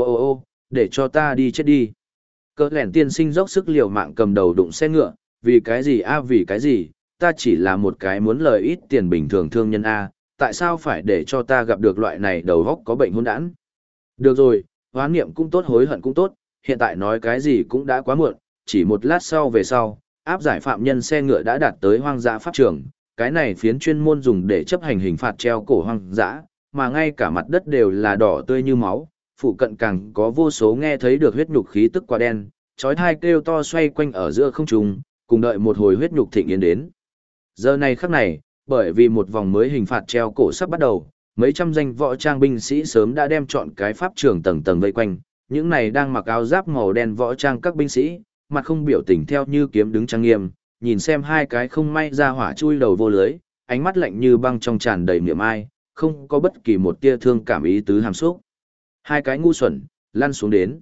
ô ô ô, để cho ta đi chết đi. Cỡ lẻn tiên sinh dốc sức liều mạng cầm đầu đụng xe ngựa, vì cái gì a vì cái gì, ta chỉ là một cái muốn lời ít tiền bình thường thương nhân a, tại sao phải để cho ta gặp được loại này đầu góc có bệnh hôn đản? Được rồi, hoán niệm cũng tốt hối hận cũng tốt, hiện tại nói cái gì cũng đã quá muộn, chỉ một lát sau về sau, áp giải phạm nhân xe ngựa đã đạt tới hoang dã pháp trường, cái này phiến chuyên môn dùng để chấp hành hình phạt treo cổ hoang dã, mà ngay cả mặt đất đều là đỏ tươi như máu, phụ cận càng có vô số nghe thấy được huyết nhục khí tức quá đen, chói thai kêu to xoay quanh ở giữa không trung, cùng đợi một hồi huyết nhục thịnh yến đến. Giờ này khắc này, bởi vì một vòng mới hình phạt treo cổ sắp bắt đầu, mấy trăm danh võ trang binh sĩ sớm đã đem chọn cái pháp trường tầng tầng vây quanh, những này đang mặc áo giáp màu đen võ trang các binh sĩ, mặt không biểu tình theo như kiếm đứng trang nghiêm, nhìn xem hai cái không may ra hỏa chui đầu vô lưới, ánh mắt lạnh như băng trong tràn đầy niệm ai, không có bất kỳ một tia thương cảm ý tứ hàm xúc. Hai cái ngu xuẩn, lăn xuống đến.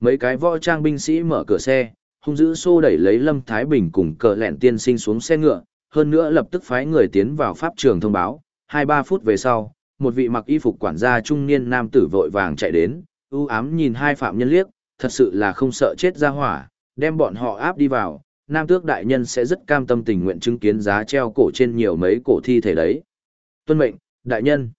Mấy cái võ trang binh sĩ mở cửa xe, hung dữ xô đẩy lấy Lâm Thái Bình cùng cờ lẹn tiên sinh xuống xe ngựa, hơn nữa lập tức phái người tiến vào pháp trường thông báo, hai ba phút về sau, một vị mặc y phục quản gia trung niên nam tử vội vàng chạy đến, ưu ám nhìn hai phạm nhân liếc, thật sự là không sợ chết ra hỏa, đem bọn họ áp đi vào, nam tước đại nhân sẽ rất cam tâm tình nguyện chứng kiến giá treo cổ trên nhiều mấy cổ thi thể đấy. Tuân mệnh, đại nhân.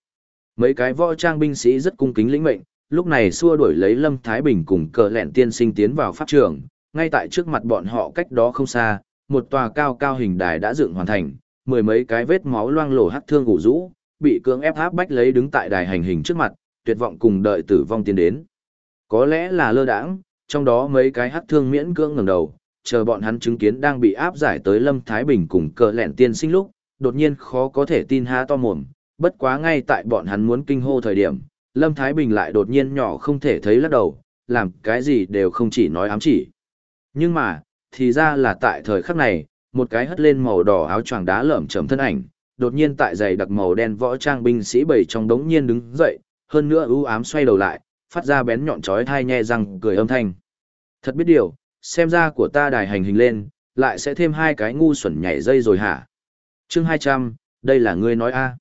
Mấy cái võ trang binh sĩ rất cung kính lĩnh mệnh, lúc này xua đuổi lấy Lâm Thái Bình cùng cờ lẹn tiên sinh tiến vào pháp trường, ngay tại trước mặt bọn họ cách đó không xa, một tòa cao cao hình đài đã dựng hoàn thành, mười mấy cái vết máu loang lổ hắc thương gù rũ, bị cưỡng ép áp bách lấy đứng tại đài hành hình trước mặt, tuyệt vọng cùng đợi tử vong tiến đến. Có lẽ là lơ đãng, trong đó mấy cái hắc thương miễn cưỡng ngẩng đầu, chờ bọn hắn chứng kiến đang bị áp giải tới Lâm Thái Bình cùng cờ lẹn tiên sinh lúc, đột nhiên khó có thể tin há to mồm, bất quá ngay tại bọn hắn muốn kinh hô thời điểm, Lâm Thái Bình lại đột nhiên nhỏ không thể thấy lắc đầu, làm cái gì đều không chỉ nói ám chỉ. Nhưng mà, thì ra là tại thời khắc này, một cái hất lên màu đỏ áo choàng đá lởm chởm thân ảnh, đột nhiên tại giày đặc màu đen võ trang binh sĩ bảy trong đống nhiên đứng dậy, hơn nữa ưu ám xoay đầu lại, phát ra bén nhọn chói thai nhe răng cười âm thanh. Thật biết điều, xem ra của ta đài hành hình lên, lại sẽ thêm hai cái ngu xuẩn nhảy dây rồi hả? Chương 200, đây là ngươi nói a.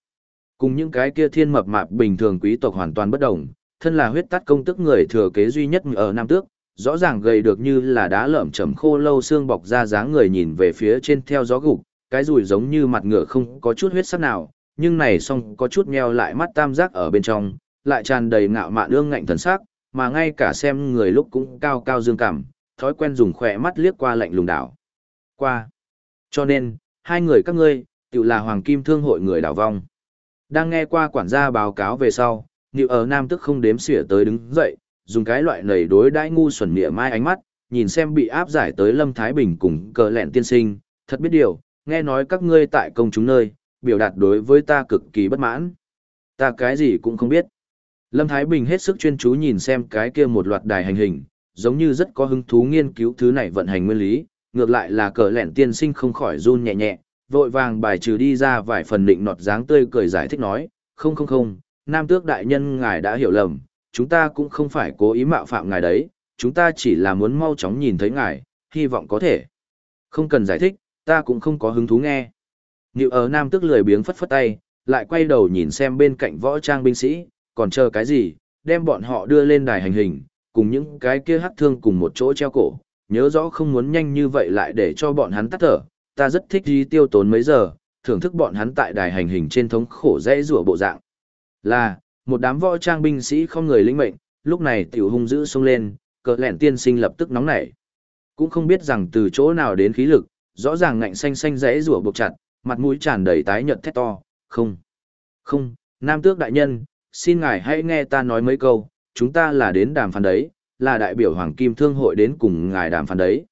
Cùng những cái kia thiên mập mạp bình thường quý tộc hoàn toàn bất đồng, thân là huyết tắt công tức người thừa kế duy nhất ở Nam Tước, rõ ràng gầy được như là đá lởm chầm khô lâu xương bọc ra dáng người nhìn về phía trên theo gió gục, cái rùi giống như mặt ngựa không có chút huyết sắc nào, nhưng này song có chút nheo lại mắt tam giác ở bên trong, lại tràn đầy ngạo mạn ương ngạnh thần sắc, mà ngay cả xem người lúc cũng cao cao dương cảm, thói quen dùng khỏe mắt liếc qua lạnh lùng đảo. Qua. Cho nên, hai người các ngươi, tự là hoàng kim thương hội người đảo vong. Đang nghe qua quản gia báo cáo về sau, Niệu ở Nam tức không đếm xỉa tới đứng dậy, dùng cái loại nầy đối đãi ngu xuẩn mỉa mai ánh mắt, nhìn xem bị áp giải tới Lâm Thái Bình cùng cờ lẹn tiên sinh, thật biết điều, nghe nói các ngươi tại công chúng nơi, biểu đạt đối với ta cực kỳ bất mãn. Ta cái gì cũng không biết. Lâm Thái Bình hết sức chuyên chú nhìn xem cái kia một loạt đài hành hình, giống như rất có hứng thú nghiên cứu thứ này vận hành nguyên lý, ngược lại là cờ lẹn tiên sinh không khỏi run nhẹ nhẹ, vội vàng bài trừ đi ra vài phần định nọt dáng tươi cười giải thích nói, không không không, nam tước đại nhân ngài đã hiểu lầm, chúng ta cũng không phải cố ý mạo phạm ngài đấy, chúng ta chỉ là muốn mau chóng nhìn thấy ngài, hy vọng có thể. Không cần giải thích, ta cũng không có hứng thú nghe. Nhiều ở nam tước lười biếng phất phất tay, lại quay đầu nhìn xem bên cạnh võ trang binh sĩ, còn chờ cái gì, đem bọn họ đưa lên đài hành hình, cùng những cái kia hắc thương cùng một chỗ treo cổ, nhớ rõ không muốn nhanh như vậy lại để cho bọn hắn tắt thở, ta rất thích đi tiêu tốn mấy giờ, thưởng thức bọn hắn tại đài hành hình trên thống khổ dễ rủa bộ dạng. Là, một đám võ trang binh sĩ không người lĩnh mệnh, lúc này tiểu hung dữ xông lên, cờ lẹn tiên sinh lập tức nóng nảy. Cũng không biết rằng từ chỗ nào đến khí lực, rõ ràng ngạnh xanh xanh dễ rủa buộc chặt, mặt mũi tràn đầy tái nhợt thét to, không, không, nam tước đại nhân, xin ngài hãy nghe ta nói mấy câu, chúng ta là đến đàm phán đấy, là đại biểu Hoàng Kim Thương hội đến cùng ngài đàm phán đấy.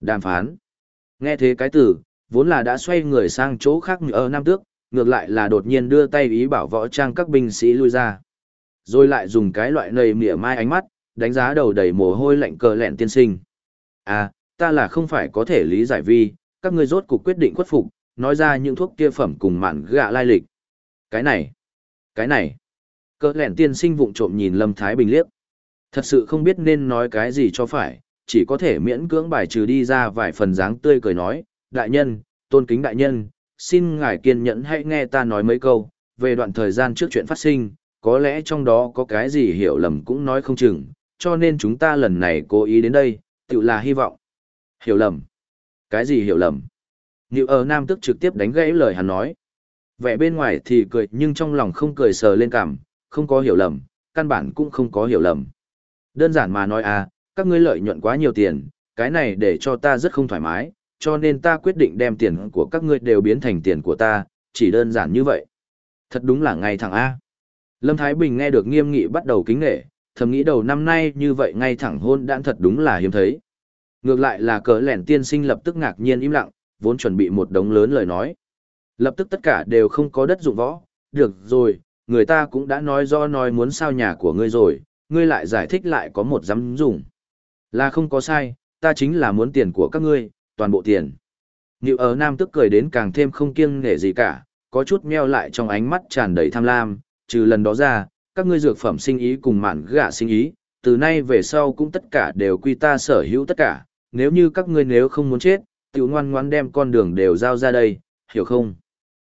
Đàm phán. Nghe thế cái từ, vốn là đã xoay người sang chỗ khác ở Nam Tước, ngược lại là đột nhiên đưa tay ý bảo võ trang các binh sĩ lui ra. Rồi lại dùng cái loại nầy mỉa mai ánh mắt, đánh giá đầu đầy mồ hôi lạnh cờ lẹn tiên sinh. À, ta là không phải có thể lý giải vì các ngươi rốt cuộc quyết định khuất phục, nói ra những thuốc kia phẩm cùng mạn gạ lai lịch. Cái này, cái này, cờ lẹn tiên sinh vụng trộm nhìn Lâm Thái Bình liếc. Thật sự không biết nên nói cái gì cho phải, chỉ có thể miễn cưỡng bài trừ đi ra vài phần dáng tươi cười nói, đại nhân, tôn kính đại nhân, xin ngài kiên nhẫn hãy nghe ta nói mấy câu, về đoạn thời gian trước chuyện phát sinh, có lẽ trong đó có cái gì hiểu lầm cũng nói không chừng, cho nên chúng ta lần này cố ý đến đây, tự là hy vọng. Hiểu lầm? Cái gì hiểu lầm? Nhiều ở Nam tức trực tiếp đánh gãy lời hắn nói. Vẻ bên ngoài thì cười nhưng trong lòng không cười sờ lên cảm, không có hiểu lầm, căn bản cũng không có hiểu lầm. Đơn giản mà nói à, các ngươi lợi nhuận quá nhiều tiền, cái này để cho ta rất không thoải mái, cho nên ta quyết định đem tiền của các ngươi đều biến thành tiền của ta, chỉ đơn giản như vậy. Thật đúng là ngay thẳng A. Lâm Thái Bình nghe được nghiêm nghị bắt đầu kính nghệ, thầm nghĩ đầu năm nay như vậy ngay thẳng hôn đãn thật đúng là hiếm thấy. Ngược lại là cỡ lẻn tiên sinh lập tức ngạc nhiên im lặng, vốn chuẩn bị một đống lớn lời nói. Lập tức tất cả đều không có đất dụng võ, được rồi, người ta cũng đã nói do nói muốn sao nhà của ngươi rồi, ngươi lại giải thích lại có một dám dùng. Là không có sai, ta chính là muốn tiền của các ngươi, toàn bộ tiền. Niệu ở Nam tức cười đến càng thêm không kiêng nể gì cả, có chút meo lại trong ánh mắt tràn đầy tham lam, trừ lần đó ra, các ngươi dược phẩm sinh ý cùng mạn gạ sinh ý, từ nay về sau cũng tất cả đều quy ta sở hữu tất cả, nếu như các ngươi nếu không muốn chết, tiểu ngoan ngoan đem con đường đều giao ra đây, hiểu không?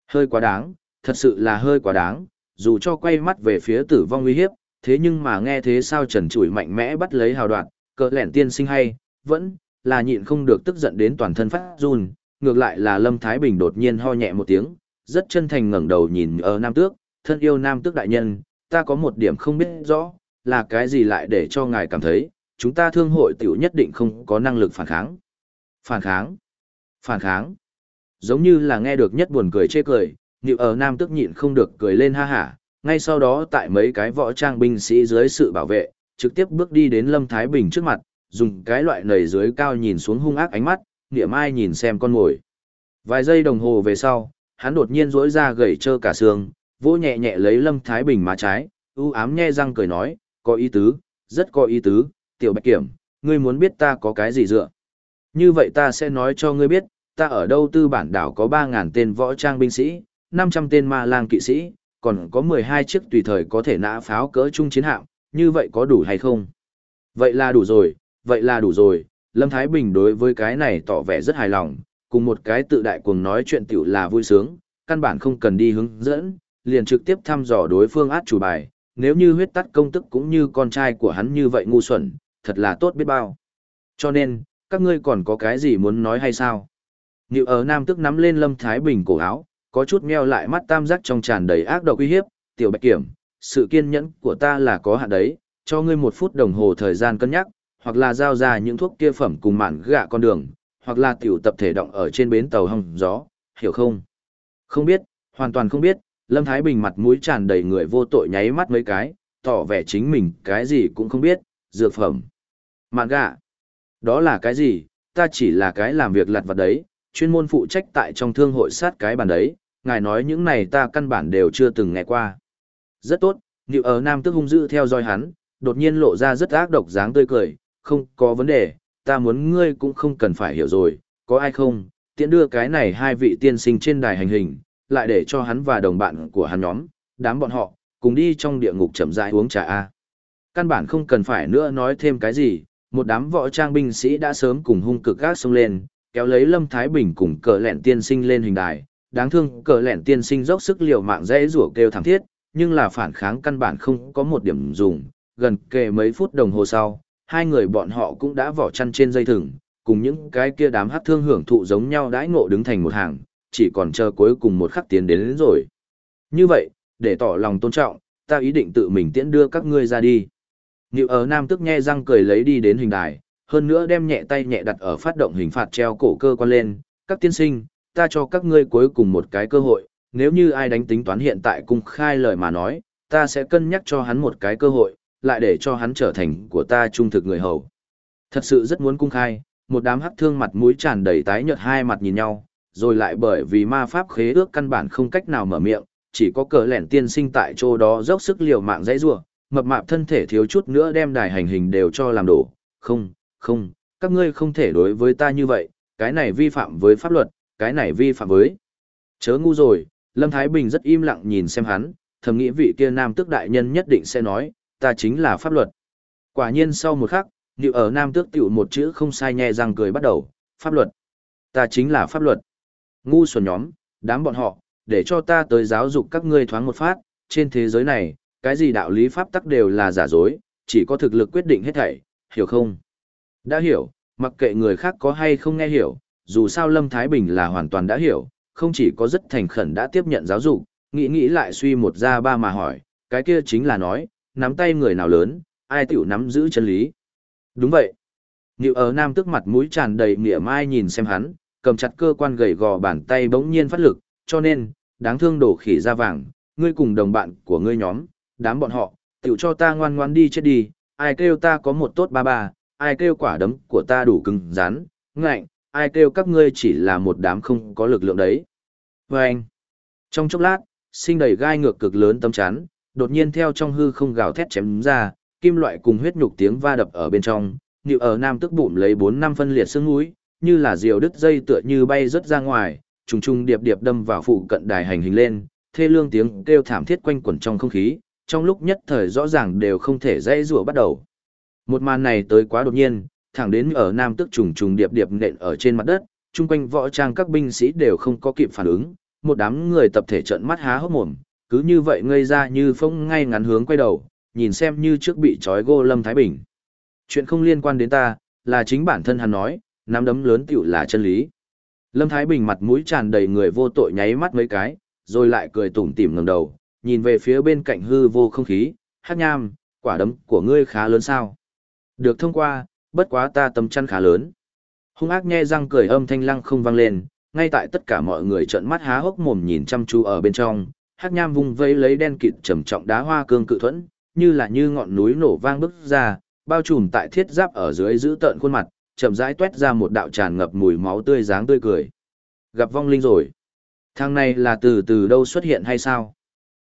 Hơi quá đáng, thật sự là hơi quá đáng, dù cho quay mắt về phía tử vong uy hiếp, thế nhưng mà nghe thế sao trần trụi mạnh mẽ bắt lấy hào đoạn, cỡ lẻn tiên sinh hay, vẫn là nhịn không được tức giận đến toàn thân phát run, ngược lại là Lâm Thái Bình đột nhiên ho nhẹ một tiếng, rất chân thành ngẩng đầu nhìn ở Nam Tước, thân yêu Nam Tước đại nhân, ta có một điểm không biết rõ, là cái gì lại để cho ngài cảm thấy, chúng ta thương hội tiểu nhất định không có năng lực phản kháng. Phản kháng? Phản kháng? Giống như là nghe được nhất buồn cười chê cười, nhịu ở Nam Tước nhịn không được cười lên ha hả, ngay sau đó tại mấy cái võ trang binh sĩ dưới sự bảo vệ, trực tiếp bước đi đến Lâm Thái Bình trước mặt, dùng cái loại nầy dưới cao nhìn xuống hung ác ánh mắt, niệm ai nhìn xem con mồi. Vài giây đồng hồ về sau, hắn đột nhiên rỗi ra gầy trơ cả xương, vỗ nhẹ nhẹ lấy Lâm Thái Bình má trái, u ám nhe răng cười nói, có ý tứ, rất có ý tứ, tiểu bạch kiểm, ngươi muốn biết ta có cái gì dựa. Như vậy ta sẽ nói cho ngươi biết, ta ở đâu tư bản đảo có 3.000 tên võ trang binh sĩ, 500 tên ma lang kỵ sĩ, còn có 12 chiếc tùy thời có thể nã pháo cỡ trung chiến hạm, như vậy có đủ hay không? Vậy là đủ rồi, vậy là đủ rồi, Lâm Thái Bình đối với cái này tỏ vẻ rất hài lòng, cùng một cái tự đại cuồng nói chuyện tiểu là vui sướng, căn bản không cần đi hướng dẫn, liền trực tiếp thăm dò đối phương át chủ bài, nếu như huyết tắt công tức cũng như con trai của hắn như vậy ngu xuẩn, thật là tốt biết bao. Cho nên, các ngươi còn có cái gì muốn nói hay sao? Nhiều ở Nam tức nắm lên Lâm Thái Bình cổ áo, có chút meo lại mắt tam giác trong tràn đầy ác độc uy hiếp, tiểu bạch kiểm, sự kiên nhẫn của ta là có hạn đấy, cho ngươi một phút đồng hồ thời gian cân nhắc, hoặc là giao ra những thuốc kia phẩm cùng mạn gạ con đường, hoặc là tiểu tập thể động ở trên bến tàu hồng gió, hiểu không? Không biết, hoàn toàn không biết, Lâm Thái Bình mặt mũi tràn đầy người vô tội nháy mắt mấy cái, tỏ vẻ chính mình cái gì cũng không biết, dược phẩm. Mạn gạ, đó là cái gì, ta chỉ là cái làm việc lặt vặt đấy, chuyên môn phụ trách tại trong thương hội sát cái bàn đấy, ngài nói những này ta căn bản đều chưa từng nghe qua. Rất tốt, Niệu ở Nam tức hung dữ theo dõi hắn, đột nhiên lộ ra rất ác độc dáng tươi cười, không có vấn đề, ta muốn ngươi cũng không cần phải hiểu rồi, có ai không, tiện đưa cái này hai vị tiên sinh trên đài hành hình, lại để cho hắn và đồng bạn của hắn nhóm, đám bọn họ, cùng đi trong địa ngục chậm rãi uống trà A. Căn bản không cần phải nữa nói thêm cái gì, một đám võ trang binh sĩ đã sớm cùng hung cực gác xông lên, kéo lấy Lâm Thái Bình cùng cờ lẹn tiên sinh lên hình đài, đáng thương cờ lẹn tiên sinh dốc sức liều mạng dễ rủa kêu thảm thiết, nhưng là phản kháng căn bản không có một điểm dùng, gần kề mấy phút đồng hồ sau, hai người bọn họ cũng đã vỏ chăn trên dây thừng, cùng những cái kia đám hát thương hưởng thụ giống nhau đãi ngộ đứng thành một hàng, chỉ còn chờ cuối cùng một khắc tiến đến, đến rồi. Như vậy, để tỏ lòng tôn trọng, ta ý định tự mình tiễn đưa các ngươi ra đi. Nhiều ở Nam tức nhe răng cười lấy đi đến hình đài, hơn nữa đem nhẹ tay nhẹ đặt ở phát động hình phạt treo cổ cơ quan lên, các tiên sinh, ta cho các ngươi cuối cùng một cái cơ hội, nếu như ai đánh tính toán hiện tại cung khai lời mà nói, ta sẽ cân nhắc cho hắn một cái cơ hội, lại để cho hắn trở thành của ta trung thực người hầu. Thật sự rất muốn cung khai, một đám hắc thương mặt mũi tràn đầy tái nhợt hai mặt nhìn nhau, rồi lại bởi vì ma pháp khế ước căn bản không cách nào mở miệng, chỉ có cờ lẻn tiên sinh tại chỗ đó dốc sức liều mạng dãy rủa, mập mạp thân thể thiếu chút nữa đem đài hành hình đều cho làm đổ. Không, không, các ngươi không thể đối với ta như vậy, cái này vi phạm với pháp luật, cái này vi phạm với. Chớ ngu rồi, Lâm Thái Bình rất im lặng nhìn xem hắn, thầm nghĩ vị kia nam tước đại nhân nhất định sẽ nói, ta chính là pháp luật. Quả nhiên sau một khắc, Niệu ở Nam Tước tiểu một chữ không sai nhẹ răng cười bắt đầu, pháp luật. Ta chính là pháp luật. Ngu xuẩn nhóm, đám bọn họ, để cho ta tới giáo dục các ngươi thoáng một phát, trên thế giới này, cái gì đạo lý pháp tắc đều là giả dối, chỉ có thực lực quyết định hết thảy, hiểu không? Đã hiểu, mặc kệ người khác có hay không nghe hiểu, dù sao Lâm Thái Bình là hoàn toàn đã hiểu, không chỉ có rất thành khẩn đã tiếp nhận giáo dục, nghĩ nghĩ lại suy một ra ba mà hỏi, cái kia chính là nói, nắm tay người nào lớn, ai tiểu nắm giữ chân lý. Đúng vậy. Niệu ở nam tức mặt mũi tràn đầy mỉa mai nhìn xem hắn, cầm chặt cơ quan gầy gò bàn tay bỗng nhiên phát lực, cho nên, đáng thương đổ khỉ ra vàng, ngươi cùng đồng bạn của ngươi nhóm, đám bọn họ, tiểu cho ta ngoan ngoan đi chết đi, ai kêu ta có một tốt ba ba, ai kêu quả đấm của ta đủ cứng rắn, ngạnh, ai kêu các ngươi chỉ là một đám không có lực lượng đấy. Và anh, trong chốc lát, sinh đầy gai ngược cực lớn tâm chán, đột nhiên theo trong hư không gào thét chém ra, kim loại cùng huyết nhục tiếng va đập ở bên trong, nhịu ở nam tức bụng lấy 4 năm phân liệt xương mũi, như là diều đứt dây tựa như bay rất ra ngoài, trùng trùng điệp điệp đâm vào phụ cận đài hành hình lên, thê lương tiếng kêu thảm thiết quanh quẩn trong không khí, trong lúc nhất thời rõ ràng đều không thể dây rùa bắt đầu. Một màn này tới quá đột nhiên, thẳng đến ở nam tức trùng trùng điệp điệp nện ở trên mặt đất, chung quanh võ trang các binh sĩ đều không có kịp phản ứng, một đám người tập thể trợn mắt há hốc mồm, cứ như vậy ngây ra như phong ngay ngắn hướng quay đầu, nhìn xem như trước bị trói gô Lâm Thái Bình. Chuyện không liên quan đến ta, là chính bản thân hắn nói, nắm đấm lớn tiểu là chân lý. Lâm Thái Bình mặt mũi tràn đầy người vô tội nháy mắt mấy cái, rồi lại cười tủm tỉm ngẩng đầu, nhìn về phía bên cạnh hư vô không khí, hát nham, quả đấm của ngươi khá lớn sao. Được thông qua, bất quá ta tâm chăn khá lớn. Hung ác nhe răng cười âm thanh lăng không vang lên, ngay tại tất cả mọi người trợn mắt há hốc mồm nhìn chăm chú ở bên trong, hắc nham vung vây lấy đen kịt trầm trọng đá hoa cương cự thuẫn, như là như ngọn núi nổ vang bức ra, bao trùm tại thiết giáp ở dưới giữ tợn khuôn mặt, chậm rãi tuét ra một đạo tràn ngập mùi máu tươi dáng tươi cười. Gặp vong linh rồi. Thằng này là từ từ đâu xuất hiện hay sao?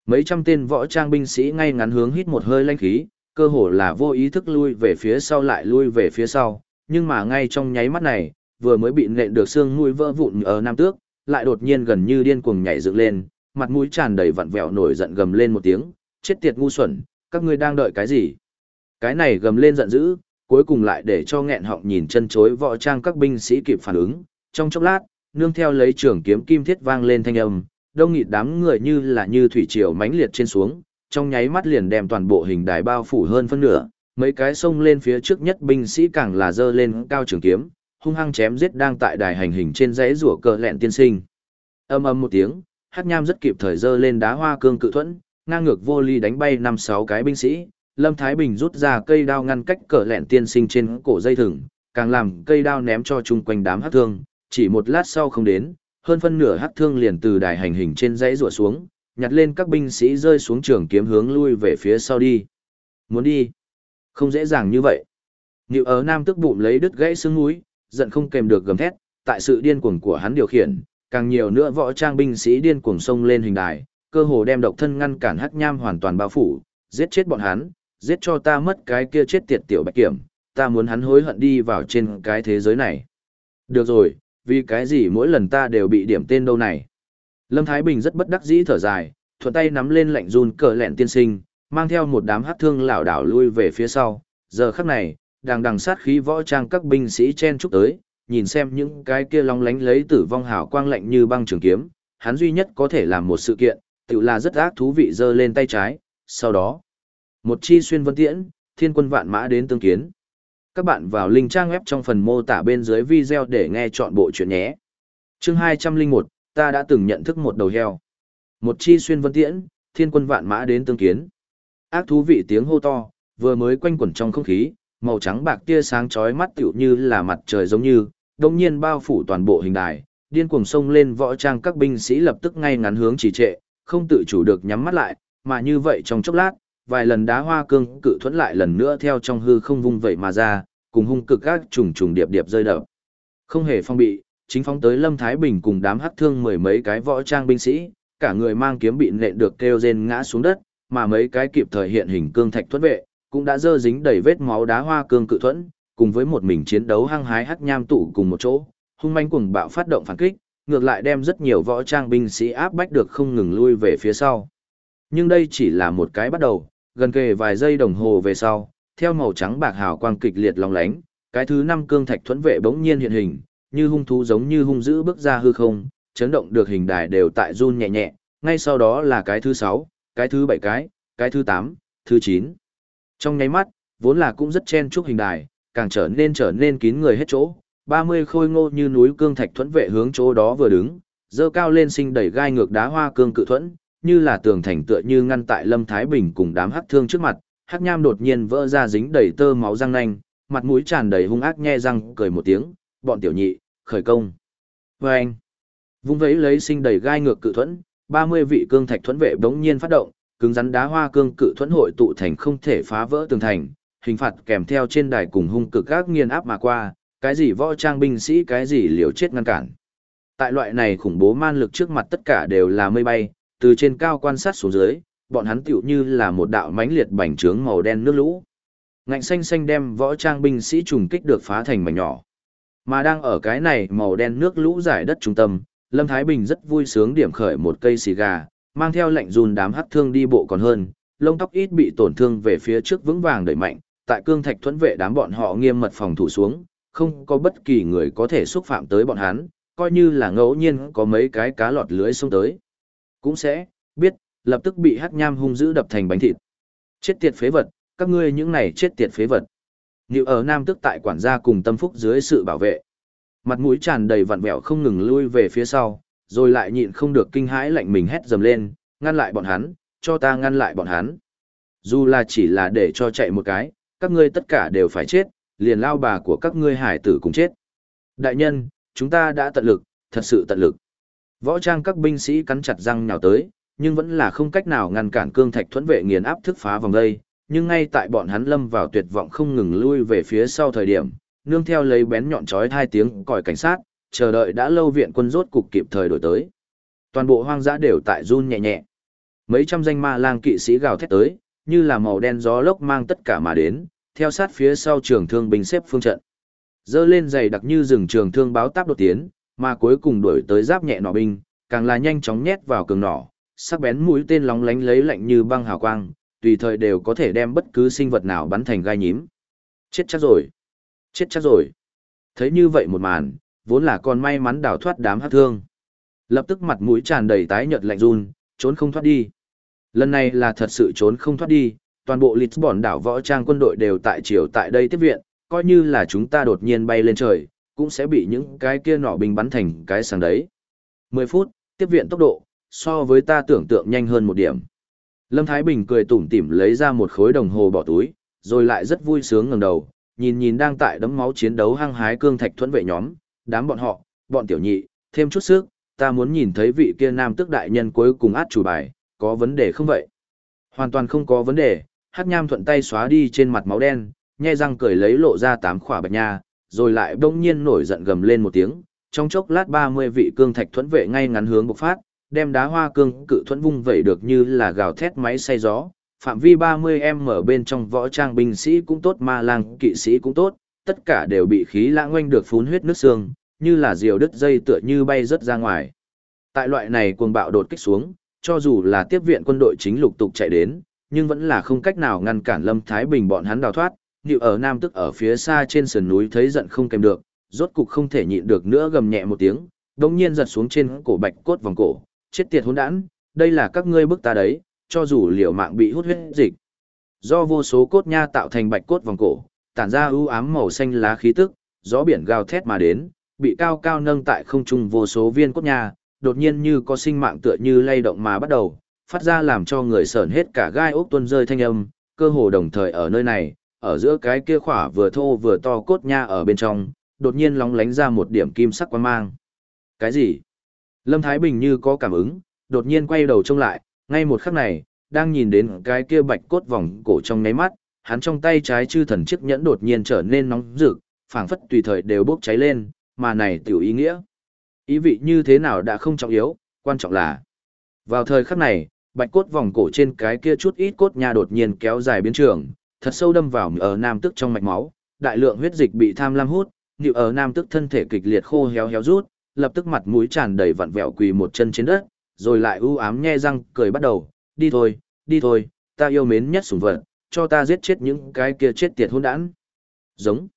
Mấy trăm tên võ trang binh sĩ ngay ngắn hướng hít một hơi lanh khí, cơ hồ là vô ý thức lui về phía sau lại lui về phía sau, nhưng mà ngay trong nháy mắt này, vừa mới bị nện được xương mũi vỡ vụn ở nam tước, lại đột nhiên gần như điên cuồng nhảy dựng lên, mặt mũi tràn đầy vặn vẹo nổi giận gầm lên một tiếng, chết tiệt ngu xuẩn, các ngươi đang đợi cái gì? Cái này gầm lên giận dữ, cuối cùng lại để cho nghẹn họng nhìn chân chối võ trang các binh sĩ kịp phản ứng, trong chốc lát, nương theo lấy trường kiếm kim thiết vang lên thanh âm, đông nghịt đám người như là như thủy triều mãnh liệt trên xuống, trong nháy mắt liền đem toàn bộ hình đài bao phủ hơn phân nửa, mấy cái sông lên phía trước nhất binh sĩ càng là dơ lên cao trường kiếm, hung hăng chém giết đang tại đài hành hình trên dãy rủa cờ lẹn tiên sinh. Âm ầm một tiếng, Hắc Nham rất kịp thời dơ lên đá hoa cương cự thuẫn, ngang ngược vô ly đánh bay năm sáu cái binh sĩ, Lâm Thái Bình rút ra cây đao ngăn cách cờ lẹn tiên sinh trên cổ dây thừng, càng làm cây đao ném cho chung quanh đám hắc thương, chỉ một lát sau không đến, hơn phân nửa hắc thương liền từ đài hành hình trên dãy rủa xuống, nhặt lên các binh sĩ rơi xuống trường kiếm hướng lui về phía sau đi. Muốn đi? Không dễ dàng như vậy. Niệu ở nam tức bụng lấy đứt gãy xương mũi, giận không kèm được gầm thét, tại sự điên cuồng của hắn điều khiển, càng nhiều nữa võ trang binh sĩ điên cuồng xông lên hình đài, cơ hồ đem độc thân ngăn cản hắc nham hoàn toàn bao phủ, giết chết bọn hắn, giết cho ta mất cái kia chết tiệt tiểu bạch kiểm, ta muốn hắn hối hận đi vào trên cái thế giới này. Được rồi, vì cái gì mỗi lần ta đều bị điểm tên đâu này. Lâm Thái Bình rất bất đắc dĩ thở dài, thuận tay nắm lên lạnh run cờ lẹn tiên sinh, mang theo một đám hát thương lảo đảo lui về phía sau. Giờ khắc này, đang đằng sát khí võ trang các binh sĩ chen chúc tới, nhìn xem những cái kia long lánh lấy tử vong hào quang lạnh như băng trường kiếm, hắn duy nhất có thể làm một sự kiện, tự là rất ác thú vị giơ lên tay trái, sau đó, một chi xuyên vân tiễn, thiên quân vạn mã đến tương kiến. Các bạn vào link trang web trong phần mô tả bên dưới video để nghe chọn bộ chuyện nhé. Chương 201, ta đã từng nhận thức một đầu heo. Một chi xuyên vân tiễn, thiên quân vạn mã đến tương kiến. Ác thú vị tiếng hô to, vừa mới quanh quẩn trong không khí, màu trắng bạc tia sáng chói mắt tựu như là mặt trời giống như, đồng nhiên bao phủ toàn bộ hình đài, điên cuồng sông lên võ trang các binh sĩ lập tức ngay ngắn hướng chỉ trệ, không tự chủ được nhắm mắt lại, mà như vậy trong chốc lát, vài lần đá hoa cương cự thuẫn lại lần nữa theo trong hư không vung vậy mà ra, cùng hung cực các trùng trùng điệp điệp rơi đập. Không hề phong bị, chính phóng tới Lâm Thái Bình cùng đám hắc thương mười mấy cái võ trang binh sĩ, cả người mang kiếm bị nện được kêu rên ngã xuống đất, mà mấy cái kịp thời hiện hình cương thạch thuẫn vệ, cũng đã dơ dính đầy vết máu đá hoa cương cự thuẫn, cùng với một mình chiến đấu hăng hái hắc nham tụ cùng một chỗ, hung manh cuồng bạo phát động phản kích, ngược lại đem rất nhiều võ trang binh sĩ áp bách được không ngừng lui về phía sau. Nhưng đây chỉ là một cái bắt đầu, gần kề vài giây đồng hồ về sau, theo màu trắng bạc hào quang kịch liệt long lánh, cái thứ năm cương thạch thuẫn vệ bỗng nhiên hiện hình, như hung thú giống như hung dữ bước ra hư không, chấn động được hình đài đều tại run nhẹ nhẹ, ngay sau đó là cái thứ sáu, cái thứ bảy cái, cái thứ 8, thứ 9. Trong nháy mắt, vốn là cũng rất chen chúc hình đài, càng trở nên trở nên kín người hết chỗ, 30 khôi ngô như núi cương thạch thuẫn vệ hướng chỗ đó vừa đứng, dơ cao lên sinh đẩy gai ngược đá hoa cương cự thuẫn, như là tường thành tựa như ngăn tại Lâm Thái Bình cùng đám hắc thương trước mặt, hắc nham đột nhiên vỡ ra dính đầy tơ máu răng nanh, mặt mũi tràn đầy hung ác nhe răng cười một tiếng, bọn tiểu nhị, khởi công. Và anh, vung vẫy lấy sinh đầy gai ngược cự thuẫn, 30 vị cương thạch thuẫn vệ bỗng nhiên phát động, cứng rắn đá hoa cương cự thuẫn hội tụ thành không thể phá vỡ tường thành, hình phạt kèm theo trên đài cùng hung cực gác nghiền áp mà qua, cái gì võ trang binh sĩ cái gì liều chết ngăn cản. Tại loại này khủng bố man lực trước mặt tất cả đều là mây bay, từ trên cao quan sát xuống dưới, bọn hắn tựu như là một đạo mãnh liệt bành trướng màu đen nước lũ. Ngạnh xanh xanh đem võ trang binh sĩ trùng kích được phá thành mảnh nhỏ. Mà đang ở cái này màu đen nước lũ giải đất trung tâm, Lâm Thái Bình rất vui sướng điểm khởi một cây xì gà, mang theo lệnh run đám hắc thương đi bộ còn hơn, lông tóc ít bị tổn thương về phía trước vững vàng đẩy mạnh, tại cương thạch thuẫn vệ đám bọn họ nghiêm mật phòng thủ xuống, không có bất kỳ người có thể xúc phạm tới bọn hắn, coi như là ngẫu nhiên có mấy cái cá lọt lưới xông tới. Cũng sẽ, biết, lập tức bị hắc nham hung dữ đập thành bánh thịt. Chết tiệt phế vật, các ngươi những này chết tiệt phế vật. Nhiều ở Nam tức tại quản gia cùng tâm phúc dưới sự bảo vệ. Mặt mũi tràn đầy vặn vẹo không ngừng lui về phía sau, rồi lại nhịn không được kinh hãi lạnh mình hét dầm lên, ngăn lại bọn hắn, cho ta ngăn lại bọn hắn. Dù là chỉ là để cho chạy một cái, các ngươi tất cả đều phải chết, liền lao bà của các ngươi hải tử cùng chết. Đại nhân, chúng ta đã tận lực, thật sự tận lực. Võ trang các binh sĩ cắn chặt răng nhào tới, nhưng vẫn là không cách nào ngăn cản cương thạch thuẫn vệ nghiền áp thức phá vòng đây, nhưng ngay tại bọn hắn lâm vào tuyệt vọng không ngừng lui về phía sau thời điểm, nương theo lấy bén nhọn chói hai tiếng còi cảnh sát, chờ đợi đã lâu viện quân rốt cục kịp thời đổi tới. Toàn bộ hoang dã đều tại run nhẹ nhẹ. Mấy trăm danh ma lang kỵ sĩ gào thét tới, như là màu đen gió lốc mang tất cả mà đến, theo sát phía sau trường thương binh xếp phương trận. Dơ lên dày đặc như rừng trường thương báo táp đột tiến, mà cuối cùng đuổi tới giáp nhẹ nỏ binh, càng là nhanh chóng nhét vào cường nỏ, sắc bén mũi tên lóng lánh lấy lạnh như băng hào quang, tùy thời đều có thể đem bất cứ sinh vật nào bắn thành gai nhím. Chết chắc rồi. Chết chắc rồi. Thấy như vậy một màn, vốn là còn may mắn đào thoát đám hát thương. Lập tức mặt mũi tràn đầy tái nhợt lạnh run, trốn không thoát đi. Lần này là thật sự trốn không thoát đi, toàn bộ Lisbon đảo võ trang quân đội đều tại chiều tại đây tiếp viện, coi như là chúng ta đột nhiên bay lên trời, cũng sẽ bị những cái kia nỏ binh bắn thành cái sáng đấy. 10 phút, tiếp viện tốc độ, so với ta tưởng tượng nhanh hơn một điểm. Lâm Thái Bình cười tủm tỉm lấy ra một khối đồng hồ bỏ túi, rồi lại rất vui sướng ngẩng đầu, nhìn nhìn đang tại đấm máu chiến đấu hăng hái cương thạch thuẫn vệ nhóm, đám bọn họ, bọn tiểu nhị, thêm chút sức, ta muốn nhìn thấy vị kia nam tước đại nhân cuối cùng át chủ bài, có vấn đề không vậy? Hoàn toàn không có vấn đề, Hắc Nham thuận tay xóa đi trên mặt máu đen, nhai răng cười lấy lộ ra tám khỏa bạch nha, rồi lại bỗng nhiên nổi giận gầm lên một tiếng, trong chốc lát 30 vị cương thạch thuẫn vệ ngay ngắn hướng bộc phát, đem đá hoa cương cự thuẫn vung vẩy được như là gào thét máy xay gió. Phạm vi 30 m ở bên trong võ trang binh sĩ cũng tốt ma lang kỵ sĩ cũng tốt, tất cả đều bị khí lãng oanh được phun huyết nước xương, như là diều đứt dây tựa như bay rớt ra ngoài. Tại loại này cuồng bạo đột kích xuống, cho dù là tiếp viện quân đội chính lục tục chạy đến, nhưng vẫn là không cách nào ngăn cản Lâm Thái Bình bọn hắn đào thoát, như ở Nam tức ở phía xa trên sườn núi thấy giận không kèm được, rốt cục không thể nhịn được nữa gầm nhẹ một tiếng, đồng nhiên giật xuống trên cổ bạch cốt vòng cổ, chết tiệt hỗn đản, đây là các ngươi bức ta đấy, cho dù liều mạng bị hút huyết dịch. Do vô số cốt nha tạo thành bạch cốt vòng cổ, tản ra ưu ám màu xanh lá khí tức, gió biển gào thét mà đến, bị cao cao nâng tại không trung vô số viên cốt nha, đột nhiên như có sinh mạng tựa như lay động mà bắt đầu, phát ra làm cho người sởn hết cả gai ốc tuôn rơi thanh âm, cơ hồ đồng thời ở nơi này, ở giữa cái kia khỏa vừa thô vừa to cốt nha ở bên trong, đột nhiên lóng lánh ra một điểm kim sắc quan mang. Cái gì? Lâm Thái Bình như có cảm ứng, đột nhiên quay đầu trông lại, ngay một khắc này, đang nhìn đến cái kia bạch cốt vòng cổ trong nháy mắt, hắn trong tay trái chư thần chiếc nhẫn đột nhiên trở nên nóng rực, phảng phất tùy thời đều bốc cháy lên, mà này tiểu ý nghĩa. Ý vị như thế nào đã không trọng yếu, quan trọng là vào thời khắc này, bạch cốt vòng cổ trên cái kia chút ít cốt nha đột nhiên kéo dài biến trường, thật sâu đâm vào ở nam tức trong mạch máu, đại lượng huyết dịch bị tham lam hút, nhự ở nam tức thân thể kịch liệt khô héo héo rút, lập tức mặt mũi tràn đầy vặn vẹo quỳ một chân trên đất, rồi lại u ám nhe răng cười bắt đầu, đi thôi, đi thôi, ta yêu mến nhất sủng vật, cho ta giết chết những cái kia chết tiệt hỗn đản. Giống.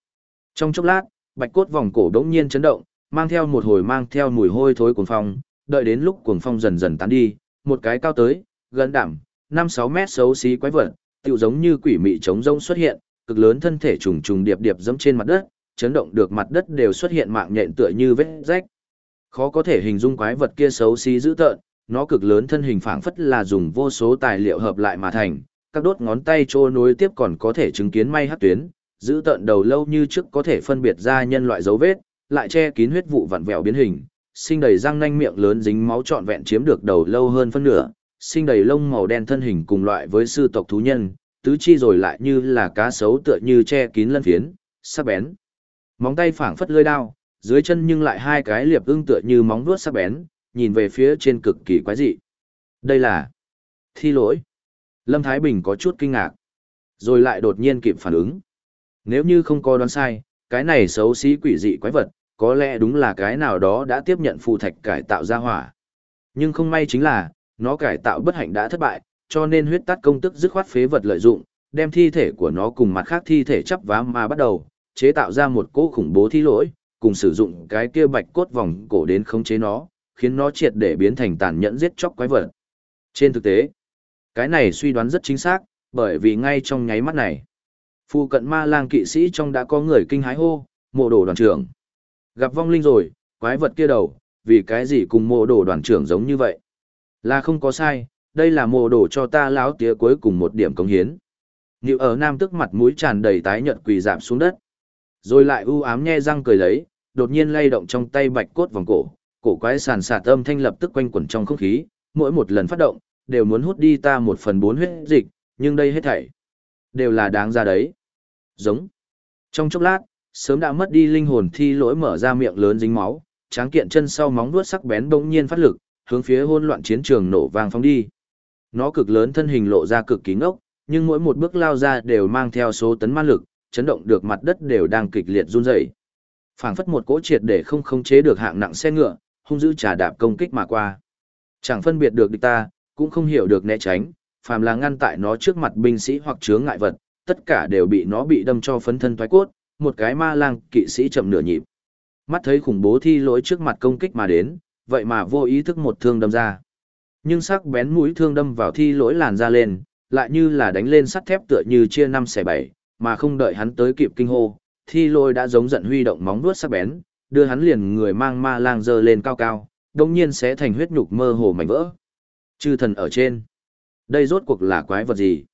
Trong chốc lát, bạch cốt vòng cổ đống nhiên chấn động, mang theo một hồi mang theo mùi hôi thối cuồng phong, đợi đến lúc cuồng phong dần dần tán đi, một cái cao tới, gần đảm, 5-6 mét xấu xí quái vật, tựu giống như quỷ mị trống rông xuất hiện, cực lớn thân thể trùng trùng điệp điệp dẫm trên mặt đất, chấn động được mặt đất đều xuất hiện mạng nhện tựa như vết rách. Khó có thể hình dung quái vật kia xấu xí dữ tợn, nó cực lớn thân hình phảng phất là dùng vô số tài liệu hợp lại mà thành, các đốt ngón tay trô nối tiếp còn có thể chứng kiến may hát tuyến, giữ tận đầu lâu như trước có thể phân biệt ra nhân loại dấu vết, lại che kín huyết vụ vặn vẹo biến hình, sinh đầy răng nanh miệng lớn dính máu trọn vẹn chiếm được đầu lâu hơn phân nửa, sinh đầy lông màu đen thân hình cùng loại với sư tộc thú nhân, tứ chi rồi lại như là cá sấu tựa như che kín lân phiến, sắc bén. Móng tay phảng phất lưỡi đao, dưới chân nhưng lại hai cái liệp ưng tựa như móng vuốt sắc bén, nhìn về phía trên cực kỳ quái dị. Đây là thi lỗi. Lâm Thái Bình có chút kinh ngạc, rồi lại đột nhiên kịp phản ứng. Nếu như không có đoán sai, cái này xấu xí quỷ dị quái vật, có lẽ đúng là cái nào đó đã tiếp nhận phù thạch cải tạo ra hỏa. Nhưng không may chính là, nó cải tạo bất hạnh đã thất bại, cho nên huyết tắt công tức dứt khoát phế vật lợi dụng, đem thi thể của nó cùng mặt khác thi thể chắp vá mà bắt đầu, chế tạo ra một cỗ khủng bố thi lỗi, cùng sử dụng cái kia bạch cốt vòng cổ đến khống chế nó, khiến nó triệt để biến thành tàn nhẫn giết chóc quái vật. Trên thực tế, cái này suy đoán rất chính xác, bởi vì ngay trong nháy mắt này, Phu cận ma lang kỵ sĩ trong đã có người kinh hái hô, mộ đồ đoàn trưởng. Gặp vong linh rồi, quái vật kia đầu, vì cái gì cùng mộ đồ đoàn trưởng giống như vậy? Là không có sai, đây là mộ đồ cho ta láo tía cuối cùng một điểm công hiến. Nhiều ở nam tức mặt mũi tràn đầy tái nhợt quỳ dạp xuống đất. Rồi lại u ám nhe răng cười lấy, đột nhiên lay động trong tay bạch cốt vòng cổ, cổ quái sàn sạt âm thanh lập tức quanh quẩn trong không khí, mỗi một lần phát động, đều muốn hút đi ta một phần bốn huyết dịch, nhưng đây hết thảy đều là đáng ra đấy. Giống. Trong chốc lát, sớm đã mất đi linh hồn thi lỗi mở ra miệng lớn dính máu, tráng kiện chân sau móng vuốt sắc bén bỗng nhiên phát lực, hướng phía hỗn loạn chiến trường nổ vang phóng đi. Nó cực lớn thân hình lộ ra cực kín ốc, nhưng mỗi một bước lao ra đều mang theo số tấn ma lực, chấn động được mặt đất đều đang kịch liệt run rẩy. Phảng phất một cỗ triệt để không khống chế được hạng nặng xe ngựa, hung dữ trà đạp công kích mà qua. Chẳng phân biệt được địch ta, cũng không hiểu được né tránh, phàm là ngăn tại nó trước mặt binh sĩ hoặc chướng ngại vật, tất cả đều bị nó bị đâm cho phấn thân thoái cốt, một cái ma lang kỵ sĩ chậm nửa nhịp. Mắt thấy khủng bố thi lỗi trước mặt công kích mà đến, vậy mà vô ý thức một thương đâm ra. Nhưng sắc bén mũi thương đâm vào thi lỗi làn ra lên, lại như là đánh lên sắt thép tựa như chia năm xẻ bảy, mà không đợi hắn tới kịp kinh hô, thi Lôi đã giống giận huy động móng vuốt sắc bén, đưa hắn liền người mang ma lang dơ lên cao cao, đồng nhiên sẽ thành huyết nhục mơ hồ mảnh vỡ. Chư thần ở trên. Đây rốt cuộc là quái vật gì?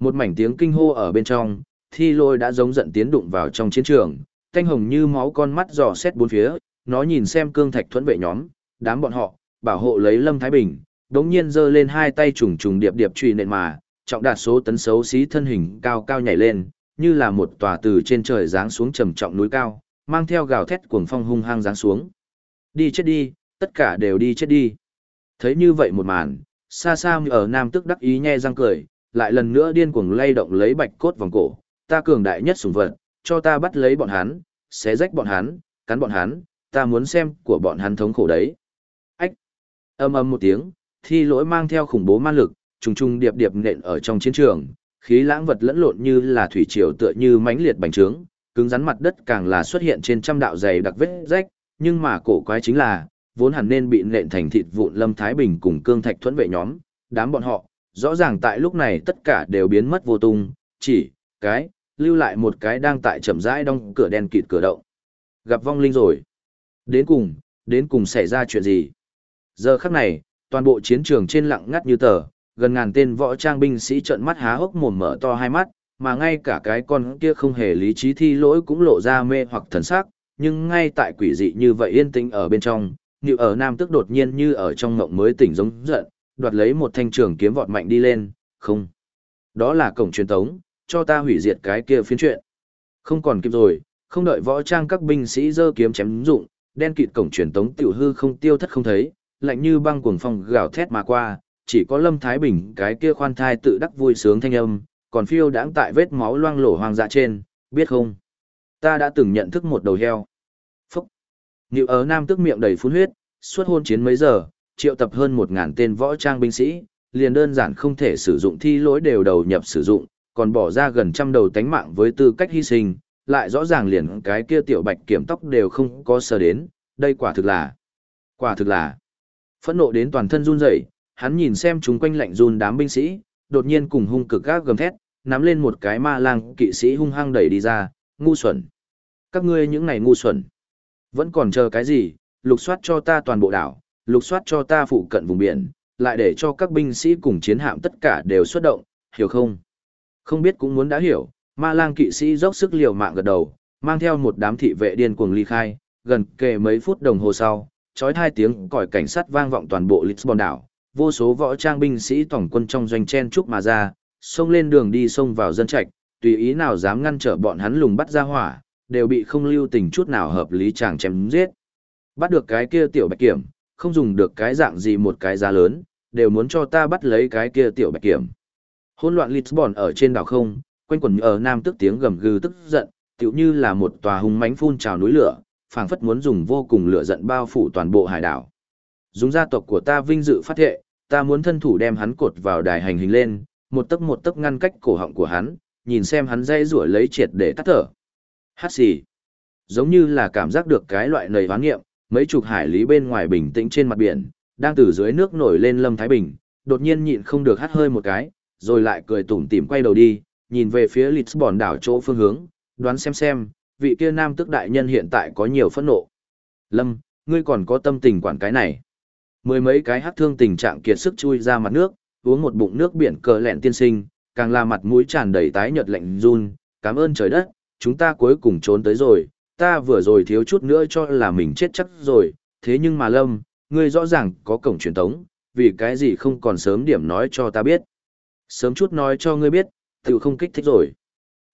Một mảnh tiếng kinh hô ở bên trong, thi lôi đã giống giận tiến đụng vào trong chiến trường, thanh hồng như máu con mắt dò xét bốn phía, nó nhìn xem cương thạch thuẫn vệ nhóm, đám bọn họ, bảo hộ lấy Lâm Thái Bình, đống nhiên giơ lên hai tay trùng trùng điệp điệp truy nện mà, trọng đạt số tấn xấu xí thân hình cao cao nhảy lên, như là một tòa từ trên trời giáng xuống trầm trọng núi cao, mang theo gào thét cuồng phong hung hăng giáng xuống. Đi chết đi, tất cả đều đi chết đi. Thấy như vậy một màn, xa xa ở Nam tức đắc ý nhe răng cười, lại lần nữa điên cuồng lay động lấy bạch cốt vòng cổ, ta cường đại nhất sủng vật, cho ta bắt lấy bọn hắn, xé rách bọn hắn, cắn bọn hắn, ta muốn xem của bọn hắn thống khổ đấy. Ách! Âm âm một tiếng, thi lỗi mang theo khủng bố ma lực, trùng trùng điệp điệp nện ở trong chiến trường, khí lãng vật lẫn lộn như là thủy triều tựa như mãnh liệt bành trướng, cứng rắn mặt đất càng là xuất hiện trên trăm đạo dày đặc vết rách, nhưng mà cổ quái chính là, vốn hẳn nên bị nện thành thịt vụn Lâm Thái Bình cùng cương thạch thuẫn vệ nhóm, đám bọn họ, rõ ràng tại lúc này tất cả đều biến mất vô tung, chỉ, cái, lưu lại một cái đang tại chậm rãi đóng cửa đen kịt cửa động. Gặp vong linh rồi. Đến cùng, đến cùng xảy ra chuyện gì? Giờ khắc này, toàn bộ chiến trường trên lặng ngắt như tờ, gần ngàn tên võ trang binh sĩ trợn mắt há hốc mồm mở to hai mắt, mà ngay cả cái con kia không hề lý trí thi lỗi cũng lộ ra mê hoặc thần sắc, nhưng ngay tại quỷ dị như vậy yên tĩnh ở bên trong, như ở nam tức đột nhiên như ở trong ngộng mới tỉnh giống giận, đoạt lấy một thanh trường kiếm vọt mạnh đi lên, không. Đó là cổng truyền tống, cho ta hủy diệt cái kia phiến chuyện. Không còn kịp rồi, không đợi võ trang các binh sĩ giơ kiếm chém dụng, đen kịt cổng truyền tống tiểu hư không tiêu thất không thấy, lạnh như băng cuồng phong gào thét mà qua, chỉ có Lâm Thái Bình cái kia khoan thai tự đắc vui sướng thanh âm, còn phiêu đãng tại vết máu loang lổ hoang dã trên, biết không? Ta đã từng nhận thức một đầu heo. Phúc! Nhiều ở nam tức miệng đầy phun huyết, suốt hôn chiến mấy giờ, triệu tập hơn một ngàn tên võ trang binh sĩ, liền đơn giản không thể sử dụng thi lỗi đều đầu nhập sử dụng, còn bỏ ra gần trăm đầu tánh mạng với tư cách hy sinh, lại rõ ràng liền cái kia tiểu bạch kiểm tóc đều không có sờ đến, đây quả thực là, quả thực là, phẫn nộ đến toàn thân run rẩy, hắn nhìn xem chúng quanh lạnh run đám binh sĩ, đột nhiên cùng hung cực gác gầm thét, nắm lên một cái ma lang kỵ sĩ hung hăng đẩy đi ra, ngu xuẩn. Các ngươi những này ngu xuẩn. Vẫn còn chờ cái gì, lục soát cho ta toàn bộ đảo, lục soát cho ta phụ cận vùng biển, lại để cho các binh sĩ cùng chiến hạm tất cả đều xuất động, hiểu không? Không biết cũng muốn đã hiểu, ma lang kỵ sĩ dốc sức liều mạng gật đầu, mang theo một đám thị vệ điên cuồng ly khai, gần kề mấy phút đồng hồ sau, chói hai tiếng còi cảnh sát vang vọng toàn bộ Lisbon đảo, vô số võ trang binh sĩ tổng quân trong doanh chen trúc mà ra, xông lên đường đi xông vào dân trạch, tùy ý nào dám ngăn trở bọn hắn lùng bắt ra hỏa, đều bị không lưu tình chút nào hợp lý chàng chém giết. Bắt được cái kia tiểu bạch kiểm, không dùng được cái dạng gì một cái giá lớn, đều muốn cho ta bắt lấy cái kia tiểu bạch kiểm. Hỗn loạn Lisbon ở trên đảo không, quanh quẩn ở nam tức tiếng gầm gừ tức giận, tựu như là một tòa hung mãnh phun trào núi lửa, phảng phất muốn dùng vô cùng lửa giận bao phủ toàn bộ hải đảo. Dùng gia tộc của ta vinh dự phát hệ, ta muốn thân thủ đem hắn cột vào đài hành hình lên, một tấc một tấc ngăn cách cổ họng của hắn, nhìn xem hắn dây rủa lấy triệt để tắt thở. Hát xì. Giống như là cảm giác được cái loại nầy hoán nghiệm, mấy chục hải lý bên ngoài bình tĩnh trên mặt biển, đang từ dưới nước nổi lên Lâm Thái Bình, đột nhiên nhịn không được hắt hơi một cái, rồi lại cười tủm tỉm quay đầu đi, nhìn về phía Lisbon đảo chỗ phương hướng, đoán xem xem, vị kia nam tức đại nhân hiện tại có nhiều phẫn nộ. Lâm, ngươi còn có tâm tình quản cái này. Mười mấy cái hát thương tình trạng kiệt sức chui ra mặt nước, uống một bụng nước biển cờ lẹn tiên sinh, càng là mặt mũi tràn đầy tái nhợt lạnh run, cảm ơn trời đất, chúng ta cuối cùng trốn tới rồi, ta vừa rồi thiếu chút nữa cho là mình chết chắc rồi, thế nhưng mà Lâm, ngươi rõ ràng có cổng truyền tống, vì cái gì không còn sớm điểm nói cho ta biết. Sớm chút nói cho ngươi biết, tự không kích thích rồi.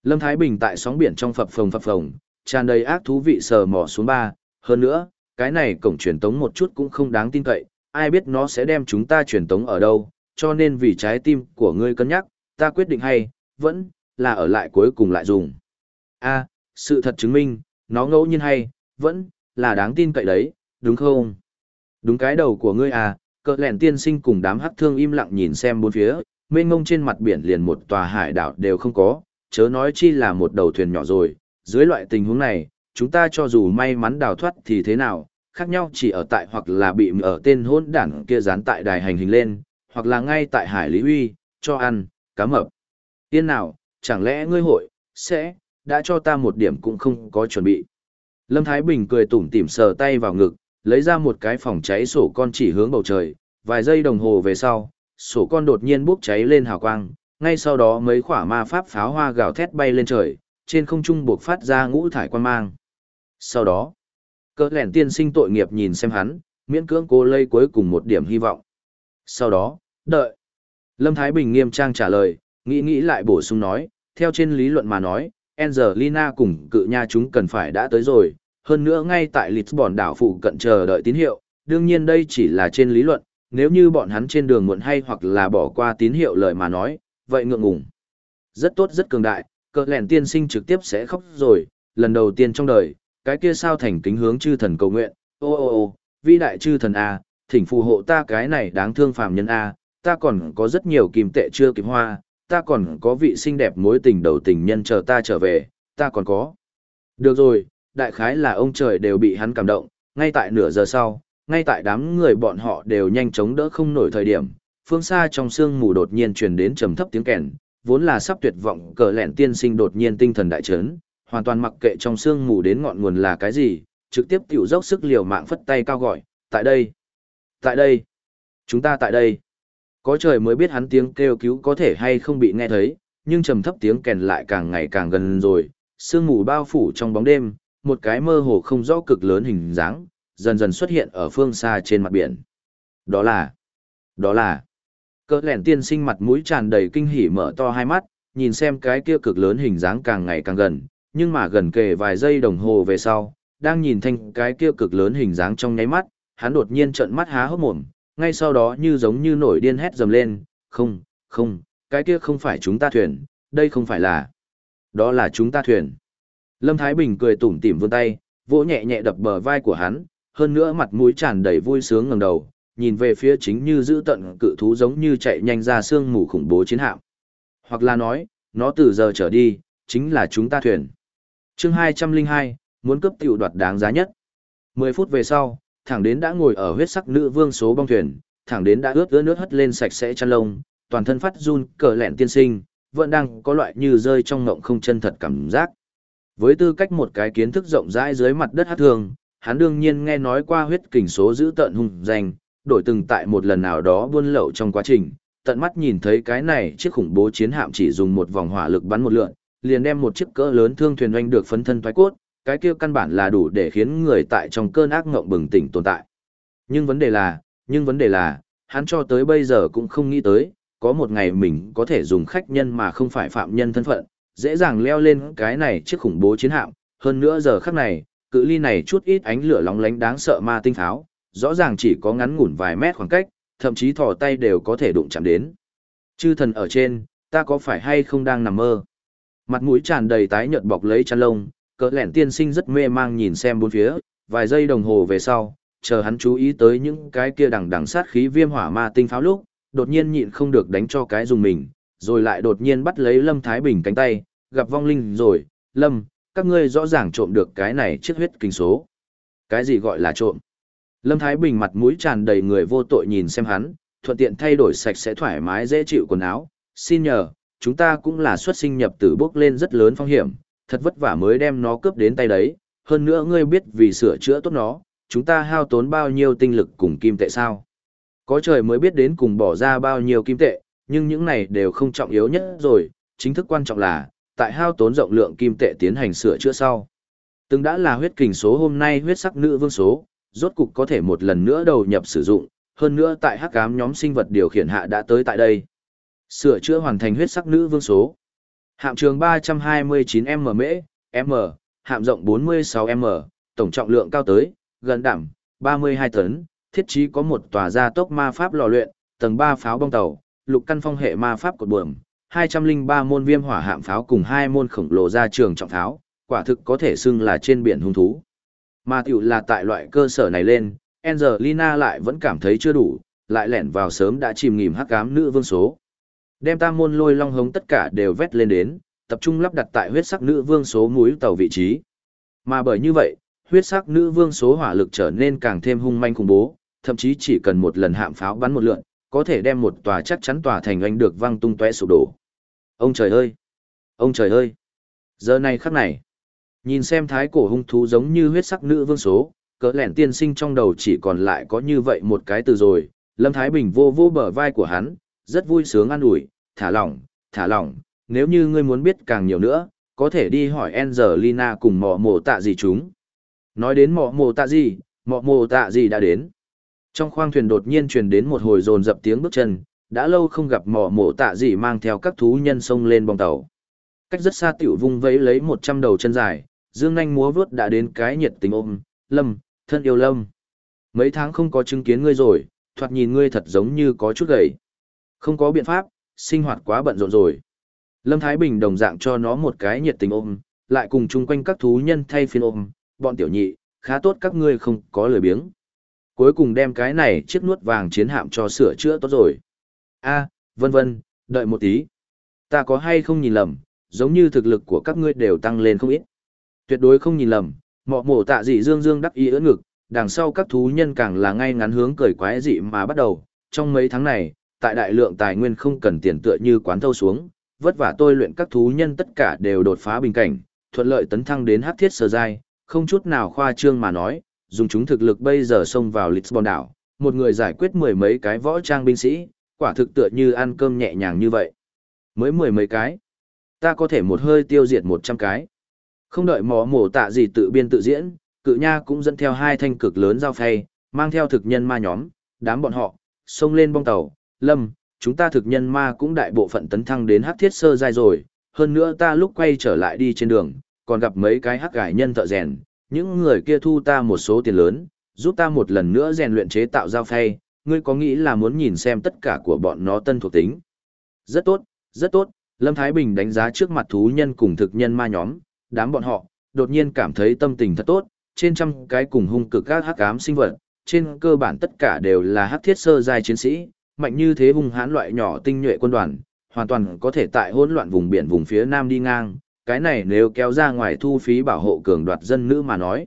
Lâm Thái Bình tại sóng biển trong phập phồng phập phồng, tràn đầy ác thú vị sờ mò xuống ba, hơn nữa, cái này cổng truyền tống một chút cũng không đáng tin cậy, ai biết nó sẽ đem chúng ta truyền tống ở đâu, cho nên vì trái tim của ngươi cân nhắc, ta quyết định hay, vẫn, là ở lại cuối cùng lại dùng. a sự thật chứng minh, nó ngẫu nhiên hay, vẫn, là đáng tin cậy đấy, đúng không? Đúng cái đầu của ngươi à, cỡ lẹn tiên sinh cùng đám hắc thương im lặng nhìn xem bốn phía, mênh ngông trên mặt biển liền một tòa hải đảo đều không có, chớ nói chi là một đầu thuyền nhỏ rồi, dưới loại tình huống này, chúng ta cho dù may mắn đào thoát thì thế nào, khác nhau chỉ ở tại hoặc là bị ở tên hôn đảng kia dán tại đài hành hình lên, hoặc là ngay tại hải lý huy, cho ăn, cá mập. Tiên nào, chẳng lẽ ngươi hội, sẽ, đã cho ta một điểm cũng không có chuẩn bị. Lâm Thái Bình cười tủm tỉm sờ tay vào ngực, lấy ra một cái phòng cháy sổ con chỉ hướng bầu trời, vài giây đồng hồ về sau, sổ con đột nhiên bốc cháy lên hào quang, ngay sau đó mấy quả ma pháp pháo hoa gào thét bay lên trời, trên không trung buộc phát ra ngũ thải quan mang. Sau đó, cỡ lẻn tiên sinh tội nghiệp nhìn xem hắn, miễn cưỡng cô lây cuối cùng một điểm hy vọng. Sau đó, đợi. Lâm Thái Bình nghiêm trang trả lời, nghĩ nghĩ lại bổ sung nói, theo trên lý luận mà nói, Angelina cùng cự nha chúng cần phải đã tới rồi, hơn nữa ngay tại Lisbon đảo phụ cận chờ đợi tín hiệu, đương nhiên đây chỉ là trên lý luận, nếu như bọn hắn trên đường muộn hay hoặc là bỏ qua tín hiệu lời mà nói, vậy ngượng ngùng. Rất tốt rất cường đại, cờ lẻn tiên sinh trực tiếp sẽ khóc rồi, lần đầu tiên trong đời, cái kia sao thành kính hướng chư thần cầu nguyện, ô ô ô, vĩ đại chư thần A, thỉnh phù hộ ta cái này đáng thương phàm nhân A, ta còn có rất nhiều kim tệ chưa kịp hoa, ta còn có vị xinh đẹp mối tình đầu tình nhân chờ ta trở về, ta còn có. Được rồi, đại khái là ông trời đều bị hắn cảm động, ngay tại nửa giờ sau, ngay tại đám người bọn họ đều nhanh chóng đỡ không nổi thời điểm, phương xa trong sương mù đột nhiên truyền đến trầm thấp tiếng kèn, vốn là sắp tuyệt vọng cờ lẹn tiên sinh đột nhiên tinh thần đại chấn, hoàn toàn mặc kệ trong sương mù đến ngọn nguồn là cái gì, trực tiếp tiểu dốc sức liều mạng phất tay cao gọi, tại đây, tại đây, chúng ta tại đây. Có trời mới biết hắn tiếng kêu cứu có thể hay không bị nghe thấy, nhưng trầm thấp tiếng kèn lại càng ngày càng gần rồi, sương mù bao phủ trong bóng đêm, một cái mơ hồ không rõ cực lớn hình dáng, dần dần xuất hiện ở phương xa trên mặt biển. Đó là, đó là, cỡ lẻn tiên sinh mặt mũi tràn đầy kinh hỉ mở to hai mắt, nhìn xem cái kia cực lớn hình dáng càng ngày càng gần, nhưng mà gần kề vài giây đồng hồ về sau, đang nhìn thanh cái kia cực lớn hình dáng trong nháy mắt, hắn đột nhiên trợn mắt há hốc mồm, ngay sau đó như giống như nổi điên hét dầm lên, không, không, cái kia không phải chúng ta thuyền, đây không phải là, đó là chúng ta thuyền. Lâm Thái Bình cười tủm tỉm vươn tay, vỗ nhẹ nhẹ đập bờ vai của hắn, hơn nữa mặt mũi tràn đầy vui sướng ngẩng đầu, nhìn về phía chính như giữ tận cự thú giống như chạy nhanh ra sương mù khủng bố chiến hạm. Hoặc là nói, nó từ giờ trở đi, chính là chúng ta thuyền chương 202, muốn cấp tiểu đoạt đáng giá nhất. 10 phút về sau, thẳng đến đã ngồi ở huyết sắc nữ vương số bong thuyền, thẳng đến đã ướt ướt nước hất lên sạch sẽ chăn lông, toàn thân phát run cờ lẹn tiên sinh, vẫn đang có loại như rơi trong ngộng không chân thật cảm giác. Với tư cách một cái kiến thức rộng rãi dưới mặt đất hát thường, hắn đương nhiên nghe nói qua huyết kình số giữ tận hung danh, đổi từng tại một lần nào đó buôn lậu trong quá trình, tận mắt nhìn thấy cái này chiếc khủng bố chiến hạm chỉ dùng một vòng hỏa lực bắn một lượn, liền đem một chiếc cỡ lớn thương thuyền oanh được phấn thân thoái cốt, cái kia căn bản là đủ để khiến người tại trong cơn ác ngộng bừng tỉnh tồn tại. Nhưng vấn đề là, nhưng vấn đề là, hắn cho tới bây giờ cũng không nghĩ tới, có một ngày mình có thể dùng khách nhân mà không phải phạm nhân thân phận, dễ dàng leo lên cái này chiếc khủng bố chiến hạm, hơn nữa giờ khắc này, cự ly này chút ít ánh lửa lóng lánh đáng sợ ma tinh tháo, rõ ràng chỉ có ngắn ngủn vài mét khoảng cách, thậm chí thò tay đều có thể đụng chạm đến. Chư thần ở trên, ta có phải hay không đang nằm mơ? Mặt mũi tràn đầy tái nhợt bọc lấy chăn lông, cỡ lẻn tiên sinh rất mê mang nhìn xem bốn phía, vài giây đồng hồ về sau, chờ hắn chú ý tới những cái kia đằng đằng sát khí viêm hỏa ma tinh pháo lúc, đột nhiên nhịn không được đánh cho cái dùng mình, rồi lại đột nhiên bắt lấy Lâm Thái Bình cánh tay, gặp vong linh rồi, Lâm, các ngươi rõ ràng trộm được cái này chiếc huyết kinh số. Cái gì gọi là trộm? Lâm Thái Bình mặt mũi tràn đầy người vô tội nhìn xem hắn, thuận tiện thay đổi sạch sẽ thoải mái dễ chịu quần áo, xin nhờ, chúng ta cũng là xuất sinh nhập tử bước lên rất lớn phong hiểm, thật vất vả mới đem nó cướp đến tay đấy, hơn nữa ngươi biết vì sửa chữa tốt nó, chúng ta hao tốn bao nhiêu tinh lực cùng kim tệ sao? Có trời mới biết đến cùng bỏ ra bao nhiêu kim tệ, nhưng những này đều không trọng yếu nhất rồi, chính thức quan trọng là, tại hao tốn rộng lượng kim tệ tiến hành sửa chữa sau. Từng đã là huyết kình số hôm nay huyết sắc nữ vương số, rốt cục có thể một lần nữa đầu nhập sử dụng, hơn nữa tại hắc ám nhóm sinh vật điều khiển hạ đã tới tại đây. Sửa chữa hoàn thành huyết sắc nữ vương số. Hạm trường 329M mễ, M, hạm rộng 46M, tổng trọng lượng cao tới, gần đảm, 32 tấn, thiết trí có một tòa gia tốc ma pháp lò luyện, tầng 3 pháo bong tàu, lục căn phong hệ ma pháp cột buồm, 203 môn viêm hỏa hạm pháo cùng hai môn khổng lồ ra trường trọng pháo, quả thực có thể xưng là trên biển hung thú. Mà tiểu là tại loại cơ sở này lên, Angelina lại vẫn cảm thấy chưa đủ, lại lẻn vào sớm đã chìm nghỉm hắc ám nữ vương số. Đem tam môn lôi long hống tất cả đều vét lên đến, tập trung lắp đặt tại huyết sắc nữ vương số mũi tàu vị trí. Mà bởi như vậy, huyết sắc nữ vương số hỏa lực trở nên càng thêm hung manh khủng bố, thậm chí chỉ cần một lần hạm pháo bắn một lượn, có thể đem một tòa chắc chắn tòa thành anh được văng tung tóe sụp đổ. Ông trời ơi! Ông trời ơi! Giờ này khắc này, nhìn xem thái cổ hung thú giống như huyết sắc nữ vương số, cỡ lẻn tiên sinh trong đầu chỉ còn lại có như vậy một cái từ rồi, Lâm Thái Bình vô vô bờ vai của hắn, rất vui sướng an ủi, thả lỏng, thả lỏng, nếu như ngươi muốn biết càng nhiều nữa, có thể đi hỏi Angelina cùng mọ mồ tạ gì chúng. Nói đến mọ mồ tạ gì, mọ mồ tạ gì đã đến. Trong khoang thuyền đột nhiên truyền đến một hồi rồn dập tiếng bước chân, đã lâu không gặp mỏ mổ tạ gì mang theo các thú nhân sông lên bong tàu. Cách rất xa tiểu vung vẫy lấy một trăm đầu chân dài, dương Anh múa vướt đã đến cái nhiệt tình ôm, lâm, thân yêu lâm. Mấy tháng không có chứng kiến ngươi rồi, thoạt nhìn ngươi thật giống như có chút gầy. Không có biện pháp, sinh hoạt quá bận rộn rồi. Lâm Thái Bình đồng dạng cho nó một cái nhiệt tình ôm, lại cùng chung quanh các thú nhân thay phiên ôm, bọn tiểu nhị, khá tốt các ngươi không có lười biếng. Cuối cùng đem cái này chiếc nuốt vàng chiến hạm cho sửa chữa tốt rồi. a vân vân, đợi một tí. Ta có hay không nhìn lầm, giống như thực lực của các ngươi đều tăng lên không ít. Tuyệt đối không nhìn lầm, mọ mổ tạ dị dương dương đắc ý ưỡn ngực, đằng sau các thú nhân càng là ngay ngắn hướng cười quái dị mà bắt đầu. Trong mấy tháng này, tại đại lượng tài nguyên không cần tiền tựa như quán thâu xuống, vất vả tôi luyện các thú nhân tất cả đều đột phá bình cảnh, thuận lợi tấn thăng đến hắc thiết sơ giai, không chút nào khoa trương mà nói, dùng chúng thực lực bây giờ xông vào Lisbon đảo, một người giải quyết mười mấy cái võ trang binh sĩ, quả thực tựa như ăn cơm nhẹ nhàng như vậy. Mới mười mấy cái, ta có thể một hơi tiêu diệt một trăm cái. Không đợi mỏ mổ tạ gì tự biên tự diễn, cự nha cũng dẫn theo hai thanh cực lớn giao phay, mang theo thực nhân ma nhóm, đám bọn họ, xông lên bong tàu, lâm, chúng ta thực nhân ma cũng đại bộ phận tấn thăng đến hắc thiết sơ giai rồi, hơn nữa ta lúc quay trở lại đi trên đường, còn gặp mấy cái hắc gải nhân thợ rèn, những người kia thu ta một số tiền lớn, giúp ta một lần nữa rèn luyện chế tạo giao phay, ngươi có nghĩ là muốn nhìn xem tất cả của bọn nó tân thuộc tính. Rất tốt, rất tốt, Lâm Thái Bình đánh giá trước mặt thú nhân cùng thực nhân ma nhóm, đám bọn họ, đột nhiên cảm thấy tâm tình thật tốt, trên trăm cái cùng hung cực các hắc ám sinh vật, trên cơ bản tất cả đều là hắc thiết sơ giai chiến sĩ, mạnh như thế hung hãn loại nhỏ tinh nhuệ quân đoàn, hoàn toàn có thể tại hỗn loạn vùng biển vùng phía nam đi ngang, cái này nếu kéo ra ngoài thu phí bảo hộ cường đoạt dân nữ mà nói.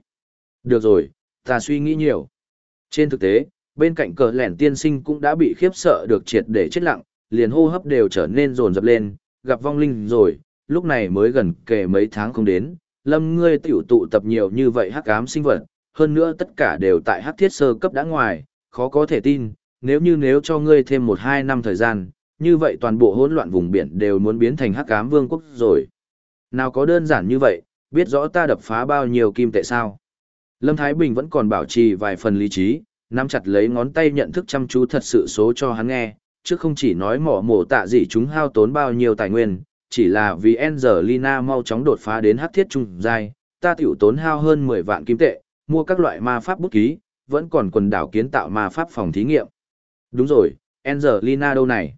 Được rồi, ta suy nghĩ nhiều. Trên thực tế, bên cạnh cờ lẻn tiên sinh cũng đã bị khiếp sợ được triệt để chết lặng, liền hô hấp đều trở nên rồn rập lên, gặp vong linh rồi, lúc này mới gần kề mấy tháng không đến, lâm ngươi tiểu tụ tập nhiều như vậy hắc ám sinh vật, hơn nữa tất cả đều tại hắc thiết sơ cấp đã ngoài, khó có thể tin, nếu như nếu cho ngươi thêm một hai năm thời gian, như vậy toàn bộ hỗn loạn vùng biển đều muốn biến thành hắc ám vương quốc rồi. Nào có đơn giản như vậy, biết rõ ta đập phá bao nhiêu kim tệ sao. Lâm Thái Bình vẫn còn bảo trì vài phần lý trí, nắm chặt lấy ngón tay nhận thức chăm chú thật sự số cho hắn nghe, chứ không chỉ nói mỏ mổ tạ gì chúng hao tốn bao nhiêu tài nguyên, chỉ là vì Angelina mau chóng đột phá đến hắc thiết trung giai, ta tiểu tốn hao hơn 10 vạn kim tệ, mua các loại ma pháp bút ký, vẫn còn quần đảo kiến tạo ma pháp phòng thí nghiệm. Đúng rồi, Angelina đâu này?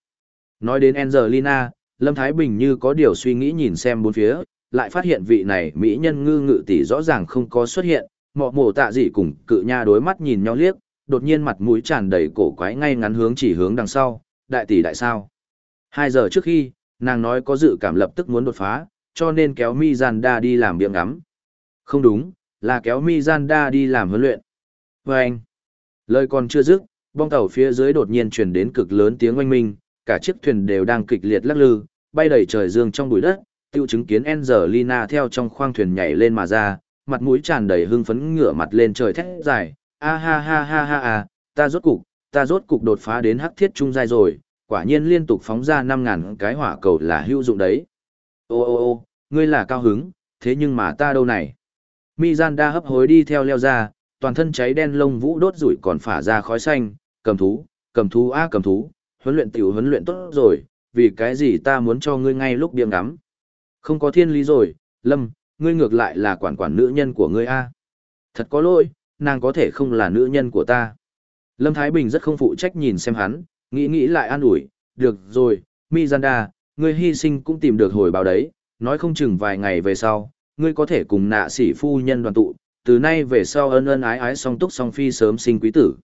Nói đến Angelina, Lâm Thái Bình như có điều suy nghĩ nhìn xem bốn phía, lại phát hiện vị này mỹ nhân ngư ngự tỷ rõ ràng không có xuất hiện, mọ mổ tạ gì cùng cự nha đối mắt nhìn nhau liếc, đột nhiên mặt mũi tràn đầy cổ quái ngay ngắn hướng chỉ hướng đằng sau, đại tỷ đại sao. Hai giờ trước khi, nàng nói có dự cảm lập tức muốn đột phá, cho nên kéo Mizanda đi làm biếng ngắm. Không đúng, là kéo Mizanda đi làm huấn luyện. Và anh, lời còn chưa dứt, bong tàu phía dưới đột nhiên truyền đến cực lớn tiếng oanh minh, cả chiếc thuyền đều đang kịch liệt lắc lư, bay đầy trời dương trong bụi đất, tiêu chứng kiến Angelina theo trong khoang thuyền nhảy lên mà ra, mặt mũi tràn đầy hưng phấn ngửa mặt lên trời thét dài, a ha ha ha ha ha, ta rốt cục, ta rốt cục đột phá đến hắc thiết trung giai rồi, quả nhiên liên tục phóng ra 5.000 cái hỏa cầu là hữu dụng đấy. Ô ô ô, ngươi là cao hứng, thế nhưng mà ta đâu này? Mizanda hấp hối đi theo leo ra, toàn thân cháy đen lông vũ đốt rủi còn phả ra khói xanh, cầm thú, cầm thú a cầm thú, huấn luyện tiểu huấn luyện tốt rồi, vì cái gì ta muốn cho ngươi ngay lúc biếng ngắm. Không có thiên lý rồi, Lâm, ngươi ngược lại là quản quản nữ nhân của ngươi a. Thật có lỗi, nàng có thể không là nữ nhân của ta. Lâm Thái Bình rất không phụ trách nhìn xem hắn, nghĩ nghĩ lại an ủi, được rồi, Mizanda, ngươi hy sinh cũng tìm được hồi báo đấy, nói không chừng vài ngày về sau, ngươi có thể cùng nạ sĩ phu nhân đoàn tụ, từ nay về sau ân ân ái ái song túc song phi sớm sinh quý tử.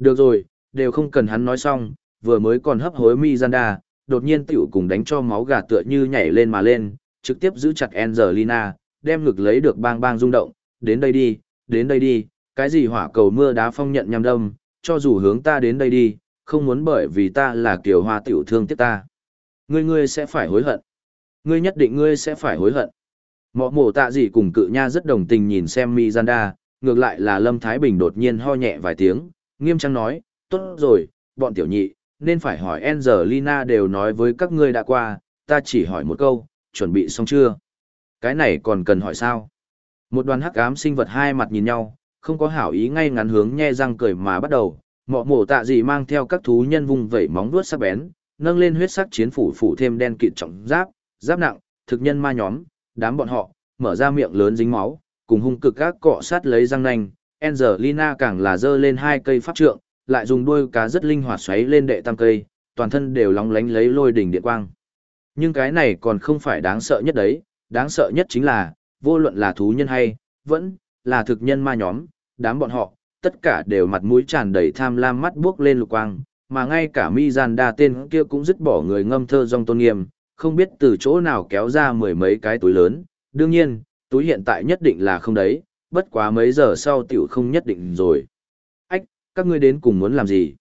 Được rồi, đều không cần hắn nói xong, vừa mới còn hấp hối Mizanda, đột nhiên tiểu cùng đánh cho máu gà tựa như nhảy lên mà lên, trực tiếp giữ chặt Angelina, đem ngực lấy được bang bang rung động, đến đây đi, đến đây đi, cái gì hỏa cầu mưa đá phong nhận nhằm đâm, cho dù hướng ta đến đây đi, không muốn bởi vì ta là kiểu hoa tiểu thương tiếc ta. Ngươi ngươi sẽ phải hối hận. Ngươi nhất định ngươi sẽ phải hối hận. Mọ mổ tạ gì cùng cự nha rất đồng tình nhìn xem Mizanda, ngược lại là Lâm Thái Bình đột nhiên ho nhẹ vài tiếng, nghiêm trang nói, tốt rồi, bọn tiểu nhị, nên phải hỏi Angelina đều nói với các ngươi đã qua, ta chỉ hỏi một câu, chuẩn bị xong chưa? Cái này còn cần hỏi sao? Một đoàn hắc ám sinh vật hai mặt nhìn nhau, không có hảo ý ngay ngắn hướng nhe răng cười mà bắt đầu, mọ mổ tạ gì mang theo các thú nhân vùng vẩy móng vuốt sắc bén, nâng lên huyết sắc chiến phủ phủ thêm đen kịt trọng giáp, giáp nặng, thực nhân ma nhóm, đám bọn họ, mở ra miệng lớn dính máu, cùng hung cực các cọ sát lấy răng nanh, Angelina càng là dơ lên hai cây pháp trượng, lại dùng đuôi cá rất linh hoạt xoáy lên đệ tam cây, toàn thân đều lóng lánh lấy lôi đỉnh điện quang. Nhưng cái này còn không phải đáng sợ nhất đấy, đáng sợ nhất chính là, vô luận là thú nhân hay, vẫn là thực nhân ma nhóm, đám bọn họ, tất cả đều mặt mũi tràn đầy tham lam mắt buốc lên lục quang, mà ngay cả mi gian đa tên kia cũng dứt bỏ người ngâm thơ dòng tôn nghiêm, không biết từ chỗ nào kéo ra mười mấy cái túi lớn, đương nhiên, túi hiện tại nhất định là không đấy, bất quá mấy giờ sau tiểu không nhất định rồi. Ách, các ngươi đến cùng muốn làm gì?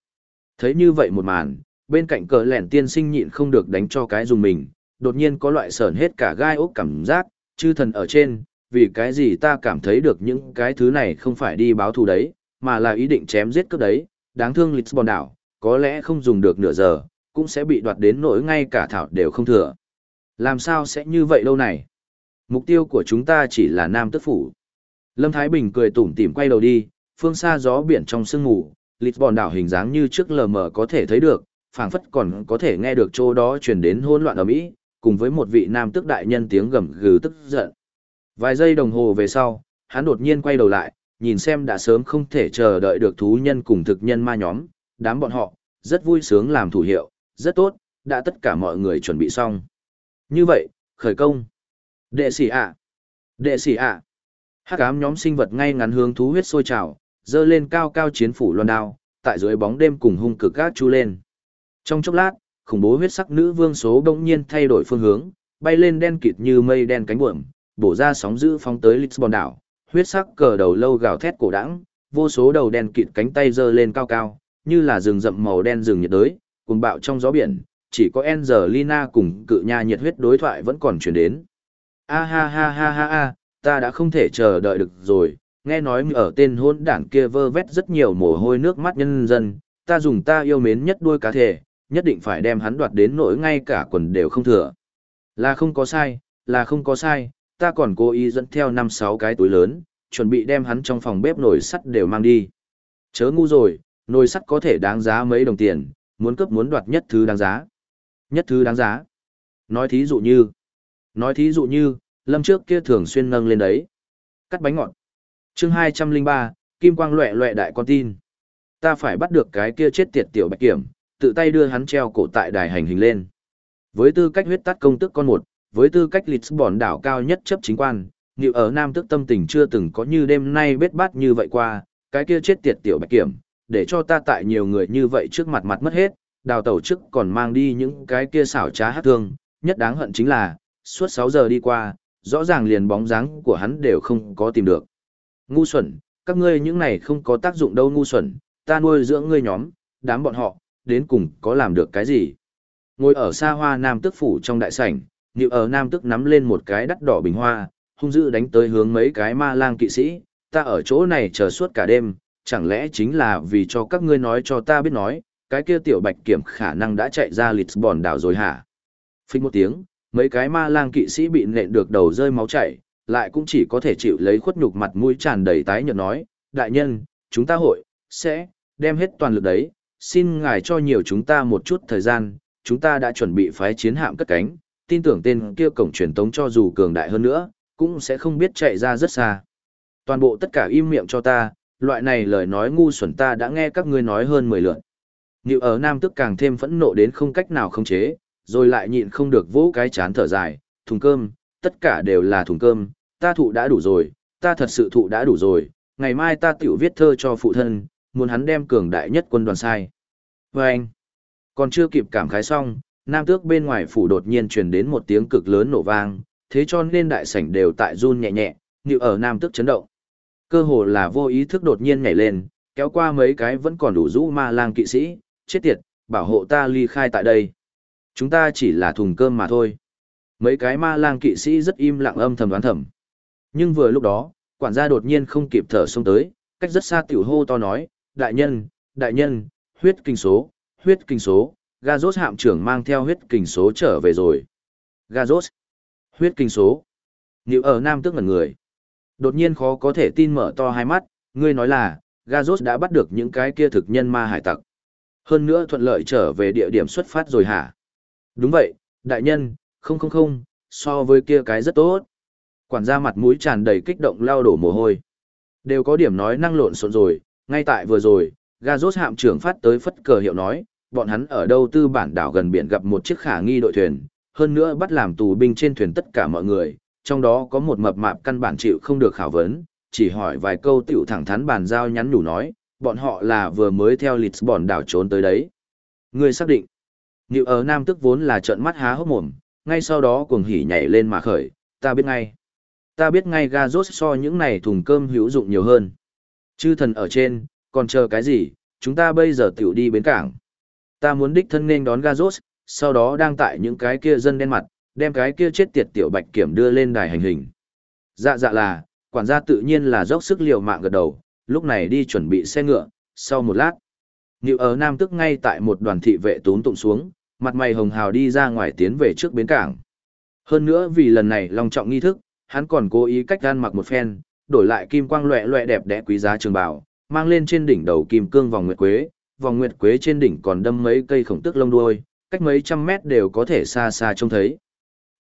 Thấy như vậy một màn, bên cạnh cờ lẻn tiên sinh nhịn không được đánh cho cái dùng mình, đột nhiên có loại sờn hết cả gai ốc cảm giác, chư thần ở trên, vì cái gì ta cảm thấy được những cái thứ này không phải đi báo thù đấy, mà là ý định chém giết cướp đấy, đáng thương Lisbon đảo, có lẽ không dùng được nửa giờ, cũng sẽ bị đoạt đến nỗi ngay cả thảo đều không thừa. Làm sao sẽ như vậy lâu này? Mục tiêu của chúng ta chỉ là Nam Tức Phủ. Lâm Thái Bình cười tủm tỉm quay đầu đi, phương xa gió biển trong sương mù, bòn đảo hình dáng như trước lờ mờ có thể thấy được, phảng phất còn có thể nghe được chỗ đó truyền đến hỗn loạn ở Mỹ, cùng với một vị nam tức đại nhân tiếng gầm gừ tức giận. Vài giây đồng hồ về sau, hắn đột nhiên quay đầu lại, nhìn xem đã sớm không thể chờ đợi được thú nhân cùng thực nhân ma nhóm, đám bọn họ, rất vui sướng làm thủ hiệu, rất tốt, đã tất cả mọi người chuẩn bị xong. Như vậy, khởi công. Đệ sĩ ạ. Đệ sĩ ạ. Hắc ám nhóm sinh vật ngay ngắn hướng thú huyết sôi trào, dơ lên cao cao chiến phủ loan đao, tại dưới bóng đêm cùng hung cực gác chu lên. Trong chốc lát, khủng bố huyết sắc nữ vương số bỗng nhiên thay đổi phương hướng, bay lên đen kịt như mây đen cánh buồm, bổ ra sóng dữ phóng tới Lisbon đảo, huyết sắc cờ đầu lâu gào thét cổ đãng, vô số đầu đen kịt cánh tay giơ lên cao cao, như là rừng rậm màu đen rừng nhiệt đới, cuồng bạo trong gió biển, chỉ có Angelina cùng cự nha nhiệt huyết đối thoại vẫn còn truyền đến. A ha ha ha ha ha, ta đã không thể chờ đợi được rồi, nghe nói ở tên hôn đảng kia vơ vét rất nhiều mồ hôi nước mắt nhân dân, ta dùng ta yêu mến nhất đuôi cá thể, nhất định phải đem hắn đoạt đến nỗi ngay cả quần đều không thừa. Là không có sai, là không có sai, ta còn cố ý dẫn theo năm sáu cái túi lớn, chuẩn bị đem hắn trong phòng bếp nồi sắt đều mang đi. Chớ ngu rồi, nồi sắt có thể đáng giá mấy đồng tiền, muốn cướp muốn đoạt nhất thứ đáng giá. Nhất thứ đáng giá. Nói thí dụ như, nói thí dụ như, lâm trước kia thường xuyên nâng lên đấy. Cắt bánh ngọt. chương 203, Kim Quang loẹ loẹ đại con tin. Ta phải bắt được cái kia chết tiệt tiểu bạch kiểm, tự tay đưa hắn treo cổ tại đài hành hình lên. Với tư cách huyết tắt công tức con một, với tư cách lịch bòn đảo cao nhất chấp chính quan, Liệu ở Nam tức tâm tình chưa từng có như đêm nay bết bát như vậy qua, cái kia chết tiệt tiểu bạch kiểm, để cho ta tại nhiều người như vậy trước mặt mặt mất hết, đào tẩu trước còn mang đi những cái kia xảo trá hát thương, nhất đáng hận chính là, suốt 6 giờ đi qua, rõ ràng liền bóng dáng của hắn đều không có tìm được. Ngu xuẩn, các ngươi những này không có tác dụng đâu ngu xuẩn, ta nuôi dưỡng ngươi nhóm, đám bọn họ, đến cùng có làm được cái gì. Ngồi ở xa hoa nam tức phủ trong đại sảnh, nhịu ở nam tức nắm lên một cái đắt đỏ bình hoa, hung dữ đánh tới hướng mấy cái ma lang kỵ sĩ, ta ở chỗ này chờ suốt cả đêm, chẳng lẽ chính là vì cho các ngươi nói cho ta biết nói, cái kia tiểu bạch kiểm khả năng đã chạy ra Lisbon đảo rồi hả? Phích một tiếng, mấy cái ma lang kỵ sĩ bị nện được đầu rơi máu chảy, lại cũng chỉ có thể chịu lấy khuất nhục mặt mũi tràn đầy tái nhợt nói, đại nhân, chúng ta hội, sẽ, đem hết toàn lực đấy, xin ngài cho nhiều chúng ta một chút thời gian, chúng ta đã chuẩn bị phái chiến hạm cất cánh, tin tưởng tên kia cổng truyền tống cho dù cường đại hơn nữa, cũng sẽ không biết chạy ra rất xa. Toàn bộ tất cả im miệng cho ta, loại này lời nói ngu xuẩn ta đã nghe các ngươi nói hơn 10 lượt. Nhiều ở Nam tức càng thêm phẫn nộ đến không cách nào không chế, rồi lại nhịn không được vỗ cái chán thở dài, thùng cơm, tất cả đều là thùng cơm, ta thụ đã đủ rồi, ta thật sự thụ đã đủ rồi, ngày mai ta tiểu viết thơ cho phụ thân, muốn hắn đem cường đại nhất quân đoàn sai. Và anh, còn chưa kịp cảm khái xong, Nam tước bên ngoài phủ đột nhiên truyền đến một tiếng cực lớn nổ vang, thế cho nên đại sảnh đều tại run nhẹ nhẹ, như ở Nam tước chấn động. Cơ hồ là vô ý thức đột nhiên nhảy lên, kéo qua mấy cái vẫn còn đủ rũ ma lang kỵ sĩ, chết tiệt, bảo hộ ta ly khai tại đây. Chúng ta chỉ là thùng cơm mà thôi. Mấy cái ma lang kỵ sĩ rất im lặng âm thầm đoán thầm. Nhưng vừa lúc đó, quản gia đột nhiên không kịp thở xông tới, cách rất xa tiểu hô to nói, đại nhân, đại nhân, huyết kinh số, huyết kinh số, ga Gazos hạm trưởng mang theo huyết kinh số trở về rồi. ga Gazos, huyết kinh số. Nếu ở Nam tức ngẩn người. Đột nhiên khó có thể tin mở to hai mắt, ngươi nói là, ga Gazos đã bắt được những cái kia thực nhân ma hải tặc. Hơn nữa thuận lợi trở về địa điểm xuất phát rồi hả? Đúng vậy, đại nhân, không không không, so với kia cái rất tốt. Quản gia mặt mũi tràn đầy kích động lao đổ mồ hôi. Đều có điểm nói năng lộn xộn rồi, ngay tại vừa rồi, Gazos hạm trưởng phát tới phất cờ hiệu nói, bọn hắn ở đâu tư bản đảo gần biển gặp một chiếc khả nghi đội thuyền, hơn nữa bắt làm tù binh trên thuyền tất cả mọi người, trong đó có một mập mạp căn bản chịu không được khảo vấn, chỉ hỏi vài câu tiểu thẳng thắn bàn giao nhắn nhủ nói, bọn họ là vừa mới theo Lisbon đảo trốn tới đấy. Người xác định, Niệu ở Nam tức vốn là trợn mắt há hốc mồm, ngay sau đó cuồng hỉ nhảy lên mà khởi, ta biết ngay. Ta biết ngay ga rốt so những này thùng cơm hữu dụng nhiều hơn. Chư thần ở trên, còn chờ cái gì, chúng ta bây giờ tiểu đi bến cảng. Ta muốn đích thân nên đón Gazos, sau đó đang tại những cái kia dân đen mặt, đem cái kia chết tiệt tiểu bạch kiểm đưa lên đài hành hình. Dạ dạ là, quản gia tự nhiên là dốc sức liều mạng gật đầu, lúc này đi chuẩn bị xe ngựa, sau một lát. Nhiều ở Nam tức ngay tại một đoàn thị vệ tốn tụng xuống, mặt mày hồng hào đi ra ngoài tiến về trước bến cảng. Hơn nữa vì lần này long trọng nghi thức, hắn còn cố ý cách gan mặc một phen, đổi lại kim quang loẹ loẹ đẹp đẽ quý giá trường bào, mang lên trên đỉnh đầu kim cương vòng nguyệt quế, vòng nguyệt quế trên đỉnh còn đâm mấy cây khổng tức lông đuôi, cách mấy trăm mét đều có thể xa xa trông thấy.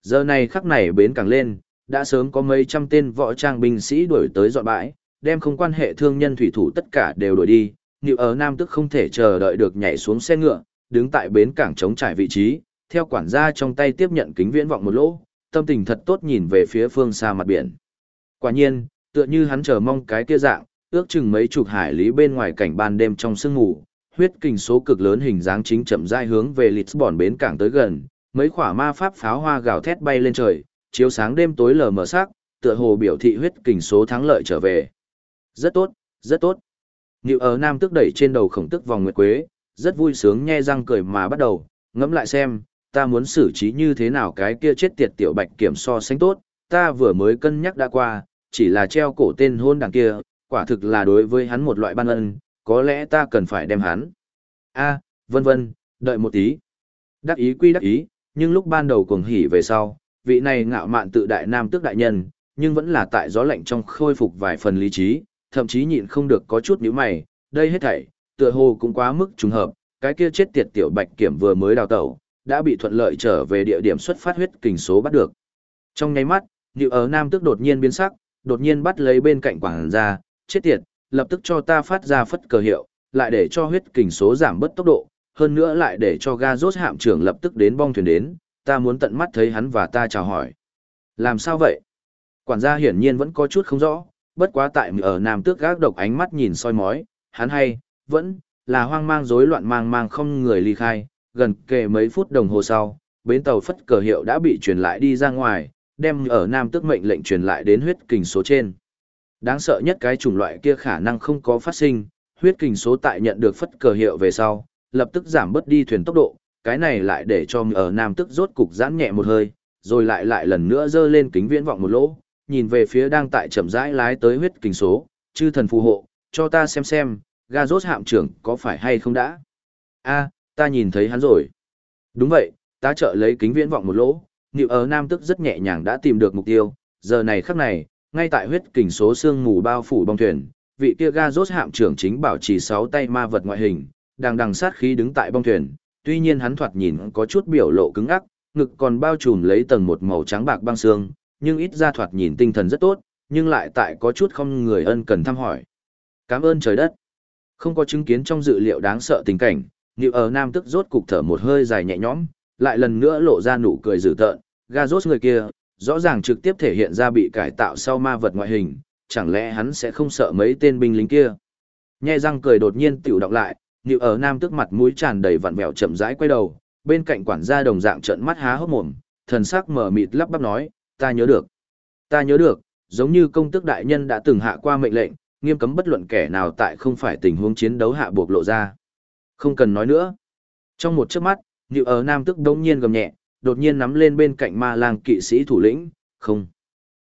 Giờ này khắc này bến cảng lên, đã sớm có mấy trăm tên võ trang binh sĩ đuổi tới dọn bãi, đem không quan hệ thương nhân thủy thủ tất cả đều đuổi đi. nhiều ở Nam tức không thể chờ đợi được nhảy xuống xe ngựa, đứng tại bến cảng chống trải vị trí, theo quản gia trong tay tiếp nhận kính viễn vọng một lỗ, tâm tình thật tốt nhìn về phía phương xa mặt biển. Quả nhiên, tựa như hắn chờ mong cái kia dạng, ước chừng mấy chục hải lý bên ngoài cảnh ban đêm trong sương mù, huyết kình số cực lớn hình dáng chính chậm rãi hướng về Lisbon bến cảng tới gần, mấy quả ma pháp pháo hoa gào thét bay lên trời, chiếu sáng đêm tối lờ mờ sắc, tựa hồ biểu thị huyết kình số thắng lợi trở về. Rất tốt, rất tốt. Nhiều ở Nam tức đẩy trên đầu khổng tức vòng nguyệt quế, rất vui sướng nhe răng cười mà bắt đầu, ngẫm lại xem, ta muốn xử trí như thế nào cái kia chết tiệt tiểu bạch kiểm so sánh tốt, ta vừa mới cân nhắc đã qua, chỉ là treo cổ tên hôn đằng kia, quả thực là đối với hắn một loại ban ân, có lẽ ta cần phải đem hắn. A, vân vân, đợi một tí. Đắc ý quy đắc ý, nhưng lúc ban đầu cuồng hỉ về sau, vị này ngạo mạn tự đại nam tước đại nhân, nhưng vẫn là tại gió lạnh trong khôi phục vài phần lý trí, thậm chí nhịn không được có chút nhíu mày, đây hết thảy, tựa hồ cũng quá mức trùng hợp, cái kia chết tiệt tiểu bạch kiểm vừa mới đào tẩu, đã bị thuận lợi trở về địa điểm xuất phát huyết kình số bắt được. Trong nháy mắt, Nữu ở Nam tức đột nhiên biến sắc, đột nhiên bắt lấy bên cạnh quảng ra, chết tiệt, lập tức cho ta phát ra phất cờ hiệu, lại để cho huyết kình số giảm bớt tốc độ, hơn nữa lại để cho ga rốt hạm trưởng lập tức đến bong thuyền đến, ta muốn tận mắt thấy hắn và ta chào hỏi. Làm sao vậy? Quản gia hiển nhiên vẫn có chút không rõ, bất quá tại ở Nam tước gác độc ánh mắt nhìn soi mói, hắn hay, vẫn, là hoang mang rối loạn mang mang không người ly khai, gần kề mấy phút đồng hồ sau, bến tàu phất cờ hiệu đã bị truyền lại đi ra ngoài, đem ở Nam Tước mệnh lệnh truyền lại đến huyết kình số trên. Đáng sợ nhất cái chủng loại kia khả năng không có phát sinh, huyết kình số tại nhận được phất cờ hiệu về sau, lập tức giảm bớt đi thuyền tốc độ, cái này lại để cho ở Nam Tước rốt cục giãn nhẹ một hơi, rồi lại lại lần nữa dơ lên kính viễn vọng một lỗ, nhìn về phía đang tại chậm rãi lái tới huyết kình số, chư thần phù hộ, cho ta xem xem, ga rốt hạm trưởng có phải hay không đã? a ta nhìn thấy hắn rồi. Đúng vậy, ta trợ lấy kính viễn vọng một lỗ, Niệu ở Nam tức rất nhẹ nhàng đã tìm được mục tiêu, giờ này khắc này, ngay tại huyết kình số xương mù bao phủ bong thuyền, vị kia ga rốt hạm trưởng chính bảo trì sáu tay ma vật ngoại hình, đang đằng sát khí đứng tại bong thuyền, tuy nhiên hắn thoạt nhìn có chút biểu lộ cứng ắc, ngực còn bao trùm lấy tầng một màu trắng bạc băng xương, nhưng ít ra thoạt nhìn tinh thần rất tốt, nhưng lại tại có chút không người ân cần thăm hỏi. Cảm ơn trời đất. Không có chứng kiến trong dự liệu đáng sợ tình cảnh, Niệu ở Nam tức rốt cục thở một hơi dài nhẹ nhõm, lại lần nữa lộ ra nụ cười dữ tợn, ga rốt người kia, rõ ràng trực tiếp thể hiện ra bị cải tạo sau ma vật ngoại hình, chẳng lẽ hắn sẽ không sợ mấy tên binh lính kia. Nhe răng cười đột nhiên tiểu đọc lại, Niệu ở Nam tức mặt mũi tràn đầy vặn vẹo chậm rãi quay đầu, bên cạnh quản gia đồng dạng trợn mắt há hốc mồm, thần sắc mở mịt lắp bắp nói, ta nhớ được. Ta nhớ được, giống như công tước đại nhân đã từng hạ qua mệnh lệnh, nghiêm cấm bất luận kẻ nào tại không phải tình huống chiến đấu hạ buộc lộ ra. Không cần nói nữa. Trong một chớp mắt, Niệu ở Nam tức đống nhiên gầm nhẹ, đột nhiên nắm lên bên cạnh ma lang kỵ sĩ thủ lĩnh, không.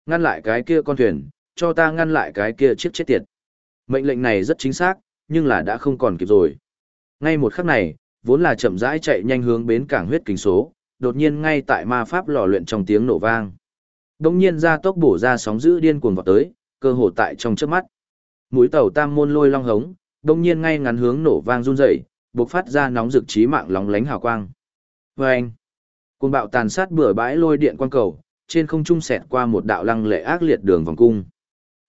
Ngăn lại cái kia con thuyền, cho ta ngăn lại cái kia chiếc chết tiệt. Mệnh lệnh này rất chính xác, nhưng là đã không còn kịp rồi. Ngay một khắc này, vốn là chậm rãi chạy nhanh hướng bến cảng huyết kính số, đột nhiên ngay tại ma pháp lò luyện trong tiếng nổ vang. Đống nhiên ra tốc bổ ra sóng dữ điên cuồng vào tới, cơ hồ tại trong chớp mắt. Mũi tàu tam môn lôi long hống, đông nhiên ngay ngắn hướng nổ vang run rẩy, bộc phát ra nóng rực trí mạng lóng lánh hào quang. Và anh, cuồng bạo tàn sát bừa bãi lôi điện quang cầu, trên không trung xẹt qua một đạo lăng lệ ác liệt đường vòng cung.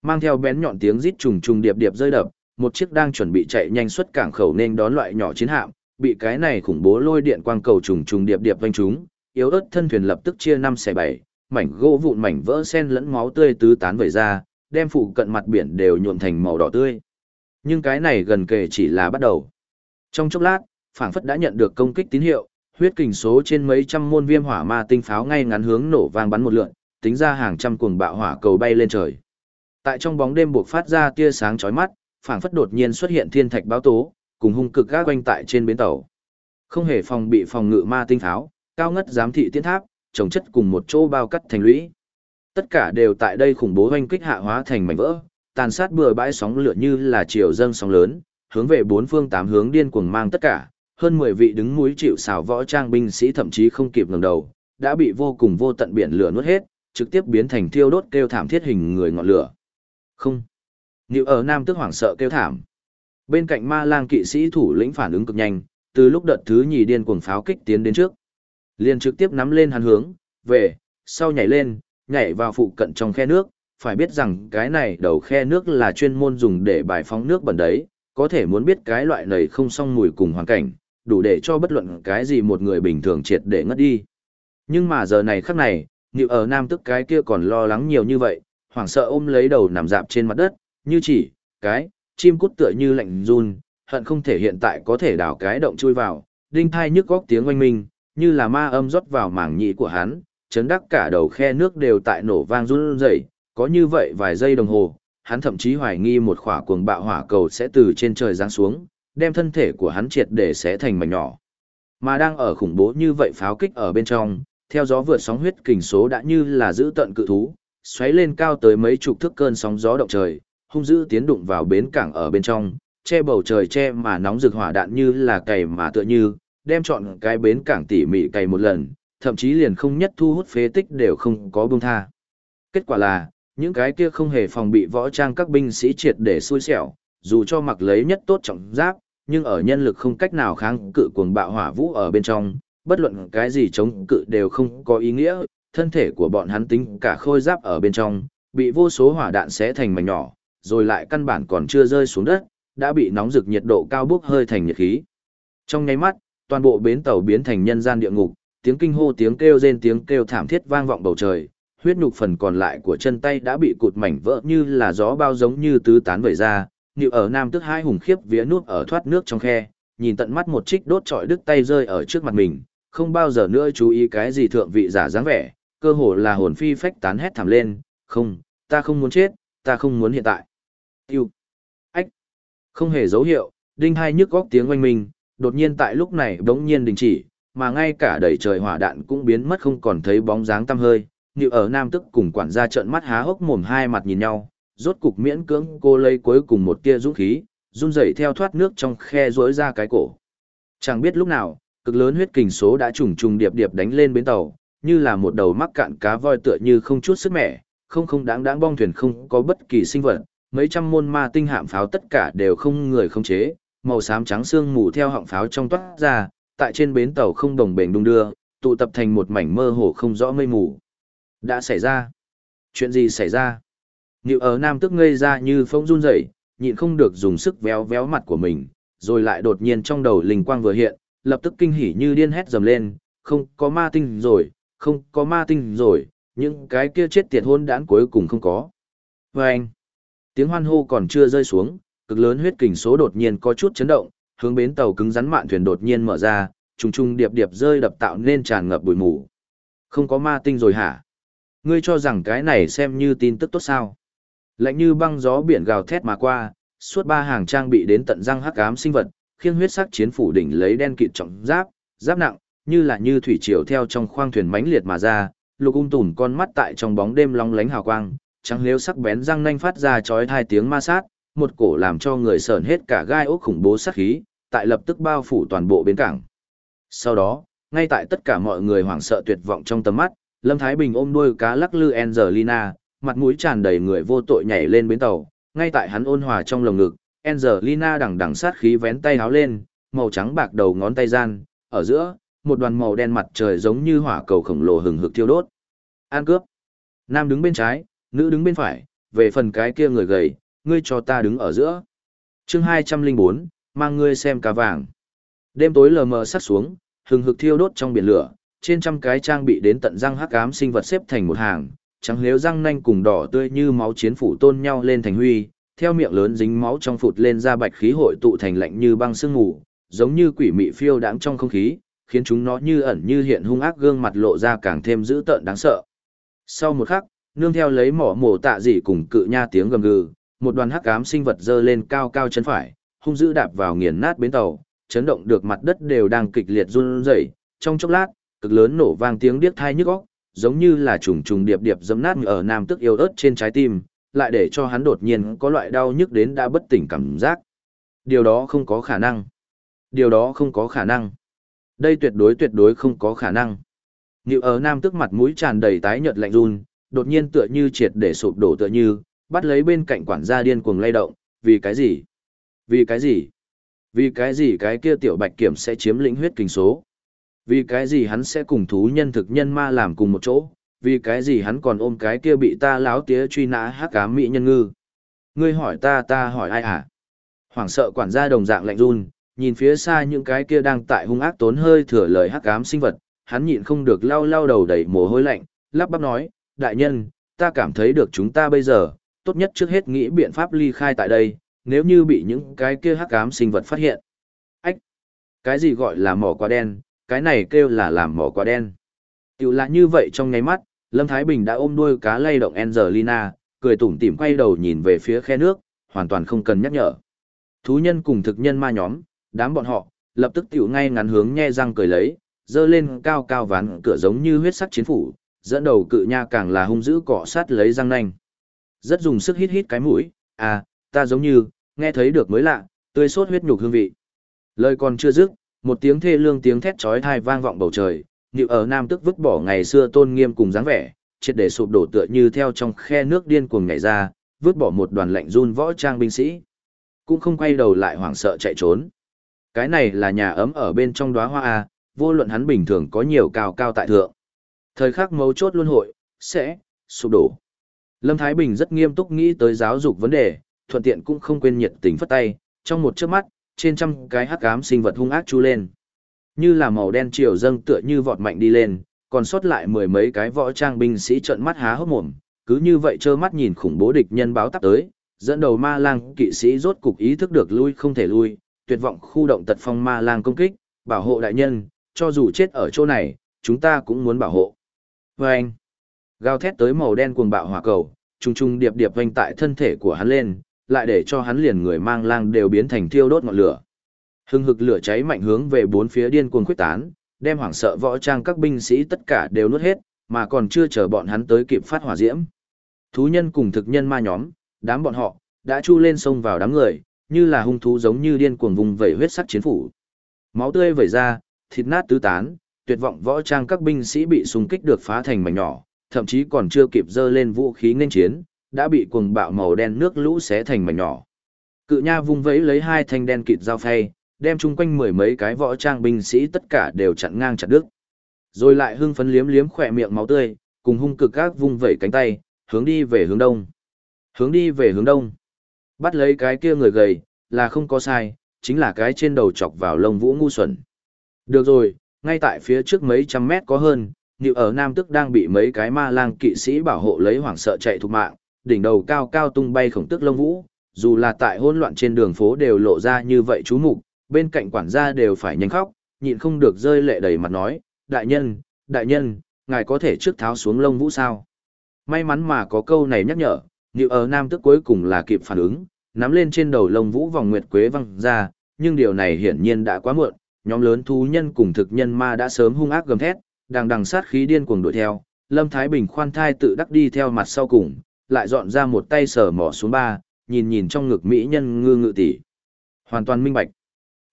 Mang theo bén nhọn tiếng rít trùng trùng điệp điệp rơi đập, một chiếc đang chuẩn bị chạy nhanh xuất cảng khẩu nên đón loại nhỏ chiến hạm, bị cái này khủng bố lôi điện quang cầu trùng trùng điệp điệp vanh chúng, yếu ớt thân thuyền lập tức chia năm xẻ bảy, mảnh gỗ vụn mảnh vỡ sen lẫn máu tươi tứ tán vẩy ra, đem phụ cận mặt biển đều nhuộm thành màu đỏ tươi. Nhưng cái này gần kề chỉ là bắt đầu. Trong chốc lát, phảng phất đã nhận được công kích tín hiệu, huyết kình số trên mấy trăm môn viêm hỏa ma tinh pháo ngay ngắn hướng nổ vang bắn một lượn, tính ra hàng trăm cuồng bạo hỏa cầu bay lên trời. Tại trong bóng đêm buộc phát ra tia sáng chói mắt, phảng phất đột nhiên xuất hiện thiên thạch báo tố, cùng hung cực gác quanh tại trên bến tàu. Không hề phòng bị phòng ngự ma tinh pháo, cao ngất giám thị tiến tháp, trồng chất cùng một chỗ bao cắt thành lũy. Tất cả đều tại đây khủng bố hoanh kích hạ hóa thành mảnh vỡ, tàn sát bừa bãi sóng lửa như là chiều dâng sóng lớn, hướng về bốn phương tám hướng điên cuồng mang tất cả, hơn 10 vị đứng núi chịu xào võ trang binh sĩ thậm chí không kịp ngẩng đầu, đã bị vô cùng vô tận biển lửa nuốt hết, trực tiếp biến thành thiêu đốt kêu thảm thiết hình người ngọn lửa. Không. Niệu ở Nam tức hoảng sợ kêu thảm. Bên cạnh ma lang kỵ sĩ thủ lĩnh phản ứng cực nhanh, từ lúc đợt thứ nhì điên cuồng pháo kích tiến đến trước. liền trực tiếp nắm lên hắn hướng, về, sau nhảy lên, nhảy vào phụ cận trong khe nước, phải biết rằng cái này đầu khe nước là chuyên môn dùng để bài phóng nước bẩn đấy, có thể muốn biết cái loại này không xong mùi cùng hoàn cảnh, đủ để cho bất luận cái gì một người bình thường triệt để ngất đi. Nhưng mà giờ này khắc này, Niệu ở Nam tức cái kia còn lo lắng nhiều như vậy, hoảng sợ ôm lấy đầu nằm dạp trên mặt đất, như chỉ, cái, chim cút tựa như lạnh run, hận không thể hiện tại có thể đào cái động chui vào, đinh thai nhức góc tiếng oanh minh, như là ma âm rót vào mảng nhị của hắn, chấn đắc cả đầu khe nước đều tại nổ vang run rẩy, có như vậy vài giây đồng hồ, hắn thậm chí hoài nghi một khỏa cuồng bạo hỏa cầu sẽ từ trên trời giáng xuống, đem thân thể của hắn triệt để xé thành mảnh nhỏ. Mà đang ở khủng bố như vậy pháo kích ở bên trong, theo gió vượt sóng huyết kình số đã như là giữ tận cự thú, xoáy lên cao tới mấy chục thước cơn sóng gió động trời, hung dữ tiến đụng vào bến cảng ở bên trong, che bầu trời che mà nóng rực hỏa đạn như là cày mà tựa như, đem chọn cái bến cảng tỉ mỉ cày một lần, thậm chí liền không nhất thu hút phế tích đều không có buông tha. Kết quả là, những cái kia không hề phòng bị võ trang các binh sĩ triệt để xui xẻo, dù cho mặc lấy nhất tốt trọng giáp, nhưng ở nhân lực không cách nào kháng cự cuồng bạo hỏa vũ ở bên trong, bất luận cái gì chống cự đều không có ý nghĩa, thân thể của bọn hắn tính cả khôi giáp ở bên trong, bị vô số hỏa đạn xé thành mảnh nhỏ, rồi lại căn bản còn chưa rơi xuống đất, đã bị nóng rực nhiệt độ cao bốc hơi thành nhiệt khí. Trong nháy mắt, toàn bộ bến tàu biến thành nhân gian địa ngục, tiếng kinh hô tiếng kêu rên tiếng kêu thảm thiết vang vọng bầu trời, huyết nhục phần còn lại của chân tay đã bị cụt mảnh vỡ như là gió bao giống như tứ tán vẩy ra, Nịu ở nam tức hai hùng khiếp vía nút ở thoát nước trong khe, nhìn tận mắt một trích đốt trọi đứt tay rơi ở trước mặt mình, không bao giờ nữa chú ý cái gì thượng vị giả dáng vẻ, cơ hồ là hồn phi phách tán hét thảm lên, không, ta không muốn chết, ta không muốn hiện tại. Yêu. Ách. Không hề dấu hiệu, đinh hai nhức góc tiếng oanh minh, đột nhiên tại lúc này đống nhiên đình chỉ, mà ngay cả đầy trời hỏa đạn cũng biến mất không còn thấy bóng dáng tăm hơi. Nịu ở nam tức cùng quản gia trợn mắt há hốc mồm hai mặt nhìn nhau, rốt cục miễn cưỡng cô lấy cuối cùng một tia dũng khí, run rẩy theo thoát nước trong khe rỗi ra cái cổ. Chẳng biết lúc nào, cực lớn huyết kình số đã trùng trùng điệp điệp đánh lên bến tàu, như là một đầu mắc cạn cá voi tựa như không chút sức mẻ, không không đáng đáng bong thuyền không có bất kỳ sinh vật, mấy trăm môn ma tinh hạm pháo tất cả đều không người không chế, màu xám trắng xương mù theo họng pháo trong toát ra, tại trên bến tàu không đồng bền đung đưa, tụ tập thành một mảnh mơ hồ không rõ mây mù. Đã xảy ra? Chuyện gì xảy ra? Nhiều ở nam tức ngây ra như phông run rẩy, nhịn không được dùng sức véo véo mặt của mình, rồi lại đột nhiên trong đầu linh quang vừa hiện, lập tức kinh hỉ như điên hét dầm lên, không có ma tinh rồi, không có ma tinh rồi, những cái kia chết tiệt hôn đản cuối cùng không có. Vâng! anh, tiếng hoan hô còn chưa rơi xuống, cực lớn huyết kình số đột nhiên có chút chấn động, hướng bến tàu cứng rắn mạn thuyền đột nhiên mở ra, trùng trùng điệp điệp rơi đập tạo nên tràn ngập bụi mù. Không có ma tinh rồi hả? Ngươi cho rằng cái này xem như tin tức tốt sao? Lạnh như băng gió biển gào thét mà qua, suốt ba hàng trang bị đến tận răng hắc ám sinh vật, khiêng huyết sắc chiến phủ đỉnh lấy đen kịt trọng giáp, giáp nặng, như là như thủy triều theo trong khoang thuyền mãnh liệt mà ra, lục ung tùn con mắt tại trong bóng đêm long lánh hào quang, trắng liếu sắc bén răng nanh phát ra chói tai tiếng ma sát, một cổ làm cho người sởn hết cả gai ốc khủng bố sát khí, tại lập tức bao phủ toàn bộ bến cảng. Sau đó, ngay tại tất cả mọi người hoảng sợ tuyệt vọng trong tầm mắt, Lâm Thái Bình ôm đuôi cá lắc lư Angelina, mặt mũi tràn đầy người vô tội nhảy lên bến tàu, ngay tại hắn ôn hòa trong lồng ngực, Angelina đằng đằng sát khí vén tay háo lên, màu trắng bạc đầu ngón tay gian, ở giữa, một đoàn màu đen mặt trời giống như hỏa cầu khổng lồ hừng hực thiêu đốt. An cướp. Nam đứng bên trái, nữ đứng bên phải, về phần cái kia người gầy, ngươi cho ta đứng ở giữa. Chương 204, mang ngươi xem cá vàng. Đêm tối lờ mờ sát xuống, hừng hực thiêu đốt trong biển lửa, trên trăm cái trang bị đến tận răng hắc ám sinh vật xếp thành một hàng, trắng liếu răng nanh cùng đỏ tươi như máu chiến phủ tôn nhau lên thành huy, theo miệng lớn dính máu trong phụt lên ra bạch khí hội tụ thành lạnh như băng sương ngủ, giống như quỷ mị phiêu đãng trong không khí, khiến chúng nó như ẩn như hiện hung ác gương mặt lộ ra càng thêm dữ tợn đáng sợ. Sau một khắc, nương theo lấy mỏ mổ tạ dị cùng cự nha tiếng gầm gừ, một đoàn hắc ám sinh vật dơ lên cao cao chân phải, hung dữ đạp vào nghiền nát bến tàu, chấn động được mặt đất đều đang kịch liệt run rẩy. Trong chốc lát, cực lớn nổ vang tiếng điếc thai nhức óc, giống như là trùng trùng điệp điệp dẫm nát ở nam tức yêu ớt trên trái tim, lại để cho hắn đột nhiên có loại đau nhức đến đã bất tỉnh cảm giác. Điều đó không có khả năng. Điều đó không có khả năng. Đây tuyệt đối tuyệt đối không có khả năng. Nhiều ở nam tức mặt mũi tràn đầy tái nhợt lạnh run, đột nhiên tựa như triệt để sụp đổ tựa như, bắt lấy bên cạnh quản gia điên cuồng lay động, vì cái gì? Vì cái gì? Vì cái gì cái kia tiểu bạch kiểm sẽ chiếm lĩnh huyết kinh số? Vì cái gì hắn sẽ cùng thú nhân thực nhân ma làm cùng một chỗ? Vì cái gì hắn còn ôm cái kia bị ta láo tía truy nã hắc ám mỹ nhân ngư? Ngươi hỏi ta ta hỏi ai hả? Hoảng sợ quản gia đồng dạng lạnh run, nhìn phía xa những cái kia đang tại hung ác tốn hơi thừa lời hắc ám sinh vật, hắn nhịn không được lau lau đầu đầy mồ hôi lạnh, lắp bắp nói, đại nhân, ta cảm thấy được chúng ta bây giờ, tốt nhất trước hết nghĩ biện pháp ly khai tại đây, nếu như bị những cái kia hắc ám sinh vật phát hiện. Ách! Cái gì gọi là mỏ quá đen, cái này kêu là làm mỏ quá đen. Tiểu là như vậy trong ngay mắt, Lâm Thái Bình đã ôm đuôi cá lay động Angelina, cười tủm tỉm quay đầu nhìn về phía khe nước, hoàn toàn không cần nhắc nhở. Thú nhân cùng thực nhân ma nhóm, đám bọn họ, lập tức tiểu ngay ngắn hướng nhe răng cười lấy, dơ lên cao cao ván cửa giống như huyết sắc chiến phủ, dẫn đầu cự nha càng là hung dữ cọ sát lấy răng nanh. Rất dùng sức hít hít cái mũi, à, ta giống như, nghe thấy được mới lạ, tươi sốt huyết nhục hương vị. Lời còn chưa dứt, một tiếng thê lương tiếng thét chói tai vang vọng bầu trời, Nịu ở Nam tức vứt bỏ ngày xưa tôn nghiêm cùng dáng vẻ, triệt để sụp đổ tựa như theo trong khe nước điên cuồng nhảy ra, vứt bỏ một đoàn lạnh run võ trang binh sĩ. Cũng không quay đầu lại hoảng sợ chạy trốn. Cái này là nhà ấm ở bên trong đóa hoa A, vô luận hắn bình thường có nhiều cao cao tại thượng. Thời khắc mấu chốt luân hội, sẽ, sụp đổ. Lâm Thái Bình rất nghiêm túc nghĩ tới giáo dục vấn đề, thuận tiện cũng không quên nhiệt tình phất tay, trong một chớp mắt, trên trăm cái hắc ám sinh vật hung ác chu lên. Như là màu đen chiều dâng tựa như vọt mạnh đi lên, còn sót lại mười mấy cái võ trang binh sĩ trợn mắt há hốc mồm, cứ như vậy trơ mắt nhìn khủng bố địch nhân báo tắp tới, dẫn đầu ma lang kỵ sĩ rốt cục ý thức được lui không thể lui, tuyệt vọng khu động tật phong ma lang công kích, bảo hộ đại nhân, cho dù chết ở chỗ này, chúng ta cũng muốn bảo hộ. Và anh, gào thét tới màu đen cuồng bạo hỏa cầu, trùng trùng điệp điệp vành tại thân thể của hắn lên, lại để cho hắn liền người mang lang đều biến thành thiêu đốt ngọn lửa. Hưng hực lửa cháy mạnh hướng về bốn phía điên cuồng khuếch tán, đem hoảng sợ võ trang các binh sĩ tất cả đều nuốt hết, mà còn chưa chờ bọn hắn tới kịp phát hỏa diễm. Thú nhân cùng thực nhân ma nhóm, đám bọn họ, đã chu lên sông vào đám người, như là hung thú giống như điên cuồng vùng vẩy huyết sắc chiến phủ. Máu tươi vẩy ra, thịt nát tứ tán, tuyệt vọng võ trang các binh sĩ bị xung kích được phá thành mảnh nhỏ, thậm chí còn chưa kịp dơ lên vũ khí nên chiến, đã bị cuồng bạo màu đen nước lũ xé thành mảnh nhỏ. Cự nha vung vẫy lấy hai thanh đen kịt dao phay, đem chung quanh mười mấy cái võ trang binh sĩ tất cả đều chặn ngang chặt đứt. Rồi lại hưng phấn liếm liếm khỏe miệng máu tươi, cùng hung cực các vung vẩy cánh tay, hướng đi về hướng đông. Hướng đi về hướng đông. Bắt lấy cái kia người gầy, là không có sai, chính là cái trên đầu chọc vào lông vũ ngu xuẩn. Được rồi, ngay tại phía trước mấy trăm mét có hơn, Niệu ở Nam Tức đang bị mấy cái ma lang kỵ sĩ bảo hộ lấy hoảng sợ chạy thục mạng, đỉnh đầu cao cao tung bay khổng tức lông vũ, dù là tại hỗn loạn trên đường phố đều lộ ra như vậy chú mục, bên cạnh quản gia đều phải nhanh khóc, nhịn không được rơi lệ đầy mặt nói, đại nhân, đại nhân, ngài có thể trước tháo xuống lông vũ sao? May mắn mà có câu này nhắc nhở, Niệu ở Nam Tức cuối cùng là kịp phản ứng, nắm lên trên đầu lông vũ vòng nguyệt quế văng ra, nhưng điều này hiển nhiên đã quá muộn, nhóm lớn thú nhân cùng thực nhân ma đã sớm hung ác gầm thét, đang đằng sát khí điên cuồng đuổi theo, Lâm Thái Bình khoan thai tự đắc đi theo mặt sau cùng, lại dọn ra một tay sờ mỏ xuống ba, nhìn nhìn trong ngực mỹ nhân ngư ngự tỷ. Hoàn toàn minh bạch.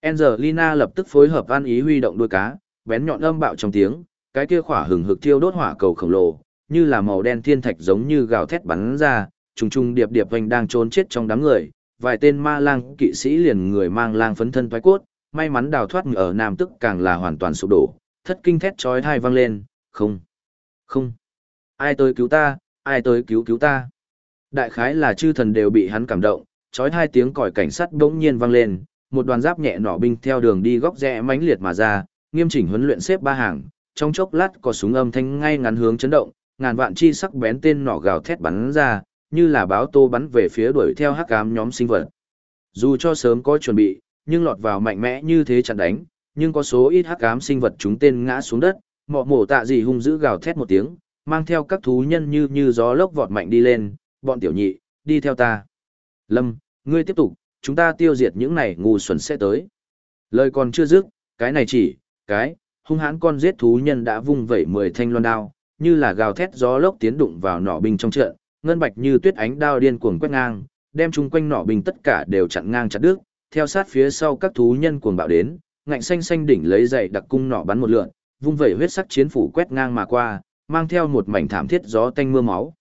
Angelina lập tức phối hợp an ý huy động đuôi cá, bén nhọn âm bạo trong tiếng, cái kia khỏa hừng hực thiêu đốt hỏa cầu khổng lồ, như là màu đen thiên thạch giống như gào thét bắn ra, trùng trùng điệp điệp vành đang trốn chết trong đám người, vài tên ma lang kỵ sĩ liền người mang lang phấn thân thoái cốt, may mắn đào thoát ở Nam Tức càng là hoàn toàn sụp đổ, thất kinh thét chói tai vang lên, không, không, ai tới cứu ta, ai tới cứu cứu ta. Đại khái là chư thần đều bị hắn cảm động, chói hai tiếng còi cảnh sát bỗng nhiên vang lên, một đoàn giáp nhẹ nỏ binh theo đường đi góc rẽ mãnh liệt mà ra, nghiêm chỉnh huấn luyện xếp ba hàng, trong chốc lát có súng âm thanh ngay ngắn hướng chấn động, ngàn vạn chi sắc bén tên nỏ gào thét bắn ra, như là báo tô bắn về phía đuổi theo hắc ám nhóm sinh vật. Dù cho sớm có chuẩn bị, nhưng lọt vào mạnh mẽ như thế chặn đánh, nhưng có số ít hắc ám sinh vật chúng tên ngã xuống đất, mọ mổ tạ gì hung dữ gào thét một tiếng, mang theo các thú nhân như như gió lốc vọt mạnh đi lên, bọn tiểu nhị, đi theo ta. Lâm, ngươi tiếp tục, chúng ta tiêu diệt những này ngu xuẩn sẽ tới. Lời còn chưa dứt, cái này chỉ, cái, hung hãn con giết thú nhân đã vung vẩy mười thanh loan đao, như là gào thét gió lốc tiến đụng vào nỏ binh trong trận, ngân bạch như tuyết ánh đao điên cuồng quét ngang, đem chung quanh nỏ binh tất cả đều chặn ngang chặt đứt, theo sát phía sau các thú nhân cuồng bạo đến, ngạnh xanh xanh đỉnh lấy dậy đặc cung nỏ bắn một lượn, vung vẩy huyết sắc chiến phủ quét ngang mà qua, mang theo một mảnh thảm thiết gió tanh mưa máu.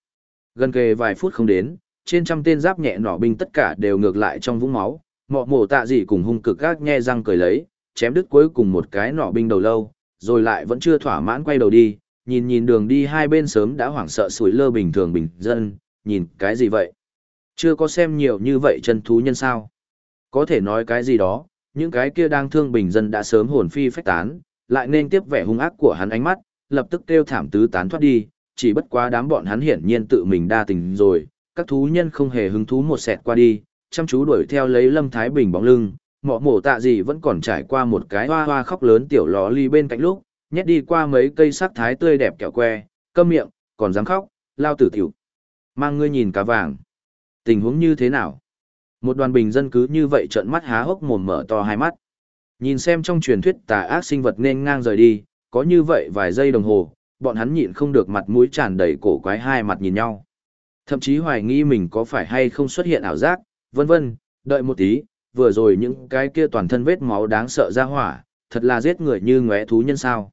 Gần kề vài phút không đến, trên trăm tên giáp nhẹ nỏ binh tất cả đều ngược lại trong vũng máu, mọ mổ tạ dị cùng hung cực gác nhe răng cười lấy, chém đứt cuối cùng một cái nỏ binh đầu lâu, rồi lại vẫn chưa thỏa mãn quay đầu đi, nhìn nhìn đường đi hai bên sớm đã hoảng sợ sủi lơ bình thường bình dân, nhìn cái gì vậy? Chưa có xem nhiều như vậy chân thú nhân sao? Có thể nói cái gì đó, những cái kia đang thương bình dân đã sớm hồn phi phách tán, lại nên tiếp vẻ hung ác của hắn ánh mắt, lập tức kêu thảm tứ tán thoát đi, chỉ bất quá đám bọn hắn hiển nhiên tự mình đa tình rồi, các thú nhân không hề hứng thú một sẹt qua đi, chăm chú đuổi theo lấy Lâm Thái Bình bóng lưng, mọ mổ tạ gì vẫn còn trải qua một cái hoa hoa khóc lớn tiểu ló ly bên cạnh lúc, nhét đi qua mấy cây sắc thái tươi đẹp kẹo que, câm miệng, còn dám khóc, lao tử tiểu. Mang ngươi nhìn cá vàng. Tình huống như thế nào? Một đoàn bình dân cứ như vậy trợn mắt há hốc mồm mở to hai mắt. Nhìn xem trong truyền thuyết tà ác sinh vật nên ngang rời đi, có như vậy vài giây đồng hồ, bọn hắn nhịn không được mặt mũi tràn đầy cổ quái hai mặt nhìn nhau. Thậm chí hoài nghi mình có phải hay không xuất hiện ảo giác, vân vân, đợi một tí, vừa rồi những cái kia toàn thân vết máu đáng sợ ra hỏa, thật là giết người như ngóe thú nhân sao.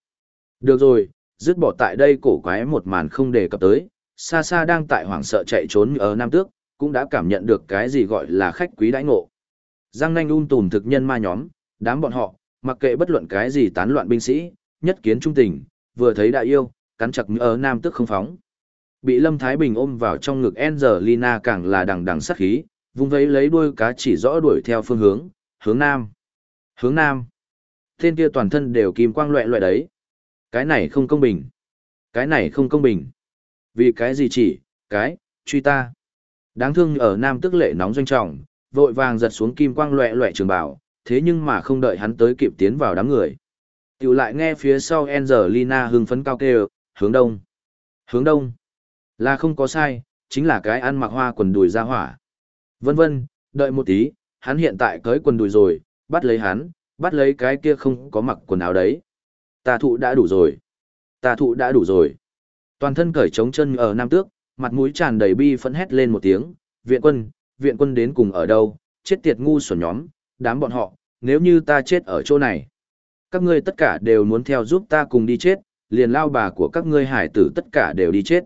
Được rồi, dứt bỏ tại đây cổ quái một màn không đề cập tới, xa xa đang tại hoảng sợ chạy trốn ở Nam Tước, cũng đã cảm nhận được cái gì gọi là khách quý đãi ngộ. Giang nanh un tùm thực nhân ma nhóm, đám bọn họ, mặc kệ bất luận cái gì tán loạn binh sĩ, nhất kiến trung tình, vừa thấy đại yêu, cắn chặt ở Nam tức không phóng. Bị Lâm Thái Bình ôm vào trong ngực Angelina càng là đằng đằng sát khí, vung vấy lấy đuôi cá chỉ rõ đuổi theo phương hướng, hướng Nam. Hướng Nam. Tên kia toàn thân đều kim quang loẹ loẹ đấy. Cái này không công bình. Cái này không công bình. Vì cái gì chỉ, cái, truy ta. Đáng thương ở Nam tức lệ nóng doanh trọng, vội vàng giật xuống kim quang loẹ loẹ trường bảo, thế nhưng mà không đợi hắn tới kịp tiến vào đám người. Tiểu lại nghe phía sau Angelina hưng phấn cao kêu, hướng đông. Hướng đông. Là không có sai, chính là cái ăn mặc hoa quần đùi ra hỏa. Vân vân, đợi một tí, hắn hiện tại cởi quần đùi rồi, bắt lấy hắn, bắt lấy cái kia không có mặc quần áo đấy. Tà thụ đã đủ rồi. Tà thụ đã đủ rồi. Toàn thân cởi trống chân ở Nam Tước, mặt mũi tràn đầy bi phẫn hét lên một tiếng, viện quân, viện quân đến cùng ở đâu, chết tiệt ngu xuẩn nhóm, đám bọn họ, nếu như ta chết ở chỗ này. Các ngươi tất cả đều muốn theo giúp ta cùng đi chết, liền lao bà của các ngươi hải tử tất cả đều đi chết.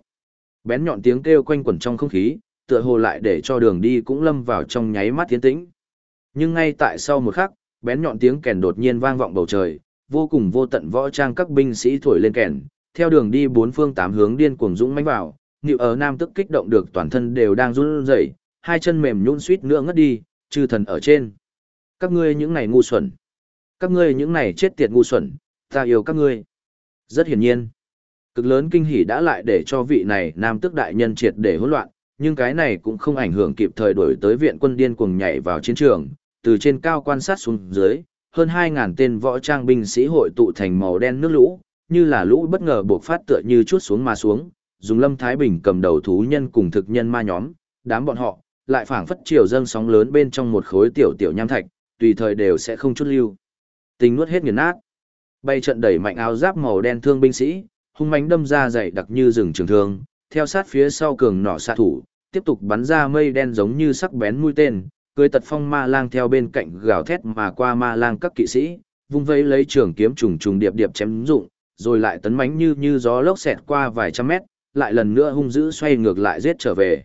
Bén nhọn tiếng kêu quanh quẩn trong không khí, tựa hồ lại để cho đường đi cũng lâm vào trong nháy mắt tiến tĩnh. Nhưng ngay tại sau một khắc, bén nhọn tiếng kèn đột nhiên vang vọng bầu trời, vô cùng vô tận võ trang các binh sĩ thổi lên kèn, theo đường đi bốn phương tám hướng điên cuồng dũng mãnh vào, Nịu ở Nam tức kích động được toàn thân đều đang run rẩy, hai chân mềm nhũn suýt nữa ngất đi, chư thần ở trên. Các ngươi những này ngu xuẩn, các ngươi những này chết tiệt ngu xuẩn, ta yêu các ngươi. Rất hiển nhiên, cực lớn kinh hỉ đã lại để cho vị này Nam tước đại nhân triệt để hỗn loạn, nhưng cái này cũng không ảnh hưởng kịp thời đổi tới viện quân điên cuồng nhảy vào chiến trường, từ trên cao quan sát xuống dưới, hơn 2000 tên võ trang binh sĩ hội tụ thành màu đen nước lũ, như là lũ bất ngờ bộc phát tựa như chút xuống mà xuống, dùng Lâm Thái Bình cầm đầu thú nhân cùng thực nhân ma nhóm, đám bọn họ, lại phảng phất chiều dâng sóng lớn bên trong một khối tiểu tiểu nham thạch, tùy thời đều sẽ không chút lưu. Tình nuốt hết nghiền nát. Bay trận đẩy mạnh áo giáp màu đen thương binh sĩ, hung mãnh đâm ra dày đặc như rừng trường thương, theo sát phía sau cường nỏ xạ thủ, tiếp tục bắn ra mây đen giống như sắc bén mũi tên, cưới tật phong ma lang theo bên cạnh gào thét mà qua ma lang các kỵ sĩ, vung vây lấy trường kiếm trùng trùng điệp điệp chém dụng, rồi lại tấn mãnh như như gió lốc xẹt qua vài trăm mét, lại lần nữa hung dữ xoay ngược lại giết trở về.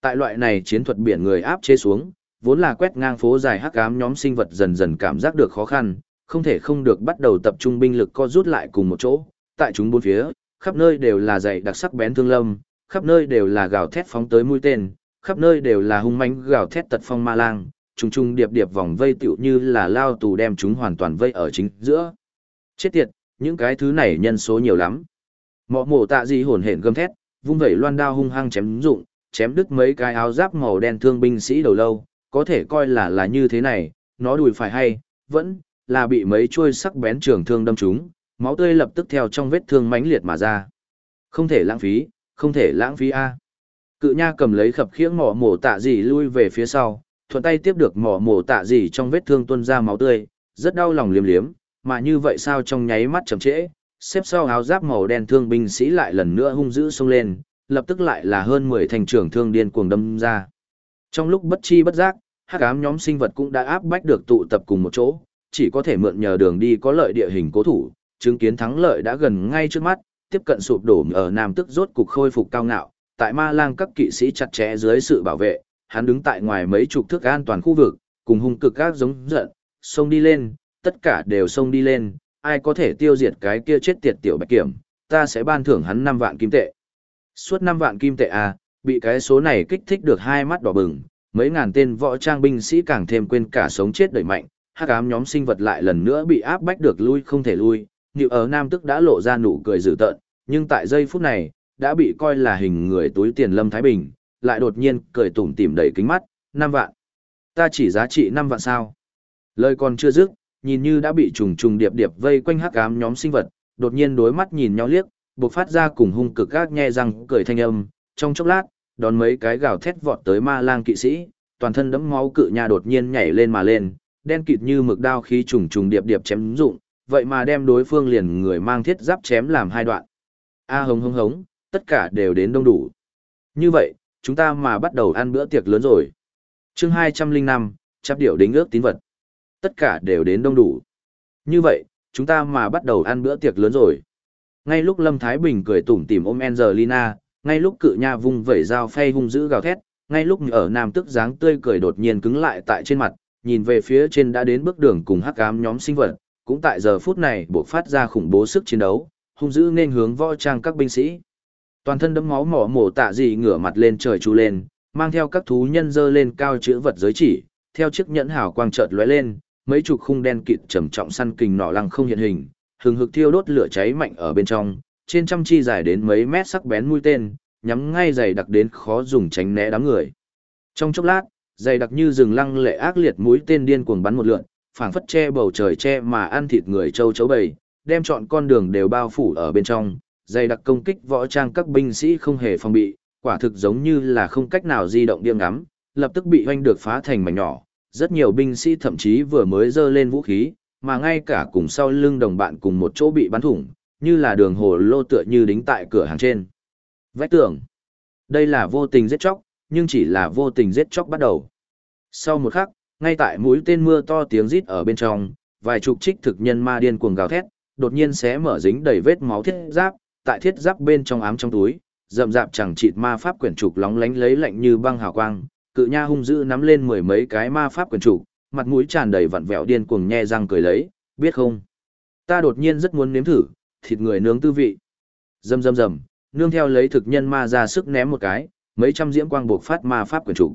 Tại loại này chiến thuật biển người áp chế xuống, vốn là quét ngang phố dài hắc ám nhóm sinh vật dần dần cảm giác được khó khăn, không thể không được bắt đầu tập trung binh lực co rút lại cùng một chỗ, tại chúng bốn phía, khắp nơi đều là dày đặc sắc bén thương lâm, khắp nơi đều là gào thét phóng tới mũi tên, khắp nơi đều là hung mãnh gào thét tật phong ma lang, trùng trùng điệp điệp vòng vây tựu như là lao tù đem chúng hoàn toàn vây ở chính giữa. Chết tiệt, những cái thứ này nhân số nhiều lắm. Mọ mổ tạ gì hồn hển gầm thét, vung vẩy loan đao hung hăng chém dụng, chém đứt mấy cái áo giáp màu đen thương binh sĩ đầu lâu, có thể coi là là như thế này, nó đùi phải hay, vẫn là bị mấy chuôi sắc bén trường thương đâm trúng, máu tươi lập tức theo trong vết thương mãnh liệt mà ra. Không thể lãng phí, không thể lãng phí a. Cự nha cầm lấy khập khiễng mỏ mổ tạ gì lui về phía sau, thuận tay tiếp được mỏ mổ tạ gì trong vết thương tuôn ra máu tươi, rất đau lòng liếm liếm, mà như vậy sao trong nháy mắt chậm trễ, xếp sau áo giáp màu đen thương binh sĩ lại lần nữa hung dữ xông lên, lập tức lại là hơn 10 thành trưởng thương điên cuồng đâm ra. Trong lúc bất chi bất giác, hắc ám nhóm sinh vật cũng đã áp bách được tụ tập cùng một chỗ, chỉ có thể mượn nhờ đường đi có lợi địa hình cố thủ, chứng kiến thắng lợi đã gần ngay trước mắt, tiếp cận sụp đổ ở Nam Tức rốt cục khôi phục cao ngạo, tại Ma Lang các kỵ sĩ chặt chẽ dưới sự bảo vệ, hắn đứng tại ngoài mấy chục thước an toàn khu vực, cùng hung cực các giống giận, xông đi lên, tất cả đều xông đi lên, ai có thể tiêu diệt cái kia chết tiệt tiểu bạch kiểm, ta sẽ ban thưởng hắn 5 vạn kim tệ. Suốt 5 vạn kim tệ à, bị cái số này kích thích được hai mắt đỏ bừng, mấy ngàn tên võ trang binh sĩ càng thêm quên cả sống chết đẩy mạnh, hắc ám nhóm sinh vật lại lần nữa bị áp bách được lui không thể lui, Niệu ở Nam tức đã lộ ra nụ cười dữ tợn, nhưng tại giây phút này, đã bị coi là hình người túi tiền Lâm Thái Bình, lại đột nhiên cười tủm tỉm đầy kính mắt, năm vạn. Ta chỉ giá trị năm vạn sao? Lời còn chưa dứt, nhìn như đã bị trùng trùng điệp điệp vây quanh hắc ám nhóm sinh vật, đột nhiên đối mắt nhìn nhau liếc, bộc phát ra cùng hung cực gác nhe răng cười thanh âm, trong chốc lát, đón mấy cái gào thét vọt tới ma lang kỵ sĩ, toàn thân đẫm máu cự nha đột nhiên nhảy lên mà lên, đen kịt như mực đao khí trùng trùng điệp điệp chém dụng, vậy mà đem đối phương liền người mang thiết giáp chém làm hai đoạn. A hống hống hống, tất cả đều đến đông đủ. Như vậy, chúng ta mà bắt đầu ăn bữa tiệc lớn rồi. chương 205, chắp điệu đính ước tín vật. Tất cả đều đến đông đủ. Như vậy, chúng ta mà bắt đầu ăn bữa tiệc lớn rồi. Ngay lúc Lâm Thái Bình cười tủm tỉm ôm Angelina, ngay lúc cự nha vung vẩy dao phay hung dữ gào thét, ngay lúc ở nam tức dáng tươi cười đột nhiên cứng lại tại trên mặt, nhìn về phía trên đã đến bước đường cùng hắc ám nhóm sinh vật, cũng tại giờ phút này buộc phát ra khủng bố sức chiến đấu, hung dữ nên hướng võ trang các binh sĩ. Toàn thân đấm máu mỏ mổ tạ gì ngửa mặt lên trời chú lên, mang theo các thú nhân dơ lên cao chữ vật giới chỉ, theo chiếc nhẫn hào quang chợt lóe lên, mấy chục khung đen kịt trầm trọng săn kình nỏ lăng không hiện hình, hừng hực thiêu đốt lửa cháy mạnh ở bên trong, trên trăm chi dài đến mấy mét sắc bén mũi tên, nhắm ngay dày đặc đến khó dùng tránh né đám người. Trong chốc lát, dày đặc như rừng lăng lệ ác liệt mũi tên điên cuồng bắn một lượn, phảng phất che bầu trời che mà ăn thịt người châu chấu bầy, đem chọn con đường đều bao phủ ở bên trong, dày đặc công kích võ trang các binh sĩ không hề phòng bị, quả thực giống như là không cách nào di động điên ngắm, lập tức bị hoanh được phá thành mảnh nhỏ. Rất nhiều binh sĩ thậm chí vừa mới dơ lên vũ khí, mà ngay cả cùng sau lưng đồng bạn cùng một chỗ bị bắn thủng, như là đường hồ lô tựa như đính tại cửa hàng trên. Vách tường. Đây là vô tình giết chóc, nhưng chỉ là vô tình giết chóc bắt đầu. Sau một khắc, ngay tại mũi tên mưa to tiếng rít ở bên trong, vài chục trích thực nhân ma điên cuồng gào thét, đột nhiên xé mở dính đầy vết máu thiết giáp, tại thiết giáp bên trong ám trong túi, rậm rạp chẳng chịt ma pháp quyển trục lóng lánh lấy lạnh như băng hào quang, cự nha hung dữ nắm lên mười mấy cái ma pháp quyển trục, mặt mũi tràn đầy vặn vẹo điên cuồng nhe răng cười lấy, biết không? Ta đột nhiên rất muốn nếm thử, thịt người nướng tư vị. Rầm rầm rầm, nương theo lấy thực nhân ma ra sức ném một cái, mấy trăm diễm quang buộc phát ma pháp quyền chủ,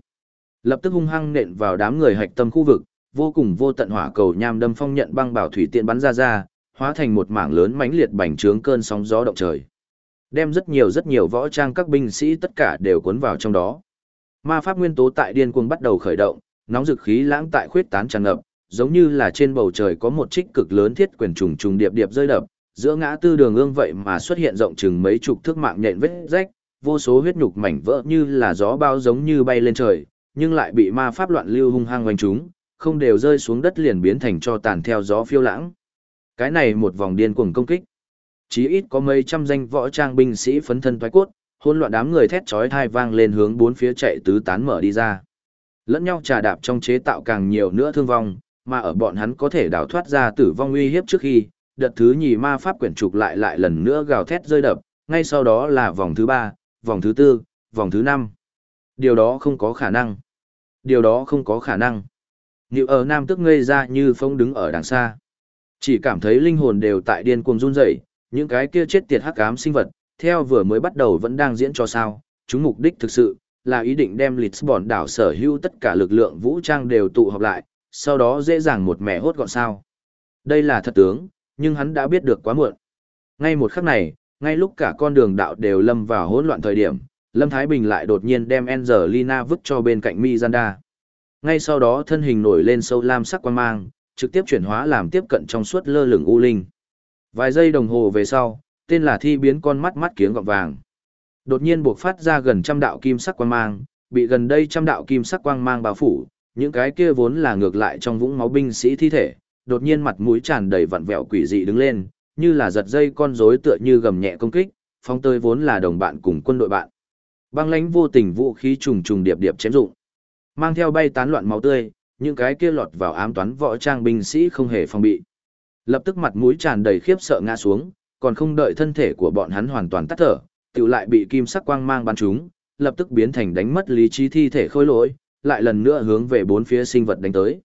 Lập tức hung hăng nện vào đám người hạch tâm khu vực, vô cùng vô tận hỏa cầu nham đâm phong nhận băng bảo thủy tiện bắn ra ra, hóa thành một mảng lớn mãnh liệt bành trướng cơn sóng gió động trời. Đem rất nhiều rất nhiều võ trang các binh sĩ tất cả đều cuốn vào trong đó. Ma pháp nguyên tố tại điên cuồng bắt đầu khởi động, nóng dực khí lãng tại khuyết tán tràn ngập, giống như là trên bầu trời có một trích cực lớn thiết quyền trùng trùng điệp điệp rơi đập, giữa ngã tư đường ương vậy mà xuất hiện rộng chừng mấy chục thước mạng nhện vết rách, vô số huyết nhục mảnh vỡ như là gió bao giống như bay lên trời, nhưng lại bị ma pháp loạn lưu hung hăng quanh chúng, không đều rơi xuống đất liền biến thành cho tàn theo gió phiêu lãng. Cái này một vòng điên cuồng công kích. Chí ít có mấy trăm danh võ trang binh sĩ phấn thân toái cốt, hỗn loạn đám người thét chói tai vang lên hướng bốn phía chạy tứ tán mở đi ra. Lẫn nhau trà đạp trong chế tạo càng nhiều nữa thương vong, mà ở bọn hắn có thể đào thoát ra tử vong uy hiếp trước khi, đợt thứ nhì ma pháp quyển trục lại lại lần nữa gào thét rơi đập, ngay sau đó là vòng thứ ba, vòng thứ tư, vòng thứ năm. Điều đó không có khả năng. Điều đó không có khả năng. Nhiều ở Nam tức ngây ra như phong đứng ở đằng xa. Chỉ cảm thấy linh hồn đều tại điên cuồng run rẩy, những cái kia chết tiệt hắc ám sinh vật, theo vừa mới bắt đầu vẫn đang diễn cho sao, chúng mục đích thực sự là ý định đem Lisbon đảo sở hữu tất cả lực lượng vũ trang đều tụ họp lại, sau đó dễ dàng một mẻ hốt gọn sao. Đây là thật tướng, nhưng hắn đã biết được quá muộn. Ngay một khắc này, ngay lúc cả con đường đạo đều lâm vào hỗn loạn thời điểm, Lâm Thái Bình lại đột nhiên đem Angelina vứt cho bên cạnh Miranda. Ngay sau đó thân hình nổi lên sâu lam sắc quan mang, trực tiếp chuyển hóa làm tiếp cận trong suốt lơ lửng u linh. Vài giây đồng hồ về sau, tên là thi biến con mắt mắt kiếng gọng vàng. Đột nhiên buộc phát ra gần trăm đạo kim sắc quang mang, bị gần đây trăm đạo kim sắc quang mang bao phủ, những cái kia vốn là ngược lại trong vũng máu binh sĩ thi thể, đột nhiên mặt mũi tràn đầy vặn vẹo quỷ dị đứng lên, như là giật dây con rối tựa như gầm nhẹ công kích, phong tơi vốn là đồng bạn cùng quân đội bạn. Băng lãnh vô tình vũ khí trùng trùng điệp điệp chém dụng, mang theo bay tán loạn máu tươi, những cái kia lọt vào ám toán võ trang binh sĩ không hề phòng bị. Lập tức mặt mũi tràn đầy khiếp sợ ngã xuống, còn không đợi thân thể của bọn hắn hoàn toàn tắt thở, tự lại bị kim sắc quang mang bắn trúng, lập tức biến thành đánh mất lý trí thi thể khôi lỗi, lại lần nữa hướng về bốn phía sinh vật đánh tới.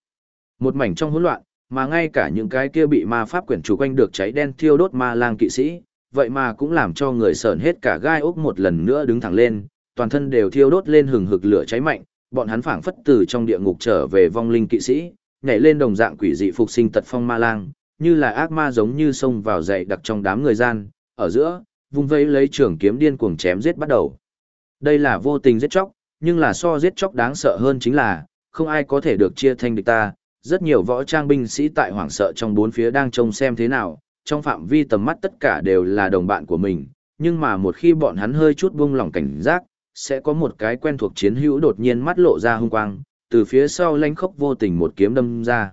Một mảnh trong hỗn loạn, mà ngay cả những cái kia bị ma pháp quyển chủ quanh được cháy đen thiêu đốt ma lang kỵ sĩ, vậy mà cũng làm cho người sởn hết cả gai ốc một lần nữa đứng thẳng lên, toàn thân đều thiêu đốt lên hừng hực lửa cháy mạnh, bọn hắn phảng phất từ trong địa ngục trở về vong linh kỵ sĩ, nhảy lên đồng dạng quỷ dị phục sinh tật phong ma lang, như là ác ma giống như xông vào dậy đặc trong đám người gian, ở giữa, vung vẫy lấy trường kiếm điên cuồng chém giết bắt đầu. Đây là vô tình giết chóc, nhưng là so giết chóc đáng sợ hơn chính là, không ai có thể được chia thanh địch ta, rất nhiều võ trang binh sĩ tại hoảng sợ trong bốn phía đang trông xem thế nào, trong phạm vi tầm mắt tất cả đều là đồng bạn của mình, nhưng mà một khi bọn hắn hơi chút buông lỏng cảnh giác, sẽ có một cái quen thuộc chiến hữu đột nhiên mắt lộ ra hung quang, từ phía sau lanh khốc vô tình một kiếm đâm ra.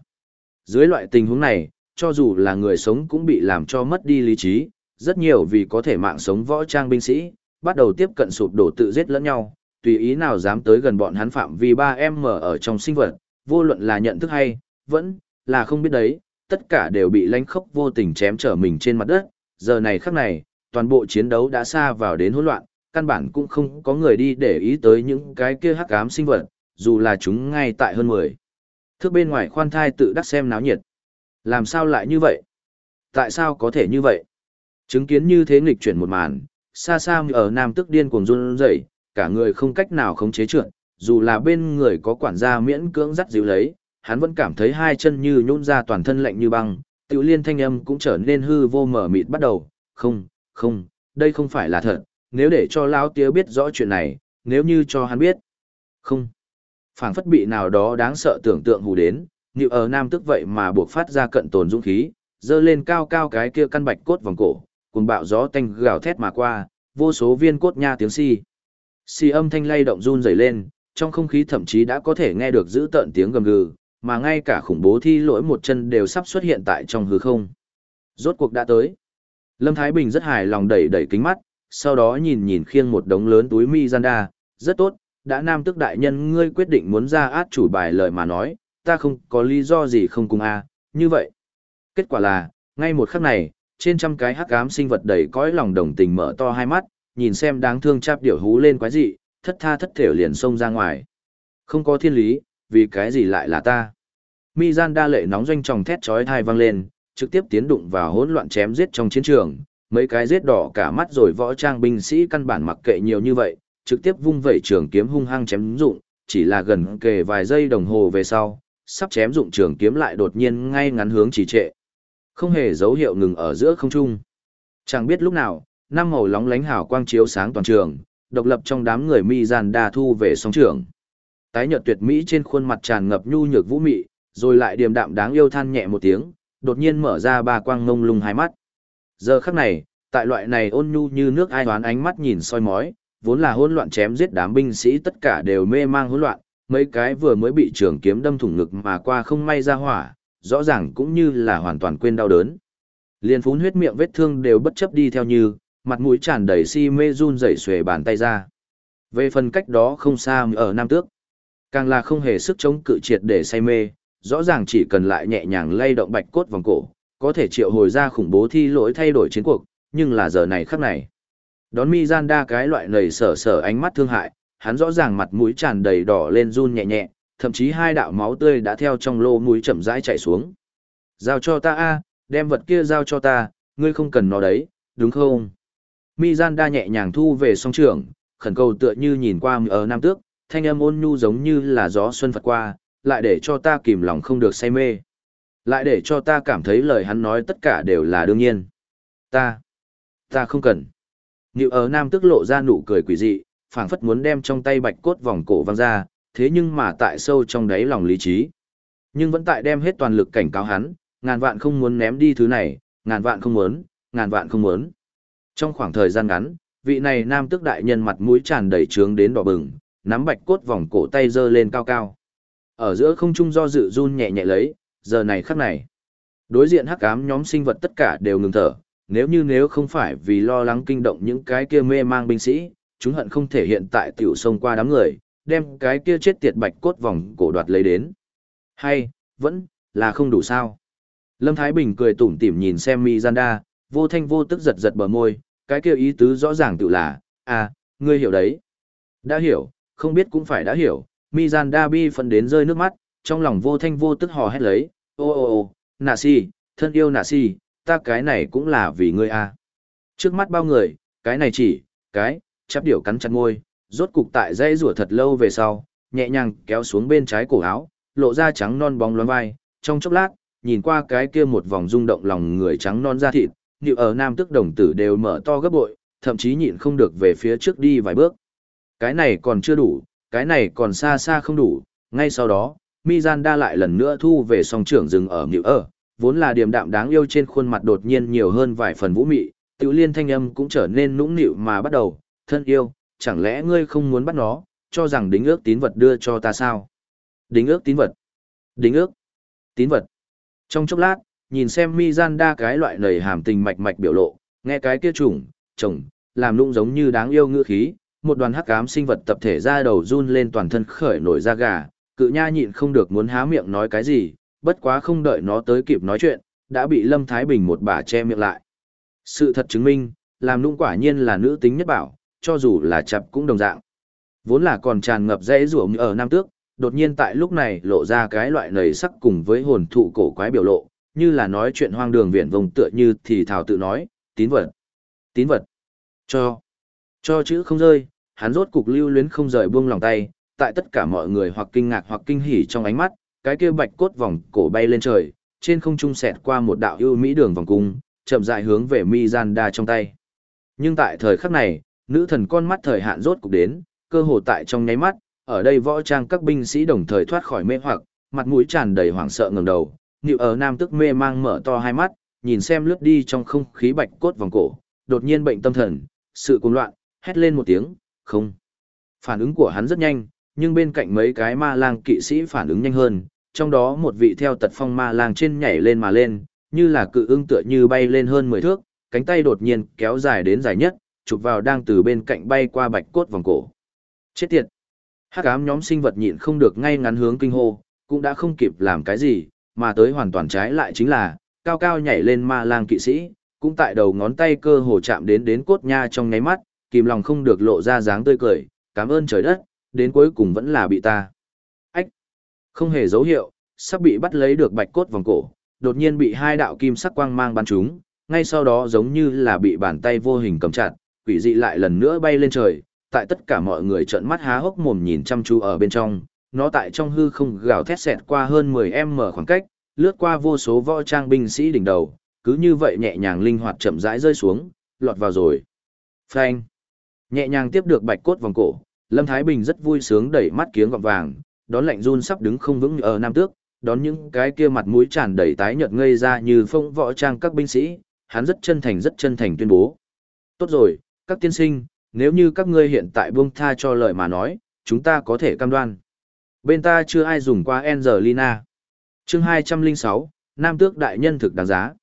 Dưới loại tình huống này, cho dù là người sống cũng bị làm cho mất đi lý trí, rất nhiều vì có thể mạng sống võ trang binh sĩ, bắt đầu tiếp cận sụp đổ tự giết lẫn nhau, tùy ý nào dám tới gần bọn hắn phạm vi 3M ở trong sinh vật, vô luận là nhận thức hay, vẫn là không biết đấy, tất cả đều bị lánh khốc vô tình chém trở mình trên mặt đất, giờ này khắc này, toàn bộ chiến đấu đã xa vào đến hỗn loạn, căn bản cũng không có người đi để ý tới những cái kia hắc ám sinh vật, dù là chúng ngay tại hơn 10. Thước bên ngoài khoan thai tự đắc xem náo nhiệt. Làm sao lại như vậy? Tại sao có thể như vậy? Chứng kiến như thế nghịch chuyển một màn, xa xa ở Nam tức điên cuồng run rẩy, cả người không cách nào khống chế trượt, dù là bên người có quản gia miễn cưỡng dắt dịu lấy, hắn vẫn cảm thấy hai chân như nhún ra toàn thân lạnh như băng, tiểu liên thanh âm cũng trở nên hư vô mở mịt bắt đầu, không, không, đây không phải là thật, nếu để cho lão tía biết rõ chuyện này, nếu như cho hắn biết, không, phảng phất bị nào đó đáng sợ tưởng tượng hù đến, như ở nam tức vậy mà buộc phát ra cận tồn dũng khí, dơ lên cao cao cái kia căn bạch cốt vòng cổ, cùng bạo gió tanh gào thét mà qua, vô số viên cốt nha tiếng si. Si âm thanh lay động run rẩy lên, trong không khí thậm chí đã có thể nghe được giữ tợn tiếng gầm gừ, mà ngay cả khủng bố thi lỗi một chân đều sắp xuất hiện tại trong hư không. Rốt cuộc đã tới. Lâm Thái Bình rất hài lòng đẩy đẩy kính mắt, sau đó nhìn nhìn khiêng một đống lớn túi mi gian rất tốt, đã nam tức đại nhân ngươi quyết định muốn ra át chủ bài lời mà nói, ta không có lý do gì không cùng a như vậy. Kết quả là, ngay một khắc này, trên trăm cái hắc ám sinh vật đầy cõi lòng đồng tình mở to hai mắt, nhìn xem đáng thương chap điểu hú lên quái dị, thất tha thất thểu liền xông ra ngoài. Không có thiên lý, vì cái gì lại là ta? Mi gian đa lệ nóng doanh tròng thét chói thai vang lên, trực tiếp tiến đụng vào hỗn loạn chém giết trong chiến trường, mấy cái giết đỏ cả mắt rồi võ trang binh sĩ căn bản mặc kệ nhiều như vậy, trực tiếp vung vẩy trường kiếm hung hăng chém dụng, chỉ là gần kề vài giây đồng hồ về sau, sắp chém dụng trường kiếm lại đột nhiên ngay ngắn hướng chỉ trệ. Không hề dấu hiệu ngừng ở giữa không trung. Chẳng biết lúc nào, năm màu lóng lánh hào quang chiếu sáng toàn trường, độc lập trong đám người mi gian đa thu về sóng trưởng, Tái nhợt tuyệt mỹ trên khuôn mặt tràn ngập nhu nhược vũ mị, rồi lại điềm đạm đáng yêu than nhẹ một tiếng, đột nhiên mở ra ba quang ngông lung hai mắt. Giờ khắc này, tại loại này ôn nhu như nước ai đoán ánh mắt nhìn soi mói, vốn là hỗn loạn chém giết đám binh sĩ tất cả đều mê mang hỗn loạn, mấy cái vừa mới bị trường kiếm đâm thủng ngực mà qua không may ra hỏa, rõ ràng cũng như là hoàn toàn quên đau đớn. Liên phún huyết miệng vết thương đều bất chấp đi theo như, mặt mũi tràn đầy si mê run rẩy xuề bàn tay ra. Về phần cách đó không xa ở Nam Tước, càng là không hề sức chống cự triệt để say mê, rõ ràng chỉ cần lại nhẹ nhàng lay động bạch cốt vòng cổ, có thể triệu hồi ra khủng bố thi lỗi thay đổi chiến cuộc, nhưng là giờ này khắc này. Đón mi gian đa cái loại lầy sở sở ánh mắt thương hại, hắn rõ ràng mặt mũi tràn đầy đỏ lên run nhẹ nhẹ, thậm chí hai đạo máu tươi đã theo trong lô mũi chậm rãi chảy xuống. Giao cho ta a, đem vật kia giao cho ta, ngươi không cần nó đấy, đúng không? Mi gian đa nhẹ nhàng thu về song trường, khẩn cầu tựa như nhìn qua ở nam tước, thanh âm ôn nhu giống như là gió xuân phật qua, lại để cho ta kìm lòng không được say mê. Lại để cho ta cảm thấy lời hắn nói tất cả đều là đương nhiên. Ta, ta không cần. Như ở nam tước lộ ra nụ cười quỷ dị, phảng phất muốn đem trong tay bạch cốt vòng cổ văng ra, thế nhưng mà tại sâu trong đáy lòng lý trí. Nhưng vẫn tại đem hết toàn lực cảnh cáo hắn, ngàn vạn không muốn ném đi thứ này, ngàn vạn không muốn, ngàn vạn không muốn. Trong khoảng thời gian ngắn, vị này nam tức đại nhân mặt mũi tràn đầy trướng đến đỏ bừng, nắm bạch cốt vòng cổ tay giơ lên cao cao. Ở giữa không trung do dự run nhẹ nhẹ lấy, giờ này khắc này. Đối diện hắc ám nhóm sinh vật tất cả đều ngừng thở, nếu như nếu không phải vì lo lắng kinh động những cái kia mê mang binh sĩ, chúng hận không thể hiện tại tiểu sông qua đám người, đem cái kia chết tiệt bạch cốt vòng cổ đoạt lấy đến. Hay, vẫn, là không đủ sao. Lâm Thái Bình cười tủm tỉm nhìn xem Mizanda, vô thanh vô tức giật giật bờ môi, cái kia ý tứ rõ ràng tự là, à, ngươi hiểu đấy. Đã hiểu, không biết cũng phải đã hiểu, Mizan bi phân đến rơi nước mắt, trong lòng vô thanh vô tức hò hét lấy, ô ô ô, nà si, thân yêu nà si, ta cái này cũng là vì ngươi à. Trước mắt bao người, cái này chỉ, cái, chắp điểu cắn chặt môi, rốt cục tại dây rủa thật lâu về sau, nhẹ nhàng kéo xuống bên trái cổ áo, lộ ra trắng non bóng loáng vai, trong chốc lát, nhìn qua cái kia một vòng rung động lòng người trắng non da thịt, như ở nam tức đồng tử đều mở to gấp bội, thậm chí nhịn không được về phía trước đi vài bước. Cái này còn chưa đủ, cái này còn xa xa không đủ, ngay sau đó, Mizanda lại lần nữa thu về song trưởng dừng ở nhự ở, vốn là điềm đạm đáng yêu trên khuôn mặt đột nhiên nhiều hơn vài phần vũ mị, tiểu liên thanh âm cũng trở nên nũng nịu mà bắt đầu, thân yêu, chẳng lẽ ngươi không muốn bắt nó, cho rằng đính ước tín vật đưa cho ta sao? Đính ước tín vật? Đính ước? Tín vật? Trong chốc lát, nhìn xem Mizanda cái loại nầy hàm tình mạch mạch biểu lộ, nghe cái kia trùng, chồng, làm lung giống như đáng yêu ngữ khí, một đoàn hắc ám sinh vật tập thể ra đầu run lên toàn thân khởi nổi da gà, cự nha nhịn không được muốn há miệng nói cái gì, bất quá không đợi nó tới kịp nói chuyện, đã bị Lâm Thái Bình một bà che miệng lại. Sự thật chứng minh, làm lung quả nhiên là nữ tính nhất bảo, cho dù là chập cũng đồng dạng. Vốn là còn tràn ngập dãy rủa ở Nam Tước, đột nhiên tại lúc này lộ ra cái loại nầy sắc cùng với hồn thụ cổ quái biểu lộ, như là nói chuyện hoang đường viển vông tựa như thì thảo tự nói, tín vật, tín vật, cho, cho chữ không rơi, hắn rốt cục lưu luyến không rời buông lòng tay, tại tất cả mọi người hoặc kinh ngạc hoặc kinh hỉ trong ánh mắt, cái kia bạch cốt vòng cổ bay lên trời, trên không trung xẹt qua một đạo ưu mỹ đường vòng cung, chậm rãi hướng về Mizanda trong tay. Nhưng tại thời khắc này, nữ thần con mắt thời hạn rốt cục đến, cơ hồ tại trong nháy mắt, ở đây võ trang các binh sĩ đồng thời thoát khỏi mê hoặc, mặt mũi tràn đầy hoảng sợ ngẩng đầu, Nịu ở nam tức mê mang mở to hai mắt, nhìn xem lướt đi trong không khí bạch cốt vòng cổ, đột nhiên bệnh tâm thần, sự cuồng loạn, hét lên một tiếng, không. Phản ứng của hắn rất nhanh, nhưng bên cạnh mấy cái ma lang kỵ sĩ phản ứng nhanh hơn, trong đó một vị theo tật phong ma lang trên nhảy lên mà lên, như là cự ưng tựa như bay lên hơn 10 thước, cánh tay đột nhiên kéo dài đến dài nhất, chụp vào đang từ bên cạnh bay qua bạch cốt vòng cổ. Chết tiệt! Hắc ám nhóm sinh vật nhịn không được ngay ngắn hướng kinh hô, cũng đã không kịp làm cái gì, mà tới hoàn toàn trái lại chính là, cao cao nhảy lên ma lang kỵ sĩ, cũng tại đầu ngón tay cơ hồ chạm đến đến cốt nha trong nháy mắt, kìm lòng không được lộ ra dáng tươi cười, cảm ơn trời đất, đến cuối cùng vẫn là bị ta. Ách! Không hề dấu hiệu, sắp bị bắt lấy được bạch cốt vòng cổ, đột nhiên bị hai đạo kim sắc quang mang bắn trúng, ngay sau đó giống như là bị bàn tay vô hình cầm chặt, quỷ dị lại lần nữa bay lên trời, tại tất cả mọi người trợn mắt há hốc mồm nhìn chăm chú ở bên trong, nó tại trong hư không gào thét xẹt qua hơn 10m khoảng cách, lướt qua vô số võ trang binh sĩ đỉnh đầu, cứ như vậy nhẹ nhàng linh hoạt chậm rãi rơi xuống, lọt vào rồi. Phanh. Nhẹ nhàng tiếp được bạch cốt vòng cổ, Lâm Thái Bình rất vui sướng đẩy mắt kiếng gọng vàng, đón lạnh run sắp đứng không vững ở Nam Tước, đón những cái kia mặt mũi tràn đầy tái nhợt ngây ra như phong võ trang các binh sĩ, hắn rất chân thành rất chân thành tuyên bố. Tốt rồi, các tiên sinh, nếu như các ngươi hiện tại buông tha cho lời mà nói, chúng ta có thể cam đoan. Bên ta chưa ai dùng qua Angelina. chương 206, Nam Tước Đại Nhân thực đáng giá.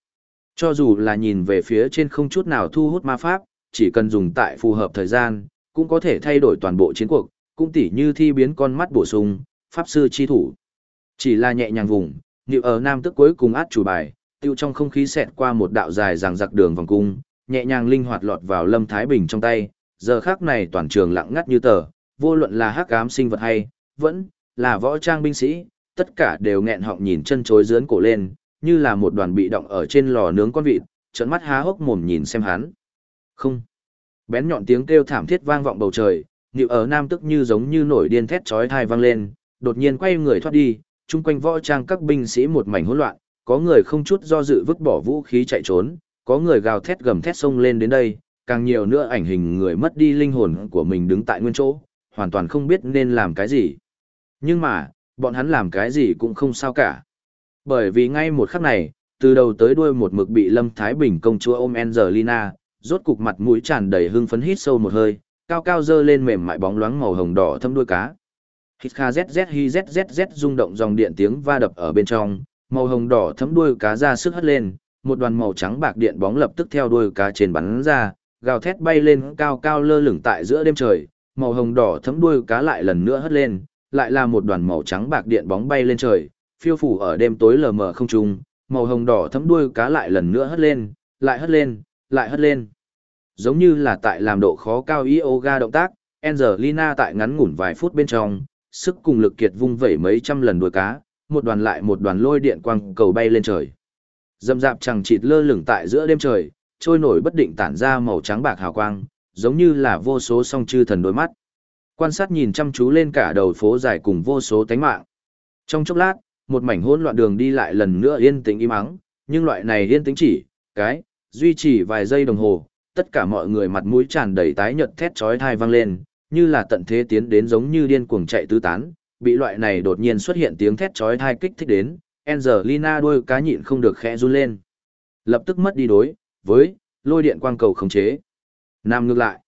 Cho dù là nhìn về phía trên không chút nào thu hút ma pháp, chỉ cần dùng tại phù hợp thời gian, cũng có thể thay đổi toàn bộ chiến cuộc, cũng tỉ như thi biến con mắt bổ sung, pháp sư chi thủ. Chỉ là nhẹ nhàng vùng, như ở Nam Tước cuối cùng át chủ bài, tiêu trong không khí xẹt qua một đạo dài ràng giặc đường vòng cung, nhẹ nhàng linh hoạt lọt vào Lâm Thái Bình trong tay, giờ khác này toàn trường lặng ngắt như tờ, vô luận là hắc ám sinh vật hay, vẫn là võ trang binh sĩ, tất cả đều nghẹn họng nhìn chân chối dướn cổ lên, như là một đoàn bị động ở trên lò nướng con vịt, trợn mắt há hốc mồm nhìn xem hắn. Không. Bén nhọn tiếng kêu thảm thiết vang vọng bầu trời, nhịp ở nam tức như giống như nổi điên thét chói tai vang lên, đột nhiên quay người thoát đi, chung quanh võ trang các binh sĩ một mảnh hỗn loạn, có người không chút do dự vứt bỏ vũ khí chạy trốn, có người gào thét gầm thét xông lên đến đây, càng nhiều nữa ảnh hình người mất đi linh hồn của mình đứng tại nguyên chỗ, hoàn toàn không biết nên làm cái gì. Nhưng mà, bọn hắn làm cái gì cũng không sao cả. Bởi vì ngay một khắc này, từ đầu tới đuôi một mực bị Lâm Thái Bình công chúa ôm Angelina, rốt cục mặt mũi tràn đầy hưng phấn hít sâu một hơi, cao cao dơ lên mềm mại bóng loáng màu hồng đỏ thâm đuôi cá. Hít kha zzz hi zzz rung động dòng điện tiếng va đập ở bên trong, màu hồng đỏ thấm đuôi cá ra sức hất lên, một đoàn màu trắng bạc điện bóng lập tức theo đuôi cá trên bắn ra, gào thét bay lên cao cao lơ lửng tại giữa đêm trời, màu hồng đỏ thấm đuôi cá lại lần nữa hất lên, lại là một đoàn màu trắng bạc điện bóng bay lên trời, phiêu phủ ở đêm tối lờ mờ không trung, màu hồng đỏ thấm đuôi cá lại lần nữa hất lên, lại hất lên, lại hất lên. Giống như là tại làm độ khó cao yoga động tác, Angelina tại ngắn ngủn vài phút bên trong, sức cùng lực kiệt vung vẩy mấy trăm lần đuôi cá, một đoàn lại một đoàn lôi điện quang cầu bay lên trời. Dâm dạp chẳng chịt lơ lửng tại giữa đêm trời, trôi nổi bất định tản ra màu trắng bạc hào quang, giống như là vô số song chư thần đôi mắt. Quan sát nhìn chăm chú lên cả đầu phố dài cùng vô số tánh mạng. Trong chốc lát, một mảnh hỗn loạn đường đi lại lần nữa yên tĩnh im ắng, nhưng loại này yên tĩnh chỉ, cái, duy trì vài giây đồng hồ, tất cả mọi người mặt mũi tràn đầy tái nhợt thét chói tai vang lên, như là tận thế tiến đến giống như điên cuồng chạy tứ tán, bị loại này đột nhiên xuất hiện tiếng thét chói tai kích thích đến, Angelina đôi cá nhịn không được khẽ run lên. Lập tức mất đi đối với lôi điện quang cầu khống chế. Nam ngược lại.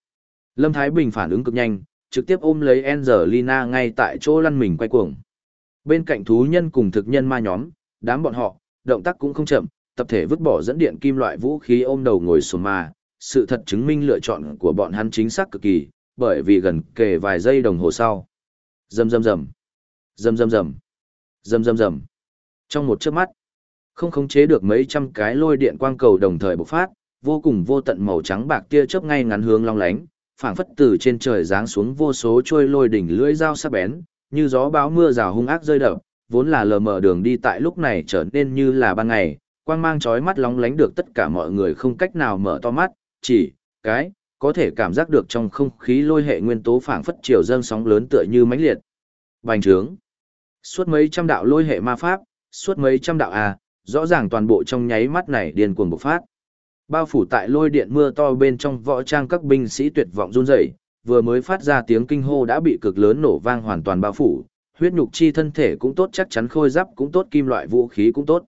Lâm Thái Bình phản ứng cực nhanh, trực tiếp ôm lấy Angelina ngay tại chỗ lăn mình quay cuồng. Bên cạnh thú nhân cùng thực nhân ma nhóm, đám bọn họ, động tác cũng không chậm, tập thể vứt bỏ dẫn điện kim loại vũ khí ôm đầu ngồi xuống mà, sự thật chứng minh lựa chọn của bọn hắn chính xác cực kỳ, bởi vì gần kề vài giây đồng hồ sau. Rầm rầm rầm. Rầm rầm rầm. Rầm rầm rầm. Trong một chớp mắt, không khống chế được mấy trăm cái lôi điện quang cầu đồng thời bộc phát, vô cùng vô tận màu trắng bạc tia chớp ngay ngắn hướng long lánh, phảng phất từ trên trời giáng xuống vô số trôi lôi đỉnh lưỡi dao sắc bén, như gió bão mưa rào hung ác rơi đập, vốn là lờ mờ đường đi tại lúc này trở nên như là ban ngày, quang mang chói mắt lóng lánh được tất cả mọi người không cách nào mở to mắt, chỉ cái có thể cảm giác được trong không khí lôi hệ nguyên tố phảng phất chiều dâng sóng lớn tựa như mãnh liệt. Bành trướng. Suốt mấy trăm đạo lôi hệ ma pháp, suốt mấy trăm đạo a, rõ ràng toàn bộ trong nháy mắt này điên cuồng bộc phát. Bao phủ tại lôi điện mưa to bên trong võ trang các binh sĩ tuyệt vọng run rẩy, vừa mới phát ra tiếng kinh hô đã bị cực lớn nổ vang hoàn toàn bao phủ, huyết nhục chi thân thể cũng tốt chắc chắn khôi giáp cũng tốt kim loại vũ khí cũng tốt.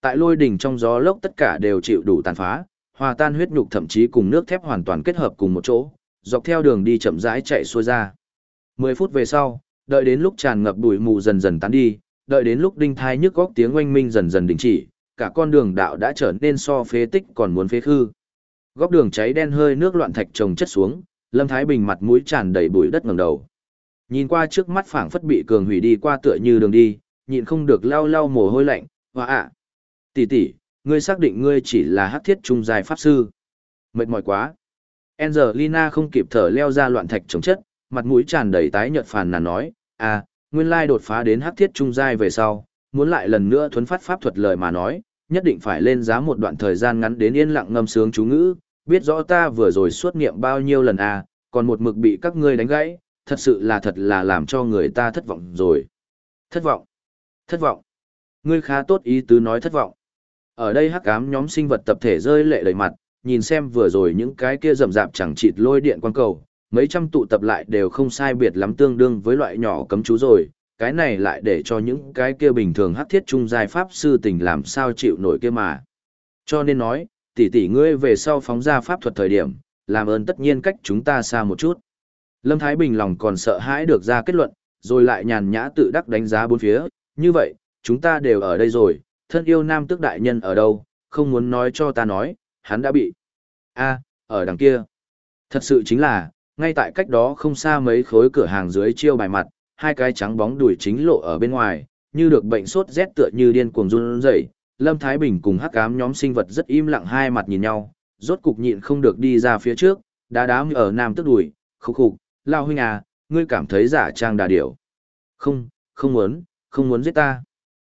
Tại lôi đỉnh trong gió lốc tất cả đều chịu đủ tàn phá, hòa tan huyết nhục thậm chí cùng nước thép hoàn toàn kết hợp cùng một chỗ, dọc theo đường đi chậm rãi chạy xuôi ra. 10 phút về sau, đợi đến lúc tràn ngập bụi mù dần dần tán đi, đợi đến lúc đinh thai nhức góc tiếng oanh minh dần dần đình chỉ, cả con đường đạo đã trở nên so phế tích còn muốn phế khư. Góc đường cháy đen hơi nước loạn thạch trồng chất xuống, Lâm Thái Bình mặt mũi tràn đầy bụi đất ngẩng đầu. Nhìn qua trước mắt phảng phất bị cường hủy đi qua tựa như đường đi, nhịn không được lau lau mồ hôi lạnh, "Hoa ạ, tỷ tỷ, ngươi xác định ngươi chỉ là hắc thiết trung giai pháp sư?" Mệt mỏi quá. Angelina không kịp thở leo ra loạn thạch trồng chất, mặt mũi tràn đầy tái nhợt phàn nàn nói, "À, nguyên lai đột phá đến hắc thiết trung giai về sau, muốn lại lần nữa thuấn phát pháp thuật lời mà nói, nhất định phải lên giá một đoạn thời gian ngắn đến yên lặng ngâm sướng chú ngữ, biết rõ ta vừa rồi suốt niệm bao nhiêu lần à, còn một mực bị các ngươi đánh gãy, thật sự là thật là làm cho người ta thất vọng rồi. Thất vọng. Thất vọng. Ngươi khá tốt ý tứ nói thất vọng. Ở đây hắc ám nhóm sinh vật tập thể rơi lệ đầy mặt, nhìn xem vừa rồi những cái kia rầm rạp chẳng chịt lôi điện quan cầu, mấy trăm tụ tập lại đều không sai biệt lắm tương đương với loại nhỏ cấm chú rồi, cái này lại để cho những cái kia bình thường hắc thiết trung giai pháp sư tình làm sao chịu nổi kia mà. Cho nên nói, tỷ tỷ ngươi về sau phóng ra pháp thuật thời điểm, làm ơn tất nhiên cách chúng ta xa một chút. Lâm Thái Bình lòng còn sợ hãi được ra kết luận, rồi lại nhàn nhã tự đắc đánh giá bốn phía, như vậy, chúng ta đều ở đây rồi, thân yêu nam tước đại nhân ở đâu, không muốn nói cho ta nói, hắn đã bị. a ở đằng kia. Thật sự chính là, ngay tại cách đó không xa mấy khối cửa hàng dưới chiêu bài mặt, hai cái trắng bóng đuổi chính lộ ở bên ngoài, như được bệnh sốt rét tựa như điên cuồng run rẩy. Lâm Thái Bình cùng hắc ám nhóm sinh vật rất im lặng hai mặt nhìn nhau, rốt cục nhịn không được đi ra phía trước, đá đá ở nam tức đuổi, khục khục, lao huynh à, ngươi cảm thấy giả trang đà điểu. Không, không muốn, không muốn giết ta.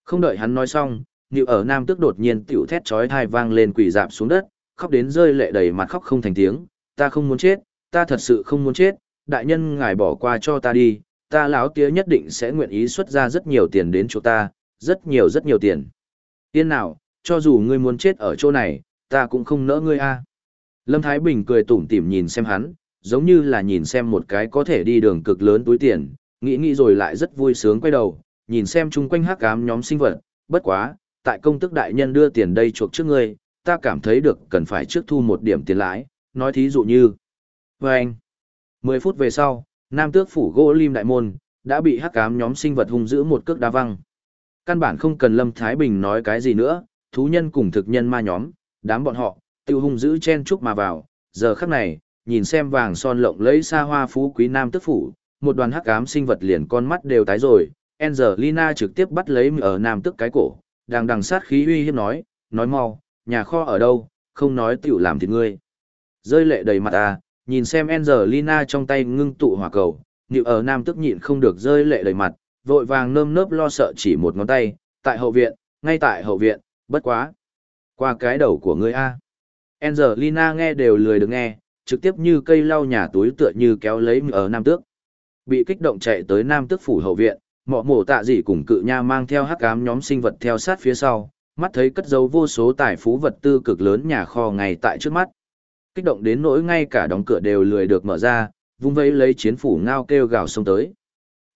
Không đợi hắn nói xong, Nịu ở nam tức đột nhiên tiểu thét chói tai vang lên quỷ dạp xuống đất, khóc đến rơi lệ đầy mặt khóc không thành tiếng, ta không muốn chết, ta thật sự không muốn chết, đại nhân ngài bỏ qua cho ta đi, ta lão tía nhất định sẽ nguyện ý xuất ra rất nhiều tiền đến chỗ ta, rất nhiều rất nhiều tiền. Yên nào, cho dù ngươi muốn chết ở chỗ này, ta cũng không nỡ ngươi a. Lâm Thái Bình cười tủm tỉm nhìn xem hắn, giống như là nhìn xem một cái có thể đi đường cực lớn túi tiền, nghĩ nghĩ rồi lại rất vui sướng quay đầu, nhìn xem chung quanh hắc ám nhóm sinh vật, bất quá, tại công tức đại nhân đưa tiền đây chuộc trước ngươi, ta cảm thấy được cần phải trước thu một điểm tiền lãi, nói thí dụ như. Và anh, 10 phút về sau, nam tước phủ gỗ lim đại môn, đã bị hắc ám nhóm sinh vật hung dữ một cước đá văng. Căn bản không cần Lâm Thái Bình nói cái gì nữa, thú nhân cùng thực nhân ma nhóm, đám bọn họ, tiêu hung dữ chen chúc mà vào, giờ khắc này, nhìn xem vàng son lộng lẫy xa hoa phú quý nam tước phủ, một đoàn hắc ám sinh vật liền con mắt đều tái rồi, Angelina trực tiếp bắt lấy ở nam tước cái cổ, đang đằng sát khí uy hiếp nói, nói mau, nhà kho ở đâu, không nói tiểu làm thịt ngươi. Rơi lệ đầy mặt à, nhìn xem Angelina trong tay ngưng tụ hỏa cầu, nịu ở nam tức nhịn không được rơi lệ đầy mặt, vội vàng nơm nớp lo sợ chỉ một ngón tay, tại hậu viện, ngay tại hậu viện, bất quá. Qua cái đầu của ngươi a. Angelina nghe đều lười được nghe, trực tiếp như cây lau nhà túi tựa như kéo lấy ở nam tước. Bị kích động chạy tới nam tước phủ hậu viện, mọ mổ tạ dị cùng cự nha mang theo hắc ám nhóm sinh vật theo sát phía sau, mắt thấy cất dấu vô số tài phú vật tư cực lớn nhà kho ngay tại trước mắt. Kích động đến nỗi ngay cả đóng cửa đều lười được mở ra, vung vẫy lấy chiến phủ ngao kêu gào xông tới.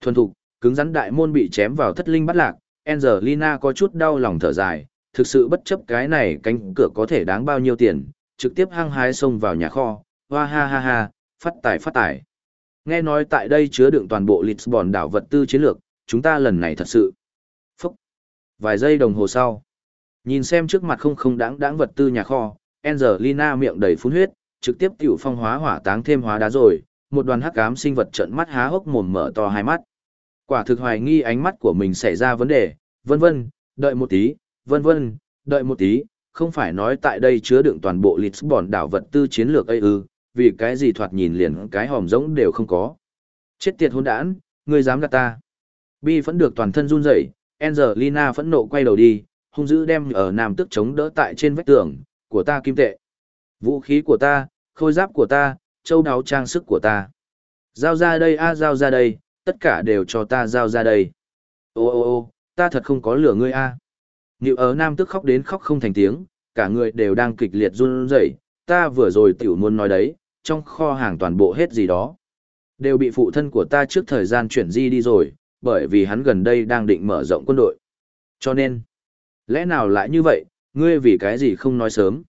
Thuần thục, cứng rắn đại môn bị chém vào thất linh bắt lạc, Angelina có chút đau lòng thở dài, thực sự bất chấp cái này cánh cửa có thể đáng bao nhiêu tiền, trực tiếp hăng hái xông vào nhà kho, hoa ha ha ha, phát tài phát tài. Nghe nói tại đây chứa đựng toàn bộ Lisbon đảo vật tư chiến lược, chúng ta lần này thật sự. Phúc. Vài giây đồng hồ sau, Nhìn xem trước mặt không không đáng đáng vật tư nhà kho, Angelina miệng đầy phun huyết, trực tiếp tiểu phong hóa hỏa táng thêm hóa đá rồi, một đoàn hắc ám sinh vật trợn mắt há hốc mồm mở to hai mắt. Quả thực hoài nghi ánh mắt của mình xảy ra vấn đề, vân vân, đợi một tí, vân vân, đợi một tí, không phải nói tại đây chứa đựng toàn bộ Lisbon đảo vật tư chiến lược ấy ư, vì cái gì thoạt nhìn liền cái hòm giống đều không có. Chết tiệt hôn đản, ngươi dám gạt ta. Bi vẫn được toàn thân run rẩy, Angelina phẫn nộ quay đầu đi, hung dữ đem ở nam tức chống đỡ tại trên vách tường, của ta kim tệ. Vũ khí của ta, khôi giáp của ta, châu đáo trang sức của ta. Giao ra đây a giao ra đây, tất cả đều cho ta giao ra đây. Ô ô ô, ta thật không có lửa ngươi a. Nhiều ở nam tức khóc đến khóc không thành tiếng, cả người đều đang kịch liệt run rẩy, ta vừa rồi tiểu muốn nói đấy, trong kho hàng toàn bộ hết gì đó. Đều bị phụ thân của ta trước thời gian chuyển di đi rồi, bởi vì hắn gần đây đang định mở rộng quân đội. Cho nên, lẽ nào lại như vậy, ngươi vì cái gì không nói sớm?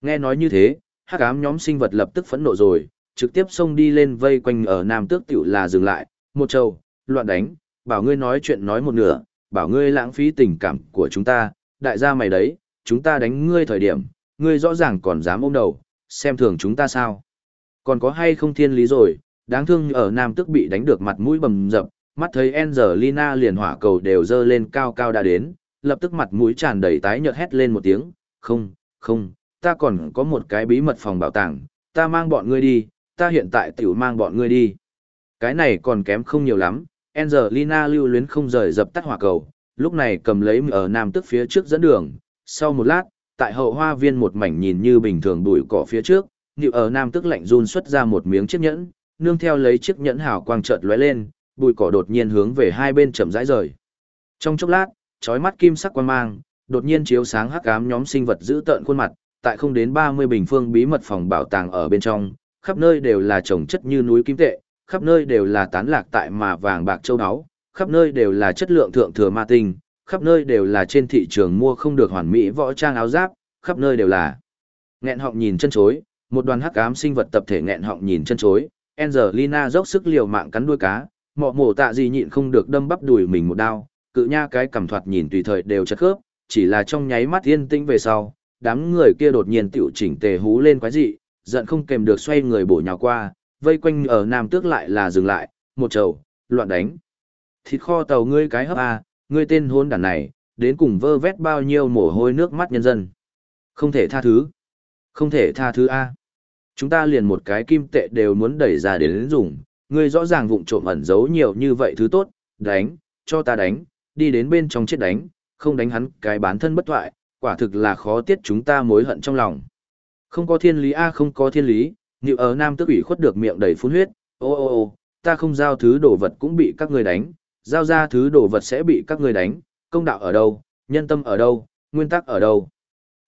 Nghe nói như thế, hắc ám nhóm sinh vật lập tức phẫn nộ rồi, trực tiếp xông đi lên vây quanh ở Nam Tước tiểu là dừng lại, một trâu, loạn đánh, bảo ngươi nói chuyện nói một nửa, bảo ngươi lãng phí tình cảm của chúng ta, đại gia mày đấy, chúng ta đánh ngươi thời điểm, ngươi rõ ràng còn dám ôm đầu, xem thường chúng ta sao. Còn có hay không thiên lý rồi, đáng thương ở Nam Tước bị đánh được mặt mũi bầm dập, mắt thấy Angelina liền hỏa cầu đều dơ lên cao cao đã đến, lập tức mặt mũi tràn đầy tái nhợt hét lên một tiếng, không, không, ta còn có một cái bí mật phòng bảo tàng, ta mang bọn ngươi đi, ta hiện tại tiểu mang bọn ngươi đi. Cái này còn kém không nhiều lắm, Angelina lưu luyến không rời dập tắt hỏa cầu, lúc này cầm lấy ở nam tức phía trước dẫn đường, sau một lát, tại hậu hoa viên một mảnh nhìn như bình thường bụi cỏ phía trước, nhịu ở nam tức lạnh run xuất ra một miếng chiếc nhẫn, nương theo lấy chiếc nhẫn hào quang chợt lóe lên, bụi cỏ đột nhiên hướng về hai bên chậm rãi rời. Trong chốc lát, chói mắt kim sắc quan mang, đột nhiên chiếu sáng hắc ám nhóm sinh vật giữ tợn khuôn mặt, tại không đến 30 bình phương bí mật phòng bảo tàng ở bên trong, khắp nơi đều là trồng chất như núi kim tệ, khắp nơi đều là tán lạc tại mà vàng bạc châu áo, khắp nơi đều là chất lượng thượng thừa ma tinh, khắp nơi đều là trên thị trường mua không được hoàn mỹ võ trang áo giáp, khắp nơi đều là. Nghẹn họng nhìn chân chối, một đoàn hắc ám sinh vật tập thể nghẹn họng nhìn chân chối, Angelina dốc sức liều mạng cắn đuôi cá, mọ mổ tạ gì nhịn không được đâm bắp đùi mình một đao, cự nha cái cầm thoạt nhìn tùy thời đều chất khớp, chỉ là trong nháy mắt yên tĩnh về sau, đám người kia đột nhiên tiểu chỉnh tề hú lên quái dị, giận không kèm được xoay người bổ nhào qua, vây quanh ở nam tước lại là dừng lại, một trầu, loạn đánh. Thịt kho tàu ngươi cái hấp a, ngươi tên hôn đàn này, đến cùng vơ vét bao nhiêu mồ hôi nước mắt nhân dân. Không thể tha thứ. Không thể tha thứ a. Chúng ta liền một cái kim tệ đều muốn đẩy ra để đến dùng, ngươi rõ ràng vụng trộm ẩn giấu nhiều như vậy thứ tốt, đánh, cho ta đánh, đi đến bên trong chết đánh, không đánh hắn cái bán thân bất thoại, quả thực là khó tiết chúng ta mối hận trong lòng. Không có thiên lý a không có thiên lý, Nịu ở Nam Tước ủy khuất được miệng đầy phun huyết, ô ô ô, ta không giao thứ đồ vật cũng bị các ngươi đánh, giao ra thứ đồ vật sẽ bị các ngươi đánh, công đạo ở đâu, nhân tâm ở đâu, nguyên tắc ở đâu.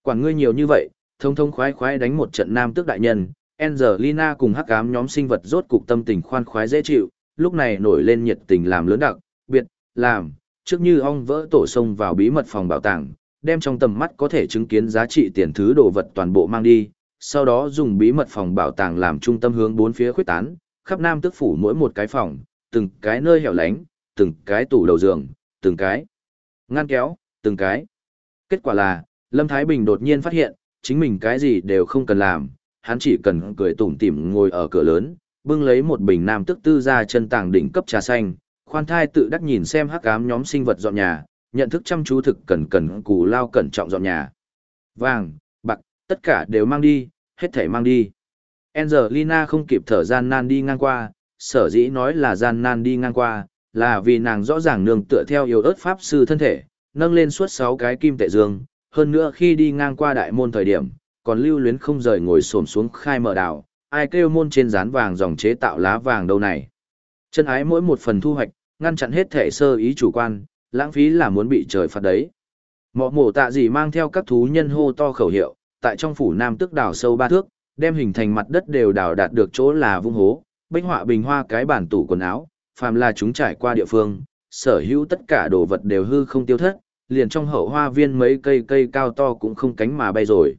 Quản ngươi nhiều như vậy, thông thông khoái khoái đánh một trận Nam Tước đại nhân, Angelina cùng hắc ám nhóm sinh vật rốt cục tâm tình khoan khoái dễ chịu, lúc này nổi lên nhiệt tình làm lớn đặc, biệt, làm, trước như ong vỡ tổ sông vào bí mật phòng bảo tàng, đem trong tầm mắt có thể chứng kiến giá trị tiền thứ đồ vật toàn bộ mang đi, sau đó dùng bí mật phòng bảo tàng làm trung tâm hướng bốn phía khuyết tán, khắp Nam Tức phủ mỗi một cái phòng, từng cái nơi hẻo lánh, từng cái tủ đầu giường, từng cái ngăn kéo, từng cái. Kết quả là, Lâm Thái Bình đột nhiên phát hiện, chính mình cái gì đều không cần làm, hắn chỉ cần cười tủm tỉm ngồi ở cửa lớn, bưng lấy một bình Nam Tức tư ra chân tàng đỉnh cấp trà xanh, khoan thai tự đắc nhìn xem hắc ám nhóm sinh vật dọn nhà, nhận thức chăm chú thực cần cần cù lao cẩn trọng dọn nhà. Vàng, bạc, tất cả đều mang đi, hết thể mang đi. Angelina không kịp thở gian nan đi ngang qua, sở dĩ nói là gian nan đi ngang qua, là vì nàng rõ ràng nương tựa theo yêu ớt pháp sư thân thể, nâng lên suốt 6 cái kim tệ dương, hơn nữa khi đi ngang qua đại môn thời điểm, còn lưu luyến không rời ngồi xổm xuống khai mở đảo, ai kêu môn trên dán vàng dòng chế tạo lá vàng đâu này. Chân ái mỗi một phần thu hoạch, ngăn chặn hết thể sơ ý chủ quan, lãng phí là muốn bị trời phạt đấy. Mọ mổ tạ gì mang theo các thú nhân hô to khẩu hiệu, tại trong phủ nam tức đào sâu ba thước, đem hình thành mặt đất đều đào đạt được chỗ là vung hố, bích họa bình hoa cái bản tủ quần áo, phàm là chúng trải qua địa phương, sở hữu tất cả đồ vật đều hư không tiêu thất, liền trong hậu hoa viên mấy cây cây cao to cũng không cánh mà bay rồi.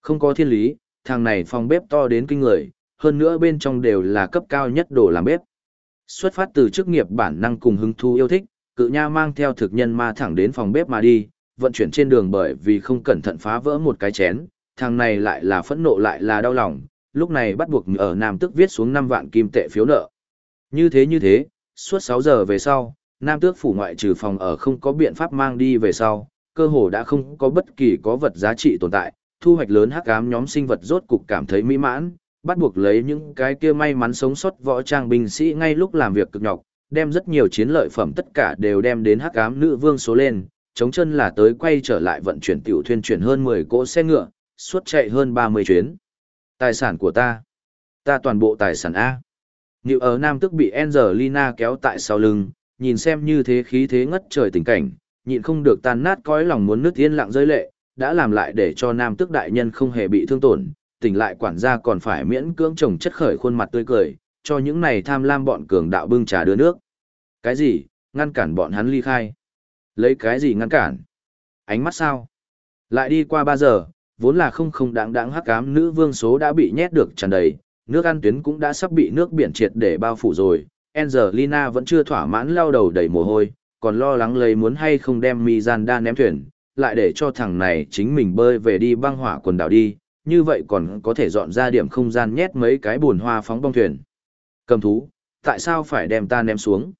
Không có thiên lý, thằng này phòng bếp to đến kinh người, hơn nữa bên trong đều là cấp cao nhất đồ làm bếp. Xuất phát từ chức nghiệp bản năng cùng hứng thú yêu thích, cự nha mang theo thực nhân ma thẳng đến phòng bếp mà đi, vận chuyển trên đường bởi vì không cẩn thận phá vỡ một cái chén, thằng này lại là phẫn nộ lại là đau lòng, lúc này bắt buộc ở Nam Tước viết xuống 5 vạn kim tệ phiếu nợ. Như thế như thế, suốt 6 giờ về sau, Nam Tước phủ ngoại trừ phòng ở không có biện pháp mang đi về sau, cơ hồ đã không có bất kỳ có vật giá trị tồn tại, thu hoạch lớn hắc ám nhóm sinh vật rốt cục cảm thấy mỹ mãn, bắt buộc lấy những cái kia may mắn sống sót võ trang binh sĩ ngay lúc làm việc cực nhọc, đem rất nhiều chiến lợi phẩm tất cả đều đem đến hắc ám nữ vương số lên, chống chân là tới quay trở lại vận chuyển tiểu thuyền chuyển hơn 10 cỗ xe ngựa, suốt chạy hơn 30 chuyến. Tài sản của ta. Ta toàn bộ tài sản A. Nhiều ở Nam tức bị Angelina kéo tại sau lưng, nhìn xem như thế khí thế ngất trời tình cảnh, nhịn không được tan nát cõi lòng muốn nước yên lặng rơi lệ, đã làm lại để cho Nam tức đại nhân không hề bị thương tổn, tỉnh lại quản gia còn phải miễn cưỡng trồng chất khởi khuôn mặt tươi cười, cho những này tham lam bọn cường đạo bưng trà đưa nước. Cái gì, ngăn cản bọn hắn ly khai? Lấy cái gì ngăn cản? Ánh mắt sao? Lại đi qua 3 giờ, vốn là không không đáng đáng hắc ám nữ vương số đã bị nhét được tràn đầy, nước ăn tuyến cũng đã sắp bị nước biển triệt để bao phủ rồi. Angelina vẫn chưa thỏa mãn lao đầu đầy mồ hôi, còn lo lắng lấy muốn hay không đem Mizanda ném thuyền, lại để cho thằng này chính mình bơi về đi băng hỏa quần đảo đi, như vậy còn có thể dọn ra điểm không gian nhét mấy cái bùn hoa phóng bong thuyền. Cầm thú, tại sao phải đem ta ném xuống?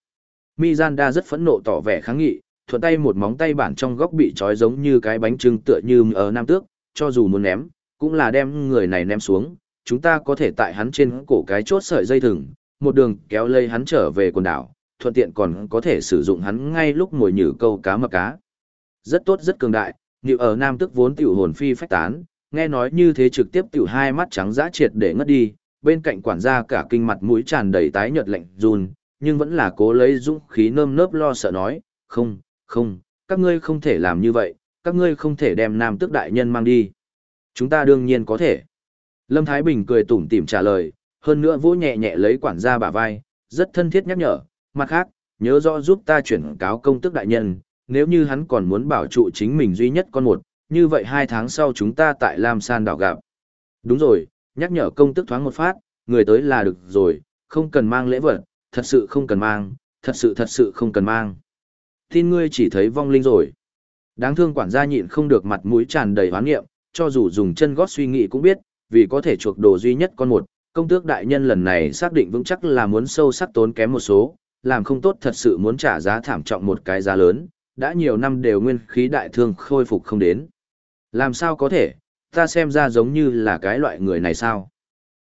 Mizanda rất phẫn nộ tỏ vẻ kháng nghị, thuận tay một móng tay bản trong góc bị trói giống như cái bánh trưng tựa như ở Nam Tước, cho dù muốn ném, cũng là đem người này ném xuống, chúng ta có thể tại hắn trên cổ cái chốt sợi dây thừng, một đường kéo lây hắn trở về quần đảo, thuận tiện còn có thể sử dụng hắn ngay lúc ngồi nhử câu cá mập cá. Rất tốt rất cường đại, Niệu ở Nam Tức vốn tiểu hồn phi phách tán, nghe nói như thế trực tiếp tiểu hai mắt trắng dã triệt để ngất đi, bên cạnh quản gia cả kinh mặt mũi tràn đầy tái nhợt lạnh run, nhưng vẫn là cố lấy dũng khí nơm nớp lo sợ nói, không, không, các ngươi không thể làm như vậy, các ngươi không thể đem Nam Tức đại nhân mang đi. Chúng ta đương nhiên có thể. Lâm Thái Bình cười tủm tỉm trả lời, hơn nữa vỗ nhẹ nhẹ lấy quản gia bả vai, rất thân thiết nhắc nhở, mặt khác, nhớ rõ giúp ta chuyển cáo công tức đại nhân, nếu như hắn còn muốn bảo trụ chính mình duy nhất con một, như vậy hai tháng sau chúng ta tại Lam San đảo gặp. Đúng rồi, nhắc nhở công tức thoáng một phát, người tới là được rồi, không cần mang lễ vật, thật sự không cần mang, thật sự thật sự không cần mang. Tin ngươi chỉ thấy vong linh rồi. Đáng thương quản gia nhịn không được mặt mũi tràn đầy hoán nghiệm, cho dù dùng chân gót suy nghĩ cũng biết, vì có thể chuộc đồ duy nhất con một, công tước đại nhân lần này xác định vững chắc là muốn sâu sắc tốn kém một số, làm không tốt thật sự muốn trả giá thảm trọng một cái giá lớn, đã nhiều năm đều nguyên khí đại thương khôi phục không đến. Làm sao có thể, ta xem ra giống như là cái loại người này sao?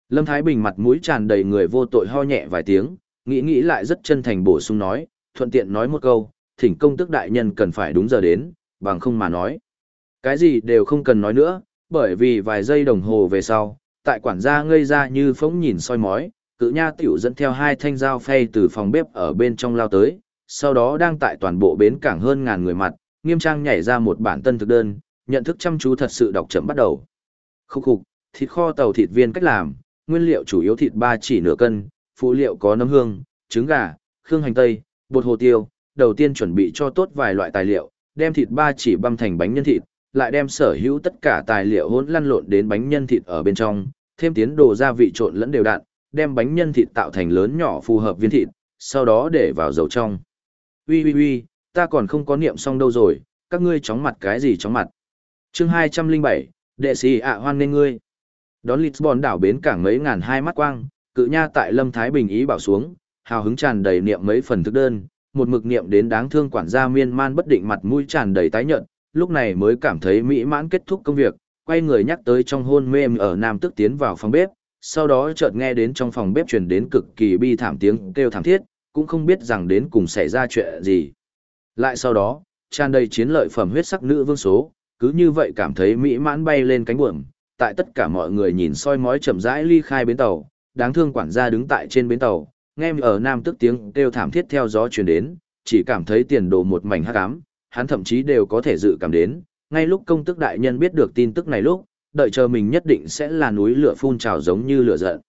Lâm Thái Bình mặt mũi tràn đầy người vô tội ho nhẹ vài tiếng, nghĩ nghĩ lại rất chân thành bổ sung nói, thuận tiện nói một câu, thỉnh công tước đại nhân cần phải đúng giờ đến, bằng không mà nói. Cái gì đều không cần nói nữa, bởi vì vài giây đồng hồ về sau, tại quản gia ngây ra như phóng nhìn soi mói, cự nha tiểu dẫn theo hai thanh dao phay từ phòng bếp ở bên trong lao tới, sau đó đang tại toàn bộ bến cảng hơn ngàn người mặt, nghiêm trang nhảy ra một bản tân thực đơn, nhận thức chăm chú thật sự đọc chậm bắt đầu. Khúc khục, thịt kho tàu thịt viên cách làm, nguyên liệu chủ yếu thịt ba chỉ nửa cân, phụ liệu có nấm hương, trứng gà, khương hành tây, bột hồ tiêu, đầu tiên chuẩn bị cho tốt vài loại tài liệu, đem thịt ba chỉ băm thành bánh nhân thịt, lại đem sở hữu tất cả tài liệu hỗn lăn lộn đến bánh nhân thịt ở bên trong, thêm tiến đồ gia vị trộn lẫn đều đặn, đem bánh nhân thịt tạo thành lớn nhỏ phù hợp viên thịt, sau đó để vào dầu trong. Ui ui ui, ta còn không có niệm xong đâu rồi, các ngươi chóng mặt cái gì chóng mặt chương 207, đệ sĩ ạ hoan nên ngươi. Đón Lisbon đảo bến cảng mấy ngàn hai mắt quang, cự nha tại Lâm Thái Bình ý bảo xuống, hào hứng tràn đầy niệm mấy phần thức đơn, một mực niệm đến đáng thương quản gia miên man bất định mặt mũi tràn đầy tái nhợt, lúc này mới cảm thấy mỹ mãn kết thúc công việc, quay người nhắc tới trong hôn mê ở Nam Tức tiến vào phòng bếp, sau đó chợt nghe đến trong phòng bếp truyền đến cực kỳ bi thảm tiếng kêu thảm thiết, cũng không biết rằng đến cùng xảy ra chuyện gì. Lại sau đó, tràn đầy chiến lợi phẩm huyết sắc nữ vương số, cứ như vậy cảm thấy mỹ mãn bay lên cánh buồm, tại tất cả mọi người nhìn soi mói chậm rãi ly khai bến tàu, đáng thương quản gia đứng tại trên bến tàu, nghe ở Nam Tức tiếng kêu thảm thiết theo gió truyền đến, chỉ cảm thấy tiền đồ một mảnh hắc ám, hắn thậm chí đều có thể dự cảm đến, ngay lúc công tức đại nhân biết được tin tức này lúc, đợi chờ mình nhất định sẽ là núi lửa phun trào giống như lửa giận.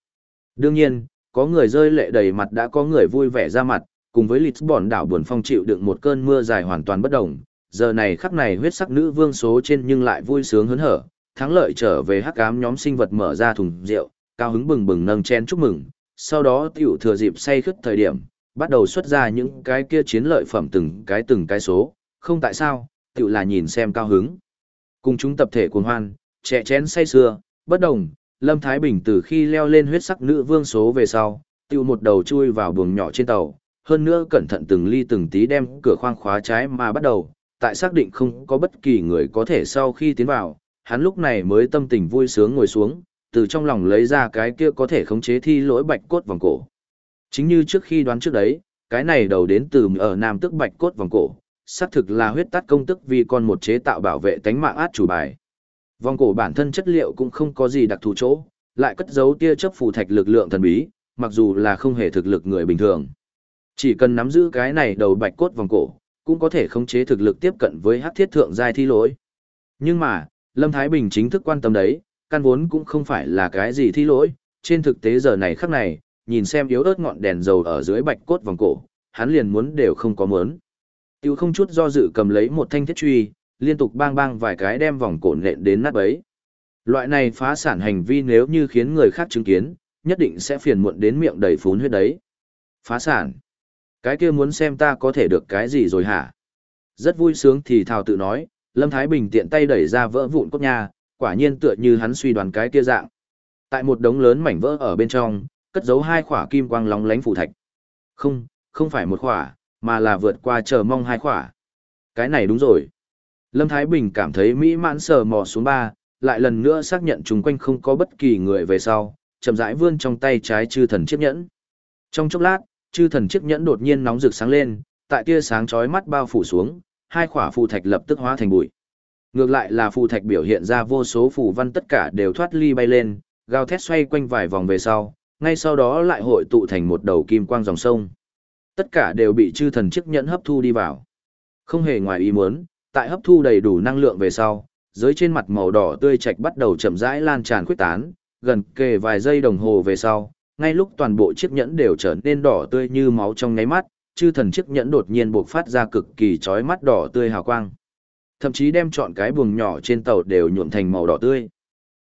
Đương nhiên, có người rơi lệ đầy mặt đã có người vui vẻ ra mặt, cùng với Lisbon đảo buồn phong chịu đựng một cơn mưa dài hoàn toàn bất động. Giờ này khắc này huyết sắc nữ vương số trên nhưng lại vui sướng hớn hở, thắng lợi trở về hắc ám nhóm sinh vật mở ra thùng rượu, cao hứng bừng bừng nâng chén chúc mừng, sau đó tiểu thừa dịp say khướt thời điểm, bắt đầu xuất ra những cái kia chiến lợi phẩm từng cái từng cái số, không tại sao, tiểu là nhìn xem cao hứng. Cùng chúng tập thể cuồng hoan, trẻ chén say sưa, bất đồng, Lâm Thái Bình từ khi leo lên huyết sắc nữ vương số về sau, tiêu một đầu chui vào buồng nhỏ trên tàu, hơn nữa cẩn thận từng ly từng tí đem cửa khoang khóa trái mà bắt đầu, tại xác định không có bất kỳ người có thể sau khi tiến vào, hắn lúc này mới tâm tình vui sướng ngồi xuống, từ trong lòng lấy ra cái kia có thể khống chế thi lỗi bạch cốt vòng cổ. Chính như trước khi đoán trước đấy, cái này đầu đến từ ở nam tức bạch cốt vòng cổ, xác thực là huyết tắt công tức vì con một chế tạo bảo vệ tánh mạng át chủ bài. Vòng cổ bản thân chất liệu cũng không có gì đặc thù chỗ, lại cất giấu tia chấp phù thạch lực lượng thần bí, mặc dù là không hề thực lực người bình thường. Chỉ cần nắm giữ cái này đầu bạch cốt vòng cổ, cũng có thể khống chế thực lực tiếp cận với hắc thiết thượng giai thi lỗi. Nhưng mà, Lâm Thái Bình chính thức quan tâm đấy, căn vốn cũng không phải là cái gì thi lỗi, trên thực tế giờ này khắc này, nhìn xem yếu ớt ngọn đèn dầu ở dưới bạch cốt vòng cổ, hắn liền muốn đều không có muốn. Tiêu không chút do dự cầm lấy một thanh thiết truy, liên tục bang bang vài cái đem vòng cổ nện đến nát bấy. Loại này phá sản hành vi nếu như khiến người khác chứng kiến, nhất định sẽ phiền muộn đến miệng đầy phún huyết đấy. Phá sản. Cái kia muốn xem ta có thể được cái gì rồi hả? Rất vui sướng thì thào tự nói, Lâm Thái Bình tiện tay đẩy ra vỡ vụn cốt nha, quả nhiên tựa như hắn suy đoán cái kia dạng. Tại một đống lớn mảnh vỡ ở bên trong, cất giấu hai khỏa kim quang lóng lánh phủ thạch. Không, không phải một khỏa, mà là vượt qua chờ mong hai khỏa. Cái này đúng rồi. Lâm Thái Bình cảm thấy mỹ mãn sờ mò xuống ba, lại lần nữa xác nhận chung quanh không có bất kỳ người về sau, chậm rãi vươn trong tay trái chư thần chiếc nhẫn. Trong chốc lát, chư thần chiếc nhẫn đột nhiên nóng rực sáng lên, tại tia sáng chói mắt bao phủ xuống, hai khỏa phù thạch lập tức hóa thành bụi. Ngược lại là phù thạch biểu hiện ra vô số phù văn tất cả đều thoát ly bay lên, gào thét xoay quanh vài vòng về sau, ngay sau đó lại hội tụ thành một đầu kim quang dòng sông. Tất cả đều bị chư thần chiếc nhẫn hấp thu đi vào. Không hề ngoài ý muốn, tại hấp thu đầy đủ năng lượng về sau, dưới trên mặt màu đỏ tươi chạch bắt đầu chậm rãi lan tràn khuyết tán, gần kề vài giây đồng hồ về sau, ngay lúc toàn bộ chiếc nhẫn đều trở nên đỏ tươi như máu trong nháy mắt, chư thần chiếc nhẫn đột nhiên bộc phát ra cực kỳ chói mắt đỏ tươi hào quang. Thậm chí đem chọn cái buồng nhỏ trên tàu đều nhuộm thành màu đỏ tươi.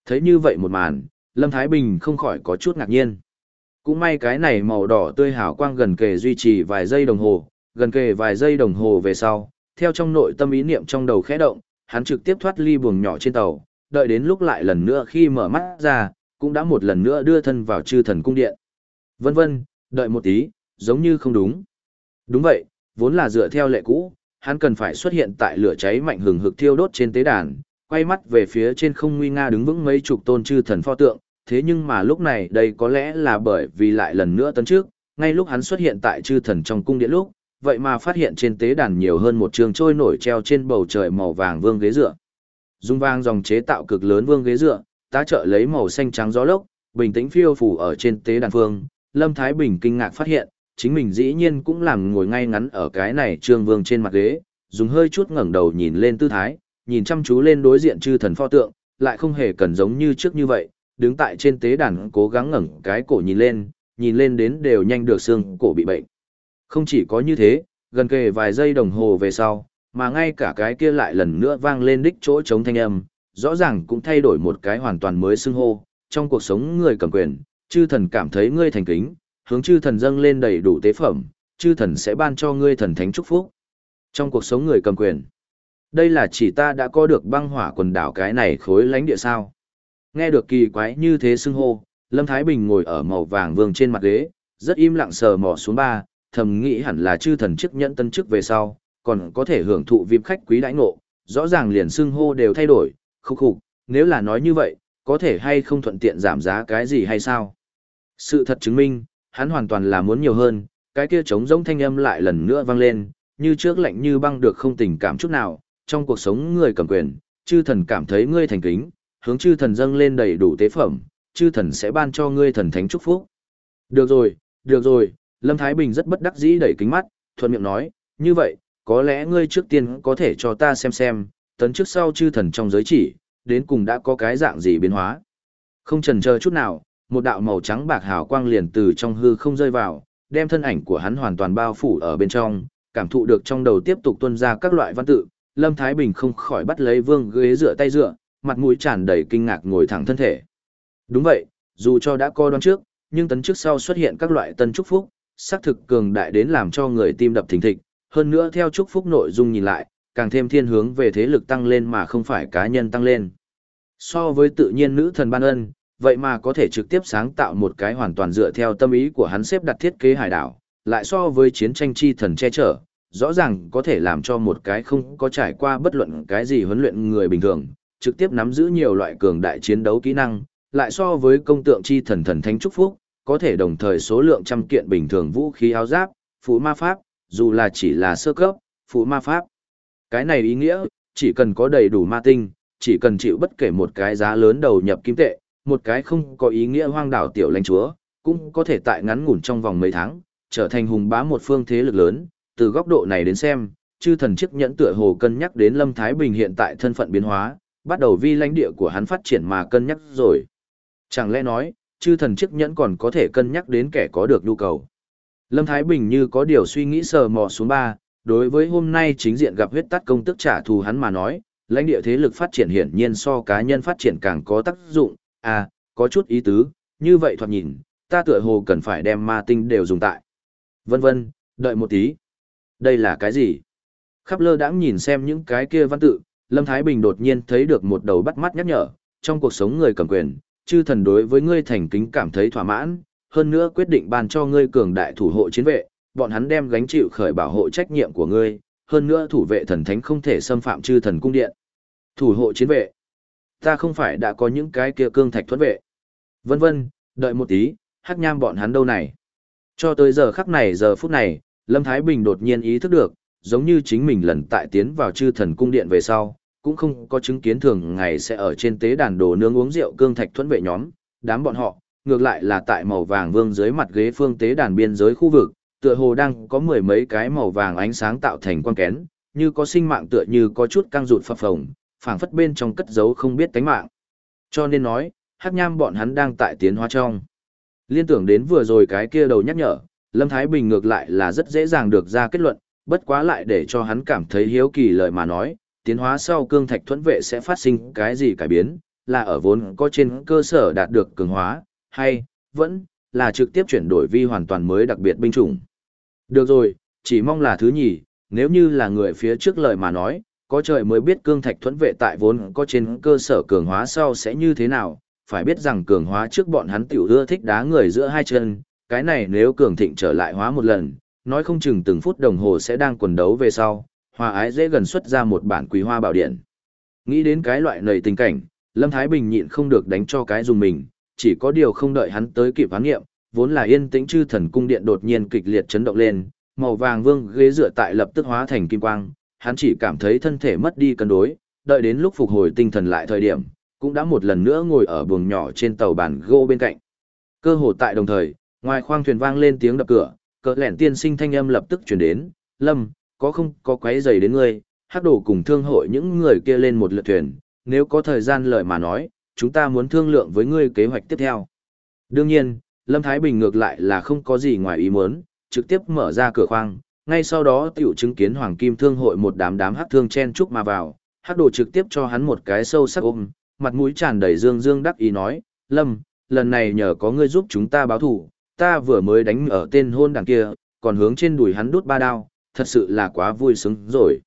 Thấy như vậy một màn, Lâm Thái Bình không khỏi có chút ngạc nhiên. Cũng may cái này màu đỏ tươi hào quang gần kề duy trì vài giây đồng hồ, gần kề vài giây đồng hồ về sau, theo trong nội tâm ý niệm trong đầu khẽ động, hắn trực tiếp thoát ly buồng nhỏ trên tàu, đợi đến lúc lại lần nữa khi mở mắt ra, cũng đã một lần nữa đưa thân vào chư thần cung điện. Vân vân, đợi một tí, giống như không đúng. Đúng vậy, vốn là dựa theo lệ cũ, hắn cần phải xuất hiện tại lửa cháy mạnh hừng hực thiêu đốt trên tế đàn, quay mắt về phía trên không nguy nga đứng vững mấy chục tôn chư thần pho tượng, thế nhưng mà lúc này đây có lẽ là bởi vì lại lần nữa tấn trước, ngay lúc hắn xuất hiện tại chư thần trong cung điện lúc, vậy mà phát hiện trên tế đàn nhiều hơn một trường trôi nổi treo trên bầu trời màu vàng vương ghế dựa. Dung vang dòng chế tạo cực lớn vương ghế dựa, tá trợ lấy màu xanh trắng gió lốc, bình tĩnh phiêu phủ ở trên tế đàn phương, Lâm Thái Bình kinh ngạc phát hiện, chính mình dĩ nhiên cũng làm ngồi ngay ngắn ở cái này trương vương trên mặt ghế, dùng hơi chút ngẩng đầu nhìn lên tư thái, nhìn chăm chú lên đối diện chư thần pho tượng, lại không hề cần giống như trước như vậy, đứng tại trên tế đàn cố gắng ngẩng cái cổ nhìn lên, nhìn lên đến đều nhanh được xương cổ bị bệnh. Không chỉ có như thế, gần kề vài giây đồng hồ về sau, mà ngay cả cái kia lại lần nữa vang lên đích chỗ chống thanh âm, rõ ràng cũng thay đổi một cái hoàn toàn mới xưng hô, trong cuộc sống người cầm quyền, chư thần cảm thấy ngươi thành kính, hướng chư thần dâng lên đầy đủ tế phẩm, chư thần sẽ ban cho ngươi thần thánh chúc phúc. Trong cuộc sống người cầm quyền, đây là chỉ ta đã có được băng hỏa quần đảo cái này khối lánh địa sao. Nghe được kỳ quái như thế xưng hô, Lâm Thái Bình ngồi ở màu vàng vương trên mặt ghế, rất im lặng sờ mò xuống ba, thầm nghĩ hẳn là chư thần chức nhận tân chức về sau, còn có thể hưởng thụ VIP khách quý đãi ngộ, rõ ràng liền xưng hô đều thay đổi, khúc khục, nếu là nói như vậy, có thể hay không thuận tiện giảm giá cái gì hay sao? Sự thật chứng minh, hắn hoàn toàn là muốn nhiều hơn, cái kia trống rỗng thanh âm lại lần nữa vang lên, như trước lạnh như băng được không tình cảm chút nào, trong cuộc sống người cầm quyền, chư thần cảm thấy ngươi thành kính, hướng chư thần dâng lên đầy đủ tế phẩm, chư thần sẽ ban cho ngươi thần thánh chúc phúc. Được rồi, được rồi, Lâm Thái Bình rất bất đắc dĩ đẩy kính mắt, thuận miệng nói, như vậy, có lẽ ngươi trước tiên có thể cho ta xem xem, tấn trước sau chư thần trong giới chỉ, đến cùng đã có cái dạng gì biến hóa. Không chần chờ chút nào, một đạo màu trắng bạc hào quang liền từ trong hư không rơi vào, đem thân ảnh của hắn hoàn toàn bao phủ ở bên trong, cảm thụ được trong đầu tiếp tục tuôn ra các loại văn tự, Lâm Thái Bình không khỏi bắt lấy vương ghế dựa tay dựa, mặt mũi tràn đầy kinh ngạc ngồi thẳng thân thể. Đúng vậy, dù cho đã coi đoán trước, nhưng tấn trước sau xuất hiện các loại tân chúc phúc, xác thực cường đại đến làm cho người tim đập thình thịch, hơn nữa theo chúc phúc nội dung nhìn lại, càng thêm thiên hướng về thế lực tăng lên mà không phải cá nhân tăng lên. So với tự nhiên nữ thần ban ân, vậy mà có thể trực tiếp sáng tạo một cái hoàn toàn dựa theo tâm ý của hắn xếp đặt thiết kế hải đảo, lại so với chiến tranh chi thần che chở, rõ ràng có thể làm cho một cái không có trải qua bất luận cái gì huấn luyện người bình thường, trực tiếp nắm giữ nhiều loại cường đại chiến đấu kỹ năng, lại so với công tượng chi thần thần thánh chúc phúc, có thể đồng thời số lượng trăm kiện bình thường vũ khí áo giáp, phụ ma pháp, dù là chỉ là sơ cấp, phụ ma pháp. Cái này ý nghĩa, chỉ cần có đầy đủ ma tinh, chỉ cần chịu bất kể một cái giá lớn đầu nhập kim tệ, một cái không có ý nghĩa hoang đảo tiểu lãnh chúa, cũng có thể tại ngắn ngủn trong vòng mấy tháng, trở thành hùng bá một phương thế lực lớn, từ góc độ này đến xem, chư thần chức nhẫn tựa hồ cân nhắc đến Lâm Thái Bình hiện tại thân phận biến hóa, bắt đầu vi lãnh địa của hắn phát triển mà cân nhắc rồi. Chẳng lẽ nói, chư thần chức nhẫn còn có thể cân nhắc đến kẻ có được nhu cầu. Lâm Thái Bình như có điều suy nghĩ sờ mò xuống ba, đối với hôm nay chính diện gặp huyết tắt công tức trả thù hắn mà nói, lãnh địa thế lực phát triển hiển nhiên so cá nhân phát triển càng có tác dụng, à, có chút ý tứ, như vậy thoạt nhìn, ta tựa hồ cần phải đem ma tinh đều dùng tại. Vân vân, đợi một tí. Đây là cái gì? Khắp lơ đãng nhìn xem những cái kia văn tự, Lâm Thái Bình đột nhiên thấy được một đầu bắt mắt nhắc nhở, trong cuộc sống người cầm quyền, chư thần đối với ngươi thành kính cảm thấy thỏa mãn, hơn nữa quyết định ban cho ngươi cường đại thủ hộ chiến vệ, bọn hắn đem gánh chịu khởi bảo hộ trách nhiệm của ngươi, hơn nữa thủ vệ thần thánh không thể xâm phạm chư thần cung điện. Thủ hộ chiến vệ. Ta không phải đã có những cái kia cương thạch thuẫn vệ. Vân vân, đợi một tí, hắc nham bọn hắn đâu này. Cho tới giờ khắc này giờ phút này, Lâm Thái Bình đột nhiên ý thức được, giống như chính mình lần tại tiến vào chư thần cung điện về sau, cũng không có chứng kiến thường ngày sẽ ở trên tế đàn đồ nướng uống rượu cương thạch thuẫn vệ nhóm, đám bọn họ, ngược lại là tại màu vàng vương dưới mặt ghế phương tế đàn biên giới khu vực, tựa hồ đang có mười mấy cái màu vàng ánh sáng tạo thành quan kén, như có sinh mạng tựa như có chút căng rụt phập phồng, phảng phất bên trong cất giấu không biết tánh mạng. Cho nên nói, hắc nham bọn hắn đang tại tiến hóa trong. Liên tưởng đến vừa rồi cái kia đầu nhắc nhở, Lâm Thái Bình ngược lại là rất dễ dàng được ra kết luận, bất quá lại để cho hắn cảm thấy hiếu kỳ lời mà nói, tiến hóa sau cương thạch thuẫn vệ sẽ phát sinh cái gì cải biến, là ở vốn có trên cơ sở đạt được cường hóa, hay, vẫn, là trực tiếp chuyển đổi vi hoàn toàn mới đặc biệt binh chủng. Được rồi, chỉ mong là thứ nhì, nếu như là người phía trước lời mà nói, có trời mới biết cương thạch thuẫn vệ tại vốn có trên cơ sở cường hóa sau sẽ như thế nào, phải biết rằng cường hóa trước bọn hắn tiểu ưa thích đá người giữa hai chân, cái này nếu cường thịnh trở lại hóa một lần, nói không chừng từng phút đồng hồ sẽ đang quần đấu về sau, hòa ái dễ gần xuất ra một bản quý hoa bảo điện. Nghĩ đến cái loại nầy tình cảnh, Lâm Thái Bình nhịn không được đánh cho cái dùng mình, chỉ có điều không đợi hắn tới kịp phán nghiệm, vốn là yên tĩnh chư thần cung điện đột nhiên kịch liệt chấn động lên, màu vàng vương ghế dựa tại lập tức hóa thành kim quang, hắn chỉ cảm thấy thân thể mất đi cân đối, đợi đến lúc phục hồi tinh thần lại thời điểm, cũng đã một lần nữa ngồi ở buồng nhỏ trên tàu bàn gỗ bên cạnh. Cơ hồ tại đồng thời, ngoài khoang thuyền vang lên tiếng đập cửa, cỡ lẻn tiên sinh thanh âm lập tức chuyển đến, Lâm, có không có quấy giày đến ngươi, hát đổ cùng thương hội những người kia lên một lượt thuyền, nếu có thời gian lời mà nói, chúng ta muốn thương lượng với ngươi kế hoạch tiếp theo. Đương nhiên, Lâm Thái Bình ngược lại là không có gì ngoài ý muốn, trực tiếp mở ra cửa khoang, ngay sau đó tiểu chứng kiến Hoàng Kim Thương hội một đám đám hắc thương chen chúc mà vào, hắc đồ trực tiếp cho hắn một cái sâu sắc ôm, mặt mũi tràn đầy dương dương đắc ý nói, Lâm, lần này nhờ có ngươi giúp chúng ta báo thủ, ta vừa mới đánh ở tên hôn đằng kia, còn hướng trên đùi hắn đút ba đao, thật sự là quá vui sướng rồi.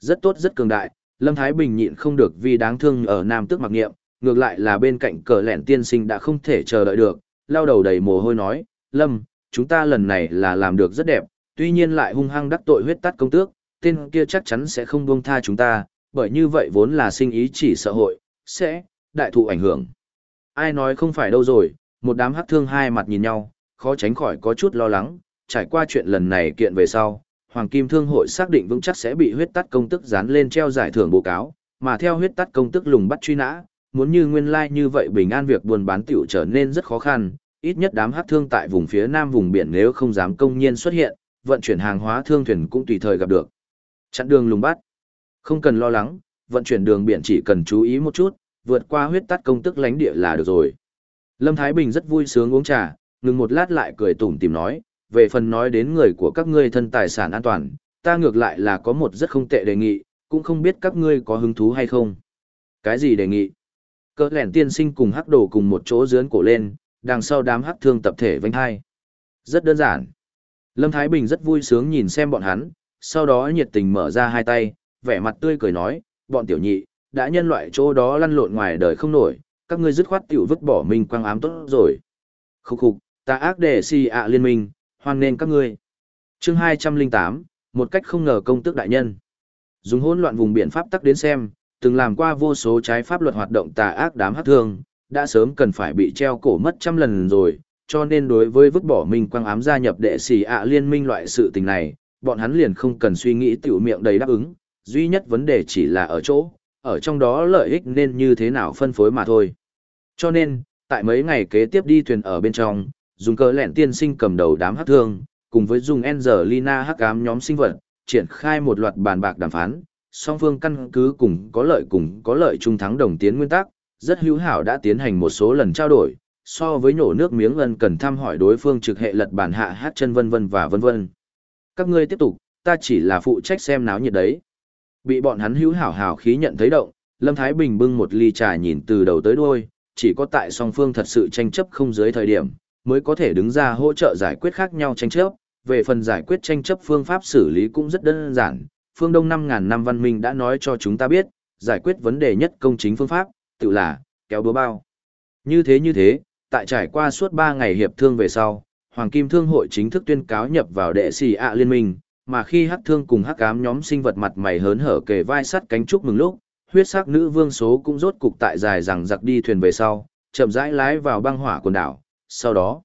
Rất tốt rất cường đại, Lâm Thái Bình nhịn không được vì đáng thương ở Nam Tước mặc niệm, ngược lại là bên cạnh cờ lẹn tiên sinh đã không thể chờ đợi được, lao đầu đầy mồ hôi nói, Lâm, chúng ta lần này là làm được rất đẹp, tuy nhiên lại hung hăng đắc tội huyết tắt công tước, tên kia chắc chắn sẽ không buông tha chúng ta, bởi như vậy vốn là sinh ý chỉ sợ hội, sẽ, đại thụ ảnh hưởng. Ai nói không phải đâu rồi, một đám hắc thương hai mặt nhìn nhau, khó tránh khỏi có chút lo lắng, trải qua chuyện lần này kiện về sau, Hoàng Kim Thương hội xác định vững chắc sẽ bị huyết tắt công tức dán lên treo giải thưởng bố cáo, mà theo huyết tắt công tức lùng bắt truy nã, muốn như nguyên lai like như vậy bình an việc buôn bán tiểu trở nên rất khó khăn, ít nhất đám hát thương tại vùng phía nam vùng biển nếu không dám công nhiên xuất hiện, vận chuyển hàng hóa thương thuyền cũng tùy thời gặp được. Chặn đường lùng bắt. Không cần lo lắng, vận chuyển đường biển chỉ cần chú ý một chút, vượt qua huyết tắt công tức lánh địa là được rồi. Lâm Thái Bình rất vui sướng uống trà, ngừng một lát lại cười tủm tìm nói, về phần nói đến người của các ngươi thân tài sản an toàn, ta ngược lại là có một rất không tệ đề nghị, cũng không biết các ngươi có hứng thú hay không. Cái gì đề nghị? Cơ lẻn tiên sinh cùng hắc đồ cùng một chỗ dướn cổ lên, đằng sau đám hắc thương tập thể vanh hai. Rất đơn giản. Lâm Thái Bình rất vui sướng nhìn xem bọn hắn, sau đó nhiệt tình mở ra hai tay, vẻ mặt tươi cười nói, bọn tiểu nhị, đã nhân loại chỗ đó lăn lộn ngoài đời không nổi, các ngươi dứt khoát tiểu vứt bỏ mình quang ám tốt rồi. Khúc khục, ta ác để si ạ liên minh, hoan nên các ngươi. chương 208, một cách không ngờ công tước đại nhân. Dùng hỗn loạn vùng biển pháp tắc đến xem, từng làm qua vô số trái pháp luật hoạt động tà ác đám hát thương, đã sớm cần phải bị treo cổ mất trăm lần rồi, cho nên đối với vứt bỏ mình quang ám gia nhập đệ sĩ ạ liên minh loại sự tình này, bọn hắn liền không cần suy nghĩ tiểu miệng đầy đáp ứng, duy nhất vấn đề chỉ là ở chỗ, ở trong đó lợi ích nên như thế nào phân phối mà thôi. Cho nên, tại mấy ngày kế tiếp đi thuyền ở bên trong, dùng cờ lẹn tiên sinh cầm đầu đám hát thương, cùng với dùng Angelina hắc ám nhóm sinh vật, triển khai một loạt bàn bạc đàm phán, song phương căn cứ cùng có lợi cùng có lợi chung thắng đồng tiến nguyên tắc, rất hữu hảo đã tiến hành một số lần trao đổi, so với nhổ nước miếng ân cần thăm hỏi đối phương trực hệ lật bản hạ hát chân vân vân và vân vân. Các ngươi tiếp tục, ta chỉ là phụ trách xem náo nhiệt đấy. Bị bọn hắn hữu hảo hảo khí nhận thấy động, Lâm Thái Bình bưng một ly trà nhìn từ đầu tới đuôi, chỉ có tại song phương thật sự tranh chấp không dưới thời điểm, mới có thể đứng ra hỗ trợ giải quyết khác nhau tranh chấp. Về phần giải quyết tranh chấp phương pháp xử lý cũng rất đơn giản, phương Đông 5.000 năm văn minh đã nói cho chúng ta biết, giải quyết vấn đề nhất công chính phương pháp, tự là, kéo búa bao. Như thế như thế, tại trải qua suốt 3 ngày hiệp thương về sau, Hoàng Kim Thương hội chính thức tuyên cáo nhập vào đệ sĩ ạ liên minh, mà khi hắc thương cùng hắc ám nhóm sinh vật mặt mày hớn hở kề vai sắt cánh chúc mừng lúc, huyết sắc nữ vương số cũng rốt cục tại dài rằng giặc đi thuyền về sau, chậm rãi lái vào băng hỏa quần đảo, sau đó,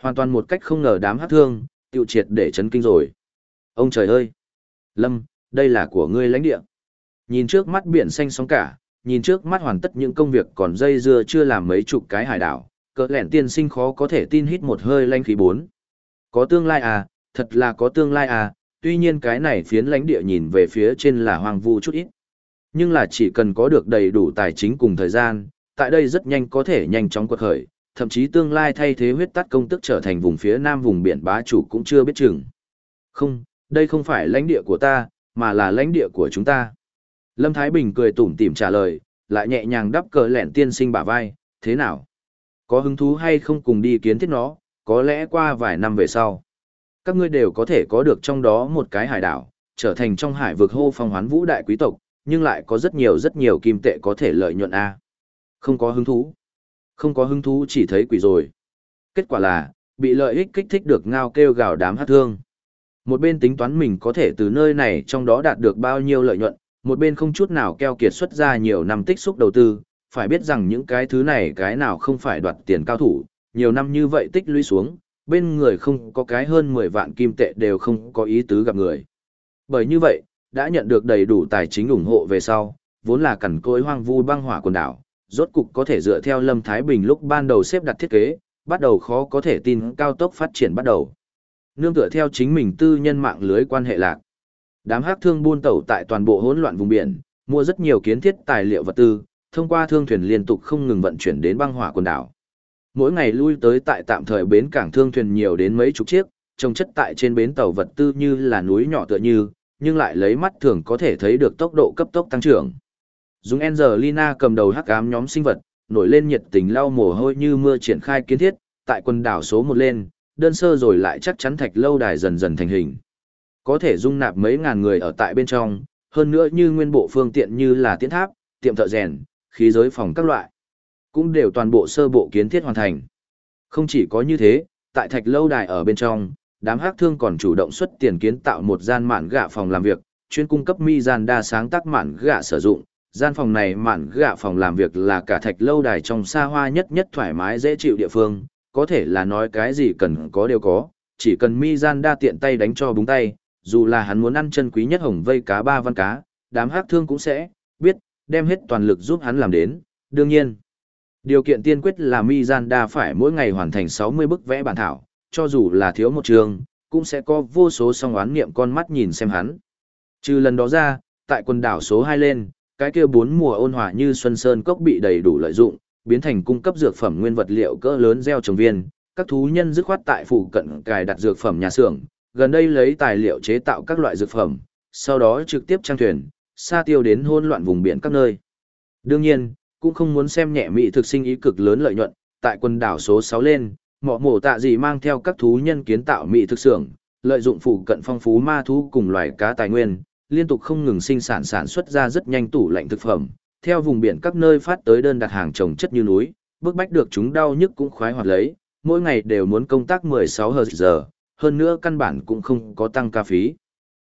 hoàn toàn một cách không ngờ đám hắc thương, tiêu triệt để chấn kinh rồi. Ông trời ơi! Lâm, đây là của ngươi lãnh địa. Nhìn trước mắt biển xanh sóng cả, nhìn trước mắt hoàn tất những công việc còn dây dưa chưa làm mấy chục cái hải đảo, cỡ lẻn tiên sinh khó có thể tin hít một hơi lanh khí bốn. Có tương lai à, thật là có tương lai à, tuy nhiên cái này phiến lãnh địa nhìn về phía trên là hoang vu chút ít. Nhưng là chỉ cần có được đầy đủ tài chính cùng thời gian, tại đây rất nhanh có thể nhanh chóng quật khởi, thậm chí tương lai thay thế huyết tắt công tức trở thành vùng phía nam vùng biển bá chủ cũng chưa biết chừng. Không, đây không phải lãnh địa của ta, mà là lãnh địa của chúng ta. Lâm Thái Bình cười tủm tỉm trả lời, lại nhẹ nhàng đắp cờ lẹn tiên sinh bả vai, thế nào? Có hứng thú hay không cùng đi kiến thiết nó, có lẽ qua vài năm về sau. Các ngươi đều có thể có được trong đó một cái hải đảo, trở thành trong hải vực hô phong hoán vũ đại quý tộc, nhưng lại có rất nhiều rất nhiều kim tệ có thể lợi nhuận A. Không có hứng thú. Không có hứng thú chỉ thấy quỷ rồi. Kết quả là, bị lợi ích kích thích được ngao kêu gào đám hát thương. Một bên tính toán mình có thể từ nơi này trong đó đạt được bao nhiêu lợi nhuận, một bên không chút nào keo kiệt xuất ra nhiều năm tích xúc đầu tư, phải biết rằng những cái thứ này cái nào không phải đoạt tiền cao thủ, nhiều năm như vậy tích lũy xuống, bên người không có cái hơn 10 vạn kim tệ đều không có ý tứ gặp người. Bởi như vậy, đã nhận được đầy đủ tài chính ủng hộ về sau, vốn là cẩn cối hoang vu băng hỏa quần đảo, rốt cục có thể dựa theo Lâm Thái Bình lúc ban đầu xếp đặt thiết kế, bắt đầu khó có thể tin cao tốc phát triển bắt đầu. Nương tựa theo chính mình tư nhân mạng lưới quan hệ lạc. Đám hắc thương buôn tẩu tại toàn bộ hỗn loạn vùng biển, mua rất nhiều kiến thiết tài liệu vật tư, thông qua thương thuyền liên tục không ngừng vận chuyển đến băng hỏa quần đảo. Mỗi ngày lui tới tại tạm thời bến cảng thương thuyền nhiều đến mấy chục chiếc, trông chất tại trên bến tàu vật tư như là núi nhỏ tựa như, nhưng lại lấy mắt thường có thể thấy được tốc độ cấp tốc tăng trưởng. Dùng Angelina cầm đầu hắc ám nhóm sinh vật, nổi lên nhiệt tình lau mồ hôi như mưa triển khai kiến thiết, tại quần đảo số một lên, đơn sơ rồi lại chắc chắn thạch lâu đài dần dần thành hình. Có thể dung nạp mấy ngàn người ở tại bên trong, hơn nữa như nguyên bộ phương tiện như là tiến tháp, tiệm thợ rèn, khí giới phòng các loại, cũng đều toàn bộ sơ bộ kiến thiết hoàn thành. Không chỉ có như thế, tại thạch lâu đài ở bên trong, đám hắc thương còn chủ động xuất tiền kiến tạo một gian mạn gạ phòng làm việc, chuyên cung cấp mi gian đa sáng tác mạn gạ sử dụng. Gian phòng này mạn gạ phòng làm việc là cả thạch lâu đài trong xa hoa nhất nhất thoải mái dễ chịu địa phương, có thể là nói cái gì cần có đều có, chỉ cần mi gian đa tiện tay đánh cho búng tay, dù là hắn muốn ăn chân quý nhất hồng vây cá ba văn cá, đám hắc thương cũng sẽ biết đem hết toàn lực giúp hắn làm đến, đương nhiên. Điều kiện tiên quyết là Mizanda phải mỗi ngày hoàn thành 60 bức vẽ bản thảo, cho dù là thiếu một trường, cũng sẽ có vô số song oán niệm con mắt nhìn xem hắn. Trừ lần đó ra, tại quần đảo số 2 lên, cái kia bốn mùa ôn hòa như Xuân Sơn Cốc bị đầy đủ lợi dụng, biến thành cung cấp dược phẩm nguyên vật liệu cỡ lớn gieo trồng viên, các thú nhân dứt khoát tại phụ cận cài đặt dược phẩm nhà xưởng, gần đây lấy tài liệu chế tạo các loại dược phẩm, sau đó trực tiếp trang thuyền, xa tiêu đến hỗn loạn vùng biển các nơi. Đương nhiên, cũng không muốn xem nhẹ mỹ thực sinh ý cực lớn lợi nhuận, tại quần đảo số 6 lên, mọ mổ tạ gì mang theo các thú nhân kiến tạo mỹ thực xưởng, lợi dụng phụ cận phong phú ma thú cùng loài cá tài nguyên, liên tục không ngừng sinh sản sản xuất ra rất nhanh tủ lạnh thực phẩm, theo vùng biển các nơi phát tới đơn đặt hàng trồng chất như núi, bức bách được chúng đau nhức cũng khoái hoạt lấy, mỗi ngày đều muốn công tác 16 giờ, hơn nữa căn bản cũng không có tăng ca phí.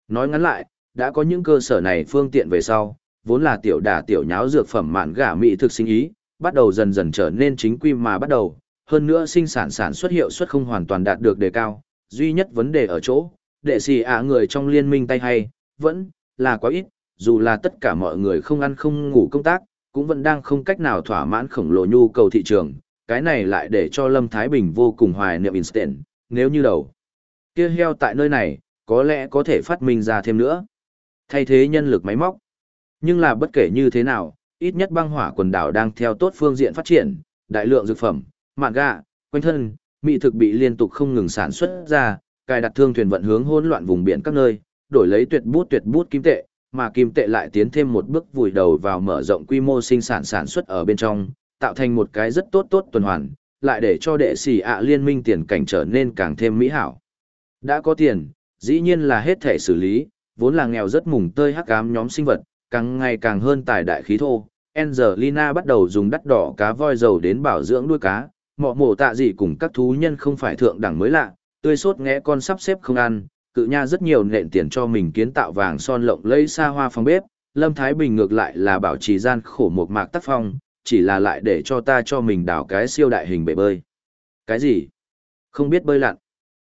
Nói ngắn lại, đã có những cơ sở này phương tiện về sau, vốn là tiểu đà tiểu nháo dược phẩm mạn gà mỹ thực sinh ý, bắt đầu dần dần trở nên chính quy mà bắt đầu, hơn nữa sinh sản sản xuất hiệu suất không hoàn toàn đạt được đề cao, duy nhất vấn đề ở chỗ, đệ sĩ ạ người trong liên minh tay hay, vẫn là quá ít, dù là tất cả mọi người không ăn không ngủ công tác, cũng vẫn đang không cách nào thỏa mãn khổng lồ nhu cầu thị trường, cái này lại để cho Lâm Thái Bình vô cùng hoài niệm instant, nếu như đầu. Kia heo tại nơi này, có lẽ có thể phát minh ra thêm nữa. Thay thế nhân lực máy móc. Nhưng là bất kể như thế nào, ít nhất băng hỏa quần đảo đang theo tốt phương diện phát triển, đại lượng dược phẩm, mạng gạ, quanh thân, mỹ thực bị liên tục không ngừng sản xuất ra, cài đặt thương thuyền vận hướng hỗn loạn vùng biển các nơi, đổi lấy tuyệt bút tuyệt bút kim tệ, mà kim tệ lại tiến thêm một bước vùi đầu vào mở rộng quy mô sinh sản sản xuất ở bên trong, tạo thành một cái rất tốt tốt tuần hoàn, lại để cho đệ sĩ ạ liên minh tiền cảnh trở nên càng thêm mỹ hảo. Đã có tiền, dĩ nhiên là hết thể xử lý, vốn là nghèo rất mùng tơi hắc ám nhóm sinh vật, càng ngày càng hơn tài đại khí thô. Angelina bắt đầu dùng đắt đỏ cá voi dầu đến bảo dưỡng đuôi cá, mọ mổ tạ gì cùng các thú nhân không phải thượng đẳng mới lạ, tươi sốt ngẽ con sắp xếp không ăn, cự nha rất nhiều nện tiền cho mình kiến tạo vàng son lộng lẫy xa hoa phòng bếp, Lâm Thái Bình ngược lại là bảo trì gian khổ một mạc tác phong, chỉ là lại để cho ta cho mình đào cái siêu đại hình bể bơi. Cái gì? Không biết bơi lặn.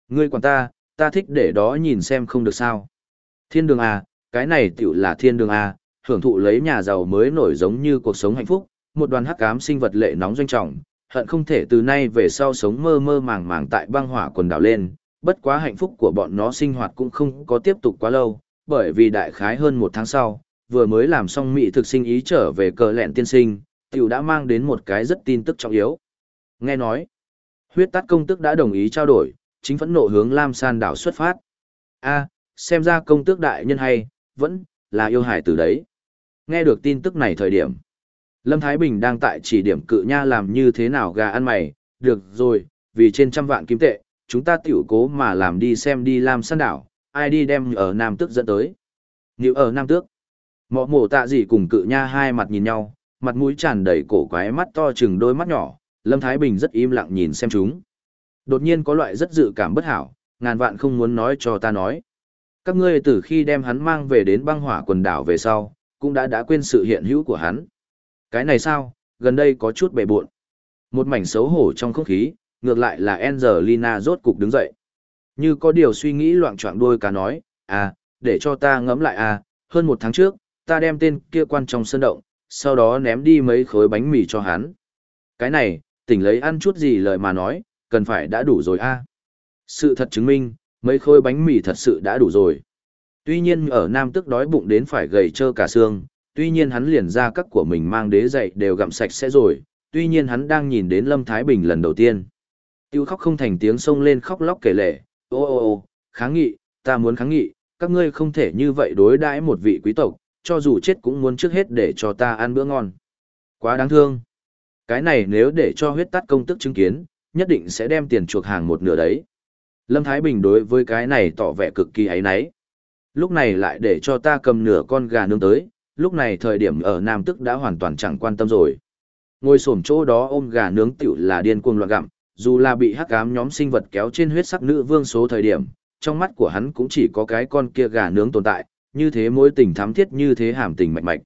Ngươi quản ta, ta thích để đó nhìn xem không được sao. Thiên đường à, cái này tiểu là thiên đường à, hưởng thụ lấy nhà giàu mới nổi giống như cuộc sống hạnh phúc, một đoàn hắc ám sinh vật lệ nóng doanh trọng, hận không thể từ nay về sau sống mơ mơ màng màng tại băng hỏa quần đảo lên, bất quá hạnh phúc của bọn nó sinh hoạt cũng không có tiếp tục quá lâu, bởi vì đại khái hơn một tháng sau, vừa mới làm xong mỹ thực sinh ý trở về cờ lẹn tiên sinh, tiểu đã mang đến một cái rất tin tức trọng yếu. Nghe nói, huyết tắt công tức đã đồng ý trao đổi, chính phẫn nộ hướng Lam San đảo xuất phát. a xem ra công tước đại nhân hay, vẫn là yêu hải từ đấy. Nghe được tin tức này thời điểm. Lâm Thái Bình đang tại chỉ điểm cự nha làm như thế nào gà ăn mày, được rồi, vì trên trăm vạn kim tệ, chúng ta tiểu cố mà làm đi xem đi làm săn đảo, ai đi đem ở Nam Tước dẫn tới. Nếu ở Nam Tước, mọ mổ tạ gì cùng cự nha hai mặt nhìn nhau, mặt mũi tràn đầy cổ quái mắt to chừng đôi mắt nhỏ, Lâm Thái Bình rất im lặng nhìn xem chúng. Đột nhiên có loại rất dự cảm bất hảo, ngàn vạn không muốn nói cho ta nói. Các ngươi từ khi đem hắn mang về đến băng hỏa quần đảo về sau, cũng đã đã quên sự hiện hữu của hắn. Cái này sao, gần đây có chút bệ buộn. Một mảnh xấu hổ trong không khí, ngược lại là Angelina rốt cục đứng dậy. Như có điều suy nghĩ loạn choạng đôi cá nói, à, để cho ta ngẫm lại à, hơn một tháng trước, ta đem tên kia quan trong sân động, sau đó ném đi mấy khối bánh mì cho hắn. Cái này, tỉnh lấy ăn chút gì lời mà nói, cần phải đã đủ rồi a. Sự thật chứng minh, mấy khối bánh mì thật sự đã đủ rồi. Tuy nhiên ở Nam Tức đói bụng đến phải gầy trơ cả xương, tuy nhiên hắn liền ra các của mình mang đế dậy đều gặm sạch sẽ rồi, tuy nhiên hắn đang nhìn đến Lâm Thái Bình lần đầu tiên. Tiêu khóc không thành tiếng sông lên khóc lóc kể lể. ô ô ô, kháng nghị, ta muốn kháng nghị, các ngươi không thể như vậy đối đãi một vị quý tộc, cho dù chết cũng muốn trước hết để cho ta ăn bữa ngon. Quá đáng thương. Cái này nếu để cho huyết tắt công tức chứng kiến, nhất định sẽ đem tiền chuộc hàng một nửa đấy. Lâm Thái Bình đối với cái này tỏ vẻ cực kỳ ấy náy. Lúc này lại để cho ta cầm nửa con gà nướng tới, lúc này thời điểm ở Nam Tức đã hoàn toàn chẳng quan tâm rồi. Ngồi xổm chỗ đó ôm gà nướng tiểu là điên cuồng loạn gặm, dù là bị hắc ám nhóm sinh vật kéo trên huyết sắc nữ vương số thời điểm, trong mắt của hắn cũng chỉ có cái con kia gà nướng tồn tại, như thế mối tình thắm thiết như thế hàm tình mạch mạch.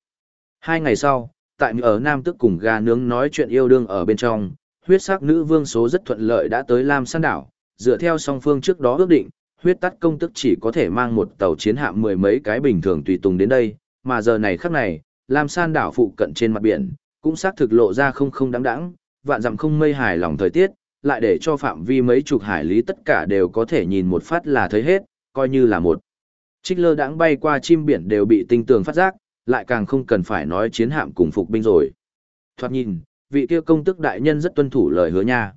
Hai ngày sau, tại ở Nam Tức cùng gà nướng nói chuyện yêu đương ở bên trong, huyết sắc nữ vương số rất thuận lợi đã tới Lam San đảo, dựa theo song phương trước đó ước định, huyết tắt công tức chỉ có thể mang một tàu chiến hạm mười mấy cái bình thường tùy tùng đến đây, mà giờ này khắc này, Lam San đảo phụ cận trên mặt biển, cũng xác thực lộ ra không không đáng đáng, vạn dặm không mây hài lòng thời tiết, lại để cho phạm vi mấy chục hải lý tất cả đều có thể nhìn một phát là thấy hết, coi như là một. Trích lơ đãng bay qua chim biển đều bị tinh tường phát giác, lại càng không cần phải nói chiến hạm cùng phục binh rồi. Thoạt nhìn, vị kia công tức đại nhân rất tuân thủ lời hứa nha.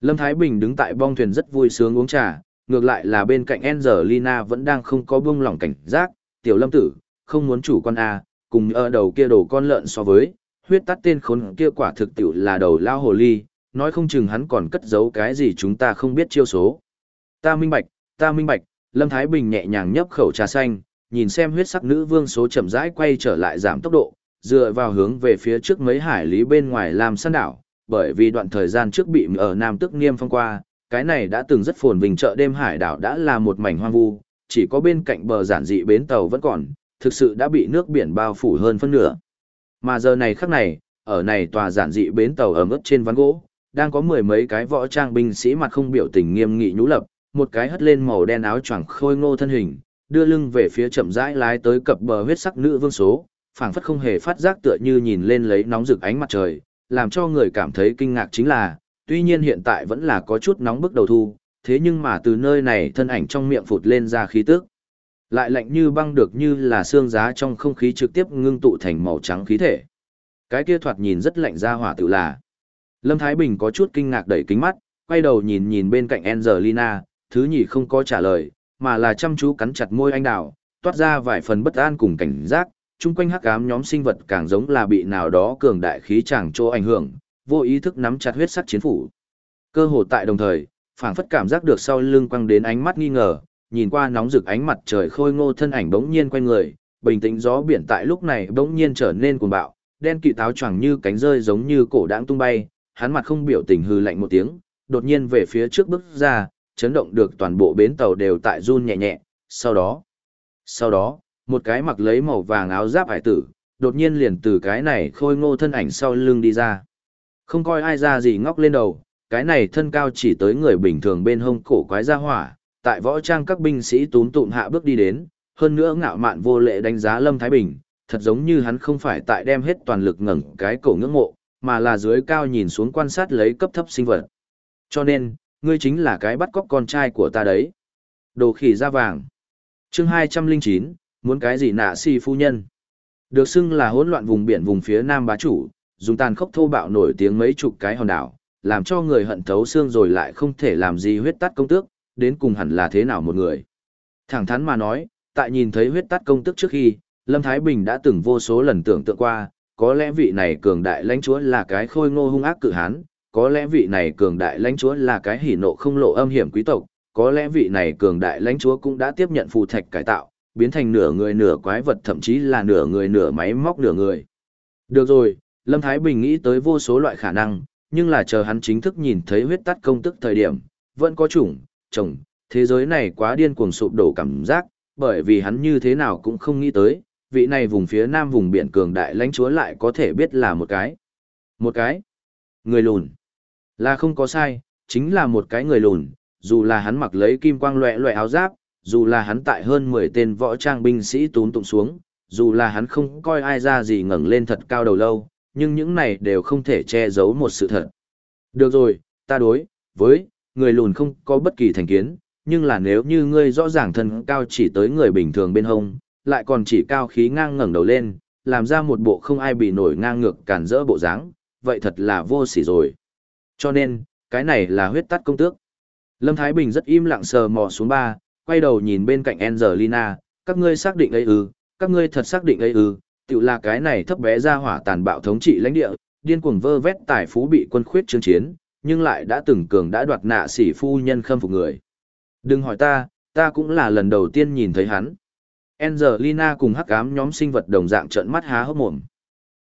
Lâm Thái Bình đứng tại bong thuyền rất vui sướng uống trà, ngược lại là bên cạnh Angelina vẫn đang không có buông lỏng cảnh giác, tiểu lâm tử, không muốn chủ con A, à, cùng ở đầu kia đổ con lợn so với, huyết tắt tên khốn kia quả thực tiểu là đầu lao hồ ly, nói không chừng hắn còn cất giấu cái gì chúng ta không biết chiêu số. Ta minh bạch, ta minh bạch, Lâm Thái Bình nhẹ nhàng nhấp khẩu trà xanh, nhìn xem huyết sắc nữ vương số chậm rãi quay trở lại giảm tốc độ, dựa vào hướng về phía trước mấy hải lý bên ngoài làm săn đảo, bởi vì đoạn thời gian trước bị ở Nam Tức Niêm phong qua, cái này đã từng rất phồn vinh chợ đêm hải đảo đã là một mảnh hoang vu, chỉ có bên cạnh bờ giản dị bến tàu vẫn còn, thực sự đã bị nước biển bao phủ hơn phân nửa. Mà giờ này khắc này, ở này tòa giản dị bến tàu ở ngất trên ván gỗ, đang có mười mấy cái võ trang binh sĩ mặt không biểu tình nghiêm nghị nhũ lập, một cái hất lên màu đen áo choàng khôi ngô thân hình, đưa lưng về phía chậm rãi lái tới cập bờ huyết sắc nữ vương số, phảng phất không hề phát giác tựa như nhìn lên lấy nóng rực ánh mặt trời, làm cho người cảm thấy kinh ngạc chính là, tuy nhiên hiện tại vẫn là có chút nóng bức đầu thu, thế nhưng mà từ nơi này thân ảnh trong miệng phụt lên ra khí tức. Lại lạnh như băng được như là xương giá trong không khí trực tiếp ngưng tụ thành màu trắng khí thể. Cái kia thoạt nhìn rất lạnh ra hỏa tự là. Lâm Thái Bình có chút kinh ngạc đẩy kính mắt, quay đầu nhìn nhìn bên cạnh Angelina, thứ nhì không có trả lời, mà là chăm chú cắn chặt môi anh đào, toát ra vài phần bất an cùng cảnh giác, chung quanh hắc ám nhóm sinh vật càng giống là bị nào đó cường đại khí chàng chỗ ảnh hưởng, vô ý thức nắm chặt huyết sắc chiến phủ. Cơ hồ tại đồng thời, phảng phất cảm giác được sau lưng quăng đến ánh mắt nghi ngờ, nhìn qua nóng rực ánh mặt trời khôi ngô thân ảnh bỗng nhiên quay người, bình tĩnh gió biển tại lúc này bỗng nhiên trở nên cuồng bạo, đen kỵ táo choàng như cánh rơi giống như cổ đãng tung bay, hắn mặt không biểu tình hư lạnh một tiếng, đột nhiên về phía trước bước ra, chấn động được toàn bộ bến tàu đều tại run nhẹ nhẹ, sau đó, sau đó, một cái mặc lấy màu vàng áo giáp hải tử, đột nhiên liền từ cái này khôi ngô thân ảnh sau lưng đi ra. Không coi ai ra gì ngóc lên đầu, cái này thân cao chỉ tới người bình thường bên hông cổ quái ra hỏa, tại võ trang các binh sĩ tún tụm hạ bước đi đến, hơn nữa ngạo mạn vô lệ đánh giá Lâm Thái Bình, thật giống như hắn không phải tại đem hết toàn lực ngẩng cái cổ ngưỡng mộ, mà là dưới cao nhìn xuống quan sát lấy cấp thấp sinh vật. Cho nên, ngươi chính là cái bắt cóc con trai của ta đấy. Đồ khỉ da vàng. chương 209, muốn cái gì nạ si phu nhân. Được xưng là hỗn loạn vùng biển vùng phía nam bá chủ, dùng tàn khốc thô bạo nổi tiếng mấy chục cái hòn đảo, làm cho người hận thấu xương rồi lại không thể làm gì huyết tắt công tước, đến cùng hẳn là thế nào một người. Thẳng thắn mà nói, tại nhìn thấy huyết tắt công tước trước khi, Lâm Thái Bình đã từng vô số lần tưởng tượng qua, có lẽ vị này cường đại lãnh chúa là cái khôi ngô hung ác cự hán, có lẽ vị này cường đại lãnh chúa là cái hỉ nộ không lộ âm hiểm quý tộc, có lẽ vị này cường đại lãnh chúa cũng đã tiếp nhận phù thạch cải tạo, biến thành nửa người nửa quái vật thậm chí là nửa người nửa máy móc nửa người. Được rồi, Lâm Thái Bình nghĩ tới vô số loại khả năng, nhưng là chờ hắn chính thức nhìn thấy huyết tắt công tức thời điểm, vẫn có chủng, chồng, thế giới này quá điên cuồng sụp đổ cảm giác, bởi vì hắn như thế nào cũng không nghĩ tới, vị này vùng phía nam vùng biển cường đại lãnh chúa lại có thể biết là một cái. Một cái. Người lùn. Là không có sai, chính là một cái người lùn, dù là hắn mặc lấy kim quang loẹ loẹ áo giáp, dù là hắn tại hơn 10 tên võ trang binh sĩ tún tụng xuống, dù là hắn không coi ai ra gì ngẩng lên thật cao đầu lâu, nhưng những này đều không thể che giấu một sự thật. Được rồi, ta đối, với, người lùn không có bất kỳ thành kiến, nhưng là nếu như ngươi rõ ràng thân cao chỉ tới người bình thường bên hông, lại còn chỉ cao khí ngang ngẩng đầu lên, làm ra một bộ không ai bị nổi ngang ngược cản rỡ bộ dáng, vậy thật là vô sỉ rồi. Cho nên, cái này là huyết tắt công tước. Lâm Thái Bình rất im lặng sờ mò xuống ba, quay đầu nhìn bên cạnh Angelina, các ngươi xác định ấy ư, các ngươi thật xác định ấy ư, tự là cái này thấp bé ra hỏa tàn bạo thống trị lãnh địa, điên cuồng vơ vét tài phú bị quân khuyết chương chiến, nhưng lại đã từng cường đã đoạt nạ sỉ phu nhân khâm phục người. Đừng hỏi ta, ta cũng là lần đầu tiên nhìn thấy hắn. Angelina cùng hắc ám nhóm sinh vật đồng dạng trợn mắt há hốc mồm.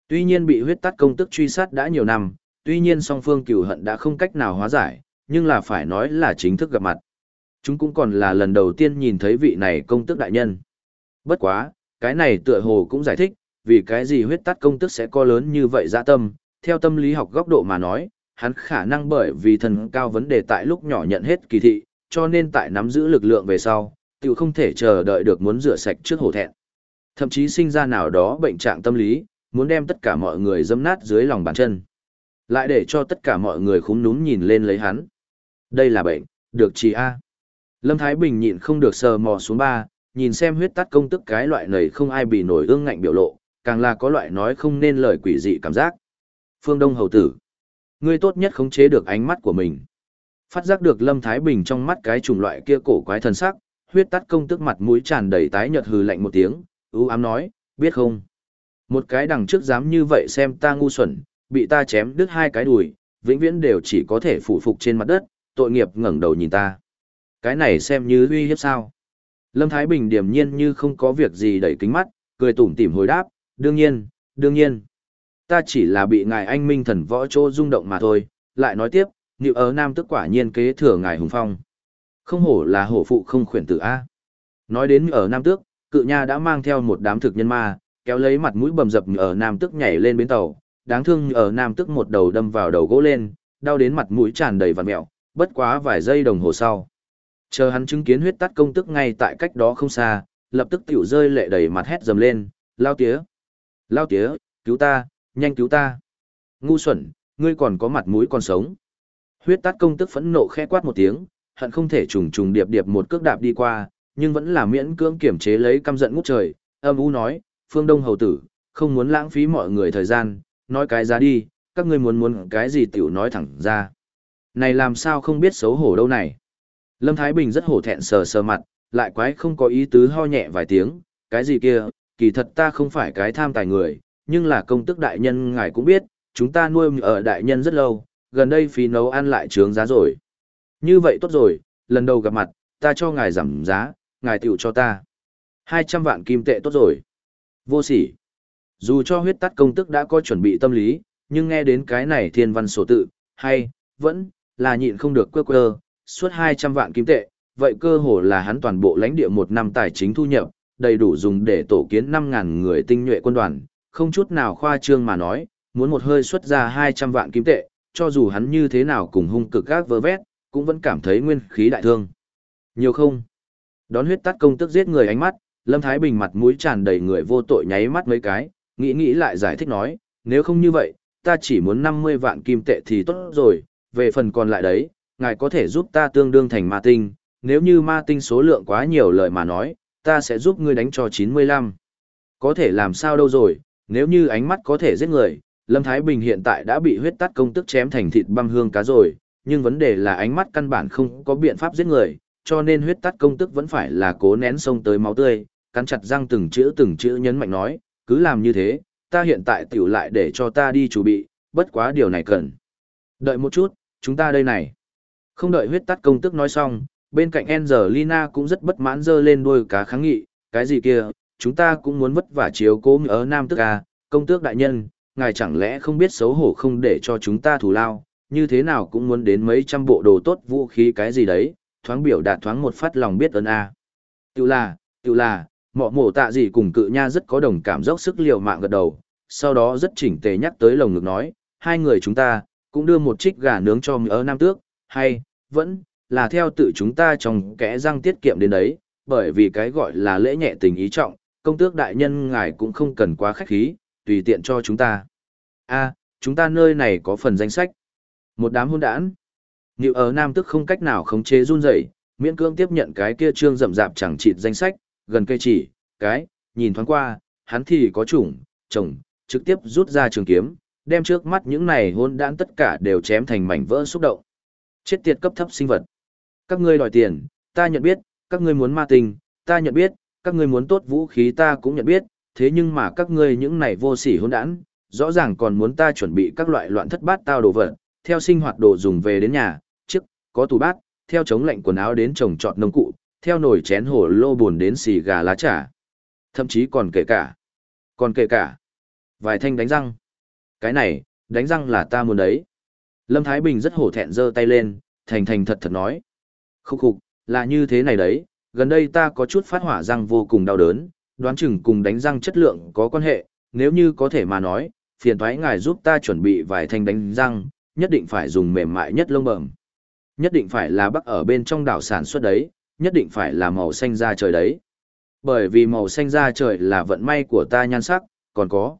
Tuy nhiên bị huyết tắt công tức truy sát đã nhiều năm, tuy nhiên song phương cửu hận đã không cách nào hóa giải, nhưng là phải nói là chính thức gặp mặt. Chúng cũng còn là lần đầu tiên nhìn thấy vị này công tức đại nhân. Bất quá, cái này tựa hồ cũng giải thích, vì cái gì huyết tắt công tức sẽ có lớn như vậy dạ tâm, theo tâm lý học góc độ mà nói, hắn khả năng bởi vì thần cao vấn đề tại lúc nhỏ nhận hết kỳ thị, cho nên tại nắm giữ lực lượng về sau, tự không thể chờ đợi được muốn rửa sạch trước hổ thẹn. Thậm chí sinh ra nào đó bệnh trạng tâm lý, muốn đem tất cả mọi người dâm nát dưới lòng bàn chân. Lại để cho tất cả mọi người khúm núm nhìn lên lấy hắn. Đây là bệnh, được chỉ A. Lâm Thái Bình nhịn không được sờ mò xuống ba, nhìn xem huyết tắt công tức cái loại này không ai bị nổi ương ngạnh biểu lộ, càng là có loại nói không nên lời quỷ dị cảm giác. Phương Đông Hầu Tử. Ngươi tốt nhất khống chế được ánh mắt của mình. Phát giác được Lâm Thái Bình trong mắt cái chủng loại kia cổ quái thần sắc, huyết tắt công tức mặt mũi tràn đầy tái nhợt hừ lạnh một tiếng, ưu ám nói, biết không? Một cái đằng trước dám như vậy xem ta ngu xuẩn, bị ta chém đứt hai cái đùi, vĩnh viễn đều chỉ có thể phủ phục trên mặt đất, tội nghiệp ngẩng đầu nhìn ta. Cái này xem như uy hiếp sao? Lâm Thái Bình điềm nhiên như không có việc gì đẩy kính mắt, cười tủm tỉm hồi đáp, đương nhiên, đương nhiên. Ta chỉ là bị ngài anh minh thần võ chỗ rung động mà thôi, lại nói tiếp, Niệu ở Nam tức quả nhiên kế thừa ngài hùng phong. Không hổ là hổ phụ không khuyển tử A. Nói đến ở Nam tước, cự nha đã mang theo một đám thực nhân ma, kéo lấy mặt mũi bầm dập ở Nam tước nhảy lên bến tàu, đáng thương ở Nam tước một đầu đâm vào đầu gỗ lên, đau đến mặt mũi tràn đầy vằn mẹo, bất quá vài giây đồng hồ sau. Chờ hắn chứng kiến huyết tắt công tức ngay tại cách đó không xa, lập tức tiểu rơi lệ đầy mặt hét dầm lên, lao tía, lao tía, cứu ta, nhanh cứu ta. Ngu xuẩn, ngươi còn có mặt mũi còn sống. Huyết tắt công tức phẫn nộ khẽ quát một tiếng, hận không thể trùng trùng điệp điệp một cước đạp đi qua, nhưng vẫn là miễn cưỡng kiểm chế lấy căm giận ngút trời, âm u nói, phương đông hầu tử, không muốn lãng phí mọi người thời gian, nói cái giá đi, các ngươi muốn muốn cái gì tiểu nói thẳng ra. Này làm sao không biết xấu hổ đâu này. Lâm Thái Bình rất hổ thẹn sờ sờ mặt, lại quái không có ý tứ ho nhẹ vài tiếng, cái gì kia, kỳ thật ta không phải cái tham tài người, nhưng là công tức đại nhân ngài cũng biết, chúng ta nuôi ở đại nhân rất lâu, gần đây phí nấu ăn lại trướng giá rồi. Như vậy tốt rồi, lần đầu gặp mặt, ta cho ngài giảm giá, ngài tiểu cho ta. 200 vạn kim tệ tốt rồi. Vô sỉ. Dù cho huyết tắt công tức đã có chuẩn bị tâm lý, nhưng nghe đến cái này thiên văn sổ tự, hay, vẫn, là nhịn không được quơ quơ, suốt 200 vạn kim tệ, vậy cơ hồ là hắn toàn bộ lãnh địa một năm tài chính thu nhập, đầy đủ dùng để tổ kiến 5.000 người tinh nhuệ quân đoàn, không chút nào khoa trương mà nói, muốn một hơi xuất ra 200 vạn kim tệ, cho dù hắn như thế nào cùng hung cực gác vơ vét, cũng vẫn cảm thấy nguyên khí đại thương. Nhiều không? Đón huyết tắt công tức giết người ánh mắt, Lâm Thái Bình mặt mũi tràn đầy người vô tội nháy mắt mấy cái, nghĩ nghĩ lại giải thích nói, nếu không như vậy, ta chỉ muốn 50 vạn kim tệ thì tốt rồi, về phần còn lại đấy, ngài có thể giúp ta tương đương thành ma tinh, nếu như ma tinh số lượng quá nhiều lời mà nói, ta sẽ giúp ngươi đánh cho 95. Có thể làm sao đâu rồi, nếu như ánh mắt có thể giết người, Lâm Thái Bình hiện tại đã bị huyết tắt công tức chém thành thịt băm hương cá rồi, nhưng vấn đề là ánh mắt căn bản không có biện pháp giết người, cho nên huyết tắt công tức vẫn phải là cố nén sông tới máu tươi, cắn chặt răng từng chữ từng chữ nhấn mạnh nói, cứ làm như thế, ta hiện tại tiểu lại để cho ta đi chuẩn bị, bất quá điều này cần. Đợi một chút, chúng ta đây này. Không đợi huyết tắt công tức nói xong, bên cạnh Angelina cũng rất bất mãn dơ lên đuôi cá kháng nghị, cái gì kia, chúng ta cũng muốn vất vả chiếu cố ở Nam Tước à, công tước đại nhân, ngài chẳng lẽ không biết xấu hổ không để cho chúng ta thủ lao, như thế nào cũng muốn đến mấy trăm bộ đồ tốt vũ khí cái gì đấy, thoáng biểu đạt thoáng một phát lòng biết ơn a. À. Là, tiểu là, mọ mổ tạ gì cùng cự nha rất có đồng cảm dốc sức liều mạng gật đầu, sau đó rất chỉnh tề nhắc tới lồng ngực nói, hai người chúng ta, cũng đưa một trích gà nướng cho mỡ Nam Tước, hay, vẫn, là theo tự chúng ta trong kẽ răng tiết kiệm đến đấy, bởi vì cái gọi là lễ nhẹ tình ý trọng, công tước đại nhân ngài cũng không cần quá khách khí, tùy tiện cho chúng ta. a chúng ta nơi này có phần danh sách. Một đám hôn đản. Nhiều ở Nam tức không cách nào khống chế run rẩy, miễn cưỡng tiếp nhận cái kia trương rậm rạp chẳng chịt danh sách, gần cây chỉ, cái, nhìn thoáng qua, hắn thì có chủng, chồng, trực tiếp rút ra trường kiếm, đem trước mắt những này hôn đản tất cả đều chém thành mảnh vỡ xúc động. Chết tiệt cấp thấp sinh vật. Các ngươi đòi tiền, ta nhận biết, các ngươi muốn ma tình, ta nhận biết, các ngươi muốn tốt vũ khí ta cũng nhận biết, thế nhưng mà các ngươi những này vô sỉ hôn đản, rõ ràng còn muốn ta chuẩn bị các loại loạn thất bát tao đồ vật, theo sinh hoạt đồ dùng về đến nhà, trước, có tủ bát, theo chống lạnh quần áo đến trồng trọt nông cụ, theo nồi chén hồ lô buồn đến xì gà lá trà. Thậm chí còn kể cả, còn kể cả, vài thanh đánh răng. Cái này, đánh răng là ta muốn đấy. Lâm Thái Bình rất hổ thẹn giơ tay lên, thành thành thật thật nói. Khúc khục, là như thế này đấy, gần đây ta có chút phát hỏa răng vô cùng đau đớn, đoán chừng cùng đánh răng chất lượng có quan hệ, nếu như có thể mà nói, phiền thoái ngài giúp ta chuẩn bị vài thanh đánh răng, nhất định phải dùng mềm mại nhất lông bẩm. Nhất định phải là bắc ở bên trong đảo sản xuất đấy, nhất định phải là màu xanh da trời đấy. Bởi vì màu xanh da trời là vận may của ta nhan sắc, còn có.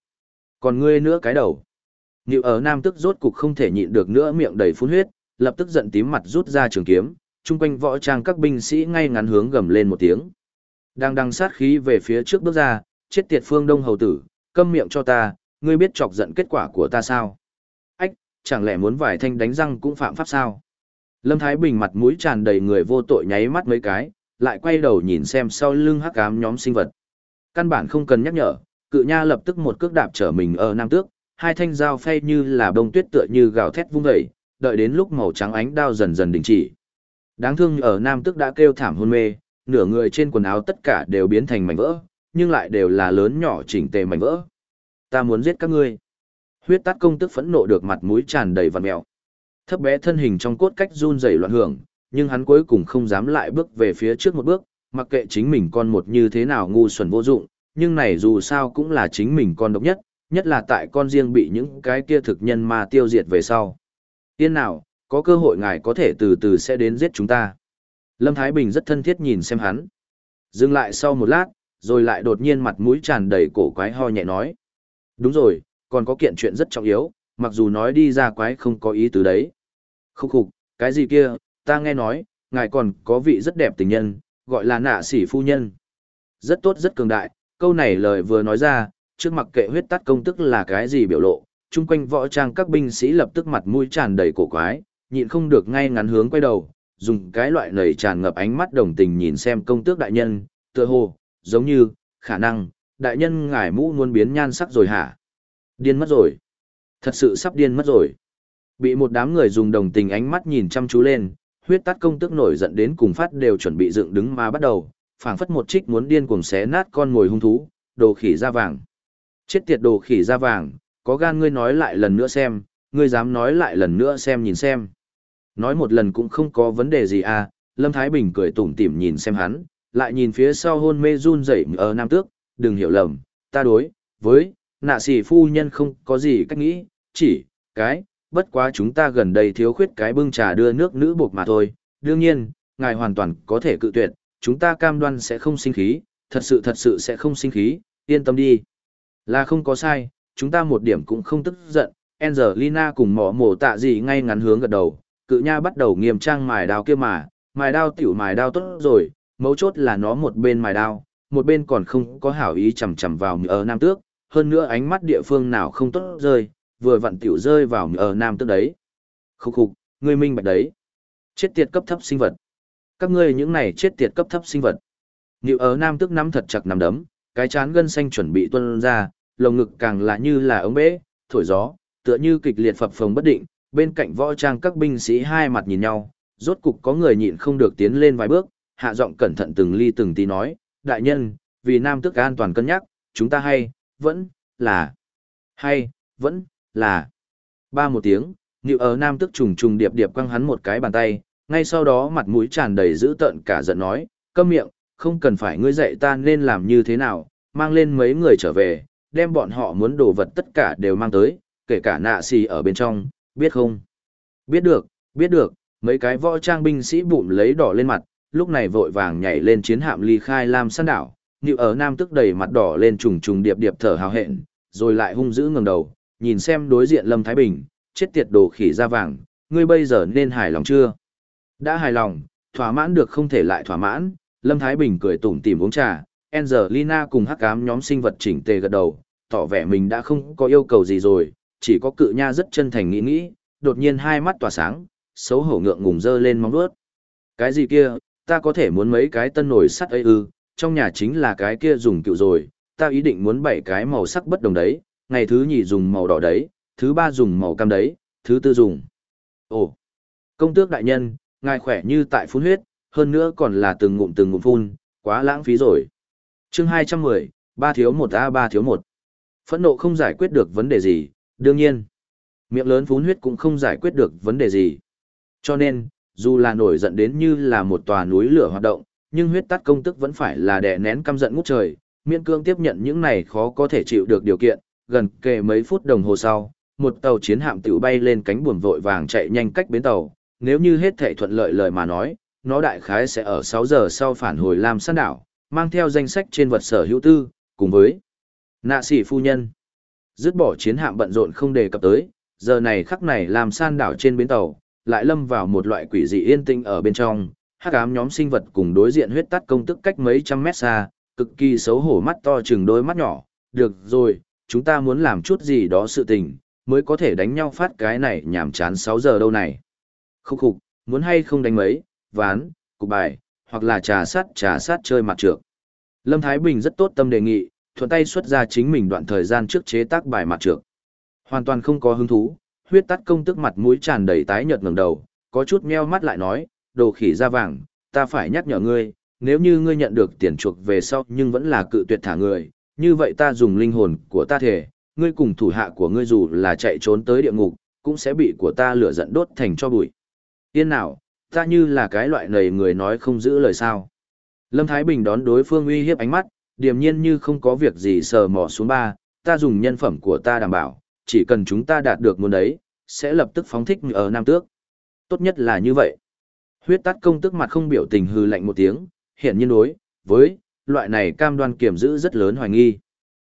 Còn ngươi nữa cái đầu. Nhiều ở nam tức rốt cục không thể nhịn được nữa miệng đầy phun huyết, lập tức giận tím mặt rút ra trường kiếm, chung quanh võ trang các binh sĩ ngay ngắn hướng gầm lên một tiếng. Đang đằng sát khí về phía trước bước ra, chết tiệt phương đông hầu tử, câm miệng cho ta, ngươi biết chọc giận kết quả của ta sao? Chẳng lẽ muốn vải thanh đánh răng cũng phạm pháp sao? Lâm Thái Bình mặt mũi tràn đầy người vô tội nháy mắt mấy cái, lại quay đầu nhìn xem sau lưng hắc ám nhóm sinh vật. Căn bản không cần nhắc nhở, cự nha lập tức một cước đạp trở mình ở nam tước, hai thanh dao phay như là bông tuyết tựa như gào thét vung dậy, đợi đến lúc màu trắng ánh đao dần dần đình chỉ. Đáng thương ở nam tước đã kêu thảm hôn mê, nửa người trên quần áo tất cả đều biến thành mảnh vỡ, nhưng lại đều là lớn nhỏ chỉnh tề mảnh vỡ. Ta muốn giết các ngươi. Huyết tát công tức phẫn nộ được mặt mũi tràn đầy vằn mèo. Thấp bé thân hình trong cốt cách run rẩy loạn hưởng, nhưng hắn cuối cùng không dám lại bước về phía trước một bước, mặc kệ chính mình con một như thế nào ngu xuẩn vô dụng, nhưng này dù sao cũng là chính mình con độc nhất, nhất là tại con riêng bị những cái kia thực nhân ma tiêu diệt về sau. yên nào, có cơ hội ngài có thể từ từ sẽ đến giết chúng ta. Lâm Thái Bình rất thân thiết nhìn xem hắn. Dừng lại sau một lát, rồi lại đột nhiên mặt mũi tràn đầy cổ quái ho nhẹ nói. Đúng rồi, còn có kiện chuyện rất trọng yếu, mặc dù nói đi ra quái không có ý tứ đấy. Khúc khục, cái gì kia, ta nghe nói, ngài còn có vị rất đẹp tình nhân, gọi là nạ sỉ phu nhân. Rất tốt rất cường đại, câu này lời vừa nói ra, trước mặt kệ huyết tắt công tức là cái gì biểu lộ, chung quanh võ trang các binh sĩ lập tức mặt mũi tràn đầy cổ quái, nhịn không được ngay ngắn hướng quay đầu, dùng cái loại nầy tràn ngập ánh mắt đồng tình nhìn xem công tước đại nhân, tựa hồ, giống như, khả năng, đại nhân ngài mũ muốn biến nhan sắc rồi hả? Điên mất rồi. Thật sự sắp điên mất rồi. Bị một đám người dùng đồng tình ánh mắt nhìn chăm chú lên, huyết tắt công tức nổi giận đến cùng phát đều chuẩn bị dựng đứng mà bắt đầu, phảng phất một trích muốn điên cuồng xé nát con ngồi hung thú, đồ khỉ da vàng. Chết tiệt đồ khỉ da vàng, có gan ngươi nói lại lần nữa xem, ngươi dám nói lại lần nữa xem nhìn xem. Nói một lần cũng không có vấn đề gì à, Lâm Thái Bình cười tủm tỉm nhìn xem hắn, lại nhìn phía sau hôn mê run rẩy ở Nam Tước, đừng hiểu lầm, ta đối, với, nạ sĩ phu nhân không có gì cách nghĩ, chỉ, cái, bất quá chúng ta gần đây thiếu khuyết cái bưng trà đưa nước nữ buộc mà thôi, đương nhiên, ngài hoàn toàn có thể cự tuyệt, chúng ta cam đoan sẽ không sinh khí, thật sự thật sự sẽ không sinh khí, yên tâm đi. Là không có sai, chúng ta một điểm cũng không tức giận, Angelina cùng mỏ mổ tạ gì ngay ngắn hướng gật đầu, cự nha bắt đầu nghiêm trang mài đao kia mà, mài đao tiểu mài đao tốt rồi, mấu chốt là nó một bên mài đao, một bên còn không có hảo ý chầm chầm vào ở nam tước, hơn nữa ánh mắt địa phương nào không tốt rơi, vừa vặn tiểu rơi vào ở nam tước đấy. Khúc khục, ngươi minh bạch đấy. Chết tiệt cấp thấp sinh vật. Các ngươi những này chết tiệt cấp thấp sinh vật. Nhiều ở nam tước nắm thật chặt nắm đấm, cái chán gân xanh chuẩn bị tuôn ra, lồng ngực càng là như là ống bể, thổi gió, tựa như kịch liệt phập phồng bất định, bên cạnh võ trang các binh sĩ hai mặt nhìn nhau, rốt cục có người nhịn không được tiến lên vài bước, hạ giọng cẩn thận từng ly từng tí nói, đại nhân, vì nam tước an toàn cân nhắc, chúng ta hay, vẫn, là, hay, vẫn, là. Ba một tiếng, Niệu ở nam tức trùng trùng điệp điệp quăng hắn một cái bàn tay, ngay sau đó mặt mũi tràn đầy dữ tợn cả giận nói, câm miệng, không cần phải ngươi dạy ta nên làm như thế nào, mang lên mấy người trở về, đem bọn họ muốn đồ vật tất cả đều mang tới, kể cả nạ xì ở bên trong, biết không? Biết được, biết được, mấy cái võ trang binh sĩ bụm lấy đỏ lên mặt, lúc này vội vàng nhảy lên chiến hạm ly khai Lam San đảo, Nịu ở Nam tức đầy mặt đỏ lên trùng trùng điệp điệp thở hào hẹn, rồi lại hung dữ ngẩng đầu, nhìn xem đối diện Lâm Thái Bình, chết tiệt đồ khỉ da vàng, ngươi bây giờ nên hài lòng chưa? Đã hài lòng, thỏa mãn được không thể lại thỏa mãn, Lâm Thái Bình cười tủm tỉm uống trà, Angelina cùng hắc ám nhóm sinh vật chỉnh tề gật đầu, tỏ vẻ mình đã không có yêu cầu gì rồi, chỉ có cự nha rất chân thành nghĩ nghĩ, đột nhiên hai mắt tỏa sáng, xấu hổ ngượng ngùng dơ lên móng vuốt. Cái gì kia, ta có thể muốn mấy cái tân nổi sắt ấy ư, trong nhà chính là cái kia dùng cựu rồi, ta ý định muốn bảy cái màu sắc bất đồng đấy, ngày thứ nhì dùng màu đỏ đấy, thứ ba dùng màu cam đấy, thứ tư dùng. Ồ, công tước đại nhân, ngài khỏe như tại phun huyết, hơn nữa còn là từng ngụm từng ngụm phun, quá lãng phí rồi. chương 210, ba thiếu một a ba thiếu một. Phẫn nộ không giải quyết được vấn đề gì, đương nhiên. Miệng lớn phun huyết cũng không giải quyết được vấn đề gì. Cho nên, dù là nổi giận đến như là một tòa núi lửa hoạt động, nhưng huyết tắt công tức vẫn phải là đè nén căm giận ngút trời, miễn cương tiếp nhận những này khó có thể chịu được điều kiện, gần kề mấy phút đồng hồ sau, một tàu chiến hạm tiểu bay lên cánh buồm vội vàng chạy nhanh cách bến tàu, nếu như hết thể thuận lợi lời mà nói, nó đại khái sẽ ở 6 giờ sau phản hồi Lam San đảo, mang theo danh sách trên vật sở hữu tư, cùng với nạ sĩ phu nhân. Dứt bỏ chiến hạm bận rộn không đề cập tới, giờ này khắc này làm san đảo trên bến tàu, lại lâm vào một loại quỷ dị yên tĩnh ở bên trong, hắc ám nhóm sinh vật cùng đối diện huyết tắt công tức cách mấy trăm mét xa, cực kỳ xấu hổ mắt to chừng đôi mắt nhỏ, được rồi, chúng ta muốn làm chút gì đó sự tình, mới có thể đánh nhau phát cái này nhảm chán 6 giờ đâu này. Khúc khục, muốn hay không đánh mấy, ván, cục bài, hoặc là trà sát trà sát chơi mặt trược. Lâm Thái Bình rất tốt tâm đề nghị, thuận tay xuất ra chính mình đoạn thời gian trước chế tác bài mặt trược. Hoàn toàn không có hứng thú, huyết tắt công tức mặt mũi tràn đầy tái nhợt ngẩng đầu, có chút meo mắt lại nói, đồ khỉ da vàng, ta phải nhắc nhở ngươi, nếu như ngươi nhận được tiền chuộc về sau nhưng vẫn là cự tuyệt thả người, như vậy ta dùng linh hồn của ta thể, ngươi cùng thủ hạ của ngươi dù là chạy trốn tới địa ngục, cũng sẽ bị của ta lửa giận đốt thành cho bụi. Yên nào, ta như là cái loại nầy người nói không giữ lời sao. Lâm Thái Bình đón đối phương uy hiếp ánh mắt, điềm nhiên như không có việc gì sờ mò xuống ba, ta dùng nhân phẩm của ta đảm bảo, chỉ cần chúng ta đạt được muốn đấy, sẽ lập tức phóng thích ở Nam Tước. Tốt nhất là như vậy. Huyết tắt công tức mặt không biểu tình hư lạnh một tiếng, hiện nhiên đối, với, loại này cam đoan kiểm giữ rất lớn hoài nghi.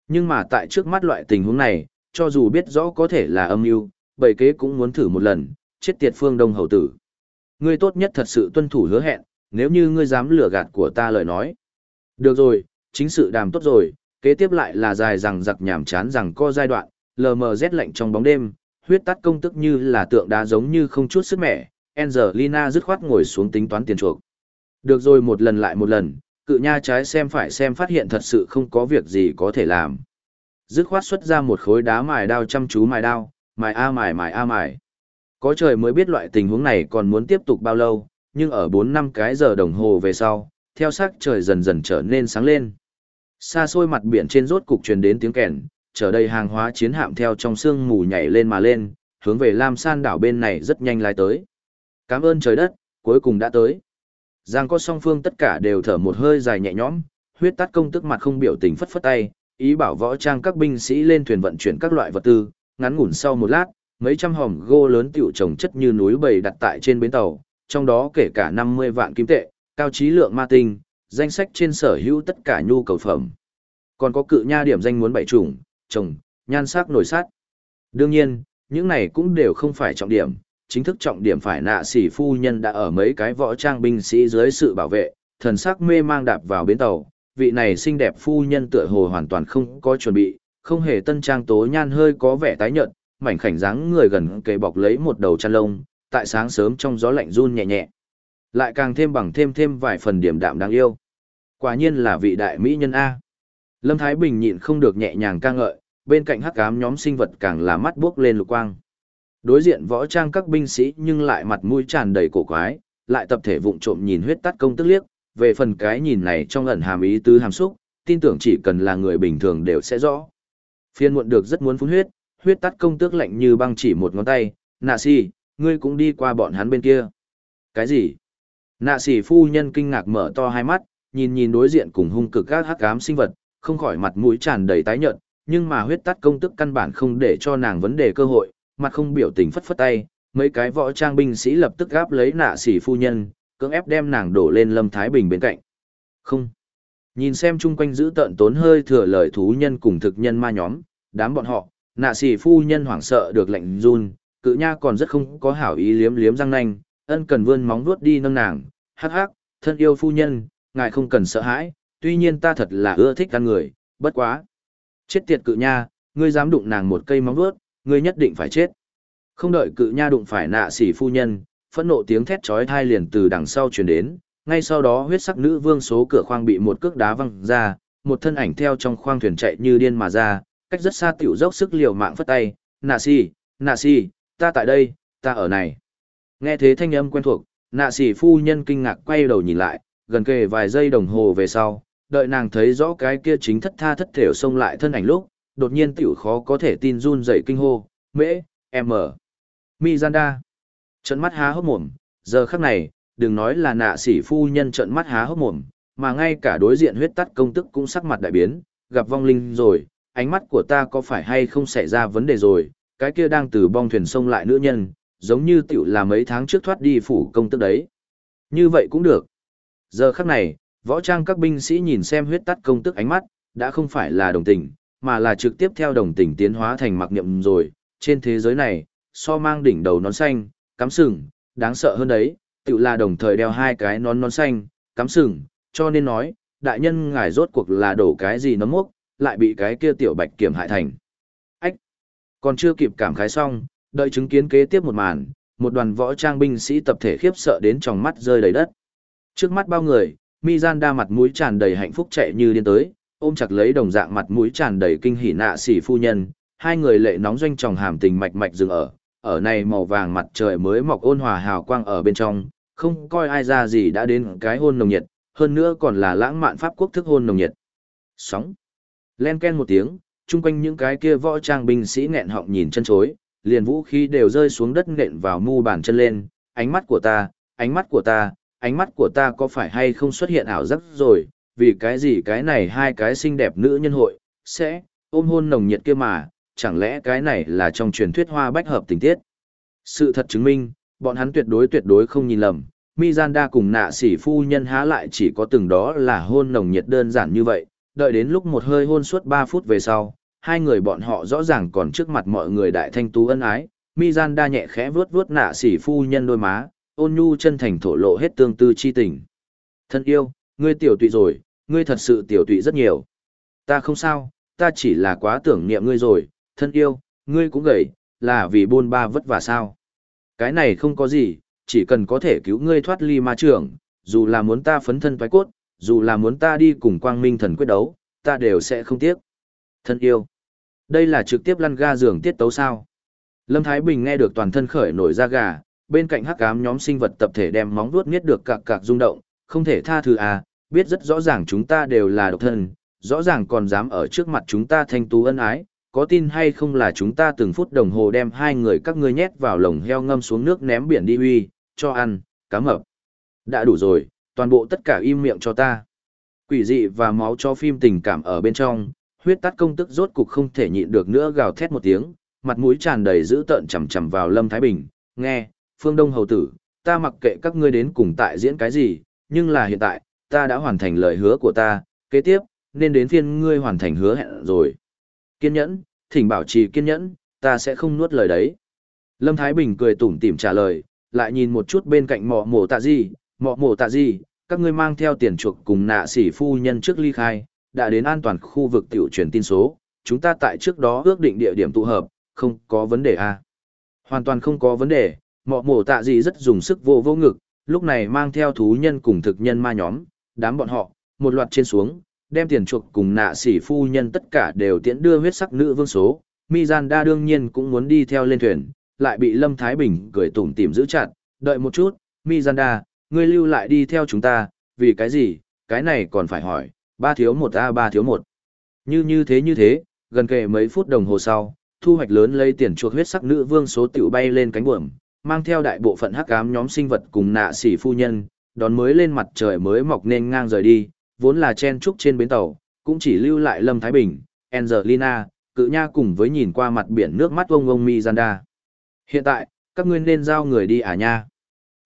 Nhưng mà tại trước mắt loại tình huống này, cho dù biết rõ có thể là âm mưu, bầy kế cũng muốn thử một lần, chết tiệt phương đông hầu tử. Ngươi tốt nhất thật sự tuân thủ hứa hẹn, nếu như ngươi dám lừa gạt của ta lời nói. Được rồi, chính sự đàm tốt rồi, kế tiếp lại là dài rằng giặc nhảm chán rằng co giai đoạn, lờ mờ rét lạnh trong bóng đêm, huyết tắt công tức như là tượng đá giống như không chút sức mẻ, Angelina dứt khoát ngồi xuống tính toán tiền chuộc. Được rồi một lần lại một lần, cự nha trái xem phải xem phát hiện thật sự không có việc gì có thể làm. Dứt khoát xuất ra một khối đá mài đao chăm chú mài đao, mài a mài mài a mài. Có trời mới biết loại tình huống này còn muốn tiếp tục bao lâu, nhưng ở 4 năm cái giờ đồng hồ về sau, theo sắc trời dần dần trở nên sáng lên. Xa xôi mặt biển trên rốt cục truyền đến tiếng kèn, Trở đầy hàng hóa chiến hạm theo trong sương mù nhảy lên mà lên, hướng về Lam San đảo bên này rất nhanh lái tới. Cảm ơn trời đất, cuối cùng đã tới. Giang có song phương tất cả đều thở một hơi dài nhẹ nhõm, huyết tắt công tức mặt không biểu tình phất phất tay, ý bảo võ trang các binh sĩ lên thuyền vận chuyển các loại vật tư, ngắn ngủn sau một lát, mấy trăm hòm gô lớn tiểu trồng chất như núi bầy đặt tại trên bến tàu, trong đó kể cả 50 vạn kim tệ, cao trí lượng ma tinh, danh sách trên sở hữu tất cả nhu cầu phẩm. Còn có cự nha điểm danh muốn bảy chủng, trồng, nhan sắc nổi sát. Đương nhiên, những này cũng đều không phải trọng điểm, chính thức trọng điểm phải nạ sĩ phu nhân đã ở mấy cái võ trang binh sĩ dưới sự bảo vệ, thần sắc mê mang đạp vào bến tàu, vị này xinh đẹp phu nhân tựa hồ hoàn toàn không có chuẩn bị, không hề tân trang tố nhan hơi có vẻ tái nhợt, mảnh khảnh dáng người gần kề bọc lấy một đầu chăn lông, tại sáng sớm trong gió lạnh run nhẹ nhẹ. Lại càng thêm bằng thêm thêm vài phần điểm đạm đáng yêu. Quả nhiên là vị đại mỹ nhân A. Lâm Thái Bình nhịn không được nhẹ nhàng ca ngợi, bên cạnh hắc ám nhóm sinh vật càng là mắt buốc lên lục quang. Đối diện võ trang các binh sĩ nhưng lại mặt mũi tràn đầy cổ quái, lại tập thể vụng trộm nhìn huyết tắt công tức liếc, về phần cái nhìn này trong ẩn hàm ý tứ hàm xúc, tin tưởng chỉ cần là người bình thường đều sẽ rõ. Phiên muộn được rất muốn phun huyết, huyết tắt công tước lạnh như băng chỉ một ngón tay, nạ si, ngươi cũng đi qua bọn hắn bên kia. Cái gì? Nạ sĩ phu nhân kinh ngạc mở to hai mắt, nhìn nhìn đối diện cùng hung cực các hắc ám sinh vật, không khỏi mặt mũi tràn đầy tái nhợt, nhưng mà huyết tắt công tức căn bản không để cho nàng vấn đề cơ hội, mặt không biểu tình phất phất tay, mấy cái võ trang binh sĩ lập tức gáp lấy nạ sĩ phu nhân, cưỡng ép đem nàng đổ lên Lâm Thái Bình bên cạnh. Không. Nhìn xem chung quanh giữ tận tốn hơi thừa lời thú nhân cùng thực nhân ma nhóm, đám bọn họ, nạ sĩ phu nhân hoảng sợ được lệnh run, cự nha còn rất không có hảo ý liếm liếm răng nanh, ân cần vươn móng vuốt đi nâng nàng, hắc hắc, thân yêu phu nhân, ngài không cần sợ hãi, tuy nhiên ta thật là ưa thích ăn người, bất quá. Chết tiệt cự nha, ngươi dám đụng nàng một cây móng vuốt, ngươi nhất định phải chết. Không đợi cự nha đụng phải nạ sỉ phu nhân, phẫn nộ tiếng thét chói tai liền từ đằng sau truyền đến, ngay sau đó huyết sắc nữ vương số cửa khoang bị một cước đá văng ra, một thân ảnh theo trong khoang thuyền chạy như điên mà ra, cách rất xa tiểu dốc sức liều mạng phất tay, nạ sỉ, nạ sỉ, ta tại đây, ta ở này. Nghe thế thanh âm quen thuộc, nạ sĩ phu nhân kinh ngạc quay đầu nhìn lại, gần kề vài giây đồng hồ về sau, đợi nàng thấy rõ cái kia chính thất tha thất thểu xông lại thân ảnh lúc, đột nhiên tiểu khó có thể tin run dậy kinh hô, mễ, em ở. Mizanda. Trận mắt há hốc mồm, giờ khắc này, đừng nói là nạ sĩ phu nhân trận mắt há hốc mồm, mà ngay cả đối diện huyết tắt công tức cũng sắc mặt đại biến, gặp vong linh rồi, ánh mắt của ta có phải hay không xảy ra vấn đề rồi, cái kia đang từ bong thuyền sông lại nữ nhân, giống như tiểu là mấy tháng trước thoát đi phủ công tức đấy. Như vậy cũng được. Giờ khắc này, võ trang các binh sĩ nhìn xem huyết tắt công tức ánh mắt, đã không phải là đồng tình, mà là trực tiếp theo đồng tình tiến hóa thành mặc niệm rồi. Trên thế giới này, so mang đỉnh đầu nón xanh, cắm sừng, đáng sợ hơn đấy, tự là đồng thời đeo hai cái nón nón xanh, cắm sừng, cho nên nói, đại nhân ngài rốt cuộc là đổ cái gì nó mốc, lại bị cái kia tiểu bạch kiểm hại thành. ách Còn chưa kịp cảm khái xong, đợi chứng kiến kế tiếp một màn, một đoàn võ trang binh sĩ tập thể khiếp sợ đến trong mắt rơi đầy đất. Trước mắt bao người, Mizanda mặt mũi tràn đầy hạnh phúc chạy như điên tới, ôm chặt lấy đồng dạng mặt mũi tràn đầy kinh hỉ nạ xỉ phu nhân, hai người lệ nóng doanh tròng hàm tình mạch mạch dừng ở, ở này màu vàng mặt trời mới mọc ôn hòa hào quang ở bên trong, không coi ai ra gì đã đến cái hôn nồng nhiệt, hơn nữa còn là lãng mạn pháp quốc thức hôn nồng nhiệt. Sóng. Len ken một tiếng, chung quanh những cái kia võ trang binh sĩ nghẹn họng nhìn chân chối, liền vũ khí đều rơi xuống đất nện vào mu bàn chân lên, ánh mắt của ta, ánh mắt của ta, ánh mắt của ta có phải hay không xuất hiện ảo giác rồi, vì cái gì cái này hai cái xinh đẹp nữ nhân hội, sẽ, ôm hôn nồng nhiệt kia mà, chẳng lẽ cái này là trong truyền thuyết hoa bách hợp tình tiết. Sự thật chứng minh, bọn hắn tuyệt đối tuyệt đối không nhìn lầm, Mizanda cùng nạ sỉ phu nhân há lại chỉ có từng đó là hôn nồng nhiệt đơn giản như vậy, đợi đến lúc một hơi hôn suốt 3 phút về sau, hai người bọn họ rõ ràng còn trước mặt mọi người đại thanh tú ân ái, Mizanda nhẹ khẽ vuốt vuốt nạ sỉ phu nhân đôi má, ôn nhu chân thành thổ lộ hết tương tư chi tình. Thân yêu, ngươi tiểu tụy rồi, ngươi thật sự tiểu tụy rất nhiều. Ta không sao, ta chỉ là quá tưởng niệm ngươi rồi, thân yêu, ngươi cũng gầy, là vì buôn ba vất vả sao. Cái này không có gì, chỉ cần có thể cứu ngươi thoát ly ma trường, dù là muốn ta phấn thân thoái cốt, dù là muốn ta đi cùng quang minh thần quyết đấu, ta đều sẽ không tiếc. Thân yêu, đây là trực tiếp lăn ga giường tiết tấu sao. Lâm Thái Bình nghe được toàn thân khởi nổi da gà, bên cạnh hắc ám nhóm sinh vật tập thể đem móng vuốt nghiết được cạc cạc rung động, không thể tha thứ à, biết rất rõ ràng chúng ta đều là độc thân, rõ ràng còn dám ở trước mặt chúng ta thanh tú ân ái, có tin hay không là chúng ta từng phút đồng hồ đem hai người các ngươi nhét vào lồng heo ngâm xuống nước ném biển đi huy, cho ăn, cá mập. Đã đủ rồi, toàn bộ tất cả im miệng cho ta. Quỷ dị và máu cho phim tình cảm ở bên trong, huyết tắt công tức rốt cục không thể nhịn được nữa gào thét một tiếng, mặt mũi tràn đầy dữ tợn chằm chằm vào Lâm Thái Bình, nghe, phương đông hầu tử, ta mặc kệ các ngươi đến cùng tại diễn cái gì, nhưng là hiện tại, ta đã hoàn thành lời hứa của ta, kế tiếp, nên đến phiên ngươi hoàn thành hứa hẹn rồi. Kiên nhẫn, thỉnh bảo trì kiên nhẫn, ta sẽ không nuốt lời đấy. Lâm Thái Bình cười tủm tỉm trả lời, lại nhìn một chút bên cạnh mọ mổ tạ gì, mọ mổ tạ gì, các ngươi mang theo tiền chuộc cùng nạ sĩ phu nhân trước ly khai, đã đến an toàn khu vực tiểu truyền tin số, chúng ta tại trước đó ước định địa điểm tụ hợp, không có vấn đề à. Hoàn toàn không có vấn đề, mọ mổ tạ gì rất dùng sức vô vô ngực, lúc này mang theo thú nhân cùng thực nhân ma nhóm, đám bọn họ, một loạt trên xuống, đem tiền chuộc cùng nạ sĩ phu nhân tất cả đều tiễn đưa huyết sắc nữ vương số. Mizanda đương nhiên cũng muốn đi theo lên thuyền, lại bị Lâm Thái Bình cười tủm tỉm giữ chặt, đợi một chút, Mizanda, ngươi lưu lại đi theo chúng ta, vì cái gì, cái này còn phải hỏi, ba thiếu một a ba thiếu một. Như như thế như thế, gần kề mấy phút đồng hồ sau, thu hoạch lớn lấy tiền chuộc huyết sắc nữ vương số tiểu bay lên cánh buồm, mang theo đại bộ phận hắc ám nhóm sinh vật cùng nạ sĩ phu nhân, đón mới lên mặt trời mới mọc nên ngang rời đi, vốn là chen trúc trên bến tàu, cũng chỉ lưu lại Lâm Thái Bình, Angelina, cự nha cùng với nhìn qua mặt biển nước mắt ông ông Mizanda. Hiện tại, các ngươi nên giao người đi à nha.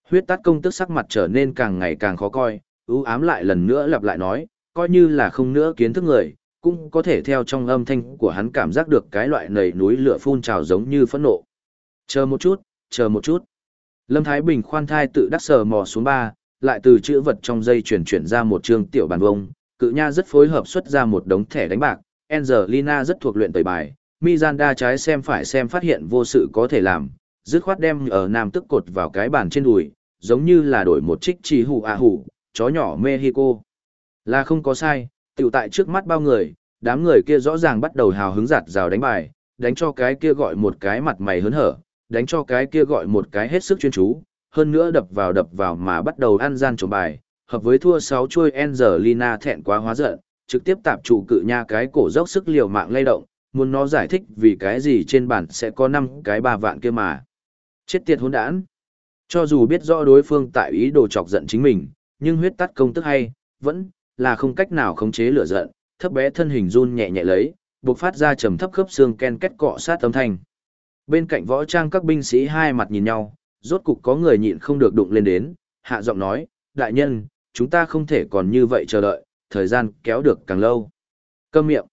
Huyết tắt công tức sắc mặt trở nên càng ngày càng khó coi, ưu ám lại lần nữa lặp lại nói, coi như là không nữa kiến thức người, cũng có thể theo trong âm thanh của hắn cảm giác được cái loại nầy núi lửa phun trào giống như phẫn nộ. Chờ một chút, chờ một chút. Lâm Thái Bình khoan thai tự đắc sờ mò xuống ba, lại từ chữ vật trong dây chuyển chuyển ra một trường tiểu bàn vông, cự nha rất phối hợp xuất ra một đống thẻ đánh bạc, Angelina rất thuộc luyện tẩy bài, Mizanda trái xem phải xem phát hiện vô sự có thể làm, dứt khoát đem ở nam tức cột vào cái bàn trên đùi, giống như là đổi một trích trì hủ à hủ, chó nhỏ Mexico. Là không có sai, tiểu tại trước mắt bao người, đám người kia rõ ràng bắt đầu hào hứng giặt rào đánh bài, đánh cho cái kia gọi một cái mặt mày hớn hở, đánh cho cái kia gọi một cái hết sức chuyên chú, hơn nữa đập vào đập vào mà bắt đầu ăn gian trộm bài, hợp với thua 6 chuôi Angelina thẹn quá hóa giận, trực tiếp tạp trụ cự nha cái cổ dốc sức liều mạng lay động, muốn nó giải thích vì cái gì trên bản sẽ có 5 cái ba vạn kia mà. Chết tiệt hỗn đản. Cho dù biết rõ đối phương tại ý đồ chọc giận chính mình, nhưng huyết tắt công tức hay, vẫn là không cách nào khống chế lửa giận, thấp bé thân hình run nhẹ nhẹ lấy, bộc phát ra trầm thấp khớp xương ken kết cọ sát âm thanh. Bên cạnh võ trang các binh sĩ hai mặt nhìn nhau, rốt cục có người nhịn không được đụng lên đến, hạ giọng nói, đại nhân, chúng ta không thể còn như vậy chờ đợi, thời gian kéo được càng lâu. Câm miệng.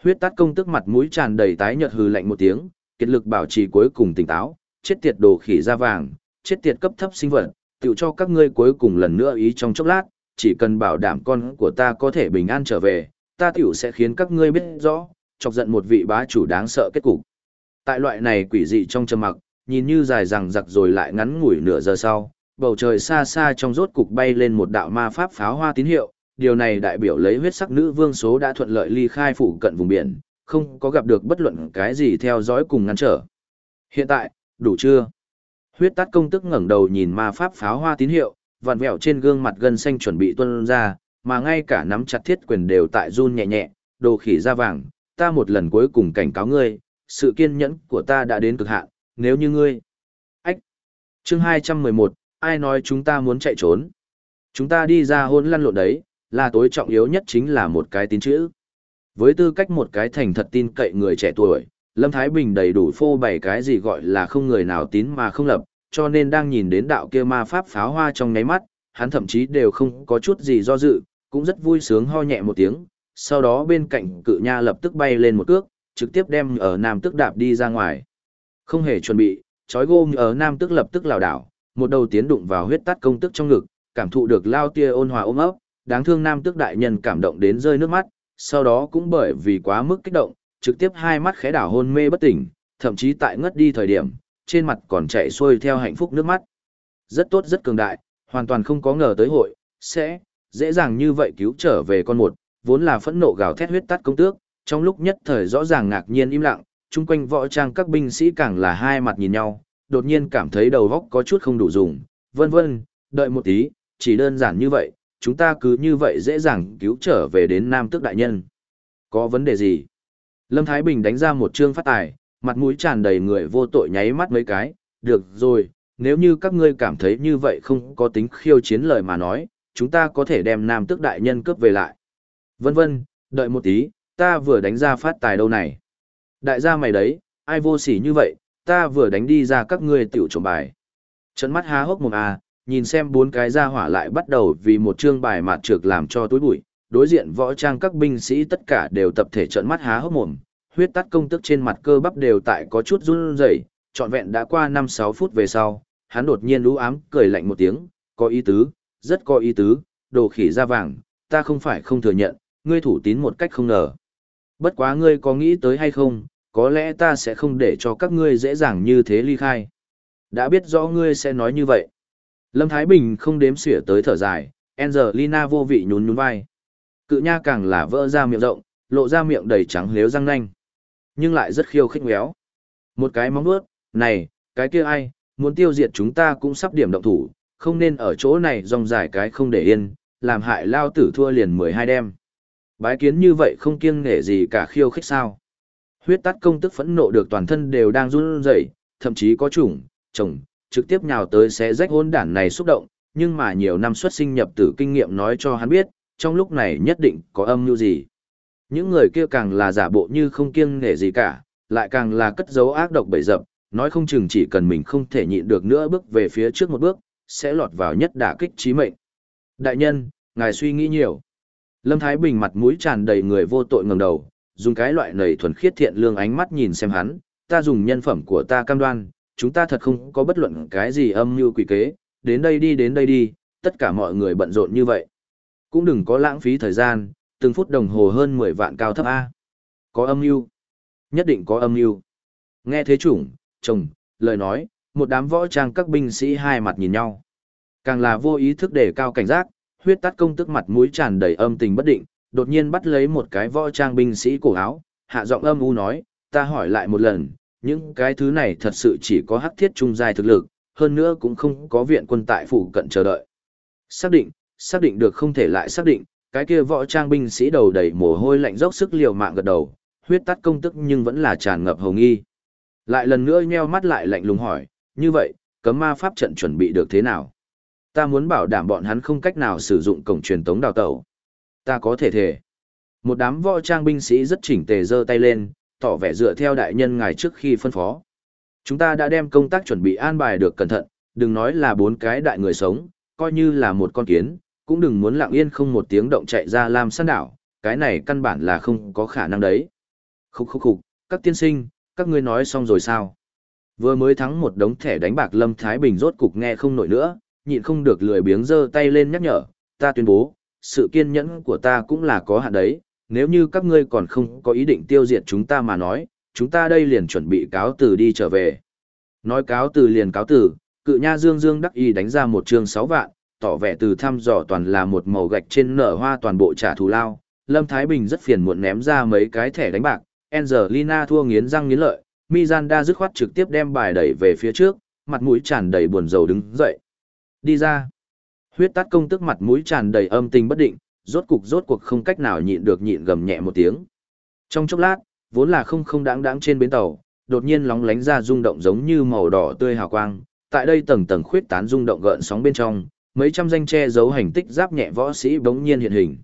Huyết tắt công tức mặt mũi tràn đầy tái nhợt hừ lạnh một tiếng, kiệt lực bảo trì cuối cùng tỉnh táo, chết tiệt đồ khỉ da vàng, chết tiệt cấp thấp sinh vật, tựu cho các ngươi cuối cùng lần nữa ý trong chốc lát, chỉ cần bảo đảm con của ta có thể bình an trở về, ta tiểu sẽ khiến các ngươi biết rõ, chọc giận một vị bá chủ đáng sợ kết cục. Tại loại này quỷ dị trong trầm mặc, nhìn như dài rằng giặc rồi lại ngắn ngủi nửa giờ sau, bầu trời xa xa trong rốt cục bay lên một đạo ma pháp pháo hoa tín hiệu, điều này đại biểu lấy huyết sắc nữ vương số đã thuận lợi ly khai phủ cận vùng biển, không có gặp được bất luận cái gì theo dõi cùng ngăn trở. Hiện tại, đủ chưa? Huyết tắt công tức ngẩng đầu nhìn ma pháp pháo hoa tín hiệu, vặn vẹo trên gương mặt gân xanh chuẩn bị tuân ra, mà ngay cả nắm chặt thiết quyền đều tại run nhẹ nhẹ, đồ khỉ da vàng, ta một lần cuối cùng cảnh cáo ngươi, sự kiên nhẫn của ta đã đến cực hạn, nếu như ngươi. Ách! Chương 211, ai nói chúng ta muốn chạy trốn? Chúng ta đi ra hôn lăn lộn đấy, là tối trọng yếu nhất chính là một cái tín chữ. Với tư cách một cái thành thật tin cậy người trẻ tuổi, Lâm Thái Bình đầy đủ phô bày cái gì gọi là không người nào tín mà không lập, cho nên đang nhìn đến đạo kia ma pháp pháo hoa trong ngáy mắt, hắn thậm chí đều không có chút gì do dự, cũng rất vui sướng ho nhẹ một tiếng, sau đó bên cạnh cự nha lập tức bay lên một cước, trực tiếp đem ở nam tức đạp đi ra ngoài. Không hề chuẩn bị, chói gôm ở nam tức lập tức lảo đảo, một đầu tiến đụng vào huyết tắt công tức trong ngực, cảm thụ được lao tia ôn hòa ôm ấp, đáng thương nam tức đại nhân cảm động đến rơi nước mắt, sau đó cũng bởi vì quá mức kích động, trực tiếp hai mắt khẽ đảo hôn mê bất tỉnh, thậm chí tại ngất đi thời điểm, trên mặt còn chạy xuôi theo hạnh phúc nước mắt. Rất tốt rất cường đại, hoàn toàn không có ngờ tới hội, sẽ, dễ dàng như vậy cứu trở về con một, vốn là phẫn nộ gào thét huyết tắt công tước, trong lúc nhất thời rõ ràng ngạc nhiên im lặng, chung quanh võ trang các binh sĩ càng là hai mặt nhìn nhau, đột nhiên cảm thấy đầu góc có chút không đủ dùng, vân vân, đợi một tí, chỉ đơn giản như vậy, chúng ta cứ như vậy dễ dàng cứu trở về đến Nam Tước Đại Nhân. Có vấn đề gì? Lâm Thái Bình đánh ra một chương phát tài, mặt mũi tràn đầy người vô tội nháy mắt mấy cái, được rồi, nếu như các ngươi cảm thấy như vậy không có tính khiêu chiến lời mà nói, chúng ta có thể đem Nam Tước Đại Nhân cướp về lại. Vân vân, đợi một tí, ta vừa đánh ra phát tài đâu này. Đại gia mày đấy, ai vô sỉ như vậy, ta vừa đánh đi ra các ngươi tiểu trộm bài. Trận mắt há hốc mồm à, nhìn xem bốn cái gia hỏa lại bắt đầu vì một chương bài mạt trược làm cho túi bụi, đối diện võ trang các binh sĩ tất cả đều tập thể trận mắt há hốc mồm, huyết tắt công tức trên mặt cơ bắp đều tại có chút run rẩy, trọn vẹn đã qua 5-6 phút về sau, hắn đột nhiên lú ám cười lạnh một tiếng, có ý tứ, rất có ý tứ, đồ khỉ da vàng, ta không phải không thừa nhận, ngươi thủ tín một cách không ngờ. Bất quá ngươi có nghĩ tới hay không, có lẽ ta sẽ không để cho các ngươi dễ dàng như thế ly khai. Đã biết rõ ngươi sẽ nói như vậy. Lâm Thái Bình không đếm xỉa tới thở dài, Angelina vô vị nhún nhún vai. Cự nha càng là vỡ ra miệng rộng, lộ ra miệng đầy trắng liếu răng nanh. Nhưng lại rất khiêu khích ngéo. Một cái móng vuốt, này, cái kia ai, muốn tiêu diệt chúng ta cũng sắp điểm động thủ, không nên ở chỗ này dòng dài cái không để yên, làm hại lao tử thua liền 12 đêm. Bái kiến như vậy không kiêng nể gì cả khiêu khích sao. Huyết tắt công tức phẫn nộ được toàn thân đều đang run rẩy, thậm chí có chủng, chồng, trực tiếp nhào tới xé rách hôn đản này xúc động, nhưng mà nhiều năm xuất sinh nhập tử kinh nghiệm nói cho hắn biết, trong lúc này nhất định có âm mưu gì. Những người kia càng là giả bộ như không kiêng nể gì cả, lại càng là cất giấu ác độc bậy dập, nói không chừng chỉ cần mình không thể nhịn được nữa bước về phía trước một bước, sẽ lọt vào nhất đả kích chí mệnh. Đại nhân, ngài suy nghĩ nhiều. Lâm Thái Bình mặt mũi tràn đầy người vô tội ngẩng đầu, dùng cái loại nầy thuần khiết thiện lương ánh mắt nhìn xem hắn, ta dùng nhân phẩm của ta cam đoan, chúng ta thật không có bất luận cái gì âm mưu quỷ kế, đến đây đi đến đây đi, tất cả mọi người bận rộn như vậy. Cũng đừng có lãng phí thời gian, từng phút đồng hồ hơn 10 vạn cao thấp A. Có âm mưu Nhất định có âm mưu Nghe thế chủng, chồng, lời nói, một đám võ trang các binh sĩ hai mặt nhìn nhau. Càng là vô ý thức để cao cảnh giác, huyết tắt công tức mặt mũi tràn đầy âm tình bất định, đột nhiên bắt lấy một cái võ trang binh sĩ cổ áo, hạ giọng âm u nói, ta hỏi lại một lần, những cái thứ này thật sự chỉ có hắc thiết trung giai thực lực, hơn nữa cũng không có viện quân tại phủ cận chờ đợi. Xác định, xác định được không thể lại xác định, cái kia võ trang binh sĩ đầu đầy mồ hôi lạnh dốc sức liều mạng gật đầu, huyết tắt công tức nhưng vẫn là tràn ngập hồng nghi. Lại lần nữa nheo mắt lại lạnh lùng hỏi, như vậy, cấm ma pháp trận chuẩn bị được thế nào? Ta muốn bảo đảm bọn hắn không cách nào sử dụng cổng truyền tống đào tẩu. Ta có thể thể. Một đám võ trang binh sĩ rất chỉnh tề giơ tay lên, tỏ vẻ dựa theo đại nhân ngài trước khi phân phó. Chúng ta đã đem công tác chuẩn bị an bài được cẩn thận, đừng nói là bốn cái đại người sống, coi như là một con kiến, cũng đừng muốn lặng yên không một tiếng động chạy ra làm săn đảo, cái này căn bản là không có khả năng đấy. Khúc khúc khúc, các tiên sinh, các ngươi nói xong rồi sao? Vừa mới thắng một đống thẻ đánh bạc Lâm Thái Bình rốt cục nghe không nổi nữa, nhịn không được lười biếng giơ tay lên nhắc nhở, ta tuyên bố, sự kiên nhẫn của ta cũng là có hạn đấy, nếu như các ngươi còn không có ý định tiêu diệt chúng ta mà nói, chúng ta đây liền chuẩn bị cáo từ đi trở về. Nói cáo từ liền cáo từ, cự nha dương dương đắc y đánh ra một trường sáu vạn, tỏ vẻ từ thăm dò toàn là một màu gạch trên nở hoa toàn bộ trả thù lao. Lâm Thái Bình rất phiền muộn ném ra mấy cái thẻ đánh bạc, Angelina thua nghiến răng nghiến lợi, Mizanda dứt khoát trực tiếp đem bài đẩy về phía trước, mặt mũi tràn đầy buồn rầu đứng dậy. Đi ra. Huyết tát công tức mặt mũi tràn đầy âm tình bất định, rốt cục rốt cuộc không cách nào nhịn được nhịn gầm nhẹ một tiếng. Trong chốc lát, vốn là không không đáng đáng trên bến tàu, đột nhiên lóng lánh ra rung động giống như màu đỏ tươi hào quang, tại đây tầng tầng khuyết tán rung động gợn sóng bên trong, mấy trăm danh che giấu hành tích giáp nhẹ võ sĩ bỗng nhiên hiện hình.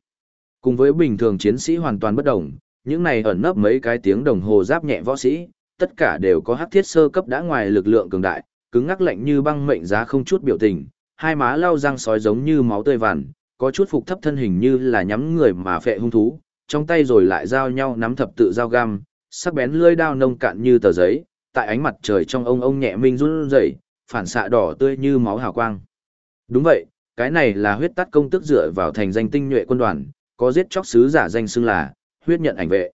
Cùng với bình thường chiến sĩ hoàn toàn bất động, những này ẩn nấp mấy cái tiếng đồng hồ giáp nhẹ võ sĩ, tất cả đều có hắc thiết sơ cấp đã ngoài lực lượng cường đại, cứng ngắc lạnh như băng mệnh giá không chút biểu tình, hai má lau răng sói giống như máu tươi vằn, có chút phục thấp thân hình như là nhắm người mà phệ hung thú, trong tay rồi lại giao nhau nắm thập tự dao găm, sắc bén lưỡi đao nông cạn như tờ giấy, tại ánh mặt trời trong ông ông nhẹ minh run rẩy, phản xạ đỏ tươi như máu hào quang. Đúng vậy, cái này là huyết tắt công tức dựa vào thành danh tinh nhuệ quân đoàn, có giết chóc sứ giả danh xưng là huyết nhận ảnh vệ.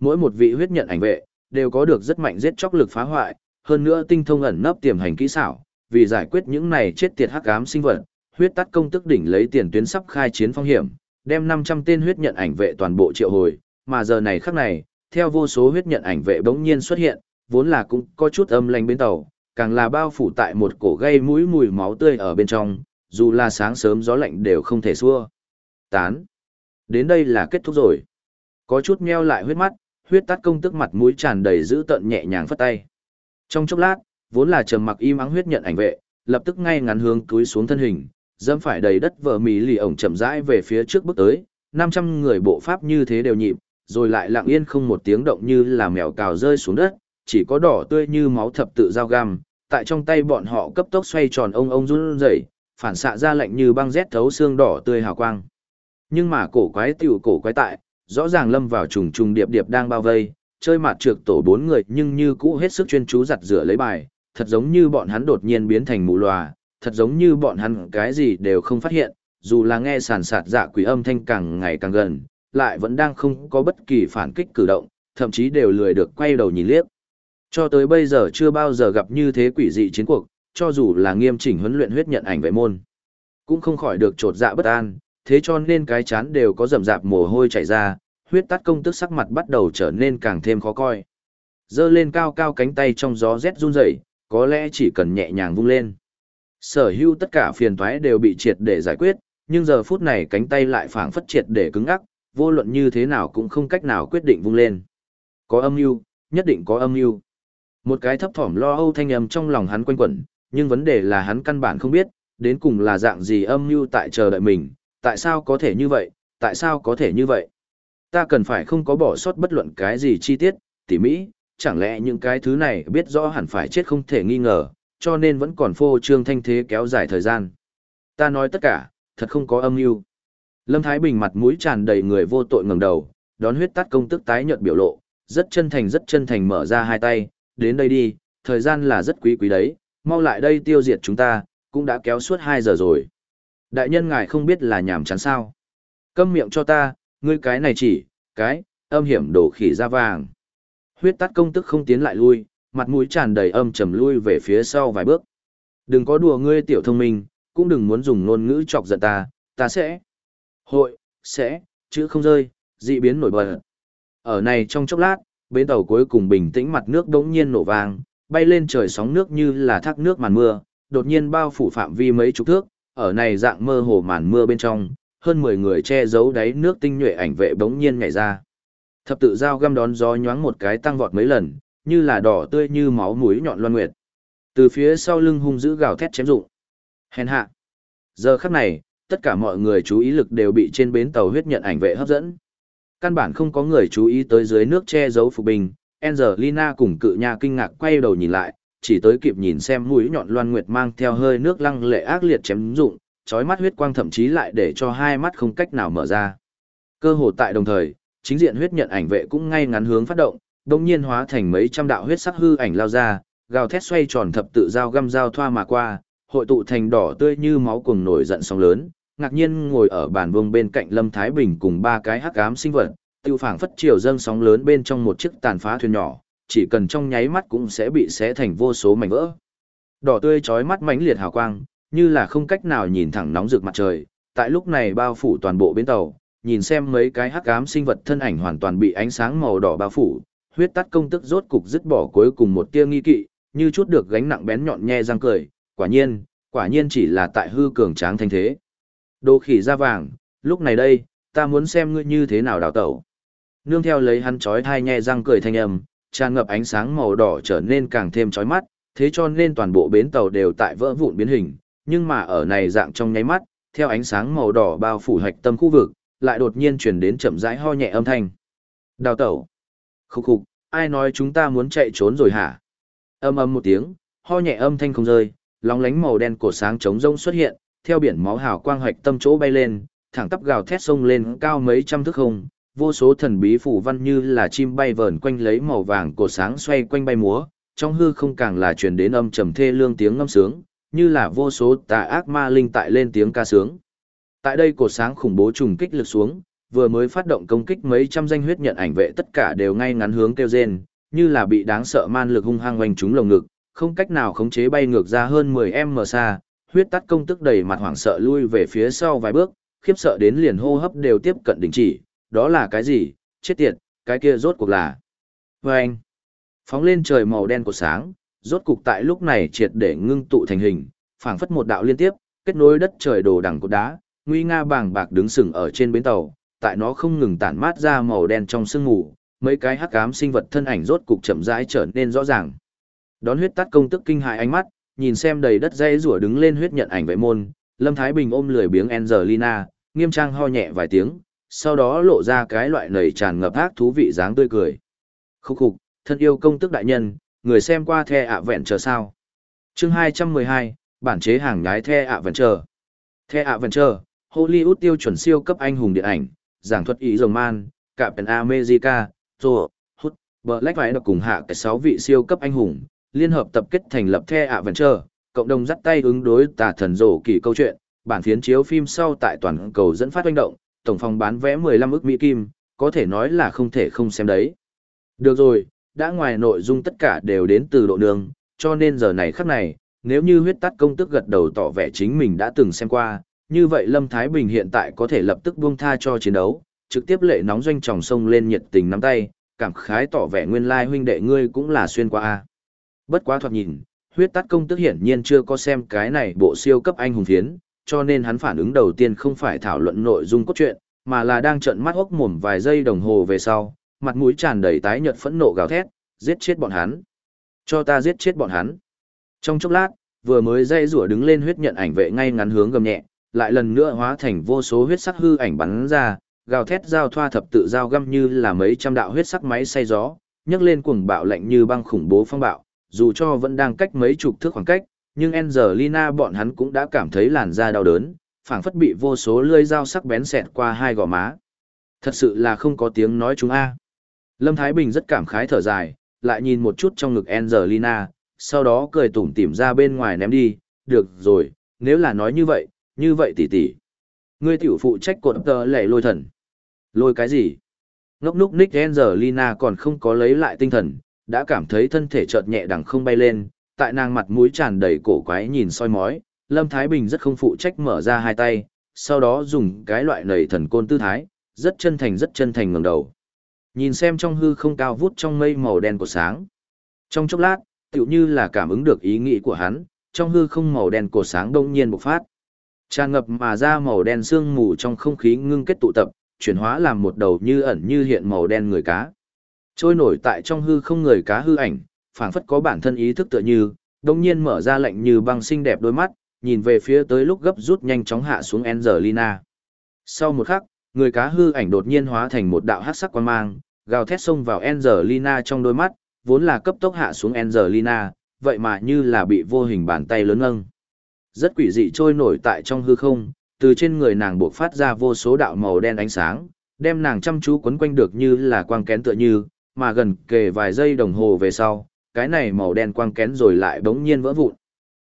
Mỗi một vị huyết nhận ảnh vệ đều có được rất mạnh giết chóc lực phá hoại, hơn nữa tinh thông ẩn nấp tiềm hành kỹ xảo, vì giải quyết những này chết tiệt hắc ám sinh vật, huyết tắt công tức đỉnh lấy tiền tuyến sắp khai chiến phong hiểm, đem 500 tên huyết nhận ảnh vệ toàn bộ triệu hồi, mà giờ này khắc này, theo vô số huyết nhận ảnh vệ bỗng nhiên xuất hiện, vốn là cũng có chút âm lanh bên tàu, càng là bao phủ tại một cổ gây mũi mùi máu tươi ở bên trong, dù là sáng sớm gió lạnh đều không thể xua. Tán. Đến đây là kết thúc rồi. Có chút meo lại huyết mắt, huyết tắt công tức mặt mũi tràn đầy giữ tận nhẹ nhàng phất tay. Trong chốc lát, vốn là trầm mặc im ắng huyết nhận ảnh vệ, lập tức ngay ngắn hướng túi xuống thân hình, dẫm phải đầy đất vợ mì lì ổng chậm rãi về phía trước bước tới, 500 người bộ pháp như thế đều nhịp, rồi lại lặng yên không một tiếng động như là mèo cào rơi xuống đất, chỉ có đỏ tươi như máu thập tự dao găm, tại trong tay bọn họ cấp tốc xoay tròn ông ông run rẩy, phản xạ ra lạnh như băng rét thấu xương đỏ tươi hào quang. Nhưng mà cổ quái tiểu cổ quái tại, rõ ràng lâm vào trùng trùng điệp điệp đang bao vây, chơi mặt trược tổ bốn người nhưng như cũ hết sức chuyên chú giặt rửa lấy bài, thật giống như bọn hắn đột nhiên biến thành mù lòa, thật giống như bọn hắn cái gì đều không phát hiện, dù là nghe sàn sạt dạ quỷ âm thanh càng ngày càng gần, lại vẫn đang không có bất kỳ phản kích cử động, thậm chí đều lười được quay đầu nhìn liếc. Cho tới bây giờ chưa bao giờ gặp như thế quỷ dị chiến cuộc, cho dù là nghiêm chỉnh huấn luyện huyết nhận ảnh vệ môn, cũng không khỏi được trột dạ bất an, thế cho nên cái chán đều có rầm rạp mồ hôi chảy ra, huyết tắt công tức sắc mặt bắt đầu trở nên càng thêm khó coi. Dơ lên cao cao cánh tay trong gió rét run rẩy, có lẽ chỉ cần nhẹ nhàng vung lên. Sở hữu tất cả phiền toái đều bị triệt để giải quyết, nhưng giờ phút này cánh tay lại phảng phất triệt để cứng ngắc, vô luận như thế nào cũng không cách nào quyết định vung lên. Có âm mưu, nhất định có âm mưu. Một cái thấp thỏm lo âu thanh âm trong lòng hắn quanh quẩn, nhưng vấn đề là hắn căn bản không biết, đến cùng là dạng gì âm mưu tại chờ đợi mình, tại sao có thể như vậy, tại sao có thể như vậy. Ta cần phải không có bỏ sót bất luận cái gì chi tiết, tỉ mỹ, chẳng lẽ những cái thứ này biết rõ hẳn phải chết không thể nghi ngờ, cho nên vẫn còn phô trương thanh thế kéo dài thời gian. Ta nói tất cả, thật không có âm mưu. Lâm Thái Bình mặt mũi tràn đầy người vô tội ngẩng đầu, đón huyết tắt công tức tái nhợt biểu lộ, rất chân thành rất chân thành mở ra hai tay, đến đây đi, thời gian là rất quý quý đấy, mau lại đây tiêu diệt chúng ta, cũng đã kéo suốt 2 giờ rồi. Đại nhân ngài không biết là nhảm chán sao. Câm miệng cho ta, ngươi cái này chỉ, cái, âm hiểm đổ khỉ ra vàng. Huyết tắt công tức không tiến lại lui, mặt mũi tràn đầy âm trầm lui về phía sau vài bước. Đừng có đùa ngươi tiểu thông minh, cũng đừng muốn dùng ngôn ngữ chọc giận ta, ta sẽ. Hội, sẽ, chữ không rơi, dị biến nổi bật. Ở này trong chốc lát, bến tàu cuối cùng bình tĩnh mặt nước đống nhiên nổ vang, bay lên trời sóng nước như là thác nước màn mưa, đột nhiên bao phủ phạm vi mấy chục thước, ở này dạng mơ hồ màn mưa bên trong, hơn 10 người che giấu đáy nước tinh nhuệ ảnh vệ bỗng nhiên nhảy ra. Thập tự giao găm đón gió nhoáng một cái tăng vọt mấy lần, như là đỏ tươi như máu mũi nhọn loan nguyệt. Từ phía sau lưng hung dữ gào thét chém rụng. Hèn hạ. Giờ khắc này, tất cả mọi người chú ý lực đều bị trên bến tàu huyết nhận ảnh vệ hấp dẫn. Căn bản không có người chú ý tới dưới nước che giấu phục bình, Angelina cùng cự nha kinh ngạc quay đầu nhìn lại, chỉ tới kịp nhìn xem mũi nhọn loan nguyệt mang theo hơi nước lăng lệ ác liệt chém rụng, chói mắt huyết quang thậm chí lại để cho hai mắt không cách nào mở ra. Cơ hồ tại đồng thời, chính diện huyết nhận ảnh vệ cũng ngay ngắn hướng phát động, đồng nhiên hóa thành mấy trăm đạo huyết sắc hư ảnh lao ra, gào thét xoay tròn thập tự giao găm giao thoa mà qua, hội tụ thành đỏ tươi như máu cuồng nổi giận sóng lớn, ngạc nhiên ngồi ở bàn vương bên cạnh Lâm Thái Bình cùng ba cái hắc ám sinh vật, tiêu phảng phất chiều dâng sóng lớn bên trong một chiếc tàn phá thuyền nhỏ, chỉ cần trong nháy mắt cũng sẽ bị xé thành vô số mảnh vỡ. Đỏ tươi chói mắt mãnh liệt hào quang, như là không cách nào nhìn thẳng nóng rực mặt trời, tại lúc này bao phủ toàn bộ bến tàu, nhìn xem mấy cái hắc ám sinh vật thân ảnh hoàn toàn bị ánh sáng màu đỏ bao phủ, huyết tắt công tức rốt cục dứt bỏ cuối cùng một tia nghi kỵ, như chút được gánh nặng bén nhọn nhe răng cười, quả nhiên, quả nhiên chỉ là tại hư cường tráng thanh thế. Đồ khỉ da vàng, lúc này đây, ta muốn xem ngươi như thế nào đào tẩu. Nương theo lấy hắn chói thai nhẹ răng cười thanh âm, tràn ngập ánh sáng màu đỏ trở nên càng thêm chói mắt, thế cho nên toàn bộ bến tàu đều tại vỡ vụn biến hình, nhưng mà ở này dạng trong nháy mắt, theo ánh sáng màu đỏ bao phủ hạch tâm khu vực, lại đột nhiên chuyển đến chậm rãi ho nhẹ âm thanh. Đào tẩu. Khúc khục, ai nói chúng ta muốn chạy trốn rồi hả? Âm âm một tiếng, ho nhẹ âm thanh không rơi, lóng lánh màu đen cổ sáng trống rông xuất hiện, theo biển máu hào quang hoạch tâm chỗ bay lên, thẳng tắp gào thét sông lên cao mấy trăm thước không, vô số thần bí phủ văn như là chim bay vờn quanh lấy màu vàng cổ sáng xoay quanh bay múa, trong hư không càng là truyền đến âm trầm thê lương tiếng ngâm sướng, như là vô số tà ác ma linh tại lên tiếng ca sướng. Tại đây cổ sáng khủng bố trùng kích lực xuống, vừa mới phát động công kích mấy trăm danh huyết nhận ảnh vệ tất cả đều ngay ngắn hướng kêu rên, như là bị đáng sợ man lực hung hăng quanh trúng lồng ngực, không cách nào khống chế bay ngược ra hơn 10m xa, huyết tắt công tức đầy mặt hoảng sợ lui về phía sau vài bước, khiếp sợ đến liền hô hấp đều tiếp cận đình chỉ, đó là cái gì, chết tiệt, cái kia rốt cuộc là. Vâng! anh, phóng lên trời màu đen của sáng, rốt cục tại lúc này triệt để ngưng tụ thành hình, phảng phất một đạo liên tiếp, kết nối đất trời đồ đằng cột đá, nguy nga bàng bạc đứng sừng ở trên bến tàu, tại nó không ngừng tản mát ra màu đen trong sương mù, mấy cái hắc ám sinh vật thân ảnh rốt cục chậm rãi trở nên rõ ràng. Đón huyết tắt công tức kinh hại ánh mắt, nhìn xem đầy đất dây rủa đứng lên huyết nhận ảnh vệ môn, Lâm Thái Bình ôm lười biếng Angelina, nghiêm trang ho nhẹ vài tiếng, sau đó lộ ra cái loại nầy tràn ngập ác thú vị dáng tươi cười. Khúc khục, thân yêu công tức đại nhân, người xem qua the ạ vẹn chờ sao. chương 212, bản chế hàng nhái the ạ vẹn chờ. The ạ vẹn chờ, Hollywood tiêu chuẩn siêu cấp anh hùng điện ảnh, giảng thuật ý rồng man, Captain America, Thor, Hút, Black Widow cùng hạ cái 6 vị siêu cấp anh hùng, liên hợp tập kết thành lập The Adventure, cộng đồng dắt tay ứng đối tà thần rổ kỳ câu chuyện, bản phiến chiếu phim sau tại toàn cầu dẫn phát hoành động, tổng phòng bán vé 15 ức Mỹ Kim, có thể nói là không thể không xem đấy. Được rồi, đã ngoài nội dung tất cả đều đến từ độ đường, cho nên giờ này khắc này, nếu như huyết tắt công tức gật đầu tỏ vẻ chính mình đã từng xem qua, như vậy Lâm Thái Bình hiện tại có thể lập tức buông tha cho chiến đấu, trực tiếp lệ nóng doanh tròng sông lên nhiệt tình nắm tay, cảm khái tỏ vẻ nguyên lai huynh đệ ngươi cũng là xuyên qua a. Bất quá thoạt nhìn, huyết tắt công tức hiển nhiên chưa có xem cái này bộ siêu cấp anh hùng phiến, cho nên hắn phản ứng đầu tiên không phải thảo luận nội dung cốt truyện, mà là đang trợn mắt hốc mồm vài giây đồng hồ về sau, mặt mũi tràn đầy tái nhợt phẫn nộ gào thét, giết chết bọn hắn. Cho ta giết chết bọn hắn. Trong chốc lát, vừa mới dây rủa đứng lên huyết nhận ảnh vệ ngay ngắn hướng gầm nhẹ, lại lần nữa hóa thành vô số huyết sắc hư ảnh bắn ra, gào thét giao thoa thập tự giao găm như là mấy trăm đạo huyết sắc máy xay gió, nhấc lên cuồng bạo lạnh như băng khủng bố phong bạo, dù cho vẫn đang cách mấy chục thước khoảng cách, nhưng Angelina bọn hắn cũng đã cảm thấy làn da đau đớn, phảng phất bị vô số lưỡi dao sắc bén xẹt qua hai gò má. Thật sự là không có tiếng nói chúng a. Lâm Thái Bình rất cảm khái thở dài, lại nhìn một chút trong ngực Angelina, sau đó cười tủm tỉm ra bên ngoài ném đi, được rồi, nếu là nói như vậy, như vậy tỷ tỷ. Ngươi tiểu phụ trách cột tờ lệ lôi thần. Lôi cái gì? Ngốc núc Nick Angelina còn không có lấy lại tinh thần, đã cảm thấy thân thể chợt nhẹ đằng không bay lên, tại nàng mặt mũi tràn đầy cổ quái nhìn soi mói, Lâm Thái Bình rất không phụ trách mở ra hai tay, sau đó dùng cái loại nầy thần côn tư thái, rất chân thành rất chân thành ngẩng đầu. Nhìn xem trong hư không cao vút trong mây màu đen của sáng. Trong chốc lát, tựu như là cảm ứng được ý nghĩ của hắn, trong hư không màu đen của sáng đông nhiên bộc phát. Tràn ngập mà ra màu đen sương mù trong không khí ngưng kết tụ tập, chuyển hóa làm một đầu như ẩn như hiện màu đen người cá. Trôi nổi tại trong hư không người cá hư ảnh, phảng phất có bản thân ý thức tựa như, đồng nhiên mở ra lạnh như băng xinh đẹp đôi mắt, nhìn về phía tới lúc gấp rút nhanh chóng hạ xuống Angelina. Sau một khắc, người cá hư ảnh đột nhiên hóa thành một đạo hắc sắc quang mang, gào thét xông vào Angelina trong đôi mắt, vốn là cấp tốc hạ xuống Angelina, vậy mà như là bị vô hình bàn tay lớn ngâng. Rất quỷ dị trôi nổi tại trong hư không, từ trên người nàng buộc phát ra vô số đạo màu đen ánh sáng, đem nàng chăm chú quấn quanh được như là quang kén tựa như, mà gần kề vài giây đồng hồ về sau, cái này màu đen quang kén rồi lại bỗng nhiên vỡ vụn.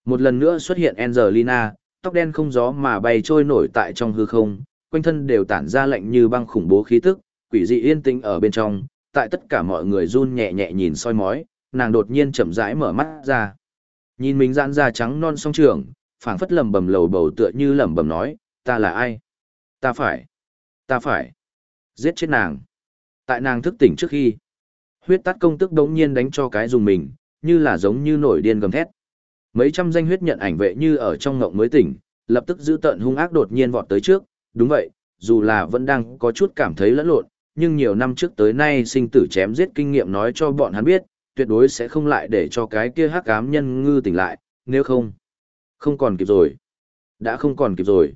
Một lần nữa xuất hiện Angelina, tóc đen không gió mà bay trôi nổi tại trong hư không, quanh thân đều tản ra lạnh như băng khủng bố khí tức, quỷ dị yên tĩnh ở bên trong, tại tất cả mọi người run nhẹ nhẹ nhìn soi mói, nàng đột nhiên chậm rãi mở mắt ra. Nhìn mình giãn ra trắng non song trưởng phảng phất lẩm bẩm lầu bầu tựa như lẩm bẩm nói, ta là ai? Ta phải, ta phải giết chết nàng. Tại nàng thức tỉnh trước khi, huyết tắt công tức đống nhiên đánh cho cái dùng mình, như là giống như nổi điên gầm thét. Mấy trăm danh huyết nhận ảnh vệ như ở trong ngộng mới tỉnh, lập tức giữ tận hung ác đột nhiên vọt tới trước, đúng vậy, dù là vẫn đang có chút cảm thấy lẫn lộn, nhưng nhiều năm trước tới nay sinh tử chém giết kinh nghiệm nói cho bọn hắn biết, tuyệt đối sẽ không lại để cho cái kia hắc ám nhân ngư tỉnh lại, nếu không, không còn kịp rồi. Đã không còn kịp rồi.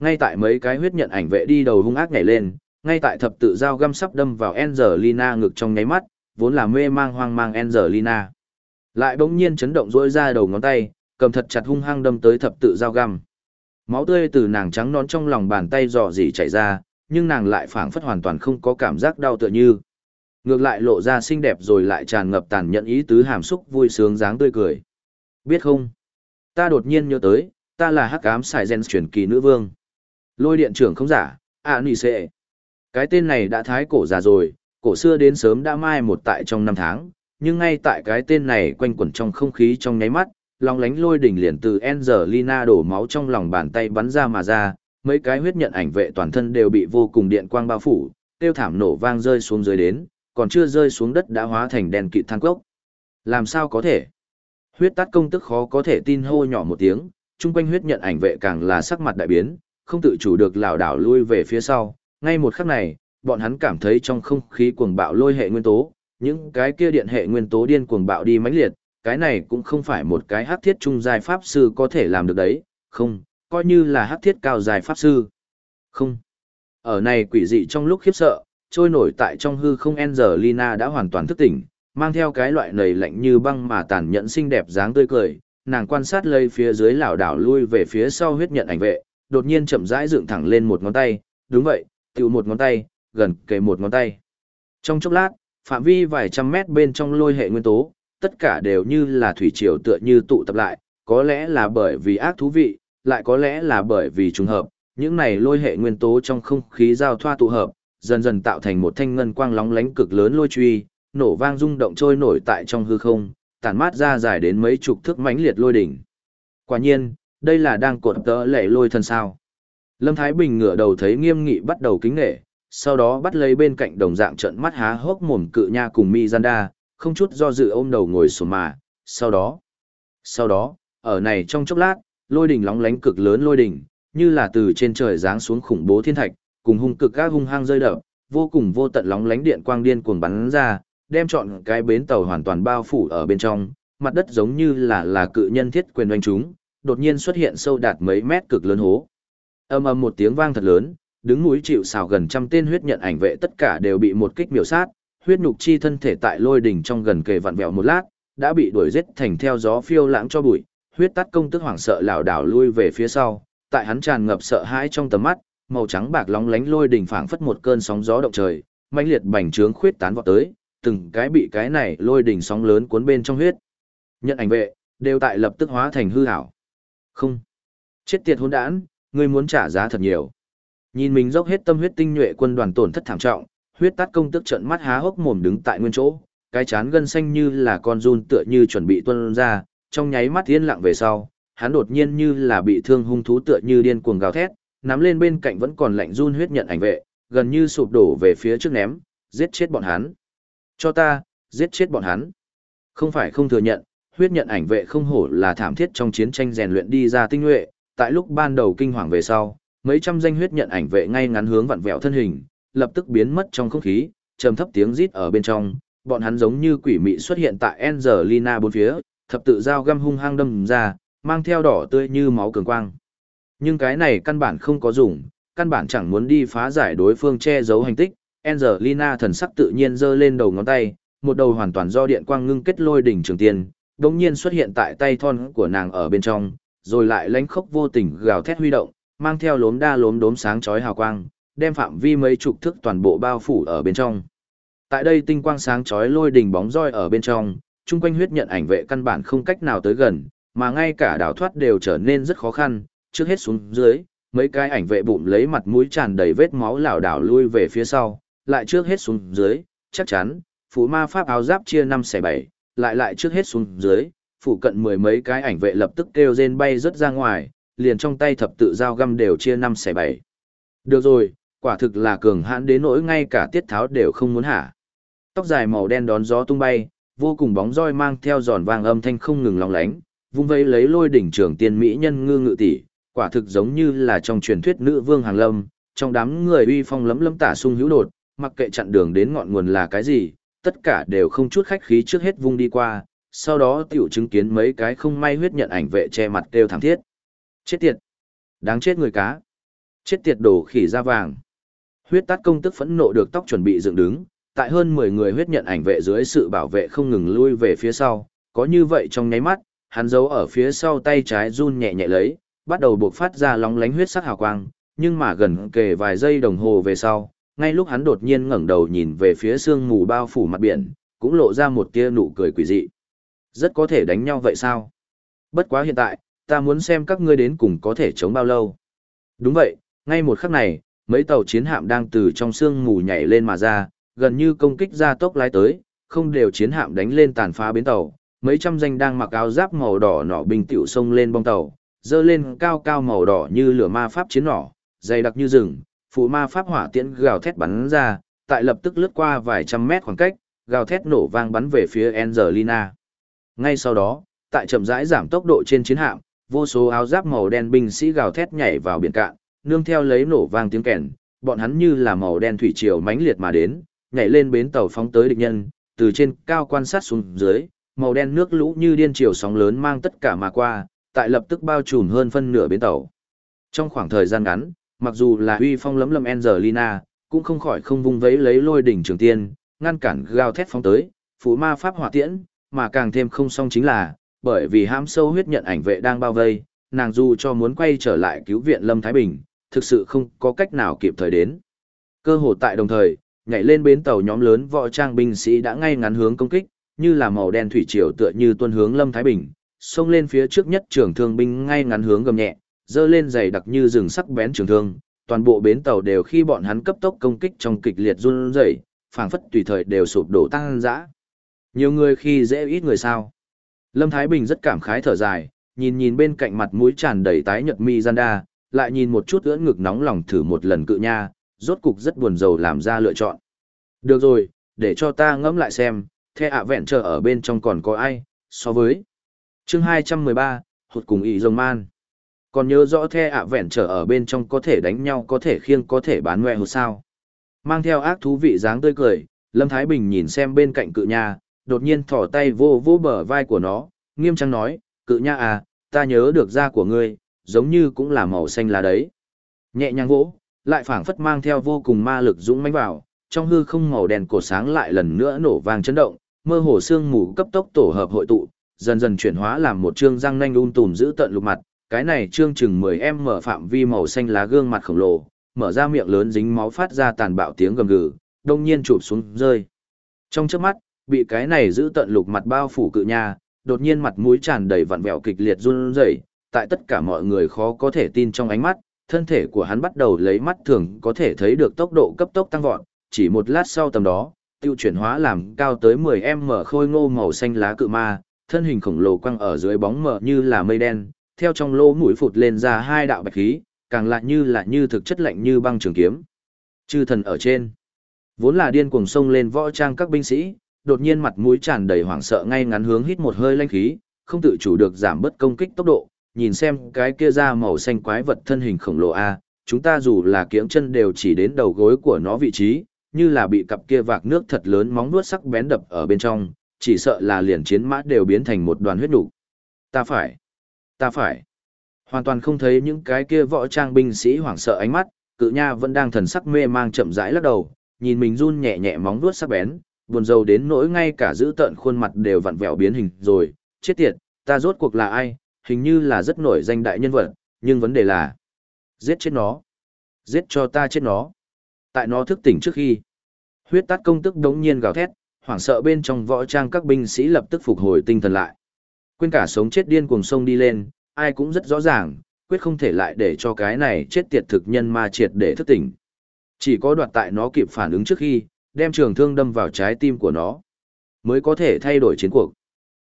Ngay tại mấy cái huyết nhận ảnh vệ đi đầu hung ác nhảy lên, ngay tại thập tự dao găm sắp đâm vào Angelina ngực trong nháy mắt, vốn là mê mang hoang mang Angelina. Lại bỗng nhiên chấn động rỗi ra đầu ngón tay, cầm thật chặt hung hăng đâm tới thập tự dao găm. Máu tươi từ nàng trắng nón trong lòng bàn tay dò dỉ chảy ra, nhưng nàng lại phảng phất hoàn toàn không có cảm giác đau tựa như. Ngược lại lộ ra xinh đẹp rồi lại tràn ngập tàn nhẫn ý tứ hàm xúc vui sướng dáng tươi cười. Biết không? Ta đột nhiên nhớ tới, ta là hắc ám xài gen truyền kỳ nữ vương. Lôi điện trưởng không giả, à nì sệ, Cái tên này đã thái cổ già rồi, cổ xưa đến sớm đã mai một tại trong năm tháng, nhưng ngay tại cái tên này quanh quẩn trong không khí trong nháy mắt, long lánh lôi đỉnh liền từ Angelina đổ máu trong lòng bàn tay bắn ra mà ra, mấy cái huyết nhận ảnh vệ toàn thân đều bị vô cùng điện quang bao phủ, tiêu thảm nổ vang rơi xuống dưới đến, còn chưa rơi xuống đất đã hóa thành đèn kịt than cốc. Làm sao có thể? Huyết tát công tức khó có thể tin hô nhỏ một tiếng, chung quanh huyết nhận ảnh vệ càng là sắc mặt đại biến, không tự chủ được lảo đảo lui về phía sau, ngay một khắc này, bọn hắn cảm thấy trong không khí cuồng bạo lôi hệ nguyên tố, những cái kia điện hệ nguyên tố điên cuồng bạo đi mãnh liệt, cái này cũng không phải một cái hắc thiết trung giai pháp sư có thể làm được đấy, không, coi như là hắc thiết cao giai pháp sư. Không. Ở này quỷ dị trong lúc khiếp sợ, trôi nổi tại trong hư không Angelina đã hoàn toàn thức tỉnh, mang theo cái loại nầy lạnh như băng mà tàn nhẫn xinh đẹp dáng tươi cười, nàng quan sát lây phía dưới lảo đảo lui về phía sau huyết nhận ảnh vệ, đột nhiên chậm rãi dựng thẳng lên một ngón tay, đúng vậy, tiểu một ngón tay, gần kề một ngón tay. Trong chốc lát, phạm vi vài trăm mét bên trong lôi hệ nguyên tố, tất cả đều như là thủy triều tựa như tụ tập lại, có lẽ là bởi vì ác thú vị, lại có lẽ là bởi vì trùng hợp, những này lôi hệ nguyên tố trong không khí giao thoa tụ hợp, dần dần tạo thành một thanh ngân quang lóng lánh cực lớn lôi truy, nổ vang rung động trôi nổi tại trong hư không, tản mát ra dài đến mấy chục thước mãnh liệt lôi đỉnh. Quả nhiên, đây là đang cột tớ lệ lôi thần sao. Lâm Thái Bình ngửa đầu thấy nghiêm nghị bắt đầu kính nghệ, sau đó bắt lấy bên cạnh đồng dạng trận mắt há hốc mồm cự nha cùng Mizanda, không chút do dự ôm đầu ngồi xuống mà, sau đó. Sau đó, ở này trong chốc lát, lôi đỉnh lóng lánh cực lớn lôi đỉnh, như là từ trên trời giáng xuống khủng bố thiên thạch, cùng hung cực các hung hăng rơi đập, vô cùng vô tận lóng lánh điện quang điên cuồng bắn ra, đem chọn cái bến tàu hoàn toàn bao phủ ở bên trong, mặt đất giống như là là cự nhân thiết quyền doanh chúng, đột nhiên xuất hiện sâu đạt mấy mét cực lớn hố. Âm ầm một tiếng vang thật lớn, đứng núi chịu xào gần trăm tên huyết nhận ảnh vệ tất cả đều bị một kích miểu sát, huyết nhục chi thân thể tại lôi đỉnh trong gần kề vặn vẹo một lát, đã bị đuổi giết thành theo gió phiêu lãng cho bụi, huyết tắt công tức hoảng sợ lảo đảo lui về phía sau, tại hắn tràn ngập sợ hãi trong tầm mắt, màu trắng bạc lóng lánh lôi đỉnh phảng phất một cơn sóng gió động trời, mãnh liệt bành trướng khuyết tán vọt tới, từng cái bị cái này lôi đỉnh sóng lớn cuốn bên trong huyết. Nhận ảnh vệ, đều tại lập tức hóa thành hư ảo. Không. Chết tiệt hỗn đản, ngươi muốn trả giá thật nhiều. Nhìn mình dốc hết tâm huyết tinh nhuệ quân đoàn tổn thất thảm trọng, huyết tát công tức trận mắt há hốc mồm đứng tại nguyên chỗ, cái chán gân xanh như là con run tựa như chuẩn bị tuôn ra, trong nháy mắt yên lặng về sau, hắn đột nhiên như là bị thương hung thú tựa như điên cuồng gào thét, nắm lên bên cạnh vẫn còn lạnh run huyết nhận ảnh vệ, gần như sụp đổ về phía trước ném, giết chết bọn hắn. Cho ta, giết chết bọn hắn. Không phải không thừa nhận, huyết nhận ảnh vệ không hổ là thảm thiết trong chiến tranh rèn luyện đi ra tinh nhuệ, tại lúc ban đầu kinh hoàng về sau, mấy trăm danh huyết nhận ảnh vệ ngay ngắn hướng vặn vẹo thân hình, lập tức biến mất trong không khí, trầm thấp tiếng rít ở bên trong, bọn hắn giống như quỷ mị xuất hiện tại Angelina bốn phía, thập tự dao găm hung hăng đâm ra, mang theo đỏ tươi như máu cường quang. Nhưng cái này căn bản không có dùng, căn bản chẳng muốn đi phá giải đối phương che giấu hành tích, Angelina thần sắc tự nhiên giơ lên đầu ngón tay, một đầu hoàn toàn do điện quang ngưng kết lôi đỉnh trường tiên, đống nhiên xuất hiện tại tay thon của nàng ở bên trong, rồi lại lánh khốc vô tình gào thét huy động, mang theo lốm đa lốm đốm sáng chói hào quang, đem phạm vi mấy chục thước toàn bộ bao phủ ở bên trong. Tại đây tinh quang sáng chói lôi đỉnh bóng roi ở bên trong, chung quanh huyết nhận ảnh vệ căn bản không cách nào tới gần, mà ngay cả đảo thoát đều trở nên rất khó khăn, trước hết xuống dưới, mấy cái ảnh vệ bụng lấy mặt mũi tràn đầy vết máu lảo đảo lui về phía sau, lại trước hết xuống dưới, chắc chắn, phủ ma pháp áo giáp chia năm xẻ bảy, lại lại trước hết xuống dưới, phủ cận mười mấy cái ảnh vệ lập tức kêu rên bay rớt ra ngoài, liền trong tay thập tự dao găm đều chia năm xẻ bảy. Được rồi, quả thực là cường hãn đến nỗi ngay cả tiết tháo đều không muốn hả. Tóc dài màu đen đón gió tung bay, vô cùng bóng roi mang theo giòn vàng âm thanh không ngừng lóng lánh, vung vây lấy lôi đỉnh trưởng tiên mỹ nhân ngư ngự tỷ, Quả thực giống như là trong truyền thuyết nữ vương hàng lâm, trong đám người uy phong lấm lấm tả sung hữu đột, mặc kệ chặn đường đến ngọn nguồn là cái gì, tất cả đều không chút khách khí trước hết vung đi qua, sau đó tiểu chứng kiến mấy cái không may huyết nhận ảnh vệ che mặt kêu thảm thiết. Chết tiệt! Đáng chết người cá! Chết tiệt đổ khỉ da vàng! Huyết tát công tức phẫn nộ được tóc chuẩn bị dựng đứng, tại hơn 10 người huyết nhận ảnh vệ dưới sự bảo vệ không ngừng lui về phía sau, có như vậy trong nháy mắt, hắn giấu ở phía sau tay trái run nhẹ nhẹ lấy, bắt đầu buộc phát ra lóng lánh huyết sắc hào quang, nhưng mà gần kề vài giây đồng hồ về sau, ngay lúc hắn đột nhiên ngẩng đầu nhìn về phía sương mù bao phủ mặt biển, cũng lộ ra một tia nụ cười quỷ dị. Rất có thể đánh nhau vậy sao? Bất quá hiện tại, ta muốn xem các ngươi đến cùng có thể chống bao lâu. Đúng vậy, ngay một khắc này, mấy tàu chiến hạm đang từ trong sương mù nhảy lên mà ra, gần như công kích ra tốc lái tới, không đều chiến hạm đánh lên tàn phá bến tàu, mấy trăm danh đang mặc áo giáp màu đỏ nỏ bình tiểu sông lên bong tàu, dơ lên cao cao màu đỏ như lửa ma pháp chiến nỏ, dày đặc như rừng, phụ ma pháp hỏa tiễn gào thét bắn ra, tại lập tức lướt qua vài trăm mét khoảng cách, gào thét nổ vang bắn về phía Angelina. Ngay sau đó, tại chậm rãi giảm tốc độ trên chiến hạm, vô số áo giáp màu đen binh sĩ gào thét nhảy vào biển cạn, nương theo lấy nổ vang tiếng kèn, bọn hắn như là màu đen thủy triều mãnh liệt mà đến, nhảy lên bến tàu phóng tới địch nhân, từ trên cao quan sát xuống dưới, màu đen nước lũ như điên triều sóng lớn mang tất cả mà qua, tại lập tức bao trùm hơn phân nửa bến tàu. Trong khoảng thời gian ngắn, mặc dù là uy phong lấm lấm Angelina, cũng không khỏi không vung vấy lấy lôi đỉnh trường tiên, ngăn cản gào thét phóng tới, phủ ma pháp hỏa tiễn, mà càng thêm không song chính là, bởi vì ham sâu huyết nhận ảnh vệ đang bao vây, nàng dù cho muốn quay trở lại cứu viện Lâm Thái Bình, thực sự không có cách nào kịp thời đến. Cơ hội tại đồng thời, nhảy lên bến tàu nhóm lớn võ trang binh sĩ đã ngay ngắn hướng công kích, như là màu đen thủy triều tựa như tuân hướng Lâm Thái Bình, xông lên phía trước nhất trưởng thương binh ngay ngắn hướng gầm nhẹ, dơ lên dày đặc như rừng sắc bén trường thương, toàn bộ bến tàu đều khi bọn hắn cấp tốc công kích trong kịch liệt run rẩy, phảng phất tùy thời đều sụp đổ tăng dã. Nhiều người khi dễ ít người sao? Lâm Thái Bình rất cảm khái thở dài, nhìn nhìn bên cạnh mặt mũi tràn đầy tái nhợt mi Zanda, lại nhìn một chút ưỡn ngực nóng lòng thử một lần cự nha, rốt cục rất buồn rầu làm ra lựa chọn. Được rồi, để cho ta ngẫm lại xem, the ạ vẹn chờ ở bên trong còn có ai, so với. chương 213, hụt cùng ý rồng man. Còn nhớ rõ the ạ vẹn trở ở bên trong có thể đánh nhau có thể khiêng có thể bán ngoe hồ sao. Mang theo ác thú vị dáng tươi cười, Lâm Thái Bình nhìn xem bên cạnh cự nha, đột nhiên thỏ tay vô vô bờ vai của nó, nghiêm trang nói, cự nha à, ta nhớ được da của ngươi, giống như cũng là màu xanh lá đấy. Nhẹ nhàng vỗ, lại phảng phất mang theo vô cùng ma lực dũng mãnh vào, trong hư không màu đèn cổ sáng lại lần nữa nổ vang chấn động, mơ hồ sương mù cấp tốc tổ hợp hội tụ, dần dần chuyển hóa làm một trương răng nanh un tùm giữ tận lục mặt, cái này trương chừng 10 em mở phạm vi màu xanh lá gương mặt khổng lồ, mở ra miệng lớn dính máu phát ra tàn bạo tiếng gầm gừ, đông nhiên chụp xuống rơi. Trong chớp mắt, bị cái này giữ tận lục mặt bao phủ cự nha, đột nhiên mặt mũi tràn đầy vặn vẹo kịch liệt run rẩy, tại tất cả mọi người khó có thể tin trong ánh mắt, thân thể của hắn bắt đầu lấy mắt thường có thể thấy được tốc độ cấp tốc tăng vọt, chỉ một lát sau tầm đó, tiêu chuyển hóa làm cao tới 10m khôi ngô màu xanh lá cự ma, thân hình khổng lồ quăng ở dưới bóng mờ như là mây đen, theo trong lỗ mũi phụt lên ra hai đạo bạch khí, càng lại như là như thực chất lạnh như băng trường kiếm. Chư thần ở trên, vốn là điên cuồng sông lên võ trang các binh sĩ, đột nhiên mặt mũi tràn đầy hoảng sợ ngay ngắn hướng hít một hơi lanh khí, không tự chủ được giảm bớt công kích tốc độ, nhìn xem cái kia ra màu xanh quái vật thân hình khổng lồ a, chúng ta dù là kiễng chân đều chỉ đến đầu gối của nó vị trí, như là bị cặp kia vạc nước thật lớn móng nuốt sắc bén đập ở bên trong, chỉ sợ là liền chiến mã đều biến thành một đoàn huyết đủ. Ta phải, ta phải. Hoàn toàn không thấy những cái kia võ trang binh sĩ hoảng sợ ánh mắt, cự nha vẫn đang thần sắc mê mang chậm rãi lắc đầu, nhìn mình run nhẹ nhẹ móng nuốt sắc bén, buồn rầu đến nỗi ngay cả giữ tận khuôn mặt đều vặn vẹo biến hình rồi, chết tiệt, ta rốt cuộc là ai, hình như là rất nổi danh đại nhân vật, nhưng vấn đề là giết chết nó. Giết cho ta chết nó. Tại nó thức tỉnh trước khi, huyết tát công tức đống nhiên gào thét, hoảng sợ bên trong võ trang các binh sĩ lập tức phục hồi tinh thần lại. Quên cả sống chết điên cuồng sông đi lên, ai cũng rất rõ ràng, quyết không thể lại để cho cái này chết tiệt thực nhân ma triệt để thức tỉnh. Chỉ có đoạt tại nó kịp phản ứng trước khi, đem trường thương đâm vào trái tim của nó, mới có thể thay đổi chiến cuộc.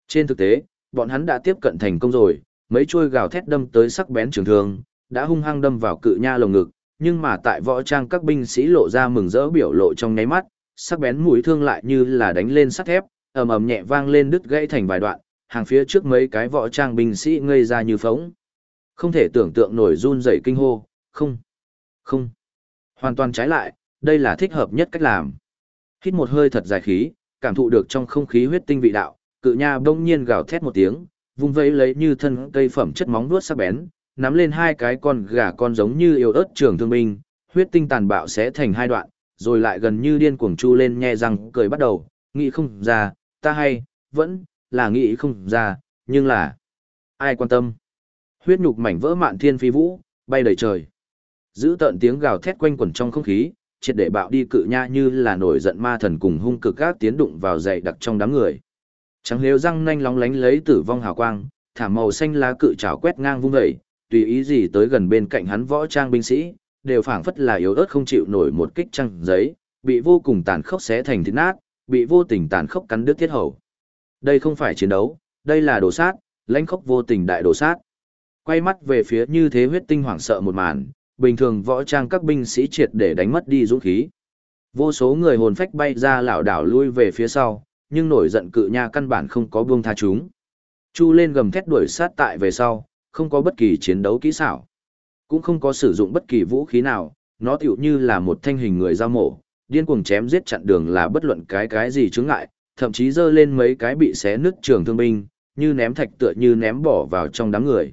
Trên thực tế, bọn hắn đã tiếp cận thành công rồi, mấy chuôi gào thét đâm tới sắc bén trường thương, đã hung hăng đâm vào cự nha lồng ngực, nhưng mà tại võ trang các binh sĩ lộ ra mừng rỡ biểu lộ trong nháy mắt, sắc bén mũi thương lại như là đánh lên sắt thép, ầm ầm nhẹ vang lên đứt gãy thành vài đoạn, hàng phía trước mấy cái võ trang binh sĩ ngây ra như phóng. Không thể tưởng tượng nổi run rẩy kinh hô, không, không. Hoàn toàn trái lại, đây là thích hợp nhất cách làm. Hít một hơi thật dài khí, cảm thụ được trong không khí huyết tinh vị đạo, cự nha bỗng nhiên gào thét một tiếng, vung vẫy lấy như thân cây phẩm chất móng vuốt sắc bén, nắm lên hai cái con gà con giống như yêu ớt trường thương binh, huyết tinh tàn bạo sẽ thành hai đoạn, rồi lại gần như điên cuồng chu lên nhe răng cười bắt đầu, nghĩ không ra, ta hay, vẫn, là nghĩ không ra, nhưng là, ai quan tâm. Huyết nhục mảnh vỡ mạn thiên phi vũ, bay đầy trời. Giữ tận tiếng gào thét quanh quẩn trong không khí, triệt để bạo đi cự nha như là nổi giận ma thần cùng hung cực các tiến đụng vào dày đặc trong đám người. Trắng liếu răng nanh lóng lánh lấy tử vong hào quang, thả màu xanh lá cự trảo quét ngang vung dậy, tùy ý gì tới gần bên cạnh hắn võ trang binh sĩ, đều phảng phất là yếu ớt không chịu nổi một kích trăng giấy, bị vô cùng tàn khốc xé thành thịt nát, bị vô tình tàn khốc cắn đứt thiết hầu. Đây không phải chiến đấu, đây là đồ sát, lãnh khốc vô tình đại đồ sát. Quay mắt về phía như thế huyết tinh hoảng sợ một màn, bình thường võ trang các binh sĩ triệt để đánh mất đi dũng khí. Vô số người hồn phách bay ra lảo đảo lui về phía sau, nhưng nổi giận cự nha căn bản không có buông tha chúng. Chu lên gầm thét đuổi sát tại về sau, không có bất kỳ chiến đấu kỹ xảo. Cũng không có sử dụng bất kỳ vũ khí nào, nó tựu như là một thanh hình người giao mổ, điên cuồng chém giết chặn đường là bất luận cái cái gì chướng ngại, thậm chí dơ lên mấy cái bị xé nứt trường thương binh, như ném thạch tựa như ném bỏ vào trong đám người.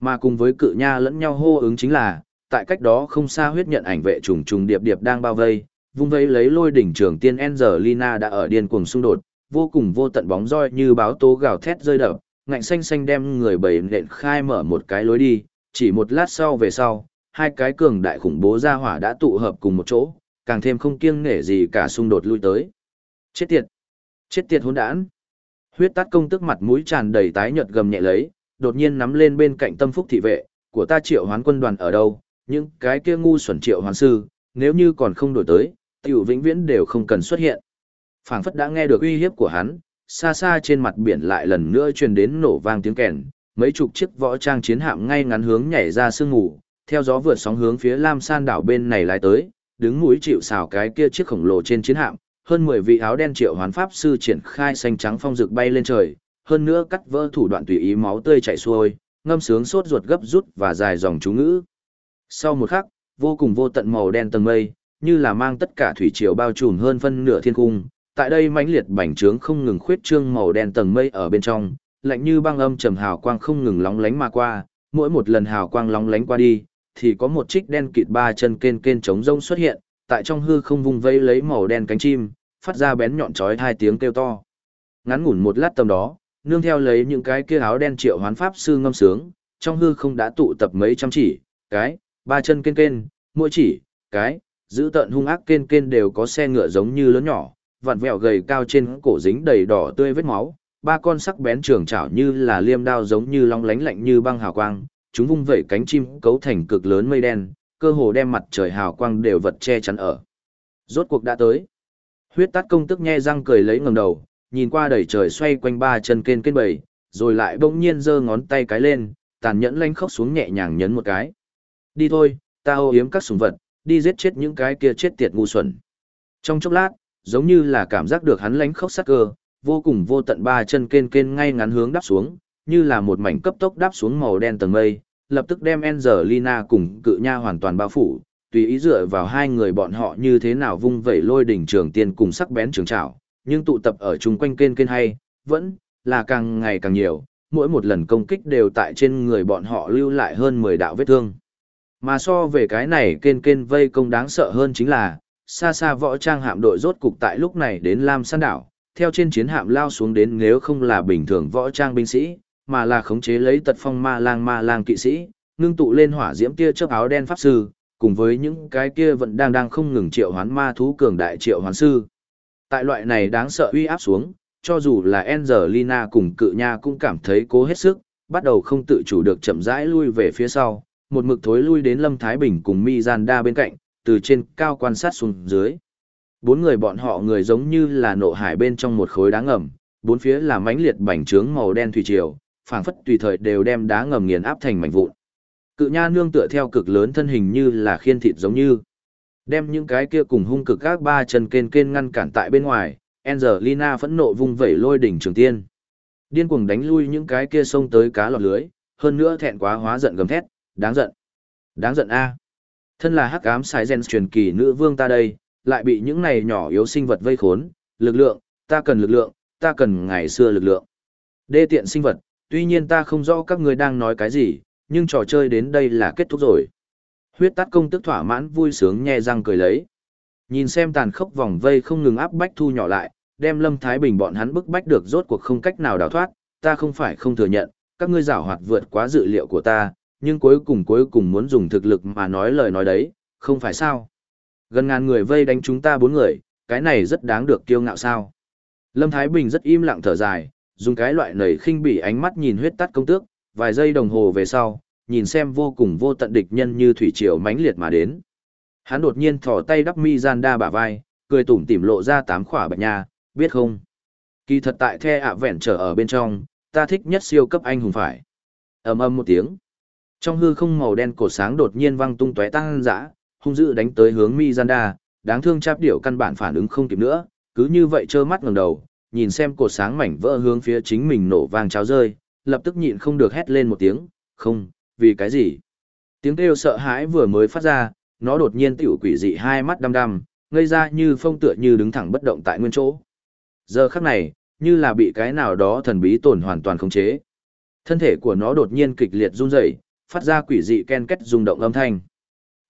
Mà cùng với cự nha lẫn nhau hô ứng chính là, tại cách đó không xa huyết nhận ảnh vệ trùng trùng điệp điệp đang bao vây, vung vây lấy lôi đỉnh trường tiên Angelina đã ở điên cuồng xung đột, vô cùng vô tận bóng roi như báo tố gào thét rơi đập, ngạnh xanh xanh đem người bầy nện khai mở một cái lối đi, chỉ một lát sau về sau, hai cái cường đại khủng bố ra hỏa đã tụ hợp cùng một chỗ, càng thêm không kiêng nể gì cả xung đột lui tới. Chết tiệt! Chết tiệt hỗn đản! Huyết tát công tức mặt mũi tràn đầy tái nhợt gầm nhẹ lấy, đột nhiên nắm lên bên cạnh tâm phúc thị vệ, của ta triệu hoán quân đoàn ở đâu, những cái kia ngu xuẩn triệu hoán sư, nếu như còn không đổi tới, tiểu vĩnh viễn đều không cần xuất hiện. phảng phất đã nghe được uy hiếp của hắn, xa xa trên mặt biển lại lần nữa truyền đến nổ vang tiếng kèn, mấy chục chiếc võ trang chiến hạm ngay ngắn hướng nhảy ra sương ngủ, theo gió vượt sóng hướng phía Lam San đảo bên này lái tới, đứng mũi chịu xào cái kia chiếc khổng lồ trên chiến hạm, hơn 10 vị áo đen triệu hoán pháp sư triển khai xanh trắng phong dực bay lên trời, hơn nữa cắt vỡ thủ đoạn tùy ý máu tươi chảy xuôi, ngâm sướng sốt ruột gấp rút và dài dòng chú ngữ. Sau một khắc, vô cùng vô tận màu đen tầng mây, như là mang tất cả thủy triều bao trùm hơn phân nửa thiên cung. Tại đây mãnh liệt bành trướng không ngừng khuyết trương màu đen tầng mây ở bên trong, lạnh như băng âm trầm hào quang không ngừng lóng lánh mà qua, mỗi một lần hào quang lóng lánh qua đi, thì có một trích đen kịt ba chân kên kên trống rông xuất hiện, tại trong hư không vung vây lấy màu đen cánh chim, phát ra bén nhọn chói hai tiếng kêu to. Ngắn ngủn một lát tầm đó, nương theo lấy những cái kia áo đen triệu hoán pháp sư ngâm sướng, trong hư không đã tụ tập mấy trăm chỉ, cái, ba chân kên kên, mỗi chỉ, cái, giữ tận hung ác kên kên đều có xe ngựa giống như lớn nhỏ, vặn vẹo gầy cao trên cổ dính đầy đỏ tươi vết máu, ba con sắc bén trường chảo như là liêm đao giống như long lánh lạnh như băng hào quang, chúng vung vẩy cánh chim cấu thành cực lớn mây đen, cơ hồ đem mặt trời hào quang đều vật che chắn ở. Rốt cuộc đã tới. Huyết tát công tức nhe răng cười lấy ngẩng đầu, nhìn qua đầy trời xoay quanh ba chân kên kên bầy, rồi lại bỗng nhiên giơ ngón tay cái lên, tàn nhẫn lanh khóc xuống nhẹ nhàng nhấn một cái. Đi thôi, ta ô yếm các súng vật, đi giết chết những cái kia chết tiệt ngu xuẩn. Trong chốc lát, giống như là cảm giác được hắn lánh khóc sắc cơ, vô cùng vô tận ba chân kên kên ngay ngắn hướng đáp xuống, như là một mảnh cấp tốc đáp xuống màu đen tầng mây, lập tức đem Angelina cùng cự nha hoàn toàn bao phủ, tùy ý dựa vào hai người bọn họ như thế nào vung vẩy lôi đỉnh trường tiên cùng sắc bén trường trảo, nhưng tụ tập ở chung quanh kên kên hay, vẫn là càng ngày càng nhiều, mỗi một lần công kích đều tại trên người bọn họ lưu lại hơn 10 đạo vết thương. Mà so về cái này kên kên vây công đáng sợ hơn chính là, xa xa võ trang hạm đội rốt cục tại lúc này đến Lam San đảo, theo trên chiến hạm lao xuống đến nếu không là bình thường võ trang binh sĩ, mà là khống chế lấy tật phong ma lang ma lang kỵ sĩ, ngưng tụ lên hỏa diễm tia chớp áo đen pháp sư, cùng với những cái kia vẫn đang đang không ngừng triệu hoán ma thú cường đại triệu hoán sư. Tại loại này đáng sợ uy áp xuống, cho dù là Angelina cùng cự nha cũng cảm thấy cố hết sức, bắt đầu không tự chủ được chậm rãi lui về phía sau, một mực thối lui đến Lâm Thái Bình cùng Mizanda bên cạnh, từ trên cao quan sát xuống dưới. Bốn người bọn họ người giống như là nộ hải bên trong một khối đá ngầm, bốn phía là mãnh liệt bành trướng màu đen thủy triều, phảng phất tùy thời đều đem đá ngầm nghiền áp thành mảnh vụn. Cự nha nương tựa theo cực lớn thân hình như là khiên thịt giống như. Đem những cái kia cùng hung cực các ba chân kên kên ngăn cản tại bên ngoài, Angelina phẫn nộ vung vẩy lôi đỉnh trường tiên. Điên cuồng đánh lui những cái kia xông tới cá lọt lưới, hơn nữa thẹn quá hóa giận gầm thét, đáng giận. Đáng giận a. Thân là hắc ám sai gen truyền kỳ nữ vương ta đây, lại bị những này nhỏ yếu sinh vật vây khốn, lực lượng, ta cần lực lượng, ta cần ngày xưa lực lượng. Đê tiện sinh vật, tuy nhiên ta không rõ các người đang nói cái gì, nhưng trò chơi đến đây là kết thúc rồi. Huyết tắt công tức thỏa mãn vui sướng nhe răng cười lấy. Nhìn xem tàn khốc vòng vây không ngừng áp bách thu nhỏ lại, đem Lâm Thái Bình bọn hắn bức bách được rốt cuộc không cách nào đào thoát, ta không phải không thừa nhận, các ngươi giảo hoạt vượt quá dự liệu của ta, nhưng cuối cùng cuối cùng muốn dùng thực lực mà nói lời nói đấy, không phải sao. Gần ngàn người vây đánh chúng ta bốn người, cái này rất đáng được kiêu ngạo sao. Lâm Thái Bình rất im lặng thở dài, dùng cái loại nầy khinh bỉ ánh mắt nhìn huyết tắt công tước, vài giây đồng hồ về sau, nhìn xem vô cùng vô tận địch nhân như thủy triều mãnh liệt mà đến. Hắn đột nhiên thò tay đắp mi gian đa bả vai, cười tủm tỉm lộ ra tám khỏa bạch nha, biết không? Kỳ thật tại the ạ vẹn trở ở bên trong, ta thích nhất siêu cấp anh hùng phải. ầm ầm một tiếng. Trong hư không màu đen cổ sáng đột nhiên văng tung tóe tăng dã, hung dữ đánh tới hướng Mizanda, đáng thương cháp điểu căn bản phản ứng không kịp nữa, cứ như vậy trơ mắt ngẩng đầu, nhìn xem cột sáng mảnh vỡ hướng phía chính mình nổ vang cháo rơi, lập tức nhịn không được hét lên một tiếng, không, vì cái gì? Tiếng kêu sợ hãi vừa mới phát ra, nó đột nhiên tiểu quỷ dị hai mắt đăm đăm, ngây ra như phong tựa như đứng thẳng bất động tại nguyên chỗ. Giờ khắc này, như là bị cái nào đó thần bí tổn hoàn toàn khống chế. Thân thể của nó đột nhiên kịch liệt run rẩy, phát ra quỷ dị ken két rung động âm thanh.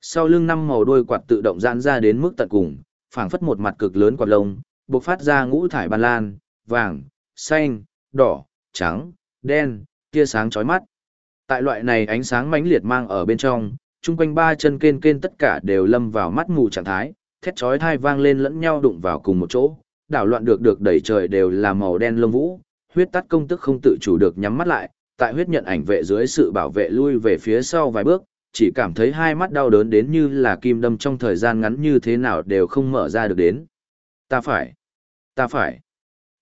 Sau lưng năm màu đuôi quạt tự động giãn ra đến mức tận cùng, phảng phất một mặt cực lớn quạt lông, bộc phát ra ngũ thải ban lan, vàng, xanh, đỏ, trắng, đen, tia sáng chói mắt. Tại loại này ánh sáng mãnh liệt mang ở bên trong, chung quanh ba chân kên kên tất cả đều lâm vào mắt mù trạng thái, thét chói thai vang lên lẫn nhau đụng vào cùng một chỗ, đảo loạn được được đẩy trời đều là màu đen lông vũ, huyết tắt công tức không tự chủ được nhắm mắt lại, tại huyết nhận ảnh vệ dưới sự bảo vệ lui về phía sau vài bước, chỉ cảm thấy hai mắt đau đớn đến như là kim đâm trong thời gian ngắn như thế nào đều không mở ra được đến. Ta phải, ta phải.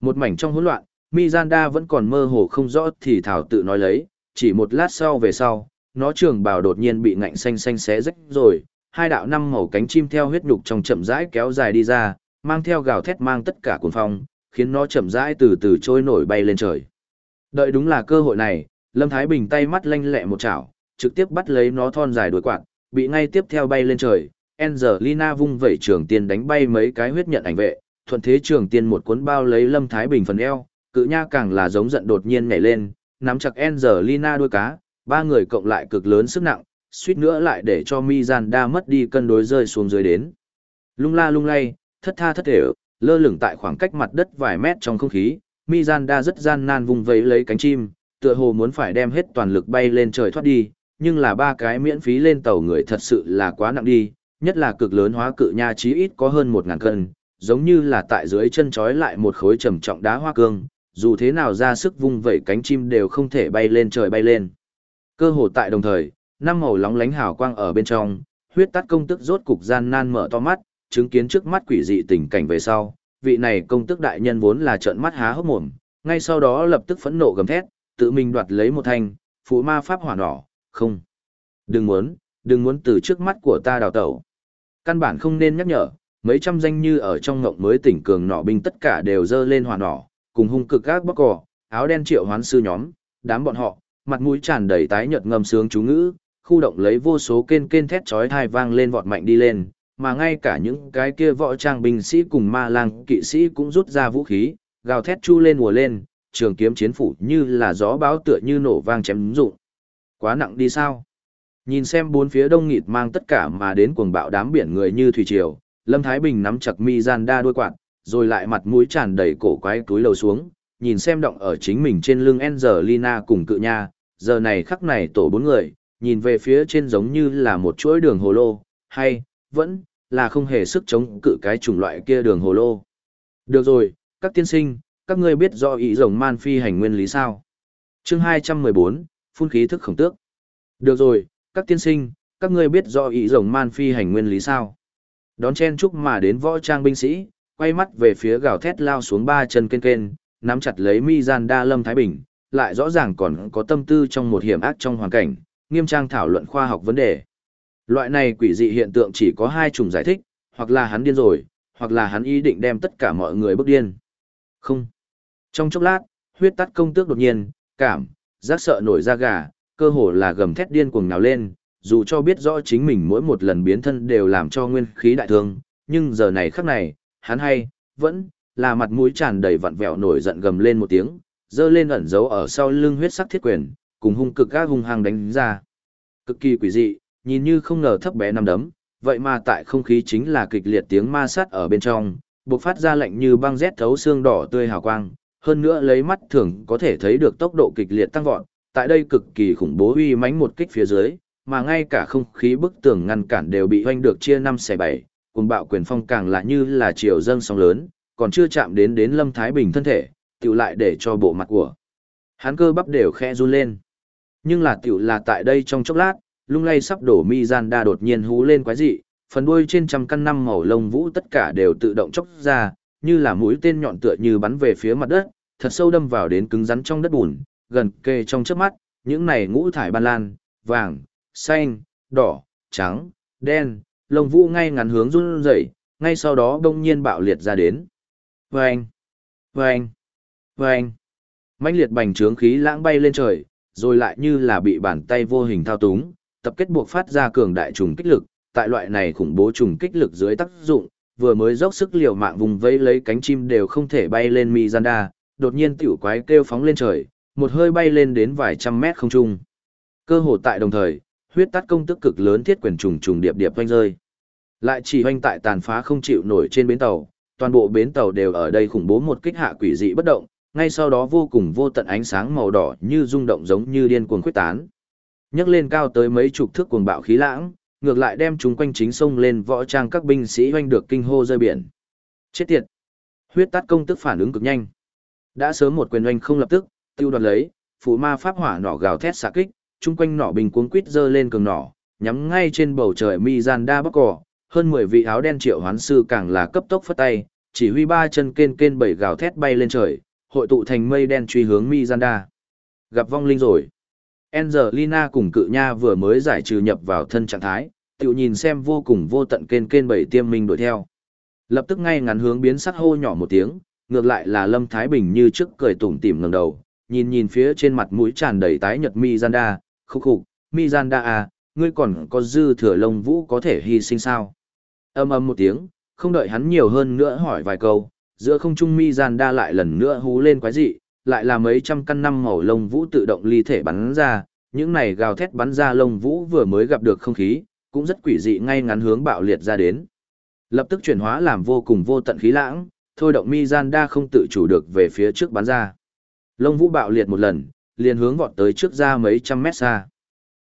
Một mảnh trong hỗn loạn, Mizanda vẫn còn mơ hồ không rõ thì thảo tự nói lấy, chỉ một lát sau về sau, nó trường bào đột nhiên bị ngạnh xanh xanh xé rách rồi, hai đạo năm màu cánh chim theo huyết nhục trong chậm rãi kéo dài đi ra, mang theo gào thét mang tất cả cuồng phong, khiến nó chậm rãi từ từ trôi nổi bay lên trời. Đợi đúng là cơ hội này, Lâm Thái Bình tay mắt lanh lẹ một chảo, trực tiếp bắt lấy nó thon dài đuôi quạt, bị ngay tiếp theo bay lên trời. Angelina vung vẩy trường tiên đánh bay mấy cái huyết nhận ảnh vệ, thuận thế trường tiên một cuốn bao lấy Lâm Thái Bình phần eo, cự nha càng là giống giận đột nhiên nhảy lên, nắm chặt Angelina đuôi cá, ba người cộng lại cực lớn sức nặng, suýt nữa lại để cho Mizanda mất đi cân đối rơi xuống dưới đến. Lung la lung lay, thất tha thất thể, lơ lửng tại khoảng cách mặt đất vài mét trong không khí, Mizanda rất gian nan vùng vẫy lấy cánh chim, tựa hồ muốn phải đem hết toàn lực bay lên trời thoát đi, nhưng là ba cái miễn phí lên tàu người thật sự là quá nặng đi, nhất là cực lớn hóa cự nha chí ít có hơn một ngàn cân, giống như là tại dưới chân trói lại một khối trầm trọng đá hoa cương, dù thế nào ra sức vung vẩy cánh chim đều không thể bay lên trời bay lên. Cơ hồ tại đồng thời, năm màu lóng lánh hào quang ở bên trong, huyết tắt công tức rốt cục gian nan mở to mắt, chứng kiến trước mắt quỷ dị tình cảnh về sau, vị này công tức đại nhân vốn là trợn mắt há hốc mồm, ngay sau đó lập tức phẫn nộ gầm thét, tự mình đoạt lấy một thanh, phụ ma pháp hỏa nỏ, không. Đừng muốn, đừng muốn từ trước mắt của ta đào tẩu. Căn bản không nên nhắc nhở, mấy trăm danh như ở trong ngộng mới tỉnh cường nỏ binh tất cả đều dơ lên hỏa nỏ, cùng hung cực các bóc cỏ, áo đen triệu hoán sư nhóm, đám bọn họ, mặt mũi tràn đầy tái nhợt ngâm sướng chú ngữ, khu động lấy vô số kên kên thét chói tai vang lên vọt mạnh đi lên, mà ngay cả những cái kia võ trang binh sĩ cùng ma lang kỵ sĩ cũng rút ra vũ khí, gào thét chu lên mùa lên, trường kiếm chiến phủ như là gió báo tựa như nổ vang chém rụng. Quá nặng đi sao? Nhìn xem bốn phía đông nghịt mang tất cả mà đến cuồng bạo đám biển người như thủy triều, Lâm Thái Bình nắm chặt mi gian đa đuôi quạt, rồi lại mặt mũi tràn đầy cổ quái túi lầu xuống, nhìn xem động ở chính mình trên lưng Angelina cùng cự nha, giờ này khắc này tổ bốn người, nhìn về phía trên giống như là một chuỗi đường hồ lô, hay, vẫn, là không hề sức chống cự cái chủng loại kia đường hồ lô. Được rồi, các tiên sinh, các ngươi biết do ý rồng man phi hành nguyên lý sao? Chương 214, phun khí thức khổng tước. Được rồi, các tiên sinh, các ngươi biết do ý rồng man phi hành nguyên lý sao? Đón chen chúc mà đến võ trang binh sĩ, quay mắt về phía gào thét lao xuống ba chân kênh kênh, nắm chặt lấy mi gian đa lâm thái bình, lại rõ ràng còn có tâm tư trong một hiểm ác trong hoàn cảnh, nghiêm trang thảo luận khoa học vấn đề. Loại này quỷ dị hiện tượng chỉ có hai chủng giải thích, hoặc là hắn điên rồi, hoặc là hắn ý định đem tất cả mọi người bức điên. Không. Trong chốc lát, huyết tắt công tước đột nhiên, cảm, giác sợ nổi da gà, Cơ hồ là gầm thét điên cuồng nào lên, dù cho biết rõ chính mình mỗi một lần biến thân đều làm cho nguyên khí đại thương, nhưng giờ này khắc này, hắn hay, vẫn, là mặt mũi tràn đầy vặn vẹo nổi giận gầm lên một tiếng, dơ lên ẩn giấu ở sau lưng huyết sắc thiết quyền, cùng hung cực các hung hăng đánh ra. Cực kỳ quỷ dị, nhìn như không ngờ thấp bé nằm đấm, vậy mà tại không khí chính là kịch liệt tiếng ma sát ở bên trong, bộc phát ra lạnh như băng rét thấu xương đỏ tươi hào quang, hơn nữa lấy mắt thường có thể thấy được tốc độ kịch liệt tăng vọt, tại đây cực kỳ khủng bố uy mãnh một kích phía dưới, mà ngay cả không khí bức tường ngăn cản đều bị hoanh được chia năm xẻ bảy, cùng bạo quyền phong càng là như là chiều dâng sóng lớn, còn chưa chạm đến đến Lâm Thái Bình thân thể, tiểu lại để cho bộ mặt của hắn cơ bắp đều khẽ run lên. Nhưng là tiểu là tại đây trong chốc lát, lung lay sắp đổ mi gian đa đột nhiên hú lên quái dị, phần đuôi trên trăm căn năm màu lông vũ tất cả đều tự động chốc ra, như là mũi tên nhọn tựa như bắn về phía mặt đất, thật sâu đâm vào đến cứng rắn trong đất bùn, gần kề trong chớp mắt, những này ngũ thải ban lan, vàng, xanh, đỏ, trắng, đen, lông vũ ngay ngắn hướng run rẩy, ngay sau đó đông nhiên bạo liệt ra đến. Vâng! Vâng! Vâng! mãnh liệt bành trướng khí lãng bay lên trời, rồi lại như là bị bàn tay vô hình thao túng, tập kết buộc phát ra cường đại trùng kích lực, tại loại này khủng bố trùng kích lực dưới tác dụng, vừa mới dốc sức liều mạng vùng vây lấy cánh chim đều không thể bay lên Mizanda, đột nhiên tiểu quái kêu phóng lên trời, một hơi bay lên đến vài trăm mét không trung. Cơ hồ tại đồng thời, huyết tắt công tức cực lớn thiết quyền trùng trùng điệp điệp hoanh rơi. Lại chỉ hoanh tại tàn phá không chịu nổi trên bến tàu, toàn bộ bến tàu đều ở đây khủng bố một kích hạ quỷ dị bất động, ngay sau đó vô cùng vô tận ánh sáng màu đỏ như rung động giống như điên cuồng khuếch tán. Nhấc lên cao tới mấy chục thước cuồng bạo khí lãng, ngược lại đem chúng quanh chính sông lên võ trang các binh sĩ hoanh được kinh hô rơi biển. Chết tiệt! Huyết tắt công tức phản ứng cực nhanh. Đã sớm một quyền oanh không lập tức, tiêu đoạt lấy, phụ ma pháp hỏa nỏ gào thét xạ kích, chung quanh nỏ bình cuống quít dơ lên cường nỏ, nhắm ngay trên bầu trời mi gian đa bắc cỏ, hơn 10 vị áo đen triệu hoán sư càng là cấp tốc phất tay, chỉ huy ba chân kên kên bảy gào thét bay lên trời, hội tụ thành mây đen truy hướng mi gian đa. Gặp vong linh rồi. Angelina cùng cự nha vừa mới giải trừ nhập vào thân trạng thái, tiểu nhìn xem vô cùng vô tận kên kên bảy tiêm minh đuổi theo. Lập tức ngay ngắn hướng biến sắc hô nhỏ một tiếng, ngược lại là Lâm Thái Bình như trước cười tủm tỉm ngẩng đầu, nhìn nhìn phía trên mặt mũi tràn đầy tái nhật Mizanda, khúc khục, Mizanda à, ngươi còn có dư thừa lông vũ có thể hy sinh sao? Âm âm một tiếng, không đợi hắn nhiều hơn nữa hỏi vài câu, giữa không trung Mizanda lại lần nữa hú lên quái dị, lại là mấy trăm căn năm màu lông vũ tự động ly thể bắn ra, những này gào thét bắn ra lông vũ vừa mới gặp được không khí, cũng rất quỷ dị ngay ngắn hướng bạo liệt ra đến. Lập tức chuyển hóa làm vô cùng vô tận khí lãng, thôi động Mizanda không tự chủ được về phía trước bắn ra. Lông vũ bạo liệt một lần, liền hướng vọt tới trước ra mấy trăm mét xa.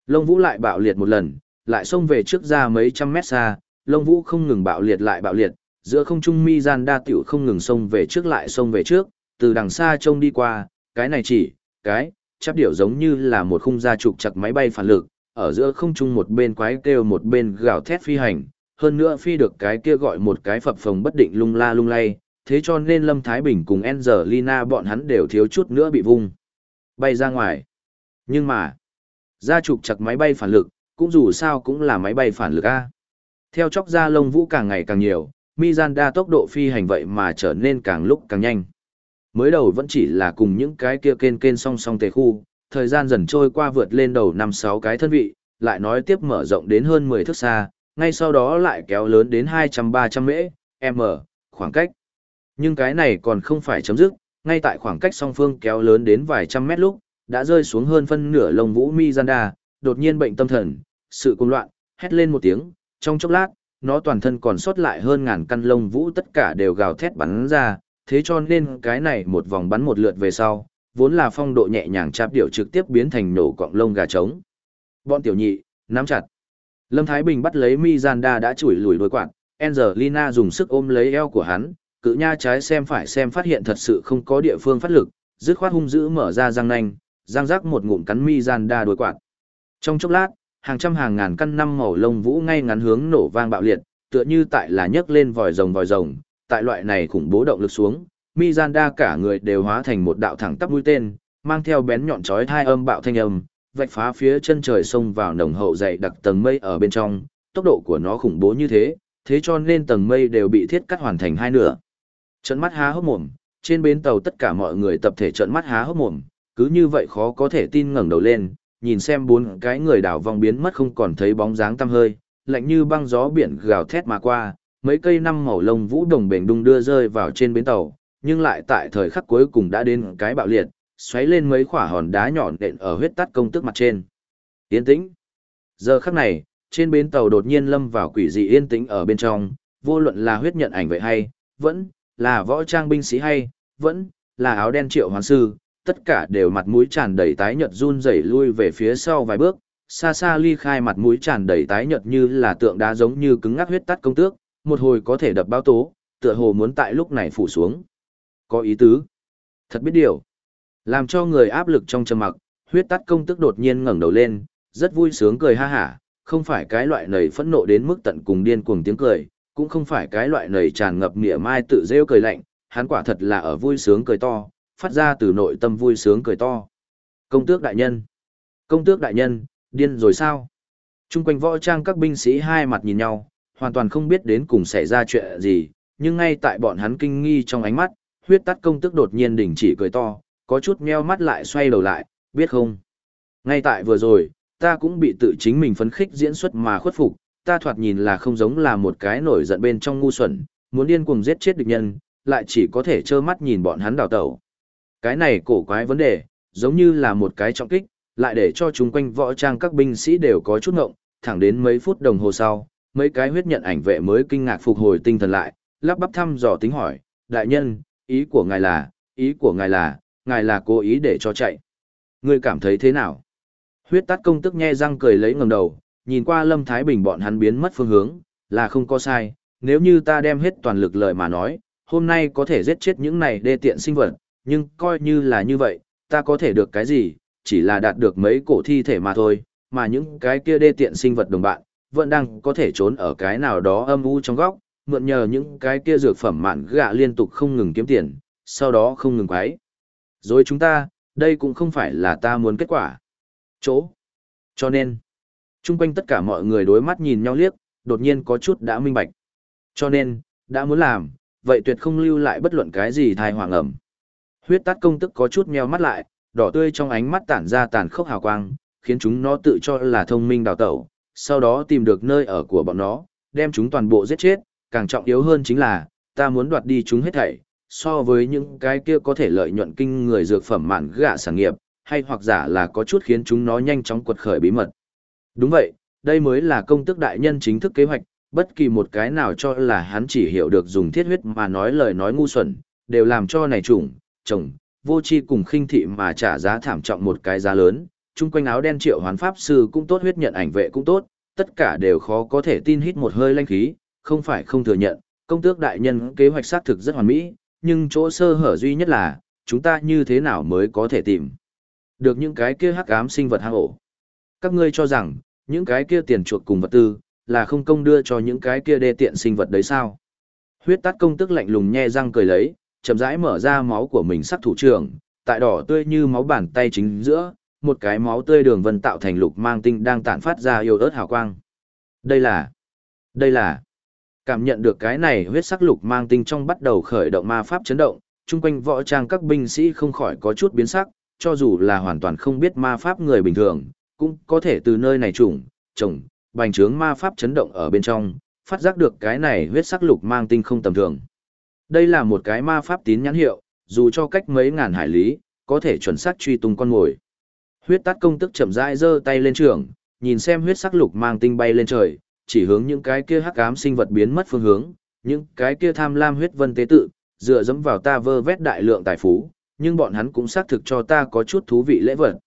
Lông vũ lại bạo liệt một lần, lại xông về trước ra mấy trăm mét xa, lông vũ không ngừng bạo liệt lại bạo liệt, giữa không trung mi gian đa tiểu không ngừng xông về trước lại xông về trước, từ đằng xa trông đi qua, cái này chỉ, cái, chắp điểu giống như là một khung gia trục chặt máy bay phản lực, ở giữa không trung một bên quái kêu một bên gào thét phi hành, hơn nữa phi được cái kia gọi một cái phập phồng bất định lung la lung lay, thế cho nên Lâm Thái Bình cùng Angelina bọn hắn đều thiếu chút nữa bị vung. Bay ra ngoài. Nhưng mà, gia trục chặt máy bay phản lực, cũng dù sao cũng là máy bay phản lực A. Theo chóc ra lông vũ càng ngày càng nhiều, Mizanda tốc độ phi hành vậy mà trở nên càng lúc càng nhanh. Mới đầu vẫn chỉ là cùng những cái kia kên kên song song tề khu, thời gian dần trôi qua vượt lên đầu năm sáu cái thân vị, lại nói tiếp mở rộng đến hơn 10 thước xa, ngay sau đó lại kéo lớn đến 200-300 mễ, m, khoảng cách. Nhưng cái này còn không phải chấm dứt, ngay tại khoảng cách song phương kéo lớn đến vài trăm mét lúc, đã rơi xuống hơn phân nửa lồng vũ Mizanda, đột nhiên bệnh tâm thần, sự cuồng loạn, hét lên một tiếng, trong chốc lát, nó toàn thân còn sót lại hơn ngàn căn lông vũ tất cả đều gào thét bắn ra, thế cho nên cái này một vòng bắn một lượt về sau, vốn là phong độ nhẹ nhàng chạp điệu trực tiếp biến thành nổ cọng lông gà trống. Bọn tiểu nhị, nắm chặt. Lâm Thái Bình bắt lấy Mizanda đã chủi lùi đôi quạt, Angelina dùng sức ôm lấy eo của hắn, cự nha trái xem phải xem phát hiện thật sự không có địa phương phát lực, dứt khoát hung dữ mở ra răng nanh, răng rắc một ngụm cắn mi gianda đôi quạt. Trong chốc lát, hàng trăm hàng ngàn căn năm màu lông vũ ngay ngắn hướng nổ vang bạo liệt, tựa như tại là nhấc lên vòi rồng vòi rồng, tại loại này khủng bố động lực xuống, mi gianda cả người đều hóa thành một đạo thẳng tắp mũi tên, mang theo bén nhọn chói hai âm bạo thanh âm, vạch phá phía chân trời sông vào nồng hậu dày đặc tầng mây ở bên trong, tốc độ của nó khủng bố như thế, thế cho nên tầng mây đều bị thiết cắt hoàn thành hai nửa. Trận mắt há hốc mồm, trên bến tàu tất cả mọi người tập thể trận mắt há hốc mồm, cứ như vậy khó có thể tin ngẩng đầu lên, nhìn xem bốn cái người đảo vòng biến mất không còn thấy bóng dáng tăm hơi, lạnh như băng gió biển gào thét mà qua, mấy cây năm màu lông vũ đồng bền đung đưa rơi vào trên bến tàu, nhưng lại tại thời khắc cuối cùng đã đến cái bạo liệt, xoáy lên mấy quả hòn đá nhọn nện ở huyết tắt công tức mặt trên. Yên tĩnh. Giờ khắc này, trên bến tàu đột nhiên lâm vào quỷ dị yên tĩnh ở bên trong, vô luận là huyết nhận ảnh vậy hay, vẫn là võ trang binh sĩ hay, vẫn là áo đen triệu hoàng sư, tất cả đều mặt mũi tràn đầy tái nhợt run rẩy lui về phía sau vài bước, xa xa ly khai mặt mũi tràn đầy tái nhợt như là tượng đá giống như cứng ngắc huyết tắt công tước, một hồi có thể đập bao tố, tựa hồ muốn tại lúc này phủ xuống. Có ý tứ. Thật biết điều. Làm cho người áp lực trong trầm mặc, huyết tắt công tức đột nhiên ngẩng đầu lên, rất vui sướng cười ha hả, không phải cái loại nầy phẫn nộ đến mức tận cùng điên cuồng tiếng cười, cũng không phải cái loại nầy tràn ngập mỉa mai tự rêu cười lạnh, hắn quả thật là ở vui sướng cười to, phát ra từ nội tâm vui sướng cười to. Công tước đại nhân! Công tước đại nhân, điên rồi sao? Trung quanh võ trang các binh sĩ hai mặt nhìn nhau, hoàn toàn không biết đến cùng xảy ra chuyện gì, nhưng ngay tại bọn hắn kinh nghi trong ánh mắt, huyết tắt công tước đột nhiên đình chỉ cười to, có chút meo mắt lại xoay đầu lại, biết không? Ngay tại vừa rồi, ta cũng bị tự chính mình phấn khích diễn xuất mà khuất phục, ta thoạt nhìn là không giống là một cái nổi giận bên trong ngu xuẩn, muốn điên cuồng giết chết địch nhân, lại chỉ có thể trơ mắt nhìn bọn hắn đào tẩu. Cái này cổ quái vấn đề, giống như là một cái trọng kích, lại để cho chúng quanh võ trang các binh sĩ đều có chút ngộng, thẳng đến mấy phút đồng hồ sau, mấy cái huyết nhận ảnh vệ mới kinh ngạc phục hồi tinh thần lại, lắp bắp thăm dò tính hỏi, đại nhân, ý của ngài là, ý của ngài là, ngài là cố ý để cho chạy. Ngươi cảm thấy thế nào? Huyết tắt công tức nhe răng cười lấy ngầm đầu, nhìn qua Lâm Thái Bình bọn hắn biến mất phương hướng, là không có sai, nếu như ta đem hết toàn lực lời mà nói, hôm nay có thể giết chết những này đê tiện sinh vật, nhưng coi như là như vậy, ta có thể được cái gì, chỉ là đạt được mấy cổ thi thể mà thôi, mà những cái kia đê tiện sinh vật đồng bạn, vẫn đang có thể trốn ở cái nào đó âm u trong góc, mượn nhờ những cái kia dược phẩm mạn gạ liên tục không ngừng kiếm tiền, sau đó không ngừng quái. Rồi chúng ta, đây cũng không phải là ta muốn kết quả. Chỗ. Cho nên, Trung quanh tất cả mọi người đối mắt nhìn nhau liếc, đột nhiên có chút đã minh bạch. Cho nên, đã muốn làm, vậy tuyệt không lưu lại bất luận cái gì thai hoàng ẩm. Huyết tát công tức có chút meo mắt lại, đỏ tươi trong ánh mắt tản ra tàn khốc hào quang, khiến chúng nó tự cho là thông minh đào tẩu, sau đó tìm được nơi ở của bọn nó, đem chúng toàn bộ giết chết, càng trọng yếu hơn chính là, ta muốn đoạt đi chúng hết thảy, so với những cái kia có thể lợi nhuận kinh người dược phẩm mạn gạ sản nghiệp, hay hoặc giả là có chút khiến chúng nó nhanh chóng quật khởi bí mật. Đúng vậy, đây mới là công tức đại nhân chính thức kế hoạch, bất kỳ một cái nào cho là hắn chỉ hiểu được dùng thiết huyết mà nói lời nói ngu xuẩn, đều làm cho này trùng, chồng, vô chi cùng khinh thị mà trả giá thảm trọng một cái giá lớn, chung quanh áo đen triệu hoán pháp sư cũng tốt huyết nhận ảnh vệ cũng tốt, tất cả đều khó có thể tin hít một hơi lanh khí, không phải không thừa nhận, công tước đại nhân kế hoạch xác thực rất hoàn mỹ, nhưng chỗ sơ hở duy nhất là, chúng ta như thế nào mới có thể tìm được những cái kia hắc ám sinh vật hang ổ. Các ngươi cho rằng, những cái kia tiền chuộc cùng vật tư, là không công đưa cho những cái kia đê tiện sinh vật đấy sao? Huyết tát công tức lạnh lùng nhe răng cười lấy, chậm rãi mở ra máu của mình sắc thủ trưởng, tại đỏ tươi như máu bàn tay chính giữa, một cái máu tươi đường vân tạo thành lục mang tinh đang tản phát ra yêu ớt hào quang. Đây là, đây là, cảm nhận được cái này huyết sắc lục mang tinh trong bắt đầu khởi động ma pháp chấn động, chung quanh võ trang các binh sĩ không khỏi có chút biến sắc, cho dù là hoàn toàn không biết ma pháp người bình thường, cũng có thể từ nơi này trùng, trồng, bành trướng ma pháp chấn động ở bên trong, phát giác được cái này huyết sắc lục mang tinh không tầm thường. Đây là một cái ma pháp tín nhãn hiệu, dù cho cách mấy ngàn hải lý, có thể chuẩn xác truy tung con mồi. Huyết tát công tức chậm rãi giơ tay lên trường, nhìn xem huyết sắc lục mang tinh bay lên trời, chỉ hướng những cái kia hắc ám sinh vật biến mất phương hướng, những cái kia tham lam huyết vân tế tự, dựa dẫm vào ta vơ vét đại lượng tài phú, nhưng bọn hắn cũng xác thực cho ta có chút thú vị lễ vật.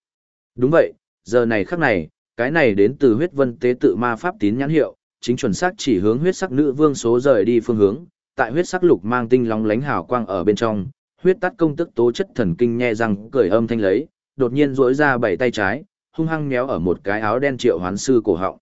Đúng vậy, giờ này khắc này, cái này đến từ huyết vân tế tự ma pháp tín nhãn hiệu, chính chuẩn xác chỉ hướng huyết sắc nữ vương số rời đi phương hướng, tại huyết sắc lục mang tinh long lánh hào quang ở bên trong, huyết tắt công tức tố chất thần kinh nhe răng cười âm thanh lấy, đột nhiên duỗi ra bảy tay trái, hung hăng méo ở một cái áo đen triệu hoán sư cổ họng.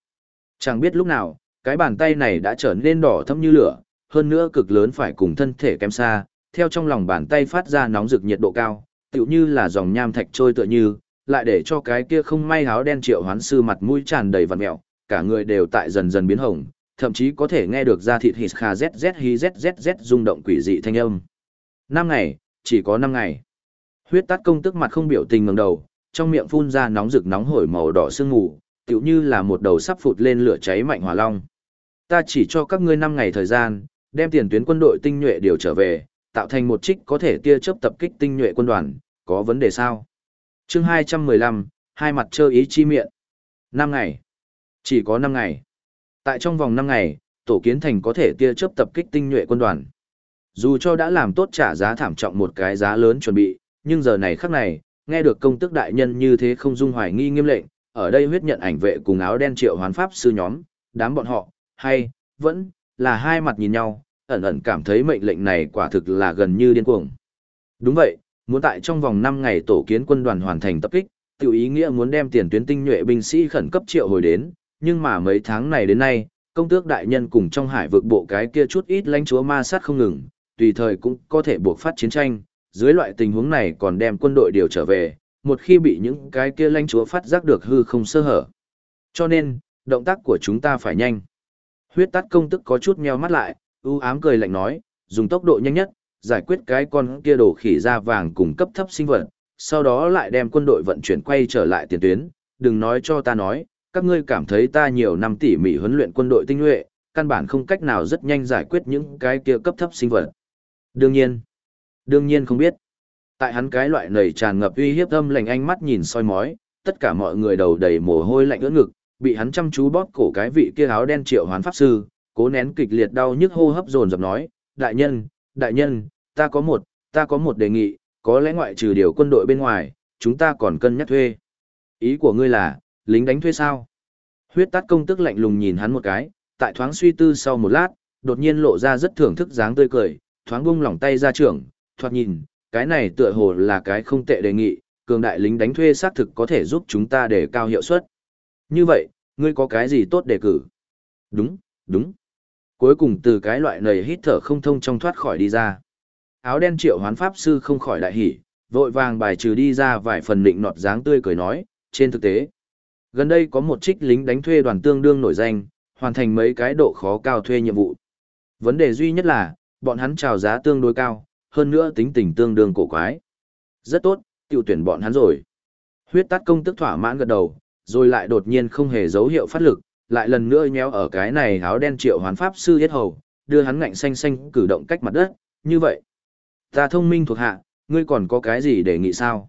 Chẳng biết lúc nào, cái bàn tay này đã trở nên đỏ thẫm như lửa, hơn nữa cực lớn phải cùng thân thể kém xa, theo trong lòng bàn tay phát ra nóng rực nhiệt độ cao, tựu như là dòng nham thạch trôi tựa như, lại để cho cái kia không may áo đen triệu hoán sư mặt mũi tràn đầy vằn mẹo, cả người đều tại dần dần biến hồng, thậm chí có thể nghe được ra thịt hít kha zz hi zzz rung động quỷ dị thanh âm. Năm ngày, chỉ có năm ngày. Huyết tát công tức mặt không biểu tình ngẩng đầu, trong miệng phun ra nóng rực nóng hổi màu đỏ sương mù, tựu như là một đầu sắp phụt lên lửa cháy mạnh hỏa long. Ta chỉ cho các ngươi 5 ngày thời gian, đem tiền tuyến quân đội tinh nhuệ điều trở về, tạo thành một trích có thể tia chớp tập kích tinh nhuệ quân đoàn, có vấn đề sao? Chương 215, hai mặt chơi ý chi miệng. năm ngày. Chỉ có năm ngày. Tại trong vòng năm ngày, tổ kiến thành có thể tia chớp tập kích tinh nhuệ quân đoàn. Dù cho đã làm tốt trả giá thảm trọng một cái giá lớn chuẩn bị, nhưng giờ này khắc này, nghe được công tức đại nhân như thế không dung hoài nghi nghiêm lệnh, ở đây huyết nhận ảnh vệ cùng áo đen triệu hoán pháp sư nhóm, đám bọn họ, hay, vẫn, là hai mặt nhìn nhau, ẩn ẩn cảm thấy mệnh lệnh này quả thực là gần như điên cuồng. Đúng vậy, muốn tại trong vòng 5 ngày tổ kiến quân đoàn hoàn thành tập kích, tiểu ý nghĩa muốn đem tiền tuyến tinh nhuệ binh sĩ khẩn cấp triệu hồi đến, nhưng mà mấy tháng này đến nay, công tước đại nhân cùng trong hải vực bộ cái kia chút ít lãnh chúa ma sát không ngừng, tùy thời cũng có thể buộc phát chiến tranh, dưới loại tình huống này còn đem quân đội điều trở về, một khi bị những cái kia lãnh chúa phát giác được hư không sơ hở. Cho nên, động tác của chúng ta phải nhanh. Huyết tắt công tức có chút nheo mắt lại, ưu ám cười lạnh nói, dùng tốc độ nhanh nhất, giải quyết cái con kia đồ khỉ da vàng cùng cấp thấp sinh vật, sau đó lại đem quân đội vận chuyển quay trở lại tiền tuyến, đừng nói cho ta nói, các ngươi cảm thấy ta nhiều năm tỉ mỉ huấn luyện quân đội tinh nhuệ, căn bản không cách nào rất nhanh giải quyết những cái kia cấp thấp sinh vật. Đương nhiên, đương nhiên không biết. Tại hắn cái loại nầy tràn ngập uy hiếp âm lạnh ánh mắt nhìn soi mói, tất cả mọi người đầu đầy mồ hôi lạnh ướt ngực, bị hắn chăm chú bóp cổ cái vị kia áo đen triệu hoán pháp sư, cố nén kịch liệt đau nhức hô hấp dồn dập nói, đại nhân, đại nhân, ta có một, ta có một đề nghị, có lẽ ngoại trừ điều quân đội bên ngoài, chúng ta còn cân nhắc thuê. Ý của ngươi là, lính đánh thuê sao? Huyết tát công tức lạnh lùng nhìn hắn một cái, tại thoáng suy tư sau một lát, đột nhiên lộ ra rất thưởng thức dáng tươi cười, thoáng bung lỏng tay ra trưởng, thoạt nhìn, cái này tựa hồ là cái không tệ đề nghị, cường đại lính đánh thuê xác thực có thể giúp chúng ta để cao hiệu suất. Như vậy, ngươi có cái gì tốt đề cử? Đúng, đúng. Cuối cùng từ cái loại nầy hít thở không thông trong thoát khỏi đi ra. Áo đen triệu hoán pháp sư không khỏi đại hỉ, vội vàng bài trừ đi ra vài phần định nọt dáng tươi cười nói, trên thực tế. Gần đây có một trích lính đánh thuê đoàn tương đương nổi danh, hoàn thành mấy cái độ khó cao thuê nhiệm vụ. Vấn đề duy nhất là, bọn hắn chào giá tương đối cao, hơn nữa tính tình tương đương cổ quái. Rất tốt, tiêu tuyển bọn hắn rồi. Huyết tắt công tức thỏa mãn gật đầu, rồi lại đột nhiên không hề dấu hiệu phát lực, lại lần nữa nhéo ở cái này áo đen triệu hoán pháp sư yết hầu, đưa hắn ngạnh xanh xanh cử động cách mặt đất, như vậy. Ta thông minh thuộc hạ, ngươi còn có cái gì để nghị sao?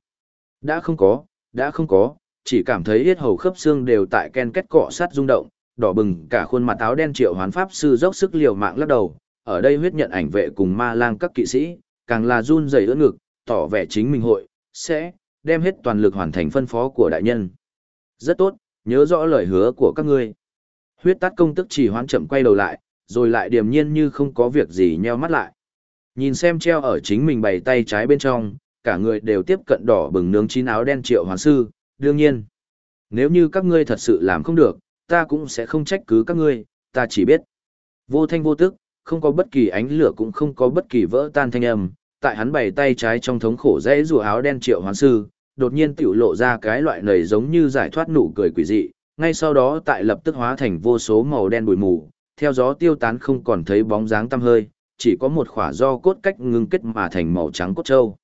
Đã không có, đã không có, chỉ cảm thấy yết hầu khớp xương đều tại ken kết cọ sát rung động, đỏ bừng cả khuôn mặt áo đen triệu hoán pháp sư dốc sức liều mạng lắc đầu, ở đây huyết nhận ảnh vệ cùng ma lang các kỵ sĩ, càng là run rẩy ưỡn ngực, tỏ vẻ chính mình hội, sẽ, đem hết toàn lực hoàn thành phân phó của đại nhân. Rất tốt, nhớ rõ lời hứa của các ngươi. Huyết tắt công tức chỉ hoán chậm quay đầu lại, rồi lại điềm nhiên như không có việc gì nheo mắt lại. Nhìn xem treo ở chính mình bày tay trái bên trong, cả người đều tiếp cận đỏ bừng nướng chín áo đen triệu hoàn sư, đương nhiên. Nếu như các ngươi thật sự làm không được, ta cũng sẽ không trách cứ các ngươi, ta chỉ biết. Vô thanh vô tức, không có bất kỳ ánh lửa cũng không có bất kỳ vỡ tan thanh âm, tại hắn bày tay trái trong thống khổ dễ rùa áo đen triệu hoán sư, đột nhiên tiểu lộ ra cái loại nầy giống như giải thoát nụ cười quỷ dị, ngay sau đó tại lập tức hóa thành vô số màu đen bụi mù, theo gió tiêu tán không còn thấy bóng dáng tăm hơi, chỉ có một khỏa do cốt cách ngưng kết mà thành màu trắng cốt trâu.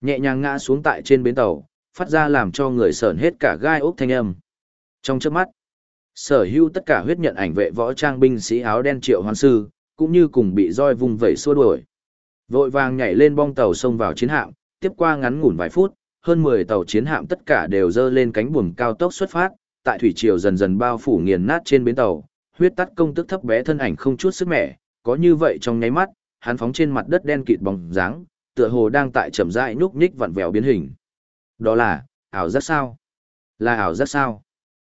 Nhẹ nhàng ngã xuống tại trên bến tàu, phát ra làm cho người sởn hết cả gai ốc thanh âm. Trong chớp mắt, sở hữu tất cả huyết nhận ảnh vệ võ trang binh sĩ áo đen triệu hoàn sư, cũng như cùng bị roi vùng vẩy xua đuổi. Vội vàng nhảy lên bong tàu xông vào chiến hạm, tiếp qua ngắn ngủn vài phút, hơn 10 tàu chiến hạm tất cả đều dơ lên cánh buồm cao tốc xuất phát, tại thủy triều dần dần bao phủ nghiền nát trên bến tàu, huyết tắt công tức thấp bé thân ảnh không chút sức mẻ, có như vậy trong nháy mắt, hắn phóng trên mặt đất đen kịt bóng dáng, tựa hồ đang tại chậm rãi nhúc nhích vặn vẹo biến hình. Đó là, ảo giác sao? Là ảo giác sao?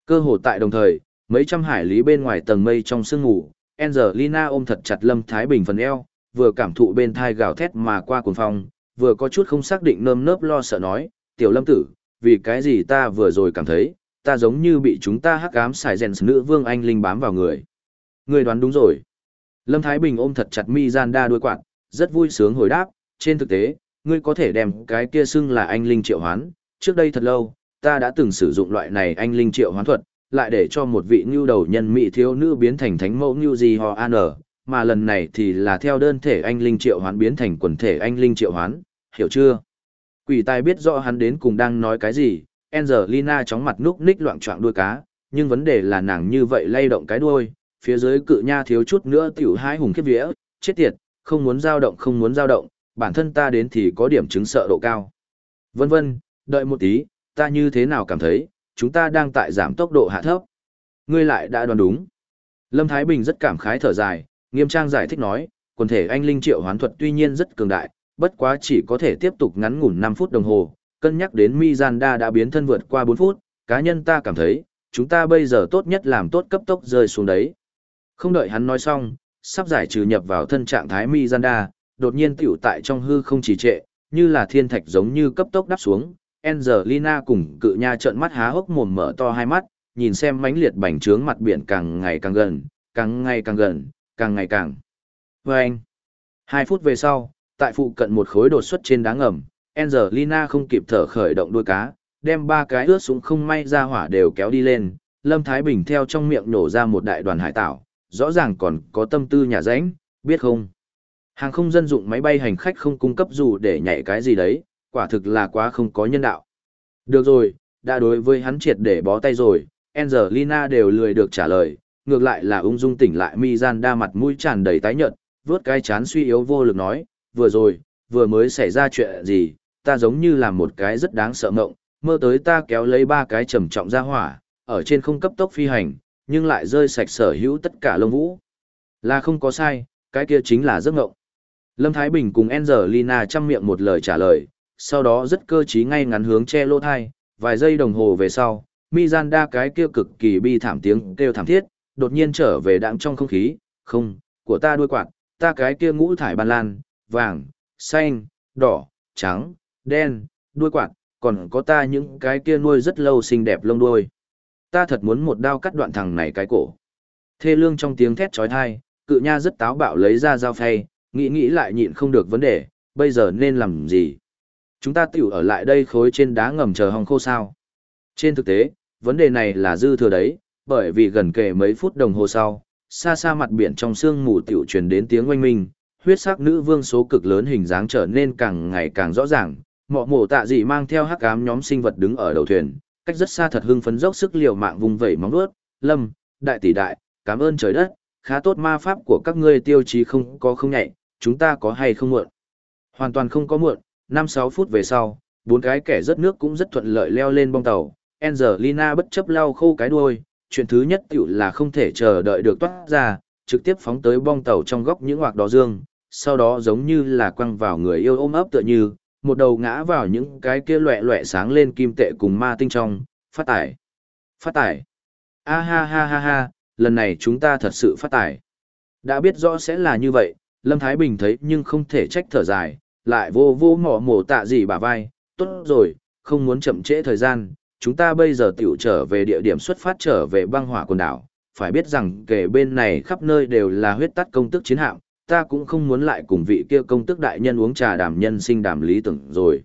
Cơ hồ tại đồng thời, mấy trăm hải lý bên ngoài tầng mây trong sương ngủ, Angelina ôm thật chặt Lâm Thái Bình phần eo, vừa cảm thụ bên thai gào thét mà qua cuồng phong, vừa có chút không xác định nơm nớp lo sợ nói, tiểu lâm tử, vì cái gì ta vừa rồi cảm thấy, ta giống như bị chúng ta hắc ám xài rèn nữ vương anh linh bám vào người. Người đoán đúng rồi. Lâm Thái Bình ôm thật chặt mi gian đa đuôi quạt, rất vui sướng hồi đáp, trên thực tế, ngươi có thể đem cái kia xưng là anh linh triệu hoán, trước đây thật lâu, ta đã từng sử dụng loại này anh linh triệu hoán thuật, lại để cho một vị nhu đầu nhân mỹ thiếu nữ biến thành thánh mẫu nhu gì ho an ở. mà lần này thì là theo đơn thể anh linh triệu hoán biến thành quần thể anh linh triệu hoán, hiểu chưa? Quỷ tài biết rõ hắn đến cùng đang nói cái gì, Angelina chóng mặt núp ních loạn trọng đuôi cá, nhưng vấn đề là nàng như vậy lay động cái đuôi, phía dưới cự nha thiếu chút nữa tiểu hai hùng kiếp vía, chết tiệt, không muốn dao động không muốn dao động, bản thân ta đến thì có điểm chứng sợ độ cao. Vân vân, đợi một tí, ta như thế nào cảm thấy, chúng ta đang tại giảm tốc độ hạ thấp. Ngươi lại đã đoán đúng. Lâm Thái Bình rất cảm khái thở dài, nghiêm trang giải thích nói, quần thể anh linh triệu hoán thuật tuy nhiên rất cường đại, bất quá chỉ có thể tiếp tục ngắn ngủn 5 phút đồng hồ, cân nhắc đến Mizanda đã biến thân vượt qua 4 phút, cá nhân ta cảm thấy, chúng ta bây giờ tốt nhất làm tốt cấp tốc rơi xuống đấy. Không đợi hắn nói xong, sắp giải trừ nhập vào thân trạng thái Mizanda, đột nhiên tiểu tại trong hư không trì trệ, như là thiên thạch giống như cấp tốc đáp xuống. Angelina cùng cự nha trợn mắt há hốc mồm mở to hai mắt, nhìn xem mãnh liệt bành trướng mặt biển càng ngày càng gần, càng ngày càng gần, càng ngày càng. Và anh, hai phút về sau, tại phụ cận một khối đột xuất trên đá ngầm, Angelina không kịp thở khởi động đuôi cá, đem ba cái ướt súng không may ra hỏa đều kéo đi lên, Lâm Thái Bình theo trong miệng nổ ra một đại đoàn hải tảo, rõ ràng còn có tâm tư nhà ránh, biết không? Hàng không dân dụng máy bay hành khách không cung cấp dù để nhảy cái gì đấy, quả thực là quá không có nhân đạo. Được rồi, đã đối với hắn triệt để bó tay rồi, Angelina đều lười được trả lời, ngược lại là ung dung tỉnh lại Mizanda mặt mũi tràn đầy tái nhợt, vớt cái chán suy yếu vô lực nói, vừa rồi, vừa mới xảy ra chuyện gì, ta giống như là một cái rất đáng sợ mộng, mơ tới ta kéo lấy ba cái trầm trọng ra hỏa, ở trên không cấp tốc phi hành, nhưng lại rơi sạch sở hữu tất cả lông vũ. Là không có sai, cái kia chính là giấc ngộng. Lâm Thái Bình cùng Angelina chăm miệng một lời trả lời, sau đó rất cơ trí ngay ngắn hướng che lô thai, vài giây đồng hồ về sau, Mizanda cái kia cực kỳ bi thảm tiếng kêu thảm thiết, đột nhiên trở về đạm trong không khí, không, của ta đuôi quạt, ta cái kia ngũ thải ban lan, vàng, xanh, đỏ, trắng, đen, đuôi quạt, còn có ta những cái kia nuôi rất lâu xinh đẹp lông đuôi. Ta thật muốn một đao cắt đoạn thằng này cái cổ. Thê lương trong tiếng thét trói thai, cự nha rất táo bạo lấy ra dao phay, nghĩ nghĩ lại nhịn không được vấn đề, bây giờ nên làm gì? Chúng ta tiểu ở lại đây khối trên đá ngầm chờ hong khô sao? Trên thực tế, vấn đề này là dư thừa đấy, bởi vì gần kề mấy phút đồng hồ sau, xa xa mặt biển trong sương mù tiểu truyền đến tiếng oanh minh, huyết sắc nữ vương số cực lớn hình dáng trở nên càng ngày càng rõ ràng, mọ mổ tạ dị mang theo hắc ám nhóm sinh vật đứng ở đầu thuyền, cách rất xa thật hưng phấn dốc sức liều mạng vùng vẩy móng vuốt, lâm, đại tỷ đại, cảm ơn trời đất, khá tốt ma pháp của các ngươi tiêu chí không có không nhạy, chúng ta có hay không muộn. Hoàn toàn không có muộn, 5-6 phút về sau, bốn cái kẻ rớt nước cũng rất thuận lợi leo lên bong tàu, Angelina bất chấp lau khô cái đuôi, chuyện thứ nhất tiểu là không thể chờ đợi được toát ra, trực tiếp phóng tới bong tàu trong góc những hoạt đỏ dương, sau đó giống như là quăng vào người yêu ôm ấp tựa như, một đầu ngã vào những cái kia loẹ loẹ sáng lên kim tệ cùng ma tinh trong, phát tải. Phát tải. A ha ha ha ha, lần này chúng ta thật sự phát tải. Đã biết rõ sẽ là như vậy, Lâm Thái Bình thấy nhưng không thể trách thở dài, lại vô vô mỏ mổ tạ gì bả vai, tốt rồi, không muốn chậm trễ thời gian, chúng ta bây giờ tiểu trở về địa điểm xuất phát trở về băng hỏa quần đảo, phải biết rằng kể bên này khắp nơi đều là huyết tắt công tức chiến hạm, ta cũng không muốn lại cùng vị kia công tước đại nhân uống trà đàm nhân sinh đàm lý tưởng rồi.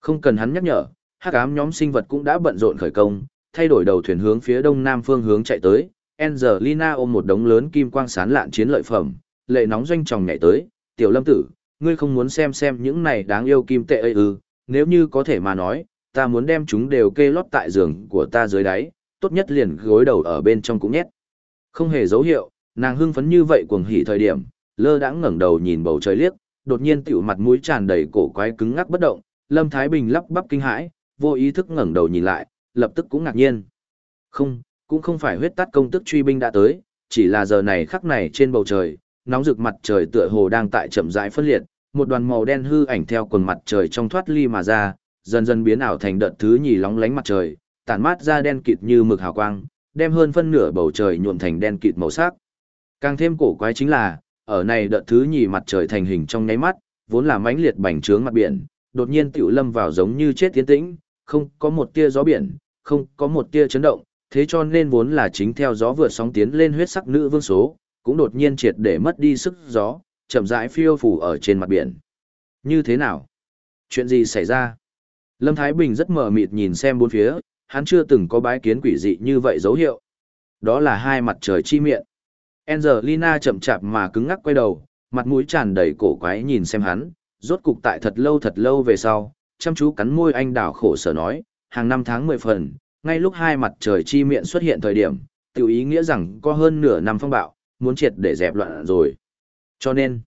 Không cần hắn nhắc nhở, hắc ám nhóm sinh vật cũng đã bận rộn khởi công, thay đổi đầu thuyền hướng phía đông nam phương hướng chạy tới. Angelina ôm một đống lớn kim quang sán lạn chiến lợi phẩm, lệ nóng doanh tròng nhảy tới, "Tiểu Lâm tử, ngươi không muốn xem xem những này đáng yêu kim tệ ấy ư? Nếu như có thể mà nói, ta muốn đem chúng đều kê lót tại giường của ta dưới đáy, tốt nhất liền gối đầu ở bên trong cũng nhét." Không hề dấu hiệu, nàng hưng phấn như vậy cuồng hỉ thời điểm, lơ đãng ngẩng đầu nhìn bầu trời liếc, đột nhiên tiểu mặt mũi tràn đầy cổ quái cứng ngắc bất động, Lâm Thái Bình lắp bắp kinh hãi, vô ý thức ngẩng đầu nhìn lại, lập tức cũng ngạc nhiên. Không, cũng không phải huyết tát công tức truy binh đã tới, chỉ là giờ này khắc này trên bầu trời, nóng rực mặt trời tựa hồ đang tại chậm rãi phân liệt, một đoàn màu đen hư ảnh theo quần mặt trời trong thoát ly mà ra, dần dần biến ảo thành đợt thứ nhì lóng lánh mặt trời, tản mát ra đen kịt như mực hào quang, đem hơn phân nửa bầu trời nhuộm thành đen kịt màu sắc. Càng thêm cổ quái chính là, ở này đợt thứ nhì mặt trời thành hình trong nháy mắt, vốn là mãnh liệt bành trướng mặt biển, đột nhiên tiểu lâm vào giống như chết tiến tĩnh, không có một tia gió biển, không có một tia chấn động, thế cho nên vốn là chính theo gió vượt sóng tiến lên huyết sắc nữ vương số, cũng đột nhiên triệt để mất đi sức gió, chậm rãi phiêu phù ở trên mặt biển. Như thế nào? Chuyện gì xảy ra? Lâm Thái Bình rất mờ mịt nhìn xem bốn phía, hắn chưa từng có bái kiến quỷ dị như vậy dấu hiệu. Đó là hai mặt trời chi miệng. Angelina chậm chạp mà cứng ngắc quay đầu, mặt mũi tràn đầy cổ quái nhìn xem hắn, rốt cục tại thật lâu thật lâu về sau, chăm chú cắn môi anh đảo khổ sở nói, hàng năm tháng 10 phần, ngay lúc hai mặt trời chi miệng xuất hiện thời điểm, tiểu ý nghĩa rằng có hơn nửa năm phong bạo, muốn triệt để dẹp loạn rồi. Cho nên,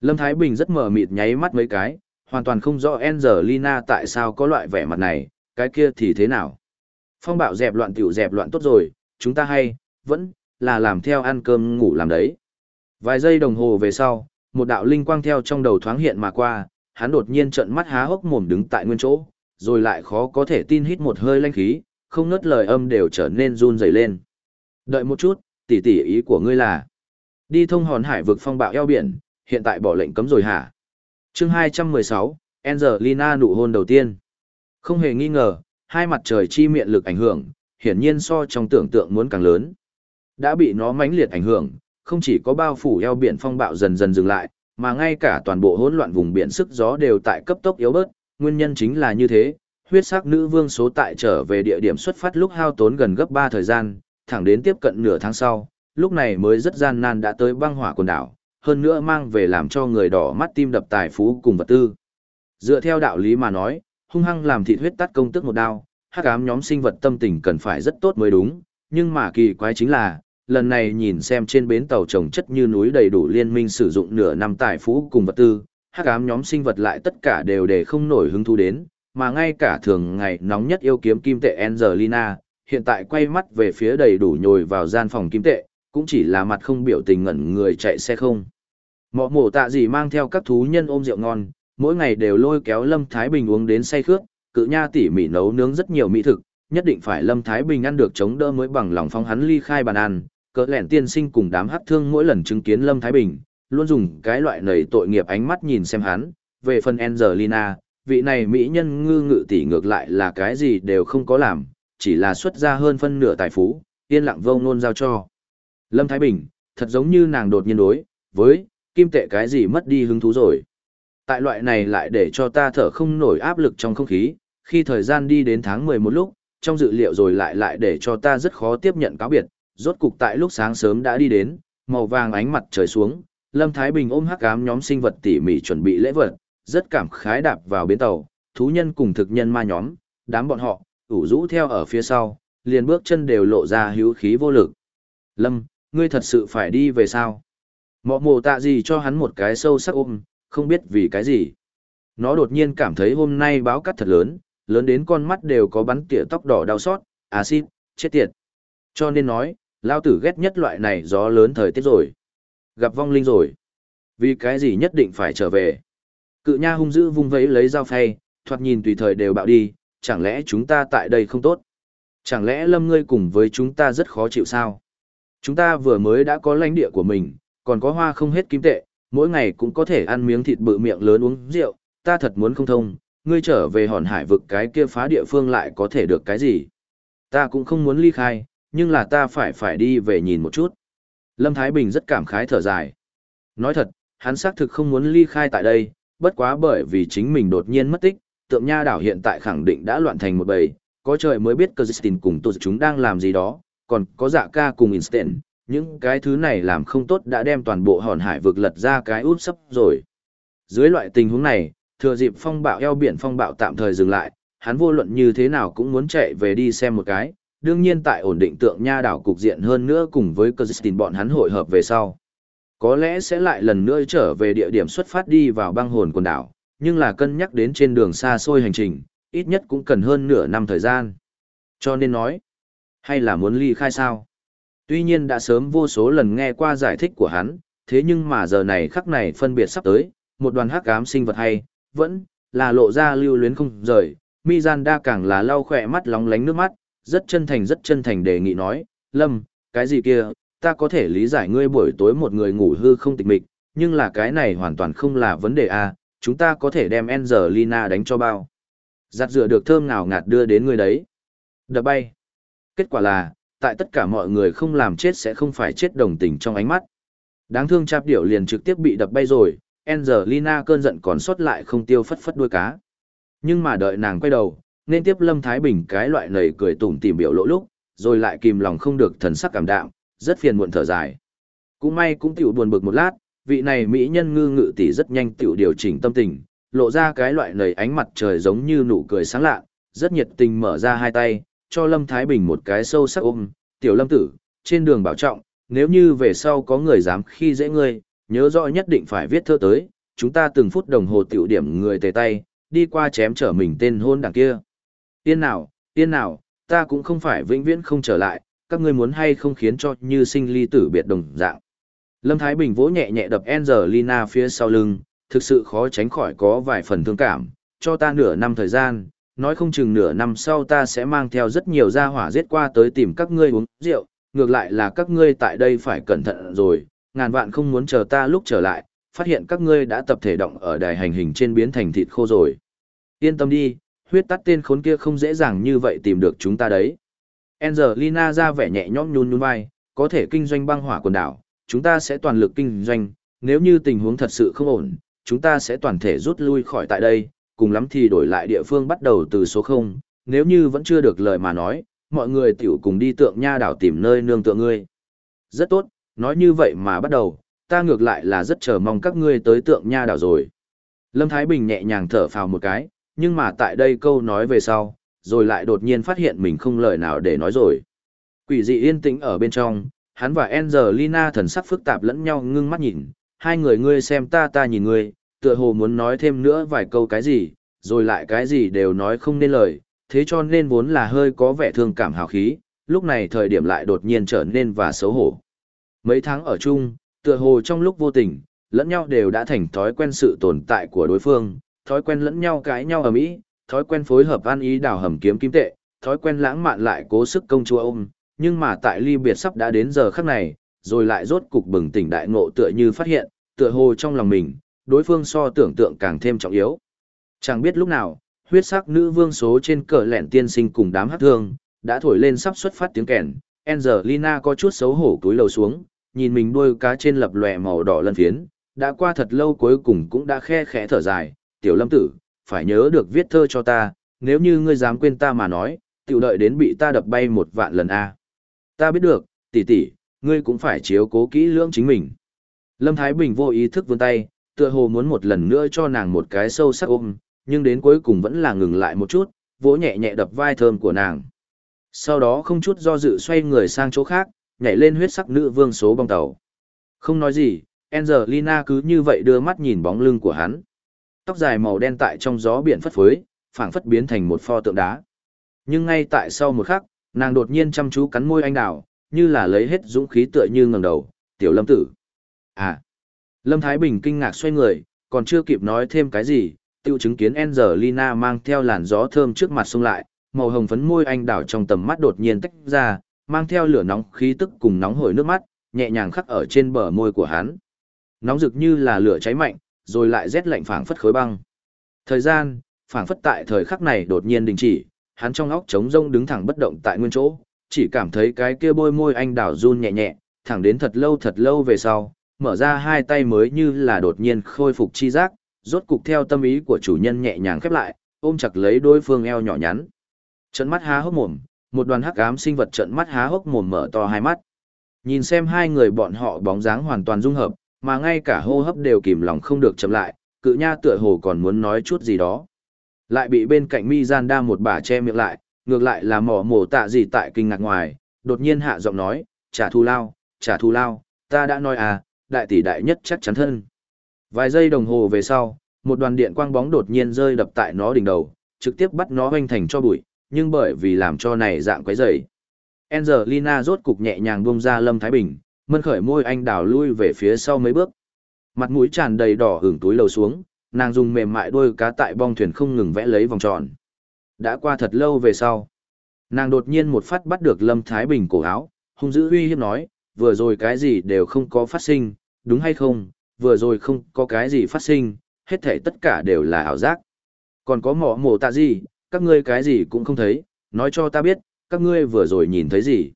Lâm Thái Bình rất mờ mịt nháy mắt mấy cái, hoàn toàn không rõ Angelina tại sao có loại vẻ mặt này, cái kia thì thế nào. Phong bạo dẹp loạn tiểu dẹp loạn tốt rồi, chúng ta hay, vẫn, là làm theo ăn cơm ngủ làm đấy. Vài giây đồng hồ về sau, một đạo linh quang theo trong đầu thoáng hiện mà qua, hắn đột nhiên trợn mắt há hốc mồm đứng tại nguyên chỗ, rồi lại khó có thể tin hít một hơi lanh khí, không nớt lời âm đều trở nên run rẩy lên. Đợi một chút, tỷ tỷ ý của ngươi là đi thông hòn hải vực phong bạo eo biển, hiện tại bỏ lệnh cấm rồi hả? Chương 216, Angelina nụ hôn đầu tiên. Không hề nghi ngờ, hai mặt trời chi miệng lực ảnh hưởng, hiển nhiên so trong tưởng tượng muốn càng lớn. Đã bị nó mãnh liệt ảnh hưởng, không chỉ có bao phủ eo biển phong bạo dần dần dừng lại, mà ngay cả toàn bộ hỗn loạn vùng biển sức gió đều tại cấp tốc yếu bớt, nguyên nhân chính là như thế, huyết sắc nữ vương số tại trở về địa điểm xuất phát lúc hao tốn gần gấp 3 thời gian, thẳng đến tiếp cận nửa tháng sau, lúc này mới rất gian nan đã tới băng hỏa quần đảo, hơn nữa mang về làm cho người đỏ mắt tim đập tài phú cùng vật tư. Dựa theo đạo lý mà nói, hung hăng làm thịt huyết tắt công tức một đao, hắc ám nhóm sinh vật tâm tình cần phải rất tốt mới đúng, nhưng mà kỳ quái chính là, lần này nhìn xem trên bến tàu trồng chất như núi đầy đủ liên minh sử dụng nửa năm tài phú cùng vật tư, hắc ám nhóm sinh vật lại tất cả đều để không nổi hứng thú đến, mà ngay cả thường ngày nóng nhất yêu kiếm kim tệ Angelina, hiện tại quay mắt về phía đầy đủ nhồi vào gian phòng kim tệ, cũng chỉ là mặt không biểu tình ngẩn người chạy xe không. Mọ mổ tạ gì mang theo các thú nhân ôm rượu ngon, mỗi ngày đều lôi kéo Lâm Thái Bình uống đến say khước, cự nha tỉ mỉ nấu nướng rất nhiều mỹ thực, nhất định phải Lâm Thái Bình ăn được chống đỡ mới bằng lòng phong hắn ly khai bàn ăn, cỡ lẹn tiên sinh cùng đám hắc thương mỗi lần chứng kiến Lâm Thái Bình, luôn dùng cái loại nầy tội nghiệp ánh mắt nhìn xem hắn, về phần Angelina, vị này mỹ nhân ngư ngự tỷ ngược lại là cái gì đều không có làm, chỉ là xuất ra hơn phân nửa tài phú, yên lặng vô ngôn giao cho. Lâm Thái Bình, thật giống như nàng đột nhiên đối, với, kim tệ cái gì mất đi hứng thú rồi. Tại loại này lại để cho ta thở không nổi áp lực trong không khí, khi thời gian đi đến tháng 11 lúc, trong dự liệu rồi lại lại để cho ta rất khó tiếp nhận cáo biệt, rốt cục tại lúc sáng sớm đã đi đến, màu vàng ánh mặt trời xuống, Lâm Thái Bình ôm hắc ám nhóm sinh vật tỉ mỉ chuẩn bị lễ vật, rất cảm khái đạp vào bến tàu, thú nhân cùng thực nhân ma nhóm, đám bọn họ, ủ rũ theo ở phía sau, liền bước chân đều lộ ra hữu khí vô lực. Lâm, ngươi thật sự phải đi về sao? Mọ mồ tạ gì cho hắn một cái sâu sắc ôm, không biết vì cái gì. Nó đột nhiên cảm thấy hôm nay báo cắt thật lớn, lớn đến con mắt đều có bắn tỉa tóc đỏ đau xót, axit, chết tiệt. Cho nên nói, lao tử ghét nhất loại này gió lớn thời tiết rồi. Gặp vong linh rồi. Vì cái gì nhất định phải trở về. Cự nha hung dữ vung vẫy lấy dao phay, thoạt nhìn tùy thời đều bạo đi, chẳng lẽ chúng ta tại đây không tốt? Chẳng lẽ lâm ngươi cùng với chúng ta rất khó chịu sao? Chúng ta vừa mới đã có lãnh địa của mình, còn có hoa không hết kim tệ, mỗi ngày cũng có thể ăn miếng thịt bự miệng lớn uống rượu, ta thật muốn không thông, ngươi trở về hòn hải vực cái kia phá địa phương lại có thể được cái gì? Ta cũng không muốn ly khai, nhưng là ta phải phải đi về nhìn một chút. Lâm Thái Bình rất cảm khái thở dài. Nói thật, hắn xác thực không muốn ly khai tại đây, bất quá bởi vì chính mình đột nhiên mất tích, tượng nha đảo hiện tại khẳng định đã loạn thành một bầy, có trời mới biết Kirsten cùng tụi chúng đang làm gì đó, còn có dạ ca cùng Instant, những cái thứ này làm không tốt đã đem toàn bộ hòn hải vực lật ra cái út sấp rồi. Dưới loại tình huống này, thừa dịp phong bạo eo biển phong bạo tạm thời dừng lại, hắn vô luận như thế nào cũng muốn chạy về đi xem một cái, đương nhiên tại ổn định tượng nha đảo cục diện hơn nữa cùng với Kirsten bọn hắn hội hợp về sau. Có lẽ sẽ lại lần nữa trở về địa điểm xuất phát đi vào băng hồn quần đảo, nhưng là cân nhắc đến trên đường xa xôi hành trình, ít nhất cũng cần hơn nửa năm thời gian. Cho nên nói, hay là muốn ly khai sao? Tuy nhiên đã sớm vô số lần nghe qua giải thích của hắn, thế nhưng mà giờ này khắc này phân biệt sắp tới, một đoàn hắc ám sinh vật hay, vẫn là lộ ra lưu luyến không rời, Mizanda càng là lau khỏe mắt lóng lánh nước mắt, rất chân thành rất chân thành đề nghị nói, Lâm, cái gì kia, ta có thể lý giải ngươi buổi tối một người ngủ hư không tịch mịch, nhưng là cái này hoàn toàn không là vấn đề a, chúng ta có thể đem Angelina đánh cho bao. Giặt rửa được thơm ngào ngạt đưa đến ngươi đấy. Đập bay. Kết quả là, tại tất cả mọi người không làm chết sẽ không phải chết đồng tình trong ánh mắt. Đáng thương chạp Điểu liền trực tiếp bị đập bay rồi, Angelina cơn giận còn sót lại không tiêu phất phất đuôi cá. Nhưng mà đợi nàng quay đầu, nên tiếp Lâm Thái Bình cái loại nầy cười tủm tỉm biểu lộ lúc, rồi lại kìm lòng không được thần sắc cảm đạm, rất phiền muộn thở dài. Cũng may cũng tiểu buồn bực một lát, vị này mỹ nhân ngư ngự tỷ rất nhanh tiểu điều chỉnh tâm tình, lộ ra cái loại nầy ánh mặt trời giống như nụ cười sáng lạ, rất nhiệt tình mở ra hai tay, cho Lâm Thái Bình một cái sâu sắc ôm, tiểu lâm tử, trên đường bảo trọng, nếu như về sau có người dám khi dễ ngươi, nhớ rõ nhất định phải viết thơ tới, chúng ta từng phút đồng hồ tiểu điểm người tề tay, đi qua chém trở mình tên hôn đằng kia. Tiên nào, tiên nào, ta cũng không phải vĩnh viễn không trở lại, các ngươi muốn hay không khiến cho như sinh ly tử biệt đồng dạng. Lâm Thái Bình vỗ nhẹ nhẹ đập Angelina phía sau lưng, thực sự khó tránh khỏi có vài phần thương cảm, cho ta nửa năm thời gian, nói không chừng nửa năm sau ta sẽ mang theo rất nhiều gia hỏa giết qua tới tìm các ngươi uống rượu, ngược lại là các ngươi tại đây phải cẩn thận rồi, ngàn vạn không muốn chờ ta lúc trở lại, phát hiện các ngươi đã tập thể động ở đài hành hình trên biến thành thịt khô rồi. Yên tâm đi, huyết tắt tên khốn kia không dễ dàng như vậy tìm được chúng ta đấy. Angelina ra vẻ nhẹ nhõm nhún nhún vai, có thể kinh doanh băng hỏa quần đảo, chúng ta sẽ toàn lực kinh doanh, nếu như tình huống thật sự không ổn, chúng ta sẽ toàn thể rút lui khỏi tại đây, cùng lắm thì đổi lại địa phương bắt đầu từ số 0, nếu như vẫn chưa được lời mà nói, mọi người tiểu cùng đi tượng nha đảo tìm nơi nương tựa ngươi. Rất tốt, nói như vậy mà bắt đầu, ta ngược lại là rất chờ mong các ngươi tới tượng nha đảo rồi. Lâm Thái Bình nhẹ nhàng thở phào một cái, nhưng mà tại đây câu nói về sau, rồi lại đột nhiên phát hiện mình không lời nào để nói rồi. Quỷ dị yên tĩnh ở bên trong, hắn và Angelina thần sắc phức tạp lẫn nhau ngưng mắt nhìn, hai người ngươi xem ta ta nhìn ngươi, tựa hồ muốn nói thêm nữa vài câu cái gì, rồi lại cái gì đều nói không nên lời, thế cho nên vốn là hơi có vẻ thương cảm hào khí, lúc này thời điểm lại đột nhiên trở nên và xấu hổ. Mấy tháng ở chung, tựa hồ trong lúc vô tình, lẫn nhau đều đã thành thói quen sự tồn tại của đối phương, thói quen lẫn nhau cãi nhau ở mỹ, thói quen phối hợp an ý đào hầm kiếm kim tệ, thói quen lãng mạn lại cố sức công chúa ôm, nhưng mà tại ly biệt sắp đã đến giờ khắc này, rồi lại rốt cục bừng tỉnh đại ngộ tựa như phát hiện, tựa hồ trong lòng mình, đối phương so tưởng tượng càng thêm trọng yếu. Chẳng biết lúc nào, huyết sắc nữ vương số trên cờ lẹn tiên sinh cùng đám hát thương, đã thổi lên sắp xuất phát tiếng kèn, Angelina có chút xấu hổ cúi lầu xuống, nhìn mình đuôi cá trên lập lòe màu đỏ lân phiến, đã qua thật lâu cuối cùng cũng đã khe khẽ thở dài, tiểu lâm tử, phải nhớ được viết thơ cho ta, nếu như ngươi dám quên ta mà nói, tiểu đợi đến bị ta đập bay một vạn lần a. Ta biết được, tỷ tỷ, ngươi cũng phải chiếu cố kỹ lưỡng chính mình. Lâm Thái Bình vô ý thức vươn tay, tựa hồ muốn một lần nữa cho nàng một cái sâu sắc ôm, nhưng đến cuối cùng vẫn là ngừng lại một chút, vỗ nhẹ nhẹ đập vai thơm của nàng. Sau đó không chút do dự xoay người sang chỗ khác, nhảy lên huyết sắc nữ vương số bong tàu. Không nói gì, Angelina cứ như vậy đưa mắt nhìn bóng lưng của hắn. Tóc dài màu đen tại trong gió biển phất phới, phảng phất biến thành một pho tượng đá. Nhưng ngay tại sau một khắc, nàng đột nhiên chăm chú cắn môi anh đào, như là lấy hết dũng khí tựa như ngẩng đầu, "Tiểu Lâm tử." "À." Lâm Thái Bình kinh ngạc xoay người, còn chưa kịp nói thêm cái gì, tiêu chứng kiến Angelina mang theo làn gió thơm trước mặt xông lại, màu hồng phấn môi anh đào trong tầm mắt đột nhiên tách ra, mang theo lửa nóng khí tức cùng nóng hổi nước mắt, nhẹ nhàng khắc ở trên bờ môi của hắn. Nóng rực như là lửa cháy mạnh, rồi lại rét lạnh phảng phất khối băng. Thời gian, phảng phất tại thời khắc này đột nhiên đình chỉ, hắn trong óc trống rông đứng thẳng bất động tại nguyên chỗ, chỉ cảm thấy cái kia bôi môi anh đảo run nhẹ nhẹ, thẳng đến thật lâu thật lâu về sau, mở ra hai tay mới như là đột nhiên khôi phục chi giác, rốt cục theo tâm ý của chủ nhân nhẹ nhàng khép lại, ôm chặt lấy đối phương eo nhỏ nhắn. Trận mắt há hốc mồm, một đoàn hắc ám sinh vật trận mắt há hốc mồm mở to hai mắt. Nhìn xem hai người bọn họ bóng dáng hoàn toàn dung hợp, mà ngay cả hô hấp đều kìm lòng không được chậm lại, cự nha tựa hồ còn muốn nói chút gì đó. Lại bị bên cạnh mi gian đa một bà che miệng lại, ngược lại là mỏ mổ tạ gì tại kinh ngạc ngoài, đột nhiên hạ giọng nói, trả thù lao, trả thù lao, ta đã nói à, đại tỷ đại nhất chắc chắn thân. Vài giây đồng hồ về sau, một đoàn điện quang bóng đột nhiên rơi đập tại nó đỉnh đầu, trực tiếp bắt nó hoanh thành cho bụi, nhưng bởi vì làm cho này dạng quấy rầy. Angelina rốt cục nhẹ nhàng buông ra Lâm Thái Bình, mân khởi môi anh đào lui về phía sau mấy bước. Mặt mũi tràn đầy đỏ hưởng túi lầu xuống, nàng dùng mềm mại đôi cá tại bong thuyền không ngừng vẽ lấy vòng tròn. Đã qua thật lâu về sau, nàng đột nhiên một phát bắt được Lâm Thái Bình cổ áo, hung dữ uy hiếp nói, vừa rồi cái gì đều không có phát sinh, đúng hay không, vừa rồi không có cái gì phát sinh, hết thể tất cả đều là ảo giác. Còn có mỏ mổ tạ gì, các ngươi cái gì cũng không thấy, nói cho ta biết, các ngươi vừa rồi nhìn thấy gì.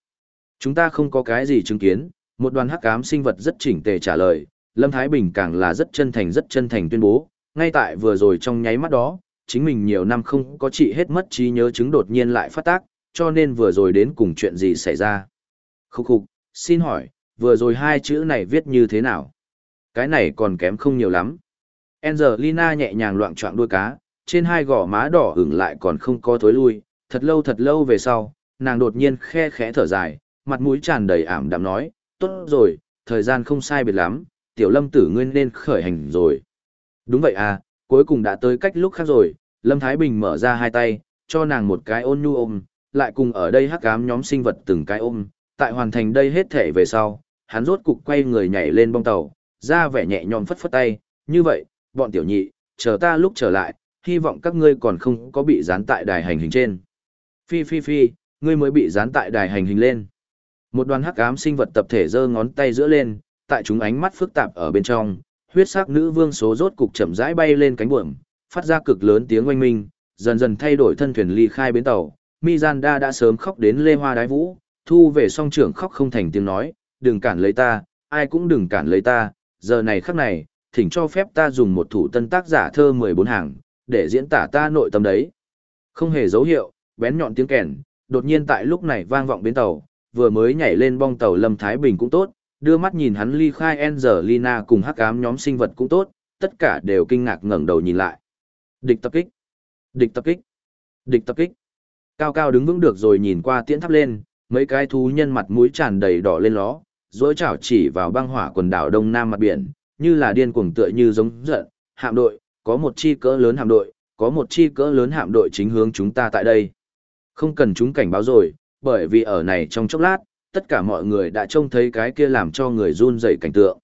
Chúng ta không có cái gì chứng kiến, một đoàn hắc ám sinh vật rất chỉnh tề trả lời, Lâm Thái Bình càng là rất chân thành rất chân thành tuyên bố, ngay tại vừa rồi trong nháy mắt đó, chính mình nhiều năm không có trị hết mất trí nhớ chứng đột nhiên lại phát tác, cho nên vừa rồi đến cùng chuyện gì xảy ra. Khúc khục, xin hỏi, vừa rồi hai chữ này viết như thế nào? Cái này còn kém không nhiều lắm. Angelina nhẹ nhàng loạn trọng đuôi cá, trên hai gò má đỏ ửng lại còn không có thối lui, thật lâu thật lâu về sau, nàng đột nhiên khe khẽ thở dài, mặt mũi tràn đầy ảm đạm nói, tốt rồi, thời gian không sai biệt lắm, tiểu lâm tử ngươi nên khởi hành rồi. Đúng vậy à, cuối cùng đã tới cách lúc khác rồi, Lâm Thái Bình mở ra hai tay, cho nàng một cái ôn nhu ôm, lại cùng ở đây hắc ám nhóm sinh vật từng cái ôm, tại hoàn thành đây hết thể về sau, hắn rốt cục quay người nhảy lên bong tàu, ra vẻ nhẹ nhõm phất phất tay, như vậy, bọn tiểu nhị, chờ ta lúc trở lại, hy vọng các ngươi còn không có bị dán tại đài hành hình trên. Phi phi phi, ngươi mới bị dán tại đài hành hình lên. Một đoàn hắc ám sinh vật tập thể giơ ngón tay giữa lên, tại chúng ánh mắt phức tạp ở bên trong, huyết sắc nữ vương số rốt cục chậm rãi bay lên cánh buồm, phát ra cực lớn tiếng oanh minh, dần dần thay đổi thân thuyền ly khai bến tàu. Mizanda đã sớm khóc đến lê hoa đái vũ, thu về song trưởng khóc không thành tiếng nói, đừng cản lấy ta, ai cũng đừng cản lấy ta, giờ này khắc này, thỉnh cho phép ta dùng một thủ tân tác giả thơ 14 hàng, để diễn tả ta nội tâm đấy. Không hề dấu hiệu, bén nhọn tiếng kèn, đột nhiên tại lúc này vang vọng bến tàu, vừa mới nhảy lên bong tàu Lâm Thái Bình cũng tốt, đưa mắt nhìn hắn ly khai Angelina cùng hắc ám nhóm sinh vật cũng tốt, tất cả đều kinh ngạc ngẩng đầu nhìn lại. Địch tập kích, địch tập kích, địch tập kích. Cao cao đứng vững được rồi nhìn qua tiễn thắp lên, mấy cái thú nhân mặt mũi tràn đầy đỏ lên ló, dối chảo chỉ vào băng hỏa quần đảo đông nam mặt biển, như là điên cuồng tựa như giống giận, hạm đội, có một chi cỡ lớn hạm đội, có một chi cỡ lớn hạm đội chính hướng chúng ta tại đây. Không cần chúng cảnh báo rồi, bởi vì ở này trong chốc lát, tất cả mọi người đã trông thấy cái kia làm cho người run rẩy cảnh tượng.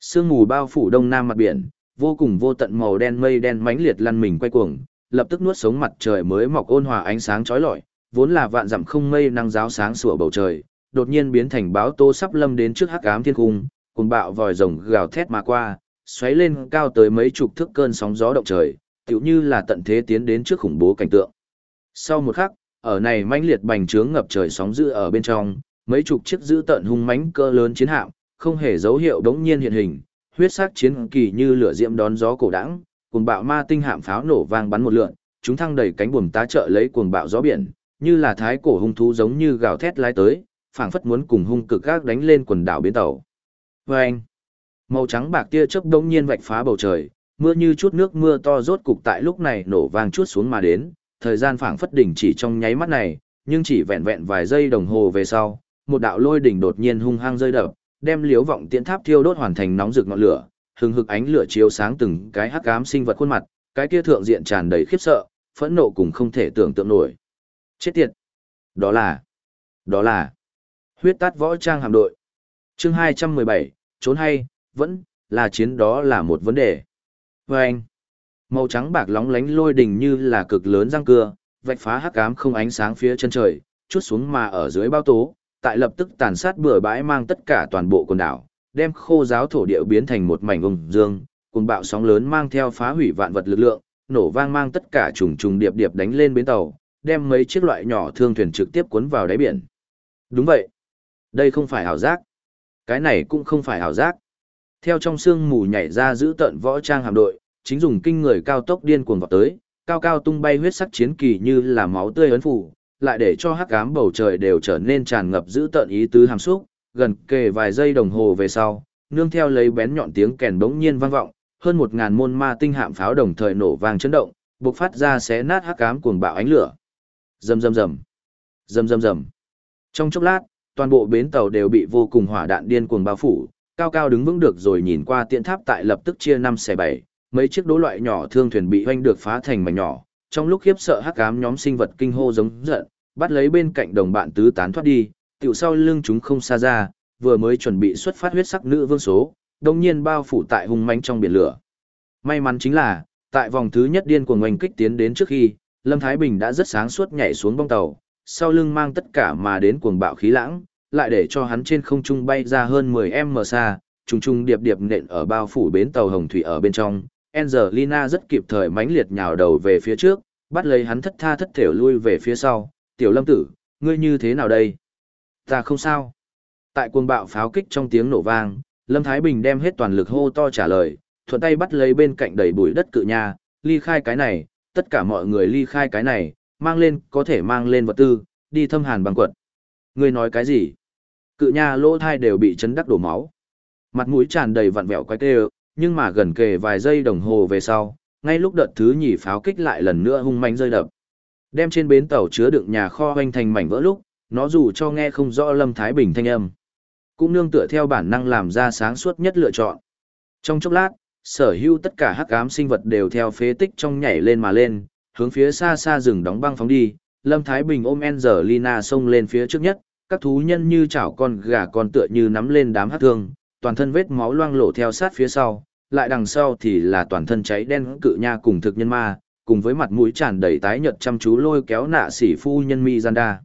Sương mù bao phủ đông nam mặt biển, vô cùng vô tận màu đen mây đen mãnh liệt lăn mình quay cuồng, lập tức nuốt sống mặt trời mới mọc ôn hòa ánh sáng chói lọi, vốn là vạn dặm không mây năng giáo sáng sủa bầu trời, đột nhiên biến thành báo tô sắp lâm đến trước hắc ám thiên cung, cuồng bạo vòi rồng gào thét mà qua, xoáy lên cao tới mấy chục thước cơn sóng gió động trời, tựu như là tận thế tiến đến trước khủng bố cảnh tượng. Sau một khắc, ở này mãnh liệt bành trướng ngập trời sóng dữ ở bên trong, mấy chục chiếc dữ tận hung mãnh cơ lớn chiến hạm, không hề dấu hiệu đống nhiên hiện hình, huyết sắc chiến kỳ như lửa diễm đón gió cổ đãng, cuồng bạo ma tinh hạm pháo nổ vang bắn một lượn, chúng thăng đầy cánh buồm tá trợ lấy cuồng bạo gió biển, như là thái cổ hung thú giống như gào thét lái tới, phảng phất muốn cùng hung cực gác đánh lên quần đảo biến tàu. Vâng! Màu trắng bạc tia chớp đống nhiên vạch phá bầu trời, mưa như chút nước mưa to rốt cục tại lúc này nổ vang chút xuống mà đến, thời gian phảng phất đỉnh chỉ trong nháy mắt này, nhưng chỉ vẹn vẹn vài giây đồng hồ về sau, một đạo lôi đỉnh đột nhiên hung hăng rơi đập, đem liếu vọng tiễn tháp thiêu đốt hoàn thành nóng rực ngọn lửa, hừng hực ánh lửa chiếu sáng từng cái hắc ám sinh vật khuôn mặt, cái kia thượng diện tràn đầy khiếp sợ, phẫn nộ cùng không thể tưởng tượng nổi. Chết tiệt! Đó là... Đó là... Huyết tát võ trang hạm đội. chương 217, trốn hay, vẫn, là chiến đó là một vấn đề. Và anh, màu trắng bạc lóng lánh lôi đình như là cực lớn răng cưa, vạch phá hắc ám không ánh sáng phía chân trời, chút xuống mà ở dưới bao tố, tại lập tức tàn sát bừa bãi mang tất cả toàn bộ quần đảo, đem khô giáo thổ địa biến thành một mảnh ung dương, cùng bạo sóng lớn mang theo phá hủy vạn vật lực lượng, nổ vang mang tất cả trùng trùng điệp điệp đánh lên bến tàu, đem mấy chiếc loại nhỏ thương thuyền trực tiếp cuốn vào đáy biển. Đúng vậy. Đây không phải ảo giác. Cái này cũng không phải ảo giác. Theo trong sương mù nhảy ra giữ tận võ trang hạm đội, chính dùng kinh người cao tốc điên cuồng vọt tới, cao cao tung bay huyết sắc chiến kỳ như là máu tươi ấn phủ, lại để cho hắc ám bầu trời đều trở nên tràn ngập giữ tận ý tứ hàm xúc, gần kề vài giây đồng hồ về sau, nương theo lấy bén nhọn tiếng kèn bỗng nhiên vang vọng, hơn một ngàn môn ma tinh hạm pháo đồng thời nổ vang chấn động, bộc phát ra xé nát hắc ám cuồng bạo ánh lửa. Rầm rầm rầm. Rầm rầm rầm. Trong chốc lát, toàn bộ bến tàu đều bị vô cùng hỏa đạn điên cuồng bao phủ, cao cao đứng vững được rồi nhìn qua tiện tháp tại lập tức chia năm xẻ bảy, mấy chiếc đố loại nhỏ thương thuyền bị hoanh được phá thành mảnh nhỏ, trong lúc khiếp sợ hắc ám nhóm sinh vật kinh hô giống giận, bắt lấy bên cạnh đồng bạn tứ tán thoát đi, tiểu sau lưng chúng không xa ra, vừa mới chuẩn bị xuất phát huyết sắc nữ vương số, đồng nhiên bao phủ tại hung manh trong biển lửa. May mắn chính là, tại vòng thứ nhất điên cuồng ngoành kích tiến đến trước khi, Lâm Thái Bình đã rất sáng suốt nhảy xuống bong tàu, sau lưng mang tất cả mà đến cuồng bạo khí lãng, lại để cho hắn trên không trung bay ra hơn 10m xa, trùng trùng điệp điệp nện ở bao phủ bến tàu hồng thủy ở bên trong. Angelina rất kịp thời mãnh liệt nhào đầu về phía trước, bắt lấy hắn thất tha thất thểu lui về phía sau. Tiểu lâm tử, ngươi như thế nào đây? Ta không sao. Tại cuồng bạo pháo kích trong tiếng nổ vang, Lâm Thái Bình đem hết toàn lực hô to trả lời, thuận tay bắt lấy bên cạnh đầy bụi đất cự nhà, ly khai cái này, tất cả mọi người ly khai cái này, mang lên có thể mang lên vật tư, đi thâm hàn bằng quật. Ngươi nói cái gì? Cự nha lỗ thai đều bị chấn đắc đổ máu. Mặt mũi tràn đầy vặn vẹo quái tê nhưng mà gần kề vài giây đồng hồ về sau, ngay lúc đợt thứ nhì pháo kích lại lần nữa hung manh rơi đập. Đem trên bến tàu chứa đựng nhà kho hoành thành mảnh vỡ lúc, nó dù cho nghe không rõ Lâm Thái Bình thanh âm, cũng nương tựa theo bản năng làm ra sáng suốt nhất lựa chọn. Trong chốc lát, sở hữu tất cả hắc ám sinh vật đều theo phế tích trong nhảy lên mà lên, hướng phía xa xa rừng đóng băng phóng đi. Lâm Thái Bình ôm Angelina xông lên phía trước nhất, các thú nhân như chảo con gà con tựa như nắm lên đám hắc thương, toàn thân vết máu loang lổ theo sát phía sau, lại đằng sau thì là toàn thân cháy đen cự nha cùng thực nhân ma, cùng với mặt mũi tràn đầy tái nhợt chăm chú lôi kéo nạ sĩ phu nhân mi Mizanda.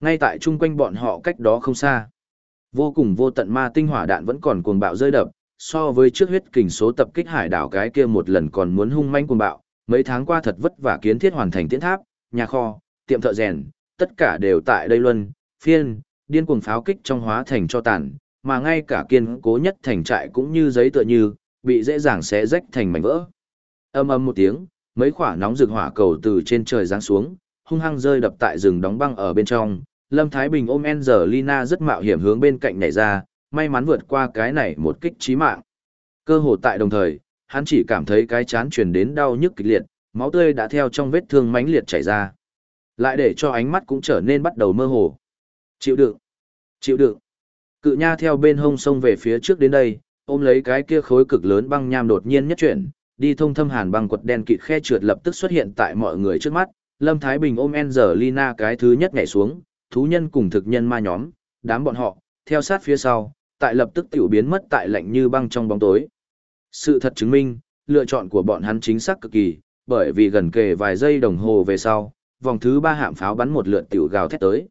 Ngay tại chung quanh bọn họ cách đó không xa, vô cùng vô tận ma tinh hỏa đạn vẫn còn cuồng bạo rơi đập, so với trước huyết kình số tập kích hải đảo cái kia một lần còn muốn hung manh cuồng bạo, mấy tháng qua thật vất vả kiến thiết hoàn thành tiến tháp, nhà kho, tiệm thợ rèn, tất cả đều tại đây luân, phiên, điên cuồng pháo kích trong hóa thành cho tàn, mà ngay cả kiên cố nhất thành trại cũng như giấy tựa như, bị dễ dàng xé rách thành mảnh vỡ. Âm âm một tiếng, mấy quả nóng rực hỏa cầu từ trên trời giáng xuống, hung hăng rơi đập tại rừng đóng băng ở bên trong. Lâm Thái Bình ôm Angelina rất mạo hiểm hướng bên cạnh nhảy ra, may mắn vượt qua cái này một kích chí mạng. Cơ hồ tại đồng thời, hắn chỉ cảm thấy cái chán truyền đến đau nhức kịch liệt, máu tươi đã theo trong vết thương mãnh liệt chảy ra. Lại để cho ánh mắt cũng trở nên bắt đầu mơ hồ. Chịu đựng, chịu đựng. Cự nha theo bên hông sông về phía trước đến đây, ôm lấy cái kia khối cực lớn băng nham đột nhiên nhất chuyển, đi thông thâm hàn băng quật đen kịt khe trượt lập tức xuất hiện tại mọi người trước mắt. Lâm Thái Bình ôm Angelina cái thứ nhất nhảy xuống, thú nhân cùng thực nhân ma nhóm, đám bọn họ, theo sát phía sau, tại lập tức tiểu biến mất tại lạnh như băng trong bóng tối. Sự thật chứng minh, lựa chọn của bọn hắn chính xác cực kỳ, bởi vì gần kề vài giây đồng hồ về sau, vòng thứ ba hạm pháo bắn một lượt tiểu gào thét tới.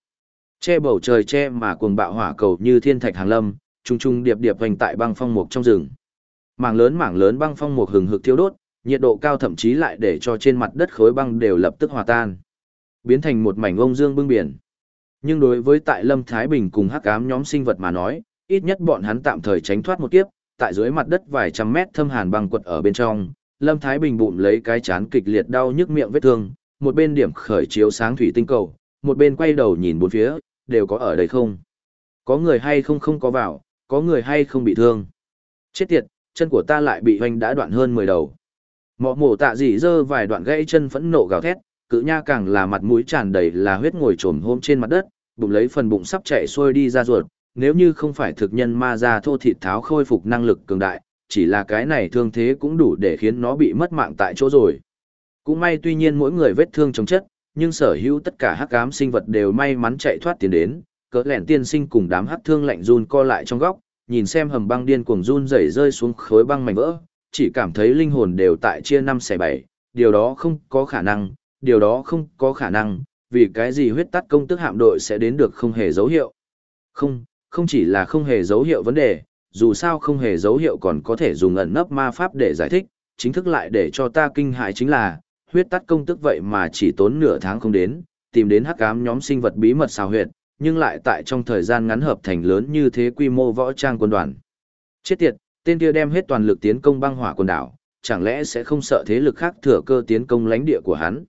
Che bầu trời che mà cuồng bạo hỏa cầu như thiên thạch hàng lâm, trung trung điệp điệp hoành tại băng phong mục trong rừng. Mảng lớn mảng lớn băng phong mục hừng hực thiêu đốt, nhiệt độ cao thậm chí lại để cho trên mặt đất khối băng đều lập tức hòa tan, biến thành một mảnh ông dương bưng biển. Nhưng đối với tại Lâm Thái Bình cùng hắc ám nhóm sinh vật mà nói, ít nhất bọn hắn tạm thời tránh thoát một kiếp, tại dưới mặt đất vài trăm mét thâm hàn băng quật ở bên trong, Lâm Thái Bình bụng lấy cái chán kịch liệt đau nhức miệng vết thương, một bên điểm khởi chiếu sáng thủy tinh cầu, một bên quay đầu nhìn bốn phía, đều có ở đây không? Có người hay không không có vào, có người hay không bị thương? Chết tiệt, chân của ta lại bị hoành đã đoạn hơn 10 đầu. Mọ mổ tạ dị dơ vài đoạn gãy chân phẫn nộ gào thét, cự nha càng là mặt mũi tràn đầy là huyết ngồi trồm hôm trên mặt đất, bụng lấy phần bụng sắp chạy xuôi đi ra ruột, nếu như không phải thực nhân ma ra thô thịt tháo khôi phục năng lực cường đại, chỉ là cái này thương thế cũng đủ để khiến nó bị mất mạng tại chỗ rồi. Cũng may tuy nhiên mỗi người vết thương chống chất, nhưng sở hữu tất cả hắc ám sinh vật đều may mắn chạy thoát tiến đến, cỡ lẻn tiên sinh cùng đám hắc thương lạnh run co lại trong góc, nhìn xem hầm băng điên cuồng run rẩy rơi xuống khối băng mảnh vỡ, chỉ cảm thấy linh hồn đều tại chia năm xẻ bảy, điều đó không có khả năng, điều đó không có khả năng, vì cái gì huyết tắt công tức hạm đội sẽ đến được không hề dấu hiệu. Không, không chỉ là không hề dấu hiệu vấn đề, dù sao không hề dấu hiệu còn có thể dùng ẩn nấp ma pháp để giải thích, chính thức lại để cho ta kinh hại chính là, huyết tắt công tức vậy mà chỉ tốn nửa tháng không đến, tìm đến hắc ám nhóm sinh vật bí mật xào huyệt, nhưng lại tại trong thời gian ngắn hợp thành lớn như thế quy mô võ trang quân đoàn. Chết tiệt, tên kia đem hết toàn lực tiến công băng hỏa quần đảo, chẳng lẽ sẽ không sợ thế lực khác thừa cơ tiến công lãnh địa của hắn?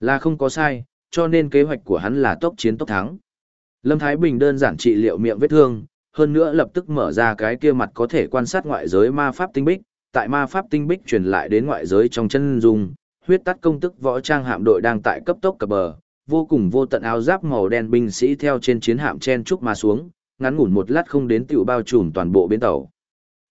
Là không có sai, cho nên kế hoạch của hắn là tốc chiến tốc thắng. Lâm Thái Bình đơn giản trị liệu miệng vết thương, hơn nữa lập tức mở ra cái kia mặt có thể quan sát ngoại giới ma pháp tinh bích, tại ma pháp tinh bích truyền lại đến ngoại giới trong chân dung, huyết tắt công tức võ trang hạm đội đang tại cấp tốc cập bờ, vô cùng vô tận áo giáp màu đen binh sĩ theo trên chiến hạm chen trúc mà xuống, ngắn ngủn một lát không đến tiểu bao trùm toàn bộ bến tàu.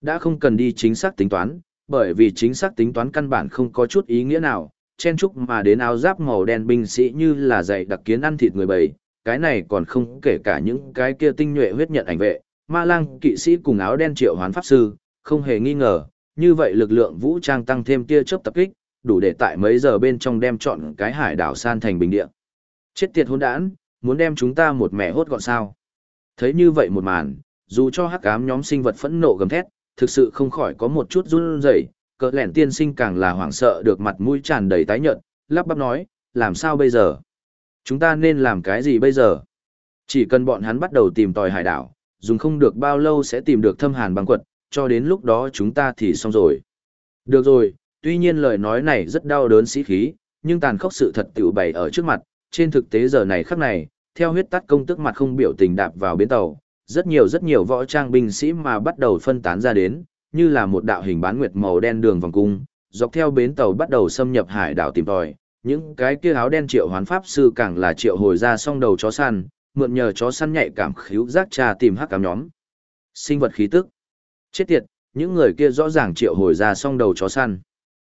Đã không cần đi chính xác tính toán, bởi vì chính xác tính toán căn bản không có chút ý nghĩa nào, chen trúc mà đến áo giáp màu đen binh sĩ như là dạy đặc kiến ăn thịt người bầy, cái này còn không kể cả những cái kia tinh nhuệ huyết nhận ảnh vệ, ma lang kỵ sĩ cùng áo đen triệu hoán pháp sư, không hề nghi ngờ, như vậy lực lượng vũ trang tăng thêm tia chớp tập kích, đủ để tại mấy giờ bên trong đem chọn cái hải đảo san thành bình địa. Chết tiệt hỗn đản, muốn đem chúng ta một mẹ hốt gọn sao? Thấy như vậy một màn, dù cho hắc ám nhóm sinh vật phẫn nộ gầm thét, thực sự không khỏi có một chút run rẩy, cỡ lẻn tiên sinh càng là hoảng sợ được mặt mũi tràn đầy tái nhợt, lắp bắp nói, làm sao bây giờ? Chúng ta nên làm cái gì bây giờ? Chỉ cần bọn hắn bắt đầu tìm tòi hải đảo, dùng không được bao lâu sẽ tìm được thâm hàn băng quật, cho đến lúc đó chúng ta thì xong rồi. Được rồi, tuy nhiên lời nói này rất đau đớn sĩ khí, nhưng tàn khốc sự thật tiểu bày ở trước mặt, trên thực tế giờ này khắc này, theo huyết tắt công tức mặt không biểu tình đạp vào bến tàu, rất nhiều rất nhiều võ trang binh sĩ mà bắt đầu phân tán ra đến, như là một đạo hình bán nguyệt màu đen đường vòng cung, dọc theo bến tàu bắt đầu xâm nhập hải đảo tìm tòi, những cái kia áo đen triệu hoán pháp sư càng là triệu hồi ra song đầu chó săn, mượn nhờ chó săn nhạy cảm khíu giác trà tìm hắc cám nhóm. Sinh vật khí tức. Chết tiệt, những người kia rõ ràng triệu hồi ra song đầu chó săn.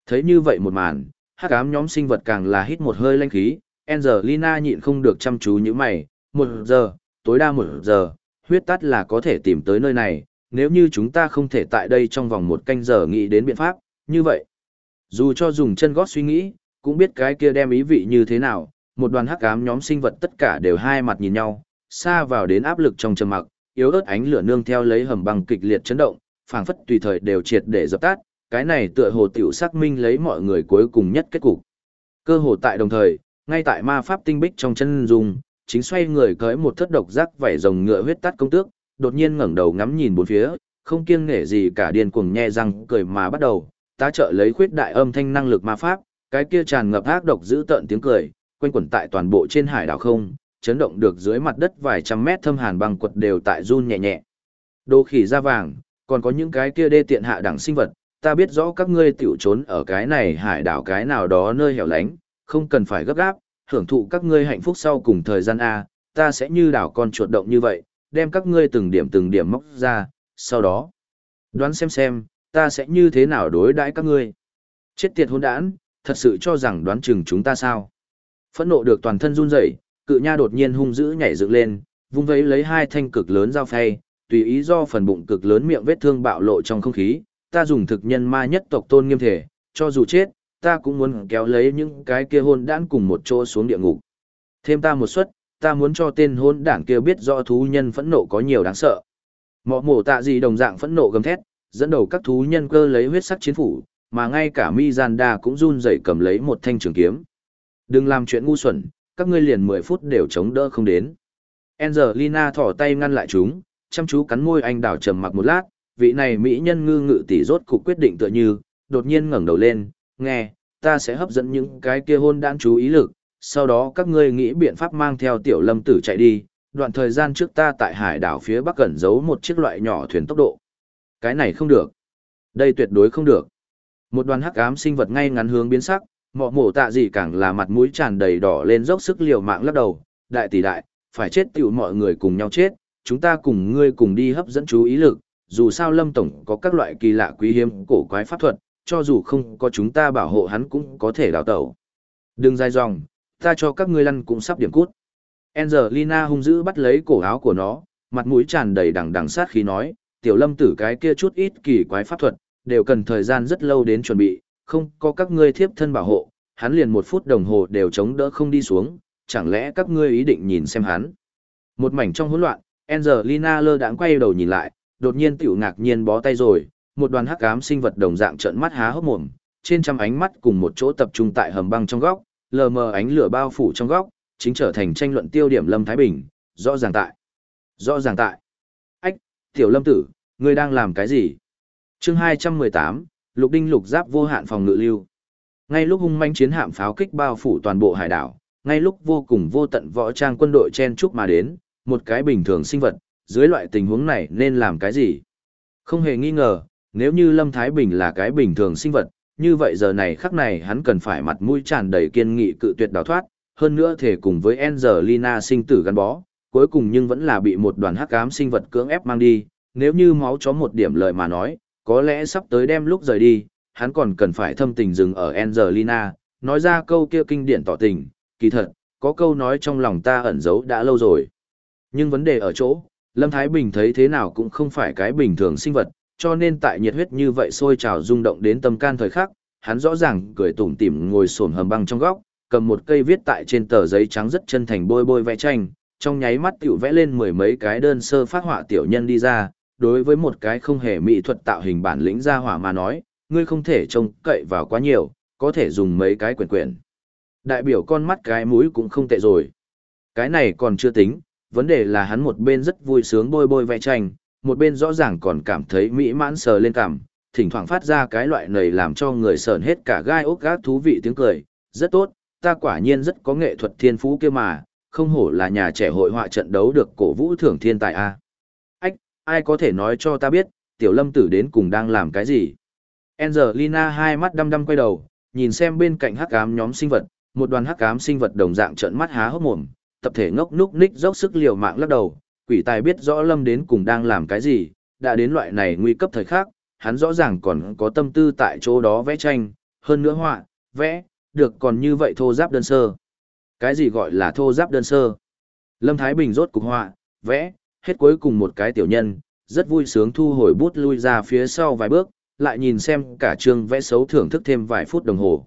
Thấy như vậy một màn, hắc ám nhóm sinh vật càng là hít một hơi lanh khí, Angelina nhịn không được chăm chú như mày, một giờ, tối đa một giờ, huyết tắt là có thể tìm tới nơi này, nếu như chúng ta không thể tại đây trong vòng một canh giờ nghĩ đến biện pháp, như vậy. Dù cho dùng chân gót suy nghĩ, cũng biết cái kia đem ý vị như thế nào, một đoàn hắc ám nhóm sinh vật tất cả đều hai mặt nhìn nhau, xa vào đến áp lực trong trầm mặc, yếu ớt ánh lửa nương theo lấy hầm băng kịch liệt chấn động, phảng phất tùy thời đều triệt để dập tắt, cái này tựa hồ tiểu xác minh lấy mọi người cuối cùng nhất kết cục. Cơ hồ tại đồng thời, ngay tại ma pháp tinh bích trong chân dùng, chính xoay người cởi một thất độc giác vảy rồng ngựa huyết tắt công tước, đột nhiên ngẩng đầu ngắm nhìn bốn phía, không kiêng nể gì cả điên cuồng nhe răng cười mà bắt đầu, ta trợ lấy khuyết đại âm thanh năng lực ma pháp, cái kia tràn ngập ác độc giữ tợn tiếng cười, quanh quẩn tại toàn bộ trên hải đảo không, chấn động được dưới mặt đất vài trăm mét thâm hàn băng quật đều tại run nhẹ nhẹ. Đồ khỉ da vàng, còn có những cái kia đê tiện hạ đẳng sinh vật, ta biết rõ các ngươi tiểu trốn ở cái này hải đảo cái nào đó nơi hẻo lánh, không cần phải gấp gáp, hưởng thụ các ngươi hạnh phúc sau cùng thời gian A, ta sẽ như đảo con chuột động như vậy, đem các ngươi từng điểm từng điểm móc ra, sau đó, đoán xem xem, ta sẽ như thế nào đối đãi các ngươi. Chết tiệt hôn đản, thật sự cho rằng đoán chừng chúng ta sao. Phẫn nộ được toàn thân run rẩy, cự nha đột nhiên hung dữ nhảy dựng lên, vung vẫy lấy hai thanh cực lớn dao phay, tùy ý do phần bụng cực lớn miệng vết thương bạo lộ trong không khí, ta dùng thực nhân ma nhất tộc tôn nghiêm thể, cho dù chết, ta cũng muốn kéo lấy những cái kia hôn đản cùng một chỗ xuống địa ngục. Thêm ta một suất, ta muốn cho tên hôn đản kia biết rõ thú nhân phẫn nộ có nhiều đáng sợ. Mọ mổ tạ gì đồng dạng phẫn nộ gầm thét, dẫn đầu các thú nhân cơ lấy huyết sắc chiến phủ, mà ngay cả Mizanda cũng run rẩy cầm lấy một thanh trường kiếm. Đừng làm chuyện ngu xuẩn, các ngươi liền 10 phút đều chống đỡ không đến. Angelina thỏ tay ngăn lại chúng, chăm chú cắn môi anh đảo trầm mặc một lát, vị này mỹ nhân ngư ngự tỷ rốt cục quyết định tựa như, đột nhiên ngẩng đầu lên, nghe, ta sẽ hấp dẫn những cái kia hôn đan chú ý lực, sau đó các ngươi nghĩ biện pháp mang theo tiểu lâm tử chạy đi, đoạn thời gian trước ta tại hải đảo phía bắc cẩn giấu một chiếc loại nhỏ thuyền tốc độ. Cái này không được. Đây tuyệt đối không được. Một đoàn hắc ám sinh vật ngay ngắn hướng biến sắc, mọ mổ tạ gì càng là mặt mũi tràn đầy đỏ lên dốc sức liều mạng lắc đầu, đại tỷ đại, phải chết tiểu mọi người cùng nhau chết, chúng ta cùng ngươi cùng đi hấp dẫn chú ý lực, dù sao lâm tổng có các loại kỳ lạ quý hiếm cổ quái pháp thuật, cho dù không có chúng ta bảo hộ hắn cũng có thể đào tẩu. Đừng dài dòng, ta cho các ngươi lăn cũng sắp điểm cút. Angelina hung dữ bắt lấy cổ áo của nó, mặt mũi tràn đầy đằng đằng sát khí nói, tiểu lâm tử cái kia chút ít kỳ quái pháp thuật, đều cần thời gian rất lâu đến chuẩn bị, không có các ngươi thiếp thân bảo hộ, hắn liền một phút đồng hồ đều chống đỡ không đi xuống, chẳng lẽ các ngươi ý định nhìn xem hắn. Một mảnh trong hỗn loạn, Angelina lơ đãng quay đầu nhìn lại, đột nhiên tiểu ngạc nhiên bó tay rồi, một đoàn hắc ám sinh vật đồng dạng trợn mắt há hốc mồm, trên trăm ánh mắt cùng một chỗ tập trung tại hầm băng trong góc, lờ mờ ánh lửa bao phủ trong góc, chính trở thành tranh luận tiêu điểm Lâm Thái Bình, rõ ràng tại. Rõ ràng tại. Ách, tiểu lâm tử, ngươi đang làm cái gì? chương 218, lục đinh lục giáp vô hạn phòng ngự lưu. Ngay lúc hung manh chiến hạm pháo kích bao phủ toàn bộ hải đảo, ngay lúc vô cùng vô tận võ trang quân đội chen chúc mà đến, một cái bình thường sinh vật, dưới loại tình huống này nên làm cái gì? Không hề nghi ngờ, nếu như Lâm Thái Bình là cái bình thường sinh vật, như vậy giờ này khắc này hắn cần phải mặt mũi tràn đầy kiên nghị cự tuyệt đào thoát, hơn nữa thể cùng với Angelina sinh tử gắn bó, cuối cùng nhưng vẫn là bị một đoàn hắc ám sinh vật cưỡng ép mang đi, nếu như máu chó một điểm lời mà nói, có lẽ sắp tới đem lúc rời đi, hắn còn cần phải thâm tình dừng ở Angelina, nói ra câu kia kinh điển tỏ tình, kỳ thật, có câu nói trong lòng ta ẩn giấu đã lâu rồi. Nhưng vấn đề ở chỗ, Lâm Thái Bình thấy thế nào cũng không phải cái bình thường sinh vật, cho nên tại nhiệt huyết như vậy sôi trào rung động đến tâm can thời khắc, hắn rõ ràng cười tủm tỉm ngồi xổm hầm băng trong góc, cầm một cây viết tại trên tờ giấy trắng rất chân thành bôi bôi vẽ tranh, trong nháy mắt tiểu vẽ lên mười mấy cái đơn sơ phát họa tiểu nhân đi ra, đối với một cái không hề mỹ thuật tạo hình bản lĩnh ra hỏa mà nói, ngươi không thể trông cậy vào quá nhiều, có thể dùng mấy cái quyển quyển. Đại biểu con mắt cái mũi cũng không tệ rồi. Cái này còn chưa tính, vấn đề là hắn một bên rất vui sướng bôi bôi vẽ tranh, một bên rõ ràng còn cảm thấy mỹ mãn sờ lên cảm, thỉnh thoảng phát ra cái loại này làm cho người sờn hết cả gai ốc gác thú vị tiếng cười, rất tốt, ta quả nhiên rất có nghệ thuật thiên phú kia mà, không hổ là nhà trẻ hội họa trận đấu được cổ vũ thưởng thiên tài a. Ách, ai có thể nói cho ta biết, tiểu lâm tử đến cùng đang làm cái gì? Angelina hai mắt đăm đăm quay đầu, nhìn xem bên cạnh hắc ám nhóm sinh vật, một đoàn hắc ám sinh vật đồng dạng trợn mắt há hốc mồm, tập thể ngốc núc ních dốc sức liều mạng lắc đầu, quỷ tài biết rõ lâm đến cùng đang làm cái gì, đã đến loại này nguy cấp thời khắc, hắn rõ ràng còn có tâm tư tại chỗ đó vẽ tranh, hơn nữa họa, vẽ, được còn như vậy thô giáp đơn sơ. Cái gì gọi là thô giáp đơn sơ? Lâm Thái Bình rốt cục họa, vẽ, hết cuối cùng một cái tiểu nhân, rất vui sướng thu hồi bút lui ra phía sau vài bước, lại nhìn xem cả trường vẽ xấu thưởng thức thêm vài phút đồng hồ.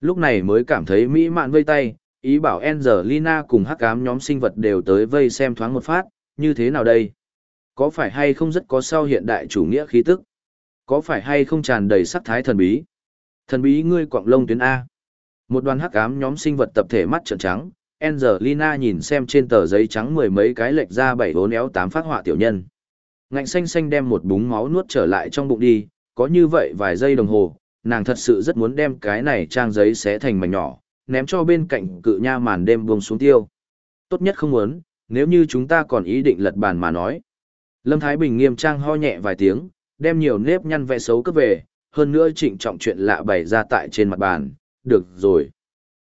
Lúc này mới cảm thấy mỹ mạn vây tay, ý bảo Angelina cùng hắc ám nhóm sinh vật đều tới vây xem thoáng một phát, như thế nào đây? Có phải hay không rất có sau hiện đại chủ nghĩa khí tức? Có phải hay không tràn đầy sắc thái thần bí? Thần bí ngươi quạng lông tuyến A. Một đoàn hắc ám nhóm sinh vật tập thể mắt trợn trắng, Angelina nhìn xem trên tờ giấy trắng mười mấy cái lệch ra bảy bốn éo tám phát họa tiểu nhân. Ngạnh xanh xanh đem một búng máu nuốt trở lại trong bụng đi, có như vậy vài giây đồng hồ, nàng thật sự rất muốn đem cái này trang giấy xé thành mảnh nhỏ, ném cho bên cạnh cự nha màn đêm buông xuống tiêu. Tốt nhất không muốn, nếu như chúng ta còn ý định lật bàn mà nói. Lâm Thái Bình nghiêm trang ho nhẹ vài tiếng, đem nhiều nếp nhăn vẽ xấu cấp về, hơn nữa trịnh trọng chuyện lạ bày ra tại trên mặt bàn, được rồi.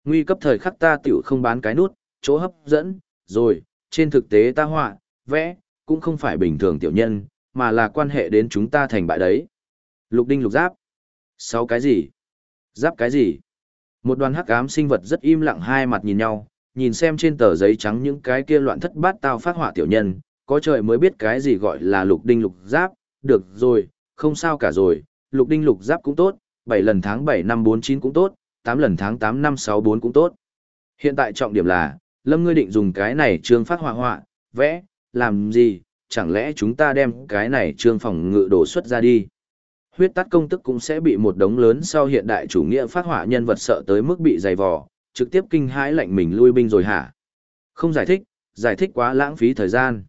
Nguy cấp thời khắc ta tiểu không bán cái nút, chỗ hấp dẫn, rồi, trên thực tế ta họa, vẽ, cũng không phải bình thường tiểu nhân, mà là quan hệ đến chúng ta thành bại đấy. Lục đinh lục giáp. Sáu cái gì? Giáp cái gì? Một đoàn hắc ám sinh vật rất im lặng hai mặt nhìn nhau, nhìn xem trên tờ giấy trắng những cái kia loạn thất bát tao phát họa tiểu nhân, có trời mới biết cái gì gọi là lục đinh lục giáp, được rồi, không sao cả rồi, lục đinh lục giáp cũng tốt, 7 lần tháng 7 năm 49 cũng tốt, 8 lần tháng 8 năm 64 cũng tốt. Hiện tại trọng điểm là, Lâm ngươi định dùng cái này trương phát họa họa, vẽ, làm gì, chẳng lẽ chúng ta đem cái này trương phòng ngự đổ xuất ra đi. Huyết tắt công tức cũng sẽ bị một đống lớn sau hiện đại chủ nghĩa phát họa nhân vật sợ tới mức bị dày vò, trực tiếp kinh hãi lệnh mình lui binh rồi hả? Không giải thích, giải thích quá lãng phí thời gian.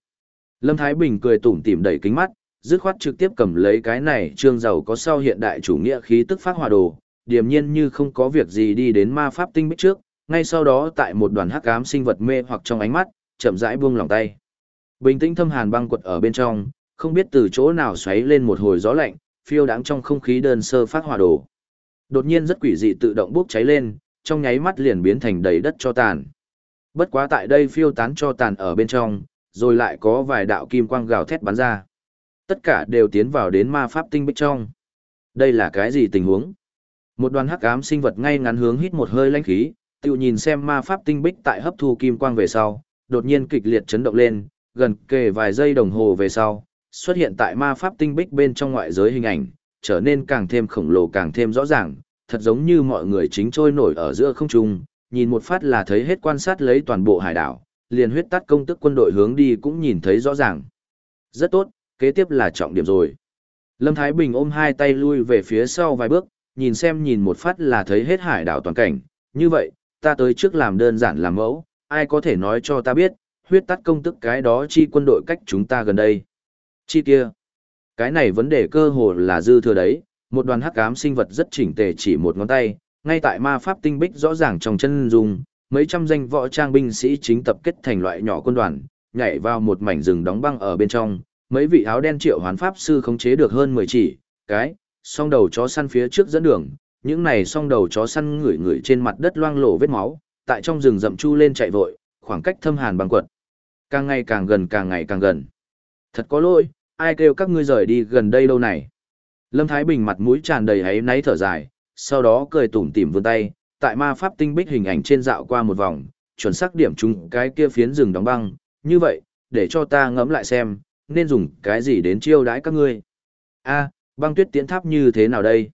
Lâm Thái Bình cười tủm tỉm đẩy kính mắt, dứt khoát trực tiếp cầm lấy cái này trương giàu có sau hiện đại chủ nghĩa khí tức phát hỏa đồ, điềm nhiên như không có việc gì đi đến ma pháp tinh bích trước, ngay sau đó tại một đoàn hắc ám sinh vật mê hoặc trong ánh mắt, chậm rãi buông lòng tay. Bình tĩnh thâm hàn băng quật ở bên trong, không biết từ chỗ nào xoáy lên một hồi gió lạnh, phiêu đáng trong không khí đơn sơ phát hỏa đồ. Đột nhiên rất quỷ dị tự động bốc cháy lên, trong nháy mắt liền biến thành đầy đất cho tàn. Bất quá tại đây phiêu tán cho tàn ở bên trong, rồi lại có vài đạo kim quang gào thét bắn ra. Tất cả đều tiến vào đến ma pháp tinh bích trong. Đây là cái gì tình huống? Một đoàn hắc ám sinh vật ngay ngắn hướng hít một hơi lãnh khí, tự nhìn xem ma pháp tinh bích tại hấp thu kim quang về sau, đột nhiên kịch liệt chấn động lên, gần kề vài giây đồng hồ về sau, xuất hiện tại ma pháp tinh bích bên trong ngoại giới hình ảnh, trở nên càng thêm khổng lồ càng thêm rõ ràng, thật giống như mọi người chính trôi nổi ở giữa không trung, nhìn một phát là thấy hết quan sát lấy toàn bộ hải đảo, liền huyết tắt công tức quân đội hướng đi cũng nhìn thấy rõ ràng. Rất tốt, kế tiếp là trọng điểm rồi. Lâm Thái Bình ôm hai tay lui về phía sau vài bước, nhìn xem nhìn một phát là thấy hết hải đảo toàn cảnh, như vậy, ta tới trước làm đơn giản làm mẫu, ai có thể nói cho ta biết, huyết tắt công tức cái đó chi quân đội cách chúng ta gần đây. Chi kia, cái này vấn đề cơ hồ là dư thừa đấy, một đoàn hắc ám sinh vật rất chỉnh tề chỉ một ngón tay, ngay tại ma pháp tinh bích rõ ràng trong chân dung, mấy trăm danh võ trang binh sĩ chính tập kết thành loại nhỏ quân đoàn, nhảy vào một mảnh rừng đóng băng ở bên trong, mấy vị áo đen triệu hoán pháp sư khống chế được hơn 10 chỉ, cái, song đầu chó săn phía trước dẫn đường, những này song đầu chó săn ngửi ngửi trên mặt đất loang lổ vết máu, tại trong rừng rậm chu lên chạy vội, khoảng cách thâm hàn bằng quật. Càng ngày càng gần càng ngày càng gần. Thật có lỗi, ai kêu các ngươi rời đi gần đây lâu này. Lâm Thái Bình mặt mũi tràn đầy hấy náy thở dài, sau đó cười tủm tỉm vươn tay, tại ma pháp tinh bích hình ảnh trên dạo qua một vòng, chuẩn xác điểm chung cái kia phiến rừng đóng băng, như vậy, để cho ta ngẫm lại xem, nên dùng cái gì đến chiêu đãi các ngươi. A, băng tuyết tiến tháp như thế nào đây?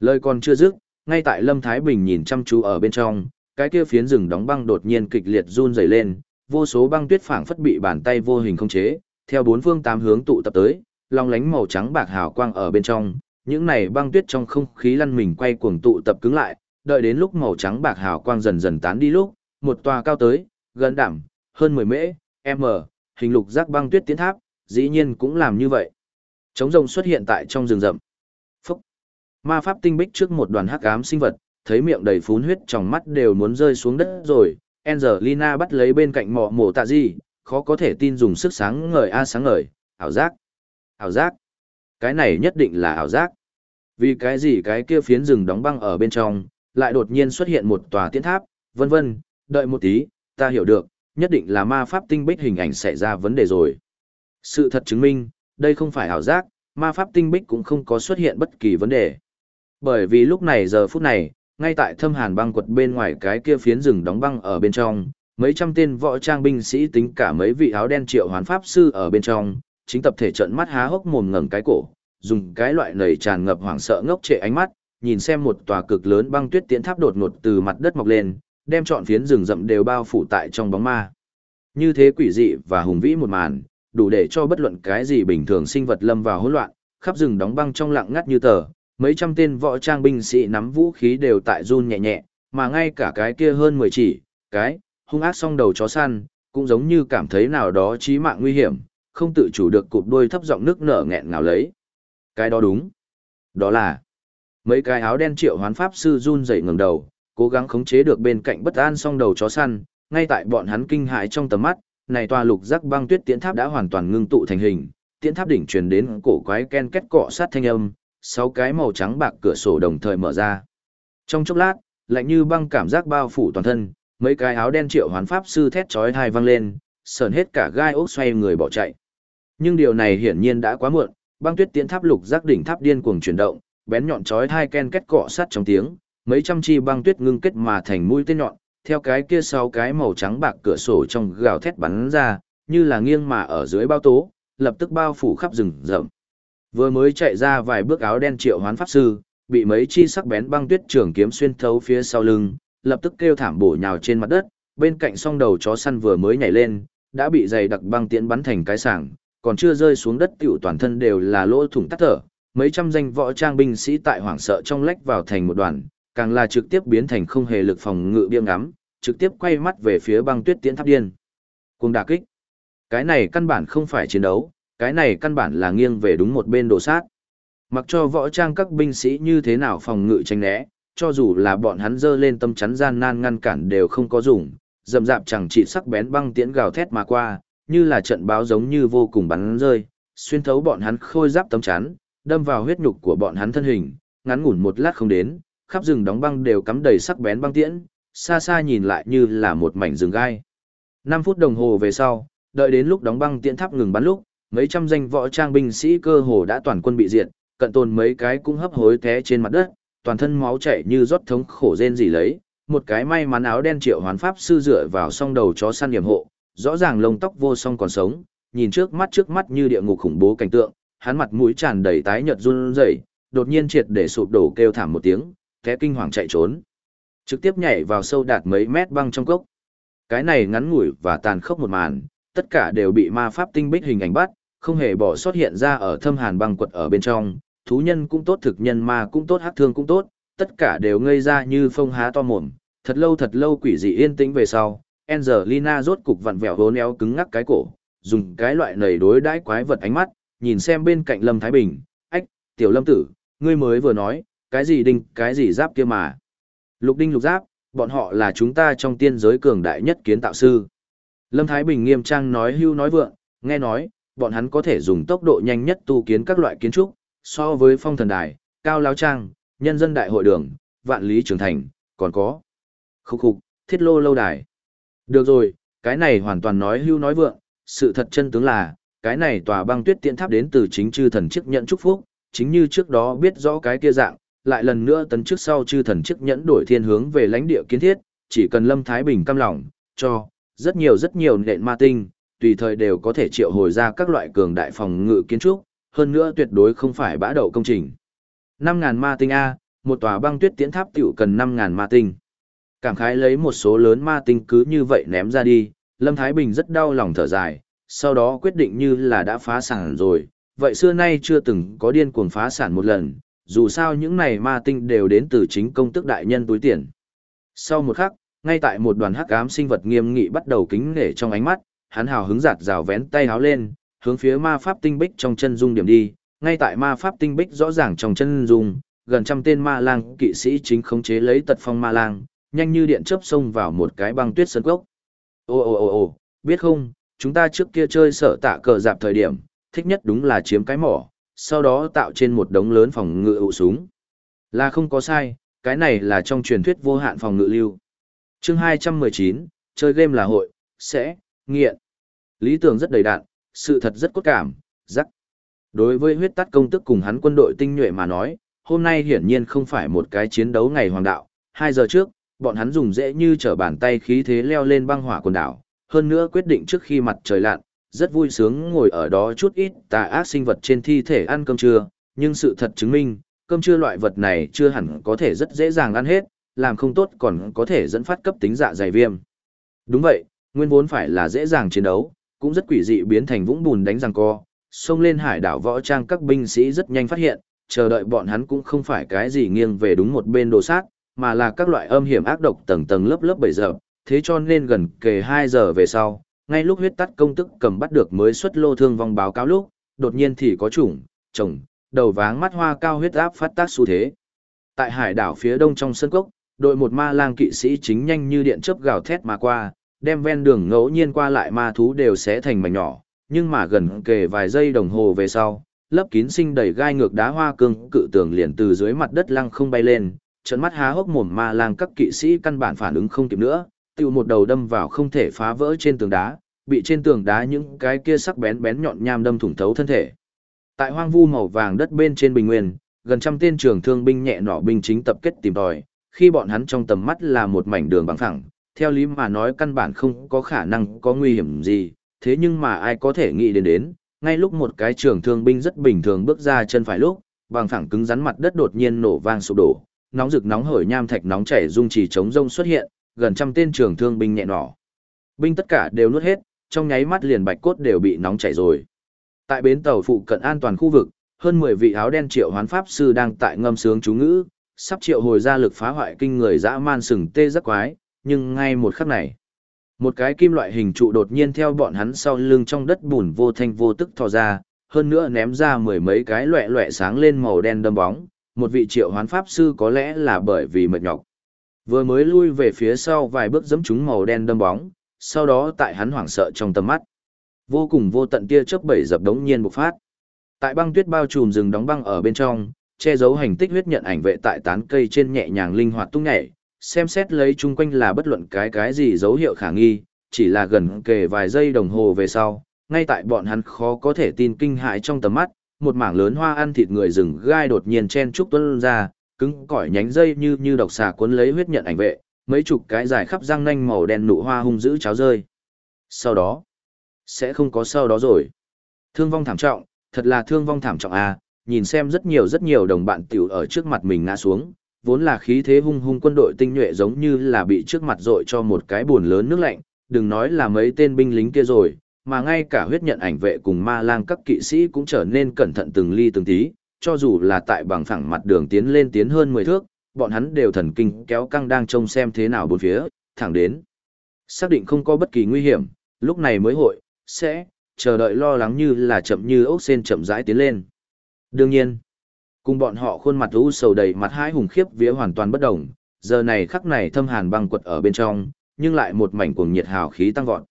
Lời còn chưa dứt, ngay tại Lâm Thái Bình nhìn chăm chú ở bên trong, cái kia phiến rừng đóng băng đột nhiên kịch liệt run rẩy lên, vô số băng tuyết phảng phất bị bàn tay vô hình khống chế, theo bốn phương tám hướng tụ tập tới, long lánh màu trắng bạc hào quang ở bên trong, những này băng tuyết trong không khí lăn mình quay cuồng tụ tập cứng lại, đợi đến lúc màu trắng bạc hào quang dần dần tán đi lúc, một tòa cao tới, gần đảm, hơn 10 mễ, m, hình lục giác băng tuyết tiến tháp, dĩ nhiên cũng làm như vậy. Trống rồng xuất hiện tại trong rừng rậm. Phúc! Ma pháp tinh bích trước một đoàn hắc ám sinh vật, thấy miệng đầy phún huyết trong mắt đều muốn rơi xuống đất rồi. Angelina bắt lấy bên cạnh mọ mổ tạ gì, khó có thể tin dùng sức sáng ngời a sáng ngời, ảo giác. Ảo giác. Cái này nhất định là ảo giác. Vì cái gì cái kia phiến rừng đóng băng ở bên trong, lại đột nhiên xuất hiện một tòa tiến tháp, vân vân, đợi một tí, ta hiểu được, nhất định là ma pháp tinh bích hình ảnh xảy ra vấn đề rồi. Sự thật chứng minh, đây không phải ảo giác, ma pháp tinh bích cũng không có xuất hiện bất kỳ vấn đề. Bởi vì lúc này giờ phút này, ngay tại thâm hàn băng quật bên ngoài cái kia phiến rừng đóng băng ở bên trong, mấy trăm tên võ trang binh sĩ tính cả mấy vị áo đen triệu hoán pháp sư ở bên trong, chính tập thể trận mắt há hốc mồm ngẩng cái cổ, dùng cái loại nầy tràn ngập hoảng sợ ngốc trệ ánh mắt, nhìn xem một tòa cực lớn băng tuyết tiến tháp đột ngột từ mặt đất mọc lên, đem trọn phiến rừng rậm đều bao phủ tại trong bóng ma. Như thế quỷ dị và hùng vĩ một màn, đủ để cho bất luận cái gì bình thường sinh vật lâm vào hỗn loạn, khắp rừng đóng băng trong lặng ngắt như tờ, mấy trăm tên võ trang binh sĩ nắm vũ khí đều tại run nhẹ nhẹ, mà ngay cả cái kia hơn 10 chỉ, cái, hung ác song đầu chó săn, cũng giống như cảm thấy nào đó chí mạng nguy hiểm, không tự chủ được cụp đuôi thấp giọng nước nở nghẹn ngào lấy. Cái đó đúng. Đó là mấy cái áo đen triệu hoán pháp sư run rẩy ngẩng đầu, cố gắng khống chế được bên cạnh bất an song đầu chó săn, ngay tại bọn hắn kinh hãi trong tầm mắt, này tòa lục giác băng tuyết tiễn tháp đã hoàn toàn ngưng tụ thành hình, tiễn tháp đỉnh truyền đến cổ quái ken két cọ sát thanh âm, sáu cái màu trắng bạc cửa sổ đồng thời mở ra. Trong chốc lát, lạnh như băng cảm giác bao phủ toàn thân, mấy cái áo đen triệu hoán pháp sư thét chói tai vang lên, sờn hết cả gai ốc xoay người bỏ chạy. Nhưng điều này hiển nhiên đã quá muộn, băng tuyết tiễn tháp lục giác đỉnh tháp điên cuồng chuyển động, bén nhọn chói thai ken két cọ sát trong tiếng, mấy trăm chi băng tuyết ngưng kết mà thành mũi tên nhọn, theo cái kia sáu cái màu trắng bạc cửa sổ trong gào thét bắn ra, như là nghiêng mà ở dưới bao tố, lập tức bao phủ khắp rừng rậm. Vừa mới chạy ra vài bước áo đen triệu hoán pháp sư, bị mấy chi sắc bén băng tuyết trường kiếm xuyên thấu phía sau lưng, lập tức kêu thảm bổ nhào trên mặt đất, bên cạnh song đầu chó săn vừa mới nhảy lên, đã bị dày đặc băng tiễn bắn thành cái sảng, còn chưa rơi xuống đất tiểu toàn thân đều là lỗ thủng tắt thở. Mấy trăm danh võ trang binh sĩ tại hoảng sợ trong lách vào thành một đoàn, càng là trực tiếp biến thành không hề lực phòng ngự biêm ngắm, trực tiếp quay mắt về phía băng tuyết tiễn tháp điên. Cùng đả kích. Cái này căn bản không phải chiến đấu, cái này căn bản là nghiêng về đúng một bên đồ sát. Mặc cho võ trang các binh sĩ như thế nào phòng ngự tranh né, cho dù là bọn hắn dơ lên tâm chắn gian nan ngăn cản đều không có dùng, dầm dạp chẳng chỉ sắc bén băng tiễn gào thét mà qua, như là trận báo giống như vô cùng bắn rơi, xuyên thấu bọn hắn khôi giáp tấm chắn, đâm vào huyết nhục của bọn hắn thân hình, ngắn ngủn một lát không đến, khắp rừng đóng băng đều cắm đầy sắc bén băng tiễn, xa xa nhìn lại như là một mảnh rừng gai. 5 phút đồng hồ về sau, đợi đến lúc đóng băng tiễn tháp ngừng bắn lúc, mấy trăm danh võ trang binh sĩ cơ hồ đã toàn quân bị diệt, cận tồn mấy cái cũng hấp hối té trên mặt đất, toàn thân máu chảy như rót thống khổ rên rỉ lấy, một cái may mắn áo đen triệu hoán pháp sư dựa vào song đầu chó săn điểm hộ, rõ ràng lông tóc vô song còn sống, nhìn trước mắt trước mắt như địa ngục khủng bố cảnh tượng, hắn mặt mũi tràn đầy tái nhợt run rẩy, đột nhiên triệt để sụp đổ kêu thảm một tiếng, té kinh hoàng chạy trốn. Trực tiếp nhảy vào sâu đạt mấy mét băng trong cốc. Cái này ngắn ngủi và tàn khốc một màn, tất cả đều bị ma pháp tinh bích hình ảnh bắt, không hề bỏ sót hiện ra ở thâm hàn băng quật ở bên trong, thú nhân cũng tốt thực nhân ma cũng tốt hắc thương cũng tốt, tất cả đều ngây ra như phong há to mồm, thật lâu thật lâu quỷ dị yên tĩnh về sau, Angelina rốt cục vặn vẹo hố néo cứng ngắc cái cổ, dùng cái loại nầy đối đãi quái vật ánh mắt, nhìn xem bên cạnh Lâm Thái Bình, ách, tiểu lâm tử, ngươi mới vừa nói, cái gì đinh, cái gì giáp kia mà. Lục đinh lục giáp, bọn họ là chúng ta trong tiên giới cường đại nhất kiến tạo sư. Lâm Thái Bình nghiêm trang nói hưu nói vượng, nghe nói, bọn hắn có thể dùng tốc độ nhanh nhất tu kiến các loại kiến trúc, so với phong thần đài, cao lao trang, nhân dân đại hội đường, vạn lý trường thành, còn có khúc khục, thiết lô lâu đài. Được rồi, cái này hoàn toàn nói hưu nói vượng, sự thật chân tướng là, cái này tòa băng tuyết tiễn tháp đến từ chính chư thần chức nhận chúc phúc, chính như trước đó biết rõ cái kia dạng, lại lần nữa tấn trước sau chư thần chức nhẫn đổi thiên hướng về lãnh địa kiến thiết, chỉ cần Lâm Thái Bình cam lòng, cho, rất nhiều rất nhiều nện ma tinh, tùy thời đều có thể triệu hồi ra các loại cường đại phòng ngự kiến trúc, hơn nữa tuyệt đối không phải bã đậu công trình. 5.000 ma tinh A, một tòa băng tuyết tiễn tháp tiểu cần 5.000 ma tinh. Cảm khái lấy một số lớn ma tinh cứ như vậy ném ra đi, Lâm Thái Bình rất đau lòng thở dài, sau đó quyết định như là đã phá sản rồi, vậy xưa nay chưa từng có điên cuồng phá sản một lần, dù sao những này ma tinh đều đến từ chính công tức đại nhân túi tiền. Sau một khắc, ngay tại một đoàn hắc ám sinh vật nghiêm nghị bắt đầu kính nể trong ánh mắt, hắn hào hứng giạt rào vén tay háo lên, hướng phía ma pháp tinh bích trong chân dung điểm đi, ngay tại ma pháp tinh bích rõ ràng trong chân dung, gần trăm tên ma lang kỵ sĩ chính khống chế lấy tật phong ma lang, nhanh như điện chớp xông vào một cái băng tuyết sơn cốc. Ô ô ô ô, biết không, chúng ta trước kia chơi sợ tạ cờ dạp thời điểm, thích nhất đúng là chiếm cái mỏ, sau đó tạo trên một đống lớn phòng ngự ụ súng. Là không có sai, cái này là trong truyền thuyết vô hạn phòng ngự lưu. chương 219, chơi game là hội, sẽ, nghiện. Lý tưởng rất đầy đạn, sự thật rất cốt cảm, rắc. Đối với huyết tắt công tức cùng hắn quân đội tinh nhuệ mà nói, hôm nay hiển nhiên không phải một cái chiến đấu ngày hoàng đạo. Hai giờ trước, bọn hắn dùng dễ như trở bàn tay khí thế leo lên băng hỏa quần đảo. Hơn nữa quyết định trước khi mặt trời lặn, rất vui sướng ngồi ở đó chút ít tà ác sinh vật trên thi thể ăn cơm trưa. Nhưng sự thật chứng minh, cơm trưa loại vật này chưa hẳn có thể rất dễ dàng ăn hết, làm không tốt còn có thể dẫn phát cấp tính dạ dày viêm. Đúng vậy, nguyên vốn phải là dễ dàng chiến đấu, cũng rất quỷ dị biến thành vũng bùn đánh răng co, xông lên hải đảo võ trang các binh sĩ rất nhanh phát hiện, chờ đợi bọn hắn cũng không phải cái gì nghiêng về đúng một bên đồ sát, mà là các loại âm hiểm ác độc tầng tầng lớp lớp bảy giờ, thế cho nên gần kề 2 giờ về sau, ngay lúc huyết tắt công tức cầm bắt được mới xuất lô thương vong báo cáo lúc, đột nhiên thì có chủng, chồng, đầu váng mắt hoa cao huyết áp phát tác xu thế. Tại hải đảo phía đông trong sân cốc, đội một ma lang kỵ sĩ chính nhanh như điện chớp gào thét mà qua, đem ven đường ngẫu nhiên qua lại ma thú đều sẽ thành mảnh nhỏ, nhưng mà gần kề vài giây đồng hồ về sau, lớp kín sinh đầy gai ngược đá hoa cương cự tường liền từ dưới mặt đất lăng không bay lên, trận mắt há hốc mồm ma lang các kỵ sĩ căn bản phản ứng không kịp nữa, tiêu một đầu đâm vào không thể phá vỡ trên tường đá, bị trên tường đá những cái kia sắc bén bén nhọn nham đâm thủng thấu thân thể. Tại hoang vu màu vàng đất bên trên bình nguyên, gần trăm tên trường thương binh nhẹ nỏ binh chính tập kết tìm tòi, khi bọn hắn trong tầm mắt là một mảnh đường bằng phẳng, theo lý mà nói căn bản không có khả năng có nguy hiểm gì, thế nhưng mà ai có thể nghĩ đến đến, ngay lúc một cái trường thương binh rất bình thường bước ra chân phải lúc, bằng phẳng cứng rắn mặt đất đột nhiên nổ vang sụp đổ, nóng rực nóng hổi nham thạch nóng chảy dung trì chống rông xuất hiện, gần trăm tên trường thương binh nhẹ nỏ. Binh tất cả đều nuốt hết, trong nháy mắt liền bạch cốt đều bị nóng chảy rồi. Tại bến tàu phụ cận an toàn khu vực, hơn 10 vị áo đen triệu hoán pháp sư đang tại ngâm sướng chú ngữ, sắp triệu hồi ra lực phá hoại kinh người dã man sừng tê giác quái, nhưng ngay một khắc này, một cái kim loại hình trụ đột nhiên theo bọn hắn sau lưng trong đất bùn vô thanh vô tức thò ra, hơn nữa ném ra mười mấy cái loẻ loẻ sáng lên màu đen đâm bóng, một vị triệu hoán pháp sư có lẽ là bởi vì mệt nhọc. Vừa mới lui về phía sau vài bước giẫm trúng màu đen đâm bóng, sau đó tại hắn hoảng sợ trong tầm mắt. Vô cùng vô tận tia chớp bảy dập đống nhiên bộc phát. Tại băng tuyết bao trùm rừng đóng băng ở bên trong, che giấu hành tích huyết nhận ảnh vệ tại tán cây trên nhẹ nhàng linh hoạt tung nhảy, xem xét lấy chung quanh là bất luận cái cái gì dấu hiệu khả nghi, chỉ là gần kề vài giây đồng hồ về sau, ngay tại bọn hắn khó có thể tin kinh hại trong tầm mắt, một mảng lớn hoa ăn thịt người rừng gai đột nhiên chen trúc tuân ra, cứng cỏi nhánh dây như như độc xà cuốn lấy huyết nhận ảnh vệ, mấy chục cái dài khắp răng nanh màu đen nụ hoa hung dữ cháo rơi. Sau đó, sẽ không có sau đó rồi. Thương vong thảm trọng, thật là thương vong thảm trọng à, nhìn xem rất nhiều rất nhiều đồng bạn tiểu ở trước mặt mình ngã xuống, vốn là khí thế hung hung quân đội tinh nhuệ giống như là bị trước mặt dội cho một cái buồn lớn nước lạnh, đừng nói là mấy tên binh lính kia rồi, mà ngay cả huyết nhận ảnh vệ cùng ma lang các kỵ sĩ cũng trở nên cẩn thận từng ly từng tí, cho dù là tại bằng phẳng mặt đường tiến lên tiến hơn 10 thước, bọn hắn đều thần kinh kéo căng đang trông xem thế nào bốn phía, thẳng đến. Xác định không có bất kỳ nguy hiểm, lúc này mới hội, sẽ, chờ đợi lo lắng như là chậm như ốc sen chậm rãi tiến lên. Đương nhiên, cùng bọn họ khuôn mặt u sầu đầy mặt hãi hùng khiếp vía hoàn toàn bất động, giờ này khắc này thâm hàn băng quật ở bên trong, nhưng lại một mảnh cuồng nhiệt hào khí tăng vọt.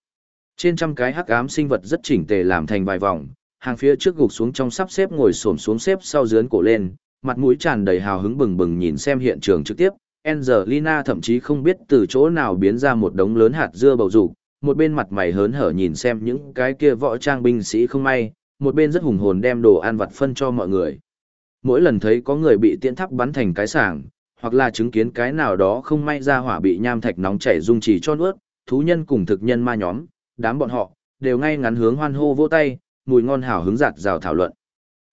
Trên trăm cái hắc ám sinh vật rất chỉnh tề làm thành vài vòng, hàng phía trước gục xuống trong sắp xếp ngồi xổm xuống xếp sau dướn cổ lên, mặt mũi tràn đầy hào hứng bừng bừng nhìn xem hiện trường trực tiếp. Angelina thậm chí không biết từ chỗ nào biến ra một đống lớn hạt dưa bầu dục, một bên mặt mày hớn hở nhìn xem những cái kia võ trang binh sĩ không may, một bên rất hùng hồn đem đồ ăn vặt phân cho mọi người. Mỗi lần thấy có người bị tiễn thắp bắn thành cái sảng, hoặc là chứng kiến cái nào đó không may ra hỏa bị nham thạch nóng chảy dung trì cho nuốt, thú nhân cùng thực nhân ma nhóm, đám bọn họ, đều ngay ngắn hướng hoan hô vỗ tay, mùi ngon hảo hứng giạt rào thảo luận.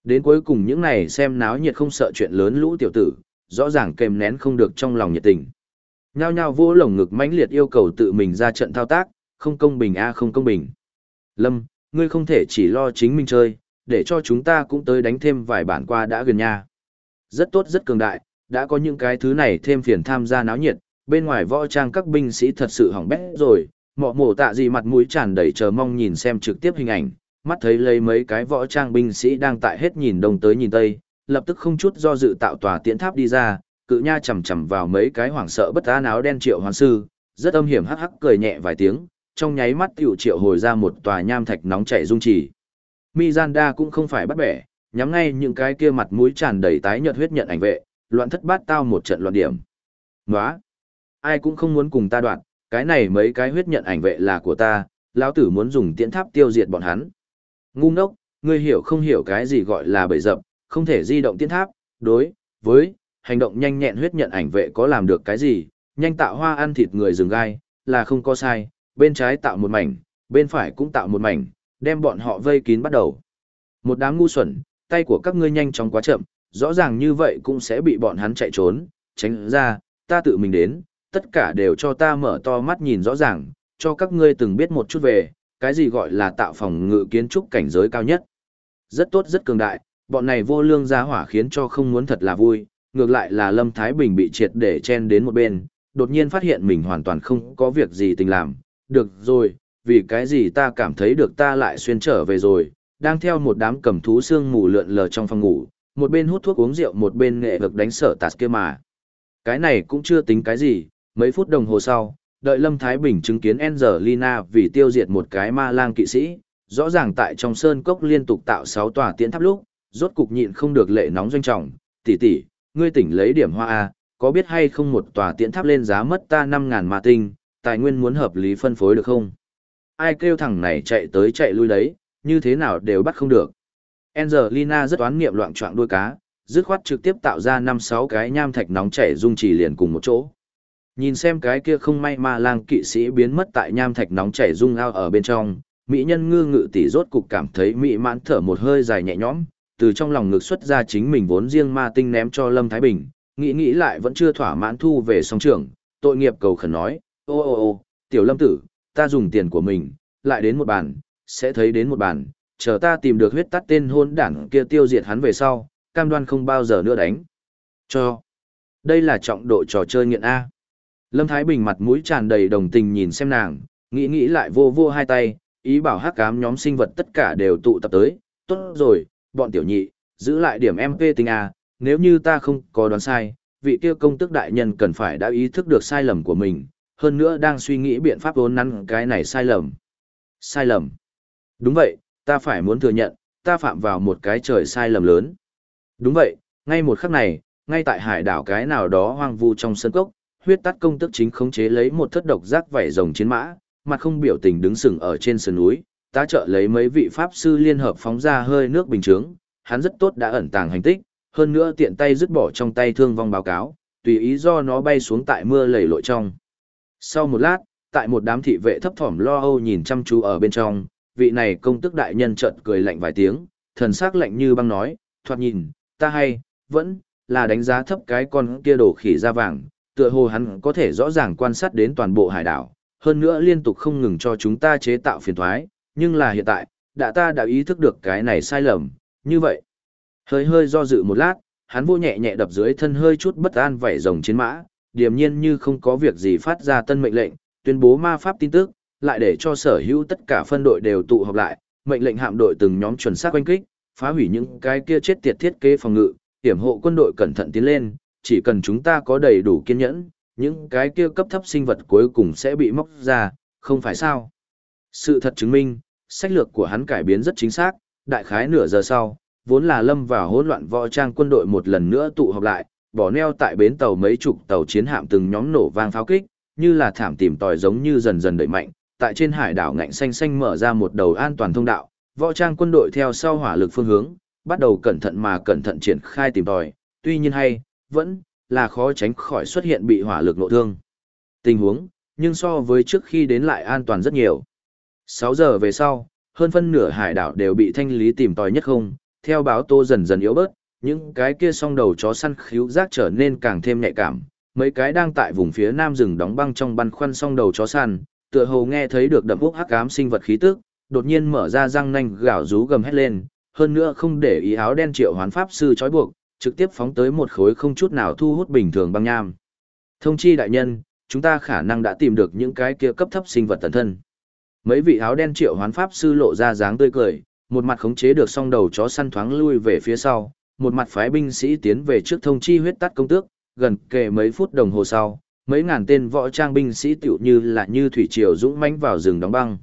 Đến cuối cùng những này xem náo nhiệt không sợ chuyện lớn lũ tiểu tử, rõ ràng kèm nén không được trong lòng nhiệt tình. Nhao nhao vô lồng ngực mãnh liệt yêu cầu tự mình ra trận thao tác, không công bình a không công bình. Lâm, ngươi không thể chỉ lo chính mình chơi, để cho chúng ta cũng tới đánh thêm vài bản qua đã gần nha. Rất tốt rất cường đại, đã có những cái thứ này thêm phiền tham gia náo nhiệt, bên ngoài võ trang các binh sĩ thật sự hỏng bét rồi, mọ mổ tạ gì mặt mũi tràn đầy chờ mong nhìn xem trực tiếp hình ảnh, mắt thấy lấy mấy cái võ trang binh sĩ đang tại hết nhìn đông tới nhìn tây, lập tức không chút do dự tạo tòa tiễn tháp đi ra, cự nha chằm chằm vào mấy cái hoảng sợ bất an áo đen triệu hoàn sư, rất âm hiểm hắc hắc cười nhẹ vài tiếng, trong nháy mắt tiểu triệu hồi ra một tòa nham thạch nóng chảy dung trì. Mizanda cũng không phải bắt bẻ, nhắm ngay những cái kia mặt mũi tràn đầy tái nhợt huyết nhận ảnh vệ, loạn thất bát tao một trận loạn điểm. nói Ai cũng không muốn cùng ta đoạn, cái này mấy cái huyết nhận ảnh vệ là của ta, lão tử muốn dùng tiễn tháp tiêu diệt bọn hắn. Ngu ngốc, ngươi hiểu không hiểu cái gì gọi là bầy dập, không thể di động tiễn tháp, đối, với, hành động nhanh nhẹn huyết nhận ảnh vệ có làm được cái gì, nhanh tạo hoa ăn thịt người rừng gai, là không có sai, bên trái tạo một mảnh, bên phải cũng tạo một mảnh, đem bọn họ vây kín bắt đầu. Một đám ngu xuẩn, tay của các ngươi nhanh chóng quá chậm, rõ ràng như vậy cũng sẽ bị bọn hắn chạy trốn, tránh ra, ta tự mình đến, tất cả đều cho ta mở to mắt nhìn rõ ràng, cho các ngươi từng biết một chút về, cái gì gọi là tạo phòng ngự kiến trúc cảnh giới cao nhất. Rất tốt rất cường đại, bọn này vô lương gia hỏa khiến cho không muốn thật là vui, ngược lại là Lâm Thái Bình bị triệt để chen đến một bên, đột nhiên phát hiện mình hoàn toàn không có việc gì tình làm, được rồi, vì cái gì ta cảm thấy được ta lại xuyên trở về rồi, đang theo một đám cầm thú xương mù lượn lờ trong phòng ngủ, một bên hút thuốc uống rượu một bên nghệ vực đánh sở tạt kia mà. Cái này cũng chưa tính cái gì, mấy phút đồng hồ sau, đợi Lâm Thái Bình chứng kiến Angelina vì tiêu diệt một cái ma lang kỵ sĩ, rõ ràng tại trong sơn cốc liên tục tạo 6 tòa tiến tháp lúc, rốt cục nhịn không được lệ nóng doanh trọng, tỷ tỷ, ngươi tỉnh lấy điểm hoa A, có biết hay không một tòa tiễn tháp lên giá mất ta 5.000 ma tinh, tài nguyên muốn hợp lý phân phối được không? Ai kêu thằng này chạy tới chạy lui đấy, như thế nào đều bắt không được. Angelina rất oán nghiệm loạn trọng đuôi cá, dứt khoát trực tiếp tạo ra 5-6 cái nham thạch nóng chảy dung trì liền cùng một chỗ. Nhìn xem cái kia không may mà lang kỵ sĩ biến mất tại nham thạch nóng chảy rung ao ở bên trong, mỹ nhân ngư ngự tỷ rốt cục cảm thấy mỹ mãn thở một hơi dài nhẹ nhõm, từ trong lòng ngực xuất ra chính mình vốn riêng ma tinh ném cho Lâm Thái Bình, nghĩ nghĩ lại vẫn chưa thỏa mãn thu về song trưởng, tội nghiệp cầu khẩn nói, ô ô ô, tiểu lâm tử, ta dùng tiền của mình, lại đến một bàn, sẽ thấy đến một bàn, chờ ta tìm được huyết tắt tên hôn đảng kia tiêu diệt hắn về sau, cam đoan không bao giờ nữa đánh. Cho. Đây là trọng độ trò chơi nghiện A. Lâm Thái Bình mặt mũi tràn đầy đồng tình nhìn xem nàng, nghĩ nghĩ lại vô vô hai tay, ý bảo hắc cám nhóm sinh vật tất cả đều tụ tập tới, tốt rồi, bọn tiểu nhị, giữ lại điểm MP tinh A, nếu như ta không có đoán sai, vị kia công tức đại nhân cần phải đã ý thức được sai lầm của mình, hơn nữa đang suy nghĩ biện pháp vốn nắn cái này sai lầm. Sai lầm. Đúng vậy, ta phải muốn thừa nhận, ta phạm vào một cái trời sai lầm lớn. Đúng vậy, ngay một khắc này, ngay tại hải đảo cái nào đó hoang vu trong sân cốc, huyết tắt công tức chính khống chế lấy một thất độc giác vảy rồng chiến mã, mặt không biểu tình đứng sừng ở trên sườn núi, ta trợ lấy mấy vị pháp sư liên hợp phóng ra hơi nước bình chướng, hắn rất tốt đã ẩn tàng hành tích, hơn nữa tiện tay dứt bỏ trong tay thương vong báo cáo, tùy ý do nó bay xuống tại mưa lầy lội trong. Sau một lát, tại một đám thị vệ thấp thỏm lo âu nhìn chăm chú ở bên trong, vị này công tức đại nhân chợt cười lạnh vài tiếng, thần sắc lạnh như băng nói, thoạt nhìn, ta hay, vẫn, là đánh giá thấp cái con kia đổ khỉ da vàng, tựa hồ hắn có thể rõ ràng quan sát đến toàn bộ hải đảo, hơn nữa liên tục không ngừng cho chúng ta chế tạo phiền thoái, nhưng là hiện tại, đã ta đã ý thức được cái này sai lầm, như vậy. Hơi hơi do dự một lát, hắn vô nhẹ nhẹ đập dưới thân hơi chút bất an vảy rồng chiến mã, điềm nhiên như không có việc gì phát ra tân mệnh lệnh, tuyên bố ma pháp tin tức, lại để cho sở hữu tất cả phân đội đều tụ họp lại, mệnh lệnh hạm đội từng nhóm chuẩn xác quanh kích, phá hủy những cái kia chết tiệt thiết kế phòng ngự, hiểm hộ quân đội cẩn thận tiến lên, chỉ cần chúng ta có đầy đủ kiên nhẫn, những cái kia cấp thấp sinh vật cuối cùng sẽ bị móc ra, không phải sao? Sự thật chứng minh, sách lược của hắn cải biến rất chính xác, đại khái nửa giờ sau, vốn là lâm vào hỗn loạn võ trang quân đội một lần nữa tụ họp lại, bỏ neo tại bến tàu mấy chục tàu chiến hạm từng nhóm nổ vang pháo kích, như là thảm tìm tòi giống như dần dần đẩy mạnh, tại trên hải đảo ngạnh xanh xanh mở ra một đầu an toàn thông đạo, võ trang quân đội theo sau hỏa lực phương hướng, bắt đầu cẩn thận mà cẩn thận triển khai tìm tòi, tuy nhiên hay, vẫn là khó tránh khỏi xuất hiện bị hỏa lực nội thương. Tình huống, nhưng so với trước khi đến lại an toàn rất nhiều. 6 giờ về sau, hơn phân nửa hải đảo đều bị thanh lý tìm tòi nhất không, theo báo tô dần dần yếu bớt, những cái kia song đầu chó săn khíu giác trở nên càng thêm nhạy cảm. Mấy cái đang tại vùng phía nam rừng đóng băng trong băn khoăn song đầu chó săn, tựa hồ nghe thấy được đậm ốc hắc ám sinh vật khí tức, đột nhiên mở ra răng nanh gào rú gầm hét lên, hơn nữa không để ý áo đen triệu hoán pháp sư trói buộc, trực tiếp phóng tới một khối không chút nào thu hút bình thường băng nham. Thông chi đại nhân, chúng ta khả năng đã tìm được những cái kia cấp thấp sinh vật tần thân. Mấy vị áo đen triệu hoán pháp sư lộ ra dáng tươi cười, một mặt khống chế được song đầu chó săn thoáng lui về phía sau, một mặt phái binh sĩ tiến về trước thông chi huyết tắt công tước, gần kề mấy phút đồng hồ sau, mấy ngàn tên võ trang binh sĩ tiểu như là như thủy triều dũng mãnh vào rừng đóng băng.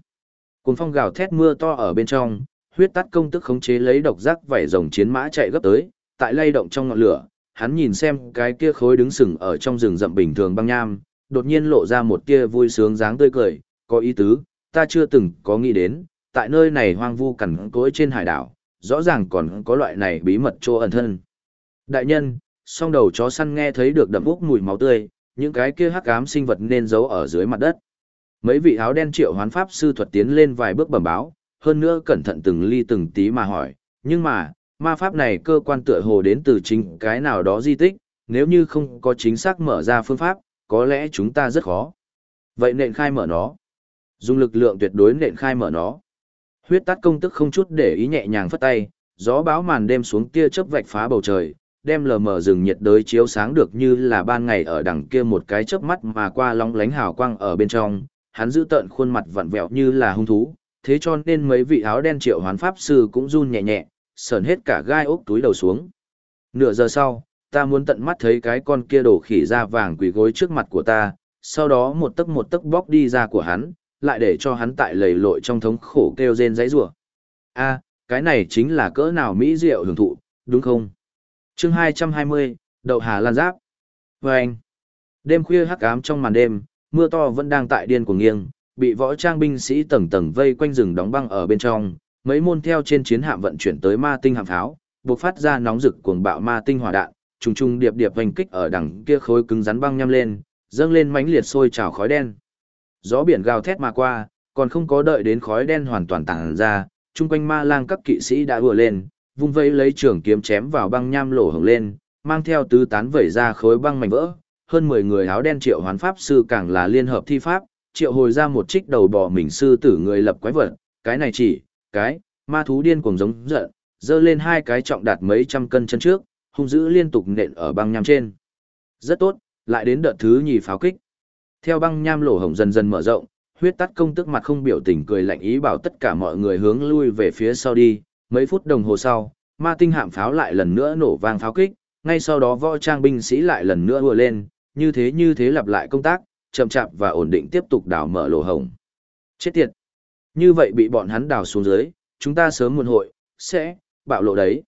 Cuồng phong gào thét mưa to ở bên trong, huyết tắt công tức khống chế lấy độc giác vảy rồng chiến mã chạy gấp tới, tại lay động trong ngọn lửa, hắn nhìn xem cái kia khối đứng sừng ở trong rừng rậm bình thường băng nham, đột nhiên lộ ra một tia vui sướng dáng tươi cười, có ý tứ, ta chưa từng có nghĩ đến, tại nơi này hoang vu cằn cỗi trên hải đảo, rõ ràng còn có loại này bí mật chỗ ẩn thân. Đại nhân, song đầu chó săn nghe thấy được đậm úc mùi máu tươi, những cái kia hắc ám sinh vật nên giấu ở dưới mặt đất. Mấy vị áo đen triệu hoán pháp sư thuật tiến lên vài bước bẩm báo, hơn nữa cẩn thận từng ly từng tí mà hỏi, nhưng mà, ma pháp này cơ quan tựa hồ đến từ chính cái nào đó di tích, nếu như không có chính xác mở ra phương pháp, có lẽ chúng ta rất khó. Vậy nện khai mở nó. Dùng lực lượng tuyệt đối nện khai mở nó. Huyết tắt công tức không chút để ý nhẹ nhàng phất tay, gió báo màn đêm xuống tia chớp vạch phá bầu trời, đem lờ mờ rừng nhiệt đới chiếu sáng được như là ban ngày ở đằng kia một cái chớp mắt mà qua long lánh hào quang ở bên trong, hắn giữ tợn khuôn mặt vặn vẹo như là hung thú, thế cho nên mấy vị áo đen triệu hoán pháp sư cũng run nhẹ nhẹ, sờn hết cả gai ốc túi đầu xuống. Nửa giờ sau, ta muốn tận mắt thấy cái con kia đổ khỉ da vàng quỳ gối trước mặt của ta, sau đó một tấc một tấc bóc đi ra của hắn, lại để cho hắn tại lầy lội trong thống khổ kêu rên giấy rủa. A, cái này chính là cỡ nào mỹ diệu hưởng thụ, đúng không? Chương 220, Đậu Hà Lan Giáp. Và anh, đêm khuya hắc ám trong màn đêm, mưa to vẫn đang tại điên của nghiêng, bị võ trang binh sĩ tầng tầng vây quanh rừng đóng băng ở bên trong, mấy môn theo trên chiến hạm vận chuyển tới ma tinh hạm pháo, bộc phát ra nóng rực cuồng bạo ma tinh hỏa đạn, trùng trùng điệp điệp vành kích ở đằng kia khối cứng rắn băng nhăm lên, dâng lên mãnh liệt sôi trào khói đen. Gió biển gào thét mà qua, còn không có đợi đến khói đen hoàn toàn tản ra, chung quanh ma lang các kỵ sĩ đã vừa lên, vung vây lấy trường kiếm chém vào băng nham lỗ hồng lên, mang theo tứ tán vẩy ra khối băng mảnh vỡ. Hơn 10 người áo đen triệu hoán pháp sư càng là liên hợp thi pháp, triệu hồi ra một trích đầu bò mình sư tử người lập quái vật, cái này chỉ, cái, ma thú điên cuồng giống giận, dơ lên hai cái trọng đạt mấy trăm cân chân trước, hung dữ liên tục nện ở băng nham trên. Rất tốt, lại đến đợt thứ nhì pháo kích. Theo băng nham lỗ hổng dần dần mở rộng, huyết tắt công tức mặt không biểu tình cười lạnh ý bảo tất cả mọi người hướng lui về phía sau đi, mấy phút đồng hồ sau, ma tinh hạm pháo lại lần nữa nổ vang pháo kích, ngay sau đó võ trang binh sĩ lại lần nữa vừa lên, như thế như thế lặp lại công tác, chậm chạp và ổn định tiếp tục đào mở lỗ hổng. Chết tiệt! Như vậy bị bọn hắn đào xuống dưới, chúng ta sớm muộn hội, sẽ, bạo lộ đấy.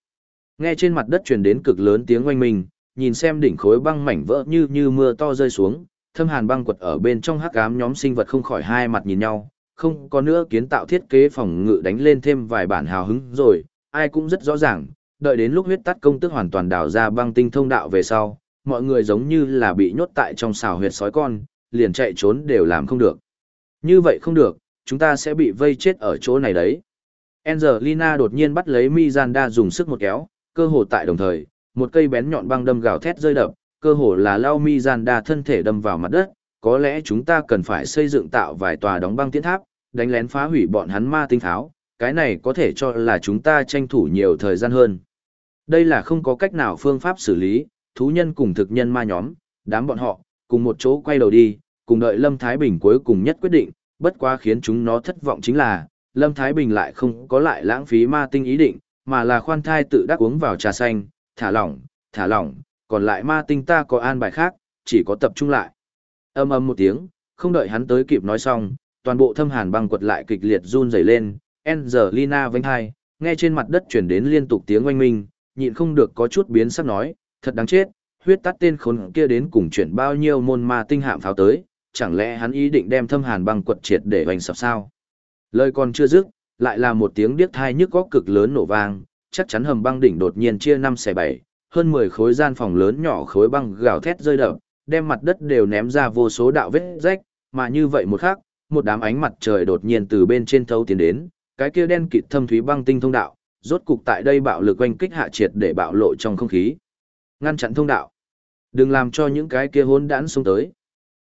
Nghe trên mặt đất truyền đến cực lớn tiếng oanh minh, nhìn xem đỉnh khối băng mảnh vỡ như như mưa to rơi xuống, thâm hàn băng quật ở bên trong hắc ám nhóm sinh vật không khỏi hai mặt nhìn nhau, không có nữa kiến tạo thiết kế phòng ngự đánh lên thêm vài bản hào hứng rồi, ai cũng rất rõ ràng, đợi đến lúc huyết tắt công tức hoàn toàn đào ra băng tinh thông đạo về sau, mọi người giống như là bị nhốt tại trong xào huyệt sói con, liền chạy trốn đều làm không được. Như vậy không được, chúng ta sẽ bị vây chết ở chỗ này đấy. Angelina đột nhiên bắt lấy Mizanda dùng sức một kéo, cơ hồ tại đồng thời, một cây bén nhọn băng đâm gào thét rơi đập, cơ hồ là lao Mizanda thân thể đâm vào mặt đất, có lẽ chúng ta cần phải xây dựng tạo vài tòa đóng băng tiến tháp, đánh lén phá hủy bọn hắn ma tinh tháo, cái này có thể cho là chúng ta tranh thủ nhiều thời gian hơn. Đây là không có cách nào phương pháp xử lý, thú nhân cùng thực nhân ma nhóm, đám bọn họ, cùng một chỗ quay đầu đi, cùng đợi Lâm Thái Bình cuối cùng nhất quyết định, bất quá khiến chúng nó thất vọng chính là, Lâm Thái Bình lại không có lại lãng phí ma tinh ý định, mà là khoan thai tự đắc uống vào trà xanh, thả lỏng, thả lỏng, còn lại ma tinh ta có an bài khác, chỉ có tập trung lại. Âm âm một tiếng, không đợi hắn tới kịp nói xong, toàn bộ thâm hàn băng quật lại kịch liệt run rẩy lên, Angelina vênh hai, nghe trên mặt đất chuyển đến liên tục tiếng oanh minh, nhịn không được có chút biến sắc nói, thật đáng chết, huyết tắt tên khốn kia đến cùng chuyển bao nhiêu môn ma tinh hạm pháo tới, chẳng lẽ hắn ý định đem thâm hàn băng quật triệt để hoành sập sao? Lời còn chưa dứt, lại là một tiếng điếc thai nhức góc cực lớn nổ vang, chắc chắn hầm băng đỉnh đột nhiên chia năm xẻ bảy, hơn 10 khối gian phòng lớn nhỏ khối băng gào thét rơi đập, đem mặt đất đều ném ra vô số đạo vết rách, mà như vậy một khắc, một đám ánh mặt trời đột nhiên từ bên trên thấu tiến đến, cái kia đen kịt thâm thúy băng tinh thông đạo, rốt cục tại đây bạo lực quanh kích hạ triệt để bạo lộ trong không khí. Ngăn chặn thông đạo. Đừng làm cho những cái kia hỗn đản xuống tới.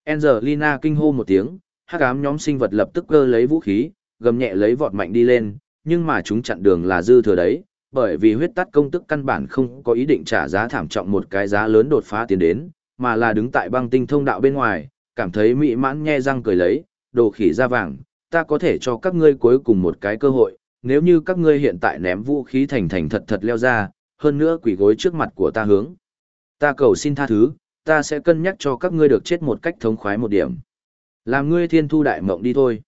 Angelina kinh hô một tiếng, hắc ám nhóm sinh vật lập tức cơ lấy vũ khí, gầm nhẹ lấy vọt mạnh đi lên, nhưng mà chúng chặn đường là dư thừa đấy, bởi vì huyết tắt công tức căn bản không có ý định trả giá thảm trọng một cái giá lớn đột phá tiến đến, mà là đứng tại băng tinh thông đạo bên ngoài, cảm thấy mỹ mãn nhe răng cười lấy, đồ khỉ da vàng, ta có thể cho các ngươi cuối cùng một cái cơ hội, nếu như các ngươi hiện tại ném vũ khí thành thành thật thật leo ra, hơn nữa quỷ gối trước mặt của ta hướng. Ta cầu xin tha thứ, ta sẽ cân nhắc cho các ngươi được chết một cách thống khoái một điểm. Làm ngươi thiên thu đại mộng đi thôi.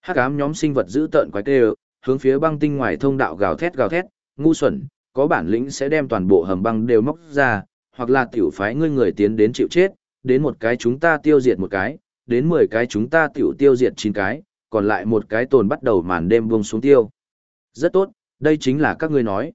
Hắc ám nhóm sinh vật giữ tợn quái tê hướng phía băng tinh ngoài thông đạo gào thét gào thét, ngu xuẩn, có bản lĩnh sẽ đem toàn bộ hầm băng đều móc ra, hoặc là tiểu phái ngươi người tiến đến chịu chết, đến một cái chúng ta tiêu diệt một cái, đến 10 cái chúng ta tiểu tiêu diệt 9 cái, còn lại một cái tồn bắt đầu màn đêm buông xuống tiêu. Rất tốt, đây chính là các ngươi nói.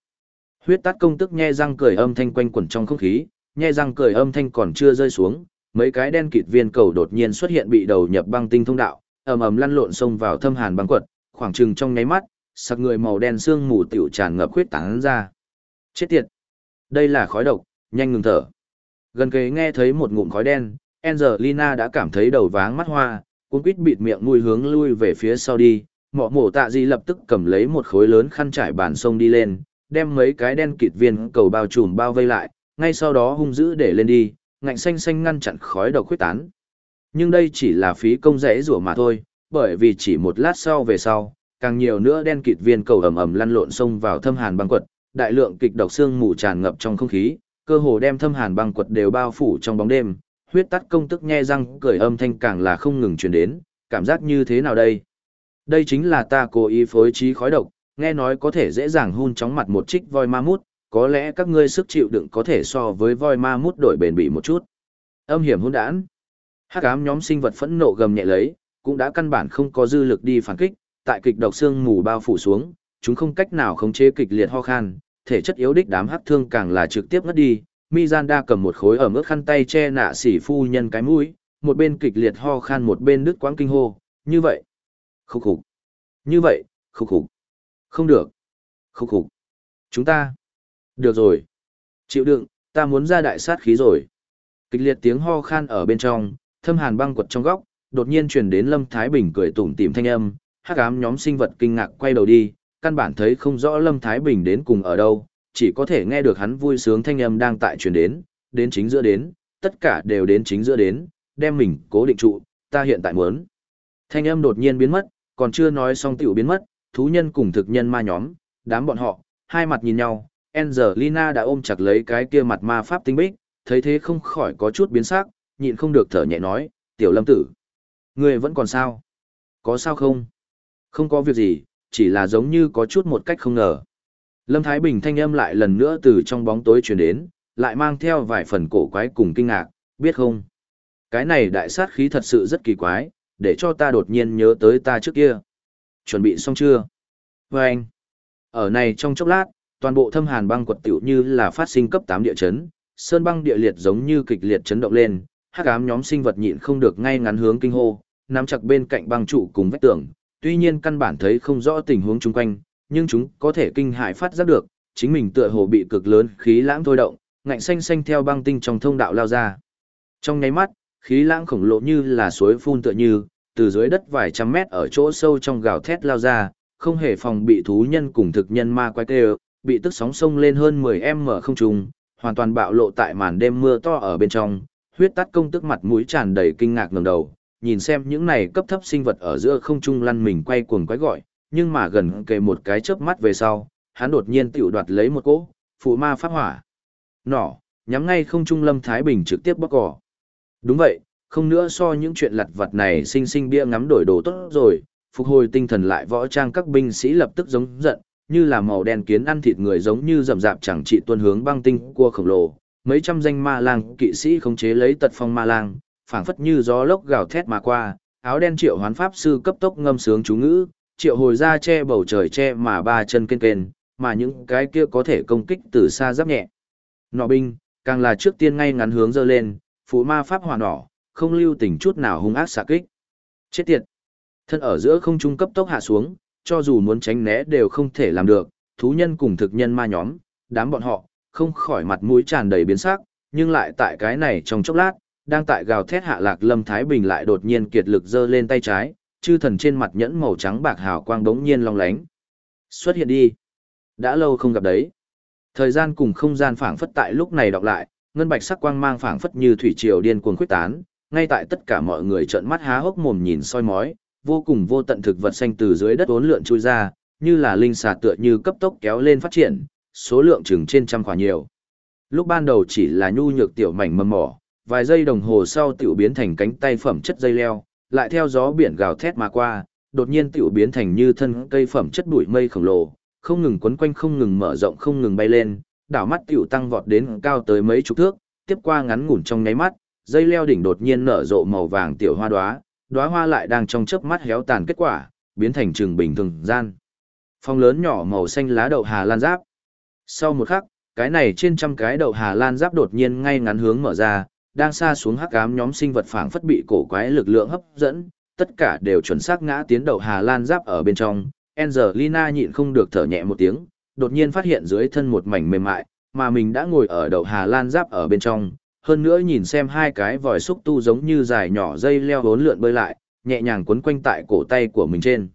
Huyết tát công tức nhe răng cười âm thanh quanh quẩn trong không khí, nhe răng cười âm thanh còn chưa rơi xuống, mấy cái đen kịt viên cầu đột nhiên xuất hiện bị đầu nhập băng tinh thông đạo, ầm ầm lăn lộn xông vào thâm hàn băng quật, khoảng chừng trong nháy mắt, sặc người màu đen xương mù tiểu tràn ngập huyết tán ra. Chết tiệt! Đây là khói độc, nhanh ngừng thở. Gần kề nghe thấy một ngụm khói đen, Angelina đã cảm thấy đầu váng mắt hoa, cuốn quýt bịt miệng mùi hướng lui về phía sau đi. Mọ mổ tạ gì lập tức cầm lấy một khối lớn khăn trải bàn sông đi lên, đem mấy cái đen kịt viên cầu bao trùm bao vây lại, ngay sau đó hung dữ để lên đi, ngạnh xanh xanh ngăn chặn khói độc khuyết tán. Nhưng đây chỉ là phí công rẽ rủa mà thôi, bởi vì chỉ một lát sau về sau, càng nhiều nữa đen kịt viên cầu ầm ầm lăn lộn xông vào thâm hàn băng quật, đại lượng kịch độc xương mù tràn ngập trong không khí, cơ hồ đem thâm hàn băng quật đều bao phủ trong bóng đêm, huyết tắt công tức nhe răng cười âm thanh càng là không ngừng truyền đến, cảm giác như thế nào đây? Đây chính là ta cố ý phối trí khói độc, nghe nói có thể dễ dàng hun chóng mặt một trích voi ma mút, có lẽ các ngươi sức chịu đựng có thể so với voi ma mút đổi bền bỉ một chút. Âm hiểm hỗn đản. Hắc ám nhóm sinh vật phẫn nộ gầm nhẹ lấy, cũng đã căn bản không có dư lực đi phản kích, tại kịch độc xương mù bao phủ xuống, chúng không cách nào khống chế kịch liệt ho khan, thể chất yếu đích đám hắc thương càng là trực tiếp ngất đi. Mizanda cầm một khối ở mức khăn tay che nạ xỉ phu nhân cái mũi, một bên kịch liệt ho khan một bên đứt quãng kinh hô, như vậy. Khúc khục. Như vậy, khúc khục. Không được. Khúc khục. Chúng ta. Được rồi. Chịu đựng, ta muốn ra đại sát khí rồi. Kịch liệt tiếng ho khan ở bên trong, thâm hàn băng quật trong góc, đột nhiên truyền đến Lâm Thái Bình cười tủm tỉm thanh âm, hắc ám nhóm sinh vật kinh ngạc quay đầu đi, căn bản thấy không rõ Lâm Thái Bình đến cùng ở đâu, chỉ có thể nghe được hắn vui sướng thanh âm đang tại truyền đến, đến chính giữa đến, tất cả đều đến chính giữa đến, đem mình cố định trụ, ta hiện tại muốn. Thanh âm đột nhiên biến mất, còn chưa nói xong tiểu biến mất, thú nhân cùng thực nhân ma nhóm, đám bọn họ, hai mặt nhìn nhau, Angelina đã ôm chặt lấy cái kia mặt ma pháp tinh bích, thấy thế không khỏi có chút biến sắc, nhịn không được thở nhẹ nói, tiểu lâm tử. Người vẫn còn sao? Có sao không? Không có việc gì, chỉ là giống như có chút một cách không ngờ. Lâm Thái Bình thanh âm lại lần nữa từ trong bóng tối truyền đến, lại mang theo vài phần cổ quái cùng kinh ngạc, biết không? Cái này đại sát khí thật sự rất kỳ quái, để cho ta đột nhiên nhớ tới ta trước kia. Chuẩn bị xong chưa? Và anh, ở này trong chốc lát, toàn bộ thâm hàn băng quật tiểu như là phát sinh cấp 8 địa chấn, sơn băng địa liệt giống như kịch liệt chấn động lên, hắc ám nhóm sinh vật nhịn không được ngay ngắn hướng kinh hô, nắm chặt bên cạnh băng trụ cùng vách tường, tuy nhiên căn bản thấy không rõ tình huống chung quanh, nhưng chúng có thể kinh hại phát giác được, chính mình tựa hồ bị cực lớn khí lãng thôi động, ngạnh xanh xanh theo băng tinh trong thông đạo lao ra. Trong nháy mắt, khí lãng khổng lồ như là suối phun tựa như, từ dưới đất vài trăm mét ở chỗ sâu trong gào thét lao ra, không hề phòng bị thú nhân cùng thực nhân ma quái kêu, bị tức sóng sông lên hơn 10 m không trùng, hoàn toàn bạo lộ tại màn đêm mưa to ở bên trong, huyết tắt công tức mặt mũi tràn đầy kinh ngạc ngẩng đầu, nhìn xem những này cấp thấp sinh vật ở giữa không trung lăn mình quay cuồng quái gọi, nhưng mà gần kề một cái chớp mắt về sau, hắn đột nhiên tiểu đoạt lấy một cỗ, phụ ma pháp hỏa. Nỏ, nhắm ngay không trung lâm Thái Bình trực tiếp bóc cỏ. Đúng vậy, không nữa so những chuyện lặt vặt này sinh sinh bia ngắm đổi đồ tốt rồi, phục hồi tinh thần lại võ trang các binh sĩ lập tức giống giận, như là màu đen kiến ăn thịt người giống như rậm rạp chẳng trị tuân hướng băng tinh cua khổng lồ. Mấy trăm danh ma lang kỵ sĩ khống chế lấy tật phong ma lang, phảng phất như gió lốc gào thét mà qua, áo đen triệu hoán pháp sư cấp tốc ngâm sướng chú ngữ, triệu hồi ra che bầu trời che mà ba chân kên kên, mà những cái kia có thể công kích từ xa giáp nhẹ. Nọ binh, càng là trước tiên ngay ngắn hướng dơ lên, phụ ma pháp hỏa nỏ, không lưu tình chút nào hung ác xạ kích. Chết tiệt! Thân ở giữa không trung cấp tốc hạ xuống, cho dù muốn tránh né đều không thể làm được, thú nhân cùng thực nhân ma nhóm, đám bọn họ, không khỏi mặt mũi tràn đầy biến sắc, nhưng lại tại cái này trong chốc lát, đang tại gào thét hạ lạc lâm thái bình lại đột nhiên kiệt lực giơ lên tay trái chư thần trên mặt nhẫn màu trắng bạc hào quang đống nhiên long lánh. Xuất hiện đi. Đã lâu không gặp đấy. Thời gian cùng không gian phảng phất tại lúc này đọc lại ngân bạch sắc quang mang phảng phất như thủy triều điên cuồng quyết tán ngay tại tất cả mọi người trợn mắt há hốc mồm nhìn soi mói vô cùng vô tận thực vật xanh từ dưới đất uốn lượn chui ra như là linh xà tựa như cấp tốc kéo lên phát triển số lượng chừng trên trăm quả nhiều. Lúc ban đầu chỉ là nhu nhược tiểu mảnh mầm mỏ vài giây đồng hồ sau tiểu biến thành cánh tay phẩm chất dây leo, lại theo gió biển gào thét mà qua, đột nhiên tiểu biến thành như thân cây phẩm chất bụi mây khổng lồ, không ngừng quấn quanh không ngừng mở rộng không ngừng bay lên, đảo mắt tiểu tăng vọt đến cao tới mấy chục thước, tiếp qua ngắn ngủn trong nháy mắt, dây leo đỉnh đột nhiên nở rộ màu vàng tiểu hoa đóa, đóa hoa lại đang trong chớp mắt héo tàn kết quả, biến thành trường bình thường gian. Phong lớn nhỏ màu xanh lá đậu Hà Lan giáp. Sau một khắc, cái này trên trăm cái đậu Hà Lan giáp đột nhiên ngay ngắn hướng mở ra, đang xa xuống hắc ám nhóm sinh vật phảng phất bị cổ quái lực lượng hấp dẫn, tất cả đều chuẩn xác ngã tiến đậu Hà Lan giáp ở bên trong. Angelina nhịn không được thở nhẹ một tiếng, đột nhiên phát hiện dưới thân một mảnh mềm mại, mà mình đã ngồi ở đậu Hà Lan giáp ở bên trong, hơn nữa nhìn xem hai cái vòi xúc tu giống như dài nhỏ dây leo vốn lượn bơi lại, nhẹ nhàng quấn quanh tại cổ tay của mình trên.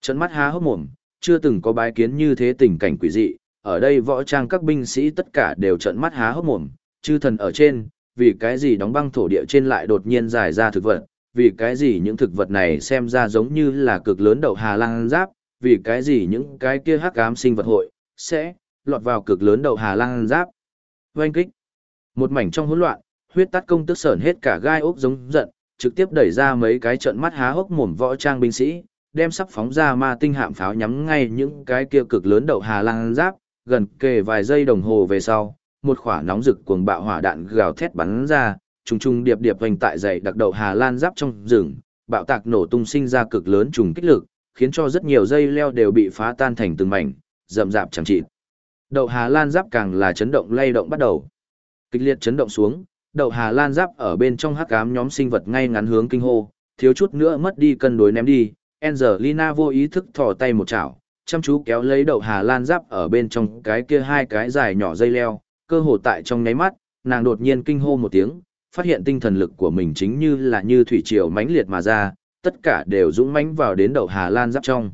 Trận mắt há hốc mồm, chưa từng có bái kiến như thế tình cảnh quỷ dị, ở đây võ trang các binh sĩ tất cả đều trận mắt há hốc mồm, chư thần ở trên, vì cái gì đóng băng thổ địa trên lại đột nhiên dài ra thực vật, vì cái gì những thực vật này xem ra giống như là cực lớn đậu Hà Lan giáp, vì cái gì những cái kia hắc ám sinh vật hội, sẽ lọt vào cực lớn đậu Hà Lan giáp. Oanh kích. Một mảnh trong hỗn loạn, huyết tắt công tức sởn hết cả gai ốc giống giận, trực tiếp đẩy ra mấy cái trận mắt há hốc mồm võ trang binh sĩ, đem sắp phóng ra ma tinh hạm pháo nhắm ngay những cái kia cực lớn đậu Hà Lan giáp, gần kề vài giây đồng hồ về sau, một quả nóng rực cuồng bạo hỏa đạn gào thét bắn ra, trùng trùng điệp điệp vành tại dày đặc đậu Hà Lan giáp trong rừng, bạo tạc nổ tung sinh ra cực lớn trùng kích lực, khiến cho rất nhiều dây leo đều bị phá tan thành từng mảnh, rậm rạp chẳng chịt. Đậu Hà Lan giáp càng là chấn động lay động bắt đầu. Kịch liệt chấn động xuống, đậu Hà Lan giáp ở bên trong hắc ám nhóm sinh vật ngay ngắn hướng kinh hô, thiếu chút nữa mất đi cân đối ném đi. Angelina vô ý thức thò tay một chảo, chăm chú kéo lấy đậu Hà Lan giáp ở bên trong cái kia hai cái dài nhỏ dây leo, cơ hồ tại trong nháy mắt, nàng đột nhiên kinh hô một tiếng, phát hiện tinh thần lực của mình chính như là như thủy triều mãnh liệt mà ra, tất cả đều dũng mãnh vào đến đậu Hà Lan giáp trong.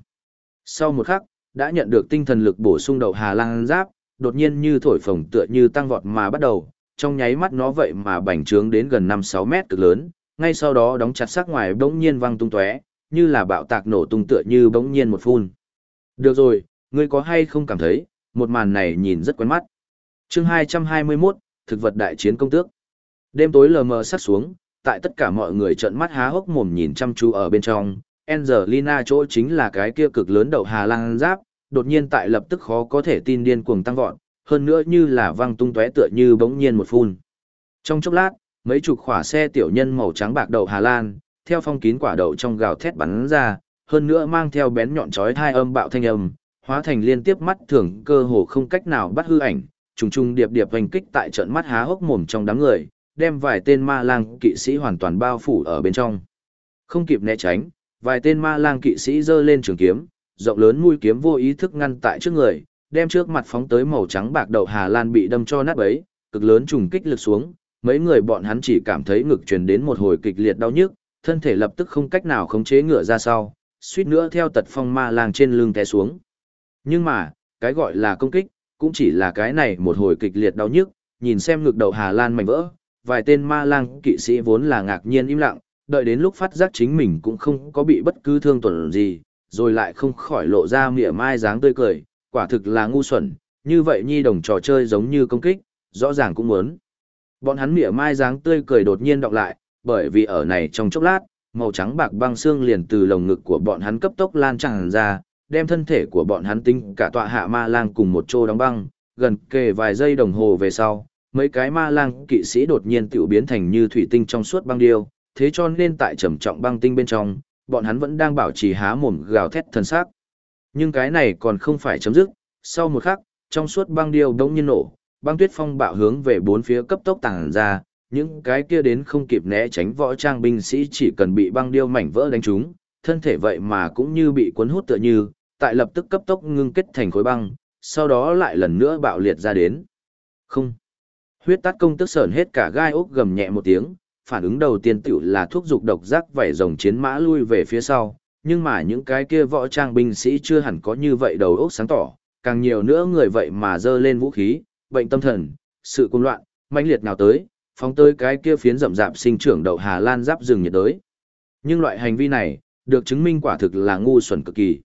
Sau một khắc, đã nhận được tinh thần lực bổ sung đậu Hà Lan giáp, đột nhiên như thổi phồng tựa như tăng vọt mà bắt đầu, trong nháy mắt nó vậy mà bành trướng đến gần 5-6 mét cực lớn, ngay sau đó đóng chặt sắc ngoài bỗng nhiên văng tung tóe, như là bạo tạc nổ tung tựa như bỗng nhiên một phun. Được rồi, ngươi có hay không cảm thấy, một màn này nhìn rất quen mắt. Chương 221, thực vật đại chiến công tước. Đêm tối lờ mờ sắc xuống, tại tất cả mọi người trợn mắt há hốc mồm nhìn chăm chú ở bên trong, Angelina chỗ chính là cái kia cực lớn đậu Hà Lan giáp, đột nhiên tại lập tức khó có thể tin điên cuồng tăng vọt, hơn nữa như là văng tung tóe tựa như bỗng nhiên một phun. Trong chốc lát, mấy chục khỏa xe tiểu nhân màu trắng bạc đậu Hà Lan, theo phong kín quả đậu trong gào thét bắn ra, hơn nữa mang theo bén nhọn chói hai âm bạo thanh âm, hóa thành liên tiếp mắt thường cơ hồ không cách nào bắt hư ảnh, trùng trùng điệp điệp hành kích tại trận mắt há hốc mồm trong đám người, đem vài tên ma lang kỵ sĩ hoàn toàn bao phủ ở bên trong. Không kịp né tránh, vài tên ma lang kỵ sĩ giơ lên trường kiếm, rộng lớn mũi kiếm vô ý thức ngăn tại trước người, đem trước mặt phóng tới màu trắng bạc đậu Hà Lan bị đâm cho nát bấy, cực lớn trùng kích lực xuống, mấy người bọn hắn chỉ cảm thấy ngực truyền đến một hồi kịch liệt đau nhức, thân thể lập tức không cách nào khống chế ngựa ra sau, suýt nữa theo tật phong ma lang trên lưng té xuống. Nhưng mà, cái gọi là công kích, cũng chỉ là cái này một hồi kịch liệt đau nhức, nhìn xem ngực đầu Hà Lan mảnh vỡ, vài tên ma lang kỵ sĩ vốn là ngạc nhiên im lặng, đợi đến lúc phát giác chính mình cũng không có bị bất cứ thương tổn gì, rồi lại không khỏi lộ ra mỉa mai dáng tươi cười, quả thực là ngu xuẩn, như vậy nhi đồng trò chơi giống như công kích, rõ ràng cũng muốn. Bọn hắn mỉa mai dáng tươi cười đột nhiên đọc lại, bởi vì ở này trong chốc lát, màu trắng bạc băng xương liền từ lồng ngực của bọn hắn cấp tốc lan tràn ra, đem thân thể của bọn hắn tinh cả tọa hạ ma lang cùng một chỗ đóng băng, gần kề vài giây đồng hồ về sau, mấy cái ma lang kỵ sĩ đột nhiên tiểu biến thành như thủy tinh trong suốt băng điêu, thế cho nên tại trầm trọng băng tinh bên trong, bọn hắn vẫn đang bảo trì há mồm gào thét thân xác. Nhưng cái này còn không phải chấm dứt, sau một khắc, trong suốt băng điêu đống nhiên nổ, băng tuyết phong bạo hướng về bốn phía cấp tốc tàng ra, những cái kia đến không kịp né tránh võ trang binh sĩ chỉ cần bị băng điêu mảnh vỡ đánh trúng, thân thể vậy mà cũng như bị cuốn hút tựa như, tại lập tức cấp tốc ngưng kết thành khối băng, sau đó lại lần nữa bạo liệt ra đến. Không. Huyết tát công tức sờn hết cả gai ốc gầm nhẹ một tiếng, phản ứng đầu tiên tiểu là thuốc dục độc giác vảy rồng chiến mã lui về phía sau, nhưng mà những cái kia võ trang binh sĩ chưa hẳn có như vậy đầu óc sáng tỏ, càng nhiều nữa người vậy mà dơ lên vũ khí, bệnh tâm thần, sự cuồng loạn, mãnh liệt nào tới, phóng tới cái kia phiến rậm rạp sinh trưởng đậu Hà Lan giáp rừng nhiệt đới. Nhưng loại hành vi này, được chứng minh quả thực là ngu xuẩn cực kỳ.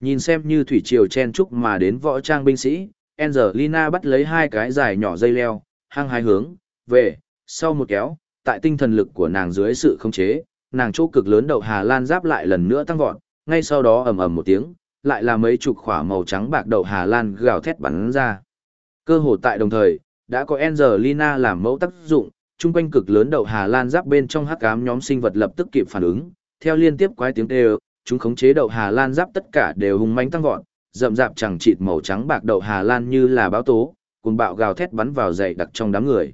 Nhìn xem như thủy triều chen trúc mà đến võ trang binh sĩ, Angelina bắt lấy hai cái dài nhỏ dây leo, hăng hai hướng, về, sau một kéo, tại tinh thần lực của nàng dưới sự khống chế, nàng chỗ cực lớn đậu Hà Lan giáp lại lần nữa tăng vọt, ngay sau đó ầm ầm một tiếng, lại là mấy chục khỏa màu trắng bạc đậu Hà Lan gào thét bắn ra. Cơ hồ tại đồng thời, đã có Angelina làm mẫu tác dụng, trung quanh cực lớn đậu Hà Lan giáp bên trong hắc ám nhóm sinh vật lập tức kịp phản ứng, theo liên tiếp quái tiếng kêu, chúng khống chế đậu Hà Lan giáp tất cả đều hùng mãnh tăng vọt, rậm rạp chẳng chịt màu trắng bạc đậu Hà Lan như là báo tố, cuồng bạo gào thét bắn vào dày đặc trong đám người.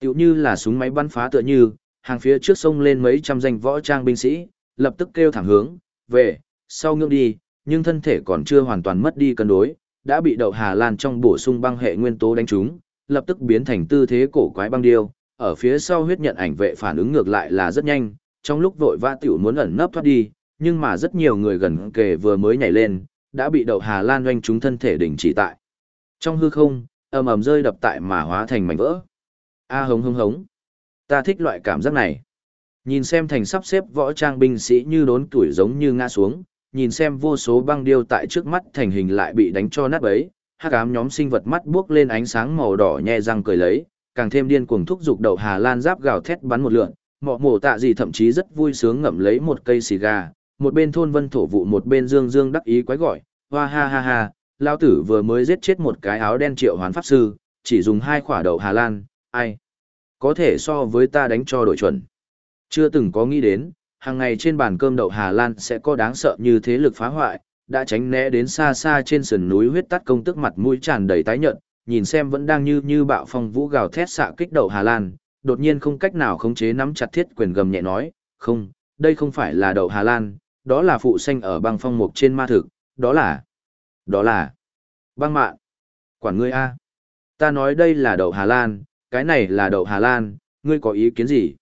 Tiểu như là súng máy bắn phá tựa như, hàng phía trước sông lên mấy trăm danh võ trang binh sĩ, lập tức kêu thẳng hướng, về, sau ngưỡng đi, nhưng thân thể còn chưa hoàn toàn mất đi cân đối, đã bị đậu Hà Lan trong bổ sung băng hệ nguyên tố đánh trúng, lập tức biến thành tư thế cổ quái băng điêu, ở phía sau huyết nhận ảnh vệ phản ứng ngược lại là rất nhanh, trong lúc vội vã tiểu muốn ẩn nấp thoát đi, nhưng mà rất nhiều người gần kề vừa mới nhảy lên, đã bị đậu Hà Lan doanh trúng thân thể đình chỉ tại. Trong hư không, ầm ầm rơi đập tại mà hóa thành mảnh vỡ. A hống hống hống. Ta thích loại cảm giác này. Nhìn xem thành sắp xếp võ trang binh sĩ như đốn tuổi giống như ngã xuống, nhìn xem vô số băng điêu tại trước mắt thành hình lại bị đánh cho nát bấy, hắc ám nhóm sinh vật mắt buốc lên ánh sáng màu đỏ nhẹ răng cười lấy, càng thêm điên cuồng thúc giục đầu Hà Lan giáp gào thét bắn một lượn, mọ mổ tạ gì thậm chí rất vui sướng ngậm lấy một cây xì gà, một bên thôn vân thổ vụ một bên dương dương đắc ý quái gọi, hoa ha ha ha, lao tử vừa mới giết chết một cái áo đen triệu hoán pháp sư, chỉ dùng hai quả đầu Hà Lan, ai? Có thể so với ta đánh cho đội chuẩn. Chưa từng có nghĩ đến, hàng ngày trên bàn cơm đậu Hà Lan sẽ có đáng sợ như thế lực phá hoại, đã tránh né đến xa xa trên sườn núi huyết tắt công tức mặt mũi tràn đầy tái nhợt, nhìn xem vẫn đang như như bạo phong vũ gào thét xạ kích đậu Hà Lan, đột nhiên không cách nào khống chế nắm chặt thiết quyền gầm nhẹ nói, không, đây không phải là đậu Hà Lan, đó là phụ xanh ở băng phong mục trên ma thực, đó là, đó là, băng mạn, quản ngươi A. Ta nói đây là đậu Hà Lan, cái này là đậu Hà Lan, ngươi có ý kiến gì?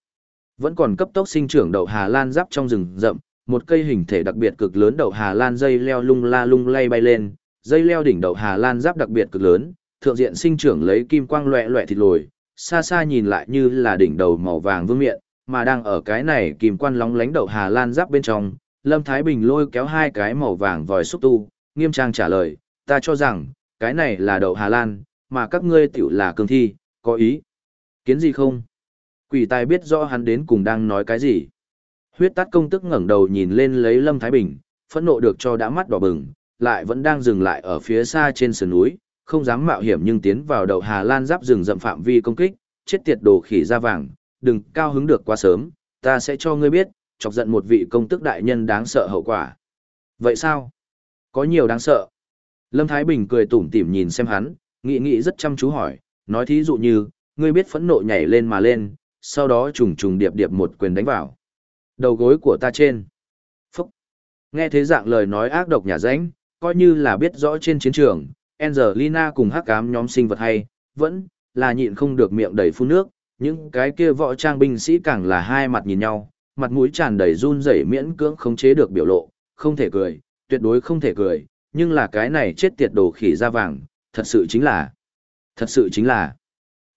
Vẫn còn cấp tốc sinh trưởng đậu Hà Lan giáp trong rừng rậm, một cây hình thể đặc biệt cực lớn đậu Hà Lan dây leo lung la lung lay bay lên, dây leo đỉnh đậu Hà Lan giáp đặc biệt cực lớn, thượng diện sinh trưởng lấy kim quang loẹ loẹ thịt lồi, xa xa nhìn lại như là đỉnh đầu màu vàng vương miện, mà đang ở cái này kim quan lóng lánh đậu Hà Lan giáp bên trong, Lâm Thái Bình lôi kéo hai cái màu vàng vòi xúc tu, nghiêm trang trả lời, ta cho rằng, cái này là đậu Hà Lan, mà các ngươi tiểu là cương thi, có ý. Kiến gì không? Quỷ tài biết rõ hắn đến cùng đang nói cái gì. Huyết tát công tức ngẩng đầu nhìn lên lấy Lâm Thái Bình, phẫn nộ được cho đã mắt đỏ bừng, lại vẫn đang dừng lại ở phía xa trên sườn núi, không dám mạo hiểm nhưng tiến vào đầu Hà Lan giáp rừng rậm phạm vi công kích, chết tiệt đồ khỉ da vàng, đừng cao hứng được quá sớm, ta sẽ cho ngươi biết, chọc giận một vị công tức đại nhân đáng sợ hậu quả. Vậy sao? Có nhiều đáng sợ. Lâm Thái Bình cười tủm tỉm nhìn xem hắn, nghĩ nghĩ rất chăm chú hỏi, nói thí dụ như, ngươi biết phẫn nộ nhảy lên mà lên, sau đó trùng trùng điệp điệp một quyền đánh vào. Đầu gối của ta trên. Phúc. Nghe thế dạng lời nói ác độc nhà ránh, coi như là biết rõ trên chiến trường, Angelina cùng hắc ám nhóm sinh vật hay, vẫn là nhịn không được miệng đầy phun nước, những cái kia võ trang binh sĩ càng là hai mặt nhìn nhau, mặt mũi tràn đầy run rẩy miễn cưỡng khống chế được biểu lộ, không thể cười, tuyệt đối không thể cười, nhưng là cái này chết tiệt đồ khỉ da vàng, thật sự chính là, thật sự chính là,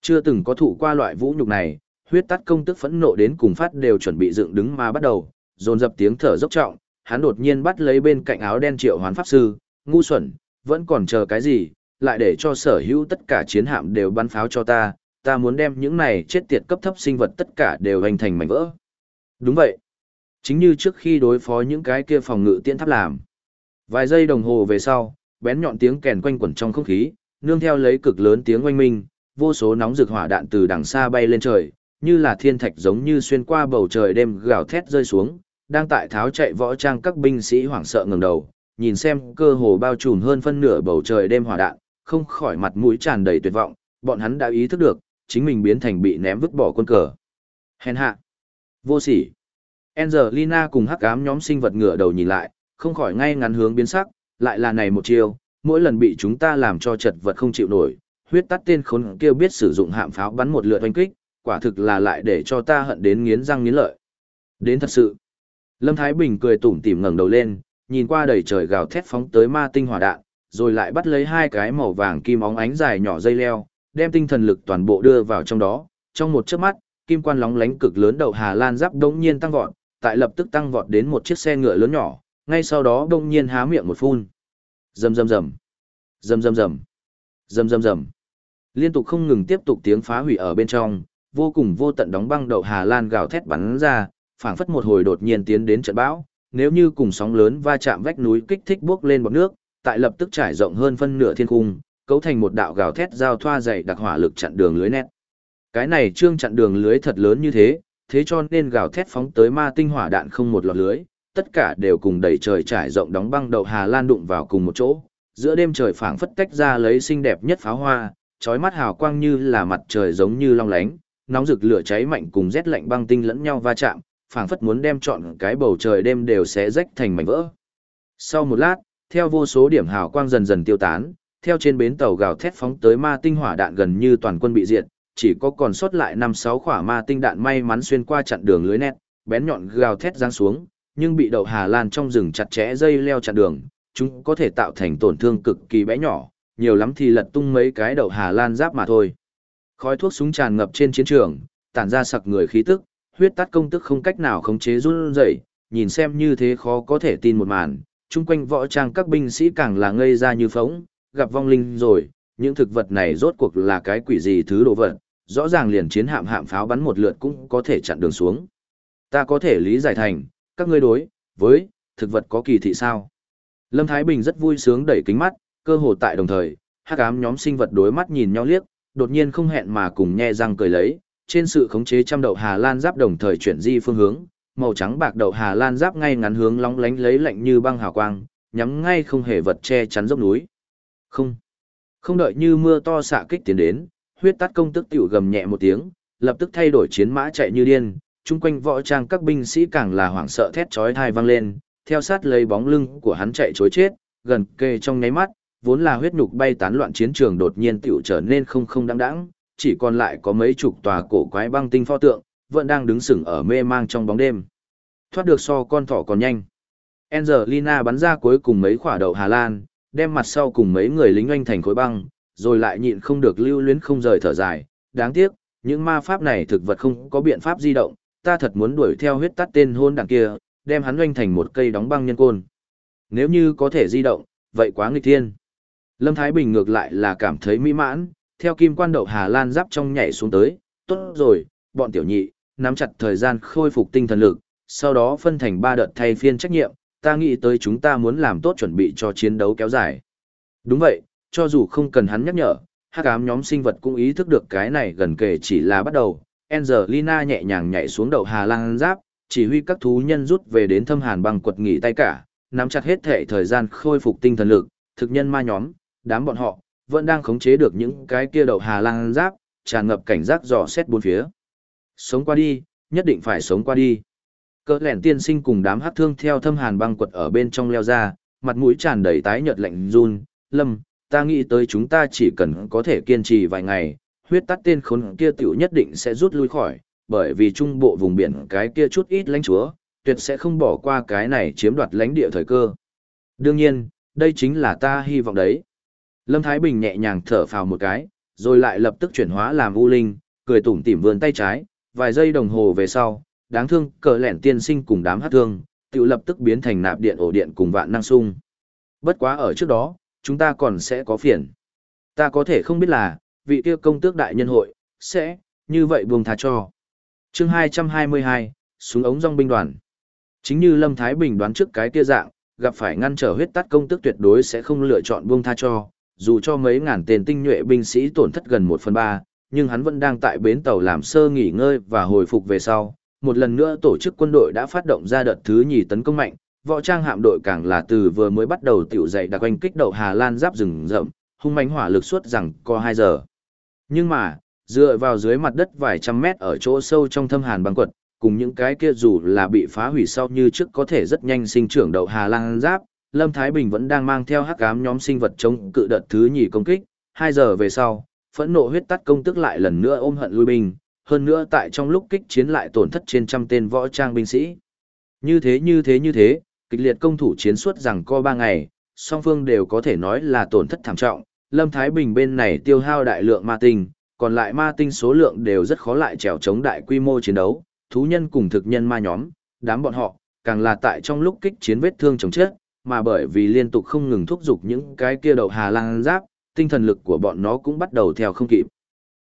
chưa từng có thụ qua loại vũ nhục này, huyết tắt công tức phẫn nộ đến cùng phát đều chuẩn bị dựng đứng mà bắt đầu, dồn dập tiếng thở dốc trọng, hắn đột nhiên bắt lấy bên cạnh áo đen triệu hoán pháp sư, ngu xuẩn, vẫn còn chờ cái gì, lại để cho sở hữu tất cả chiến hạm đều bắn pháo cho ta, ta muốn đem những này chết tiệt cấp thấp sinh vật tất cả đều hành thành mảnh vỡ. Đúng vậy. Chính như trước khi đối phó những cái kia phòng ngự tiễn tháp làm. Vài giây đồng hồ về sau, bén nhọn tiếng kèn quanh quẩn trong không khí, nương theo lấy cực lớn tiếng oanh minh, vô số nóng rực hỏa đạn từ đằng xa bay lên trời, như là thiên thạch giống như xuyên qua bầu trời đêm gào thét rơi xuống, đang tại tháo chạy võ trang các binh sĩ hoảng sợ ngẩng đầu, nhìn xem cơ hồ bao trùm hơn phân nửa bầu trời đêm hỏa đạn, không khỏi mặt mũi tràn đầy tuyệt vọng, bọn hắn đã ý thức được, chính mình biến thành bị ném vứt bỏ quân cờ. Hèn hạ, vô sỉ. Angelina cùng hắc ám nhóm sinh vật ngửa đầu nhìn lại, không khỏi ngay ngắn hướng biến sắc, lại là này một chiêu, mỗi lần bị chúng ta làm cho chật vật không chịu nổi, huyết tắt tên khốn kia biết sử dụng hạm pháo bắn một lượt oanh kích, quả thực là lại để cho ta hận đến nghiến răng nghiến lợi. Đến thật sự. Lâm Thái Bình cười tủm tỉm ngẩng đầu lên, nhìn qua đầy trời gào thét phóng tới ma tinh hỏa đạn, rồi lại bắt lấy hai cái màu vàng kim óng ánh dài nhỏ dây leo, đem tinh thần lực toàn bộ đưa vào trong đó. Trong một chớp mắt, kim quan lóng lánh cực lớn đầu Hà Lan giáp đống nhiên tăng vọt, tại lập tức tăng vọt đến một chiếc xe ngựa lớn nhỏ, ngay sau đó đống nhiên há miệng một phun. Rầm rầm rầm. Rầm rầm rầm. Rầm rầm rầm. Liên tục không ngừng tiếp tục tiếng phá hủy ở bên trong, vô cùng vô tận đóng băng đậu Hà Lan gào thét bắn ra, phảng phất một hồi đột nhiên tiến đến trận bão, nếu như cùng sóng lớn va chạm vách núi kích thích bước lên bọt nước, tại lập tức trải rộng hơn phân nửa thiên cung, cấu thành một đạo gào thét giao thoa dày đặc hỏa lực chặn đường lưới nét. Cái này trương chặn đường lưới thật lớn như thế, thế cho nên gào thét phóng tới ma tinh hỏa đạn không một lọt lưới, tất cả đều cùng đầy trời trải rộng đóng băng đậu Hà Lan đụng vào cùng một chỗ. Giữa đêm trời phảng phất tách ra lấy xinh đẹp nhất pháo hoa, chói mắt hào quang như là mặt trời giống như long lánh, nóng rực lửa cháy mạnh cùng rét lạnh băng tinh lẫn nhau va chạm, phảng phất muốn đem trọn cái bầu trời đêm đều sẽ rách thành mảnh vỡ. Sau một lát, theo vô số điểm hào quang dần dần tiêu tán, theo trên bến tàu gào thét phóng tới ma tinh hỏa đạn gần như toàn quân bị diệt, chỉ có còn sót lại năm sáu quả ma tinh đạn may mắn xuyên qua chặn đường lưới net, bén nhọn gào thét giáng xuống, nhưng bị đậu Hà Lan trong rừng chặt chẽ dây leo chặn đường, chúng có thể tạo thành tổn thương cực kỳ bé nhỏ, nhiều lắm thì lật tung mấy cái đậu Hà Lan giáp mà thôi. Khói thuốc súng tràn ngập trên chiến trường, tản ra sặc người khí tức, huyết tắt công tức không cách nào khống chế run rẩy, nhìn xem như thế khó có thể tin một màn, chung quanh võ trang các binh sĩ càng là ngây ra như phóng, gặp vong linh rồi, những thực vật này rốt cuộc là cái quỷ gì thứ đồ vật, rõ ràng liền chiến hạm hạm pháo bắn một lượt cũng có thể chặn đường xuống. Ta có thể lý giải thành, các ngươi đối với thực vật có kỳ thị sao? Lâm Thái Bình rất vui sướng đẩy kính mắt, cơ hồ tại đồng thời, hắc ám nhóm sinh vật đối mắt nhìn nhau liếc, đột nhiên không hẹn mà cùng nhe răng cười lấy, trên sự khống chế trăm đậu Hà Lan giáp đồng thời chuyển di phương hướng, màu trắng bạc đậu Hà Lan giáp ngay ngắn hướng long lánh lấy lạnh như băng hào quang, nhắm ngay không hề vật che chắn dốc núi. Không, không đợi như mưa to xạ kích tiến đến, huyết tắt công tức tiểu gầm nhẹ một tiếng, lập tức thay đổi chiến mã chạy như điên, chung quanh võ trang các binh sĩ càng là hoảng sợ thét chói thai vang lên, theo sát lấy bóng lưng của hắn chạy chối chết, gần kề trong nháy mắt, vốn là huyết nhục bay tán loạn chiến trường đột nhiên tiểu trở nên không không đáng đáng, chỉ còn lại có mấy chục tòa cổ quái băng tinh pho tượng, vẫn đang đứng sừng ở mê mang trong bóng đêm. Thoát được so con thỏ còn nhanh. Angelina bắn ra cuối cùng mấy quả đậu Hà Lan, đem mặt sau cùng mấy người lính oanh thành khối băng, rồi lại nhịn không được lưu luyến không rời thở dài. Đáng tiếc, những ma pháp này thực vật không có biện pháp di động, ta thật muốn đuổi theo huyết tắt tên hôn đảng kia, đem hắn doanh thành một cây đóng băng nhân côn. Nếu như có thể di động, vậy quá nghịch thiên. Lâm Thái Bình ngược lại là cảm thấy mỹ mãn, theo kim quan đậu Hà Lan giáp trong nhảy xuống tới, tốt rồi, bọn tiểu nhị, nắm chặt thời gian khôi phục tinh thần lực, sau đó phân thành ba đợt thay phiên trách nhiệm, ta nghĩ tới chúng ta muốn làm tốt chuẩn bị cho chiến đấu kéo dài. Đúng vậy, cho dù không cần hắn nhắc nhở, hắc ám nhóm sinh vật cũng ý thức được cái này gần kề chỉ là bắt đầu. Angelina nhẹ nhàng nhảy xuống đầu Hà Lan giáp, chỉ huy các thú nhân rút về đến thâm hàn bằng quật nghỉ tay cả, nắm chặt hết thể thời gian khôi phục tinh thần lực, thực nhân ma nhóm, đám bọn họ, vẫn đang khống chế được những cái kia đầu Hà Lan giáp, tràn ngập cảnh giác dò xét bốn phía. Sống qua đi, nhất định phải sống qua đi. Cỡ lẻn tiên sinh cùng đám hát thương theo thâm hàn băng quật ở bên trong leo ra, mặt mũi tràn đầy tái nhợt lạnh run, lâm, ta nghĩ tới chúng ta chỉ cần có thể kiên trì vài ngày, huyết tắt tên khốn kia tiểu nhất định sẽ rút lui khỏi, bởi vì trung bộ vùng biển cái kia chút ít lãnh chúa, tuyệt sẽ không bỏ qua cái này chiếm đoạt lãnh địa thời cơ. Đương nhiên, đây chính là ta hy vọng đấy. Lâm Thái Bình nhẹ nhàng thở phào một cái, rồi lại lập tức chuyển hóa làm u linh, cười tủm tỉm vươn tay trái, vài giây đồng hồ về sau, đáng thương cờ lẻn tiên sinh cùng đám hát thương, tự lập tức biến thành nạp điện ổ điện cùng vạn năng sung. Bất quá ở trước đó, chúng ta còn sẽ có phiền. Ta có thể không biết là, vị kia công tước đại nhân hội, sẽ, như vậy buông tha cho. chương 222, súng ống rong binh đoàn. Chính như Lâm Thái Bình đoán trước cái kia dạng, gặp phải ngăn trở huyết tắt công tước tuyệt đối sẽ không lựa chọn buông tha cho, dù cho mấy ngàn tên tinh nhuệ binh sĩ tổn thất gần 1 phần 3, nhưng hắn vẫn đang tại bến tàu làm sơ nghỉ ngơi và hồi phục về sau. Một lần nữa tổ chức quân đội đã phát động ra đợt thứ nhì tấn công mạnh, võ trang hạm đội càng là từ vừa mới bắt đầu tiểu dậy đặc quanh kích đậu Hà Lan giáp rừng rậm, hung mãnh hỏa lực suốt rằng có 2 giờ. Nhưng mà, dựa vào dưới mặt đất vài trăm mét ở chỗ sâu trong thâm hàn băng quật, cùng những cái kia dù là bị phá hủy sau như trước có thể rất nhanh sinh trưởng đậu Hà Lan giáp, Lâm Thái Bình vẫn đang mang theo hắc ám nhóm sinh vật chống cự đợt thứ nhì công kích, Hai giờ về sau, phẫn nộ huyết tắt công tức lại lần nữa ôm hận lui binh, hơn nữa tại trong lúc kích chiến lại tổn thất trên trăm tên võ trang binh sĩ. Như thế như thế như thế, kịch liệt công thủ chiến suốt rằng co ba ngày, song phương đều có thể nói là tổn thất thảm trọng, Lâm Thái Bình bên này tiêu hao đại lượng ma tinh, còn lại ma tinh số lượng đều rất khó lại trèo chống đại quy mô chiến đấu, thú nhân cùng thực nhân ma nhóm, đám bọn họ, càng là tại trong lúc kích chiến vết thương chống chết, mà bởi vì liên tục không ngừng thúc giục những cái kia đầu hà lang giáp, tinh thần lực của bọn nó cũng bắt đầu theo không kịp.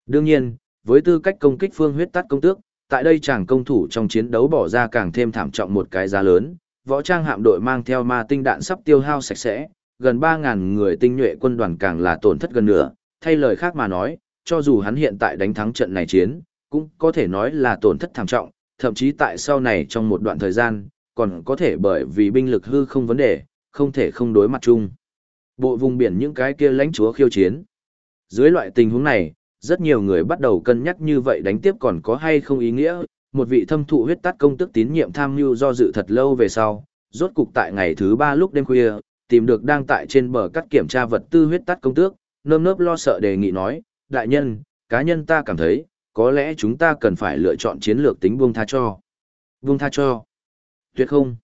Đương nhiên, với tư cách công kích phương huyết tắt công tước, tại đây chàng công thủ trong chiến đấu bỏ ra càng thêm thảm trọng một cái giá lớn, võ trang hạm đội mang theo ma tinh đạn sắp tiêu hao sạch sẽ, gần 3.000 người tinh nhuệ quân đoàn càng là tổn thất gần nửa, thay lời khác mà nói, cho dù hắn hiện tại đánh thắng trận này chiến, cũng có thể nói là tổn thất thảm trọng, thậm chí tại sau này trong một đoạn thời gian, còn có thể bởi vì binh lực hư không vấn đề, không thể không đối mặt chung. Bộ vùng biển những cái kia lãnh chúa khiêu chiến. Dưới loại tình huống này, rất nhiều người bắt đầu cân nhắc như vậy đánh tiếp còn có hay không ý nghĩa, một vị thâm thụ huyết tắt công tức tín nhiệm tham mưu do dự thật lâu về sau, rốt cục tại ngày thứ ba lúc đêm khuya, tìm được đang tại trên bờ cắt kiểm tra vật tư huyết tắt công tước, nơm nớp lo sợ đề nghị nói, đại nhân, cá nhân ta cảm thấy, có lẽ chúng ta cần phải lựa chọn chiến lược tính buông tha cho. Buông tha cho. Tuyệt không.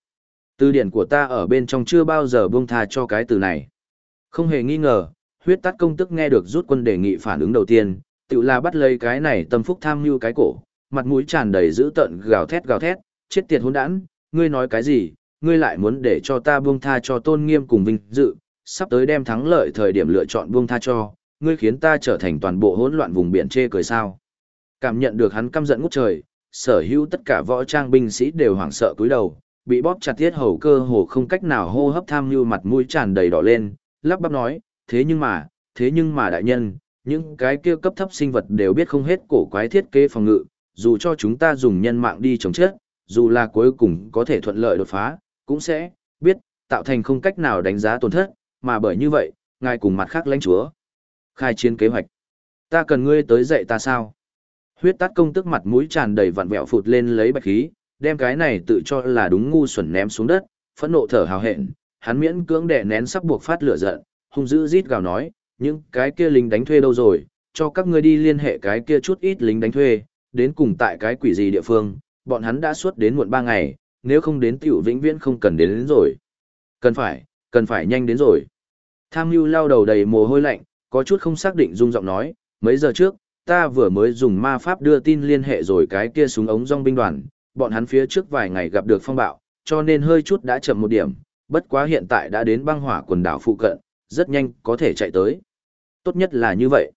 Từ điển của ta ở bên trong chưa bao giờ buông tha cho cái từ này. Không hề nghi ngờ, huyết tắt công tức nghe được rút quân đề nghị phản ứng đầu tiên, tự là bắt lấy cái này tâm phúc tham như cái cổ, mặt mũi tràn đầy dữ tợn gào thét gào thét, chết tiệt hỗn đản, ngươi nói cái gì, ngươi lại muốn để cho ta buông tha cho tôn nghiêm cùng vinh dự, sắp tới đem thắng lợi thời điểm lựa chọn buông tha cho, ngươi khiến ta trở thành toàn bộ hỗn loạn vùng biển chê cười sao. Cảm nhận được hắn căm giận ngút trời, sở hữu tất cả võ trang binh sĩ đều hoảng sợ cúi đầu, bị bóp chặt tiết hầu cơ hồ không cách nào hô hấp tham như mặt mũi tràn đầy đỏ lên, lắp bắp nói, thế nhưng mà, thế nhưng mà đại nhân, những cái kia cấp thấp sinh vật đều biết không hết cổ quái thiết kế phòng ngự, dù cho chúng ta dùng nhân mạng đi chống chết, dù là cuối cùng có thể thuận lợi đột phá, cũng sẽ biết tạo thành không cách nào đánh giá tổn thất, mà bởi như vậy, ngài cùng mặt khác lãnh chúa. Khai chiến kế hoạch. Ta cần ngươi tới dạy ta sao? Huyết tát công tức mặt mũi tràn đầy vặn vẹo phụt lên lấy bạch khí, đem cái này tự cho là đúng ngu xuẩn ném xuống đất, phẫn nộ thở hào hẹn, hắn miễn cưỡng đè nén sắp buộc phát lửa giận, hung dữ rít gào nói, những cái kia lính đánh thuê đâu rồi, cho các ngươi đi liên hệ cái kia chút ít lính đánh thuê, đến cùng tại cái quỷ gì địa phương, bọn hắn đã suốt đến muộn ba ngày, nếu không đến tiểu vĩnh viễn không cần đến, đến rồi. Cần phải, cần phải nhanh đến rồi. Tham Nhu lao đầu đầy mồ hôi lạnh, có chút không xác định dung giọng nói, mấy giờ trước, ta vừa mới dùng ma pháp đưa tin liên hệ rồi cái kia súng ống dòng binh đoàn, bọn hắn phía trước vài ngày gặp được phong bạo, cho nên hơi chút đã chậm một điểm, bất quá hiện tại đã đến băng hỏa quần đảo phụ cận, rất nhanh có thể chạy tới. Tốt nhất là như vậy.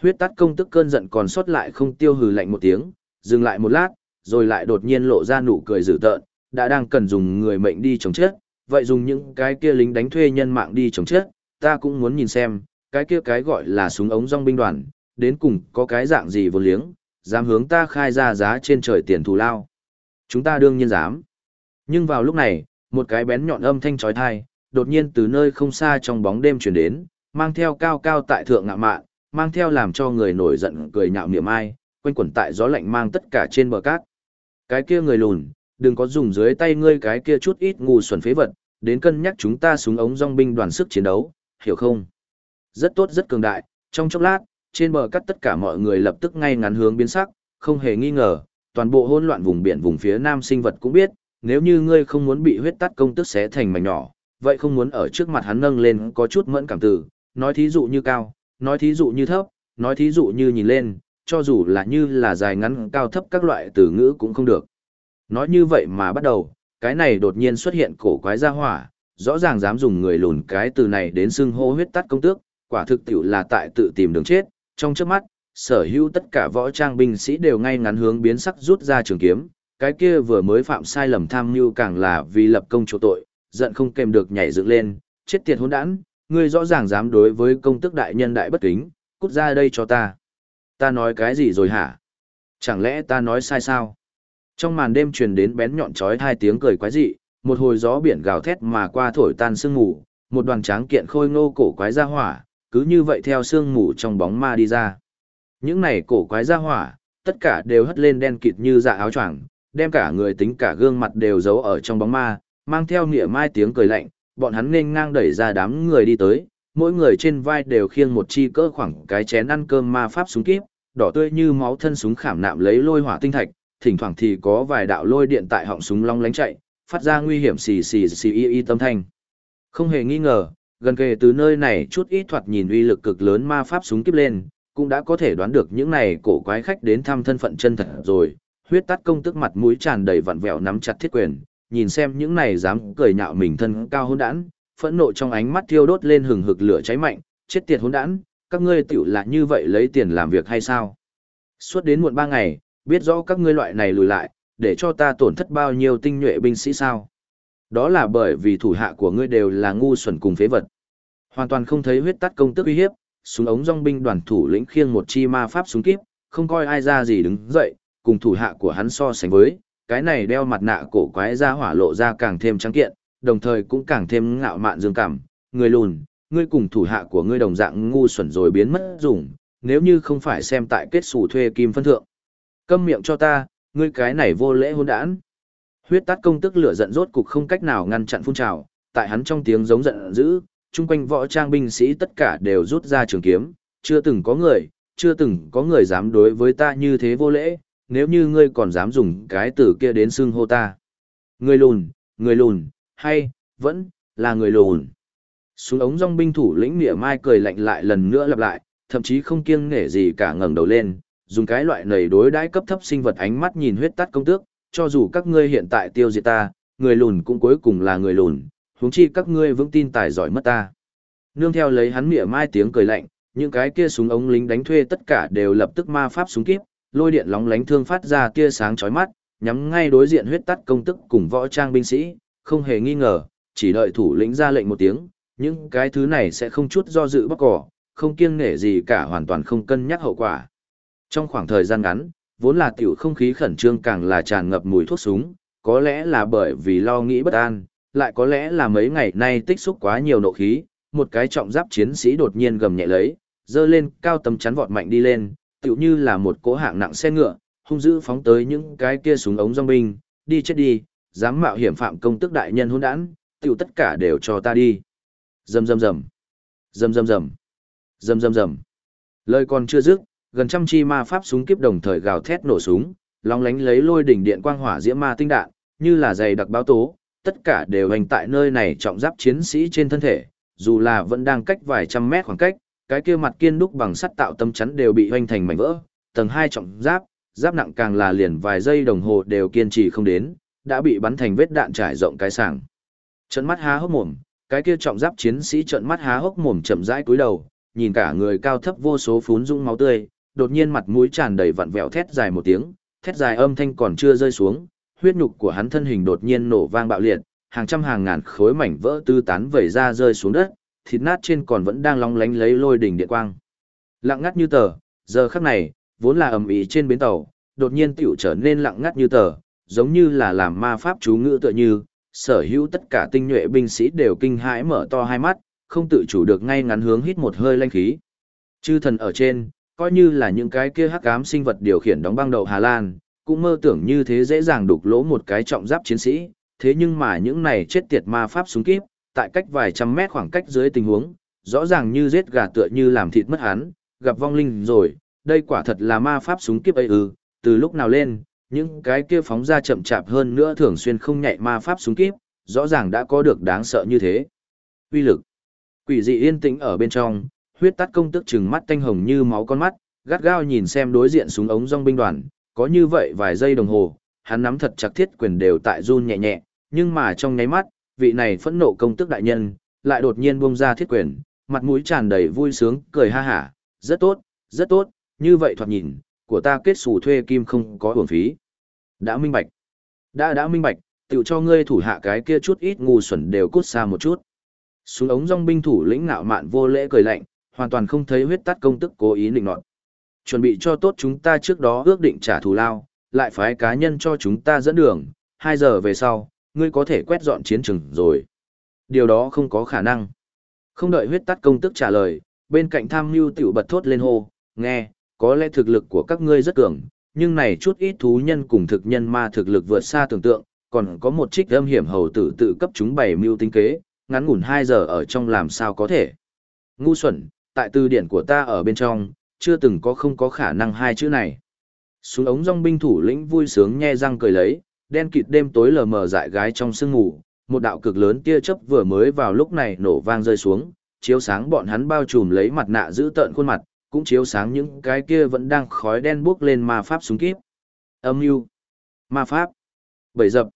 Huyết tắt công tức cơn giận còn sót lại không tiêu hừ lạnh một tiếng, dừng lại một lát, rồi lại đột nhiên lộ ra nụ cười dữ tợn, đã đang cần dùng người mệnh đi chống chết, vậy dùng những cái kia lính đánh thuê nhân mạng đi chống chết, ta cũng muốn nhìn xem, cái kia cái gọi là súng ống rong binh đoàn, đến cùng có cái dạng gì vô liếng, dám hướng ta khai ra giá trên trời tiền thù lao. Chúng ta đương nhiên dám. Nhưng vào lúc này, một cái bén nhọn âm thanh trói thai, đột nhiên từ nơi không xa trong bóng đêm chuyển đến, mang theo cao cao tại thượng ngạ mạn, mang theo làm cho người nổi giận cười nhạo niệm ai, quanh quẩn tại gió lạnh mang tất cả trên bờ cát. Cái kia người lùn, đừng có dùng dưới tay ngươi cái kia chút ít ngu xuẩn phế vật, đến cân nhắc chúng ta súng ống dòng binh đoàn sức chiến đấu, hiểu không? Rất tốt rất cường đại, trong chốc lát, trên bờ cắt tất cả mọi người lập tức ngay ngắn hướng biến sắc, không hề nghi ngờ, toàn bộ hỗn loạn vùng biển vùng phía nam sinh vật cũng biết, nếu như ngươi không muốn bị huyết tắt công tức xé thành mảnh nhỏ, vậy không muốn ở trước mặt hắn nâng lên có chút mẫn cảm từ, nói thí dụ như cao, nói thí dụ như thấp, nói thí dụ như nhìn lên, cho dù là như là dài ngắn cao thấp các loại từ ngữ cũng không được. Nói như vậy mà bắt đầu, cái này đột nhiên xuất hiện cổ quái gia hỏa, rõ ràng dám dùng người lùn cái từ này đến xưng hô huyết tắt công tước, quả thực tiểu là tại tự tìm đường chết, trong trước mắt, sở hữu tất cả võ trang binh sĩ đều ngay ngắn hướng biến sắc rút ra trường kiếm, cái kia vừa mới phạm sai lầm tham mưu càng là vì lập công chỗ tội, giận không kèm được nhảy dựng lên, chết tiệt hỗn đản, ngươi rõ ràng dám đối với công tước đại nhân đại bất kính, cút ra đây cho ta. Ta nói cái gì rồi hả? Chẳng lẽ ta nói sai sao? Trong màn đêm truyền đến bén nhọn chói hai tiếng cười quái dị, một hồi gió biển gào thét mà qua thổi tan sương mù, một đoàn tráng kiện khôi ngô cổ quái ra hỏa, cứ như vậy theo sương mù trong bóng ma đi ra. Những này cổ quái ra hỏa, tất cả đều hất lên đen kịt như dạ áo choàng, đem cả người tính cả gương mặt đều giấu ở trong bóng ma, mang theo nghĩa mai tiếng cười lạnh, bọn hắn nên ngang đẩy ra đám người đi tới, mỗi người trên vai đều khiêng một chi cỡ khoảng cái chén ăn cơm ma pháp súng kíp, đỏ tươi như máu thân súng khảm nạm lấy lôi hỏa tinh thạch, thỉnh thoảng thì có vài đạo lôi điện tại họng súng long lánh chạy, phát ra nguy hiểm xì xì xì y y tâm thanh. Không hề nghi ngờ, gần kề từ nơi này chút ít thoạt nhìn uy lực cực lớn ma pháp súng kíp lên, cũng đã có thể đoán được những này cổ quái khách đến thăm thân phận chân thật rồi. Huyết tắt công tức mặt mũi tràn đầy vặn vẹo nắm chặt thiết quyền, nhìn xem những này dám cười nhạo mình thân cao hôn đản, phẫn nộ trong ánh mắt thiêu đốt lên hừng hực lửa cháy mạnh, chết tiệt hôn đản, các ngươi tiểu là như vậy lấy tiền làm việc hay sao? Suốt đến muộn ba ngày, biết rõ các ngươi loại này lùi lại, để cho ta tổn thất bao nhiêu tinh nhuệ binh sĩ sao? Đó là bởi vì thủ hạ của ngươi đều là ngu xuẩn cùng phế vật. Hoàn toàn không thấy huyết tắt công tức uy hiếp, súng ống dòng binh đoàn thủ lĩnh khiêng một chi ma pháp súng kíp, không coi ai ra gì đứng dậy, cùng thủ hạ của hắn so sánh với, cái này đeo mặt nạ cổ quái ra hỏa lộ ra càng thêm trắng kiện, đồng thời cũng càng thêm ngạo mạn dương cảm, người lùn, ngươi cùng thủ hạ của ngươi đồng dạng ngu xuẩn rồi biến mất dùng, nếu như không phải xem tại kết sủ thuê kim phân thượng. Câm miệng cho ta, ngươi cái này vô lễ hôn đản. Huyết tát công tức lửa giận rốt cục không cách nào ngăn chặn phun trào, tại hắn trong tiếng giống giận dữ, chung quanh võ trang binh sĩ tất cả đều rút ra trường kiếm, chưa từng có người, chưa từng có người dám đối với ta như thế vô lễ, nếu như ngươi còn dám dùng cái từ kia đến xưng hô ta. Người lùn, người lùn, hay, vẫn, là người lùn. Xuống ống rong binh thủ lĩnh mỉa mai cười lạnh lại lần nữa lặp lại, thậm chí không kiêng nể gì cả ngẩng đầu lên, dùng cái loại nầy đối đãi cấp thấp sinh vật ánh mắt nhìn huyết tắt công tước, cho dù các ngươi hiện tại tiêu diệt ta, người lùn cũng cuối cùng là người lùn, huống chi các ngươi vững tin tài giỏi mất ta. Nương theo lấy hắn mỉa mai tiếng cười lạnh, những cái kia súng ống lính đánh thuê tất cả đều lập tức ma pháp súng kíp, lôi điện lóng lánh thương phát ra tia sáng chói mắt, nhắm ngay đối diện huyết tắt công tức cùng võ trang binh sĩ, không hề nghi ngờ, chỉ đợi thủ lĩnh ra lệnh một tiếng, những cái thứ này sẽ không chút do dự bóc cỏ, không kiêng nể gì cả hoàn toàn không cân nhắc hậu quả. Trong khoảng thời gian ngắn, vốn là tiểu không khí khẩn trương càng là tràn ngập mùi thuốc súng, có lẽ là bởi vì lo nghĩ bất an, lại có lẽ là mấy ngày nay tích xúc quá nhiều nộ khí, một cái trọng giáp chiến sĩ đột nhiên gầm nhẹ lấy, dơ lên cao tầm chắn vọt mạnh đi lên, tựu như là một cỗ hạng nặng xe ngựa, hung dữ phóng tới những cái kia súng ống dòng binh, đi chết đi, dám mạo hiểm phạm công tức đại nhân hôn đản, tựu tất cả đều cho ta đi. Rầm rầm rầm. Rầm rầm rầm. Rầm rầm rầm. Lời còn chưa dứt, gần trăm chi ma pháp súng kiếp đồng thời gào thét nổ súng, long lánh lấy lôi đỉnh điện quang hỏa diễm ma tinh đạn, như là dày đặc báo tố, tất cả đều hành tại nơi này trọng giáp chiến sĩ trên thân thể, dù là vẫn đang cách vài trăm mét khoảng cách, cái kia mặt kiên đúc bằng sắt tạo tâm chắn đều bị hoành thành mảnh vỡ, tầng hai trọng giáp, giáp nặng càng là liền vài giây đồng hồ đều kiên trì không đến, đã bị bắn thành vết đạn trải rộng cái sàng, Trận mắt há hốc mồm, cái kia trọng giáp chiến sĩ trận mắt há hốc mồm chậm rãi cúi đầu, nhìn cả người cao thấp vô số phún dũng máu tươi, đột nhiên mặt mũi tràn đầy vặn vẹo thét dài một tiếng, thét dài âm thanh còn chưa rơi xuống, huyết nhục của hắn thân hình đột nhiên nổ vang bạo liệt, hàng trăm hàng ngàn khối mảnh vỡ tư tán vẩy ra rơi xuống đất, thịt nát trên còn vẫn đang long lánh lấy lôi đỉnh điện quang. Lặng ngắt như tờ, giờ khắc này, vốn là ầm ĩ trên bến tàu, đột nhiên tiểu trở nên lặng ngắt như tờ, giống như là làm ma pháp chú ngữ tựa như, sở hữu tất cả tinh nhuệ binh sĩ đều kinh hãi mở to hai mắt, không tự chủ được ngay ngắn hướng hít một hơi lanh khí. Chư thần ở trên, coi như là những cái kia hắc ám sinh vật điều khiển đóng băng đầu Hà Lan, cũng mơ tưởng như thế dễ dàng đục lỗ một cái trọng giáp chiến sĩ, thế nhưng mà những này chết tiệt ma pháp súng kíp, tại cách vài trăm mét khoảng cách dưới tình huống, rõ ràng như giết gà tựa như làm thịt mất hắn, gặp vong linh rồi, đây quả thật là ma pháp súng kíp ấy ư, từ lúc nào lên, những cái kia phóng ra chậm chạp hơn nữa thường xuyên không nhạy ma pháp súng kíp, rõ ràng đã có được đáng sợ như thế. Uy lực. Quỷ dị yên tĩnh ở bên trong, huyết tắt công tức trừng mắt tanh hồng như máu con mắt, gắt gao nhìn xem đối diện súng ống dòng binh đoàn, có như vậy vài giây đồng hồ, hắn nắm thật chặt thiết quyền đều tại run nhẹ nhẹ, nhưng mà trong nháy mắt, vị này phẫn nộ công tức đại nhân, lại đột nhiên buông ra thiết quyền, mặt mũi tràn đầy vui sướng, cười ha hả, rất tốt, rất tốt, như vậy thoạt nhìn, của ta kết xù thuê kim không có uổng phí. Đã minh bạch. Đã đã minh bạch, tự cho ngươi thủ hạ cái kia chút ít ngu xuẩn đều cút xa một chút. Xuống ống dòng binh thủ lĩnh ngạo mạn vô lễ cười lạnh, hoàn toàn không thấy huyết tắt công tức cố ý định nọt. Chuẩn bị cho tốt chúng ta trước đó ước định trả thù lao, lại phái cá nhân cho chúng ta dẫn đường, 2 giờ về sau, ngươi có thể quét dọn chiến trường rồi. Điều đó không có khả năng. Không đợi huyết tắt công tức trả lời, bên cạnh tham mưu tiểu bật thốt lên hô, nghe, có lẽ thực lực của các ngươi rất cường, nhưng này chút ít thú nhân cùng thực nhân ma thực lực vượt xa tưởng tượng, còn có một trích âm hiểm hầu tử tự cấp chúng bày mưu tính kế, ngắn ngủn 2 giờ ở trong làm sao có thể. Ngu xuẩn, tại từ điển của ta ở bên trong, chưa từng có không có khả năng hai chữ này. Xuống ống dòng binh thủ lĩnh vui sướng nhe răng cười lấy, đen kịt đêm tối lờ mờ dại gái trong sương ngủ, một đạo cực lớn tia chớp vừa mới vào lúc này nổ vang rơi xuống, chiếu sáng bọn hắn bao trùm lấy mặt nạ giữ tợn khuôn mặt, cũng chiếu sáng những cái kia vẫn đang khói đen buốc lên ma pháp súng kíp. Âm mưu ma pháp, bảy dập.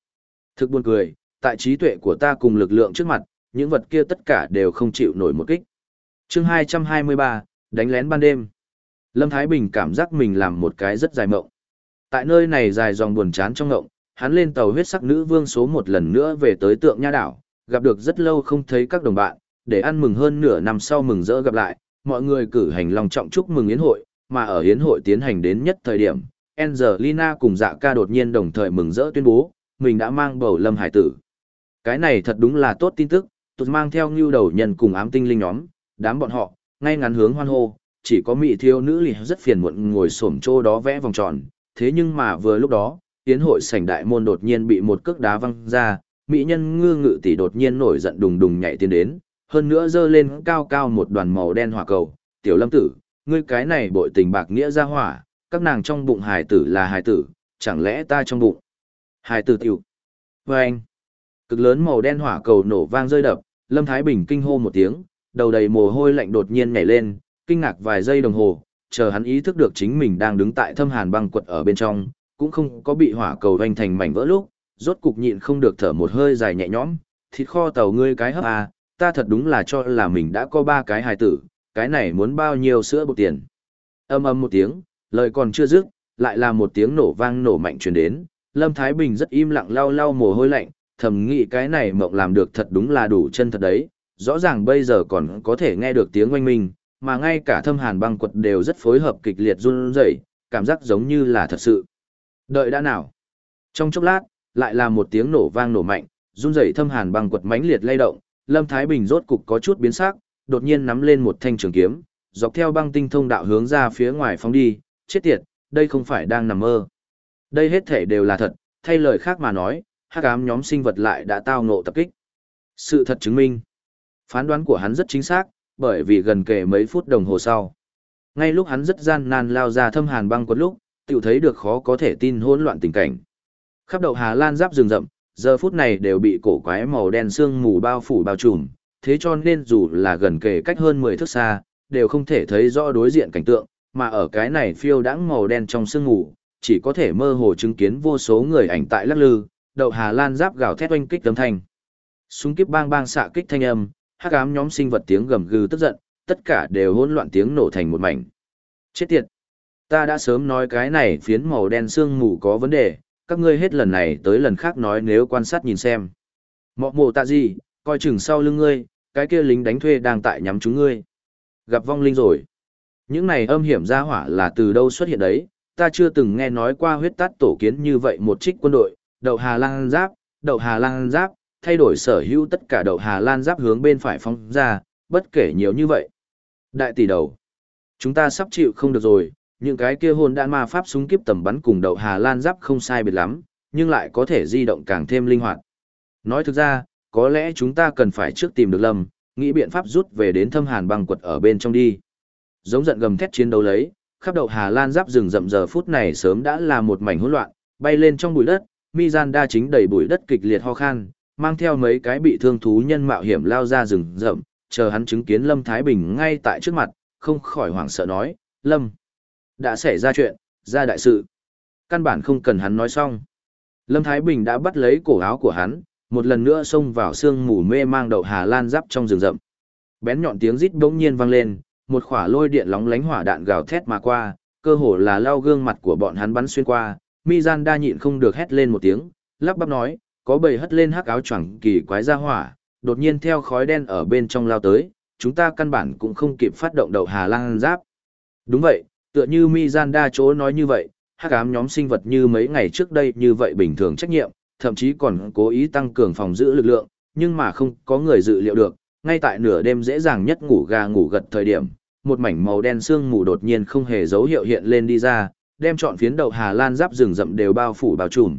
Thực buồn cười, tại trí tuệ của ta cùng lực lượng trước mặt, những vật kia tất cả đều không chịu nổi một kích. Chương 223, đánh lén ban đêm. Lâm Thái Bình cảm giác mình làm một cái rất dài mộng. Tại nơi này dài dòng buồn chán trong ngộng, hắn lên tàu huyết sắc nữ vương số một lần nữa về tới tượng nha đảo, gặp được rất lâu không thấy các đồng bạn, để ăn mừng hơn nửa năm sau mừng rỡ gặp lại, mọi người cử hành lòng trọng chúc mừng yến hội, mà ở yến hội tiến hành đến nhất thời điểm, Angelina cùng dạ ca đột nhiên đồng thời mừng rỡ tuyên bố, mình đã mang bầu lâm hải tử. Cái này thật đúng là tốt tin tức, tụt mang theo ngưu đầu nhân cùng ám tinh linh nhóm, đám bọn họ, ngay ngắn hướng hoan hô, chỉ có mỹ thiếu nữ lì rất phiền muộn ngồi xổm chỗ đó vẽ vòng tròn, thế nhưng mà vừa lúc đó, tiến hội sảnh đại môn đột nhiên bị một cước đá văng ra, mỹ nhân ngư ngự tỷ đột nhiên nổi giận đùng đùng nhảy tiến đến, hơn nữa dơ lên cao cao một đoàn màu đen hỏa cầu, tiểu lâm tử, ngươi cái này bội tình bạc nghĩa ra hỏa, các nàng trong bụng hài tử là hài tử, chẳng lẽ ta trong bụng hài tử tiểu. Và anh, cực lớn màu đen hỏa cầu nổ vang rơi đập, Lâm Thái Bình kinh hô một tiếng, đầu đầy mồ hôi lạnh đột nhiên nhảy lên, kinh ngạc vài giây đồng hồ, chờ hắn ý thức được chính mình đang đứng tại thâm hàn băng quật ở bên trong, cũng không có bị hỏa cầu vành thành mảnh vỡ lúc, rốt cục nhịn không được thở một hơi dài nhẹ nhõm, thịt kho tàu ngươi cái hấp à, ta thật đúng là cho là mình đã có ba cái hài tử, cái này muốn bao nhiêu sữa bột tiền. Âm âm một tiếng, lời còn chưa dứt, lại là một tiếng nổ vang nổ mạnh truyền đến, Lâm Thái Bình rất im lặng lau lau mồ hôi lạnh, thầm nghĩ cái này mộng làm được thật đúng là đủ chân thật đấy, rõ ràng bây giờ còn có thể nghe được tiếng oanh minh, mà ngay cả thâm hàn băng quật đều rất phối hợp kịch liệt run rẩy, cảm giác giống như là thật sự. Đợi đã nào. Trong chốc lát, lại là một tiếng nổ vang nổ mạnh, run rẩy thâm hàn băng quật mãnh liệt lay động, Lâm Thái Bình rốt cục có chút biến sắc, đột nhiên nắm lên một thanh trường kiếm, dọc theo băng tinh thông đạo hướng ra phía ngoài phóng đi, chết tiệt, đây không phải đang nằm mơ. Đây hết thể đều là thật, thay lời khác mà nói, hắc ám nhóm sinh vật lại đã tao ngộ tập kích. Sự thật chứng minh, phán đoán của hắn rất chính xác, bởi vì gần kề mấy phút đồng hồ sau. Ngay lúc hắn rất gian nan lao ra thâm hàn băng quật lúc, tiểu thấy được khó có thể tin hỗn loạn tình cảnh. Khắp đầu Hà Lan giáp rừng rậm, giờ phút này đều bị cổ quái màu đen sương mù bao phủ bao trùm, thế cho nên dù là gần kề cách hơn 10 thước xa, đều không thể thấy rõ đối diện cảnh tượng, mà ở cái này phiêu đãng màu đen trong sương mù, chỉ có thể mơ hồ chứng kiến vô số người ảnh tại lắc lư, đậu Hà Lan giáp gào thét oanh kích tấm thanh. Súng kiếp bang bang xạ kích thanh âm, hắc ám nhóm sinh vật tiếng gầm gừ tức giận, tất cả đều hỗn loạn tiếng nổ thành một mảnh. Chết tiệt! Ta đã sớm nói cái này phiến màu đen sương mù có vấn đề, các ngươi hết lần này tới lần khác nói nếu quan sát nhìn xem. Mọ mồ tạ gì, coi chừng sau lưng ngươi, cái kia lính đánh thuê đang tại nhắm chúng ngươi. Gặp vong linh rồi. Những này âm hiểm ra hỏa là từ đâu xuất hiện đấy, ta chưa từng nghe nói qua huyết tát tổ kiến như vậy một trích quân đội, đậu Hà Lan giáp, đậu Hà Lan giáp, thay đổi sở hữu tất cả đậu Hà Lan giáp hướng bên phải phóng ra, bất kể nhiều như vậy. Đại tỷ đầu, chúng ta sắp chịu không được rồi, những cái kia hồn đạn ma pháp súng kiếp tầm bắn cùng đậu Hà Lan giáp không sai biệt lắm, nhưng lại có thể di động càng thêm linh hoạt. Nói thực ra, có lẽ chúng ta cần phải trước tìm được lâm, nghĩ biện pháp rút về đến thâm hàn băng quật ở bên trong đi. Giống giận gầm thét chiến đấu lấy, khắp đậu Hà Lan giáp rừng rậm giờ phút này sớm đã là một mảnh hỗn loạn, bay lên trong bụi đất, Mizanda chính đầy bụi đất kịch liệt ho khan, mang theo mấy cái bị thương thú nhân mạo hiểm lao ra rừng rậm, chờ hắn chứng kiến Lâm Thái Bình ngay tại trước mặt, không khỏi hoảng sợ nói, Lâm, đã xảy ra chuyện, ra đại sự. Căn bản không cần hắn nói xong. Lâm Thái Bình đã bắt lấy cổ áo của hắn, một lần nữa xông vào sương mù mê mang đậu Hà Lan giáp trong rừng rậm. Bén nhọn tiếng rít bỗng nhiên vang lên, một quả lôi điện lóng lánh hỏa đạn gào thét mà qua, cơ hồ là lao gương mặt của bọn hắn bắn xuyên qua, Mizan nhịn không được hét lên một tiếng, lắp bắp nói, có bầy hất lên hắc áo choàng kỳ quái ra hỏa, đột nhiên theo khói đen ở bên trong lao tới, chúng ta căn bản cũng không kịp phát động đầu Hà Lan giáp. Đúng vậy, tựa như Mizanda chỗ nói như vậy, hắc ám nhóm sinh vật như mấy ngày trước đây như vậy bình thường trách nhiệm, thậm chí còn cố ý tăng cường phòng giữ lực lượng, nhưng mà không có người dự liệu được, ngay tại nửa đêm dễ dàng nhất ngủ gà ngủ gật thời điểm, một mảnh màu đen sương mù đột nhiên không hề dấu hiệu hiện lên đi ra, đem trọn phiến đầu Hà Lan giáp rừng rậm đều bao phủ bao trùm.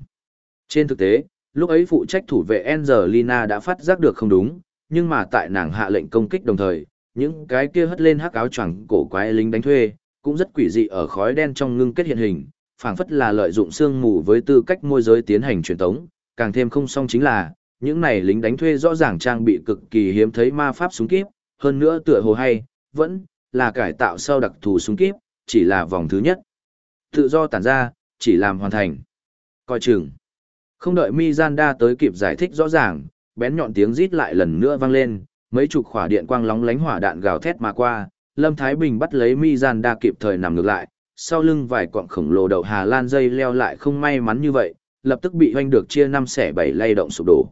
Trên thực tế, lúc ấy phụ trách thủ vệ Angelina đã phát giác được không đúng, nhưng mà tại nàng hạ lệnh công kích đồng thời, những cái kia hất lên hắc áo choàng cổ quái lính đánh thuê, cũng rất quỷ dị ở khói đen trong ngưng kết hiện hình, phảng phất là lợi dụng sương mù với tư cách môi giới tiến hành truyền tống, càng thêm không song chính là, những này lính đánh thuê rõ ràng trang bị cực kỳ hiếm thấy ma pháp súng kíp, hơn nữa tựa hồ hay, vẫn là cải tạo sau đặc thù súng kíp, chỉ là vòng thứ nhất. Tự do tản ra, chỉ làm hoàn thành. Coi chừng. Không đợi Mizanda tới kịp giải thích rõ ràng, bén nhọn tiếng rít lại lần nữa vang lên, mấy chục khỏa điện quang lóng lánh hỏa đạn gào thét mà qua, Lâm Thái Bình bắt lấy Mizanda kịp thời nằm ngược lại, sau lưng vài quặng khổng lồ đậu Hà Lan dây leo lại không may mắn như vậy, lập tức bị hoanh được chia năm xẻ bảy lay động sụp đổ.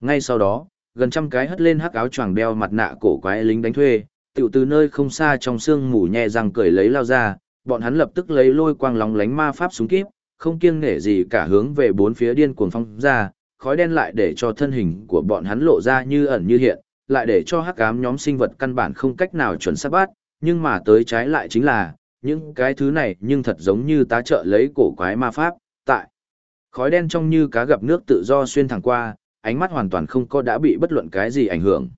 Ngay sau đó, gần trăm cái hất lên hắc áo choàng đeo mặt nạ cổ quái lính đánh thuê, tiểu từ nơi không xa trong sương mù nhẹ răng cười lấy lao ra, bọn hắn lập tức lấy lôi quang lóng lánh ma pháp súng kíp, không kiêng nể gì cả hướng về bốn phía điên cuồng phong ra, khói đen lại để cho thân hình của bọn hắn lộ ra như ẩn như hiện, lại để cho hắc ám nhóm sinh vật căn bản không cách nào chuẩn xác bắt, nhưng mà tới trái lại chính là, những cái thứ này nhưng thật giống như tá trợ lấy cổ quái ma pháp, tại khói đen trong như cá gặp nước tự do xuyên thẳng qua, ánh mắt hoàn toàn không có đã bị bất luận cái gì ảnh hưởng.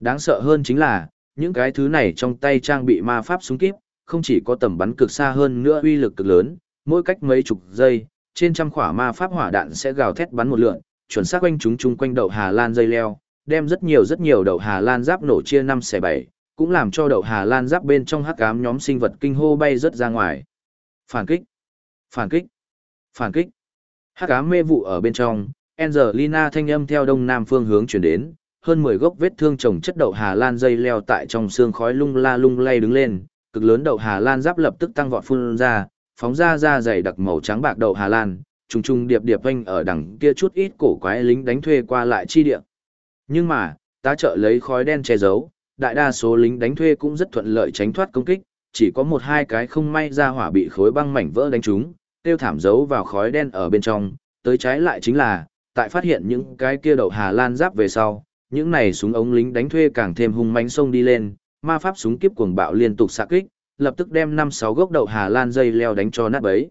Đáng sợ hơn chính là, những cái thứ này trong tay trang bị ma pháp súng kíp, không chỉ có tầm bắn cực xa hơn nữa uy lực cực lớn, mỗi cách mấy chục giây, trên trăm khỏa ma pháp hỏa đạn sẽ gào thét bắn một lượn, chuẩn xác quanh chúng chung quanh đậu Hà Lan dây leo, đem rất nhiều rất nhiều đậu Hà Lan giáp nổ chia năm xẻ bảy, cũng làm cho đậu Hà Lan giáp bên trong hắc ám nhóm sinh vật kinh hô bay rất ra ngoài. Phản kích! Phản kích! Phản kích! Hắc ám mê vụ ở bên trong, Angelina thanh âm theo đông nam phương hướng chuyển đến, hơn 10 gốc vết thương trồng chất đậu Hà Lan dây leo tại trong xương khói lung la lung lay đứng lên, cực lớn đậu Hà Lan giáp lập tức tăng vọt phun ra, phóng ra ra dày đặc màu trắng bạc đậu Hà Lan, trùng trùng điệp điệp vênh ở đằng kia chút ít cổ quái lính đánh thuê qua lại chi địa. Nhưng mà, tá trợ lấy khói đen che giấu, đại đa số lính đánh thuê cũng rất thuận lợi tránh thoát công kích, chỉ có một hai cái không may ra hỏa bị khối băng mảnh vỡ đánh trúng, tiêu thảm giấu vào khói đen ở bên trong, tới trái lại chính là, tại phát hiện những cái kia đậu Hà Lan giáp về sau, những này súng ống lính đánh thuê càng thêm hung mãnh xông đi lên, ma pháp súng kiếp cuồng bạo liên tục xạ kích, lập tức đem năm sáu gốc đậu Hà Lan dây leo đánh cho nát bấy.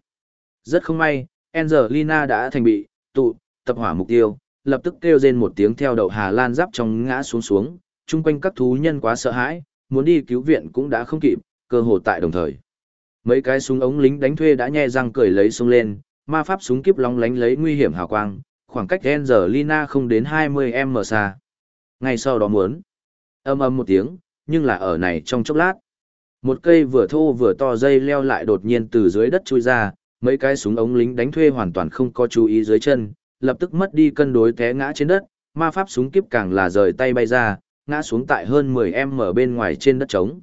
Rất không may, Angelina đã thành bị tụ tập hỏa mục tiêu, lập tức kêu rên một tiếng theo đậu Hà Lan giáp trong ngã xuống xuống, chung quanh các thú nhân quá sợ hãi, muốn đi cứu viện cũng đã không kịp, cơ hội tại đồng thời. Mấy cái súng ống lính đánh thuê đã nhe răng cười lấy súng lên, ma pháp súng kiếp long lánh lấy nguy hiểm hào quang, khoảng cách Angelina không đến 20m xa. Ngay sau đó muốn, âm âm một tiếng, nhưng là ở này trong chốc lát. Một cây vừa thô vừa to dây leo lại đột nhiên từ dưới đất chui ra, mấy cái súng ống lính đánh thuê hoàn toàn không có chú ý dưới chân, lập tức mất đi cân đối té ngã trên đất, ma pháp súng kiếp càng là rời tay bay ra, ngã xuống tại hơn 10m ở bên ngoài trên đất trống.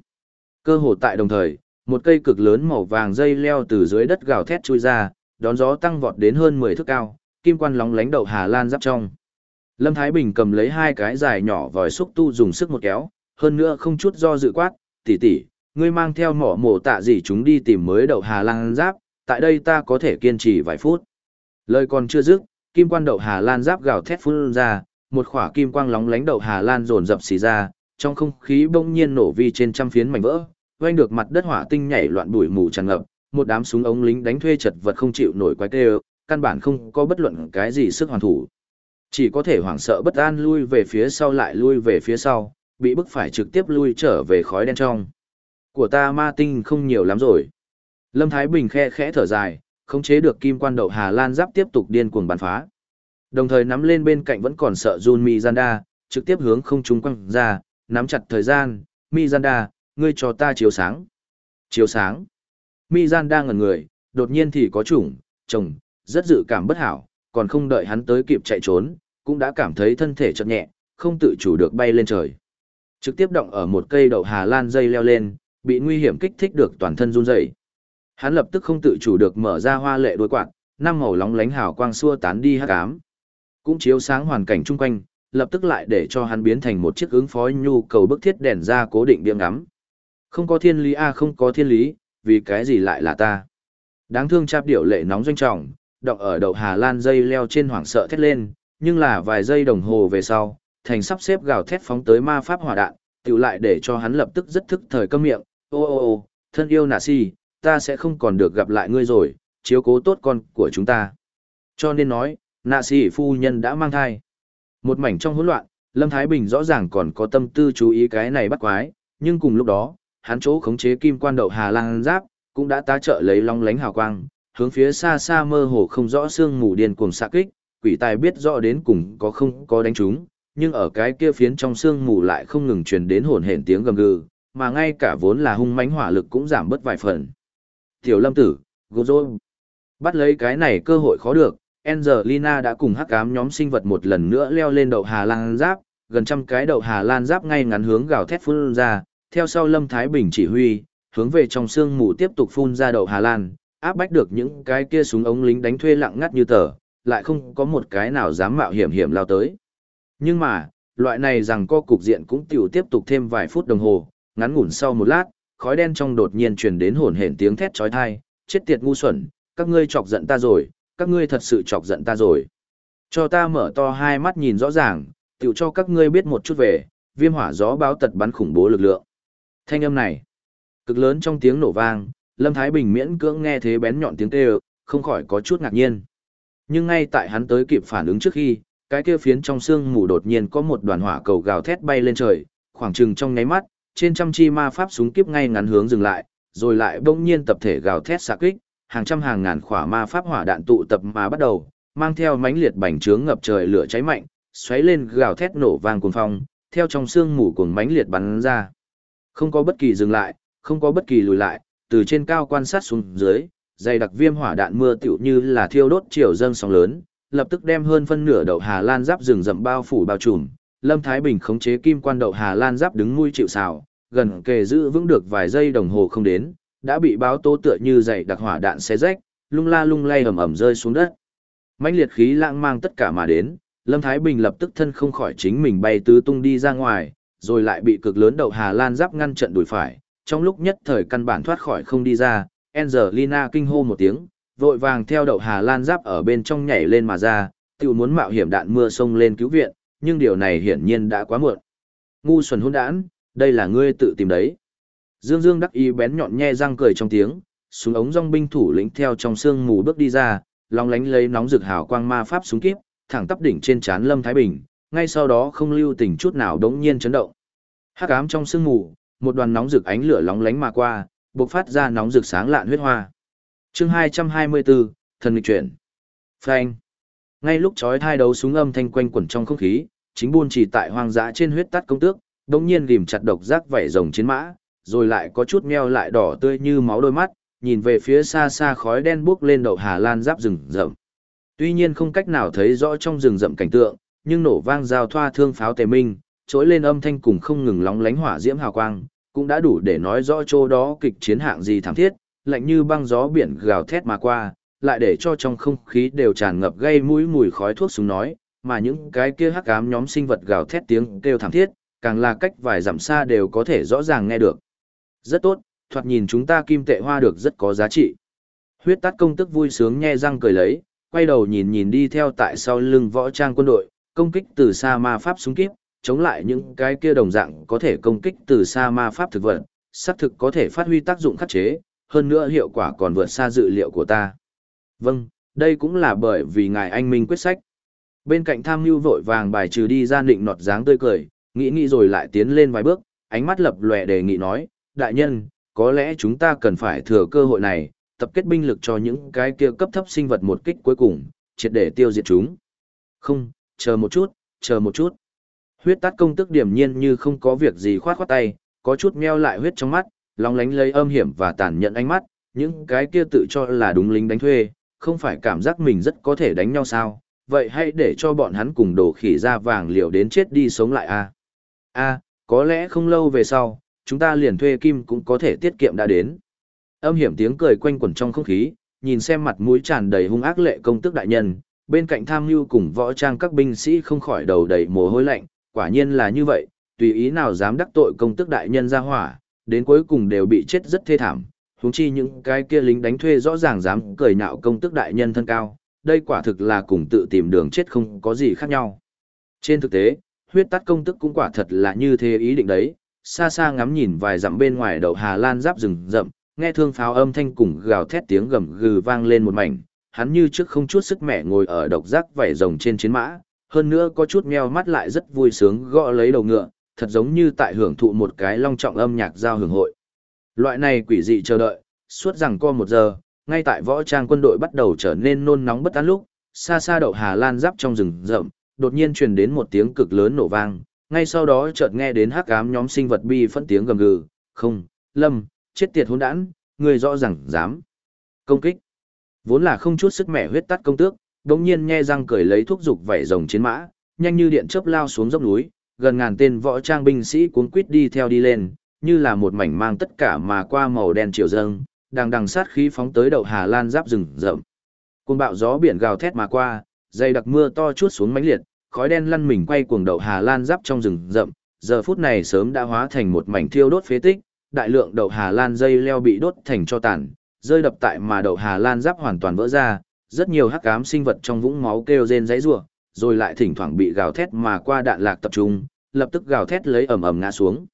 Cơ hồ tại đồng thời, một cây cực lớn màu vàng dây leo từ dưới đất gào thét chui ra, đón gió tăng vọt đến hơn 10 thước cao, kim quan lóng lánh đầu Hà Lan giáp trong. Lâm Thái Bình cầm lấy hai cái dài nhỏ vòi xúc tu dùng sức một kéo, hơn nữa không chút do dự quát, tỷ tỷ, ngươi mang theo mỏ mổ tạ gì chúng đi tìm mới đậu Hà Lan giáp, tại đây ta có thể kiên trì vài phút. Lời còn chưa dứt, kim quan đậu Hà Lan giáp gào thét phun ra, một khỏa kim quang lóng lánh đậu Hà Lan dồn dập xì ra, trong không khí bỗng nhiên nổ vi trên trăm phiến mảnh vỡ, vang được mặt đất hỏa tinh nhảy loạn bụi mù tràn ngập, một đám súng ống lính đánh thuê chật vật không chịu nổi quái tê, căn bản không có bất luận cái gì sức hoàn thủ. Chỉ có thể hoảng sợ bất an lui về phía sau lại lui về phía sau, bị bức phải trực tiếp lui trở về khói đen trong. Của ta ma tinh không nhiều lắm rồi. Lâm Thái Bình khe khẽ thở dài, khống chế được kim quan đậu Hà Lan giáp tiếp tục điên cuồng bắn phá. Đồng thời nắm lên bên cạnh vẫn còn sợ Jun Mizanda, trực tiếp hướng không trung quăng ra, nắm chặt thời gian, Mizanda, ngươi cho ta chiếu sáng. Chiếu sáng. Mizanda ngẩn người, đột nhiên thì có chủng, chồng, rất dự cảm bất hảo, còn không đợi hắn tới kịp chạy trốn, cũng đã cảm thấy thân thể chợt nhẹ, không tự chủ được bay lên trời. Trực tiếp động ở một cây đậu Hà Lan dây leo lên, bị nguy hiểm kích thích được toàn thân run rẩy. Hắn lập tức không tự chủ được mở ra hoa lệ đuôi quạt, năm màu lóng lánh hào quang xua tán đi hắc ám. Cũng chiếu sáng hoàn cảnh chung quanh, lập tức lại để cho hắn biến thành một chiếc ứng phó nhu cầu bức thiết đèn ra cố định điểm ngắm. Không có thiên lý a không có thiên lý, vì cái gì lại là ta? Đáng thương chạp điệu lệ nóng doanh trọng, động ở đầu Hà Lan dây leo trên hoảng sợ thét lên, nhưng là vài giây đồng hồ về sau, thành sắp xếp gào thét phóng tới ma pháp hỏa đạn, tiểu lại để cho hắn lập tức rất thức thời câm miệng, ô ô ô, thân yêu nà si, ta sẽ không còn được gặp lại ngươi rồi, chiếu cố tốt con của chúng ta. Cho nên nói, nà si phu nhân đã mang thai. Một mảnh trong hỗn loạn, Lâm Thái Bình rõ ràng còn có tâm tư chú ý cái này bắt quái, nhưng cùng lúc đó, hắn chỗ khống chế kim quan đậu Hà Lan giáp, cũng đã tá trợ lấy long lánh hào quang, hướng phía xa xa mơ hồ không rõ xương mù điên cuồng xạ kích, quỷ tài biết rõ đến cùng có không có đánh chúng, nhưng ở cái kia phiến trong xương mù lại không ngừng truyền đến hồn hển tiếng gầm gừ, mà ngay cả vốn là hung mãnh hỏa lực cũng giảm bớt vài phần. Tiểu Lâm tử, Gozo, bắt lấy cái này cơ hội khó được, Angelina đã cùng hắc ám nhóm sinh vật một lần nữa leo lên đậu Hà Lan giáp, gần trăm cái đậu Hà Lan giáp ngay ngắn hướng gào thét phun ra, theo sau Lâm Thái Bình chỉ huy, hướng về trong xương mù tiếp tục phun ra đậu Hà Lan, áp bách được những cái kia súng ống lính đánh thuê lặng ngắt như tờ, lại không có một cái nào dám mạo hiểm hiểm lao tới. Nhưng mà, loại này rằng co cục diện cũng tiểu tiếp tục thêm vài phút đồng hồ, ngắn ngủn sau một lát, khói đen trong đột nhiên truyền đến hồn hển tiếng thét chói tai, chết tiệt ngu xuẩn, các ngươi chọc giận ta rồi, các ngươi thật sự chọc giận ta rồi. Cho ta mở to hai mắt nhìn rõ ràng, tiểu cho các ngươi biết một chút về, viêm hỏa gió báo tật bắn khủng bố lực lượng. Thanh âm này, cực lớn trong tiếng nổ vang, Lâm Thái Bình miễn cưỡng nghe thế bén nhọn tiếng kêu, không khỏi có chút ngạc nhiên. Nhưng ngay tại hắn tới kịp phản ứng trước khi, cái kia phiến trong xương mù đột nhiên có một đoàn hỏa cầu gào thét bay lên trời, khoảng chừng trong nháy mắt, trên trăm chi ma pháp súng kiếp ngay ngắn hướng dừng lại, rồi lại bỗng nhiên tập thể gào thét xạ kích, hàng trăm hàng ngàn khỏa ma pháp hỏa đạn tụ tập mà bắt đầu, mang theo mãnh liệt bành trướng ngập trời lửa cháy mạnh, xoáy lên gào thét nổ vang cuồng phong, theo trong xương mù cuồng mãnh liệt bắn ra. Không có bất kỳ dừng lại, không có bất kỳ lùi lại, từ trên cao quan sát xuống dưới, dày đặc viêm hỏa đạn mưa tựu như là thiêu đốt chiều dâng sóng lớn, lập tức đem hơn phân nửa đậu Hà Lan giáp rừng rậm bao phủ bao trùm. Lâm Thái Bình khống chế kim quan đậu Hà Lan giáp đứng nuôi chịu sào, gần kề giữ vững được vài giây đồng hồ không đến, đã bị báo tố tựa như dày đặc hỏa đạn xé rách, lung la lung lay ầm ầm rơi xuống đất. Mãnh liệt khí lãng mang tất cả mà đến, Lâm Thái Bình lập tức thân không khỏi chính mình bay tứ tung đi ra ngoài, rồi lại bị cực lớn đậu Hà Lan giáp ngăn trận đuổi phải, trong lúc nhất thời căn bản thoát khỏi không đi ra, Angelina kinh hô một tiếng, vội vàng theo đậu Hà Lan giáp ở bên trong nhảy lên mà ra, tự muốn mạo hiểm đạn mưa sông lên cứu viện, nhưng điều này hiển nhiên đã quá muộn. Ngu xuẩn hôn đản, đây là ngươi tự tìm đấy. Dương Dương đắc ý bén nhọn nhe răng cười trong tiếng, súng ống dòng binh thủ lĩnh theo trong sương mù bước đi ra, long lánh lấy nóng rực hào quang ma pháp súng kíp, thẳng tắp đỉnh trên trán Lâm Thái Bình, ngay sau đó không lưu tình chút nào đống nhiên chấn động. Hắc ám trong sương mù, một đoàn nóng rực ánh lửa lóng lánh mà qua, bộc phát ra nóng rực sáng lạn huyết hoa. Chương 224, thần nghịch chuyển. Phanh. Ngay lúc chói thai đấu súng âm thanh quanh quẩn trong không khí, chính buôn chỉ tại hoang dã trên huyết tắt công tước, đống nhiên ghim chặt độc giác vảy rồng chiến mã, rồi lại có chút meo lại đỏ tươi như máu đôi mắt, nhìn về phía xa xa khói đen bốc lên đầu Hà Lan giáp rừng rậm. Tuy nhiên không cách nào thấy rõ trong rừng rậm cảnh tượng, nhưng nổ vang giao thoa thương pháo tề minh, trỗi lên âm thanh cùng không ngừng lóng lánh hỏa diễm hào quang, cũng đã đủ để nói rõ chỗ đó kịch chiến hạng gì thảm thiết, lạnh như băng gió biển gào thét mà qua, lại để cho trong không khí đều tràn ngập gây mũi mùi khói thuốc súng nói, mà những cái kia hắc ám nhóm sinh vật gào thét tiếng kêu thảm thiết, càng là cách vài dặm xa đều có thể rõ ràng nghe được. Rất tốt, thoạt nhìn chúng ta kim tệ hoa được rất có giá trị. Huyết tát công tức vui sướng nhe răng cười lấy, quay đầu nhìn nhìn đi theo tại sau lưng võ trang quân đội, công kích từ xa ma pháp súng kíp, chống lại những cái kia đồng dạng có thể công kích từ xa ma pháp thực vật, xác thực có thể phát huy tác dụng khắc chế, hơn nữa hiệu quả còn vượt xa dự liệu của ta. Vâng, đây cũng là bởi vì ngài anh minh quyết sách. Bên cạnh tham mưu vội vàng bài trừ đi ra định nọt dáng tươi cười, nghĩ nghĩ rồi lại tiến lên vài bước, ánh mắt lập lòe đề nghị nói, đại nhân, có lẽ chúng ta cần phải thừa cơ hội này, tập kết binh lực cho những cái kia cấp thấp sinh vật một kích cuối cùng, triệt để tiêu diệt chúng. Không, chờ một chút, chờ một chút. Huyết tát công tức điểm nhiên như không có việc gì khoát khoát tay, có chút meo lại huyết trong mắt, lóng lánh lấy âm hiểm và tàn nhẫn ánh mắt, những cái kia tự cho là đúng lính đánh thuê, không phải cảm giác mình rất có thể đánh nhau sao, vậy hãy để cho bọn hắn cùng đổ khỉ ra vàng liều đến chết đi sống lại a a có lẽ không lâu về sau, chúng ta liền thuê kim cũng có thể tiết kiệm đã đến. Âm hiểm tiếng cười quanh quẩn trong không khí, nhìn xem mặt mũi tràn đầy hung ác lệ công tức đại nhân, bên cạnh tham mưu cùng võ trang các binh sĩ không khỏi đầu đầy mồ hôi lạnh, quả nhiên là như vậy, tùy ý nào dám đắc tội công tức đại nhân ra hỏa, đến cuối cùng đều bị chết rất thê thảm, huống chi những cái kia lính đánh thuê rõ ràng dám cười nhạo công tức đại nhân thân cao, đây quả thực là cùng tự tìm đường chết không có gì khác nhau. Trên thực tế, huyết tắt công tức cũng quả thật là như thế ý định đấy, xa xa ngắm nhìn vài dặm bên ngoài đầu Hà Lan giáp rừng rậm, nghe thương pháo âm thanh cùng gào thét tiếng gầm gừ vang lên một mảnh, hắn như trước không chút sức mẻ ngồi ở độc giác vảy rồng trên chiến mã, hơn nữa có chút meo mắt lại rất vui sướng gõ lấy đầu ngựa, thật giống như tại hưởng thụ một cái long trọng âm nhạc giao hưởng hội. Loại này quỷ dị chờ đợi, suốt rằng co một giờ, ngay tại võ trang quân đội bắt đầu trở nên nôn nóng bất an lúc, xa xa đậu Hà Lan giáp trong rừng rậm, đột nhiên truyền đến một tiếng cực lớn nổ vang, ngay sau đó chợt nghe đến hắc ám nhóm sinh vật bi phân tiếng gầm gừ, không, lâm, chết tiệt hỗn đản, người rõ ràng dám. Công kích. Vốn là không chút sức mẹ huyết tắt công tước, đột nhiên nghe răng cười lấy thuốc dục vảy rồng chiến mã, nhanh như điện chớp lao xuống dốc núi, gần ngàn tên võ trang binh sĩ cuốn quýt đi theo đi lên, như là một mảnh mang tất cả mà qua màu đen chiều dâng, đang đằng sát khí phóng tới đầu Hà Lan giáp rừng rậm. Cơn bạo gió biển gào thét mà qua, Dày đặc mưa to chuốt xuống mãnh liệt, khói đen lăn mình quay cuồng đậu Hà Lan giáp trong rừng rậm, giờ phút này sớm đã hóa thành một mảnh thiêu đốt phế tích, đại lượng đậu Hà Lan dây leo bị đốt thành cho tàn, rơi đập tại mà đậu Hà Lan giáp hoàn toàn vỡ ra, rất nhiều hắc ám sinh vật trong vũng máu kêu rên rãy rủa, rồi lại thỉnh thoảng bị gào thét mà qua đạn lạc tập trung, lập tức gào thét lấy ầm ầm ngã xuống.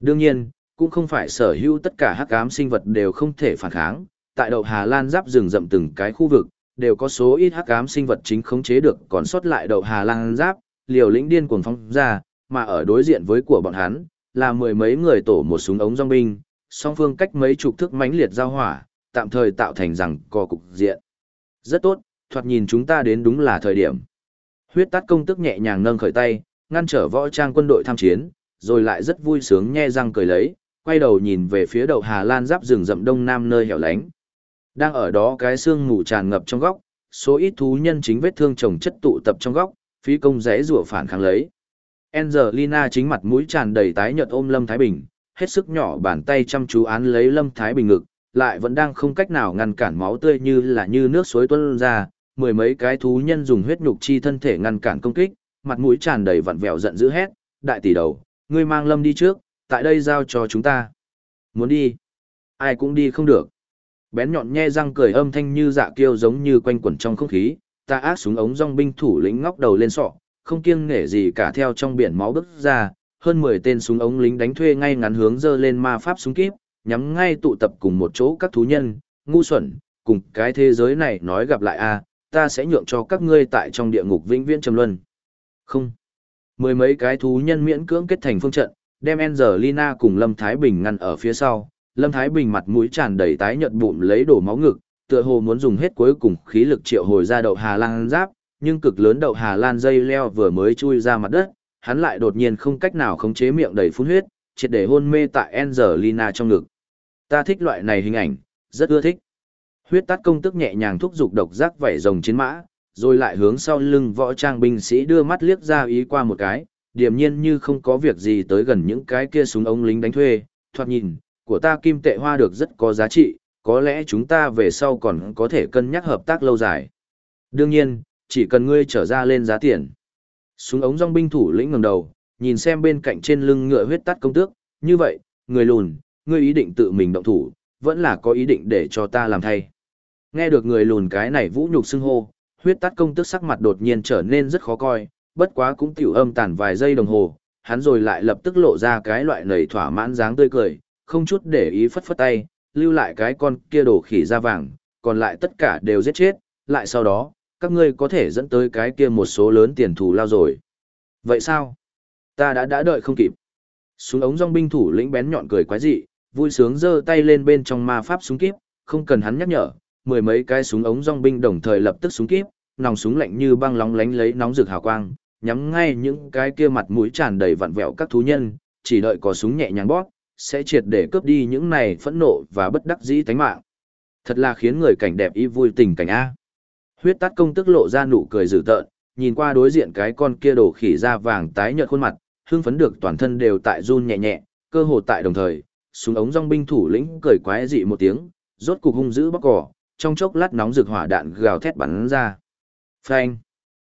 Đương nhiên, cũng không phải sở hữu tất cả hắc ám sinh vật đều không thể phản kháng, tại đậu Hà Lan giáp rừng rậm từng cái khu vực, đều có số ít hắc ám sinh vật chính khống chế được còn sót lại đậu Hà Lan giáp, liều lĩnh điên cuồng phóng ra, mà ở đối diện với của bọn hắn, là mười mấy người tổ một súng ống dòng binh, song phương cách mấy chục thước mãnh liệt giao hỏa, tạm thời tạo thành rằng co cục diện. Rất tốt, thoạt nhìn chúng ta đến đúng là thời điểm. Huyết tát công tức nhẹ nhàng nâng khởi tay, ngăn trở võ trang quân đội tham chiến, rồi lại rất vui sướng nhe răng cười lấy, quay đầu nhìn về phía đầu Hà Lan giáp rừng rậm đông nam nơi hẻo lánh. Đang ở đó cái xương ngủ tràn ngập trong góc, số ít thú nhân chính vết thương chồng chất tụ tập trong góc, phí công rẽ rủa phản kháng lấy. Angelina chính mặt mũi tràn đầy tái nhợt ôm Lâm Thái Bình, hết sức nhỏ bàn tay chăm chú án lấy Lâm Thái Bình ngực, lại vẫn đang không cách nào ngăn cản máu tươi như là như nước suối tuôn ra, mười mấy cái thú nhân dùng huyết nhục chi thân thể ngăn cản công kích, mặt mũi tràn đầy vặn vẹo giận dữ hét, đại tỷ đầu, ngươi mang Lâm đi trước, tại đây giao cho chúng ta. Muốn đi, ai cũng đi không được. Bén nhọn nhe răng cười âm thanh như dạ kiêu giống như quanh quẩn trong không khí, ta ác súng ống rong binh thủ lĩnh ngóc đầu lên sọ, không kiêng nể gì cả theo trong biển máu bức ra, hơn 10 tên súng ống lính đánh thuê ngay ngắn hướng dơ lên ma pháp súng kíp, nhắm ngay tụ tập cùng một chỗ các thú nhân, ngu xuẩn, cùng cái thế giới này nói gặp lại a, ta sẽ nhượng cho các ngươi tại trong địa ngục vĩnh viễn trầm luân. Không. Mười mấy cái thú nhân miễn cưỡng kết thành phương trận, đem Angelina cùng Lâm Thái Bình ngăn ở phía sau. Lâm Thái Bình mặt mũi tràn đầy tái nhợt bụng lấy đổ máu ngực, tựa hồ muốn dùng hết cuối cùng khí lực triệu hồi ra đậu Hà Lan giáp, nhưng cực lớn đậu Hà Lan dây leo vừa mới chui ra mặt đất, hắn lại đột nhiên không cách nào khống chế miệng đầy phun huyết, triệt để hôn mê tại Angelina trong ngực. Ta thích loại này hình ảnh, rất ưa thích. Huyết Tát công tức nhẹ nhàng thúc giục độc giác vảy rồng chiến mã, rồi lại hướng sau lưng võ trang binh sĩ đưa mắt liếc ra ý qua một cái, điềm nhiên như không có việc gì tới gần những cái kia súng ống lính đánh thuê, thoạt nhìn, của ta kim tệ hoa được rất có giá trị, có lẽ chúng ta về sau còn có thể cân nhắc hợp tác lâu dài. Đương nhiên, chỉ cần ngươi trở ra lên giá tiền. Súng ống dòng binh thủ lĩnh ngẩng đầu, nhìn xem bên cạnh trên lưng ngựa huyết tắt công tước, như vậy, người lùn, ngươi ý định tự mình động thủ, vẫn là có ý định để cho ta làm thay. Nghe được người lùn cái này vũ nhục xưng hô, huyết tắt công tức sắc mặt đột nhiên trở nên rất khó coi, bất quá cũng tiểu âm tàn vài giây đồng hồ, hắn rồi lại lập tức lộ ra cái loại nầy thỏa mãn dáng tươi cười, không chút để ý phất phất tay, lưu lại cái con kia đổ khỉ da vàng, còn lại tất cả đều giết chết, lại sau đó, các ngươi có thể dẫn tới cái kia một số lớn tiền thù lao rồi. Vậy sao? Ta đã đã đợi không kịp. Súng ống dòng binh thủ lĩnh bén nhọn cười quái dị, vui sướng giơ tay lên bên trong ma pháp súng kíp, không cần hắn nhắc nhở, mười mấy cái súng ống dòng binh đồng thời lập tức súng kíp, nòng súng lạnh như băng lóng lánh lấy nóng rực hào quang, nhắm ngay những cái kia mặt mũi tràn đầy vặn vẹo các thú nhân, chỉ đợi có súng nhẹ nhàng bóp, sẽ triệt để cướp đi những này phẫn nộ và bất đắc dĩ tánh mạng. Thật là khiến người cảnh đẹp ý vui tình cảnh a. Huyết tắt công tức lộ ra nụ cười dữ tợn, nhìn qua đối diện cái con kia đổ khỉ da vàng tái nhợt khuôn mặt, hưng phấn được toàn thân đều tại run nhẹ nhẹ, cơ hồ tại đồng thời, súng ống dòng binh thủ lĩnh cười quái dị một tiếng, rốt cục hung dữ bóc cỏ, trong chốc lát nóng rực hỏa đạn gào thét bắn ra. Phanh!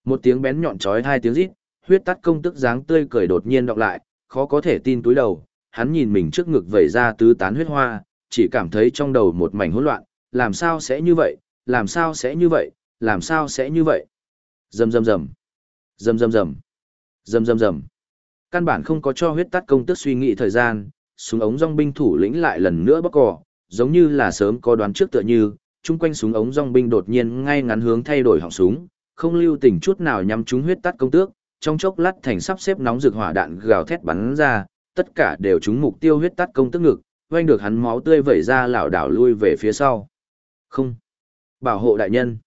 Một tiếng bén nhọn chói hai tiếng rít, huyết tắt công tức dáng tươi cười đột nhiên đọc lại, khó có thể tin túi đầu, hắn nhìn mình trước ngực vẩy ra tứ tán huyết hoa, chỉ cảm thấy trong đầu một mảnh hỗn loạn, làm sao sẽ như vậy, làm sao sẽ như vậy, làm sao sẽ như vậy. Rầm rầm rầm, rầm rầm rầm, rầm rầm rầm. Căn bản không có cho huyết tắt công tức suy nghĩ thời gian, súng ống dòng binh thủ lĩnh lại lần nữa bóc cỏ giống như là sớm có đoán trước tựa như, chung quanh súng ống dòng binh đột nhiên ngay ngắn hướng thay đổi họng súng, không lưu tình chút nào nhắm trúng huyết tắt công tước, trong chốc lát thành sắp xếp nóng rực hỏa đạn gào thét bắn ra, tất cả đều trúng mục tiêu huyết tắt công tước ngực, oanh được hắn máu tươi vẩy ra lảo đảo lui về phía sau. Không. Bảo hộ đại nhân.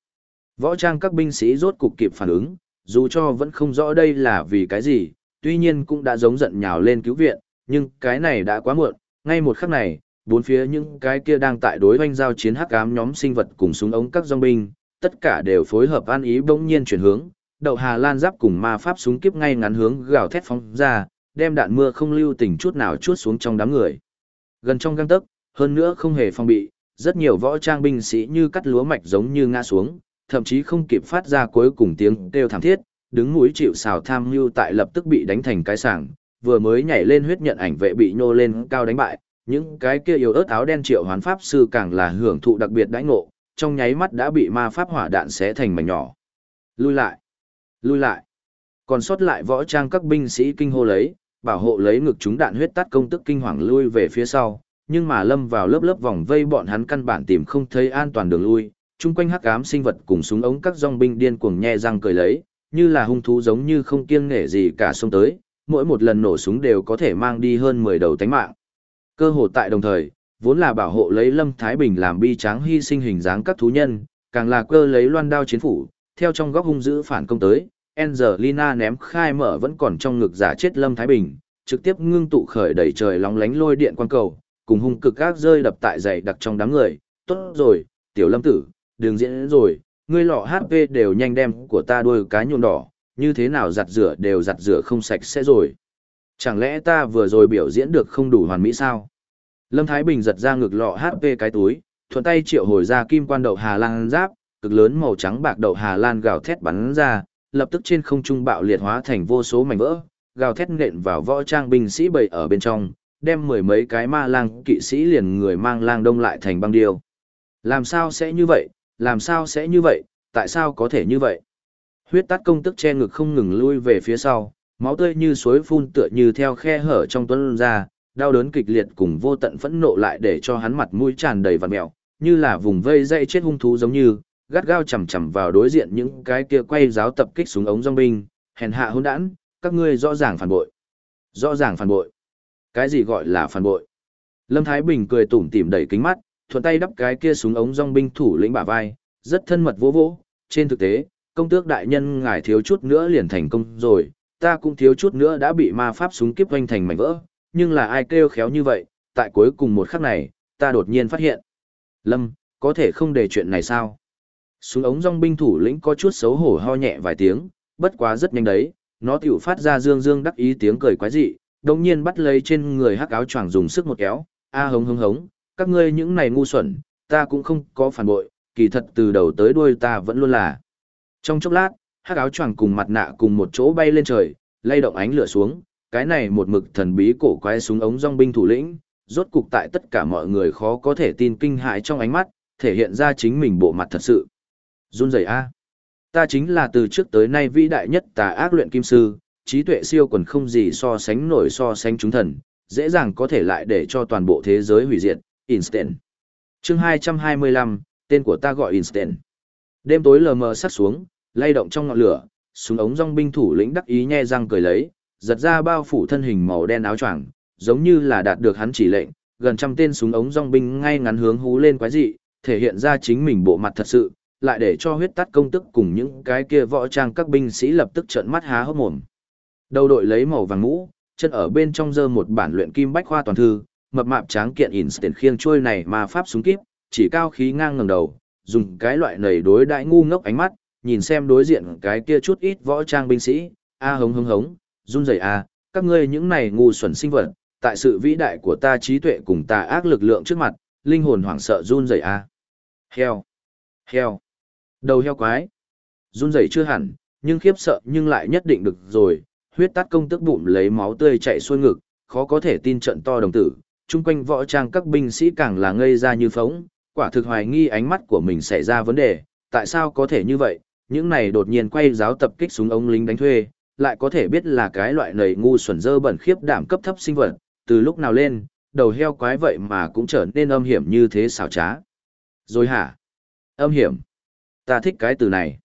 Võ trang các binh sĩ rốt cục kịp phản ứng, dù cho vẫn không rõ đây là vì cái gì, tuy nhiên cũng đã giống giận nhào lên cứu viện, nhưng cái này đã quá muộn, ngay một khắc này, bốn phía những cái kia đang tại đối hoanh giao chiến hắc ám nhóm sinh vật cùng súng ống các dòng binh, tất cả đều phối hợp an ý bỗng nhiên chuyển hướng, đậu Hà Lan giáp cùng ma pháp súng kiếp ngay ngắn hướng gào thét phóng ra, đem đạn mưa không lưu tình chút nào chuốt xuống trong đám người. Gần trong gang tấc, hơn nữa không hề phong bị, rất nhiều võ trang binh sĩ như cắt lúa mạch giống như ngã xuống, thậm chí không kịp phát ra cuối cùng tiếng kêu thảm thiết, đứng mũi chịu xào tham mưu tại lập tức bị đánh thành cái sảng, vừa mới nhảy lên huyết nhận ảnh vệ bị nhô lên cao đánh bại, những cái kia yếu ớt áo đen triệu hoán pháp sư càng là hưởng thụ đặc biệt đãi ngộ, trong nháy mắt đã bị ma pháp hỏa đạn xé thành mảnh nhỏ. Lui lại, lui lại. Còn sót lại võ trang các binh sĩ kinh hô lấy, bảo hộ lấy ngực chúng đạn huyết tắt công tức kinh hoàng lui về phía sau, nhưng mà lâm vào lớp lớp vòng vây bọn hắn căn bản tìm không thấy an toàn đường lui, chung quanh hắc ám sinh vật cùng súng ống các dòng binh điên cuồng nhe răng cười lấy, như là hung thú giống như không kiêng nể gì cả xông tới, mỗi một lần nổ súng đều có thể mang đi hơn 10 đầu tánh mạng. Cơ hội tại đồng thời, vốn là bảo hộ lấy Lâm Thái Bình làm bi tráng hy sinh hình dáng các thú nhân, càng là cơ lấy loan đao chiến phủ, theo trong góc hung dữ phản công tới, Angelina ném khai mở vẫn còn trong ngực giả chết Lâm Thái Bình, trực tiếp ngưng tụ khởi đẩy trời lóng lánh lôi điện quan cầu, cùng hung cực gác rơi đập tại dày đặc trong đám người. Tốt rồi, tiểu lâm tử, đường diễn rồi, ngươi lọ HP đều nhanh đem của ta đuôi cá nhuộm đỏ, như thế nào giặt rửa đều giặt rửa không sạch sẽ rồi. Chẳng lẽ ta vừa rồi biểu diễn được không đủ hoàn mỹ sao? Lâm Thái Bình giật ra ngực lọ HP cái túi, thuận tay triệu hồi ra kim quan đậu Hà Lan giáp, cực lớn màu trắng bạc đậu Hà Lan gào thét bắn ra, lập tức trên không trung bạo liệt hóa thành vô số mảnh vỡ, gào thét nện vào võ trang binh sĩ bầy ở bên trong, đem mười mấy cái ma lang kỵ sĩ liền người mang lang đông lại thành băng điêu. Làm sao sẽ như vậy, làm sao sẽ như vậy, tại sao có thể như vậy? Huyết tắt công tức che ngực không ngừng lui về phía sau, máu tươi như suối phun tựa như theo khe hở trong tuấn ra, đau đớn kịch liệt cùng vô tận phẫn nộ lại để cho hắn mặt mũi tràn đầy vằn mẹo, như là vùng vây dây chết hung thú giống như, gắt gao chầm chầm vào đối diện những cái kia quay giáo tập kích súng ống dòng binh, hèn hạ hỗn đản, các ngươi rõ ràng phản bội. Rõ ràng phản bội. Cái gì gọi là phản bội? Lâm Thái Bình cười tủm tỉm đẩy kính mắt, thuận tay đắp cái kia súng ống dòng binh thủ lĩnh bả vai, rất thân mật vỗ vỗ, trên thực tế, công tước đại nhân ngài thiếu chút nữa liền thành công rồi, ta cũng thiếu chút nữa đã bị ma pháp súng kiếp quanh thành mảnh vỡ, nhưng là ai kêu khéo như vậy, tại cuối cùng một khắc này, ta đột nhiên phát hiện. Lâm, có thể không để chuyện này sao? Súng ống dòng binh thủ lĩnh có chút xấu hổ ho nhẹ vài tiếng, bất quá rất nhanh đấy, nó tiểu phát ra dương dương đắc ý tiếng cười quái dị, đồng nhiên bắt lấy trên người hắc áo choàng dùng sức một kéo, a hống hống hống, các ngươi những này ngu xuẩn, ta cũng không có phản bội, kỳ thật từ đầu tới đuôi ta vẫn luôn là. Trong chốc lát, hắc áo choàng cùng mặt nạ cùng một chỗ bay lên trời, lay động ánh lửa xuống, cái này một mực thần bí cổ quái súng ống dòng binh thủ lĩnh, rốt cục tại tất cả mọi người khó có thể tin kinh hãi trong ánh mắt, thể hiện ra chính mình bộ mặt thật sự. Run rẩy a. Ta chính là từ trước tới nay vĩ đại nhất tà ác luyện kim sư, trí tuệ siêu quần không gì so sánh nổi so sánh chúng thần, dễ dàng có thể lại để cho toàn bộ thế giới hủy diệt, Instant. Chương 225, tên của ta gọi Instant. Đêm tối lờ mờ sắt xuống, lay động trong ngọn lửa, súng ống dòng binh thủ lĩnh đắc ý nhe răng cười lấy, giật ra bao phủ thân hình màu đen áo choàng, giống như là đạt được hắn chỉ lệnh, gần trăm tên súng ống dòng binh ngay ngắn hướng hú lên quái dị, thể hiện ra chính mình bộ mặt thật sự, lại để cho huyết tắt công tức cùng những cái kia võ trang các binh sĩ lập tức trợn mắt há hốc mồm. Đầu đội lấy màu vàng mũ, chân ở bên trong giơ một bản luyện kim bách khoa toàn thư, mập mạp tráng kiện ỉn tiền khiêng trôi này mà pháp súng kíp, chỉ cao khí ngang ngẩng đầu, dùng cái loại nầy đối đại ngu ngốc ánh mắt, nhìn xem đối diện cái kia chút ít võ trang binh sĩ, a hống hống hống, run rẩy a, các ngươi những này ngu xuẩn sinh vật, tại sự vĩ đại của ta trí tuệ cùng ta ác lực lượng trước mặt, linh hồn hoảng sợ run rẩy a. Heo, heo, đầu heo quái, run rẩy chưa hẳn, nhưng khiếp sợ nhưng lại nhất định được rồi, huyết tắt công tức bụng lấy máu tươi chạy xuôi ngực, khó có thể tin trận to đồng tử, chung quanh võ trang các binh sĩ càng là ngây ra như phóng, quả thực hoài nghi ánh mắt của mình xảy ra vấn đề, tại sao có thể như vậy, những này đột nhiên quay giáo tập kích súng ống lính đánh thuê, lại có thể biết là cái loại nầy ngu xuẩn dơ bẩn khiếp đảm cấp thấp sinh vật, từ lúc nào lên, đầu heo quái vậy mà cũng trở nên âm hiểm như thế xảo trá. Rồi hả? Âm hiểm. Ta thích cái từ này.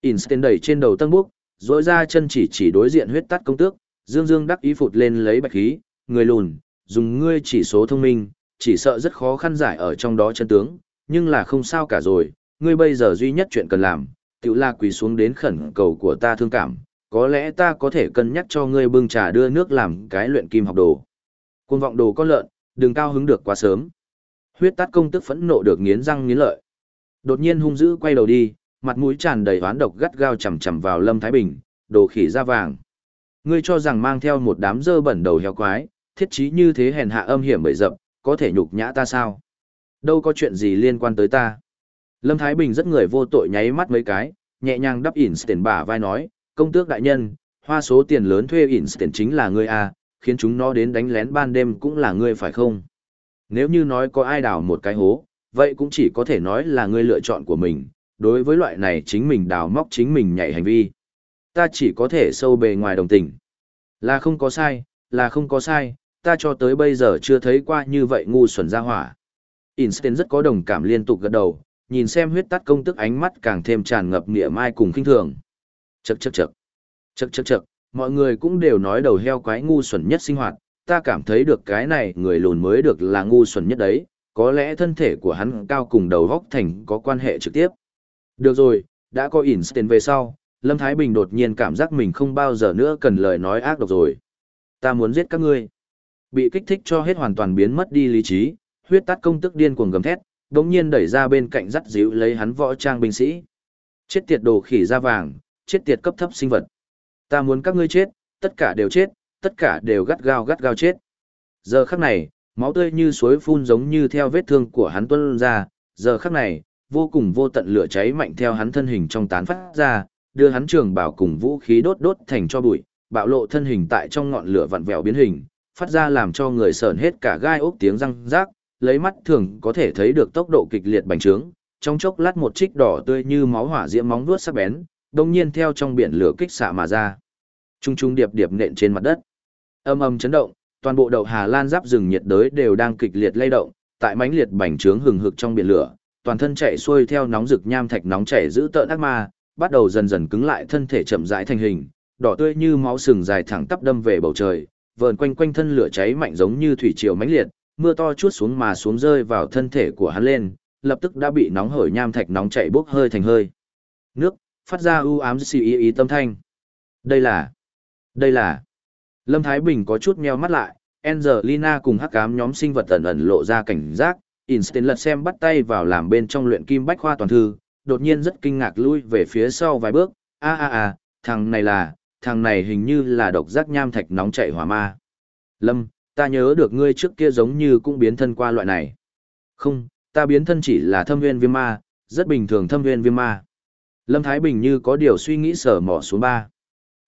Einstein đẩy trên đầu tân búc, rỗi ra chân chỉ chỉ đối diện huyết tắt công tước, dương dương đắc ý phụt lên lấy bạch khí, người lùn, dùng ngươi chỉ số thông minh, chỉ sợ rất khó khăn giải ở trong đó chân tướng, nhưng là không sao cả rồi, ngươi bây giờ duy nhất chuyện cần làm, tự là quỳ xuống đến khẩn cầu của ta thương cảm, có lẽ ta có thể cân nhắc cho ngươi bưng trà đưa nước làm cái luyện kim học đồ. Cuồng vọng đồ con lợn, đừng cao hứng được quá sớm. Huyết tát công tức phẫn nộ được nghiến răng nghiến lợi. Đột nhiên hung dữ quay đầu đi, mặt mũi tràn đầy oán độc gắt gao chầm chầm vào Lâm Thái Bình, đồ khỉ da vàng. Ngươi cho rằng mang theo một đám dơ bẩn đầu heo quái, thiết trí như thế hèn hạ âm hiểm bậy dập, có thể nhục nhã ta sao? Đâu có chuyện gì liên quan tới ta. Lâm Thái Bình rất người vô tội nháy mắt mấy cái, nhẹ nhàng đắp ỉn tiền bả vai nói, công tước đại nhân, hoa số tiền lớn thuê Einstein chính là ngươi à, khiến chúng nó đến đánh lén ban đêm cũng là ngươi phải không? Nếu như nói có ai đào một cái hố, vậy cũng chỉ có thể nói là ngươi lựa chọn của mình, đối với loại này chính mình đào móc chính mình nhảy hành vi. Ta chỉ có thể sâu bề ngoài đồng tình. Là không có sai, là không có sai, ta cho tới bây giờ chưa thấy qua như vậy ngu xuẩn ra hỏa. Einstein rất có đồng cảm liên tục gật đầu, nhìn xem huyết tắt công tức ánh mắt càng thêm tràn ngập nghĩa mai cùng kinh thường. Chậc chậc chậc. Chậc chậc chậc, mọi người cũng đều nói đầu heo quái ngu xuẩn nhất sinh hoạt, ta cảm thấy được cái này người lùn mới được là ngu xuẩn nhất đấy, có lẽ thân thể của hắn cao cùng đầu góc thành có quan hệ trực tiếp. Được rồi, đã có Einstein về sau, Lâm Thái Bình đột nhiên cảm giác mình không bao giờ nữa cần lời nói ác độc rồi. Ta muốn giết các ngươi. Bị kích thích cho hết hoàn toàn biến mất đi lý trí, huyết tắt công tức điên cuồng gầm thét, đống nhiên đẩy ra bên cạnh dắt díu lấy hắn võ trang binh sĩ. Chết tiệt đồ khỉ da vàng, chết tiệt cấp thấp sinh vật. Ta muốn các ngươi chết, tất cả đều chết, tất cả đều gắt gao gắt gao chết. Giờ khắc này, máu tươi như suối phun giống như theo vết thương của hắn tuôn ra, giờ khắc này, vô cùng vô tận lửa cháy mạnh theo hắn thân hình trong tán phát ra, đưa hắn trường bảo cùng vũ khí đốt đốt thành cho bụi, bạo lộ thân hình tại trong ngọn lửa vặn vẹo biến hình, phát ra làm cho người sởn hết cả gai ốc tiếng răng rác, lấy mắt thường có thể thấy được tốc độ kịch liệt bành trướng, trong chốc lát một trích đỏ tươi như máu hỏa diễm móng vuốt sắc bén, đông nhiên theo trong biển lửa kích xạ mà ra. Trung trung điệp điệp nện trên mặt đất. Âm âm chấn động, toàn bộ đậu Hà Lan giáp rừng nhiệt đới đều đang kịch liệt lay động, tại mãnh liệt bành trướng hừng hực trong biển lửa, toàn thân chạy xuôi theo nóng rực nham thạch nóng chảy giữ tợn ác ma, bắt đầu dần dần cứng lại thân thể chậm rãi thành hình, đỏ tươi như máu sừng dài thẳng tắp đâm về bầu trời, vờn quanh quanh thân lửa cháy mạnh giống như thủy triều mãnh liệt, mưa to chút xuống mà xuống rơi vào thân thể của hắn lên, lập tức đã bị nóng hổi nham thạch nóng chảy bốc hơi thành hơi. Nước, phát ra u ám xì ý ý tâm thanh. Đây là, đây là. Lâm Thái Bình có chút meo mắt lại, Angelina cùng hắc ám nhóm sinh vật ẩn ẩn lộ ra cảnh giác, Einstein lật xem bắt tay vào làm bên trong luyện kim bách khoa toàn thư, đột nhiên rất kinh ngạc lui về phía sau vài bước, a a a, thằng này là, thằng này hình như là độc giác nham thạch nóng chảy hỏa ma. Lâm, ta nhớ được ngươi trước kia giống như cũng biến thân qua loại này. Không, ta biến thân chỉ là thâm viên viêm ma, rất bình thường thâm viên viêm ma. Lâm Thái Bình như có điều suy nghĩ sở mỏ xuống ba.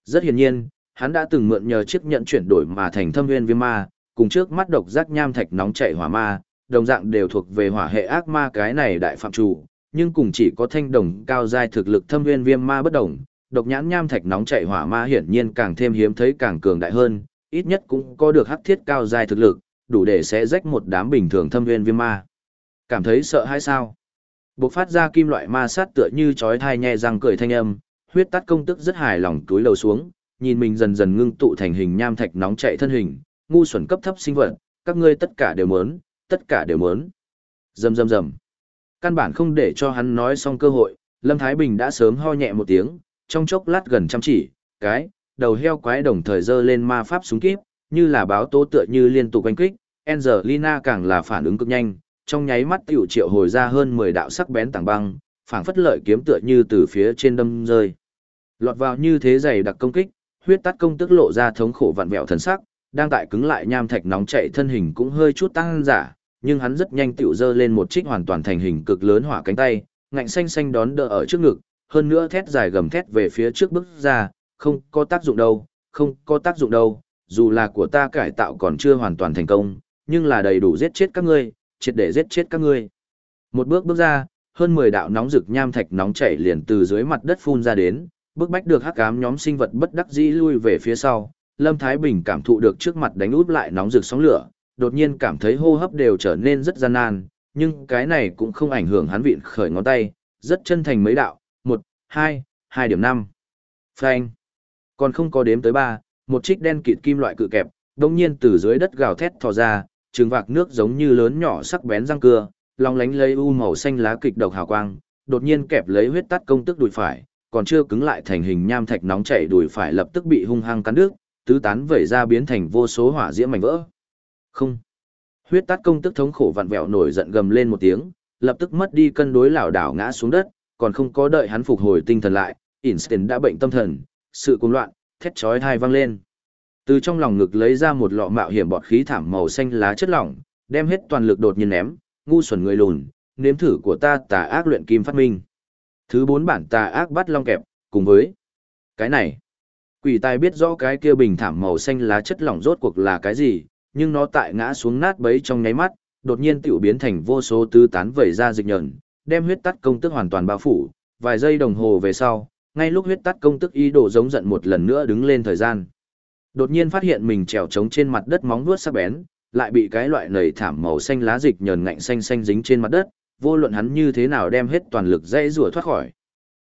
Rất hiển nhiên, hắn đã từng mượn nhờ chiếc nhận chuyển đổi mà thành thâm viên viêm ma, cùng trước mắt độc giác nham thạch nóng chảy hỏa ma, đồng dạng đều thuộc về hỏa hệ ác ma cái này đại phạm chủ, nhưng cùng chỉ có thanh đồng cao giai thực lực thâm viên viêm ma bất đồng, độc nhãn nham thạch nóng chảy hỏa ma hiển nhiên càng thêm hiếm thấy càng cường đại hơn, ít nhất cũng có được hắc thiết cao giai thực lực, đủ để sẽ rách một đám bình thường thâm viên viêm ma. Cảm thấy sợ hay sao? Bộc phát ra kim loại ma sát tựa như chói thai nhẹ răng cười thanh âm, huyết tắt công tức rất hài lòng túi lầu xuống, nhìn mình dần dần ngưng tụ thành hình nham thạch nóng chảy thân hình, ngu xuẩn cấp thấp sinh vật, các ngươi tất cả đều muốn, tất cả đều muốn. Rầm rầm rầm. Căn bản không để cho hắn nói xong cơ hội, Lâm Thái Bình đã sớm ho nhẹ một tiếng, trong chốc lát gần chăm chỉ, cái, đầu heo quái đồng thời dơ lên ma pháp súng kíp, như là báo tố tựa như liên tục quanh kích, Angelina càng là phản ứng cực nhanh, trong nháy mắt tiểu triệu hồi ra hơn 10 đạo sắc bén tảng băng, phảng phất lợi kiếm tựa như từ phía trên đâm rơi. Lọt vào như thế dày đặc công kích, huyết tắt công tức lộ ra thống khổ vặn vẹo thần sắc, đang tại cứng lại nham thạch nóng chạy thân hình cũng hơi chút tăng giả, nhưng hắn rất nhanh tiểu dơ lên một trích hoàn toàn thành hình cực lớn hỏa cánh tay, ngạnh xanh xanh đón đỡ ở trước ngực, hơn nữa thét dài gầm thét về phía trước bước ra, không có tác dụng đâu, không có tác dụng đâu, dù là của ta cải tạo còn chưa hoàn toàn thành công, nhưng là đầy đủ giết chết các ngươi, triệt để giết chết các ngươi. Một bước bước ra, hơn 10 đạo nóng rực nham thạch nóng chảy liền từ dưới mặt đất phun ra đến, bước bách được hắc ám nhóm sinh vật bất đắc dĩ lui về phía sau. Lâm Thái Bình cảm thụ được trước mặt đánh út lại nóng rực sóng lửa, đột nhiên cảm thấy hô hấp đều trở nên rất gian nan, nhưng cái này cũng không ảnh hưởng hắn vịn khởi ngón tay, rất chân thành mấy đạo, 1, 2, 2 điểm 5. Phanh. Còn không có đếm tới 3, một trích đen kịt kim loại cự kẹp, đồng nhiên từ dưới đất gào thét thò ra, trừng vạc nước giống như lớn nhỏ sắc bén răng cưa, long lánh lấy u màu xanh lá kịch độc hào quang, đột nhiên kẹp lấy huyết tắt công tức đùi phải, còn chưa cứng lại thành hình nham thạch nóng chảy đùi phải lập tức bị hung hăng cắn đứt, tứ tán vẩy ra biến thành vô số hỏa diễm mảnh vỡ. Không. Huyết tắt công tức thống khổ vặn vẹo nổi giận gầm lên một tiếng, lập tức mất đi cân đối lảo đảo ngã xuống đất, còn không có đợi hắn phục hồi tinh thần lại, Einstein đã bệnh tâm thần, sự cuồng loạn, thét chói tai vang lên. Từ trong lòng ngực lấy ra một lọ mạo hiểm bọt khí thảm màu xanh lá chất lỏng, đem hết toàn lực đột nhiên ném, ngu xuẩn người lùn, nếm thử của ta tà ác luyện kim phát minh. Thứ bốn bản tà ác bắt long kẹp, cùng với cái này. Quỷ tài biết rõ cái kia bình thảm màu xanh lá chất lỏng rốt cuộc là cái gì, nhưng nó tại ngã xuống nát bấy trong nháy mắt, đột nhiên tiểu biến thành vô số tứ tán vẩy ra dịch nhẫn, đem huyết tắt công tức hoàn toàn bao phủ, vài giây đồng hồ về sau, ngay lúc huyết tắt công tức ý đồ giống giận một lần nữa đứng lên thời gian. Đột nhiên phát hiện mình trèo trống trên mặt đất móng vuốt sắc bén, lại bị cái loại nầy thảm màu xanh lá dịch nhờn ngạnh xanh xanh dính trên mặt đất, vô luận hắn như thế nào đem hết toàn lực dãy rủa thoát khỏi,